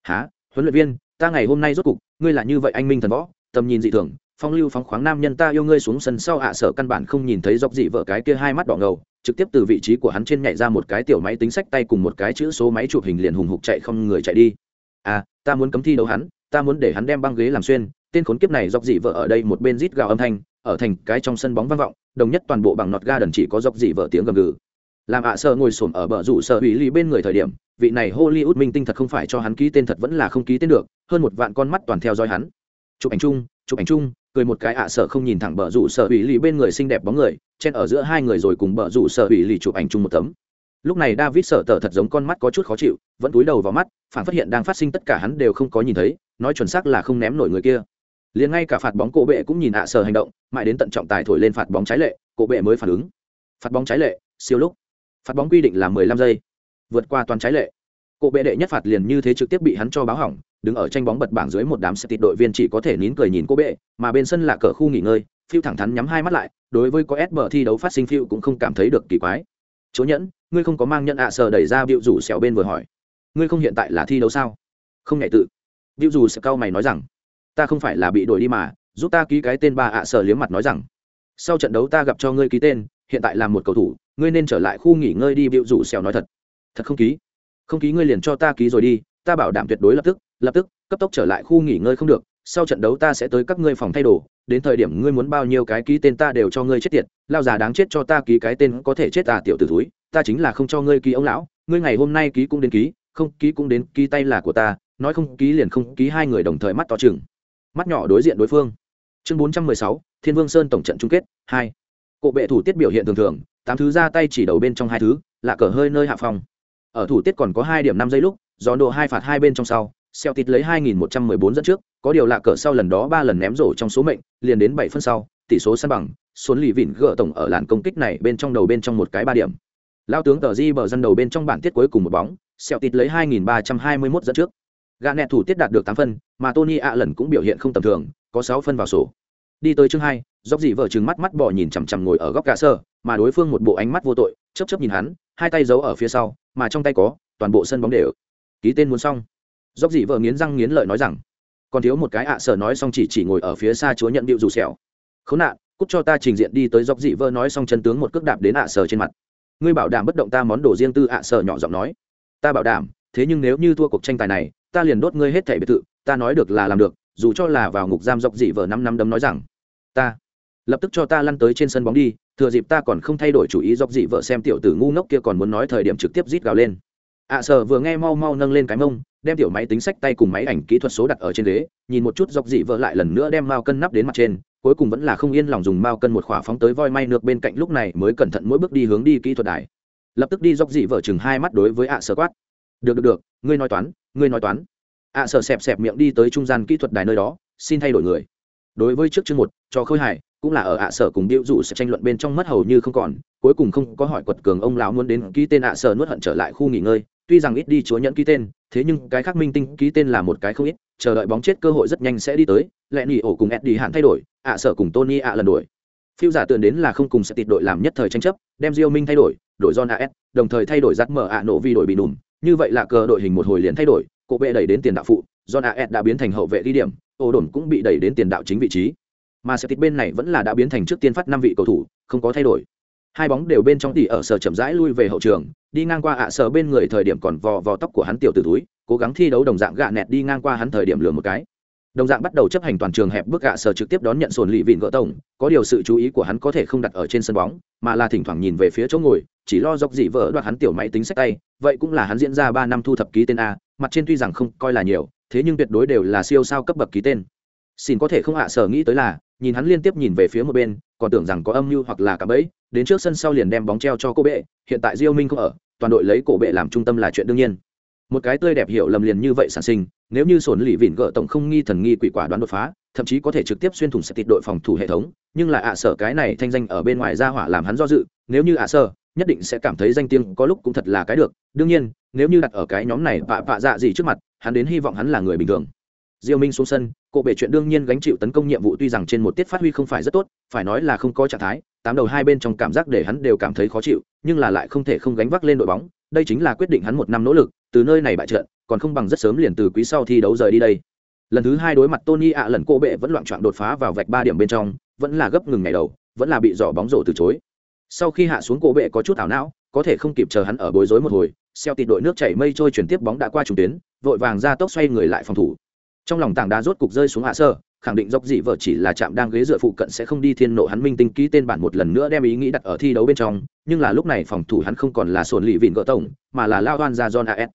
Há huấn luyện viên, ta ngày hôm nay rốt cục, ngươi là như vậy anh minh thần võ, tầm nhìn dị thường, phong lưu phóng khoáng nam nhân ta yêu ngươi xuống sân sau ạ sở căn bản không nhìn thấy dọc dị vợ cái kia hai mắt đỏ ngầu, trực tiếp từ vị trí của hắn trên nhảy ra một cái tiểu máy tính sách tay cùng một cái chữ số máy chụp hình liền hùng hục chạy không người chạy đi. À ta muốn cấm thi đấu hắn, ta muốn để hắn đem băng ghế làm xuyên, tên khốn kiếp này dọc dị vợ ở đây một bên rít gào âm thanh ở thành cái trong sân bóng vang vọng, đồng nhất toàn bộ bằng nọt ga đần chỉ có dọc dị vợ tiếng gầm gừ. Làm ạ à ngồi xổm ở bờ rủ sợ ủy lý bên người thời điểm, vị này hollywood minh tinh thật không phải cho hắn ký tên thật vẫn là không ký tên được, hơn một vạn con mắt toàn theo dõi hắn. Chụp ảnh chung, chụp ảnh chung, cười một cái ạ sợ không nhìn thẳng bờ rủ sợ ủy lý bên người xinh đẹp bóng người, chen ở giữa hai người rồi cùng bờ rủ sợ ủy lý chụp ảnh chung một tấm. Lúc này david sợ tờ thật giống con mắt có chút khó chịu, vẫn túi đầu vào mắt, phản phát hiện đang phát sinh tất cả hắn đều không có nhìn thấy, nói chuẩn xác là không ném nổi người kia. Liền ngay cả phạt bóng cổ bệ cũng nhìn ạ sợ hành động mãi đến tận trọng tài thổi lên phạt bóng trái lệ, cổ bệ mới phản ứng. Phạt bóng trái lệ, siêu lúc. Phạt bóng quy định là mười lăm giây. Vượt qua toàn trái lệ. Cổ bệ đệ nhất phạt liền như thế trực tiếp bị hắn cho báo hỏng, đứng ở tranh bóng bật bảng dưới một đám xe tịt đội viên chỉ có thể nín cười nhìn cô bệ, mà bên sân là cờ khu nghỉ ngơi, phiêu thẳng thắn nhắm hai mắt lại, đối với có sb bờ thi đấu phát sinh phiêu cũng không cảm thấy được kỳ quái. Chỗ nhẫn, ngươi không có mang nhận ạ à sờ đẩy ra bịu rủ xẻo bên vừa hỏi. Ngươi không hiện tại là thi đấu sao? Không nhảy tự. Bịu rủ sẽ cau mày nói rằng, ta không phải là bị đổi đi mà giúp ta ký cái tên bà ạ à liếm mặt nói rằng, sau trận đấu ta gặp cho ngươi ký tên, hiện tại là một cầu thủ, ngươi nên trở lại khu nghỉ ngơi đi bịu rủ xèo nói thật. Thật không ký? Không ký ngươi liền cho ta ký rồi đi, ta bảo đảm tuyệt đối lập tức lập tức, cấp tốc trở lại khu nghỉ ngơi không được, sau trận đấu ta sẽ tới các ngươi phòng thay đồ, đến thời điểm ngươi muốn bao nhiêu cái ký tên ta đều cho ngươi chết tiệt, lao già đáng chết cho ta ký cái tên có thể chết à tiểu tử thúi, ta chính là không cho ngươi ký ông lão, ngươi ngày hôm nay ký cũng đến ký, không ký cũng đến ký tay là của ta, nói không ký liền không ký, hai người đồng thời mắt to chừng mắt nhỏ đối diện đối phương chương bốn trăm mười sáu, thiên vương sơn tổng trận chung kết, hai. Cộ bệ thủ tiết biểu hiện thường thường, tám thứ ra tay chỉ đầu bên trong hai thứ, là cờ hơi nơi hạ phòng ở thủ tiết còn có hai điểm năm giây lúc do độ hai phạt hai bên trong sau, xeo tít lấy 2114 dẫn trước, có điều lạ cờ sau lần đó ba lần ném rổ trong số mệnh, liền đến bảy phân sau, tỷ số san bằng xuân lì vịn gỡ tổng ở làn công kích này bên trong đầu bên trong một cái ba điểm. Lao tướng tờ di bờ dân đầu bên trong bản tiết cuối cùng một bóng, xeo tít lấy 2321 dẫn trước. Gã nẹt thủ tiết đạt được tám phân, mà tony a lần cũng biểu hiện không tầm thường có sáu phân vào sổ. Đi tới chương hai, dốc dị vợ chừng mắt mắt bỏ nhìn chằm chằm ngồi ở góc cả sơ, mà đối phương một bộ ánh mắt vô tội chấp chấp nhìn hắn, hai tay giấu ở phía sau, mà trong tay có toàn bộ sân bóng đều. Ký tên muốn xong. Dốc dị vợ nghiến răng nghiến lợi nói rằng, còn thiếu một cái ạ, sở nói xong chỉ chỉ ngồi ở phía xa chúa nhận điệu dù xẻo khốn nạn, cút cho ta trình diện đi tới dốc dị vợ nói xong chân tướng một cước đạp đến ạ, sở trên mặt. Ngươi bảo đảm bất động ta món đồ riêng tư ạ, sở nhỏ giọng nói. Ta bảo đảm, thế nhưng nếu như thua cuộc tranh tài này, ta liền đốt ngươi hết thảy biệt thự, ta nói được là làm được dù cho là vào ngục giam dọc dị vợ năm năm đấm nói rằng, ta, lập tức cho ta lăn tới trên sân bóng đi, thừa dịp ta còn không thay đổi chủ ý dọc dị vợ xem tiểu tử ngu ngốc kia còn muốn nói thời điểm trực tiếp rít gào lên. À, ạ sở vừa nghe mau mau nâng lên cái mông, đem tiểu máy tính sách tay cùng máy ảnh kỹ thuật số đặt ở trên ghế, nhìn một chút dọc dị vợ lại lần nữa đem mao cân nắp đến mặt trên, cuối cùng vẫn là không yên lòng dùng mao cân một khỏa phóng tới voi may nước bên cạnh lúc này mới cẩn thận mỗi bước đi hướng đi kỹ thuật đài. Lập tức đi dọc dị vợ chừng hai mắt đối với à, ạ sở quát. Được được được, ngươi nói toán, ngươi nói toán ạ sợ xẹp xẹp miệng đi tới trung gian kỹ thuật đài nơi đó, xin thay đổi người. Đối với trước chương một, cho khôi hài cũng là ở ạ sở cùng điệu dụ sẽ tranh luận bên trong mất hầu như không còn, cuối cùng không có hỏi quật cường ông lão muốn đến ký tên ạ sở nuốt hận trở lại khu nghỉ ngơi. Tuy rằng ít đi chúa nhẫn ký tên, thế nhưng cái khác minh tinh ký tên là một cái không ít, chờ đợi bóng chết cơ hội rất nhanh sẽ đi tới. Lẽ nỉ ổ cùng eddie hạn thay đổi, ạ sở cùng tony ạ lần đổi. Phiêu giả tưởng đến là không cùng sẽ tịt đội làm nhất thời tranh chấp, đem diêu minh thay đổi đổi john as đồng thời thay đổi giắt mở ạ nổ vì đổi bị nùm. Như vậy là cờ đội hình một hồi liền thay đổi cổ bệ đẩy đến tiền đạo phụ john aed đã biến thành hậu vệ đi điểm, ô đồn cũng bị đẩy đến tiền đạo chính vị trí. Mà sẽ tịt bên này vẫn là đã biến thành trước tiên phát năm vị cầu thủ, không có thay đổi. Hai bóng đều bên trong tỉ ở sở chậm rãi lui về hậu trường, đi ngang qua ạ sở bên người thời điểm còn vò vò tóc của hắn tiểu từ túi, cố gắng thi đấu đồng dạng gạ nẹt đi ngang qua hắn thời điểm lừa một cái. Đồng dạng bắt đầu chấp hành toàn trường hẹp bước gạ sở trực tiếp đón nhận sồn lì vịn gỡ tổng, có điều sự chú ý của hắn có thể không đặt ở trên sân bóng, mà là thỉnh thoảng nhìn về phía chỗ ngồi, chỉ lo dọc dị vỡ đoạt hắn tiểu máy tính sách tay, vậy cũng là hắn diễn ra ba năm thu thập ký tên a mặt trên tuy rằng không coi là nhiều, thế nhưng tuyệt đối đều là siêu sao cấp bậc ký tên. Xin có thể không hạ sở nghĩ tới là, nhìn hắn liên tiếp nhìn về phía một bên, còn tưởng rằng có âm mưu hoặc là cả bẫy, đến trước sân sau liền đem bóng treo cho cô bệ, hiện tại diêu minh không ở, toàn đội lấy cổ bệ làm trung tâm là chuyện đương nhiên. Một cái tươi đẹp hiểu lầm liền như vậy sản sinh, nếu như sổn lì vỉn gỡ tổng không nghi thần nghi quỷ quả đoán đột phá, thậm chí có thể trực tiếp xuyên thủng sẽ tịt đội phòng thủ hệ thống, nhưng là ạ, sở cái này thanh danh ở bên ngoài ra hỏa làm hắn do dự, nếu như ạ, sở, nhất định sẽ cảm thấy danh tiếng có lúc cũng thật là cái được, đương nhiên nếu như đặt ở cái nhóm này vạ vạ dạ gì trước mặt, hắn đến hy vọng hắn là người bình thường. Diêu minh xuống sân cổ bệ chuyện đương nhiên gánh chịu tấn công nhiệm vụ tuy rằng trên một tiết phát huy không phải rất tốt, phải nói là không có trạng thái, tám đầu hai bên trong cảm giác để hắn đều cảm thấy khó chịu, nhưng là lại không thể không gánh vác lên đội bóng, đây chính là quyết định hắn một năm nỗ lực, từ nơi này bại trận, còn không bằng rất sớm liền từ quý sau thi đấu rời đi đây. Lần thứ hai đối mặt tony ạ, lần cô bệ vẫn loạn trọn đột phá vào vạch ba điểm bên trong, vẫn là gấp ngừng ngày đầu, vẫn là bị dò bóng rổ từ chối. Sau khi hạ xuống cô bệ có chút ảo não, có thể không kịp chờ hắn ở bối rối một hồi xeo tịt đội nước chảy mây trôi chuyển tiếp bóng đã qua trùng tuyến vội vàng ra tốc xoay người lại phòng thủ. Trong lòng tảng đá rốt cục rơi xuống hạ sơ khẳng định dốc dị vợ chỉ là chạm đang ghế dựa phụ cận sẽ không đi thiên nộ hắn minh tinh ký tên bản một lần nữa đem ý nghĩ đặt ở thi đấu bên trong nhưng là lúc này phòng thủ hắn không còn là sồn lì vịn gỡ tổng mà là lao đoan ra john as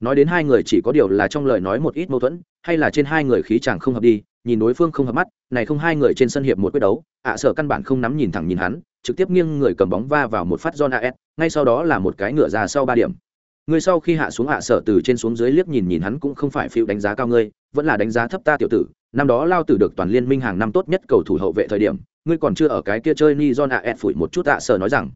nói đến hai người chỉ có điều là trong lời nói một ít mâu thuẫn hay là trên hai người khí chàng không hợp đi nhìn đối phương không hợp mắt này không hai người trên sân hiệp một quyết đấu ạ à, sở căn bản không nắm nhìn thẳng nhìn hắn trực tiếp nghiêng người cầm bóng va vào một phát john as ngay sau đó là một cái ngựa ra sau ba điểm người sau khi hạ xuống hạ sở từ trên xuống dưới liếc nhìn nhìn hắn cũng không phải phiêu đánh giá cao ngươi, vẫn là đánh giá thấp ta tiểu tử, năm đó lao tử được toàn liên minh hàng năm tốt nhất cầu thủ hậu vệ thời điểm, ngươi còn chưa ở cái kia chơi ni don a ẹt phủi một chút tạ sở nói rằng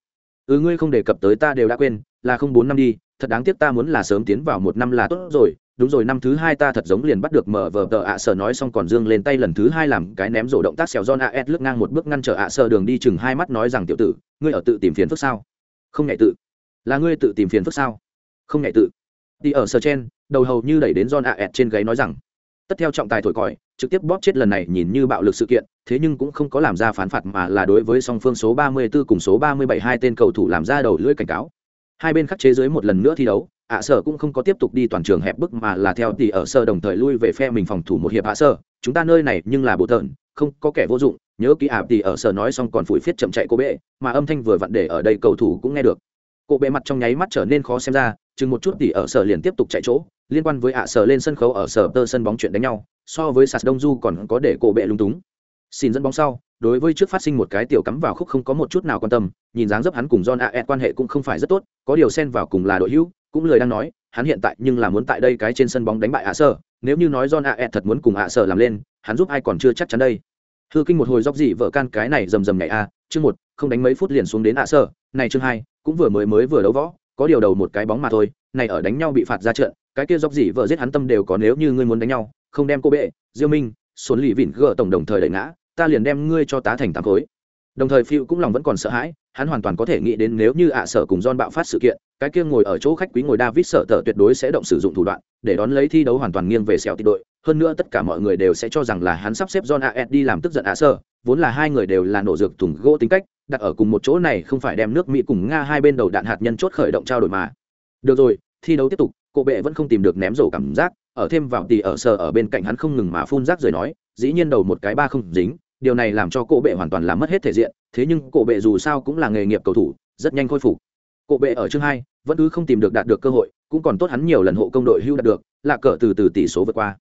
ừ ngươi không đề cập tới ta đều đã quên, là không bốn năm đi, thật đáng tiếc ta muốn là sớm tiến vào một năm là tốt rồi, đúng rồi năm thứ hai ta thật giống liền bắt được mở vờ tờ ạ sở nói xong còn dương lên tay lần thứ hai làm cái ném rổ động tác xèo don a s lướt ngang một bước ngăn trở ạ sở đường đi chừng hai mắt nói rằng tiểu tử, ngươi ở tự tìm phiền phức sao? Không nhạy tự. Là ngươi tự tìm phiền phức sao? Không nhạy tự. Đi ở sở chen đầu hầu như đẩy đến john a ed trên gáy nói rằng, tất theo trọng tài thổi còi, trực tiếp bóp chết lần này nhìn như bạo lực sự kiện, thế nhưng cũng không có làm ra phán phạt mà là đối với song phương số 34 cùng số 37 hai tên cầu thủ làm ra đầu lưỡi cảnh cáo. Hai bên khắc chế dưới một lần nữa thi đấu ạ sở cũng không có tiếp tục đi toàn trường hẹp bức mà là theo tỷ ở sơ đồng thời lui về phe mình phòng thủ một hiệp ạ sơ chúng ta nơi này nhưng là bộ tợn, không có kẻ vô dụng, nhớ kỹ ạ, tỷ ở sơ nói xong còn phủi phiết chậm chạy cô bệ, mà âm thanh vừa vặn để ở đây cầu thủ cũng nghe được. Cô bệ mặt trong nháy mắt trở nên khó xem ra chừng một chút tỷ ở sở liền tiếp tục chạy chỗ, liên quan với ạ sở lên sân khấu ở sở tơ sân bóng chuyện đánh nhau, so với sạt đông du còn có để cổ bệ lung túng. Xin dẫn bóng sau, đối với trước phát sinh một cái tiểu cắm vào khúc không có một chút nào quan tâm, nhìn dáng dấp hắn cùng john aed quan hệ cũng không phải rất tốt, có điều xen vào cùng là đội hữu, cũng lời đang nói, hắn hiện tại nhưng là muốn tại đây cái trên sân bóng đánh bại ạ sở, nếu như nói john aed thật muốn cùng ạ sở làm lên, hắn giúp ai còn chưa chắc chắn đây. Thư kinh một hồi dốc gì vợ can cái này rầm rầm nhảy a, chương một, không đánh mấy phút liền xuống đến ạ sở, này chương hai, cũng vừa mới mới vừa đấu võ có điều đầu một cái bóng mà thôi, này ở đánh nhau bị phạt ra trận, cái kia dốc gì vợ giết hắn tâm đều có nếu như ngươi muốn đánh nhau, không đem cô bệ, diêu minh xuống lì vỉn gỡ tổng đồng thời đẩy ngã, ta liền đem ngươi cho tá thành tám khối. Đồng thời phiêu cũng lòng vẫn còn sợ hãi, hắn hoàn toàn có thể nghĩ đến nếu như ạ sở cùng don bạo phát sự kiện, cái kia ngồi ở chỗ khách quý ngồi david sợ tờ tuyệt đối sẽ động sử dụng thủ đoạn, để đón lấy thi đấu hoàn toàn nghiêng về xẻo tị đội. Hơn nữa tất cả mọi người đều sẽ cho rằng là hắn sắp xếp don aed đi làm tức giận ạ sở vốn là hai người đều là nổ dược thùng gỗ tính cách, đặt ở cùng một chỗ này không phải đem nước mỹ cùng nga hai bên đầu đạn hạt nhân chốt khởi động trao đổi mà. Được rồi, thi đấu tiếp tục cộ bệ vẫn không tìm được ném rổ cảm giác, ở thêm vào tỉ ở sờ ở bên cạnh hắn không ngừng mà phun rác rồi nói, dĩ nhiên đầu một cái ba không dính, điều này làm cho cổ bệ hoàn toàn làm mất hết thể diện, thế nhưng cổ bệ dù sao cũng là nghề nghiệp cầu thủ, rất nhanh khôi phục. Cổ bệ ở chương hai vẫn cứ không tìm được đạt được cơ hội, cũng còn tốt hắn nhiều lần hộ công đội hưu đạt được, là cờ từ từ tỷ số vượt qua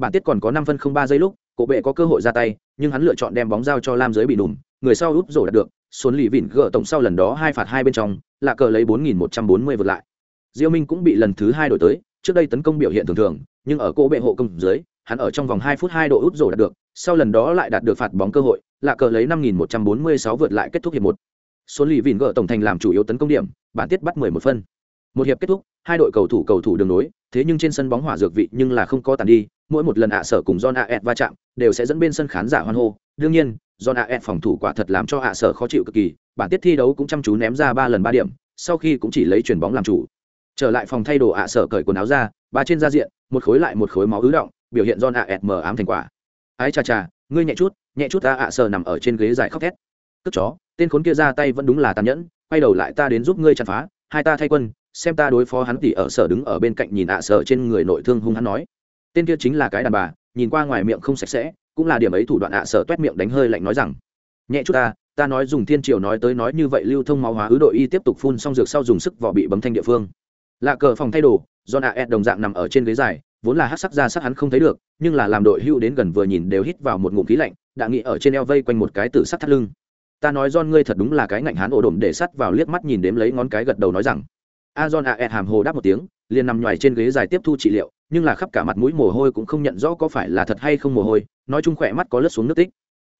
bản tiết còn có năm phân không ba giây lúc, cổ bệ có cơ hội ra tay, nhưng hắn lựa chọn đem bóng giao cho lam giới bị đùm, người sau úp rổ đạt được xuống lì vịn gỡ tổng sau lần đó hai phạt hai bên trong, là cờ lấy bốn nghìn một trăm bốn mươi vượt lại. Diêu minh cũng bị lần thứ hai đổi tới, trước đây tấn công biểu hiện thường thường, nhưng ở cô bệ hộ công dưới, hắn ở trong vòng hai phút hai độ út rổ đạt được, sau lần đó lại đạt được phạt bóng cơ hội, là cờ lấy năm nghìn một trăm bốn mươi sáu vượt lại kết thúc hiệp một. Số lì vịn gỡ tổng thành làm chủ yếu tấn công điểm, bản tiết bắt mười một phân. Một hiệp kết thúc, hai đội cầu thủ cầu thủ đường nối, thế nhưng trên sân bóng hỏa dược vị nhưng là không có tàn đi mỗi một lần ạ sở cùng John Aet va chạm đều sẽ dẫn bên sân khán giả hoan hô. Đương nhiên John Aet phòng thủ quả thật làm cho ạ sở khó chịu cực kỳ bản tiết thi đấu cũng chăm chú ném ra ba lần ba điểm sau khi cũng chỉ lấy chuyển bóng làm chủ. Trở lại phòng thay đồ ạ sở cởi quần áo ra ba trên da diện một khối lại một khối máu ứ động biểu hiện John Aet mờ ám thành quả. Ái cha cha, ngươi nhẹ chút nhẹ chút ta ạ sở nằm ở trên ghế dài khóc thét. Cất chó tên khốn kia ra tay vẫn đúng là tàn nhẫn quay đầu lại ta đến giúp ngươi chặn phá hai ta thay quân xem ta đối phó hắn tỷ ở sở đứng ở bên cạnh nhìn ạ sở trên người nội thương hung hắn nói tên kia chính là cái đàn bà, nhìn qua ngoài miệng không sạch sẽ, cũng là điểm ấy thủ đoạn ạ sở toét miệng đánh hơi lạnh nói rằng, nhẹ chút ta ta nói dùng thiên triều nói tới nói như vậy lưu thông máu hóa ứ đội y tiếp tục phun xong dược sau dùng sức vỏ bị bấm thanh địa phương. Lạ cờ phòng thay đồ, do nạ ed đồng dạng nằm ở trên ghế dài, vốn là hát sắc ra sắc hắn không thấy được, nhưng là làm đội hưu đến gần vừa nhìn đều hít vào một ngụm khí lạnh, đã nghĩ ở trên eo vây quanh một cái tử sắt thắt lưng. Ta nói don ngươi thật đúng là cái ngạnh hắn ổ đổm để sắt vào liếc mắt nhìn đếm lấy ngón cái gật đầu nói rằng. A don a ed hàm hồ đáp một tiếng, liền nằm nhoài trên ghế dài tiếp thu trị liệu nhưng là khắp cả mặt mũi mồ hôi cũng không nhận rõ có phải là thật hay không mồ hôi nói chung khỏe mắt có lướt xuống nước tích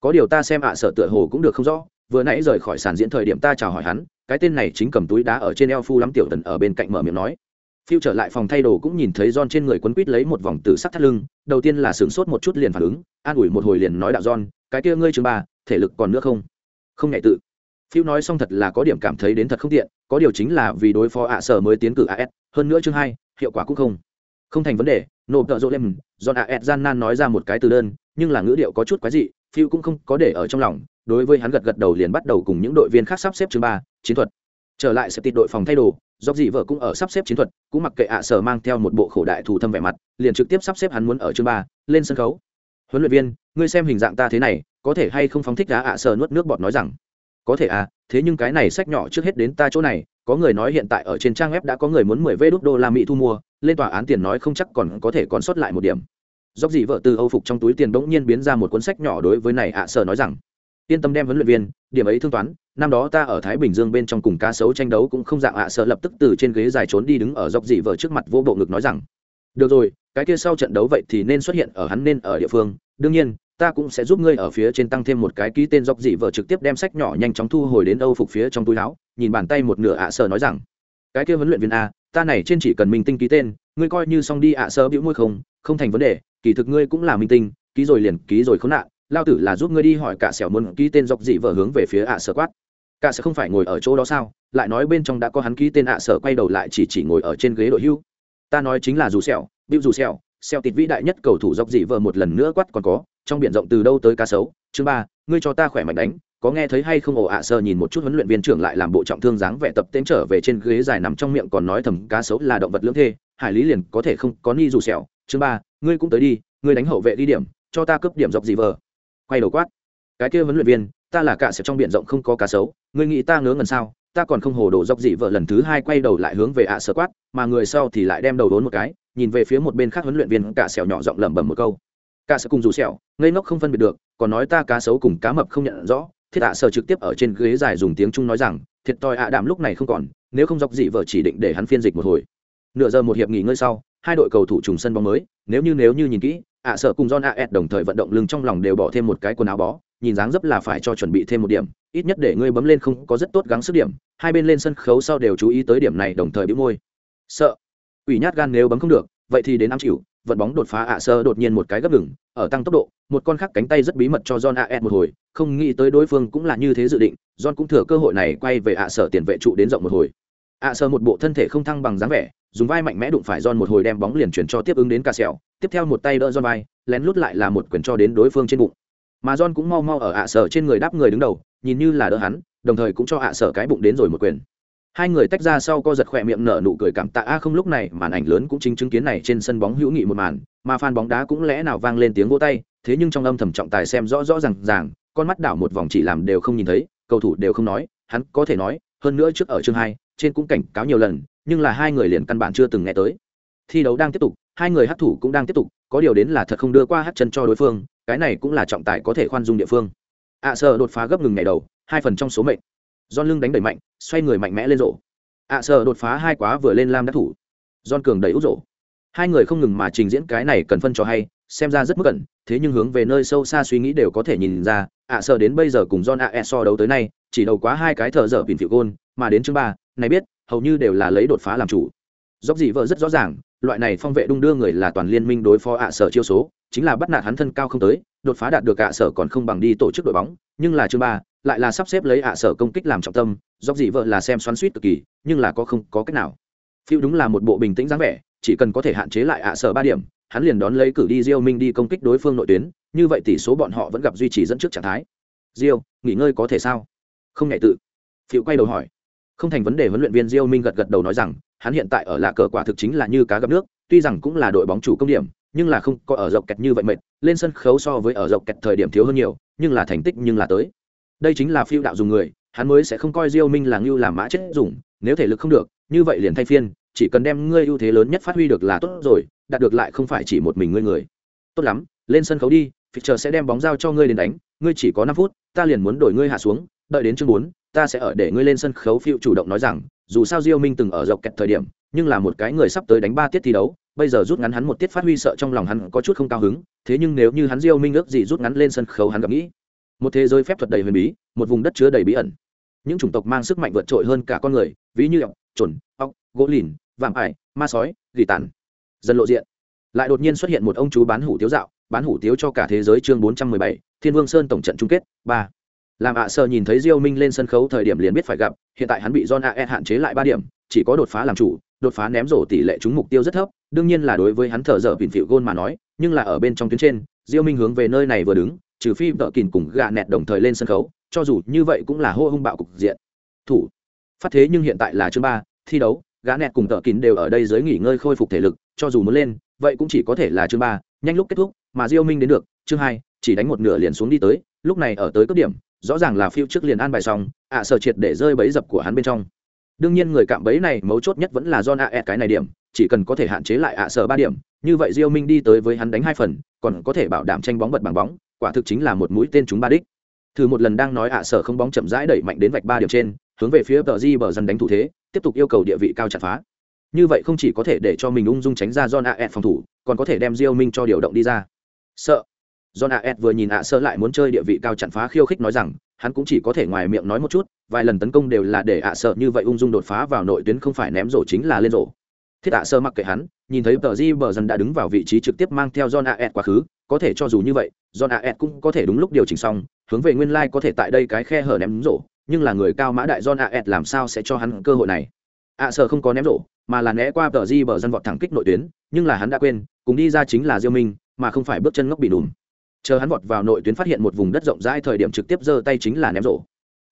có điều ta xem ạ à, sợ tựa hồ cũng được không rõ vừa nãy rời khỏi sàn diễn thời điểm ta chào hỏi hắn cái tên này chính cầm túi đá ở trên eo phu lắm tiểu tần ở bên cạnh mở miệng nói phiêu trở lại phòng thay đồ cũng nhìn thấy John trên người quấn quít lấy một vòng từ sắt thắt lưng, đầu tiên là sướng sốt một chút liền phản ứng, an ủi một hồi liền nói đạo John, cái kia ngươi chương ba, thể lực còn nữa không? Không ngại tự. Phiêu nói xong thật là có điểm cảm thấy đến thật không tiện, có điều chính là vì đối phó ạ à, sở mới tiến cử AS, hơn nữa chương hai, hiệu quả cũng không. Không thành vấn đề, nộp tợ rộ lên, ạ ed gian nan nói ra một cái từ đơn, nhưng là ngữ điệu có chút quái dị, Phiêu cũng không có để ở trong lòng, đối với hắn gật gật đầu liền bắt đầu cùng những đội viên khác sắp xếp chương ba, chiến thuật. Trở lại sẽ tịt đội phòng thay đồ, dọc dị vợ cũng ở sắp xếp chiến thuật cũng mặc kệ ạ sở mang theo một bộ khổ đại thủ thâm vẻ mặt liền trực tiếp sắp xếp hắn muốn ở chương ba lên sân khấu. Huấn luyện viên ngươi xem hình dạng ta thế này có thể hay không phóng thích đá ạ sở nuốt nước bọt nói rằng có thể à thế nhưng cái này sách nhỏ trước hết đến ta chỗ này, có người nói hiện tại ở trên trang web đã có người muốn mười vê đốt đô la mỹ thu mua, lên tòa án tiền nói không chắc còn có thể còn sót lại một điểm. Dốc dị vợ từ âu phục trong túi tiền bỗng nhiên biến ra một cuốn sách nhỏ đối với này ạ sở nói rằng, yên tâm đem huấn luyện viên, điểm ấy thương toán, năm đó ta ở thái bình dương bên trong cùng cá sấu tranh đấu cũng không dạng ạ, sợ lập tức từ trên ghế dài trốn đi đứng ở dọc dị vợ trước mặt vô bộ ngực nói rằng, được rồi, cái kia sau trận đấu vậy thì nên xuất hiện ở hắn nên ở địa phương, đương nhiên ta cũng sẽ giúp ngươi ở phía trên tăng thêm một cái ký tên dọc dị vợ trực tiếp đem sách nhỏ nhanh chóng thu hồi đến âu phục phía trong túi áo, nhìn bàn tay một nửa ạ sợ nói rằng, cái kia huấn luyện viên a, ta này trên chỉ cần minh tinh ký tên, ngươi coi như xong đi ạ sợ bĩu môi không không thành vấn đề, kỳ thực ngươi cũng là minh tinh, ký rồi liền ký rồi khốn nạn, lao tử là giúp ngươi đi hỏi cả xẻo muốn ký tên dọc dị vợ hướng về phía ạ sơ quát. Cả sẽ không phải ngồi ở chỗ đó sao? Lại nói bên trong đã có hắn ký tên ạ sơ quay đầu lại chỉ chỉ ngồi ở trên ghế đội hưu. Ta nói chính là dù sẹo, bĩu dù sẹo xeo tịt vĩ đại nhất cầu thủ dọc dị vợ một lần nữa quát còn có, trong biển rộng từ đâu tới cá sấu? Chương ba, ngươi cho ta khỏe mạnh đánh, có nghe thấy hay không? Ồ ạ, sơ nhìn một chút huấn luyện viên trưởng lại làm bộ trọng thương dáng vẻ tập tên trở về trên ghế dài nằm trong miệng còn nói thầm, cá sấu là động vật lưỡng thê, hải lý liền có thể không có ni dù sẹo chương ba, ngươi cũng tới đi, ngươi đánh hậu vệ đi điểm, cho ta cướp điểm dọc dị vợ quay đầu quát, cái kia huấn luyện viên, ta là cả sẽ trong biển rộng không có cá sấu, ngươi nghĩ ta ngớ ngần sao? Ta còn không hồ đồ dọc dị vợ lần thứ hai quay đầu lại hướng về ạ à quát, mà người sau thì lại đem đầu đốn một cái nhìn về phía một bên khác huấn luyện viên cả sẹo nhỏ giọng lẩm bẩm một câu. Cả sẽ cùng dù sẹo ngây ngốc không phân biệt được còn nói ta cá sấu cùng cá mập không nhận rõ. Thiết ạ sở trực tiếp ở trên ghế dài dùng tiếng trung nói rằng thiệt tòi ạ đạm lúc này không còn nếu không dọc dị vợ chỉ định để hắn phiên dịch một hồi. Nửa giờ một hiệp nghỉ ngơi sau hai đội cầu thủ trùng sân bóng mới nếu như nếu như nhìn kỹ ạ sợ cùng John ẹt đồng thời vận động lưng trong lòng đều bỏ thêm một cái quần áo bó, nhìn dáng dấp là phải cho chuẩn bị thêm một điểm, ít nhất để ngươi bấm lên không có rất tốt gắng sức điểm, hai bên lên sân khấu sau đều chú ý tới điểm này đồng thời bĩu môi. Sợ, ủy nhát gan nếu bấm không được, vậy thì đến ám chịu, vận bóng đột phá ạ sơ đột nhiên một cái gấp ngừng, ở tăng tốc độ, một con khác cánh tay rất bí mật cho John AS một hồi, không nghĩ tới đối phương cũng là như thế dự định, John cũng thừa cơ hội này quay về ạ sở tiền vệ trụ đến rộng một hồi. ạ sơ một bộ thân thể không thăng bằng dáng vẻ, dùng vai mạnh mẽ đụng phải John một hồi đem bóng liền chuyển cho tiếp ứng đến ca sẹo, tiếp theo một tay đỡ John vai, lén lút lại là một quyền cho đến đối phương trên bụng. Mà John cũng mau mau ở ạ sở trên người đáp người đứng đầu, nhìn như là đỡ hắn, đồng thời cũng cho ạ sở cái bụng đến rồi một quyền. Hai người tách ra sau co giật khỏe miệng nở nụ cười cảm tạ. A không lúc này màn ảnh lớn cũng chính chứng kiến này trên sân bóng hữu nghị một màn, mà fan bóng đá cũng lẽ nào vang lên tiếng vỗ tay, thế nhưng trong âm thầm trọng tài xem rõ rõ ràng ràng, con mắt đảo một vòng chỉ làm đều không nhìn thấy, cầu thủ đều không nói, hắn có thể nói, hơn nữa trước ở chương hai, trên cũng cảnh cáo nhiều lần, nhưng là hai người liền căn bản chưa từng nghe tới. Thi đấu đang tiếp tục hai người hát thủ cũng đang tiếp tục có điều đến là thật không đưa qua hát chân cho đối phương cái này cũng là trọng tài có thể khoan dung địa phương. Ạ à, sợ đột phá gấp ngừng ngày đầu hai phần trong số mệnh. John lưng đánh đẩy mạnh xoay người mạnh mẽ lên rổ. Ạ à, sợ đột phá hai quá vừa lên lam đắc thủ. John cường đẩy út rổ. Hai người không ngừng mà trình diễn cái này cần phân cho hay xem ra rất mức cẩn thế nhưng hướng về nơi sâu xa suy nghĩ đều có thể nhìn ra ạ à, sợ đến bây giờ cùng don a so đấu tới nay chỉ đầu quá hai cái thở dở bình phiệu gôn mà đến chương ba này biết hầu như đều là lấy đột phá làm chủ. Dốc gì vợ rất rõ ràng loại này phong vệ đung đưa người là toàn liên minh đối phó ạ sở chiêu số chính là bắt nạt hắn thân cao không tới đột phá đạt được ạ sở còn không bằng đi tổ chức đội bóng nhưng là chương ba lại là sắp xếp lấy ạ sở công kích làm trọng tâm dốc dị vợ là xem xoắn suýt cực kỳ nhưng là có không có cách nào phiêu đúng là một bộ bình tĩnh dáng vẻ chỉ cần có thể hạn chế lại ạ sở ba điểm hắn liền đón lấy cử đi Diêu Minh đi công kích đối phương nội tuyến, như vậy tỷ số bọn họ vẫn gặp duy trì dẫn trước trạng thái. Diêu, nghỉ ngơi có thể sao? Không ngại tự. phiêu quay đầu hỏi không thành vấn đề huấn luyện viên diêu minh gật gật đầu nói rằng hắn hiện tại ở lạ cờ quả thực chính là như cá gặp nước tuy rằng cũng là đội bóng chủ công điểm nhưng là không có ở dọc kẹt như vậy mệt lên sân khấu so với ở dọc kẹt thời điểm thiếu hơn nhiều nhưng là thành tích nhưng là tới. Đây chính là phiêu đạo dùng người hắn mới sẽ không coi diêu minh là ngưu làm mã chết dùng nếu thể lực không được như vậy liền thay phiên chỉ cần đem ngươi ưu thế lớn nhất phát huy được là tốt rồi đạt được lại không phải chỉ một mình ngươi người. Tốt lắm lên sân khấu đi Fischer sẽ đem bóng giao cho ngươi đến đánh ngươi chỉ có năm phút ta liền muốn đổi ngươi hạ xuống đợi đến chương 4, ta sẽ ở để ngươi lên sân khấu phiêu chủ động nói rằng dù sao diêu minh từng ở dọc kẹt thời điểm nhưng là một cái người sắp tới đánh ba tiết thi đấu bây giờ rút ngắn hắn một tiết phát huy sợ trong lòng hắn có chút không cao hứng, thế nhưng nếu như hắn diêu minh ước gì rút ngắn lên sân khấu hắn gặp nghĩ. Một thế giới phép thuật đầy huyền bí, một vùng đất chứa đầy bí ẩn. Những chủng tộc mang sức mạnh vượt trội hơn cả con người, ví như ọc, trồn, ọc, gỗ lìn, vạm ải, ma sói, gỉ tản dần lộ diện. Lại đột nhiên xuất hiện một ông chú bán hủ tiếu dạo, bán hủ tiếu cho cả thế giới chương bốn trăm mười bảy, thiên vương sơn tổng trận chung kết, ba. Làm ạ sợ nhìn thấy diêu minh lên sân khấu thời điểm liền biết phải gặp, hiện tại hắn bị john e hạn chế lại ba điểm, chỉ có đột phá làm chủ, đột phá ném rổ tỷ lệ trúng mục tiêu rất thấp đương nhiên là đối với hắn thở dở bình phịu gôn mà nói, nhưng là ở bên trong tuyến trên, diêu minh hướng về nơi này vừa đứng, trừ phi vợ kìn cùng gạ nẹt đồng thời lên sân khấu, cho dù như vậy cũng là hô hung bạo cục diện. Thủ. Phát thế nhưng hiện tại là chương ba, thi đấu, gã nẹt cùng tợ kín đều ở đây dưới nghỉ ngơi khôi phục thể lực, cho dù muốn lên, vậy cũng chỉ có thể là chương ba, nhanh lúc kết thúc, mà diêu minh đến được, chương hai, chỉ đánh một nửa liền xuống đi tới, lúc này ở tới cấp điểm, rõ ràng là phiêu trước liền an bài xong, ạ sở triệt để rơi bẫy dập của hắn bên trong. Đương nhiên người cạm bẫy này mấu chốt nhất vẫn là do nạ ẹt cái này điểm chỉ cần có thể hạn chế lại ạ sở ba điểm, như vậy diêu minh đi tới với hắn đánh hai phần, còn có thể bảo đảm tranh bóng bật bằng bóng, quả thực chính là một mũi tên chúng ba đích. Thử một lần đang nói ạ sở không bóng chậm rãi đẩy mạnh đến vạch ba điểm trên, hướng về phía tờ di bờ dần đánh thủ thế, tiếp tục yêu cầu địa vị cao chặt phá. Như vậy không chỉ có thể để cho mình ung dung tránh ra john aet phòng thủ, còn có thể đem diêu minh cho điều động đi ra. Sợ. John aet vừa nhìn ạ sơ lại muốn chơi địa vị cao chặn phá khiêu khích nói rằng, hắn cũng chỉ có thể ngoài miệng nói một chút, vài lần tấn công đều là để ạ sợ như vậy ung dung đột phá vào nội tuyến không phải ném rổ chính là lên rổ thiết tạ sơ mặc kệ hắn, nhìn thấy tờ di bờ dần đã đứng vào vị trí trực tiếp mang theo john aet quá khứ, có thể cho dù như vậy, john aet cũng có thể đúng lúc điều chỉnh xong, hướng về nguyên lai có thể tại đây cái khe hở ném rổ, nhưng là người cao mã đại john aet làm sao sẽ cho hắn cơ hội này? Ạ sợ không có ném rổ, mà là né qua tờ di bờ dân vọt thẳng kích nội tuyến, nhưng là hắn đã quên, cùng đi ra chính là diêu minh, mà không phải bước chân ngốc bị đùm. Chờ hắn vọt vào nội tuyến phát hiện một vùng đất rộng rãi thời điểm trực tiếp giơ tay chính là ném rổ.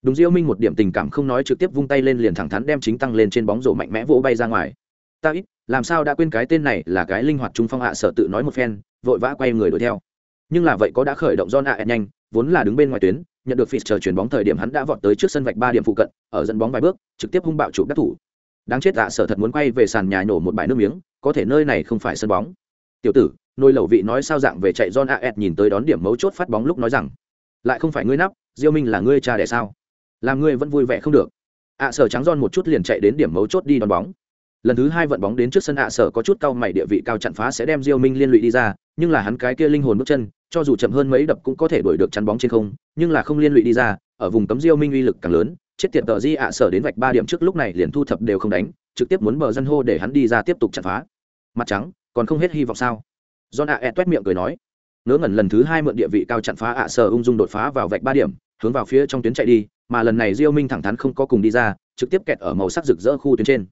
Đúng diêu minh một điểm tình cảm không nói trực tiếp vung tay lên liền thẳng thắn đem chính tăng lên trên bóng rổ mạnh mẽ vỗ bay ra ngoài ta ít, làm sao đã quên cái tên này là cái linh hoạt trung phong hạ sợ tự nói một phen, vội vã quay người đuổi theo. Nhưng là vậy có đã khởi động John ạ, nhanh, vốn là đứng bên ngoài tuyến, nhận được chờ chuyển bóng thời điểm hắn đã vọt tới trước sân vạch ba điểm phụ cận, ở dẫn bóng vài bước, trực tiếp hung bạo chụp đắc thủ. Đáng chết ạ sở thật muốn quay về sàn nhà nổ một bãi nước miếng, có thể nơi này không phải sân bóng. Tiểu tử nôi lẩu vị nói sao dạng về chạy John Aet nhìn tới đón điểm mấu chốt phát bóng lúc nói rằng, lại không phải ngươi nắp, diêu minh là ngươi cha đẻ sao? Làm ngươi vẫn vui vẻ không được. ạ sở trắng giòn một chút liền chạy đến điểm mấu chốt đi đón bóng lần thứ hai vận bóng đến trước sân ạ sở có chút cao mày địa vị cao chặn phá sẽ đem diêu minh liên lụy đi ra, nhưng là hắn cái kia linh hồn bước chân, cho dù chậm hơn mấy đập cũng có thể đuổi được chắn bóng trên không, nhưng là không liên lụy đi ra, ở vùng cấm diêu minh uy lực càng lớn, chết tiệt tờ di ạ sở đến vạch ba điểm trước lúc này liền thu thập đều không đánh, trực tiếp muốn bờ dân hô để hắn đi ra tiếp tục chặn phá. Mặt trắng, còn không hết hy vọng sao? John ạ e toét miệng cười nói. Ngớ ngẩn lần thứ hai mượn địa vị cao chặn phá ạ sở ung dung đột phá vào vạch ba điểm, hướng vào phía trong tuyến chạy đi, mà lần này diêu minh thẳng thắn không có cùng đi ra, trực tiếp kẹt ở màu sắc rực rỡ khu tuyến trên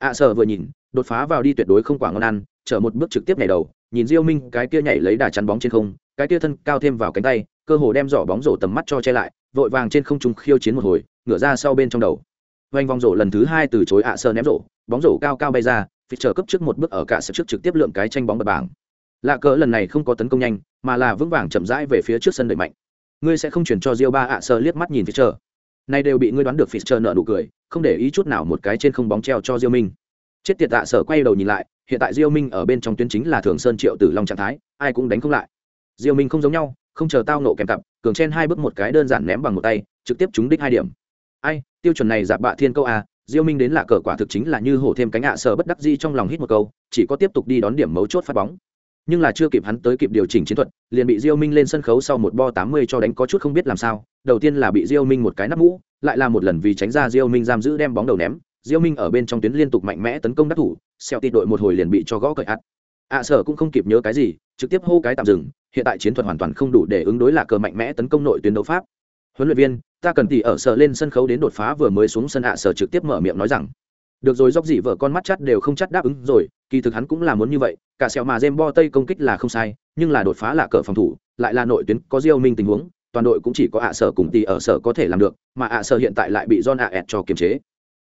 ạ sở vừa nhìn, đột phá vào đi tuyệt đối không quả ngon ăn, chở một bước trực tiếp nhảy đầu, nhìn diêu minh cái kia nhảy lấy đà chắn bóng trên không, cái kia thân cao thêm vào cánh tay, cơ hồ đem giỏ bóng rổ tầm mắt cho che lại, vội vàng trên không trung khiêu chiến một hồi, ngửa ra sau bên trong đầu. Vanh vòng rổ lần thứ hai từ chối ạ sở ném rổ, bóng rổ cao cao bay ra phi chờ cấp trước một bước ở cả sập trước trực tiếp lượng cái tranh bóng bật bảng. Lạ cỡ lần này không có tấn công nhanh, mà là vững vàng chậm rãi về phía trước sân đẩy mạnh. Ngươi sẽ không chuyển cho Diêu ba ạ sở liếc mắt nhìn phi chờ nay đều bị ngươi đoán được Fischer chờ nợ nụ cười không để ý chút nào một cái trên không bóng treo cho Diêu Minh chết tiệt ạ sở quay đầu nhìn lại hiện tại Diêu Minh ở bên trong tuyến chính là Thường Sơn Triệu Tử Long trạng thái, ai cũng đánh không lại. Diêu Minh không giống nhau, không chờ tao nộ kèm cặp, cường chen hai bước một cái đơn giản ném bằng một tay, trực tiếp trúng đích hai điểm. Ai, tiêu chuẩn này giáp bạ thiên câu à, Diêu Minh đến lạ cờ quả thực chính là như hổ thêm cánh ạ sở bất đắc dĩ trong lòng hít một câu, chỉ có tiếp tục đi đón điểm mấu chốt phát bóng. Nhưng là chưa kịp hắn tới kịp điều chỉnh chiến thuật, liền bị Diêu Minh lên sân khấu sau một bo 80 cho đánh có chút không biết làm sao. Đầu tiên là bị Diêu Minh một cái nắp mũ, lại là một lần vì tránh ra Diêu Minh giam giữ đem bóng đầu ném, Diêu Minh ở bên trong tuyến liên tục mạnh mẽ tấn công đắc thủ, xeo tịt đội một hồi liền bị cho gõ cởi hắt ạ à, sở cũng không kịp nhớ cái gì, trực tiếp hô cái tạm dừng, hiện tại chiến thuật hoàn toàn không đủ để ứng đối là cờ mạnh mẽ tấn công nội tuyến đấu pháp. Huấn luyện viên, ta cần tỉ ở sở lên sân khấu đến đột phá vừa mới xuống sân ạ à, sở trực tiếp mở miệng nói rằng được rồi, dốc dị vợ con mắt chắt đều không chắt đáp ứng rồi, kỳ thực hắn cũng là muốn như vậy, cả sẹo mà jem bo tây công kích là không sai, nhưng là đột phá là cờ phòng thủ, lại là nội tuyến có diêu minh tình huống, toàn đội cũng chỉ có ạ sở cùng tỷ ở sở có thể làm được, mà ạ sở hiện tại lại bị john ạ ẹt cho kiềm chế.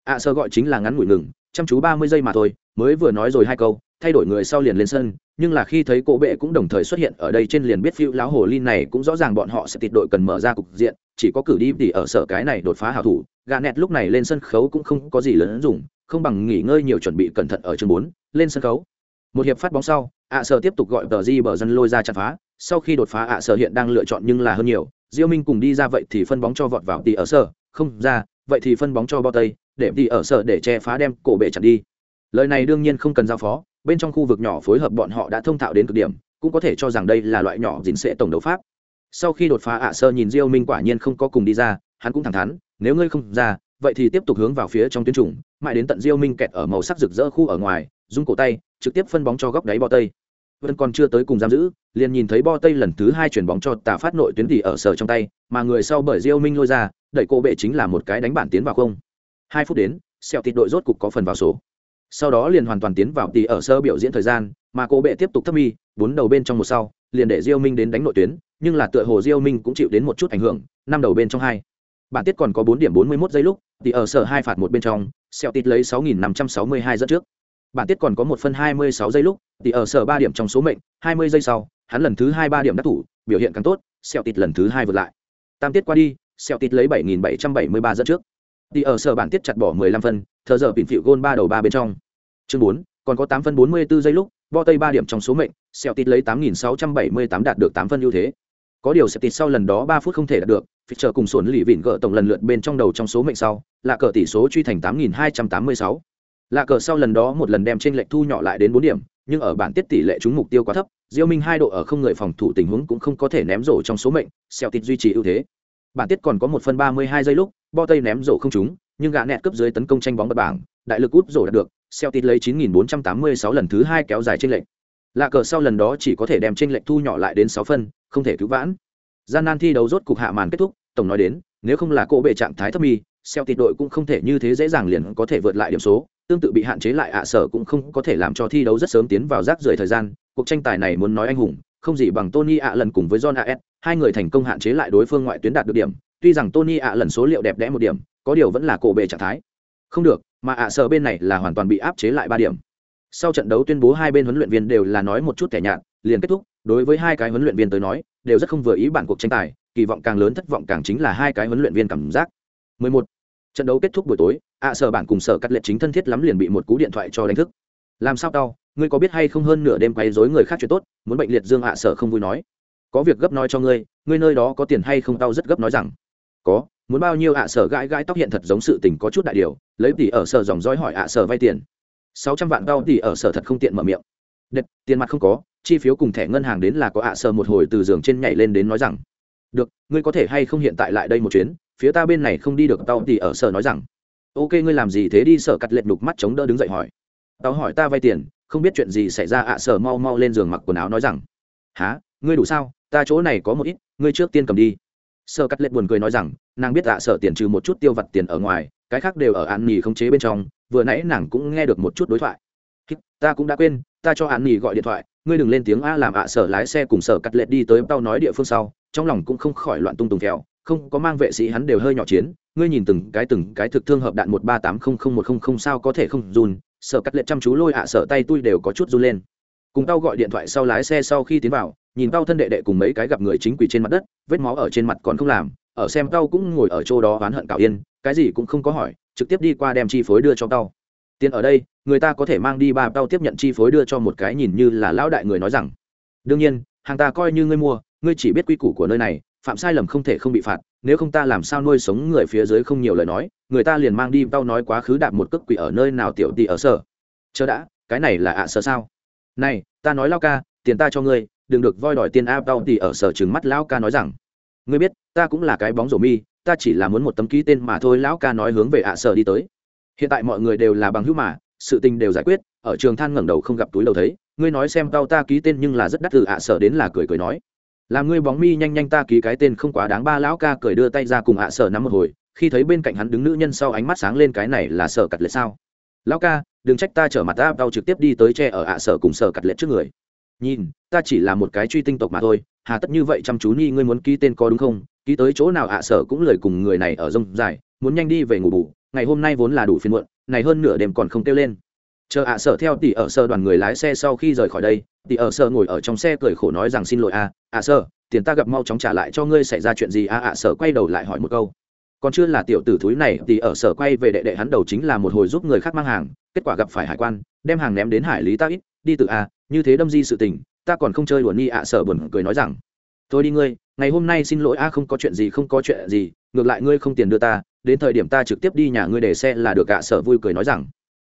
Ạ sở gọi chính là ngắn ngủi ngừng, chăm chú ba mươi giây mà thôi, mới vừa nói rồi hai câu, thay đổi người sau liền lên sân, nhưng là khi thấy cổ bệ cũng đồng thời xuất hiện ở đây trên liền biết phiêu láo hồ ly này cũng rõ ràng bọn họ sẽ tịt đội cần mở ra cục diện, chỉ có cử đi tỷ ở sở cái này đột phá hảo thủ gà nẹt lúc này lên sân khấu cũng không có gì lớn dùng không bằng nghỉ ngơi nhiều chuẩn bị cẩn thận ở chương bốn, lên sân khấu. Một hiệp phát bóng sau, ạ sở tiếp tục gọi tờ di bờ dân lôi ra chặt phá. Sau khi đột phá, ạ sở hiện đang lựa chọn nhưng là hơn nhiều. Diêu minh cùng đi ra vậy thì phân bóng cho vọt vào tỷ ở sở. Không ra, vậy thì phân bóng cho bao tây, để tỷ ở sở để che phá đem cổ bệ chặt đi. Lời này đương nhiên không cần giao phó. Bên trong khu vực nhỏ phối hợp bọn họ đã thông thạo đến cực điểm, cũng có thể cho rằng đây là loại nhỏ dính sẽ tổng đấu pháp. Sau khi đột phá, ạ sơ nhìn diêu minh quả nhiên không có cùng đi ra, hắn cũng thẳng thắn, nếu ngươi không ra vậy thì tiếp tục hướng vào phía trong tuyến trùng, mãi đến tận diêu minh kẹt ở màu sắc rực rỡ khu ở ngoài, rung cổ tay, trực tiếp phân bóng cho góc đáy bo tây. Vẫn còn chưa tới cùng giam giữ, liền nhìn thấy bo tây lần thứ hai chuyển bóng cho tà phát nội tuyến tỷ ở sở trong tay, mà người sau bởi diêu minh lôi ra, đẩy cô bệ chính là một cái đánh bản tiến vào không. Hai phút đến sẹo tịt đội rốt cục có phần vào số. Sau đó liền hoàn toàn tiến vào tỷ ở sơ biểu diễn thời gian, mà cô bệ tiếp tục thấp mi, bốn đầu bên trong một sau, liền để diêu minh đến đánh nội tuyến, nhưng là tựa hồ diêu minh cũng chịu đến một chút ảnh hưởng, năm đầu bên trong hai bản tiết còn có bốn điểm bốn mươi 41 giây lúc tỷ ở sở hai phạt một bên trong xẹo tít lấy sáu nghìn năm trăm sáu mươi hai dẫn trước. Bản tiết còn có một phân hai mươi sáu giây lúc tỷ ở sở ba điểm trong số mệnh, hai mươi giây sau, hắn lần thứ hai ba điểm đắc thủ, biểu hiện càng tốt xẹo tít lần thứ hai vượt lại. Tam tiết qua đi xẹo tít lấy bảy nghìn bảy trăm bảy mươi ba dẫn trước. Tỷ ở sở bản tiết chặt bỏ mười lăm phân, thờ giờ bịn phịu gôn ba đầu ba bên trong. Chương bốn, còn có tám phân bốn mươi 44 giây lúc bo tây ba điểm trong số mệnh xẹo tít lấy tám nghìn sáu trăm bảy mươi tám đạt được tám phân ưu thế có điều sẽ tịt sau lần đó ba phút không thể đạt được phí chờ cùng sổn lì vịn gỡ tổng lần lượt bên trong đầu trong số mệnh sau là cờ tỷ số truy thành tám nghìn hai trăm tám mươi sáu. Là cờ sau lần đó một lần đem trên lệnh thu nhỏ lại đến bốn điểm, nhưng ở bản tiết tỷ lệ trúng mục tiêu quá thấp, diêu minh hai độ ở không người phòng thủ tình huống cũng không có thể ném rổ trong số mệnh xeo tịt duy trì ưu thế. Bản tiết còn có một phần ba mươi hai giây lúc, bo tây ném rổ không trúng, nhưng gã nẹt cấp dưới tấn công tranh bóng bật bảng, đại lực út rổ đạt được xeo tịt lấy chín nghìn bốn trăm tám mươi sáu lần thứ hai kéo dài trên lệnh là cờ sau lần đó chỉ có thể đem trên lệnh thu nhỏ lại đến sáu phân, không thể cứu vãn. Gian nan thi đấu rốt cục hạ màn kết thúc, tổng nói đến, nếu không là cỗ bệ trạng thái thấp mi, xeo tịt đội cũng không thể như thế dễ dàng liền có thể vượt lại điểm số, tương tự bị hạn chế lại ạ sở cũng không có thể làm cho thi đấu rất sớm tiến vào rác rưởi thời gian. Cuộc tranh tài này muốn nói anh hùng, không gì bằng tony ạ lần cùng với john as hai người thành công hạn chế lại đối phương ngoại tuyến đạt được điểm. Tuy rằng tony ạ lần số liệu đẹp đẽ một điểm, có điều vẫn là cổ bề trạng thái. Không được, mà ạ sở bên này là hoàn toàn bị áp chế lại ba điểm sau trận đấu tuyên bố hai bên huấn luyện viên đều là nói một chút thẻ nhạt, liền kết thúc. Đối với hai cái huấn luyện viên tới nói, đều rất không vừa ý bản cuộc tranh tài, kỳ vọng càng lớn thất vọng càng chính là hai cái huấn luyện viên cảm giác. 11. trận đấu kết thúc buổi tối, ạ sở bản cùng sở cắt lệ chính thân thiết lắm liền bị một cú điện thoại cho đánh thức. Làm sao tao, ngươi có biết hay không hơn nửa đêm quấy rối người khác chuyện tốt, muốn bệnh liệt dương ạ sở không vui nói. Có việc gấp nói cho ngươi ngươi nơi đó có tiền hay không tao rất gấp nói rằng. Có, muốn bao nhiêu ạ sở gãi gãi tóc hiện thật giống sự tình có chút đại điều, lấy tỷ ở sở dòng dõi hỏi ạ sở vay tiền sáu trăm vạn đâu thì ở sở thật không tiện mở miệng. Đệt, tiền mặt không có, chi phiếu cùng thẻ ngân hàng đến là có ạ, sở một hồi từ giường trên nhảy lên đến nói rằng, được, ngươi có thể hay không hiện tại lại đây một chuyến, phía ta bên này không đi được, tao thì ở sở nói rằng. Ok, ngươi làm gì thế đi? Sở cắt lệch đục mắt chống đỡ đứng dậy hỏi. Tao hỏi ta vay tiền, không biết chuyện gì xảy ra ạ, sở mau mau lên giường mặc quần áo nói rằng há ngươi đủ sao? Ta chỗ này có một ít, ngươi trước tiên cầm đi. Sở cắt lệch buồn cười nói rằng, nàng biết ạ, sở tiền trừ một chút tiêu vặt tiền ở ngoài, cái khác đều ở an nhì không chế bên trong vừa nãy nàng cũng nghe được một chút đối thoại. Ta cũng đã quên, ta cho hạn nhì gọi điện thoại, ngươi đừng lên tiếng a làm ạ sở lái xe cùng sở cắt lệch đi tới tao nói địa phương sau, trong lòng cũng không khỏi loạn tung tùng kẹo, không có mang vệ sĩ hắn đều hơi nhỏ chiến, ngươi nhìn từng cái từng cái thực thương hợp đạn một ba tám không không một không không sao có thể không run sợ cắt lệch chăm chú lôi ạ à sợ tay tôi đều có chút run lên. Cùng tao gọi điện thoại sau lái xe sau khi tiến vào, nhìn tao thân đệ đệ cùng mấy cái gặp người chính quỷ trên mặt đất, vết máu ở trên mặt còn không làm, ở xem tao cũng ngồi ở chỗ đó oán hận cạo yên, cái gì cũng không có hỏi trực tiếp đi qua đem chi phối đưa cho tao tiền ở đây, người ta có thể mang đi ba tao tiếp nhận chi phối đưa cho một cái nhìn như là lão đại người nói rằng, đương nhiên, hàng ta coi như ngươi mua, ngươi chỉ biết quy củ của nơi này, phạm sai lầm không thể không bị phạt, nếu không ta làm sao nuôi sống người phía dưới không nhiều lời nói, người ta liền mang đi tao nói quá khứ đạp một cước quỷ ở nơi nào tiểu tỷ ở sở. Chờ đã, cái này là ạ à sở sao? Này, ta nói lao ca, tiền ta cho ngươi, đừng được voi đòi tiền a tao tỷ ở sở trừng mắt lão ca nói rằng. Ngươi biết, ta cũng là cái bóng rổ mi ta chỉ là muốn một tấm ký tên mà thôi, lão ca nói hướng về ạ à sở đi tới. Hiện tại mọi người đều là bằng hữu mà, sự tình đều giải quyết, ở trường than ngẩng đầu không gặp túi đầu thấy, ngươi nói xem tao ta ký tên nhưng là rất đắt từ ạ à sở đến là cười cười nói. Làm ngươi bóng mi nhanh nhanh ta ký cái tên không quá đáng, ba lão ca cười đưa tay ra cùng ạ sở nắm một hồi, khi thấy bên cạnh hắn đứng nữ nhân sau ánh mắt sáng lên cái này là sở cặt lệ sao? Lão ca, đừng trách ta trở mặt ta đau trực tiếp đi tới tre ở ạ sở cùng sở cặt lệ trước người nhìn, ta chỉ là một cái truy tinh tộc mà thôi, hà tất như vậy chăm chú nhi ngươi muốn ký tên có đúng không? Ký tới chỗ nào ạ, sở cũng lời cùng người này ở rông dài, muốn nhanh đi về ngủ bù, ngày hôm nay vốn là đủ phiên muộn, này hơn nửa đêm còn không kêu lên. Chờ ạ, sở theo tỷ ở sơ đoàn người lái xe sau khi rời khỏi đây, tỷ ở sơ ngồi ở trong xe cười khổ nói rằng xin lỗi a ạ, sở, tiền ta gặp mau chóng trả lại cho ngươi xảy ra chuyện gì a ạ, sở quay đầu lại hỏi một câu. Còn chưa là tiểu tử thúi này thì ở sở quay về đệ đệ hắn đầu chính là một hồi giúp người khác mang hàng, kết quả gặp phải hải quan, đem hàng ném đến hải lý ta ít, đi từ a như thế đâm di sự tình, ta còn không chơi đùa ni ạ sở buồn cười nói rằng, thôi đi ngươi, ngày hôm nay xin lỗi a, không có chuyện gì, không có chuyện gì, ngược lại ngươi không tiền đưa ta, đến thời điểm ta trực tiếp đi nhà ngươi để xe là được ạ sở vui cười nói rằng,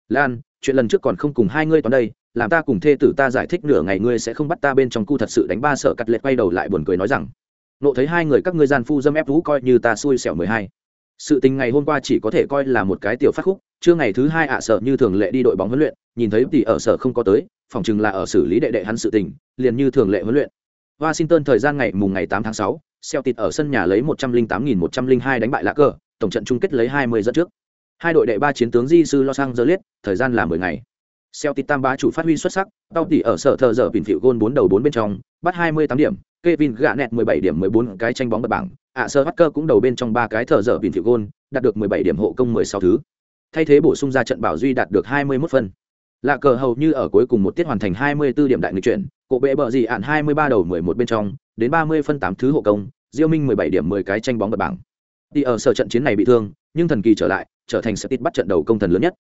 lan, chuyện lần trước còn không cùng hai ngươi toán đây, làm ta cùng thê tử ta giải thích nửa ngày ngươi sẽ không bắt ta bên trong cu thật sự đánh ba sợ cắt lệ quay đầu lại buồn cười nói rằng, nộ thấy hai người các ngươi gian phu dâm ép vũ coi như ta xui xẻo mười hai. Sự tình ngày hôm qua chỉ có thể coi là một cái tiểu phát khúc, trưa ngày thứ hai ạ, sợ như thường lệ đi đội bóng huấn luyện nhìn thấy tỷ ở sở không có tới phòng chừng là ở xử lý đệ đệ hắn sự tình liền như thường lệ huấn luyện washington thời gian ngày mùng ngày 8 tháng 6, celtic ở sân nhà lấy 108.102 đánh bại lạc cờ tổng trận chung kết lấy 20 dẫn trước hai đội đệ ba chiến tướng di sư los angeles thời gian là 10 ngày celtic tam bá chủ phát huy xuất sắc tao tỷ ở sở thờ giờ bình phiệu gôn bốn đầu bốn bên trong bắt 28 điểm Kevin Garnett 17 điểm 14 cái tranh bóng bật bảng, à, ạ sơ Hacker cũng đầu bên trong ba cái thờ giờ bình phiệu gôn, đạt được 17 điểm hộ công 16 thứ. Thay thế bổ sung ra trận bảo duy đạt được 21 phân. Lạ cờ hầu như ở cuối cùng một tiết hoàn thành 24 điểm đại nghịch chuyển, cổ bệ bờ gì ạn 23 đầu 11 bên trong, đến 30 phân 8 thứ hộ công, Diêu Minh 17 điểm 10 cái tranh bóng bật bảng. Đi ở sở trận chiến này bị thương, nhưng thần kỳ trở lại, trở thành Celtic bắt trận đầu công thần lớn nhất.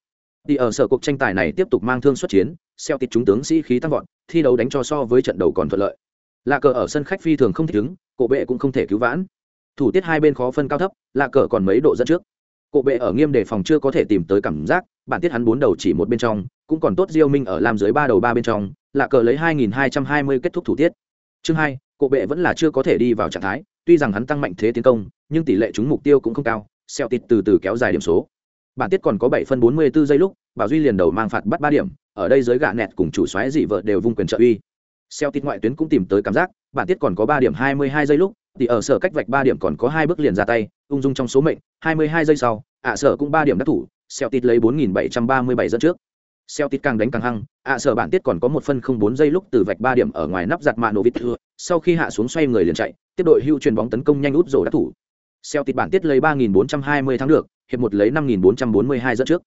Đi ở sở cuộc tranh tài này tiếp tục mang thương xuất chiến, Xeo tít chúng tướng sĩ khí tăng vọt, thi đấu đánh cho so với trận đầu còn thuận lợi. Lạ cờ ở sân khách phi thường không thích ứng, cổ bệ cũng không thể cứu vãn. Thủ tiết hai bên khó phân cao thấp, lạ cờ còn mấy độ dẫn trước. Cổ bệ ở nghiêm đề phòng chưa có thể tìm tới cảm giác, bản tiết hắn bốn đầu chỉ một bên trong, cũng còn tốt Diêu Minh ở làm dưới ba đầu ba bên trong, lạ cờ lấy 2220 kết thúc thủ tiết. Chương hai, cổ bệ vẫn là chưa có thể đi vào trạng thái, tuy rằng hắn tăng mạnh thế tiến công, nhưng tỷ lệ trúng mục tiêu cũng không cao, xeo tịt từ từ kéo dài điểm số. Bản tiết còn có 7 phân 44 giây lúc, Bảo Duy liền đầu mang phạt bắt 3 điểm, ở đây giới gạ nẹt cùng chủ xoáy dị vợ đều vung quyền trợ uy. Celtic ngoại tuyến cũng tìm tới cảm giác, bản tiết còn có 3 điểm 22 giây lúc, thì ở sở cách vạch 3 điểm còn có hai bước liền ra tay, ung dung trong số mệnh, 22 giây sau, ạ sở cũng 3 điểm đắc thủ, Celtic lấy 4737 dẫn trước. Celtic càng đánh càng hăng, ạ sở bản tiết còn có một phân không bốn giây lúc từ vạch 3 điểm ở ngoài nắp giặt mạ nổ thừa, sau khi hạ xuống xoay người liền chạy, tiếp đội hưu truyền bóng tấn công nhanh út rổ đắc thủ. Celtic bản tiết lấy 3420 thắng được, hiệp một lấy 5442 dẫn trước.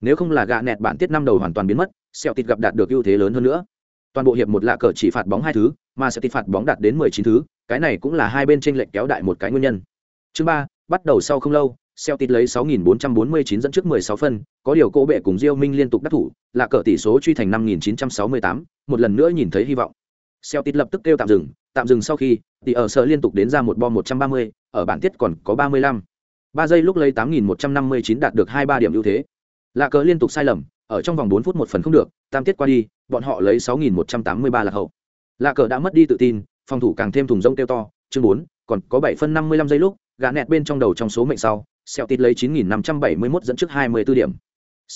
Nếu không là gạ nẹt bản tiết năm đầu hoàn toàn biến mất, Celtic gặp đạt được ưu thế lớn hơn nữa toàn bộ hiệp một lạ cờ chỉ phạt bóng hai thứ mà Celtic phạt bóng đạt đến mười chín thứ cái này cũng là hai bên tranh lệch kéo đại một cái nguyên nhân chương ba bắt đầu sau không lâu Celtic lấy 6.449 dẫn trước 16 phân, có điều cô bệ cùng Diêu Minh liên tục đắc thủ, là cờ tỷ số truy thành 5.968, một lần nữa nhìn thấy hy vọng. Celtic lập tức kêu tạm dừng, tạm dừng sau khi, thì ở sở liên tục đến ra một bom 130, ở bản tiết còn có 35. 3 giây lúc lấy 8.159 đạt được 23 điểm ưu thế. lạc cờ liên tục sai lầm, ở trong vòng 4 phút một phần không được, tam tiết qua đi, bọn họ lấy 6183 là hậu. Lạ cờ đã mất đi tự tin, phòng thủ càng thêm thùng rông kêu to, chương 4, còn có 7 phân 55 giây lúc, gã nẹt bên trong đầu trong số mệnh sau, Celtic lấy 9571 dẫn trước 24 điểm.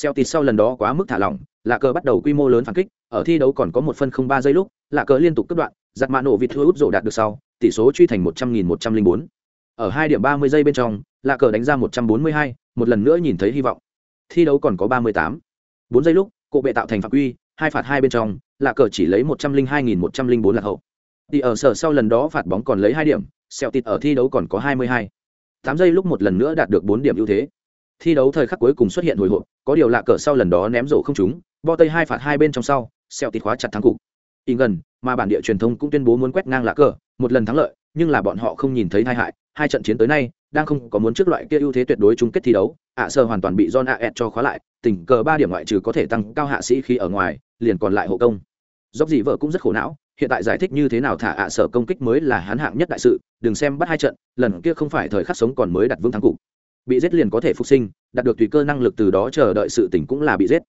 Celtic sau lần đó quá mức thả lỏng, lạ cờ bắt đầu quy mô lớn phản kích, ở thi đấu còn có 1 phân 03 giây lúc, lạ cờ liên tục cắt đoạn, giật mã nổ vịt thua út rổ đạt được sau, tỷ số truy thành 100.104. Ở 2 điểm 30 giây bên trong, lạ cờ đánh ra 142, một lần nữa nhìn thấy hy vọng. Thi đấu còn có 38. 4 giây lúc, cổ bệ tạo thành phạm quy, hai phạt hai bên trong, lạ cờ chỉ lấy 102.104 là hậu. Thì ở sở sau lần đó phạt bóng còn lấy hai điểm, Celtic ở thi đấu còn có hai mươi hai. Tám giây lúc một lần nữa đạt được bốn điểm ưu thế. Thi đấu thời khắc cuối cùng xuất hiện hồi hộp, có điều lạ cờ sau lần đó ném rổ không trúng, bo tây hai phạt hai bên trong sau, Celtic khóa chặt thắng cục. England, mà bản địa truyền thông cũng tuyên bố muốn quét ngang lạ cờ, một lần thắng lợi, nhưng là bọn họ không nhìn thấy tai hại, hai trận chiến tới nay, đang không có muốn trước loại kia ưu thế tuyệt đối chung kết thi đấu, ạ sơ hoàn toàn bị John Aet cho khóa lại, tình cờ ba điểm ngoại trừ có thể tăng cao hạ sĩ khi ở ngoài, liền còn lại hộ công. Dốc gì vợ cũng rất khổ não, hiện tại giải thích như thế nào thả ạ sở công kích mới là hắn hạng nhất đại sự, đừng xem bắt hai trận, lần kia không phải thời khắc sống còn mới đặt vững thắng cục. Bị giết liền có thể phục sinh, đạt được tùy cơ năng lực từ đó chờ đợi sự tỉnh cũng là bị giết.